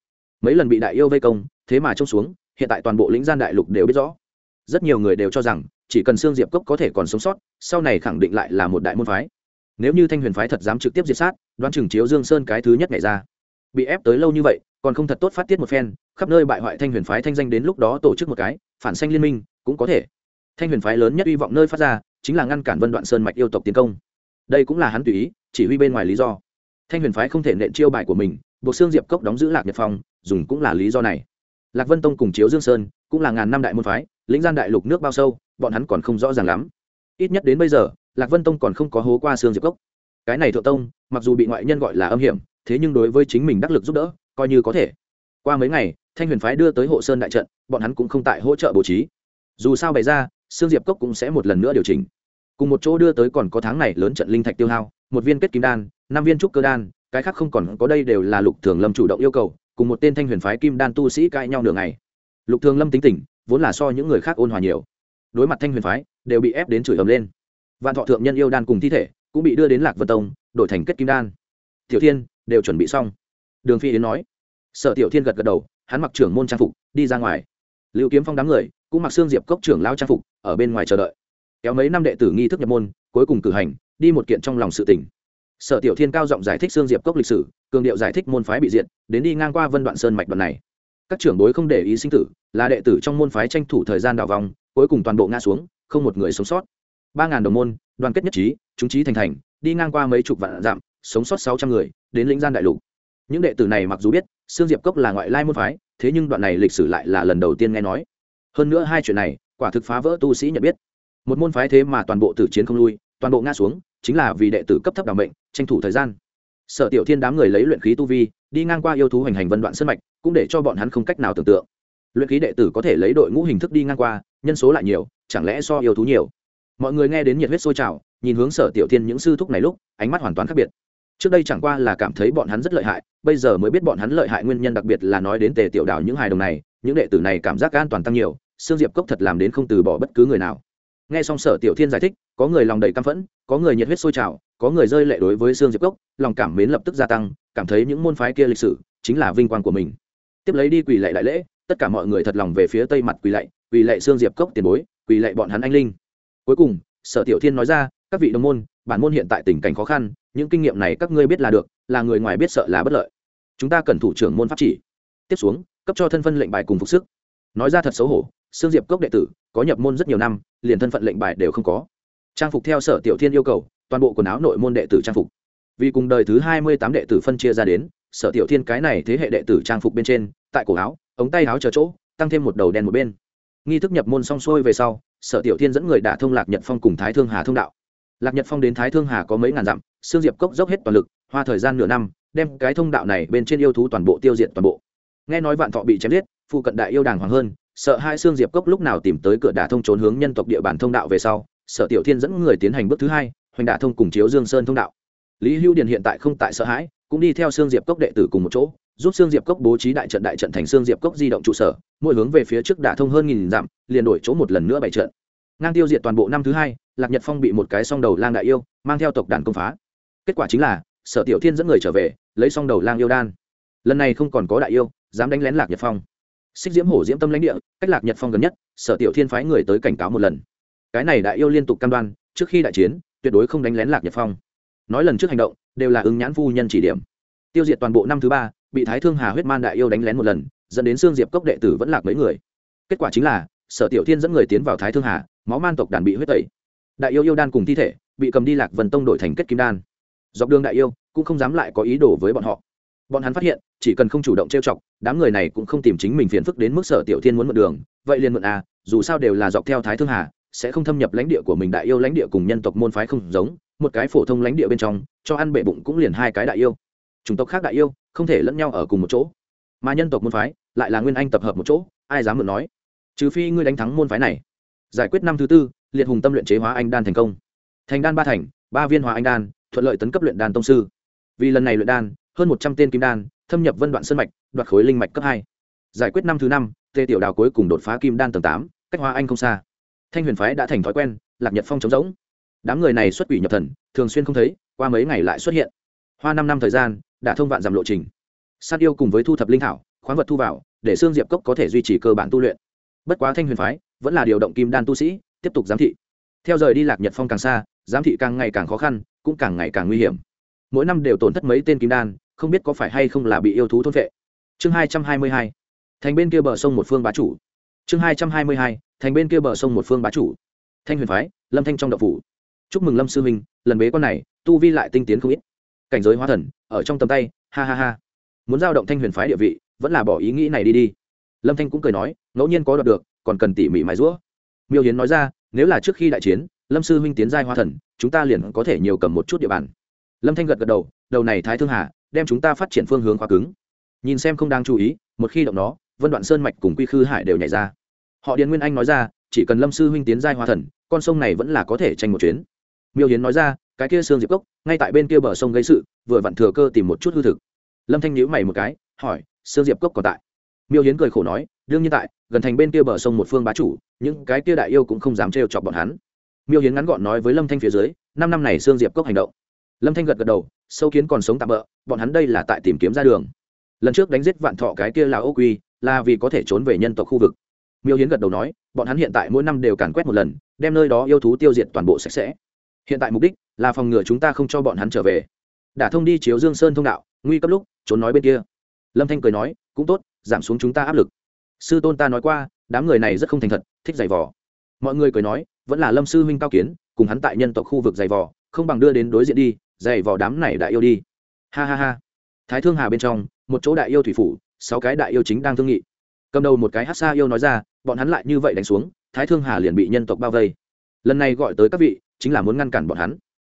mấy lần bị đại yêu vây công, thế mà trông xuống, hiện tại toàn bộ lĩnh gian đại lục đều biết rõ. Rất nhiều người đều cho rằng, chỉ cần xương diệp cốc có thể còn sống sót, sau này khẳng định lại là một đại môn phái. Nếu như thanh huyền phái thật dám trực tiếp diệt sát, đoán chừng chiếu dương sơn cái thứ nhất ngày ra. Bị ép tới lâu như vậy, còn không thật tốt phát tiết một phen, khắp nơi bại hoại thanh huyền phái thanh danh đến lúc đó tổ chức một cái, phản xanh liên minh, cũng có thể. Thanh huyền phái lớn nhất hy vọng nơi phát ra, chính là ngăn cản vân đoạn sơn mạch yêu tộc tiến công. Đây cũng là hắn tùy ý, chỉ huy bên ngoài lý do. Thanh huyền phái không thể nện chiêu bài của mình, buộc xương diệp cốc đóng giữ lạc nhật phong dùng cũng là lý do này. Lạc vân tông cùng chiếu dương sơn cũng là ngàn năm đại môn phái, lĩnh gian đại lục nước bao sâu, bọn hắn còn không rõ ràng lắm. Ít nhất đến bây giờ, lạc vân tông còn không có hố qua xương diệp cốc. Cái này thượng tông, mặc dù bị ngoại nhân gọi là âm hiểm, thế nhưng đối với chính mình đắc lực giúp đỡ, coi như có thể. Qua mấy ngày, thanh huyền phái đưa tới hộ sơn đại trận, bọn hắn cũng không tại hỗ trợ bố trí. Dù sao bày ra, xương diệp cốc cũng sẽ một lần nữa điều chỉnh. Cùng một chỗ đưa tới còn có tháng này lớn trận linh thạch tiêu hao, một viên kết kim đan, năm viên trúc cơ đan, cái khác không còn, có đây đều là lục thường lâm chủ động yêu cầu cùng một tên thanh huyền phái kim đan tu sĩ cãi nhau nửa ngày. Lục thường lâm tính tình, vốn là so những người khác ôn hòa nhiều. Đối mặt thanh huyền phái, đều bị ép đến chửi ầm lên. Vạn thọ thượng nhân yêu đan cùng thi thể, cũng bị đưa đến lạc vân tông, đổi thành kết kim đan. Tiểu thiên, đều chuẩn bị xong. Đường phi yến nói. Sở tiểu thiên gật gật đầu, hắn mặc trưởng môn trang phục, đi ra ngoài. Lưu kiếm phong đám người, cũng mặc xương diệp cốc trưởng lao trang phục, ở bên ngoài chờ đợi. Kéo mấy năm đệ tử nghi thức nhập môn, cuối cùng cử hành, đi một kiện trong lòng sự tỉnh sở tiểu thiên cao giọng giải thích xương diệp cốc lịch sử, cường điệu giải thích môn phái bị diện đến đi ngang qua vân đoạn sơn mạch đoạn này. Các trưởng bối không để ý sinh tử, là đệ tử trong môn phái tranh thủ thời gian đào vòng, cuối cùng toàn bộ ngã xuống, không một người sống sót. Ba ngàn đồng môn, đoàn kết nhất trí, chúng trí thành thành, đi ngang qua mấy chục vạn dặm, sống sót sáu trăm người, đến lĩnh gian đại lục. Những đệ tử này mặc dù biết xương diệp cốc là ngoại lai môn phái, thế nhưng đoạn này lịch sử lại là lần đầu tiên nghe nói. Hơn nữa hai chuyện này, quả thực phá vỡ tu sĩ nhận biết. Một môn phái thế mà toàn bộ tử chiến không lui, toàn bộ ngã xuống, chính là vì đệ tử cấp thấp đảm bệnh tranh thủ thời gian sở tiểu thiên đám người lấy luyện khí tu vi, đi ngang qua yêu thú hành hành vân đoạn sân mạch, cũng để cho bọn hắn không cách nào tưởng tượng. Luyện khí đệ tử có thể lấy đội ngũ hình thức đi ngang qua, nhân số lại nhiều, chẳng lẽ so yêu thú nhiều? Mọi người nghe đến nhiệt huyết sôi trào, nhìn hướng sở tiểu thiên những sư thúc này lúc, ánh mắt hoàn toàn khác biệt. Trước đây chẳng qua là cảm thấy bọn hắn rất lợi hại, bây giờ mới biết bọn hắn lợi hại nguyên nhân đặc biệt là nói đến tề tiểu đảo những hài đồng này, những đệ tử này cảm giác an toàn tăng nhiều, sương diệp cốc thật làm đến không từ bỏ bất cứ người nào nghe xong sở tiểu thiên giải thích, có người lòng đầy căm phẫn, có người nhiệt huyết sôi trào, có người rơi lệ đối với sương diệp cốc, lòng cảm mến lập tức gia tăng, cảm thấy những môn phái kia lịch sử chính là vinh quang của mình. Tiếp lấy đi quỳ lạy đại lễ, tất cả mọi người thật lòng về phía tây mặt quỳ lạy quỳ lạy sương diệp cốc tiền bối, quỳ lạy bọn hắn anh linh. Cuối cùng, sở tiểu thiên nói ra, các vị đồng môn, bản môn hiện tại tình cảnh khó khăn, những kinh nghiệm này các ngươi biết là được, là người ngoài biết sợ là bất lợi. Chúng ta cần thủ trưởng môn pháp chỉ. Tiếp xuống, cấp cho thân phân lệnh bài cùng phục sức. Nói ra thật xấu hổ, sương diệp cốc đệ tử, có nhập môn rất nhiều năm liền thân phận lệnh bài đều không có. Trang phục theo sở tiểu thiên yêu cầu, toàn bộ quần áo nội môn đệ tử trang phục. Vì cùng đời thứ hai mươi tám đệ tử phân chia ra đến, sở tiểu thiên cái này thế hệ đệ tử trang phục bên trên, tại cổ áo, ống tay áo chờ chỗ, tăng thêm một đầu đen một bên. Nghi thức nhập môn xong xuôi về sau, sở tiểu thiên dẫn người đả thông lạc nhật phong cùng thái thương hà thông đạo. Lạc nhật phong đến thái thương hà có mấy ngàn dặm sương diệp cốc dốc hết toàn lực, hoa thời gian nửa năm, đem cái thông đạo này bên trên yêu thú toàn bộ tiêu diệt toàn bộ. Nghe nói vạn thọ bị chém giết, phụ cận đại yêu đàng hoàng hơn sợ hai xương diệp cốc lúc nào tìm tới cửa đả thông trốn hướng nhân tộc địa bàn thông đạo về sau sở tiểu thiên dẫn người tiến hành bước thứ hai, hoành đả thông cùng chiếu dương sơn thông đạo. Lý hữu điền hiện tại không tại sợ hãi, cũng đi theo xương diệp cốc đệ tử cùng một chỗ, giúp xương diệp cốc bố trí đại trận đại trận thành xương diệp cốc di động trụ sở, mỗi hướng về phía trước đả thông hơn nghìn dặm, liền đổi chỗ một lần nữa bảy trận. Ngang tiêu diệt toàn bộ năm thứ hai, lạc nhật phong bị một cái song đầu lang đại yêu, mang theo tộc đàn công phá. Kết quả chính là sở tiểu thiên dẫn người trở về, lấy song đầu lang yêu đan. Lần này không còn có đại yêu, dám đánh lén lạc nhật phong xích diễm hổ diễm tâm lãnh địa, cách lạc nhật phong gần nhất, sở tiểu thiên phái người tới cảnh cáo một lần. Cái này đại yêu liên tục cam đoan, trước khi đại chiến, tuyệt đối không đánh lén lạc nhật phong. Nói lần trước hành động, đều là ứng nhãn phu nhân chỉ điểm. Tiêu diệt toàn bộ năm thứ ba, bị thái thương hà huyết man đại yêu đánh lén một lần, dẫn đến xương diệp cốc đệ tử vẫn lạc mấy người. Kết quả chính là, sở tiểu thiên dẫn người tiến vào thái thương hà, máu man tộc đàn bị huyết tẩy. Đại yêu yêu đan cùng thi thể, bị cầm đi lạc vân tông đổi thành kết kim đan. Dọc đường đại yêu, cũng không dám lại có ý đồ với bọn họ bọn hắn phát hiện, chỉ cần không chủ động trêu chọc, đám người này cũng không tìm chính mình phiền phức đến mức sở tiểu thiên muốn mượn đường. Vậy liền mượn à dù sao đều là dọc theo thái thương hà, sẽ không thâm nhập lãnh địa của mình đại yêu lãnh địa cùng nhân tộc môn phái không giống, một cái phổ thông lãnh địa bên trong, cho ăn bệ bụng cũng liền hai cái đại yêu. Chủng tộc khác đại yêu, không thể lẫn nhau ở cùng một chỗ. Mà nhân tộc môn phái, lại là nguyên anh tập hợp một chỗ, ai dám mượn nói? Trừ phi ngươi đánh thắng môn phái này. Giải quyết năm thứ tư, liệt hùng tâm luyện chế hóa anh đan thành công. Thành đan ba thành, ba viên hóa anh đan, thuận lợi tấn cấp luyện đan tông sư. Vì lần này luyện đan hơn một trăm tên kim đan, thâm nhập vân đoạn sơn mạch, đoạt khối linh mạch cấp hai. Giải quyết năm thứ năm, tề tiểu đào cuối cùng đột phá kim đan tầng tám, cách hoa anh không xa. Thanh huyền phái đã thành thói quen, lạc nhật phong trống rỗng. Đám người này xuất quỷ nhập thần, thường xuyên không thấy, qua mấy ngày lại xuất hiện. Hoa năm năm thời gian, đã thông vạn giảm lộ trình. Sát yêu cùng với thu thập linh thảo, khoáng vật thu vào, để xương diệp cốc có thể duy trì cơ bản tu luyện. Bất quá thanh huyền phái vẫn là điều động kim đan tu sĩ, tiếp tục giám thị. Theo rời đi lạc nhật phong càng xa, giám thị càng ngày càng khó khăn, cũng càng ngày càng nguy hiểm. Mỗi năm đều tổn thất mấy tên kim đan không biết có phải hay không là bị yêu thú thôn vệ chương hai trăm hai mươi hai, thành bên kia bờ sông một phương bá chủ. Chương hai trăm hai mươi hai, thành bên kia bờ sông một phương bá chủ. Thanh huyền phái, lâm thanh trong đậu phủ. Chúc mừng lâm sư huynh, lần bế con này, tu vi lại tinh tiến không ít. Cảnh giới hóa thần, ở trong tầm tay, ha ha ha. Muốn giao động thanh huyền phái địa vị, vẫn là bỏ ý nghĩ này đi đi. Lâm thanh cũng cười nói, ngẫu nhiên có đoạt được, còn cần tỉ mỉ mài rũa miêu hiến nói ra, nếu là trước khi đại chiến, lâm sư huynh tiến giai hoa thần, chúng ta liền có thể nhiều cầm một chút địa bàn. Lâm thanh gật gật đầu đầu này thái thương hà đem chúng ta phát triển phương hướng khóa cứng. Nhìn xem không đang chú ý, một khi động nó, vân đoạn sơn mạch cùng quy khư hải đều nhảy ra. Họ điền nguyên anh nói ra, chỉ cần lâm sư huynh tiến giai hoa thần, con sông này vẫn là có thể tranh một chuyến. Miêu hiến nói ra, cái kia sương diệp cốc, ngay tại bên kia bờ sông gây sự, vừa vặn thừa cơ tìm một chút hư thực. Lâm thanh nhíu mày một cái, hỏi sương diệp cốc còn tại? Miêu hiến cười khổ nói, đương nhiên tại, gần thành bên kia bờ sông một phương bá chủ, những cái kia đại yêu cũng không dám trêu chọc bọn hắn. Miêu hiến ngắn gọn nói với lâm thanh phía dưới, năm năm này sương diệp cốc hành động. Lâm thanh gật gật đầu sâu kiến còn sống tạm bỡ, bọn hắn đây là tại tìm kiếm ra đường. Lần trước đánh giết vạn thọ cái kia là ô quy, là vì có thể trốn về nhân tộc khu vực. Miêu hiến gật đầu nói, bọn hắn hiện tại mỗi năm đều càn quét một lần, đem nơi đó yêu thú tiêu diệt toàn bộ sạch sẽ. Hiện tại mục đích là phòng ngừa chúng ta không cho bọn hắn trở về. Đã thông đi chiếu dương sơn thông đạo, nguy cấp lúc, trốn nói bên kia. Lâm thanh cười nói, cũng tốt, giảm xuống chúng ta áp lực. Sư tôn ta nói qua, đám người này rất không thành thật, thích giày vò. Mọi người cười nói, vẫn là lâm sư huynh cao kiến, cùng hắn tại nhân tộc khu vực giày vò, không bằng đưa đến đối diện đi giày vào đám này đại yêu đi. Ha ha ha. Thái thương hà bên trong, một chỗ đại yêu thủy phủ, sáu cái đại yêu chính đang thương nghị. Cầm đầu một cái hát xa yêu nói ra, bọn hắn lại như vậy đánh xuống, thái thương hà liền bị nhân tộc bao vây. Lần này gọi tới các vị, chính là muốn ngăn cản bọn hắn.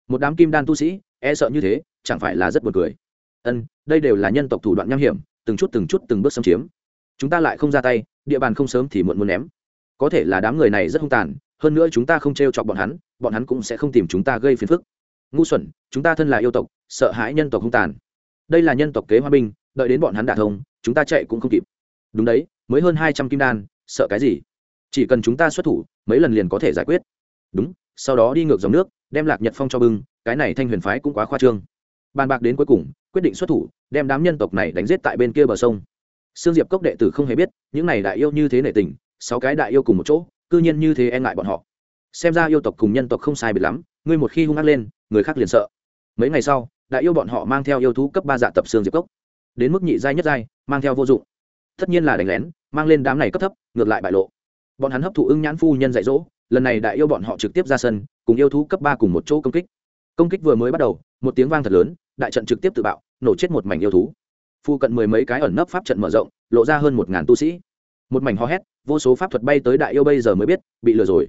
Một đám kim đan tu sĩ e sợ như thế, chẳng phải là rất buồn cười. Ân, đây đều là nhân tộc thủ đoạn nham hiểm, từng chút từng chút từng bước xâm chiếm. Chúng ta lại không ra tay, địa bàn không sớm thì muộn muốn ném. Có thể là đám người này rất hung tàn, hơn nữa chúng ta không t r e o chọc bọn hắn bọn hắn cũng sẽ không tìm chúng ta gây phiền phức ngu xuẩn, chúng ta thân là yêu tộc, sợ hãi nhân tộc hung tàn. Đây là nhân tộc kế hoa binh, đợi đến bọn hắn đả thông, chúng ta chạy cũng không kịp. Đúng đấy, mới hơn hai trăm kim đan, sợ cái gì? Chỉ cần chúng ta xuất thủ, mấy lần liền có thể giải quyết. Đúng, sau đó đi ngược dòng nước, đem lạc nhật phong cho bưng, cái này thanh huyền phái cũng quá khoa trương. Bàn bạc đến cuối cùng, quyết định xuất thủ, đem đám nhân tộc này đánh giết tại bên kia bờ sông. Sương diệp cốc đệ tử không hề biết, những này đại yêu như thế nể tình, sáu cái đại yêu cùng một chỗ, cư nhiên như thế e ngại bọn họ xem ra yêu tộc cùng nhân tộc không sai biệt lắm, ngươi một khi hung ác lên, người khác liền sợ. Mấy ngày sau, đại yêu bọn họ mang theo yêu thú cấp ba dạ tập xương diệp cốc. Đến mức nhị giai nhất giai, mang theo vô dụng. Tất nhiên là đánh lén, mang lên đám này cấp thấp, ngược lại bại lộ. Bọn hắn hấp thụ ưng nhãn phu nhân dạy dỗ, lần này đại yêu bọn họ trực tiếp ra sân, cùng yêu thú cấp ba cùng một chỗ công kích. Công kích vừa mới bắt đầu, một tiếng vang thật lớn, đại trận trực tiếp tự bạo, nổ chết một mảnh yêu thú. Phu cận mười mấy cái ẩn nấp pháp trận mở rộng, lộ ra hơn một ngàn tu sĩ. Một mảnh hò hét, vô số pháp thuật bay tới đại yêu bây giờ mới biết, bị lừa rồi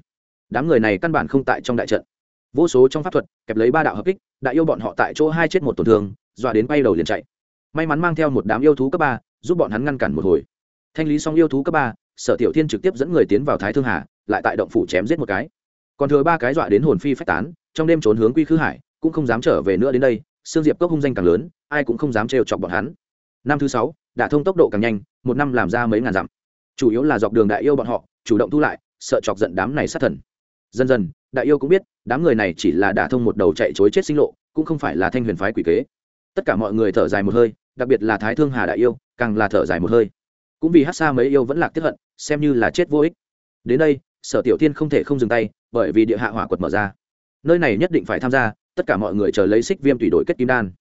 đám người này căn bản không tại trong đại trận. Vô số trong pháp thuật, kẹp lấy ba đạo hợp kích, đại yêu bọn họ tại chỗ hai chết một tổn thương, dọa đến bay đầu liền chạy. May mắn mang theo một đám yêu thú cấp ba, giúp bọn hắn ngăn cản một hồi. Thanh lý xong yêu thú cấp ba, sở tiểu thiên trực tiếp dẫn người tiến vào thái thương hà, lại tại động phủ chém giết một cái. Còn thừa ba cái dọa đến hồn phi phách tán, trong đêm trốn hướng quy khứ hải, cũng không dám trở về nữa đến đây xương diệp cốc hung danh càng lớn, ai cũng không dám trêu chọc bọn hắn. Năm thứ sáu đã thông tốc độ càng nhanh, một năm làm ra mấy ngàn dặm. Chủ yếu là dọc đường đại yêu bọn họ, chủ động thu lại, sợ chọc giận đám này sát thần dần dần, đại yêu cũng biết, đám người này chỉ là đả thông một đầu chạy chối chết sinh lộ, cũng không phải là thanh huyền phái quỷ kế. Tất cả mọi người thở dài một hơi, đặc biệt là thái thương hà đại yêu, càng là thở dài một hơi. Cũng vì hát xa mấy yêu vẫn lạc tiếp hận, xem như là chết vô ích. Đến đây, sở tiểu thiên không thể không dừng tay, bởi vì địa hạ hỏa quật mở ra. Nơi này nhất định phải tham gia, tất cả mọi người chờ lấy xích viêm tùy đội kết kim đan.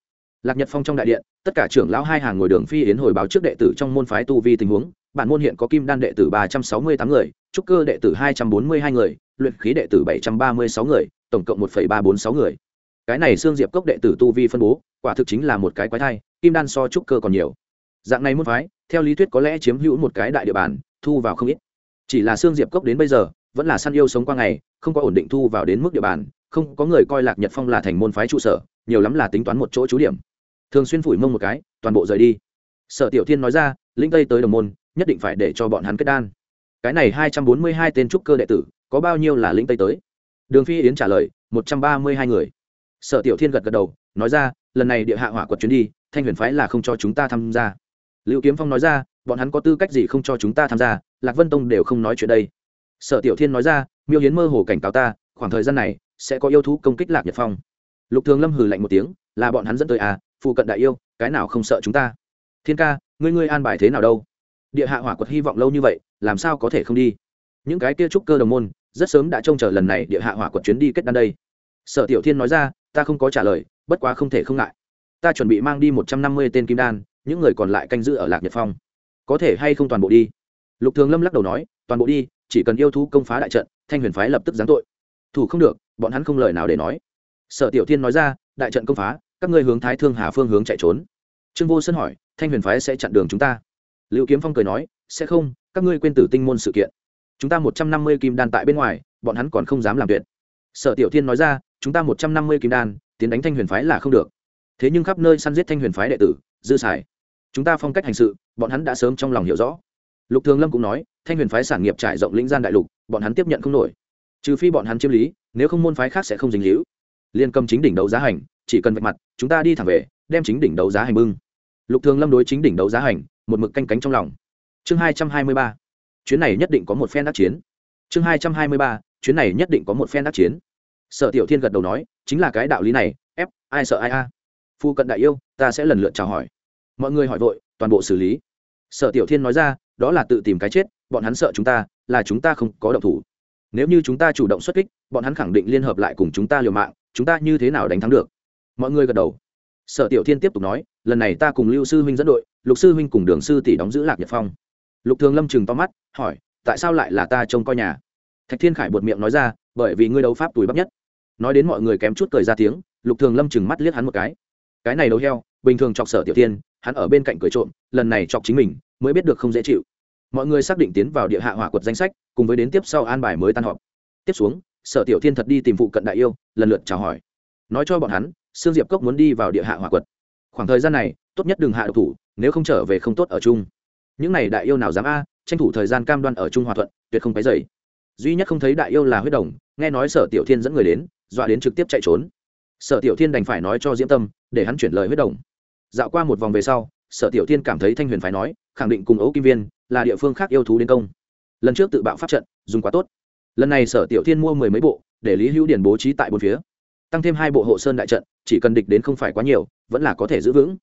Lạc nhật phong trong đại điện, tất cả trưởng lão hai hàng ngồi đường phi yến hồi báo trước đệ tử trong môn phái tu vi tình huống. Bản môn hiện có kim đan đệ tử ba trăm sáu mươi tám người trúc cơ đệ tử hai trăm bốn mươi hai người, luyện khí đệ tử bảy trăm ba mươi sáu người, tổng cộng một ba bốn sáu người. Cái này xương diệp cốc đệ tử tu vi phân bố, quả thực chính là một cái quái thai, kim đan so trúc cơ còn nhiều. Dạng này môn phái, theo lý thuyết có lẽ chiếm hữu một cái đại địa bàn, thu vào không ít. Chỉ là xương diệp cốc đến bây giờ, vẫn là săn yêu sống qua ngày, không có ổn định thu vào đến mức địa bàn, không có người coi lạc nhật phong là thành môn phái trụ sở, nhiều lắm là tính toán một chỗ trú điểm. Thường xuyên phủi mông một cái, toàn bộ rời đi. Sở tiểu thiên nói ra linh tây tới đồng môn, nhất định phải để cho bọn hắn kết đan cái này hai trăm bốn mươi hai tên trúc cơ đệ tử, có bao nhiêu là lĩnh tây tới? Đường phi yến trả lời, một trăm ba mươi hai người. Sở tiểu thiên gật gật đầu, nói ra, lần này địa hạ hỏa quật chuyến đi, thanh huyền phái là không cho chúng ta tham gia. Lưu kiếm phong nói ra, bọn hắn có tư cách gì không cho chúng ta tham gia, lạc vân tông đều không nói chuyện đây. Sở tiểu thiên nói ra, miêu hiến mơ hồ cảnh cáo ta, khoảng thời gian này, sẽ có yêu thú công kích lạc nhật phong. Lục thường lâm hừ lạnh một tiếng, là bọn hắn dẫn tới à phụ cận đại yêu, cái nào không sợ chúng ta? Thiên ca, ngươi ngươi an bài thế nào đâu? Địa hạ hỏa quật hy vọng lâu như vậy, làm sao có thể không đi? Những cái kia trúc cơ đồng môn, rất sớm đã trông chờ lần này địa hạ hỏa quật chuyến đi kết đan đây. Sở tiểu thiên nói ra, ta không có trả lời, bất quá không thể không ngại. Ta chuẩn bị mang đi một trăm năm mươi tên kim đan, những người còn lại canh giữ ở lạc nhật phong. Có thể hay không toàn bộ đi? Lục thường lâm lắc đầu nói, toàn bộ đi, chỉ cần yêu thú công phá đại trận, thanh huyền phái lập tức giáng tội. Thủ không được, bọn hắn không lời nào để nói. Sở tiểu thiên nói ra, đại trận công phá, các ngươi hướng thái thương hà phương hướng chạy trốn. Trương vô sơn hỏi, thanh huyền phái sẽ chặn đường chúng ta. Lưu kiếm phong cười nói, sẽ không, các ngươi quên tử tinh môn sự kiện. Chúng ta một trăm năm mươi kim đan tại bên ngoài, bọn hắn còn không dám làm tuyệt. Sở tiểu thiên nói ra, chúng ta một trăm năm mươi kim đan, tiến đánh thanh huyền phái là không được. Thế nhưng khắp nơi săn giết thanh huyền phái đệ tử, dư xài. Chúng ta phong cách hành sự, bọn hắn đã sớm trong lòng hiểu rõ. Lục thường lâm cũng nói, thanh huyền phái sản nghiệp trải rộng lĩnh gian đại lục, bọn hắn tiếp nhận không nổi. Trừ phi bọn hắn chiếm lý, nếu không môn phái khác sẽ không dính hữu liên cầm chính đỉnh đấu giá hành, chỉ cần vạch mặt, chúng ta đi thẳng về, đem chính đỉnh đấu giá hành bưng. Lục thường lâm đối chính đỉnh đấu giá hành một mực canh cánh trong lòng. Chương hai trăm hai mươi ba, chuyến này nhất định có một phen đắc chiến. Chương hai trăm hai mươi ba, chuyến này nhất định có một phen đắc chiến. Sở tiểu thiên gật đầu nói, chính là cái đạo lý này, ép, ai sợ ai a. Phu cận đại yêu, ta sẽ lần lượt chào hỏi. Mọi người hỏi vội, toàn bộ xử lý. Sở tiểu thiên nói ra, đó là tự tìm cái chết, bọn hắn sợ chúng ta, là chúng ta không có động thủ. Nếu như chúng ta chủ động xuất kích, bọn hắn khẳng định liên hợp lại cùng chúng ta liều mạng, chúng ta như thế nào đánh thắng được? Mọi người gật đầu. Sở tiểu thiên tiếp tục nói lần này ta cùng lưu sư huynh dẫn đội, lục sư huynh cùng đường sư tỷ đóng giữ lạc nhật phong. Lục thường lâm chừng to mắt, hỏi, tại sao lại là ta trông coi nhà? Thạch thiên khải buột miệng nói ra, bởi vì ngươi đấu pháp tuổi bắp nhất. Nói đến mọi người kém chút cười ra tiếng, lục thường lâm chừng mắt liếc hắn một cái. Cái này đấu heo, bình thường chọc sở tiểu tiên hắn ở bên cạnh cười trộm, lần này chọc chính mình, mới biết được không dễ chịu. Mọi người xác định tiến vào địa hạ hỏa quật danh sách, cùng với đến tiếp sau an bài mới tan họp. Tiếp xuống, sở tiểu thiên thật đi tìm phụ cận đại yêu, lần lượt chào hỏi. Nói cho bọn hắn, sương diệp cốc muốn đi vào địa hạ hỏa quật khoảng thời gian này, tốt nhất đừng hạ độc thủ, nếu không trở về không tốt ở chung. Những này đại yêu nào dám a, tranh thủ thời gian cam đoan ở chung hòa thuận, tuyệt không cái dày duy nhất không thấy đại yêu là huyết đồng, nghe nói sở tiểu thiên dẫn người đến, dọa đến trực tiếp chạy trốn. Sở tiểu thiên đành phải nói cho diễm tâm, để hắn chuyển lời huyết đồng. Dạo qua một vòng về sau, sở tiểu thiên cảm thấy thanh huyền phải nói, khẳng định cùng ấu kim viên là địa phương khác yêu thú đến công. Lần trước tự bạo pháp trận, dùng quá tốt. Lần này sở tiểu thiên mua mười mấy bộ, để lý hữu điển bố trí tại bốn phía tăng thêm hai bộ hộ sơn đại trận, chỉ cần địch đến không phải quá nhiều, vẫn là có thể giữ vững.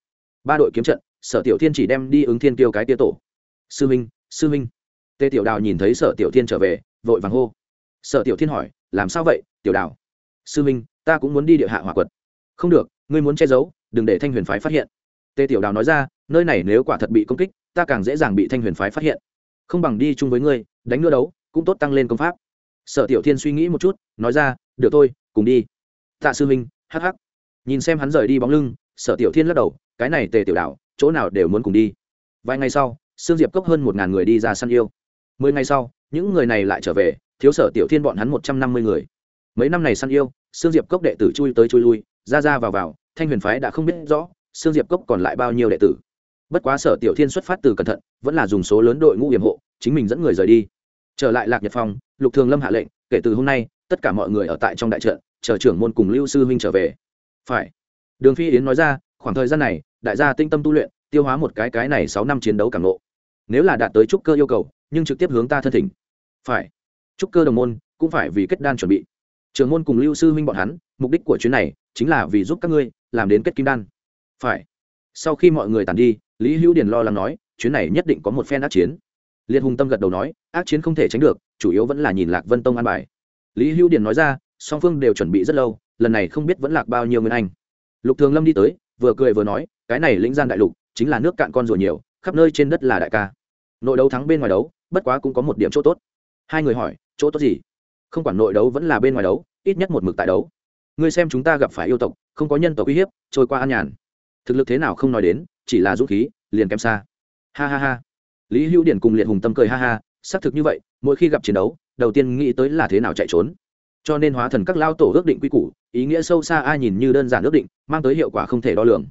Ba đội kiếm trận, sở tiểu thiên chỉ đem đi ứng thiên tiêu cái tia tổ. Sư minh sư minh. Tề tiểu đào nhìn thấy sở tiểu thiên trở về, vội vàng hô. Sở tiểu thiên hỏi, làm sao vậy, tiểu đào? Sư minh, ta cũng muốn đi địa hạ hỏa quật. Không được, ngươi muốn che giấu, đừng để thanh huyền phái phát hiện. Tề tiểu đào nói ra, nơi này nếu quả thật bị công kích, ta càng dễ dàng bị thanh huyền phái phát hiện. Không bằng đi chung với ngươi, đánh nữa đấu, cũng tốt tăng lên công pháp. Sở tiểu thiên suy nghĩ một chút, nói ra, được thôi, cùng đi tạ sư minh hh nhìn xem hắn rời đi bóng lưng, sở tiểu thiên lắc đầu, cái này tề tiểu đạo, chỗ nào đều muốn cùng đi. Vài ngày sau, sương diệp cốc hơn một ngàn người đi ra săn yêu. Mười ngày sau, những người này lại trở về, thiếu sở tiểu thiên bọn hắn một trăm năm mươi người. Mấy năm này săn yêu, sương diệp cốc đệ tử chui tới chui lui, ra ra vào vào, thanh huyền phái đã không biết rõ, sương diệp cốc còn lại bao nhiêu đệ tử. Bất quá sở tiểu thiên xuất phát từ cẩn thận, vẫn là dùng số lớn đội ngũ hiểm hộ, chính mình dẫn người rời đi. Trở lại lạc nhật phong, lục thường lâm hạ lệnh, kể từ hôm nay, tất cả mọi người ở tại trong đại trận chờ trưởng môn cùng lưu sư huynh trở về. Phải. Đường phi yến nói ra, khoảng thời gian này, đại gia tinh tâm tu luyện, tiêu hóa một cái cái này sáu năm chiến đấu càng lộ. Nếu là đạt tới trúc cơ yêu cầu, nhưng trực tiếp hướng ta thân thỉnh. Phải. Trúc cơ đồng môn cũng phải vì kết đan chuẩn bị. Trường môn cùng lưu sư huynh bọn hắn, mục đích của chuyến này chính là vì giúp các ngươi làm đến kết kim đan. Phải. Sau khi mọi người tàn đi, lý hữu điền lo lắng nói, chuyến này nhất định có một phen ác chiến. Liên hùng tâm gật đầu nói, ác chiến không thể tránh được, chủ yếu vẫn là nhìn lạc vân tông an bài. Lý hữu điền nói ra song phương đều chuẩn bị rất lâu, lần này không biết vẫn lạc bao nhiêu nguyên anh. Lục thường lâm đi tới, vừa cười vừa nói, cái này lĩnh gian đại lục, chính là nước cạn con rùa nhiều, khắp nơi trên đất là đại ca. Nội đấu thắng bên ngoài đấu, bất quá cũng có một điểm chỗ tốt. Hai người hỏi, chỗ tốt gì? Không quản nội đấu vẫn là bên ngoài đấu, ít nhất một mực tại đấu. Ngươi xem chúng ta gặp phải yêu tộc, không có nhân tộc uy hiếp, trôi qua an nhàn. Thực lực thế nào không nói đến, chỉ là dũng khí, liền kém xa. Ha ha ha. Lý hữu điển cùng liệt hùng tâm cười ha ha, xác thực như vậy, mỗi khi gặp chiến đấu, đầu tiên nghĩ tới là thế nào chạy trốn cho nên hóa thần các lao tổ ước định quy củ, ý nghĩa sâu xa ai nhìn như đơn giản ước định, mang tới hiệu quả không thể đo lường.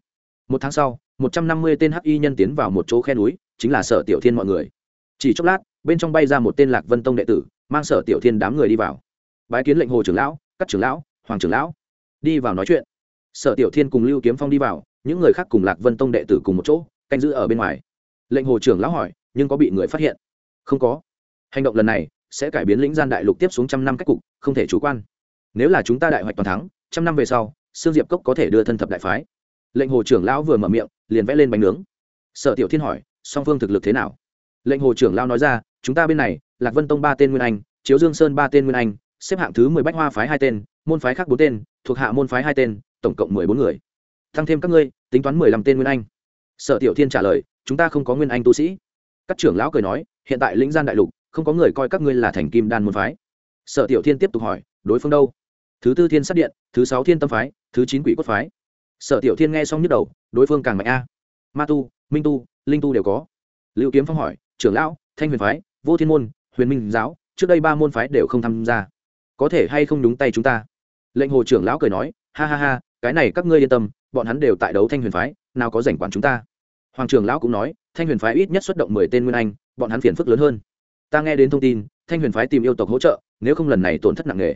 Một tháng sau, một trăm năm mươi tên hắc y nhân tiến vào một chỗ khe núi, chính là sở tiểu thiên mọi người. Chỉ chốc lát, bên trong bay ra một tên lạc vân tông đệ tử, mang sở tiểu thiên đám người đi vào. Bái kiến lệnh hồ trưởng lão, các trưởng lão, hoàng trưởng lão. Đi vào nói chuyện. Sở tiểu thiên cùng lưu kiếm phong đi vào, những người khác cùng lạc vân tông đệ tử cùng một chỗ, canh giữ ở bên ngoài. Lệnh hồ trưởng lão hỏi, nhưng có bị người phát hiện? Không có. Hành động lần này sẽ cải biến lĩnh gian đại lục tiếp xuống trăm năm cách cục, không thể chủ quan. Nếu là chúng ta đại hoạch toàn thắng, trăm năm về sau, sương diệp cốc có thể đưa thân thập đại phái. Lệnh hồ trưởng lão vừa mở miệng, liền vẽ lên bánh nướng. Sở tiểu thiên hỏi, song phương thực lực thế nào? Lệnh hồ trưởng lão nói ra, chúng ta bên này, lạc vân tông ba tên nguyên anh, chiếu dương sơn ba tên nguyên anh, xếp hạng thứ mười bách hoa phái hai tên, môn phái khác bốn tên, thuộc hạ môn phái hai tên, tổng cộng mười bốn người. Thăng thêm các ngươi, tính toán mười lăm tên nguyên anh. Sở tiểu thiên trả lời, chúng ta không có nguyên anh tu sĩ. Các trưởng lão cười nói, hiện tại lĩnh gian đại lục không có người coi các ngươi là thành kim đan môn phái. Sở tiểu thiên tiếp tục hỏi, đối phương đâu? Thứ tư thiên sát điện, thứ sáu thiên tâm phái, thứ chín quỷ quốc phái. Sở tiểu thiên nghe xong nhức đầu, đối phương càng mạnh a. Ma tu, minh tu, linh tu đều có. Lưu kiếm phong hỏi, trưởng lão, thanh huyền phái, vô thiên môn, huyền minh giáo, trước đây ba môn phái đều không tham gia. Có thể hay không đúng tay chúng ta? Lệnh hồ trưởng lão cười nói, ha ha ha, cái này các ngươi yên tâm, bọn hắn đều tại đấu thanh huyền phái, nào có rảnh quản chúng ta. Hoàng trưởng lão cũng nói, thanh huyền phái ít nhất xuất động mười tên nguyên anh, bọn hắn phiền phức lớn hơn ta nghe đến thông tin, thanh huyền phái tìm yêu tộc hỗ trợ, nếu không lần này tổn thất nặng nề.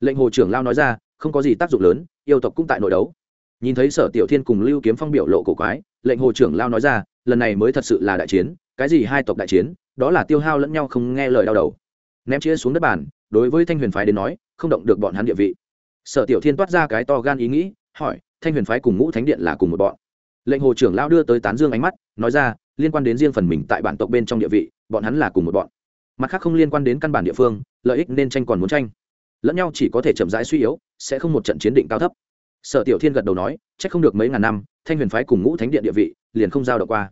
Lệnh hồ trưởng lao nói ra, không có gì tác dụng lớn, yêu tộc cũng tại nội đấu. Nhìn thấy sở tiểu thiên cùng lưu kiếm phong biểu lộ cổ quái, lệnh hồ trưởng lao nói ra, lần này mới thật sự là đại chiến, cái gì hai tộc đại chiến, đó là tiêu hao lẫn nhau không nghe lời đau đầu. Ném chia xuống đất bàn, đối với thanh huyền phái đến nói, không động được bọn hắn địa vị. Sở tiểu thiên toát ra cái to gan ý nghĩ, hỏi, thanh huyền phái cùng ngũ thánh điện là cùng một bọn? Lệnh hồ trưởng lao đưa tới tán dương ánh mắt, nói ra, liên quan đến riêng phần mình tại bản tộc bên trong địa vị, bọn hắn là cùng một bọn mặt khác không liên quan đến căn bản địa phương, lợi ích nên tranh còn muốn tranh. Lẫn nhau chỉ có thể chậm rãi suy yếu, sẽ không một trận chiến định cao thấp. Sở tiểu thiên gật đầu nói c h ắ c không được mấy ngàn năm, thanh huyền phái cùng ngũ thánh điện địa vị, liền không giao động qua.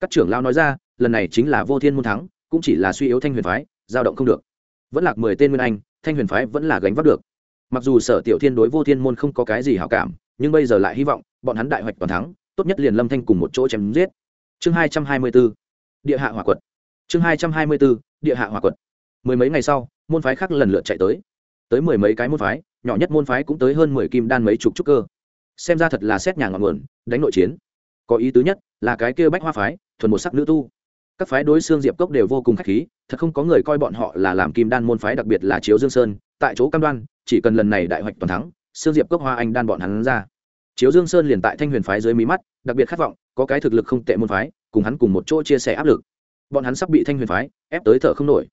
Các trưởng lao nói ra, lần này chính là vô thiên môn thắng, cũng chỉ là suy yếu thanh huyền phái, giao động không được. Vẫn lạc mười tên nguyên anh, thanh huyền phái vẫn là gánh vác được. Mặc dù sở tiểu thiên đối vô thiên môn không có cái gì hảo cảm, nhưng bây giờ lại hy vọng, bọn hắn đại hoạch toàn thắng, tốt nhất liền lâm thanh cùng một chỗ chém giết. Chương hai trăm hai mươi b ố địa hạ hỏa quật. Chương hai trăm hai mươi b ố địa hạ hỏa quật. Mười mấy ngày sau, môn phái khác lần lượt chạy tới. Tới mười mấy cái môn phái, nhỏ nhất môn phái cũng tới hơn mười kim đan mấy chục trúc cơ. Xem ra thật là xét nhà ngọn nguồn, đánh nội chiến. Có ý tứ nhất là cái kia bách hoa phái, thuần một sắc nữ tu. Các phái đối xương diệp cốc đều vô cùng khách khí, thật không có người coi bọn họ là làm kim đan môn phái đặc biệt là chiếu dương sơn. Tại chỗ cam đoan, chỉ cần lần này đại hoạch toàn thắng, xương diệp cốc hoa anh đan bọn hắn ra. Chiếu dương sơn liền tại thanh huyền phái dưới mí mắt, đặc biệt khát vọng, có cái thực lực không tệ môn phái, cùng hắn cùng một chỗ chia sẻ áp lực bọn hắn sắp bị thanh huyền phái ép tới thở không nổi.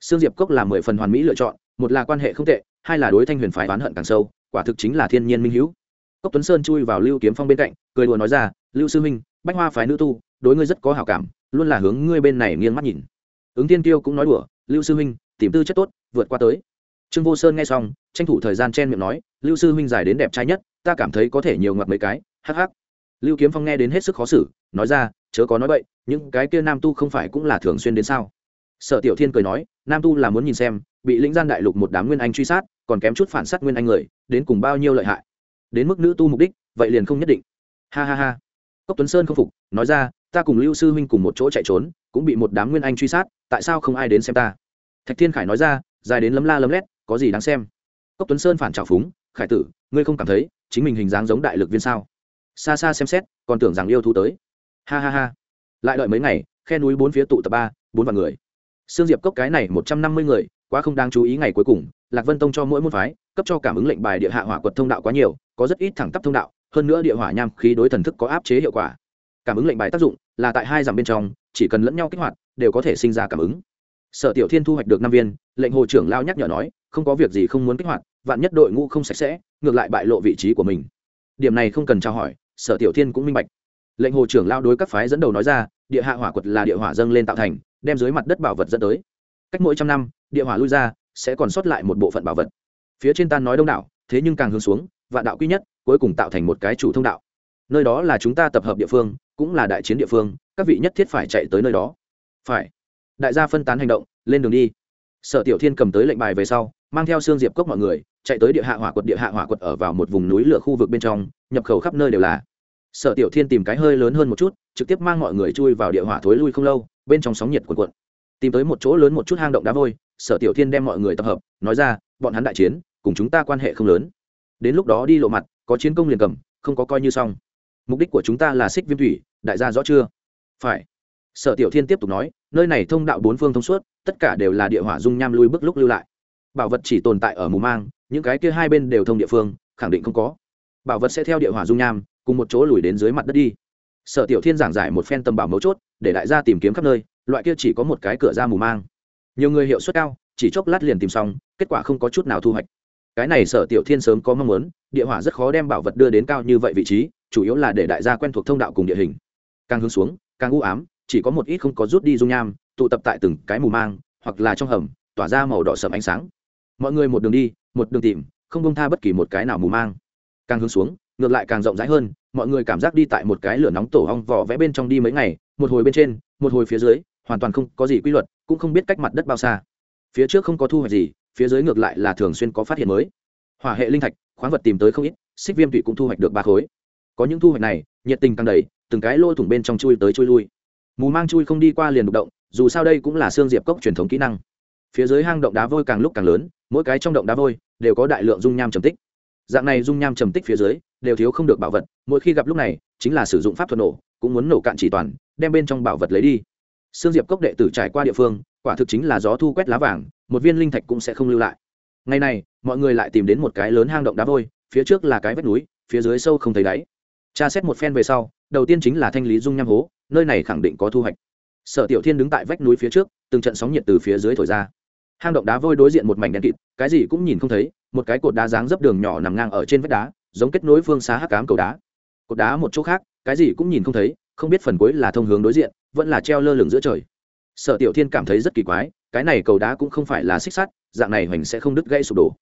Xương diệp cốc là mười phần hoàn mỹ lựa chọn, một là quan hệ không tệ, hai là đối thanh huyền phái oán hận càng sâu, quả thực chính là thiên nhiên minh hữu cốc tuấn sơn chui vào lưu kiếm phong bên cạnh, cười đùa nói ra, lưu sư minh bách hoa phái nữ tu, đối ngươi rất có hảo cảm, luôn là hướng ngươi bên này nghiêng mắt nhìn. Ứng tiên tiêu cũng nói đùa, lưu sư minh tìm tư chất tốt, vượt qua tới. Trương vô sơn nghe xong, tranh thủ thời gian chen miệng nói, lưu sư minh dài đến đẹp trai nhất, ta cảm thấy có thể nhiều ngập mấy cái, hắc hắc. Lưu kiếm phong nghe đến hết sức khó xử, nói ra chớ có nói vậy, những cái kia nam tu không phải cũng là thường xuyên đến sao? Sở tiểu thiên cười nói nam tu là muốn nhìn xem bị lĩnh gian đại lục một đám nguyên anh truy sát còn kém chút phản sát nguyên anh người đến cùng bao nhiêu lợi hại? Đến mức nữ tu mục đích vậy liền không nhất định. Ha ha ha. Cốc tuấn sơn không phục nói ra ta cùng lưu sư huynh cùng một chỗ chạy trốn cũng bị một đám nguyên anh truy sát tại sao không ai đến xem ta? Thạch thiên khải nói ra dài đến lấm la lấm lét có gì đáng xem? Cốc tuấn sơn phản trào phúng khải tử ngươi không cảm thấy chính mình hình dáng giống đại lực viên sao? Xa xa xem xét còn tưởng rằng yêu thú tới ha ha ha lại đợi mấy ngày khe núi bốn phía tụ tập ba bốn vạn người Sương Diệp cốc cái này một trăm năm mươi người, quá không đáng chú ý ngày cuối cùng, Lạc Vân Tông cho mỗi môn phái cấp cho cảm ứng lệnh bài địa hạ hỏa quật thông đạo quá nhiều, có rất ít thẳng tắp thông đạo, hơn nữa địa hỏa nham khí đối thần thức có áp chế hiệu quả. Cảm ứng lệnh bài tác dụng là tại hai dặm bên trong, chỉ cần lẫn nhau kích hoạt, đều có thể sinh ra cảm ứng. Sở Tiểu Thiên thu hoạch được năm viên, lệnh hồ trưởng lao nhắc nhở nói, không có việc gì không muốn kích hoạt, vạn nhất đội ngũ không sạch sẽ, ngược lại bại lộ vị trí của mình. Điểm này không cần trao hỏi, Sở Tiểu Thiên cũng minh bạch. Lệnh hồ trưởng lao đối các phái dẫn đầu nói ra, địa hạ hỏa quật là địa hỏa dâng lên tạo thành, đem dưới mặt đất bảo vật dẫn tới. Cách mỗi trăm năm địa hỏa lui ra sẽ còn sót lại một bộ phận bảo vật. Phía trên tan nói đông đảo thế nhưng càng hướng xuống vạn đạo quy nhất cuối cùng tạo thành một cái chủ thông đạo. Nơi đó là chúng ta tập hợp địa phương cũng là đại chiến địa phương các vị nhất thiết phải chạy tới nơi đó. Phải. Đại gia phân tán hành động lên đường đi. Sở tiểu thiên cầm tới lệnh bài về sau mang theo xương diệp cốc mọi người chạy tới địa hạ hỏa quật địa hạ hỏa quật ở vào một vùng núi lửa khu vực bên trong nhập khẩu khắp nơi đều là sở tiểu thiên tìm cái hơi lớn hơn một chút trực tiếp mang mọi người chui vào địa hỏa thối lui không lâu bên trong sóng nhiệt cuộn cuộn, tìm tới một chỗ lớn một chút hang động đá vôi sở tiểu thiên đem mọi người tập hợp nói ra bọn hắn đại chiến cùng chúng ta quan hệ không lớn. Đến lúc đó đi lộ mặt có chiến công liền cầm không có coi như xong. Mục đích của chúng ta là xích viêm thủy đại gia rõ chưa? Phải. Sở tiểu thiên tiếp tục nói nơi này thông đạo bốn phương thông suốt tất cả đều là địa hỏa dung nham lui bước lúc lưu lại. Bảo vật chỉ tồn tại ở mù mang những cái kia hai bên đều thông địa phương khẳng định không có. Bảo vật sẽ theo địa hỏa dung nham cùng một chỗ lùi đến dưới mặt đất đi. Sở tiểu thiên giảng giải một phen tầm bảo mấu chốt, để đại gia tìm kiếm khắp nơi, loại kia chỉ có một cái cửa ra mù mang. Nhiều người hiệu suất cao, chỉ chốc lát liền tìm xong, kết quả không có chút nào thu hoạch. Cái này sở tiểu thiên sớm có mong muốn, địa hỏa rất khó đem bảo vật đưa đến cao như vậy vị trí, chủ yếu là để đại gia quen thuộc thông đạo cùng địa hình. Càng hướng xuống, càng u ám, chỉ có một ít không có rút đi dung nham, tụ tập tại từng cái mù mang, hoặc là trong hầm, tỏa ra màu đỏ sầm ánh sáng. Mọi người một đường đi, một đường tìm, không bông tha bất kỳ một cái nào mù mang. Càng hướng xuống ngược lại càng rộng rãi hơn, mọi người cảm giác đi tại một cái lửa nóng tổ hong vỏ vẽ bên trong đi mấy ngày, một hồi bên trên, một hồi phía dưới, hoàn toàn không có gì quy luật, cũng không biết cách mặt đất bao xa. Phía trước không có thu hoạch gì, phía dưới ngược lại là thường xuyên có phát hiện mới. Hỏa hệ linh thạch, khoáng vật tìm tới không ít, xích viêm tụy cũng thu hoạch được ba khối. Có những thu hoạch này, nhiệt tình càng đầy, từng cái lô thủng bên trong chui tới chui lui. Mù mang chui không đi qua liền đục động, dù sao đây cũng là xương diệp cốc truyền thống kỹ năng. Phía dưới hang động đá vôi càng lúc càng lớn, mỗi cái trong động đá vôi đều có đại lượng dung nham trầm tích. Dạng này dung nham trầm tích phía dưới đều thiếu không được bảo vật, mỗi khi gặp lúc này, chính là sử dụng pháp thuật nổ, cũng muốn nổ cạn chỉ toàn, đem bên trong bảo vật lấy đi. Sương diệp cốc đệ tử trải qua địa phương, quả thực chính là gió thu quét lá vàng, một viên linh thạch cũng sẽ không lưu lại. Ngày này, mọi người lại tìm đến một cái lớn hang động đá vôi, phía trước là cái vách núi, phía dưới sâu không thấy đáy. Tra xét một phen về sau, đầu tiên chính là thanh lý dung nham hố, nơi này khẳng định có thu hoạch. Sở tiểu thiên đứng tại vách núi phía trước, từng trận sóng nhiệt từ phía dưới thổi ra. Hang động đá vôi đối diện một mảnh đen kịt, cái gì cũng nhìn không thấy, một cái cột đá dáng dấp đường nhỏ nằm ngang ở trên vách đá giống kết nối phương xá hắc cám cầu đá. Cột đá một chỗ khác, cái gì cũng nhìn không thấy, không biết phần cuối là thông hướng đối diện, vẫn là treo lơ lửng giữa trời. Sở tiểu thiên cảm thấy rất kỳ quái, cái này cầu đá cũng không phải là xích sắt, dạng này hoành sẽ không đứt gãy sụp đổ.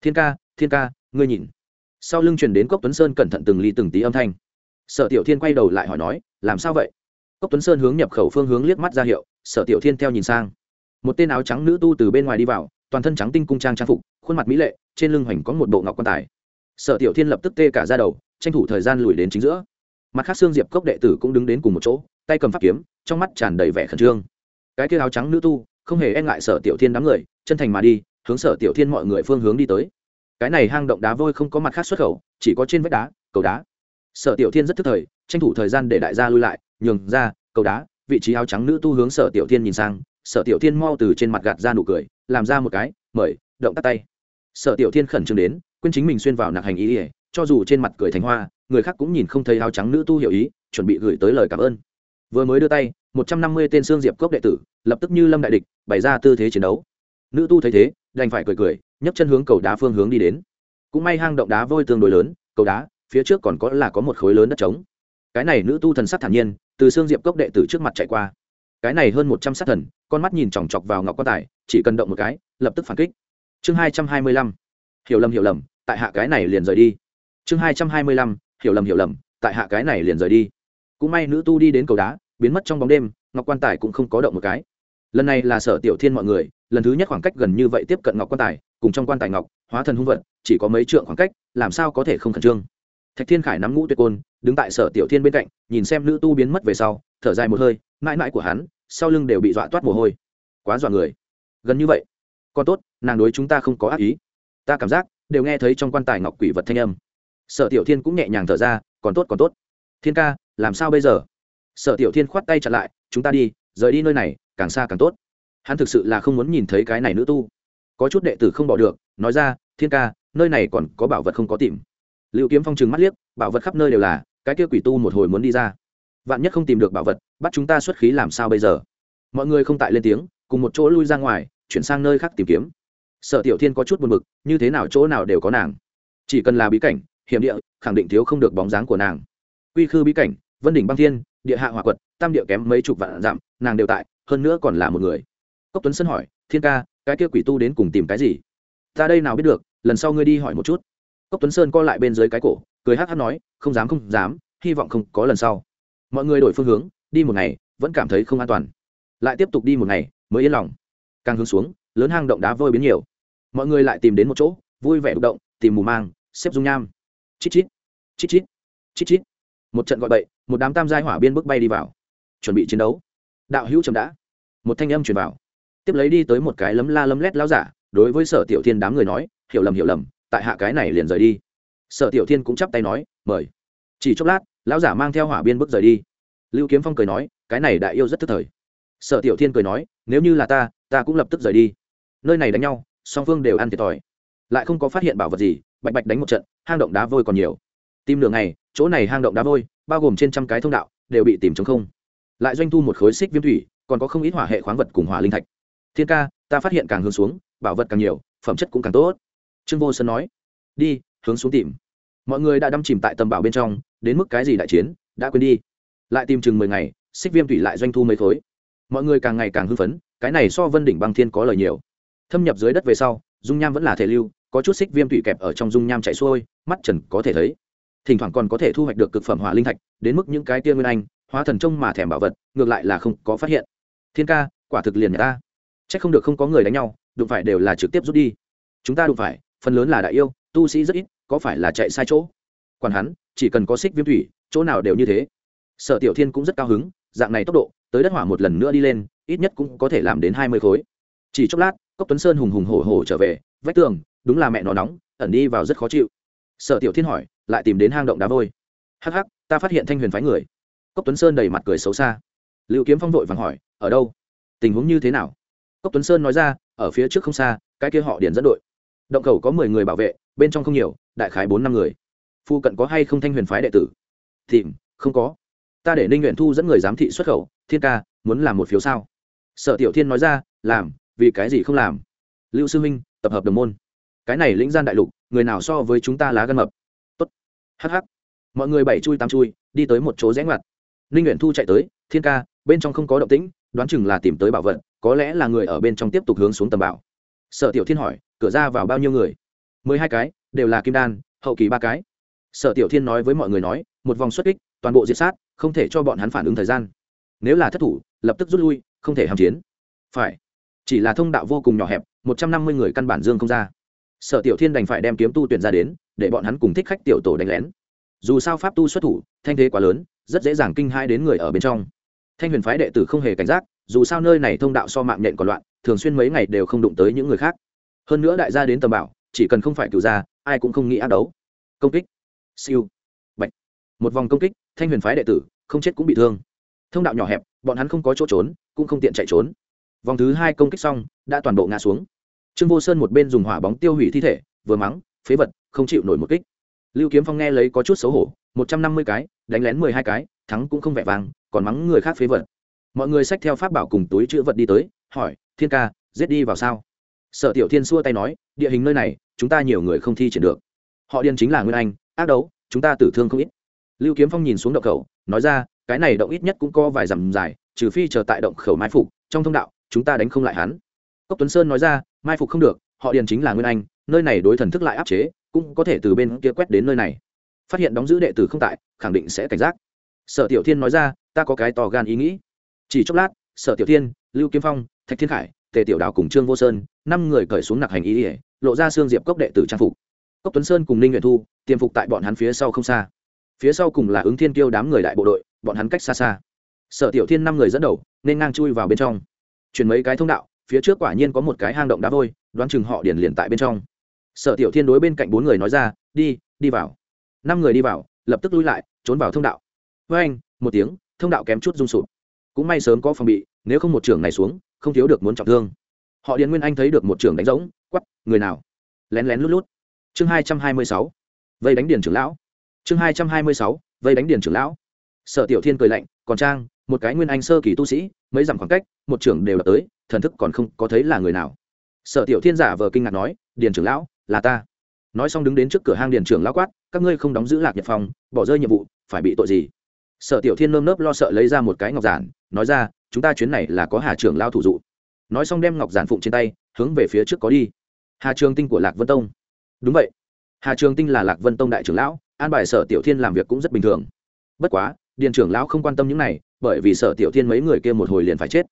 Thiên ca thiên ca, ngươi nhìn. Sau lưng truyền đến cốc tuấn sơn cẩn thận từng ly từng tí âm thanh. Sở tiểu thiên quay đầu lại hỏi nói, làm sao vậy? Cốc tuấn sơn hướng nhập khẩu phương hướng liếc mắt ra hiệu, sở tiểu thiên theo nhìn sang. Một tên áo trắng nữ tu từ bên ngoài đi vào, toàn thân trắng tinh cung trang trang phục, khuôn mặt mỹ lệ, trên lưng hoành có một bộ ngọc quan tài sở tiểu thiên lập tức tê cả ra đầu, tranh thủ thời gian lùi đến chính giữa. Mặt khác xương diệp cốc đệ tử cũng đứng đến cùng một chỗ, tay cầm pháp kiếm, trong mắt tràn đầy vẻ khẩn trương. Cái kia áo trắng nữ tu, không hề e ngại sở tiểu thiên đám người, chân thành mà đi, hướng sở tiểu thiên mọi người phương hướng đi tới. Cái này hang động đá vôi không có mặt khác xuất khẩu, chỉ có trên vách đá, cầu đá. Sở tiểu thiên rất thức thời, tranh thủ thời gian để đại gia lui lại, nhường ra, cầu đá, vị trí áo trắng nữ tu hướng sở tiểu thiên nhìn sang, sở tiểu thiên mau từ trên mặt gạt ra nụ cười, làm ra một cái, mời, động tắt tay. Sở tiểu thiên khẩn trương đến quên chính mình xuyên vào nạc hành ý ỉa, cho dù trên mặt cười thành hoa, người khác cũng nhìn không thấy áo trắng nữ tu hiểu ý, chuẩn bị gửi tới lời cảm ơn. Vừa mới đưa tay, một trăm năm mươi tên xương diệp cốc đệ tử, lập tức như lâm đại địch, bày ra tư thế chiến đấu. Nữ tu thấy thế, đành phải cười cười, nhấc chân hướng cầu đá phương hướng đi đến. Cũng may hang động đá vôi tương đối lớn, cầu đá, phía trước còn có là có một khối lớn đất trống. Cái này nữ tu thần sắc thản nhiên, từ xương diệp cốc đệ tử trước mặt chạy qua. Cái này hơn một trăm sát thần, con mắt nhìn chòng chọc vào ngọc quan tài, chỉ cần động một cái, lập tức phản kích. Chương hai trăm hai mươi lăm hiểu lầm hiểu lầm, tại hạ cái này liền rời đi. Chương hai trăm hai mươi lăm, hiểu lầm hiểu lầm, tại hạ cái này liền rời đi. Cũng may nữ tu đi đến cầu đá, biến mất trong bóng đêm, ngọc quan tài cũng không có động một cái. Lần này là sở tiểu thiên mọi người, lần thứ nhất khoảng cách gần như vậy tiếp cận ngọc quan tài, cùng trong quan tài ngọc, hóa thần hung vận chỉ có mấy trượng khoảng cách, làm sao có thể không khẩn trương. Thạch thiên khải nắm ngũ tuyệt côn, đứng tại sở tiểu thiên bên cạnh, nhìn xem nữ tu biến mất về sau, thở dài một hơi, mãi mãi của hắn, sau lưng đều bị dọa toát mồ hôi. Quá dọa người. Gần như vậy. Còn tốt, nàng đối chúng ta không có ác ý ta cảm giác, đều nghe thấy trong quan tài ngọc quỷ vật thanh âm. Sở tiểu thiên cũng nhẹ nhàng thở ra, còn tốt còn tốt. Thiên ca, làm sao bây giờ? Sở tiểu thiên khoát tay chặn lại, chúng ta đi, rời đi nơi này, càng xa càng tốt. Hắn thực sự là không muốn nhìn thấy cái này nữ tu. Có chút đệ tử không bỏ được, nói ra, thiên ca, nơi này còn có bảo vật không có tìm. Liệu kiếm phong trừng mắt liếc, bảo vật khắp nơi đều là, cái kia quỷ tu một hồi muốn đi ra. Vạn nhất không tìm được bảo vật, bắt chúng ta xuất khí làm sao bây giờ? Mọi người không tại lên tiếng, cùng một chỗ lui ra ngoài, chuyển sang nơi khác tìm kiếm sở tiểu thiên có chút buồn b ự c như thế nào chỗ nào đều có nàng. Chỉ cần là bí cảnh, hiểm địa, khẳng định thiếu không được bóng dáng của nàng. Quy khư bí cảnh, vân đỉnh băng thiên, địa hạ hòa quật, tam địa kém mấy chục vạn dặm, nàng đều tại, hơn nữa còn là một người. Cốc tuấn sân hỏi, thiên ca, cái kia quỷ tu đến cùng tìm cái gì? Ta đây nào biết được, lần sau ngươi đi hỏi một chút. Cốc tuấn sơn co lại bên dưới cái cổ, cười hát hát nói, không dám không dám, hy vọng không có lần sau. Mọi người đổi phương hướng, đi một ngày, vẫn cảm thấy không an toàn. Lại tiếp tục đi một ngày, mới yên lòng. Càng hướng xuống lớn hang động đá vôi biến nhiều. Mọi người lại tìm đến một chỗ, vui vẻ đụng động, tìm mù mang, xếp dung nham. Chít chít chít chít chít chít. Một trận gọi bậy, một đám tam giai hỏa biên bước bay đi vào. Chuẩn bị chiến đấu. Đạo hữu chậm đã. Một thanh âm truyền vào. Tiếp lấy đi tới một cái lấm la lấm lét lao giả, đối với sở tiểu thiên đám người nói, hiểu lầm hiểu lầm, tại hạ cái này liền rời đi. Sở tiểu thiên cũng chắp tay nói, mời. Chỉ chốc lát, lão giả mang theo hỏa biên bước rời đi. Lưu kiếm phong cười nói, cái này đại yêu rất thức thời. Sở tiểu thiên cười nói, nếu như là ta ta cũng lập tức rời đi nơi này đánh nhau, song phương đều ăn thiệt thòi. Lại không có phát hiện bảo vật gì, bạch bạch đánh một trận, hang động đá vôi còn nhiều. Tìm đường này chỗ này hang động đá vôi, bao gồm trên trăm cái thông đạo, đều bị tìm chống không. Lại doanh thu một khối xích viêm thủy, còn có không ít hỏa hệ khoáng vật cùng hỏa linh thạch. Thiên ca, ta phát hiện càng hướng xuống, bảo vật càng nhiều, phẩm chất cũng càng tốt. Trương vô sơn nói, đi, hướng xuống tìm. Mọi người đã đâm chìm tại tầm bảo bên trong, đến mức cái gì đại chiến, đã quên đi. Lại tìm chừng mười ngày, xích viêm thủy lại doanh thu mấy khối. Mọi người càng ngày càng hưng phấn, cái này so vân đỉnh băng thiên có lời nhiều thâm nhập dưới đất về sau, dung nham vẫn là thể lưu, có chút xích viêm thủy kẹp ở trong dung nham chạy xuôi, mắt trần có thể thấy. Thỉnh thoảng còn có thể thu hoạch được cực phẩm hỏa linh thạch, đến mức những cái tia nguyên anh, hóa thần trông mà thèm bảo vật, ngược lại là không có phát hiện. Thiên ca, quả thực liền nhà ta. C h ắ c không được không có người đánh nhau, đụng phải đều là trực tiếp rút đi. Chúng ta đụng phải, phần lớn là đại yêu, tu sĩ rất ít, có phải là chạy sai chỗ? Còn hắn, chỉ cần có xích viêm thủy chỗ nào đều như thế. Sở tiểu thiên cũng rất cao hứng, dạng này tốc độ, tới đất hỏa một lần nữa đi lên, ít nhất cũng có thể làm đến hai mươi khối. Chỉ chốc lát cốc tuấn sơn hùng hùng hổ hổ trở về, vách tường, đúng là mẹ nó nóng, ẩn đi vào rất khó chịu. Sở tiểu thiên hỏi, lại tìm đến hang động đá vôi. Hắc hắc, ta phát hiện thanh huyền phái người. Cốc tuấn sơn đầy mặt cười xấu xa. Liệu kiếm phong vội vàng hỏi, ở đâu? Tình huống như thế nào? Cốc tuấn sơn nói ra, ở phía trước không xa, cái kia họ điền dẫn đội. Động cầu có mười người bảo vệ, bên trong không nhiều, đại khái bốn năm người. Phu cận có hay không thanh huyền phái đệ tử? Tìm, không có. Ta để ninh nguyện thu dẫn người giám thị xuất khẩu, thiên ca, muốn làm một phiếu sao? Sở tiểu thiên nói ra, làm vì cái gì không làm? Lưu sư minh, tập hợp đồng môn. Cái này lĩnh gian đại lục, người nào so với chúng ta lá gân mập? Tốt. Hh mọi người bảy chui tám chui, đi tới một chỗ rẽ ngoặt. Ninh nguyện thu chạy tới, thiên ca, bên trong không có động tĩnh, đoán chừng là tìm tới bảo vật, có lẽ là người ở bên trong tiếp tục hướng xuống tầm bảo. Sở tiểu thiên hỏi, cửa ra vào bao nhiêu người? Mười hai cái, đều là kim đan, hậu kỳ ba cái. Sở tiểu thiên nói với mọi người nói, một vòng xuất kích, toàn bộ diệt sát, không thể cho bọn hắn phản ứng thời gian. Nếu là thất thủ, lập tức rút lui, không thể hàm chiến. Phải chỉ là thông đạo vô cùng nhỏ hẹp, một trăm năm mươi người căn bản dương không ra. Sở tiểu thiên đành phải đem kiếm tu tuyển ra đến, để bọn hắn cùng thích khách tiểu tổ đánh lén. Dù sao pháp tu xuất thủ, thanh thế quá lớn, rất dễ dàng kinh hai đến người ở bên trong. Thanh huyền phái đệ tử không hề cảnh giác, dù sao nơi này thông đạo so mạng nhện còn loạn, thường xuyên mấy ngày đều không đụng tới những người khác. Hơn nữa đại gia đến tầm bảo, chỉ cần không phải cựu gia, ai cũng không nghĩ ác đấu. Công kích. Siêu. Bạch. Một vòng công kích, thanh huyền phái đệ tử, không chết cũng bị thương. Thông đạo nhỏ hẹp, bọn hắn không có chỗ trốn, cũng không tiện chạy trốn vòng thứ hai công kích xong, đã toàn bộ ngã xuống. Trương vô sơn một bên dùng hỏa bóng tiêu hủy thi thể, vừa mắng, phế vật, không chịu nổi một kích. Lưu kiếm phong nghe lấy có chút xấu hổ, một trăm năm mươi cái, đánh lén mười hai cái, thắng cũng không vẻ vàng còn mắng người khác phế vật. Mọi người xách theo pháp bảo cùng túi chữ vật đi tới, hỏi, thiên ca, giết đi vào sao? Sở tiểu thiên xua tay nói, địa hình nơi này, chúng ta nhiều người không thi triển được. Họ điên chính là nguyên anh, ác đấu, chúng ta tử thương không ít. Lưu kiếm phong nhìn xuống động khẩu, nói ra, cái này động ít nhất cũng có vài dặm dài, trừ phi chờ tại động khẩu mái phục, trong thông đạo chúng ta đánh không lại hắn. Cốc tuấn sơn nói ra, mai phục không được, họ điền chính là nguyên anh, nơi này đối thần thức lại áp chế, cũng có thể từ bên kia quét đến nơi này. Phát hiện đóng giữ đệ tử không tại, khẳng định sẽ cảnh giác. Sở tiểu thiên nói ra, ta có cái to gan ý nghĩ. Chỉ chốc lát, sở tiểu thiên, lưu kiếm phong, thạch thiên khải, tề tiểu đào cùng trương vô sơn, năm người cởi xuống nặc hành ý ỉa lộ ra xương diệp cốc đệ tử trang phục. Cốc tuấn sơn cùng ninh nguyện thu, tiềm phục tại bọn hắn phía sau không xa. Phía sau cùng là ứng thiên kiêu đám người đại bộ đội, bọn hắn cách xa xa. Sở tiểu thiên năm người dẫn đầu, nên ngang chui vào bên trong chuyển mấy cái thông đạo, phía trước quả nhiên có một cái hang động đá vôi, đoán chừng họ điền liền tại bên trong. Sở tiểu thiên đối bên cạnh bốn người nói ra, đi đi vào. Năm người đi vào, lập tức lui lại, trốn vào thông đạo. Với anh, một tiếng, thông đạo kém chút rung sụp. Cũng may sớm có phòng bị, nếu không một trưởng này xuống, không thiếu được muốn trọng thương. Họ điền nguyên anh thấy được một trưởng đánh rỗng quắp người nào? Lén lén lút lút. Chương hai trăm hai mươi sáu. Vây đánh điền trưởng lão. Chương hai trăm hai mươi sáu, vây đánh điền trưởng lão. Sở tiểu thiên cười lạnh, còn trang, một cái nguyên anh sơ kỳ tu sĩ mấy dặm khoảng cách, một trưởng đều đập tới, thần thức còn không có thấy là người nào. Sở tiểu thiên giả vờ kinh ngạc nói, điền trưởng lão, là ta. Nói xong đứng đến trước cửa hang điền trưởng lão quát, các ngươi không đóng giữ lạc nhật phòng bỏ rơi nhiệm vụ, phải bị tội gì? Sở tiểu thiên nơm nớp lo sợ lấy ra một cái ngọc giản, nói ra, chúng ta chuyến này là có hà trưởng lao thủ dụ. Nói xong đem ngọc giản phụng trên tay, hướng về phía trước có đi. Hà trường tinh của lạc vân tông. Đúng vậy. Hà trường tinh là lạc vân tông đại trưởng lão, an bài sở tiểu thiên làm việc cũng rất bình thường. Bất quá, điền trưởng lão không quan tâm những này bởi vì sở tiểu thiên mấy người kia một hồi liền phải chết.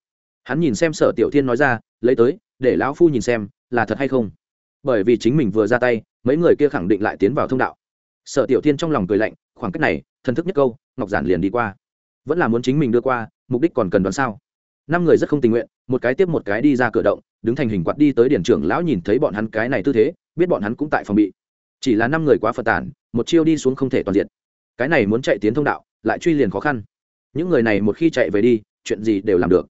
Hắn nhìn xem sở tiểu thiên nói ra, lấy tới, để lão phu nhìn xem, là thật hay không? Bởi vì chính mình vừa ra tay, mấy người kia khẳng định lại tiến vào thông đạo. Sở tiểu thiên trong lòng cười lạnh, khoảng cách này, thần thức nhất câu, ngọc giản liền đi qua. Vẫn là muốn chính mình đưa qua, mục đích còn cần đoán sao? Năm người rất không tình nguyện, một cái tiếp một cái đi ra cửa động, đứng thành hình quạt đi tới điển trưởng lão nhìn thấy bọn hắn cái này tư thế, biết bọn hắn cũng tại phòng bị. Chỉ là năm người quá phật tản, một chiêu đi xuống không thể toàn diện. Cái này muốn chạy tiến thông đạo, lại truy liền khó khăn những người này một khi chạy về đi, chuyện gì đều làm được.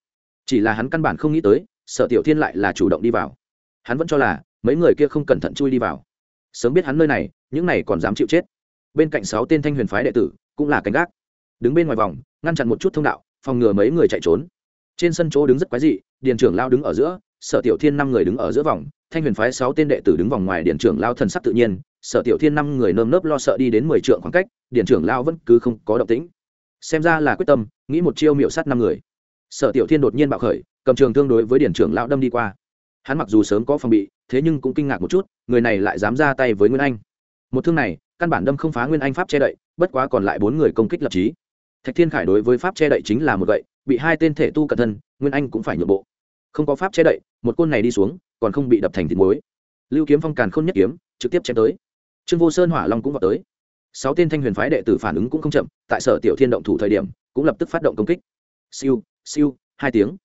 Chỉ là hắn căn bản không nghĩ tới, sở tiểu thiên lại là chủ động đi vào. Hắn vẫn cho là, mấy người kia không cẩn thận chui đi vào. Sớm biết hắn nơi này, những này còn dám chịu chết. Bên cạnh sáu tên thanh huyền phái đệ tử, cũng là canh gác. Đứng bên ngoài vòng, ngăn chặn một chút thông đạo, phòng ngừa mấy người chạy trốn. Trên sân chỗ đứng rất quái dị, điền trưởng lao đứng ở giữa, sở tiểu thiên năm người đứng ở giữa vòng, thanh huyền phái sáu tên đệ tử đứng vòng ngoài điện trưởng lao thần sắc tự nhiên, sở tiểu thiên năm người nơm nớp lo sợ đi đến mười trượng khoảng cách điện trưởng lao vẫn cứ không có động tĩnh xem ra là quyết tâm, nghĩ một chiêu miệu sát năm người. Sở tiểu thiên đột nhiên bạo khởi, cầm trường tương đối với điển trưởng lão đâm đi qua. Hắn mặc dù sớm có phòng bị, thế nhưng cũng kinh ngạc một chút, người này lại dám ra tay với nguyên anh. Một thương này, căn bản đâm không phá nguyên anh pháp che đậy, bất quá còn lại bốn người công kích lập trí thạch thiên khải đối với pháp che đậy chính là một gậy, bị hai tên thể tu cẩn thân, nguyên anh cũng phải nhượng bộ. Không có pháp che đậy, một côn này đi xuống, còn không bị đập thành thịt muối. Lưu kiếm phong càn k h ô n nhất kiếm, trực tiếp chém tới. Trương vô sơn hỏa long cũng vào tới sáu tên thanh huyền phái đệ tử phản ứng cũng không chậm, tại sở tiểu thiên động thủ thời điểm, cũng lập tức phát động công kích. Siêu siêu, hai tiếng.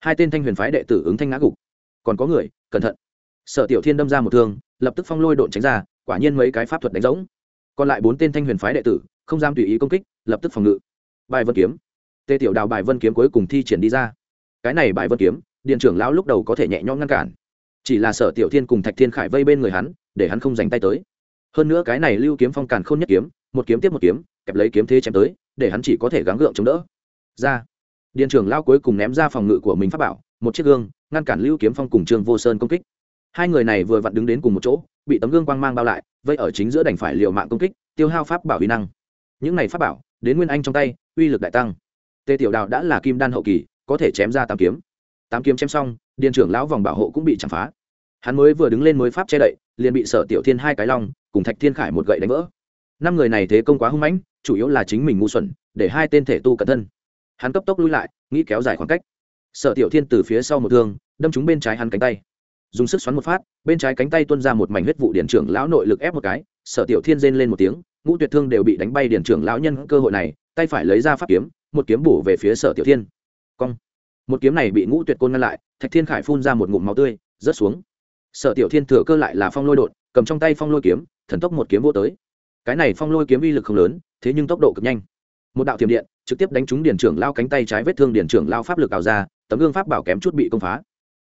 Hai tên thanh huyền phái đệ tử ứng thanh ngã gục. Còn có người, cẩn thận. Sở tiểu thiên đâm ra một thương, lập tức phong lôi độn tránh ra, quả nhiên mấy cái pháp thuật đánh giống còn lại bốn tên thanh huyền phái đệ tử, không dám tùy ý công kích, lập tức phòng ngự. Bài vân kiếm. Tê tiểu đào bài vân kiếm cuối cùng thi triển đi ra. Cái này bài vân kiếm, điện trưởng lão lúc đầu có thể nhẹ nhõm ngăn cản. Chỉ là sở tiểu thiên cùng thạch thiên khải vây bên người hắn, để hắn không dành tay tới hơn nữa cái này lưu kiếm phong càn không nhất kiếm, một kiếm tiếp một kiếm, kẹp lấy kiếm thế chém tới, để hắn chỉ có thể gắng gượng chống đỡ. Ra. Điện trưởng lão cuối cùng ném ra phòng ngự của mình pháp bảo, một chiếc gương, ngăn cản lưu kiếm phong cùng trương vô sơn công kích. Hai người này vừa vặn đứng đến cùng một chỗ, bị tấm gương quang mang bao lại, vây ở chính giữa đành phải liều mạng công kích, tiêu hao pháp bảo uy năng. Những này pháp bảo, đến nguyên anh trong tay, uy lực đại tăng. Tề tiểu đào đã là kim đan hậu kỳ, có thể chém ra tám kiếm. Tám kiếm chém xong điện trưởng lão vòng bảo hộ cũng bị chạm phá. Hắn mới vừa đứng lên mới pháp che đậy, liền bị sở tiểu thiên hai cái long cùng thạch thiên khải một gậy đánh vỡ. Năm người này thế công quá hung mãnh, chủ yếu là chính mình ngu xuẩn, để hai tên thể tu cẩn thân. Hắn cấp tốc lui lại, nghĩ kéo dài khoảng cách. Sở tiểu thiên từ phía sau một thương, đâm trúng bên trái hắn cánh tay. Dùng sức xoắn một phát, bên trái cánh tay tuôn ra một mảnh huyết vụ điển trưởng lão nội lực ép một cái, sở tiểu thiên rên lên một tiếng, ngũ tuyệt thương đều bị đánh bay điển trưởng lão nhân cơ hội này, tay phải lấy ra pháp kiếm, một kiếm bổ về phía sở tiểu thiên. Cong. Một kiếm này bị ngũ tuyệt côn ngăn lại, thạch thiên khải phun ra một ngụm máu tươi, rớt xuống. Sở tiểu thiên thừa cơ lại là phong lôi đột cầm trong tay phong lôi kiếm, thần tốc một kiếm vô tới. Cái này phong lôi kiếm uy lực không lớn, thế nhưng tốc độ cực nhanh. Một đạo tiềm điện, trực tiếp đánh trúng điển trưởng lao cánh tay trái vết thương điển trưởng lao pháp lực ảo ra, tấm gương pháp bảo kém chút bị công phá.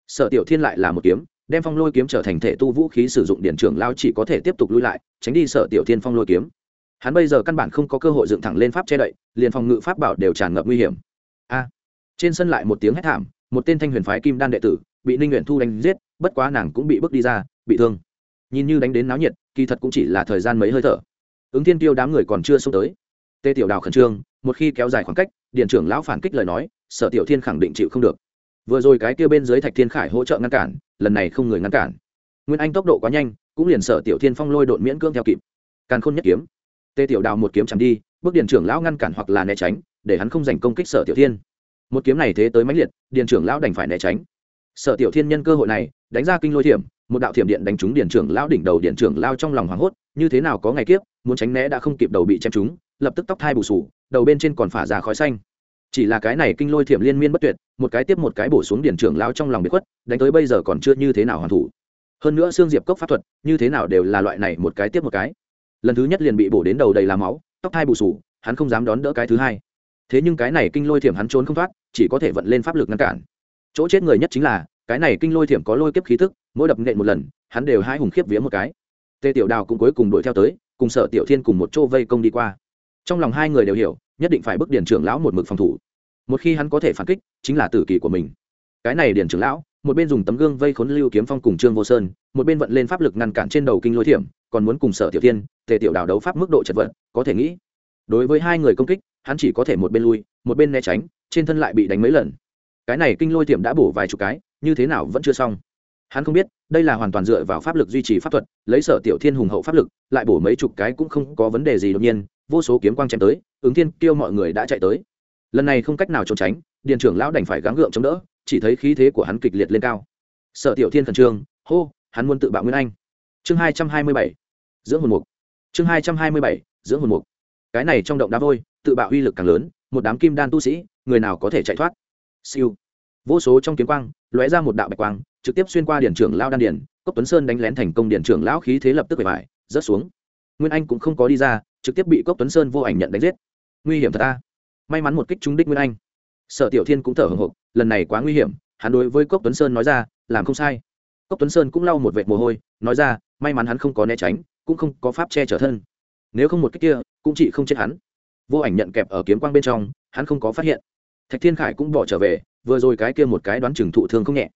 Sở tiểu thiên lại là một kiếm, đem phong lôi kiếm trở thành thể tu vũ khí sử dụng điển trưởng lao chỉ có thể tiếp tục lui lại, tránh đi sở tiểu thiên phong lôi kiếm. Hắn bây giờ căn bản không có cơ hội dựng thẳng lên pháp che đậy, liền phòng ngự pháp bảo đều tràn ngập nguy hiểm. A! Trên sân lại một tiếng hét thảm, một tên thanh huyền phái kim đan đệ tử, bị ninh nguyện thu đánh giết, bất quá nàng cũng bị bước đi ra, bị thương nhìn như đánh đến náo nhiệt, kỳ thật cũng chỉ là thời gian mấy hơi thở. Ứng thiên tiêu đám người còn chưa xông tới. Tê tiểu đào khẩn trương, một khi kéo dài khoảng cách điện trưởng lão phản kích lời nói, sở tiểu thiên khẳng định chịu không được. Vừa rồi cái kia bên dưới thạch thiên khải hỗ trợ ngăn cản, lần này không người ngăn cản. Nguyên anh tốc độ quá nhanh, cũng liền sở tiểu thiên phong lôi đột miễn cưỡng theo kịp. Càn khôn nhất kiếm. Tê tiểu đào một kiếm chẳng đi, bước điện trưởng lão ngăn cản hoặc là né tránh, để hắn không giành công kích sở tiểu thiên. Một kiếm này thế tới mãnh liệt điện trưởng lão đành phải né tránh. Sở tiểu thiên nhân cơ hội này, đánh ra kinh lôi thiểm một đạo thiểm điện đánh trúng điện trưởng lão đỉnh đầu điện trưởng lao trong lòng hoảng hốt, như thế nào có ngày kiếp, muốn tránh né đã không kịp đầu bị chém trúng, lập tức tóc thai bù sù, đầu bên trên còn phả ra khói xanh. Chỉ là cái này kinh lôi thiểm liên miên bất tuyệt, một cái tiếp một cái bổ xuống điện trưởng lão trong lòng bị khuất, đánh tới bây giờ còn chưa như thế nào hoàn thủ. Hơn nữa xương diệp cốc pháp thuật, như thế nào đều là loại này một cái tiếp một cái. Lần thứ nhất liền bị bổ đến đầu đầy làm máu, tóc thai bù sù, hắn không dám đón đỡ cái thứ hai. Thế nhưng cái này kinh lôi thiểm hắn trốn không thoát, chỉ có thể vận lên pháp lực ngăn cản. Chỗ chết người nhất chính là, cái này kinh lôi thiểm có lôi kiếp khí thức mỗi đập nện một lần, hắn đều hai hùng khiếp vía một cái. Tề tiểu đào cũng cuối cùng đuổi theo tới, cùng sở tiểu thiên cùng một chỗ vây công đi qua. Trong lòng hai người đều hiểu, nhất định phải bức điển trưởng lão một mực phòng thủ. Một khi hắn có thể phản kích, chính là tử kỳ của mình. Cái này điển trưởng lão, một bên dùng tấm gương vây khốn lưu kiếm phong cùng trương vô sơn, một bên vận lên pháp lực ngăn cản trên đầu kinh lôi thiểm, còn muốn cùng sở tiểu thiên, tề tiểu đào đấu pháp mức độ chật vật, có thể nghĩ. Đối với hai người công kích, hắn chỉ có thể một bên lui, một bên né tránh, trên thân lại bị đánh mấy lần. Cái này kinh lôi tiệm đã bổ vài chục cái, như thế nào vẫn chưa xong hắn không biết, đây là hoàn toàn dựa vào pháp lực duy trì pháp thuật, lấy sở tiểu thiên hùng hậu pháp lực, lại bổ mấy chục cái cũng không có vấn đề gì đột nhiên, vô số kiếm quang chém tới, ứng thiên kêu mọi người đã chạy tới. Lần này không cách nào trốn tránh điện trưởng lão đành phải gắng gượng chống đỡ, chỉ thấy khí thế của hắn kịch liệt lên cao. Sở tiểu thiên khẩn trương, hô, hắn muốn tự bạo nguyên anh. Chương hai trăm hai mươi bảy dưỡng hồn mục. Chương hai trăm hai mươi bảy dưỡng hồn mục. Cái này trong động đá vôi, tự bạo uy lực càng lớn, một đám kim đan tu sĩ, người nào có thể chạy thoát? Siêu. Vô số trong kiếm quang, lóe ra một đạo bạch quang trực tiếp xuyên qua điển trưởng lao đan điển cốc tuấn sơn đánh lén thành công điển trưởng lão khí thế lập tức bề bài, rớt xuống. Nguyên anh cũng không có đi ra, trực tiếp bị cốc tuấn sơn vô ảnh nhận đánh giết. Nguy hiểm thật ta. May mắn một kích trúng đích nguyên anh. Sở tiểu thiên cũng thở hồng hộc, lần này quá nguy hiểm, hắn đối với cốc tuấn sơn nói ra, làm không sai. Cốc tuấn sơn cũng lau một vệt mồ hôi, nói ra, may mắn hắn không có né tránh, cũng không có pháp che chở thân. Nếu không một cách kia, cũng chỉ không chết hắn. Vô ảnh nhận kẹp ở kiếm quang bên trong, hắn không có phát hiện. Thạch thiên khải cũng bỏ trở về, vừa rồi cái kia một cái đoán chừng thụ thương không nhẹ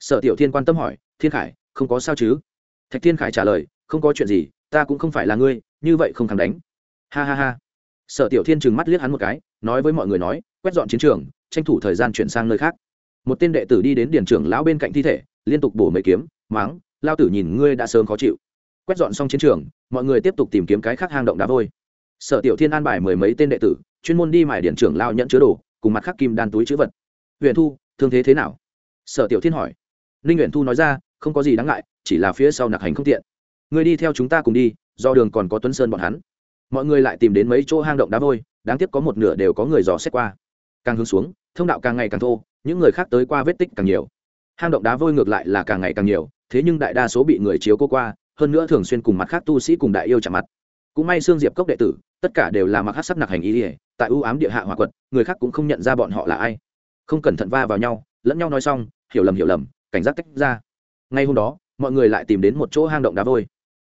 sở tiểu thiên quan tâm hỏi, thiên khải, không có sao chứ? Thạch thiên khải trả lời, không có chuyện gì, ta cũng không phải là ngươi, như vậy không thắng đánh. Ha ha ha. Sở tiểu thiên trừng mắt liếc hắn một cái, nói với mọi người nói, quét dọn chiến trường, tranh thủ thời gian chuyển sang nơi khác. Một tên đệ tử đi đến điển trưởng lão bên cạnh thi thể, liên tục bổ mấy kiếm máng lao tử nhìn ngươi đã sớm khó chịu. Quét dọn xong chiến trường, mọi người tiếp tục tìm kiếm cái khác hang động đá vôi. Sở tiểu thiên an bài mười mấy tên đệ tử, chuyên môn đi mải điện trưởng lao nhận chứa đồ, cùng mặt khắc kim đan túi chữ vật. Huyền thu, thương thế thế nào? Sở tiểu thiên hỏi ninh nguyện thu nói ra, không có gì đáng ngại, chỉ là phía sau nặc hành không tiện. Người đi theo chúng ta cùng đi, do đường còn có tuấn sơn bọn hắn. Mọi người lại tìm đến mấy chỗ hang động đá vôi, đáng tiếc có một nửa đều có người dò xét qua. Càng hướng xuống, thông đạo càng ngày càng thô, những người khác tới qua vết tích càng nhiều. Hang động đá vôi ngược lại là càng ngày càng nhiều, thế nhưng đại đa số bị người chiếu cô qua, hơn nữa thường xuyên cùng mặt khác tu sĩ cùng đại yêu chạm mặt. Cũng may xương diệp cốc đệ tử, tất cả đều là mặc hát sắc nặc hành ý ỉa tại ưu ám địa hạ hòa quật, người khác cũng không nhận ra bọn họ là ai. Không cẩn thận va vào nhau, lẫn nhau nói xong, hiểu lầm hiểu lầm cảnh giác tách ra. Ngay hôm đó, mọi người lại tìm đến một chỗ hang động đá vôi.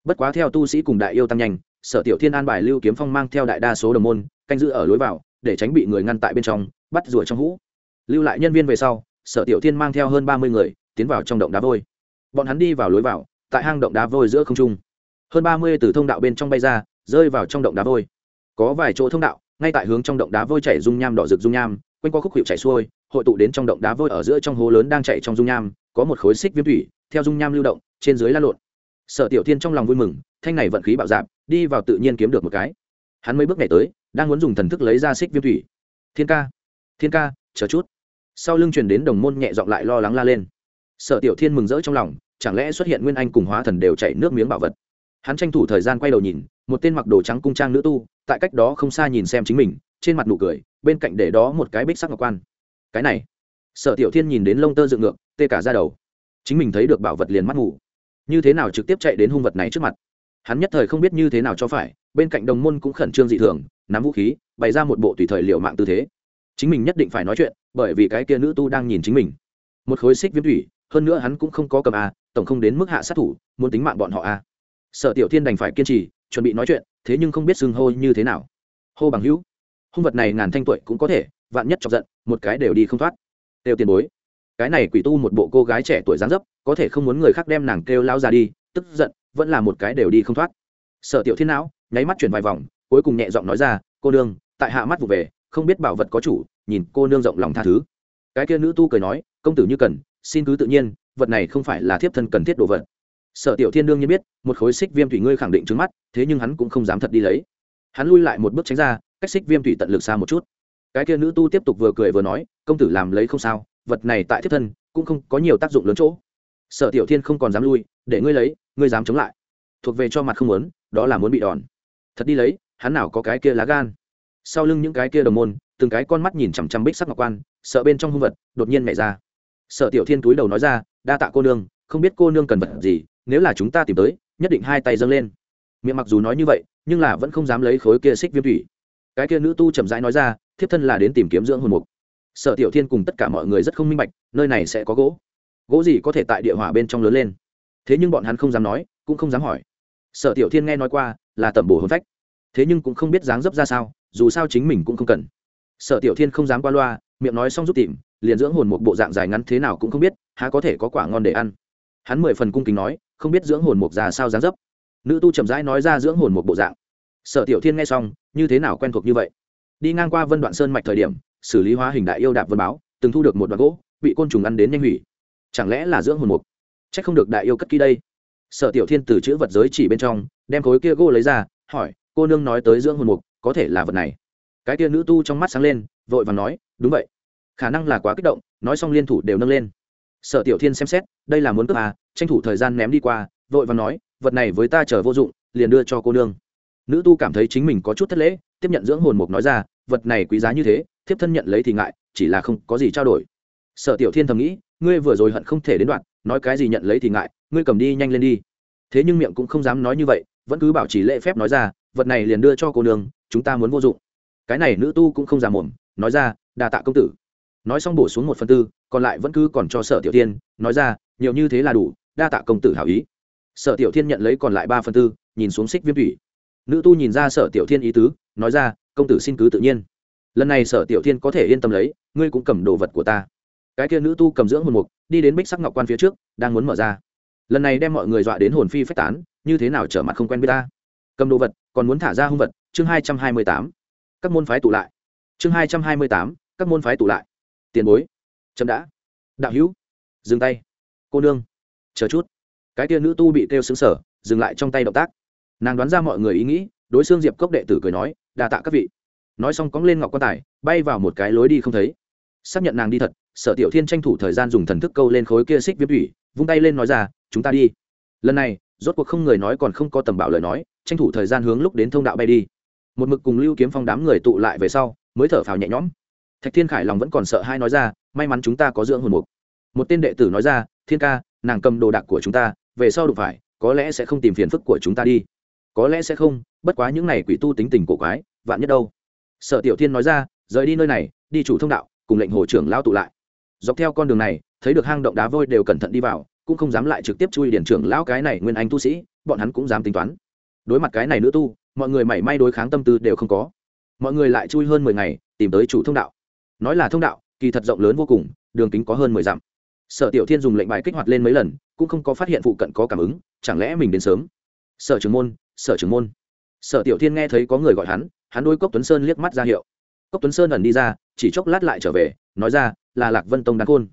Bất quá theo tu sĩ cùng đại yêu tăng nhanh, sở tiểu thiên an bài lưu kiếm phong mang theo đại đa số đồng môn, canh giữ ở lối vào, để tránh bị người ngăn tại bên trong, bắt rùa trong hũ. Lưu lại nhân viên về sau, sở tiểu thiên mang theo hơn ba mươi người, tiến vào trong động đá vôi. Bọn hắn đi vào lối vào, tại hang động đá vôi giữa không trung. Hơn ba mươi từ thông đạo bên trong bay ra, rơi vào trong động đá vôi. Có vài chỗ thông đạo, ngay tại hướng trong động đá vôi chảy dung nham đỏ rực dung nham, quanh qua khúc hiệu chảy xuôi, hội tụ đến trong động đá vôi ở giữa trong hố lớn đang chảy trong dung nham có một khối xích viêm thủy, theo dung nham lưu động, trên dưới la lộn. Sở tiểu thiên trong lòng vui mừng, thanh này vận khí bạo dạp đi vào tự nhiên kiếm được một cái. Hắn mấy bước nhảy tới, đang muốn dùng thần thức lấy ra xích viêm thủy. Thiên ca thiên ca, chờ chút. Sau lưng truyền đến đồng môn nhẹ giọng lại lo lắng la lên. Sở tiểu thiên mừng rỡ trong lòng, chẳng lẽ xuất hiện nguyên anh cùng hóa thần đều chảy nước miếng bảo vật? Hắn tranh thủ thời gian quay đầu nhìn, một tên mặc đồ trắng cung trang nữ tu, tại cách đó không xa nhìn xem chính mình, trên mặt nụ cười, bên cạnh để đó một cái bích sắc ngọc quan. Cái này sở tiểu thiên nhìn đến lông tơ dựng ngược, tê cả ra đầu. Chính mình thấy được bảo vật liền mắt ngủ. Như thế nào trực tiếp chạy đến hung vật này trước mặt? Hắn nhất thời không biết như thế nào cho phải, bên cạnh đồng môn cũng khẩn trương dị thường, nắm vũ khí, bày ra một bộ tùy thời liệu mạng tư thế. Chính mình nhất định phải nói chuyện, bởi vì cái kia nữ tu đang nhìn chính mình. Một khối xích viêm thủy, hơn nữa hắn cũng không có cầm a, tổng không đến mức hạ sát thủ, muốn tính mạng bọn họ a. Sở tiểu thiên đành phải kiên trì, chuẩn bị nói chuyện, thế nhưng không biết xưng hô như thế nào. Hô bằng hữu. Hung vật này ngàn thanh tuổi cũng có thể, vạn nhất chọc giận, một cái đều đi không thoát đều tiền bối. Cái này quỷ tu một bộ cô gái trẻ tuổi dáng dấp, có thể không muốn người khác đem nàng kêu lao ra đi, tức giận, vẫn là một cái đều đi không thoát. Sở tiểu thiên não, nháy mắt chuyển vài vòng, cuối cùng nhẹ giọng nói ra, cô nương, tại hạ mắt vụ về, không biết bảo vật có chủ, nhìn cô nương rộng lòng tha thứ. Cái kia nữ tu cười nói, công tử như cần, xin cứ tự nhiên, vật này không phải là thiếp thân cần thiết đồ vật. Sở tiểu thiên đương nhiên biết, một khối xích viêm thủy ngươi khẳng định trước mắt, thế nhưng hắn cũng không dám thật đi lấy. Hắn lui lại một bước tránh ra, cách xích viêm thủy tận lực xa một chút cái kia nữ tu tiếp tục vừa cười vừa nói, công tử làm lấy không sao, vật này tại thiết thân, cũng không có nhiều tác dụng lớn chỗ. Sở tiểu thiên không còn dám lui, để ngươi lấy, ngươi dám chống lại. Thuộc về cho mặt không muốn, đó là muốn bị đòn. Thật đi lấy, hắn nào có cái kia lá gan. Sau lưng những cái kia đồng môn, từng cái con mắt nhìn chằm chằm bích sắc ngọc quan, sợ bên trong hung vật, đột nhiên mẹ ra. Sở tiểu thiên túi đầu nói ra, đa tạ cô nương, không biết cô nương cần vật gì, nếu là chúng ta tìm tới, nhất định hai tay dâng lên. Miệng mặc dù nói như vậy, nhưng là vẫn không dám lấy khối kia xích viêm thủy cái kia nữ tu chậm rãi nói ra, thiếp thân là đến tìm kiếm dưỡng hồn mục. Sở tiểu thiên cùng tất cả mọi người rất không minh bạch, nơi này sẽ có gỗ. Gỗ gì có thể tại địa hỏa bên trong lớn lên? Thế nhưng bọn hắn không dám nói, cũng không dám hỏi. Sở tiểu thiên nghe nói qua, là tẩm bổ hồn phách. Thế nhưng cũng không biết dáng dấp ra sao, dù sao chính mình cũng không cần. Sở tiểu thiên không dám qua loa, miệng nói xong giúp tìm, liền dưỡng hồn một bộ dạng dài ngắn thế nào cũng không biết, há có thể có quả ngon để ăn. Hắn mười phần cung kính nói, không biết dưỡng hồn mục già sao dáng dấp. Nữ tu chậm rãi nói ra dưỡng hồn một bộ dạng. Sở tiểu thiên nghe xong như thế nào quen thuộc như vậy? Đi ngang qua vân đoạn sơn mạch thời điểm, xử lý hóa hình đại yêu đạp vân báo, từng thu được một đoạn gỗ, bị côn trùng ăn đến nhanh hủy. Chẳng lẽ là dưỡng hồn mục? C h ắ c không được đại yêu cất ký đây. Sở tiểu thiên từ chữ vật giới chỉ bên trong, đem khối kia gỗ lấy ra, hỏi, cô nương nói tới dưỡng hồn mục, có thể là vật này? Cái kia nữ tu trong mắt sáng lên, vội và nói, đúng vậy. Khả năng là quá kích động, nói xong liên thủ đều nâng lên. Sở tiểu thiên xem xét, đây là muốn cướp à tranh thủ thời gian ném đi qua. Vội và nói, vật này với ta chờ vô dụng, liền đưa cho cô nương nữ tu cảm thấy chính mình có chút thất lễ, tiếp nhận dưỡng hồn mục nói ra, vật này quý giá như thế, thiếp thân nhận lấy thì ngại, chỉ là không có gì trao đổi. Sở tiểu thiên thầm nghĩ, ngươi vừa rồi hận không thể đến đoạn, nói cái gì nhận lấy thì ngại, ngươi cầm đi nhanh lên đi. Thế nhưng miệng cũng không dám nói như vậy, vẫn cứ bảo trì lễ phép nói ra, vật này liền đưa cho cô nương, chúng ta muốn vô dụng. Cái này nữ tu cũng không già mồm, nói ra đà tạ công tử. Nói xong bổ xuống một phần tư, còn lại vẫn cứ còn cho sở tiểu thiên, nói ra, nhiều như thế là đủ, đa tạ công tử hảo ý. Sở tiểu thiên nhận lấy còn lại ba phần tư, nhìn xuống xích viêm thủy nữ tu nhìn ra sở tiểu thiên ý tứ, nói ra, công tử xin cứ tự nhiên. Lần này sở tiểu thiên có thể yên tâm lấy, ngươi cũng cầm đồ vật của ta. Cái kia nữ tu cầm dưỡng hồn mục, đi đến bích sắc ngọc quan phía trước, đang muốn mở ra. Lần này đem mọi người dọa đến hồn phi phách tán, như thế nào trở mặt không quen biết ta. Cầm đồ vật, còn muốn thả ra hung vật, chương hai trăm hai mươi tám. Các môn phái tụ lại. Chương hai trăm hai mươi tám, các môn phái tụ lại. Tiền bối. Chậm đã. Đạo hữu. Dừng tay. Cô nương. Chờ chút. Cái kia nữ tu bị kêu xứng sở dừng lại trong tay động tác nàng đoán ra mọi người ý nghĩ, đối xương diệp cốc đệ tử cười nói, đa tạ các vị. Nói xong cóng lên ngọc quan tài, bay vào một cái lối đi không thấy. Xác nhận nàng đi thật, sở tiểu thiên tranh thủ thời gian dùng thần thức câu lên khối kia xích viêm thủy, vung tay lên nói ra, chúng ta đi. Lần này, rốt cuộc không người nói còn không có tầm bảo lời nói, tranh thủ thời gian hướng lúc đến thông đạo bay đi. Một mực cùng lưu kiếm phong đám người tụ lại về sau, mới thở phào nhẹ nhõm. Thạch thiên khải lòng vẫn còn sợ hai nói ra, may mắn chúng ta có dưỡng hồn mục. Một tên đệ tử nói ra, thiên ca, nàng cầm đồ đạc của chúng ta, về sau đụng phải, có lẽ sẽ không tìm phiền phức của chúng ta đi có lẽ sẽ không, bất quá những n à y quỷ tu tính tình cổ quái, vạn nhất đâu. Sở tiểu thiên nói ra, rời đi nơi này, đi chủ thông đạo, cùng lệnh hồ trưởng lao tụ lại. Dọc theo con đường này, thấy được hang động đá vôi đều cẩn thận đi vào, cũng không dám lại trực tiếp chui điển trưởng lão cái này nguyên anh tu sĩ, bọn hắn cũng dám tính toán. Đối mặt cái này nữ tu, mọi người mảy may đối kháng tâm tư đều không có. Mọi người lại chui hơn mười ngày, tìm tới chủ thông đạo. Nói là thông đạo, kỳ thật rộng lớn vô cùng, đường kính có hơn mười dặm. Sở tiểu thiên dùng lệnh bài kích hoạt lên mấy lần, cũng không có phát hiện phụ cận có cảm ứng, chẳng lẽ mình đến sớm? Sở trưởng môn sở trưởng môn. Sở tiểu thiên nghe thấy có người gọi hắn hắn đôi cốc tuấn sơn liếc mắt ra hiệu. Cốc tuấn sơn ẩn đi ra, chỉ chốc lát lại trở về, nói ra, là lạc vân tông đan khôn.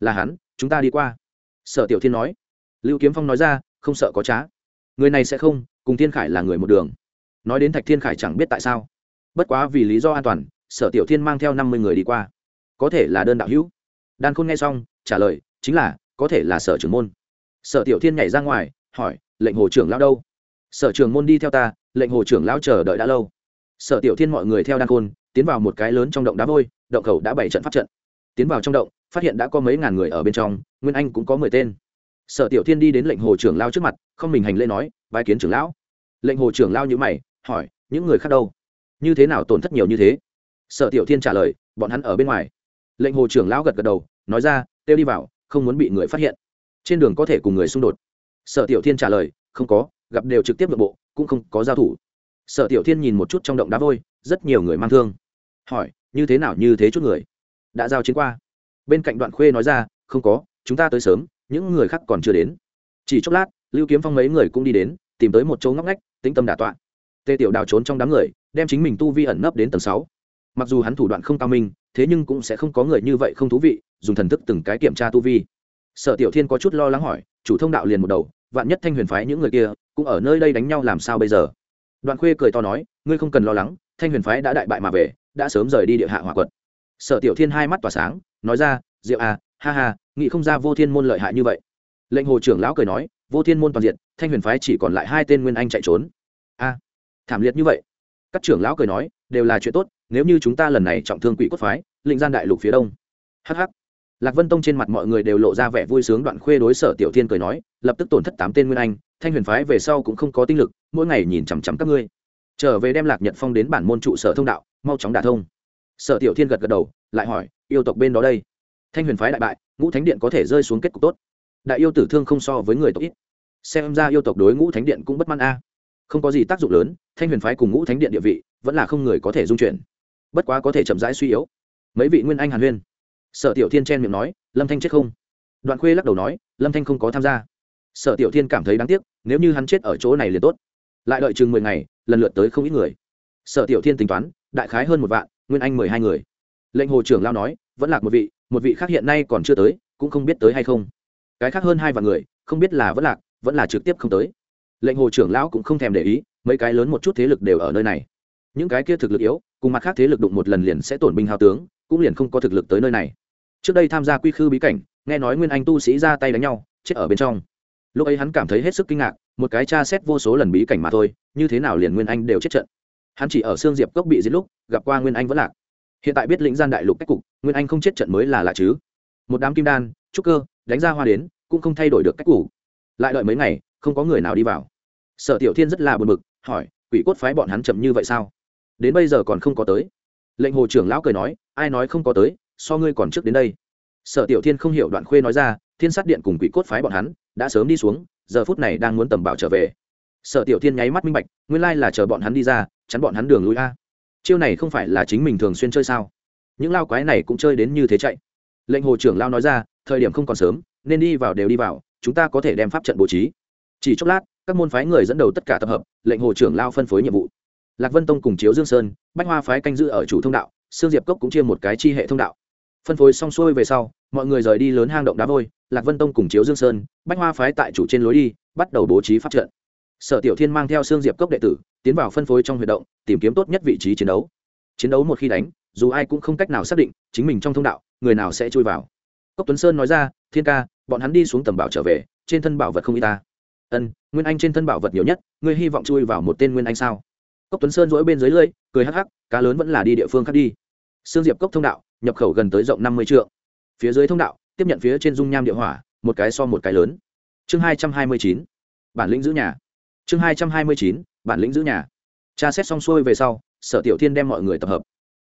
Là hắn, chúng ta đi qua. Sở tiểu thiên nói. Lưu kiếm phong nói ra, không sợ có trá. Người này sẽ không, cùng thiên khải là người một đường. Nói đến thạch thiên khải chẳng biết tại sao. Bất quá vì lý do an toàn, sở tiểu thiên mang theo năm mươi người đi qua. Có thể là đơn đạo hữu. Đan khôn nghe xong, trả lời, chính là, có thể là sở trưởng môn. Sở tiểu thiên nhảy ra ngoài, hỏi, lệnh hồ trưởng lao đâu? Sở trường môn đi theo ta, lệnh hồ trưởng lao chờ đợi đã lâu. Sở tiểu thiên mọi người theo đan khôn, tiến vào một cái lớn trong động đá vôi, động khẩu đã bảy trận pháp trận. Tiến vào trong động, phát hiện đã có mấy ngàn người ở bên trong, nguyên anh cũng có mười tên. Sở tiểu thiên đi đến lệnh hồ trưởng lao trước mặt, không mình hành lễ nói, bái kiến trưởng lão. Lệnh hồ trưởng lao nhữ mày, hỏi, những người khác đâu? Như thế nào tổn thất nhiều như thế? Sở tiểu thiên trả lời, bọn hắn ở bên ngoài. Lệnh hồ trưởng lão gật gật đầu, nói ra kêu đi vào, không muốn bị người phát hiện. Trên đường có thể cùng người xung đột. Sở tiểu thiên trả lời, không có gặp đều trực tiếp nội bộ, cũng không có giao thủ. Sở tiểu thiên nhìn một chút trong động đá vôi, rất nhiều người mang thương. Hỏi, như thế nào, như thế chút người? Đã giao chiến qua. Bên cạnh đoạn khuê nói ra, không có, chúng ta tới sớm, những người khác còn chưa đến. Chỉ chốc lát, lưu kiếm phong mấy người cũng đi đến, tìm tới một chỗ ngóc ngách, tĩnh tâm đả tọa. Tê tiểu đào trốn trong đám người, đem chính mình tu vi ẩn nấp đến tầng sáu. Mặc dù hắn thủ đoạn không cao minh, thế nhưng cũng sẽ không có người như vậy không thú vị, dùng thần thức từng cái kiểm tra tu vi. Sở tiểu thiên có chút lo lắng hỏi, chủ thông đạo liền một đầu, vạn nhất thanh huyền phái những người kia cũng ở nơi đây đánh nhau làm sao bây giờ? Đoạn khuê cười to nói, ngươi không cần lo lắng, thanh huyền phái đã đại bại mà về, đã sớm rời đi địa hạ hỏa quật. Sở tiểu thiên hai mắt tỏa sáng, nói ra, diệu à ha ha, nghĩ không ra vô thiên môn lợi hại như vậy. Lệnh hồ trưởng lão cười nói, vô thiên môn toàn diện, thanh huyền phái chỉ còn lại hai tên nguyên anh chạy trốn. A, thảm liệt như vậy. Các trưởng lão cười nói, đều là chuyện tốt, nếu như chúng ta lần này trọng thương quỷ cốt phái, lĩnh gian đại lục phía đông. Hh lạc vân tông trên mặt mọi người đều lộ ra vẻ vui sướng, đoạn khuê đối sở tiểu thiên cười nói, lập tức tổn thất tám tên nguyên anh, thanh huyền phái về sau cũng không có tinh lực, mỗi ngày nhìn chằm chằm các ngươi. Trở về đem lạc nhật phong đến bản môn trụ sở thông đạo, mau chóng đả thông. Sở tiểu thiên gật gật đầu, lại hỏi, yêu tộc bên đó đây? Thanh huyền phái đại bại, ngũ thánh điện có thể rơi xuống kết cục tốt. Đại yêu tử thương không so với người tộc ít. Xem ra yêu tộc đối ngũ thánh điện cũng bất mãn a. Không có gì tác dụng lớn, thanh huyền phái cùng ngũ thánh điện địa vị, vẫn là không người có thể dung chuyển. Bất quá có thể chậm rãi suy yếu. Mấy vị nguyên anh hàn huyên sở tiểu thiên chen miệng nói, lâm thanh chết không? Đoạn khuê lắc đầu nói, lâm thanh không có tham gia. Sở tiểu thiên cảm thấy đáng tiếc, nếu như hắn chết ở chỗ này liền tốt. Lại đợi chừng mười ngày, lần lượt tới không ít người. Sở tiểu thiên tính toán, đại khái hơn một vạn, nguyên anh mười hai người. Lệnh hồ trưởng lao nói, vẫn lạc một vị một vị khác hiện nay còn chưa tới, cũng không biết tới hay không. Cái khác hơn hai vạn người, không biết là vẫn lạc, vẫn là trực tiếp không tới. Lệnh hồ trưởng lão cũng không thèm để ý, mấy cái lớn một chút thế lực đều ở nơi này. Những cái kia thực lực yếu, cùng mặt khác thế lực đụng một lần liền sẽ tổn binh hao tướng, cũng liền không có thực lực tới nơi này trước đây tham gia quy khư bí cảnh, nghe nói nguyên anh tu sĩ ra tay đánh nhau, chết ở bên trong. Lúc ấy hắn cảm thấy hết sức kinh ngạc, một cái tra xét vô số lần bí cảnh mà thôi, như thế nào liền nguyên anh đều chết trận. Hắn chỉ ở xương diệp cốc bị giết lúc, gặp qua nguyên anh vẫn lạc. Hiện tại biết lĩnh gian đại lục cách cục, nguyên anh không chết trận mới là lạ chứ. Một đám kim đan, trúc cơ, đánh ra hoa đến, cũng không thay đổi được cách cũ lại đợi mấy ngày, không có người nào đi vào. Sở tiểu thiên rất là buồn bực, hỏi, quỷ cốt phái bọn hắn chậm như vậy sao? Đến bây giờ còn không có tới. Lệnh hồ trưởng lão cười nói, ai nói không có tới so ngươi còn trước đến đây. Sở tiểu thiên không hiểu đoạn khuê nói ra, thiên sát điện cùng quỷ cốt phái bọn hắn đã sớm đi xuống, giờ phút này đang muốn tầm bảo trở về. Sở tiểu thiên nháy mắt minh bạch, nguyên lai là chờ bọn hắn đi ra, chắn bọn hắn đường lối a. Chiêu này không phải là chính mình thường xuyên chơi sao? Những lao quái này cũng chơi đến như thế chạy. Lệnh hồ trưởng lao nói ra, thời điểm không còn sớm, nên đi vào đều đi vào, chúng ta có thể đem pháp trận bố trí. Chỉ chốc lát, các môn phái người dẫn đầu tất cả tập hợp, lệnh hồ trưởng lao phân phối nhiệm vụ. Lạc vân tông cùng chiếu dương sơn, bách hoa phái canh giữ ở chủ thông đạo, sương diệp cốc cũng chia một cái chi hệ thông đạo phân phối xong xuôi về sau, mọi người rời đi lớn hang động đá vôi, lạc vân tông cùng chiếu dương sơn, bách hoa phái tại chủ trên lối đi, bắt đầu bố trí phát trận. Sở tiểu thiên mang theo sương diệp cốc đệ tử, tiến vào phân phối trong huy động, tìm kiếm tốt nhất vị trí chiến đấu. Chiến đấu một khi đánh, dù ai cũng không cách nào xác định chính mình trong thông đạo, người nào sẽ chui vào. Cốc tuấn sơn nói ra, thiên ca, bọn hắn đi xuống tầm bảo trở về, trên thân bảo vật không y ta. Ân, nguyên anh trên thân bảo vật nhiều nhất, ngươi hy vọng chui vào một tên nguyên anh sao? Cốc tuấn sơn dỗi bên dưới lưỡi, cười hắc hắc, cá lớn vẫn là đi địa phương khác đi. Sương diệp cốc thông đạo nhập khẩu gần tới rộng năm mươi trượng, phía dưới thông đạo tiếp nhận phía trên dung nham địa hỏa một cái so một cái lớn. Chương hai trăm hai mươi chín bản lĩnh giữ nhà. Chương hai trăm hai mươi chín bản lĩnh giữ nhà. Tra xét xong xuôi về sau sở tiểu thiên đem mọi người tập hợp.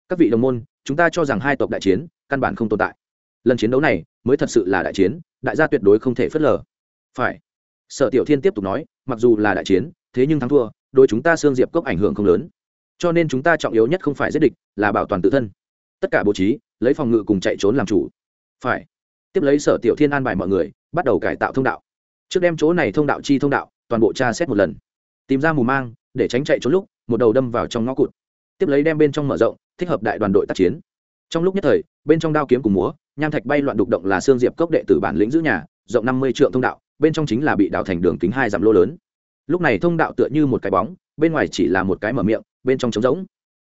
Các vị đồng môn chúng ta cho rằng hai tộc đại chiến căn bản không tồn tại. Lần chiến đấu này mới thật sự là đại chiến đại gia tuyệt đối không thể phớt lờ. Phải. Sở tiểu thiên tiếp tục nói mặc dù là đại chiến thế nhưng thắng thua đối chúng ta xương diệp cốc ảnh hưởng không lớn. Cho nên chúng ta trọng yếu nhất không phải giết địch là bảo toàn tự thân. Tất cả bố trí lấy phòng ngự cùng chạy trốn làm chủ. Phải. Tiếp lấy sở tiểu thiên an bài mọi người, bắt đầu cải tạo thông đạo. Trước đem chỗ này thông đạo chi thông đạo, toàn bộ tra xét một lần. Tìm ra mù mang, để tránh chạy trốn lúc, một đầu đâm vào trong ngõ cụt. Tiếp lấy đem bên trong mở rộng, thích hợp đại đoàn đội tác chiến. Trong lúc nhất thời, bên trong đao kiếm cùng múa, nham thạch bay loạn đục động là xương diệp cốc đệ tử bản lĩnh giữ nhà, rộng năm mươi trượng thông đạo, bên trong chính là bị đào thành đường kính hai dặm lô lớn. Lúc này thông đạo tựa như một cái bóng, bên ngoài chỉ là một cái mở miệng, bên trong trống rỗng.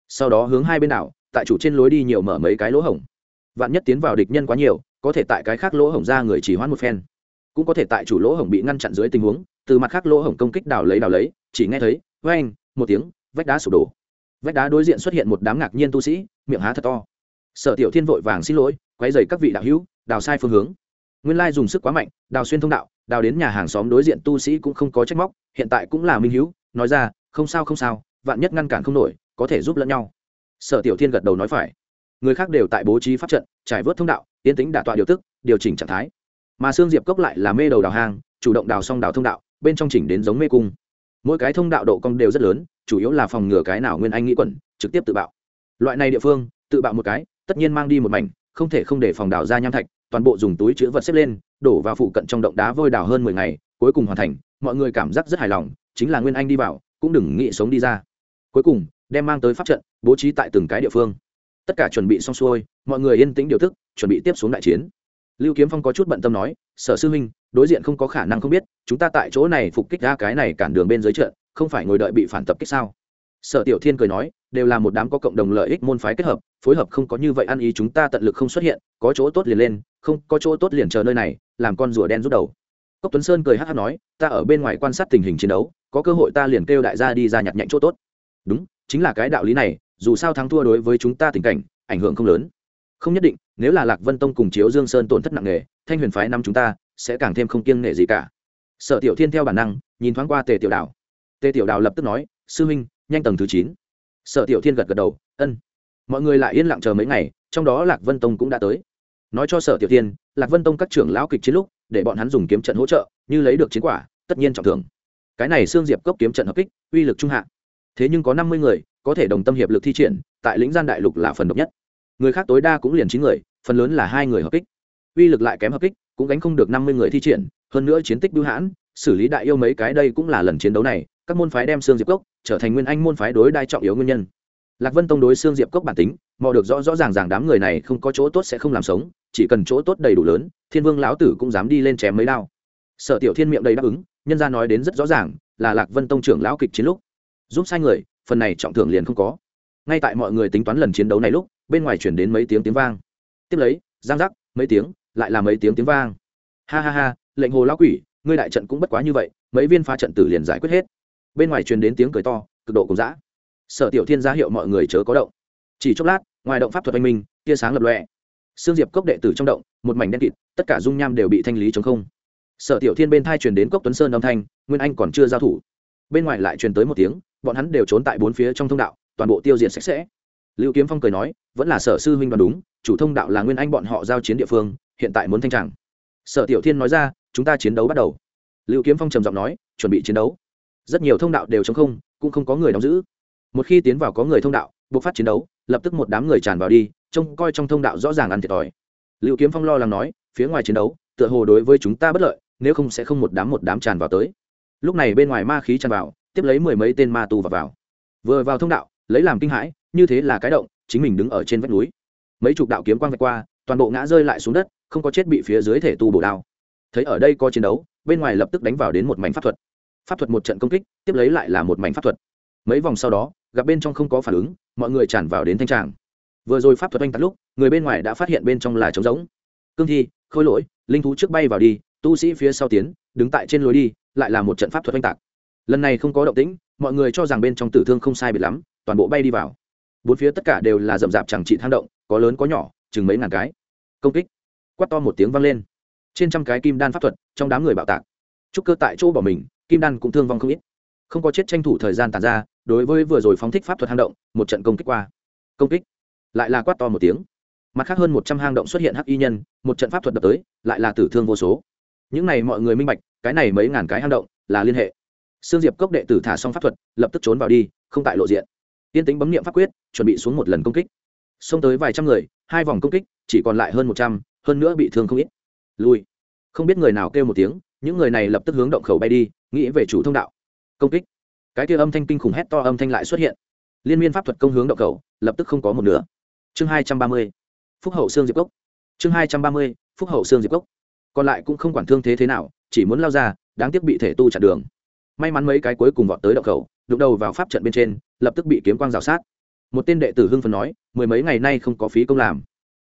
Sau đó hướng hai bên đảo tại chủ trên lối đi nhiều mở mấy cái lỗ hổng. Vạn nhất tiến vào địch nhân quá nhiều, có thể tại cái khác lỗ hổng ra người chỉ hoãn một phen. Cũng có thể tại chủ lỗ hổng bị ngăn chặn dưới tình huống, từ mặt khác lỗ hổng công kích đào lấy đào lấy, chỉ nghe thấy với một tiếng, vách đá sụp đổ. Vách đá đối diện xuất hiện một đám ngạc nhiên tu sĩ, miệng há thật to. Sở tiểu thiên vội vàng xin lỗi quay dày các vị đạo hữu, đào sai phương hướng. Nguyên lai dùng sức quá mạnh, đào xuyên thông đạo, đào đến nhà hàng xóm đối diện tu sĩ cũng không có trách móc, hiện tại cũng là minh hữu, nói ra, không sao không sao, vạn nhất ngăn cản không nổi, có thể giúp lẫn nhau sở tiểu thiên gật đầu nói phải. Người khác đều tại bố trí pháp trận, trải vớt thông đạo tiến tính đả tọa điều tức, điều chỉnh trạng thái. Mà xương diệp cốc lại là mê đầu đào hang, chủ động đào xong đào thông đạo, bên trong chỉnh đến giống mê cung. Mỗi cái thông đạo độ cong đều rất lớn, chủ yếu là phòng ngừa cái nào nguyên anh nghĩ quẩn, trực tiếp tự bạo. Loại này địa phương, tự bạo một cái, tất nhiên mang đi một mảnh, không thể không để phòng đào ra nham thạch, toàn bộ dùng túi chữ vật xếp lên, đổ vào phụ cận trong động đá vôi đào hơn mười ngày, cuối cùng hoàn thành, mọi người cảm giác rất hài lòng, chính là nguyên anh đi vào, cũng đừng nghĩ sống đi ra. Cuối cùng đem mang tới pháp trận, bố trí tại từng cái địa phương. Tất cả chuẩn bị xong xuôi, mọi người yên tĩnh điều thức, chuẩn bị tiếp xuống đại chiến. Lưu kiếm phong có chút bận tâm nói, sở sư huynh, đối diện không có khả năng không biết, chúng ta tại chỗ này phục kích ra cái này cản đường bên dưới trận, không phải ngồi đợi bị phản tập kích sao? Sở tiểu thiên cười nói, đều là một đám có cộng đồng lợi ích môn phái kết hợp, phối hợp không có như vậy ăn ý chúng ta tận lực không xuất hiện, có chỗ tốt liền lên, không có chỗ tốt liền chờ nơi này, làm con rùa đen rút đầu. Cốc tuấn sơn cười hát hát nói, ta ở bên ngoài quan sát tình hình chiến đấu, có cơ hội ta liền kêu đại gia đi ra nhặt nhạnh chỗ tốt. Đúng chính là cái đạo lý này, dù sao thắng thua đối với chúng ta tình cảnh, ảnh hưởng không lớn. Không nhất định, nếu là lạc vân tông cùng chiếu dương sơn tổn thất nặng nề, thanh huyền phái năm chúng ta, sẽ càng thêm không kiêng nể gì cả. Sở tiểu thiên theo bản năng, nhìn thoáng qua tề tiểu đào. Tề tiểu đào lập tức nói, sư huynh, nhanh tầng thứ chín. Sở tiểu thiên gật gật đầu, ân. Mọi người lại yên lặng chờ mấy ngày, trong đó lạc vân tông cũng đã tới. Nói cho sở tiểu thiên, lạc vân tông các trưởng lão kịch chiến lúc, để bọn hắn dùng kiếm trận hỗ trợ, như lấy được chiến quả, tất nhiên trọng thưởng. Cái này xương diệp cốc kiếm trận hợp kích, uy lực trung hạ thế nhưng có năm mươi người, có thể đồng tâm hiệp lực thi triển, tại lĩnh gian đại lục là phần độc nhất. Người khác tối đa cũng liền chín người, phần lớn là hai người hợp kích. Uy lực lại kém hợp kích, cũng gánh không được năm mươi người thi triển, hơn nữa chiến tích bưu hãn, xử lý đại yêu mấy cái đây cũng là lần chiến đấu này, các môn phái đem xương diệp cốc trở thành nguyên anh môn phái đối đai trọng yếu nguyên nhân. Lạc vân tông đối xương diệp cốc bản tính, mò được rõ rõ ràng ràng đám người này không có chỗ tốt sẽ không làm sống, chỉ cần chỗ tốt đầy đủ lớn, thiên vương lão tử cũng dám đi lên chém mấy đao. Sở tiểu thiên miệng đầy đáp ứng, nhân gia nói đến rất rõ ràng, là lạc vân tông trưởng lão kịch chiến lúc giúp sai người, phần này trọng thưởng liền không có. Ngay tại mọi người tính toán lần chiến đấu này lúc, bên ngoài chuyển đến mấy tiếng tiếng vang. Tiếp lấy, giang giác, mấy tiếng, lại là mấy tiếng tiếng vang. Ha ha ha, lệnh hồ lão quỷ, ngươi đại trận cũng bất quá như vậy, mấy viên phá trận tử liền giải quyết hết. Bên ngoài truyền đến tiếng cười to, cực độ cùng dã. Sở tiểu thiên ra hiệu mọi người chớ có động. Chỉ chốc lát, ngoài động pháp thuật anh minh, tia sáng lập lọe xương diệp cốc đệ tử trong động, một mảnh đen kịt, tất cả dung nham đều bị thanh lý chống không. Sở tiểu thiên bên thai truyền đến cốc tuấn sơn âm thanh, nguyên anh còn chưa giao thủ. Bên ngoài lại truyền tới một tiếng bọn hắn đều trốn tại bốn phía trong thông đạo, toàn bộ tiêu diệt sạch sẽ. Lưu kiếm phong cười nói, vẫn là sở sư huynh đoán đúng, chủ thông đạo là nguyên anh bọn họ giao chiến địa phương, hiện tại muốn thanh tràng. Sở tiểu thiên nói ra, chúng ta chiến đấu bắt đầu. Lưu kiếm phong trầm giọng nói, chuẩn bị chiến đấu. Rất nhiều thông đạo đều chống không, cũng không có người đóng giữ. Một khi tiến vào có người thông đạo buộc phát chiến đấu, lập tức một đám người tràn vào đi, trông coi trong thông đạo rõ ràng ăn thiệt thòi. Lưu kiếm phong lo lắng nói, phía ngoài chiến đấu, tựa hồ đối với chúng ta bất lợi, nếu không sẽ không một đám một đám tràn vào tới. Lúc này bên ngoài ma khí tràn vào tiếp lấy mười mấy tên ma tu vào, vào. Vừa vào thông đạo lấy làm kinh hãi như thế là cái động chính mình đứng ở trên vách núi. Mấy chục đạo kiếm quang vạch qua toàn bộ ngã rơi lại xuống đất không có chết bị phía dưới thể tu bổ đao. Thấy ở đây có chiến đấu bên ngoài lập tức đánh vào đến một mảnh pháp thuật. Pháp thuật một trận công kích tiếp lấy lại là một mảnh pháp thuật. Mấy vòng sau đó gặp bên trong không có phản ứng mọi người tràn vào đến thanh tràng. Vừa rồi pháp thuật oanh tắt lúc người bên ngoài đã phát hiện bên trong là trống rỗng. Cương thi khôi lỗi linh thú trước bay vào đi tu sĩ phía sau tiến đứng tại trên lối đi lại là một trận pháp thuật oanh tạc lần này không có động tĩnh, mọi người cho rằng bên trong tử thương không sai biệt lắm, toàn bộ bay đi vào. Bốn phía tất cả đều là rậm rạp chẳng trị thang động, có lớn có nhỏ, chừng mấy ngàn cái. Công kích. Quát to một tiếng vang lên. Trên trăm cái kim đan pháp thuật, trong đám người bạo tạc. Trúc cơ tại chỗ bỏ mình, kim đan cũng thương vong không ít. Không có chết tranh thủ thời gian tàn ra, đối với vừa rồi phóng thích pháp thuật hang động, một trận công kích qua. Công kích. Lại là quát to một tiếng. Mặt khác hơn một trăm hang động xuất hiện hắc y nhân, một trận pháp thuật đập tới, lại là tử thương vô số. Những này mọi người minh bạch, cái này mấy ngàn cái hang động là liên hệ sương diệp cốc đệ tử thả xong pháp thuật, lập tức trốn vào đi, không tại lộ diện. Tiên tính bấm niệm pháp quyết, chuẩn bị xuống một lần công kích. Xông tới vài trăm người, hai vòng công kích, chỉ còn lại hơn một trăm, hơn nữa bị thương không ít. Lui. Không biết người nào kêu một tiếng, những người này lập tức hướng động khẩu bay đi, nghĩ về chủ thông đạo. Công kích. Cái kia âm thanh kinh khủng hét to âm thanh lại xuất hiện. Liên miên pháp thuật công hướng động khẩu, lập tức không có một nửa. Chương hai trăm ba mươi. Phúc hậu xương diệp cốc. Chương hai trăm ba mươi, phúc hậu xương diệp cốc. Còn lại cũng không quản thương thế thế nào, chỉ muốn lao ra, đáng tiếc bị thể tu chặn đường may mắn mấy cái cuối cùng vọt tới động khẩu, đụng đầu vào pháp trận bên trên, lập tức bị kiếm quang rào sát. Một tên đệ tử hưng phần nói, mười mấy ngày nay không có phí công làm.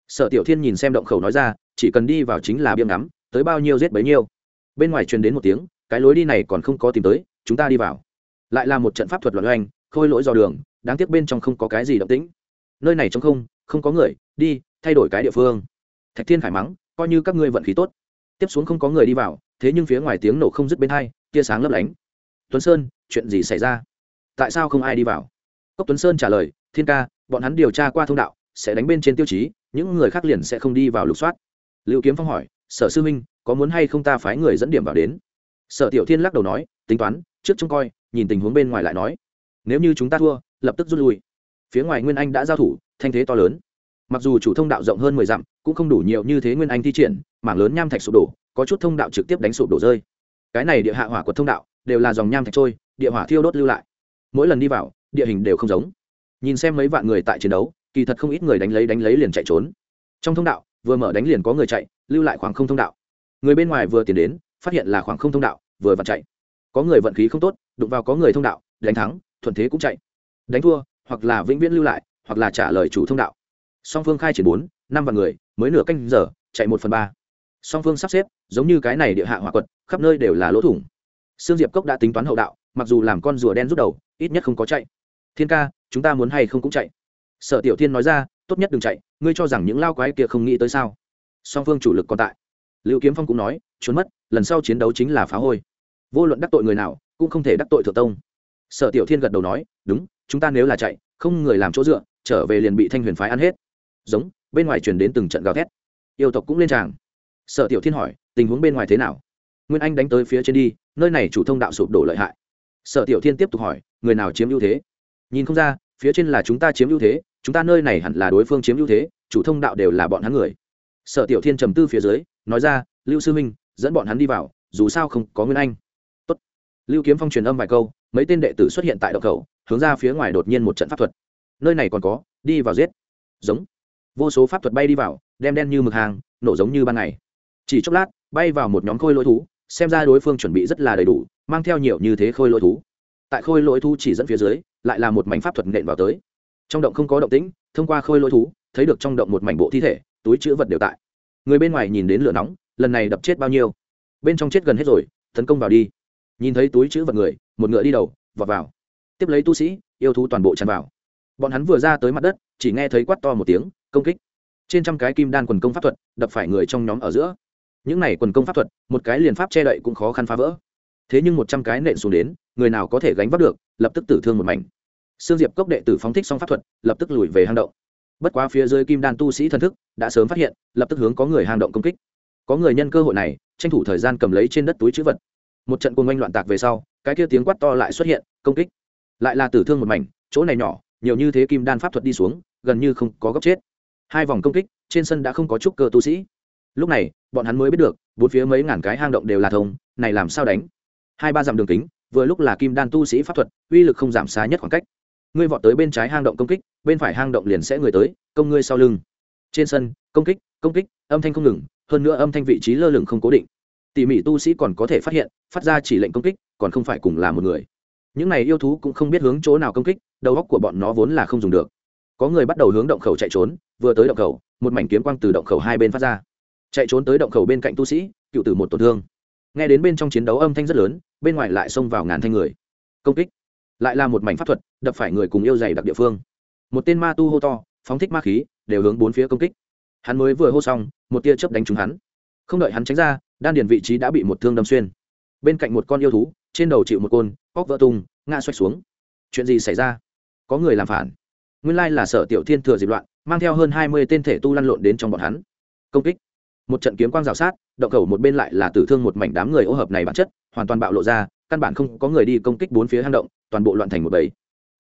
Sở tiểu thiên nhìn xem động khẩu nói ra, chỉ cần đi vào chính là biêm ngắm, tới bao nhiêu giết bấy nhiêu. Bên ngoài truyền đến một tiếng, cái lối đi này còn không có tìm tới, chúng ta đi vào. Lại là một trận pháp thuật loạn oanh khôi lỗi dò đường, đáng tiếc bên trong không có cái gì động tĩnh. Nơi này trong không không có người, đi, thay đổi cái địa phương. Thạch thiên khải mắng, coi như các ngươi vận khí tốt. Tiếp xuống không có người đi vào, thế nhưng phía ngoài tiếng nổ không dứt bên hai, tia sáng lấp lánh tuấn sơn, chuyện gì xảy ra? Tại sao không ai đi vào? Cốc tuấn sơn trả lời, thiên ca, bọn hắn điều tra qua thông đạo, sẽ đánh bên trên tiêu chí, những người khác liền sẽ không đi vào lục soát. Liệu kiếm phong hỏi, sở sư minh có muốn hay không ta phái người dẫn điểm vào đến? Sở tiểu thiên lắc đầu nói, tính toán, trước trông coi, nhìn tình huống bên ngoài lại nói. Nếu như chúng ta thua, lập tức rút lui. Phía ngoài nguyên anh đã giao thủ, thanh thế to lớn. Mặc dù chủ thông đạo rộng hơn mười dặm, cũng không đủ nhiều như thế nguyên anh thi triển, mảng lớn nham thạch sụp đổ, có chút thông đạo trực tiếp đánh sụp đổ rơi. Cái này địa hạ hỏa của thông đạo đều là dòng nham thạch trôi, địa hỏa thiêu đốt lưu lại. Mỗi lần đi vào, địa hình đều không giống. Nhìn xem mấy vạn người tại chiến đấu, kỳ thật không ít người đánh lấy đánh lấy liền chạy trốn. Trong thông đạo, vừa mở đánh liền có người chạy, lưu lại khoảng không thông đạo. Người bên ngoài vừa tiến đến, phát hiện là khoảng không thông đạo, vừa vặn chạy. Có người vận khí không tốt, đụng vào có người thông đạo, đánh thắng, thuận thế cũng chạy. Đánh thua, hoặc là vĩnh viễn lưu lại, hoặc là trả lời chủ thông đạo. Song phương khai triển bốn, năm vạn người, mới nửa canh giờ, chạy một phần ba. Song phương sắp xếp, giống như cái này địa hạ hỏa quật, khắp nơi đều là lỗ thủng sương diệp cốc đã tính toán hậu đạo, mặc dù làm con rùa đen rút đầu, ít nhất không có chạy. Thiên ca, chúng ta muốn hay không cũng chạy. Sở tiểu thiên nói ra, tốt nhất đừng chạy, ngươi cho rằng những lao quái kia không nghĩ tới sao? Song phương chủ lực còn tại. Liệu kiếm phong cũng nói, trốn mất, lần sau chiến đấu chính là phá hôi. Vô luận đắc tội người nào, cũng không thể đắc tội thượng tông. Sở tiểu thiên gật đầu nói, đúng, chúng ta nếu là chạy, không người làm chỗ dựa, trở về liền bị thanh huyền phái ăn hết. Giống, bên ngoài chuyển đến từng trận gào thét. Yêu tộc cũng lên tràng. Sở tiểu thiên hỏi, tình huống bên ngoài thế nào? Nguyên anh đánh tới phía trên đi, nơi này chủ thông đạo sụp đổ lợi hại. Sở tiểu thiên tiếp tục hỏi, người nào chiếm ưu thế? Nhìn không ra, phía trên là chúng ta chiếm ưu thế, chúng ta nơi này hẳn là đối phương chiếm ưu thế, chủ thông đạo đều là bọn hắn người. Sở tiểu thiên trầm tư phía dưới, nói ra, lưu sư minh dẫn bọn hắn đi vào, dù sao không có nguyên anh. Tốt. lưu kiếm phong truyền âm vài câu, mấy tên đệ tử xuất hiện tại đậu khẩu, hướng ra phía ngoài đột nhiên một trận pháp thuật. Nơi này còn có, đi vào giết. Giống. Vô số pháp thuật bay đi vào, đem đen như mực hàng, nổ giống như ban ngày. Chỉ chốc lát, bay vào một nhóm khôi lỗi thú xem ra đối phương chuẩn bị rất là đầy đủ, mang theo nhiều như thế khôi lỗi thú. Tại khôi lỗi thú chỉ dẫn phía dưới, lại là một mảnh pháp thuật nện vào tới. Trong động không có động tĩnh, thông qua khôi lỗi thú, thấy được trong động một mảnh bộ thi thể, túi chữ vật đều tại. Người bên ngoài nhìn đến lửa nóng, lần này đập chết bao nhiêu? Bên trong chết gần hết rồi, tấn công vào đi. Nhìn thấy túi chữ vật người, một ngựa đi đầu, vọt vào. Tiếp lấy tu sĩ, yêu thú toàn bộ tràn vào. Bọn hắn vừa ra tới mặt đất, chỉ nghe thấy quát to một tiếng, công kích. Trên trăm cái kim đan quần công pháp thuật, đập phải người trong nhóm ở giữa những này quần công pháp thuật, một cái liền pháp che đậy cũng khó khăn phá vỡ. Thế nhưng một trăm cái nện xuống đến, người nào có thể gánh vác được, lập tức tử thương một mảnh. Sương diệp cốc đệ tử phóng thích xong pháp thuật, lập tức lùi về hang động. Bất quá phía dưới kim đan tu sĩ thần thức, đã sớm phát hiện, lập tức hướng có người hang động công kích. Có người nhân cơ hội này, tranh thủ thời gian cầm lấy trên đất túi chữ vật. Một trận cuồng oanh loạn tạc về sau, cái kia tiếng quát to lại xuất hiện, công kích. Lại là tử thương một mảnh, chỗ này nhỏ, nhiều như thế kim đan pháp thuật đi xuống, gần như không có góc chết. Hai vòng công kích, trên sân đã không có chút cơ tu sĩ lúc này, bọn hắn mới biết được, bốn phía mấy ngàn cái hang động đều là thông, này làm sao đánh? Hai ba dặm đường kính, vừa lúc là kim đan tu sĩ pháp thuật, uy lực không giảm xa nhất khoảng cách. Ngươi vọt tới bên trái hang động công kích, bên phải hang động liền sẽ người tới, công ngươi sau lưng. Trên sân, công kích công kích, âm thanh không ngừng, hơn nữa âm thanh vị trí lơ lửng không cố định. Tỉ mỉ tu sĩ còn có thể phát hiện, phát ra chỉ lệnh công kích, còn không phải cùng là một người. Những này yêu thú cũng không biết hướng chỗ nào công kích, đầu óc của bọn nó vốn là không dùng được. Có người bắt đầu hướng động khẩu chạy trốn, vừa tới động khẩu, một mảnh kiếm quang từ động khẩu hai bên phát ra chạy trốn tới động khẩu bên cạnh tu sĩ, cựu tử một tổn thương. Nghe đến bên trong chiến đấu âm thanh rất lớn, bên ngoài lại xông vào ngàn thanh người. Công kích. Lại là một mảnh pháp thuật, đập phải người cùng yêu dày đặc địa phương. Một tên ma tu hô to, phóng thích ma khí, đều hướng bốn phía công kích. Hắn mới vừa hô xong, một tia chớp đánh trúng hắn. Không đợi hắn tránh ra, đan điền vị trí đã bị một thương đâm xuyên. Bên cạnh một con yêu thú, trên đầu chịu một côn óc vỡ tung, ngã xoay xuống. Chuyện gì xảy ra? Có người làm phản. Nguyên lai là sở tiểu thiên thừa dịp loạn, mang theo hơn hai mươi tên thể tu lăn lộn đến trong bọn hắn. Công kích một trận kiếm quang rào sát động khẩu một bên lại là tử thương một mảnh đám người ô hợp này bản chất hoàn toàn bạo lộ ra căn bản không có người đi công kích bốn phía hang động toàn bộ loạn thành một bầy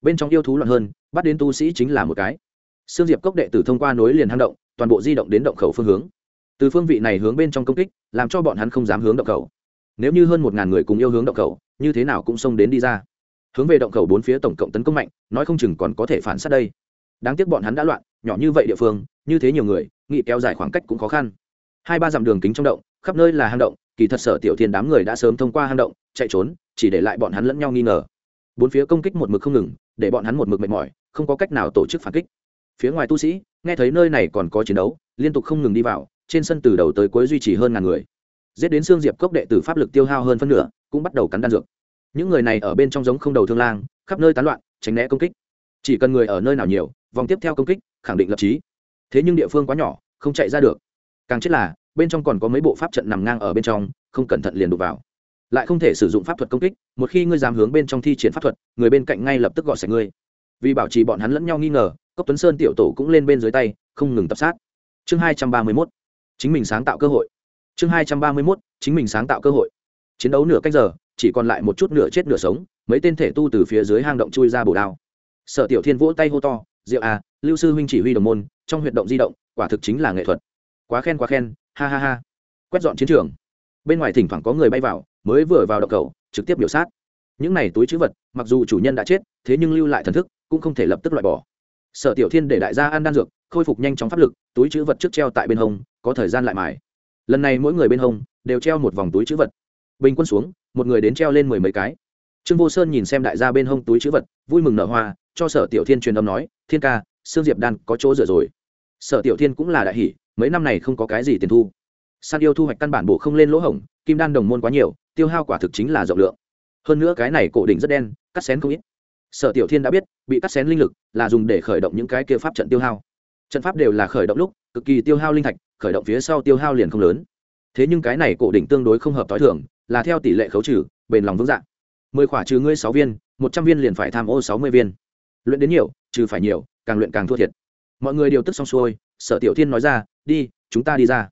bên trong yêu thú loạn hơn bắt đến tu sĩ chính là một cái Sương Diệp Cốc đệ tử thông qua nối liền hang động, toàn bộ di động đến động khẩu phương hướng. Từ phương vị này hướng bên trong công kích, làm cho bọn hắn không dám hướng động khẩu. Nếu như hơn một ngàn người cùng yêu hướng động khẩu, như thế nào cũng xông đến đi ra. Hướng về động khẩu bốn phía tổng cộng tấn công mạnh, nói không chừng còn có thể phản sát đây. Đáng tiếc bọn hắn đã loạn, nhỏ như vậy địa phương, như thế nhiều người, nghị kéo dài khoảng cách cũng khó khăn. Hai ba dặm đường kính trong động, khắp nơi là hang động, kỳ thật sở tiểu thiên đám người đã sớm thông qua hang động, chạy trốn, chỉ để lại bọn hắn lẫn nhau nghi ngờ. Bốn phía công kích một mực không ngừng, để bọn hắn một mực mệt mỏi, không có cách nào tổ chức phản kích. Phía ngoài tu sĩ nghe thấy nơi này còn có chiến đấu liên tục không ngừng đi vào trên sân từ đầu tới cuối duy trì hơn ngàn người. Giết đến xương diệp cốc đệ tử pháp lực tiêu hao hơn phân nửa cũng bắt đầu cắn đan dược. Những người này ở bên trong giống không đầu thương lang khắp nơi tán loạn tránh né công kích. Chỉ cần người ở nơi nào nhiều vòng tiếp theo công kích khẳng định lập trí thế nhưng địa phương quá nhỏ không chạy ra được càng chết là, bên trong còn có mấy bộ pháp trận nằm ngang ở bên trong, không cẩn thận liền đục vào. Lại không thể sử dụng pháp thuật công kích, một khi ngươi dám hướng bên trong thi triển pháp thuật, người bên cạnh ngay lập tức gọi sạch ngươi. Vì bảo trì bọn hắn lẫn nhau nghi ngờ, cốc tuấn sơn tiểu tổ cũng lên bên dưới tay, không ngừng tập sát. Chương hai trăm ba mươi mốt, chính mình sáng tạo cơ hội. Chương hai trăm ba mươi mốt, chính mình sáng tạo cơ hội. Chiến đấu nửa cách giờ, chỉ còn lại một chút nửa chết nửa sống, mấy tên thể tu từ phía dưới hang động chui ra bổ đao. Sở tiểu thiên vỗ tay hô to, diệu à lưu sư huynh chỉ huy đồng môn, trong huyệt động di động, quả thực chính là nghệ thuật quá khen quá khen, ha ha ha. Quét dọn chiến trường. Bên ngoài thỉnh thoảng có người bay vào, mới vừa vào động cầu, trực tiếp biểu sát. Những này túi chữ vật, mặc dù chủ nhân đã chết, thế nhưng lưu lại thần thức, cũng không thể lập tức loại bỏ. Sở tiểu thiên để đại gia ăn đan dược, khôi phục nhanh chóng pháp lực, túi chữ vật trước treo tại bên hông, có thời gian lại mài. Lần này mỗi người bên hông, đều treo một vòng túi chữ vật. Bình quân xuống, một người đến treo lên mười mấy cái. Trương vô sơn nhìn xem đại gia bên hông túi chữ vật, vui mừng nở hoa, cho sở tiểu thiên truyền âm nói, thiên ca, sương diệp đan có chỗ rửa rồi. Sở tiểu thiên cũng là đại hỷ mấy năm này không có cái gì tiền thu. San yêu thu hoạch căn bản bộ không lên lỗ hổng, kim đan đồng môn quá nhiều, tiêu hao quả thực chính là rộng lượng. Hơn nữa cái này cổ đỉnh rất đen, cắt xén không ít. Sở tiểu thiên đã biết, bị cắt xén linh lực là dùng để khởi động những cái kia pháp trận tiêu hao. Trận pháp đều là khởi động lúc, cực kỳ tiêu hao linh thạch, khởi động phía sau tiêu hao liền không lớn. Thế nhưng cái này cổ đỉnh tương đối không hợp t h o i thường, là theo tỷ lệ khấu trừ, bền lòng vững dạng mười khỏa trừ ngươi sáu viên, một trăm viên liền phải tham ô sáu mươi viên. Luyện đến nhiều, trừ phải nhiều, càng luyện càng thua thiệt. Mọi người điều tức xong xuôi, sở tiểu thiên nói ra đi, chúng ta đi ra.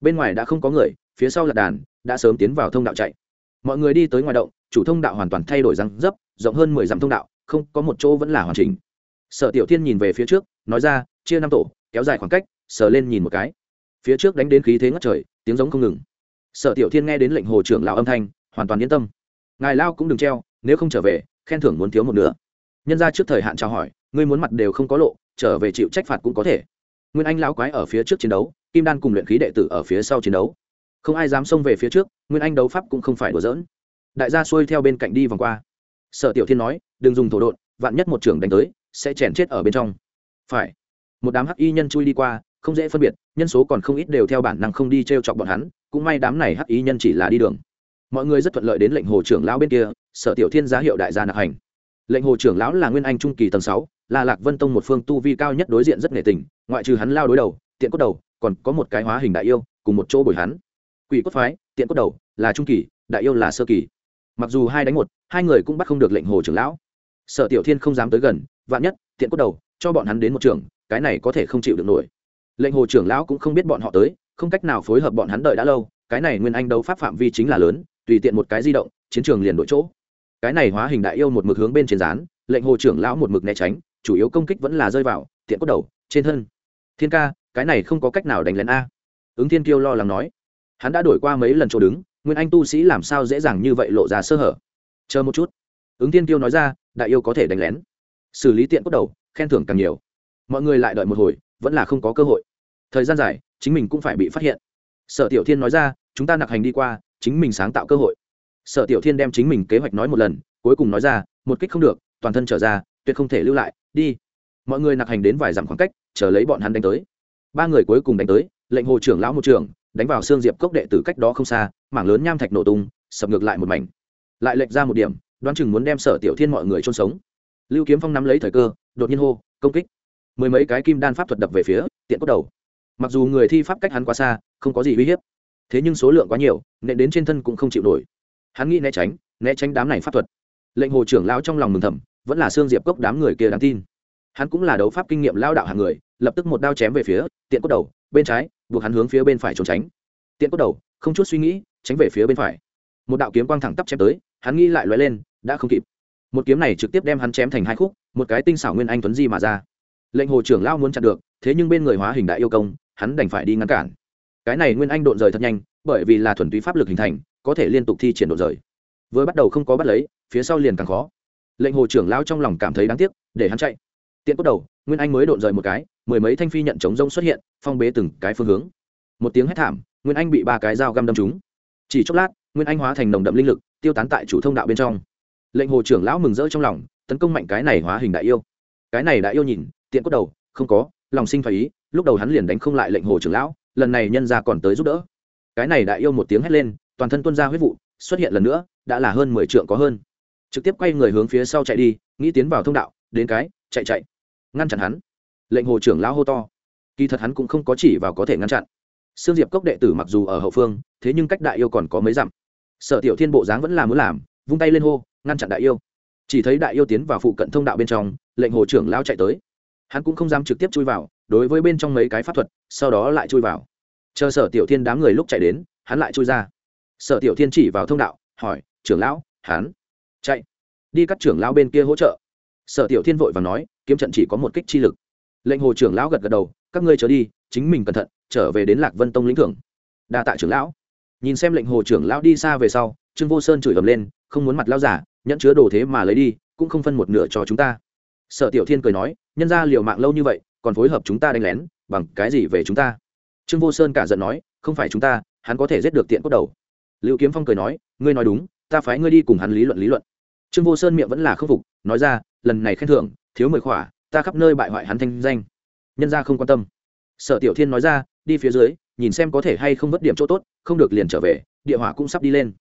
Bên ngoài đã không có người, phía sau là đàn, đã sớm tiến vào thông đạo chạy. Mọi người đi tới ngoài động, chủ thông đạo hoàn toàn thay đổi răng dấp, rộng hơn mười dặm thông đạo, không có một chỗ vẫn là hoàn chỉnh. Sở tiểu thiên nhìn về phía trước, nói ra, chia năm tổ, kéo dài khoảng cách, sờ lên nhìn một cái. Phía trước đánh đến khí thế ngất trời, tiếng giống không ngừng. Sở tiểu thiên nghe đến lệnh hồ trưởng lão âm thanh, hoàn toàn yên tâm. Ngài lao cũng đừng treo, nếu không trở về, khen thưởng muốn thiếu một nửa. Nhân ra trước thời hạn trao hỏi, ngươi muốn mặt đều không có lộ, trở về chịu trách phạt cũng có thể nguyên anh lão quái ở phía trước chiến đấu, kim đan cùng luyện khí đệ tử ở phía sau chiến đấu. Không ai dám xông về phía trước, nguyên anh đấu pháp cũng không phải đùa dỡn. đại gia xuôi theo bên cạnh đi vòng qua. Sở tiểu thiên nói, đừng dùng thổ đột vạn nhất một trưởng đánh tới, sẽ chèn chết ở bên trong. Phải. Một đám hắc y nhân chui đi qua, không dễ phân biệt, nhân số còn không ít đều theo bản năng không đi t r e o chọc bọn hắn, cũng may đám này hắc y nhân chỉ là đi đường. Mọi người rất thuận lợi đến lệnh hồ trưởng lão bên kia, sở tiểu thiên giá hiệu đại gia nạp hành. Lệnh hồ trưởng lão là nguyên anh trung kỳ tầng sáu, là lạc vân tông một phương tu vi cao nhất đối diện rất nghệ tình ngoại trừ hắn lao đối đầu, tiện cốt đầu, còn có một cái hóa hình đại yêu, cùng một chỗ bồi hắn. Quỷ cốt phái, tiện cốt đầu, là trung kỳ, đại yêu là sơ kỳ. Mặc dù hai đánh một, hai người cũng bắt không được lệnh hồ trưởng lão. Sở tiểu thiên không dám tới gần, vạn nhất, tiện cốt đầu, cho bọn hắn đến một trường, cái này có thể không chịu được nổi. Lệnh hồ trưởng lão cũng không biết bọn họ tới, không cách nào phối hợp bọn hắn đợi đã lâu, cái này nguyên anh đấu pháp phạm vi chính là lớn, tùy tiện một cái di động, chiến trường liền đổi chỗ. Cái này hóa hình đại yêu một mực hướng bên trên rán lệnh hồ trưởng lão một mực né tránh, chủ yếu công kích vẫn là rơi vào, tiện cốt đầu, trên thân thiên ca, cái này không có cách nào đánh lén a. Ứng thiên kiêu lo lắng nói. Hắn đã đổi qua mấy lần chỗ đứng, nguyên anh tu sĩ làm sao dễ dàng như vậy lộ ra sơ hở? Chờ một chút. Ứng thiên kiêu nói ra, đại yêu có thể đánh lén. Xử lý tiện cốt đầu, khen thưởng càng nhiều. Mọi người lại đợi một hồi, vẫn là không có cơ hội. Thời gian dài, chính mình cũng phải bị phát hiện. Sở tiểu thiên nói ra, chúng ta nặc hành đi qua, chính mình sáng tạo cơ hội. Sở tiểu thiên đem chính mình kế hoạch nói một lần, cuối cùng nói ra, một kích không được, toàn thân trở ra, tuyệt không thể lưu lại, đi mọi người nặc hành đến vài dặm khoảng cách, chờ lấy bọn hắn đánh tới. Ba người cuối cùng đánh tới, lệnh hồ trưởng lão một trưởng, đánh vào xương diệp cốc đệ tử cách đó không xa, mảng lớn nham thạch nổ tung, sập ngược lại một mảnh. Lại lệch ra một điểm, đoán chừng muốn đem sở tiểu thiên mọi người chôn sống. Lưu kiếm phong nắm lấy thời cơ, đột nhiên hô, công kích! Mười mấy cái kim đan pháp thuật đập về phía, tiện cốt đầu. Mặc dù người thi pháp cách hắn quá xa, không có gì uy hiếp, thế nhưng số lượng quá nhiều nệ đến trên thân cũng không chịu nổi. Hắn nghĩ né tránh né tránh đám này pháp thuật. Lệnh hồ trưởng lão trong lòng mừng thầm, vẫn là xương diệp cốc đám người kia đáng tin hắn cũng là đấu pháp kinh nghiệm lao đạo hàng người, lập tức một đao chém về phía tiện cốt đầu, bên trái, buộc hắn hướng phía bên phải trốn tránh. Tiện cốt đầu, không chút suy nghĩ, tránh về phía bên phải. Một đạo kiếm quang thẳng tắp chém tới, hắn nghĩ lại lóe lên, đã không kịp. Một kiếm này trực tiếp đem hắn chém thành hai khúc, một cái tinh xảo nguyên anh tuấn di mà ra. Lệnh hồ trưởng lao muốn chặn được, thế nhưng bên người hóa hình đại yêu công, hắn đành phải đi ngăn cản. Cái này nguyên anh độn rời thật nhanh, bởi vì là thuần túy pháp lực hình thành, có thể liên tục thi triển độn rời. Vừa bắt đầu không có bắt lấy, phía sau liền càng khó. Lệnh hồ trưởng lao trong lòng cảm thấy đáng tiếc, để hắn chạy tiện cốt đầu, nguyên anh mới độn rời một cái, mười mấy thanh phi nhận chống rông xuất hiện, phong bế từng cái phương hướng. Một tiếng hét thảm, nguyên anh bị ba cái dao găm đâm trúng. Chỉ chốc lát, nguyên anh hóa thành nồng đậm linh lực, tiêu tán tại chủ thông đạo bên trong. Lệnh hồ trưởng lão mừng rỡ trong lòng, tấn công mạnh cái này hóa hình đại yêu. Cái này đại yêu nhìn, tiện cốt đầu, không có, lòng sinh phải ý, lúc đầu hắn liền đánh không lại lệnh hồ trưởng lão, lần này nhân ra còn tới giúp đỡ. Cái này đại yêu một tiếng hét lên, toàn thân tuân ra huyết vụ, xuất hiện lần nữa, đã là hơn mười trượng có hơn. Trực tiếp quay người hướng phía sau chạy đi, nghĩ tiến vào thông đạo, đến cái, chạy chạy ngăn chặn hắn. Lệnh hồ trưởng lão hô to. Kỳ thật hắn cũng không có chỉ vào có thể ngăn chặn. Sương diệp cốc đệ tử mặc dù ở hậu phương, thế nhưng cách đại yêu còn có mấy dặm. Sở tiểu thiên bộ dáng vẫn là muốn làm, vung tay lên hô, ngăn chặn đại yêu. Chỉ thấy đại yêu tiến vào phụ cận thông đạo bên trong, lệnh hồ trưởng lao chạy tới. Hắn cũng không dám trực tiếp chui vào, đối với bên trong mấy cái pháp thuật, sau đó lại chui vào. Chờ sở tiểu thiên đám người lúc chạy đến, hắn lại chui ra. Sở tiểu thiên chỉ vào thông đạo, hỏi, trưởng lão, hắn? Chạy, đi các trưởng lão bên kia hỗ trợ. Sở tiểu thiên vội và nói kiếm trận chỉ có một kích chi lực. Lệnh hồ trưởng lão gật gật đầu, các ngươi trở đi, chính mình cẩn thận, trở về đến lạc vân tông lĩnh thưởng. Đa tạ trưởng lão. Nhìn xem lệnh hồ trưởng lão đi xa về sau, trương vô sơn chửi ầm lên, không muốn mặt lão giả, nhẫn chứa đồ thế mà lấy đi, cũng không phân một nửa cho chúng ta. Sở tiểu thiên cười nói, nhân ra liều mạng lâu như vậy, còn phối hợp chúng ta đánh lén, bằng cái gì về chúng ta? Trương vô sơn cả giận nói, không phải chúng ta, hắn có thể giết được tiện cốt đầu. Lưu kiếm phong cười nói, ngươi nói đúng, ta phái ngươi đi cùng hắn lý luận lý luận. Trương vô sơn miệng vẫn là khâm phục, nói ra, lần này khen thưởng thiếu mười khỏa, ta khắp nơi bại hoại hắn thanh danh. Nhân ra không quan tâm. Sở tiểu thiên nói ra, đi phía dưới, nhìn xem có thể hay không mất điểm chỗ tốt, không được liền trở về, địa hỏa cũng sắp đi lên.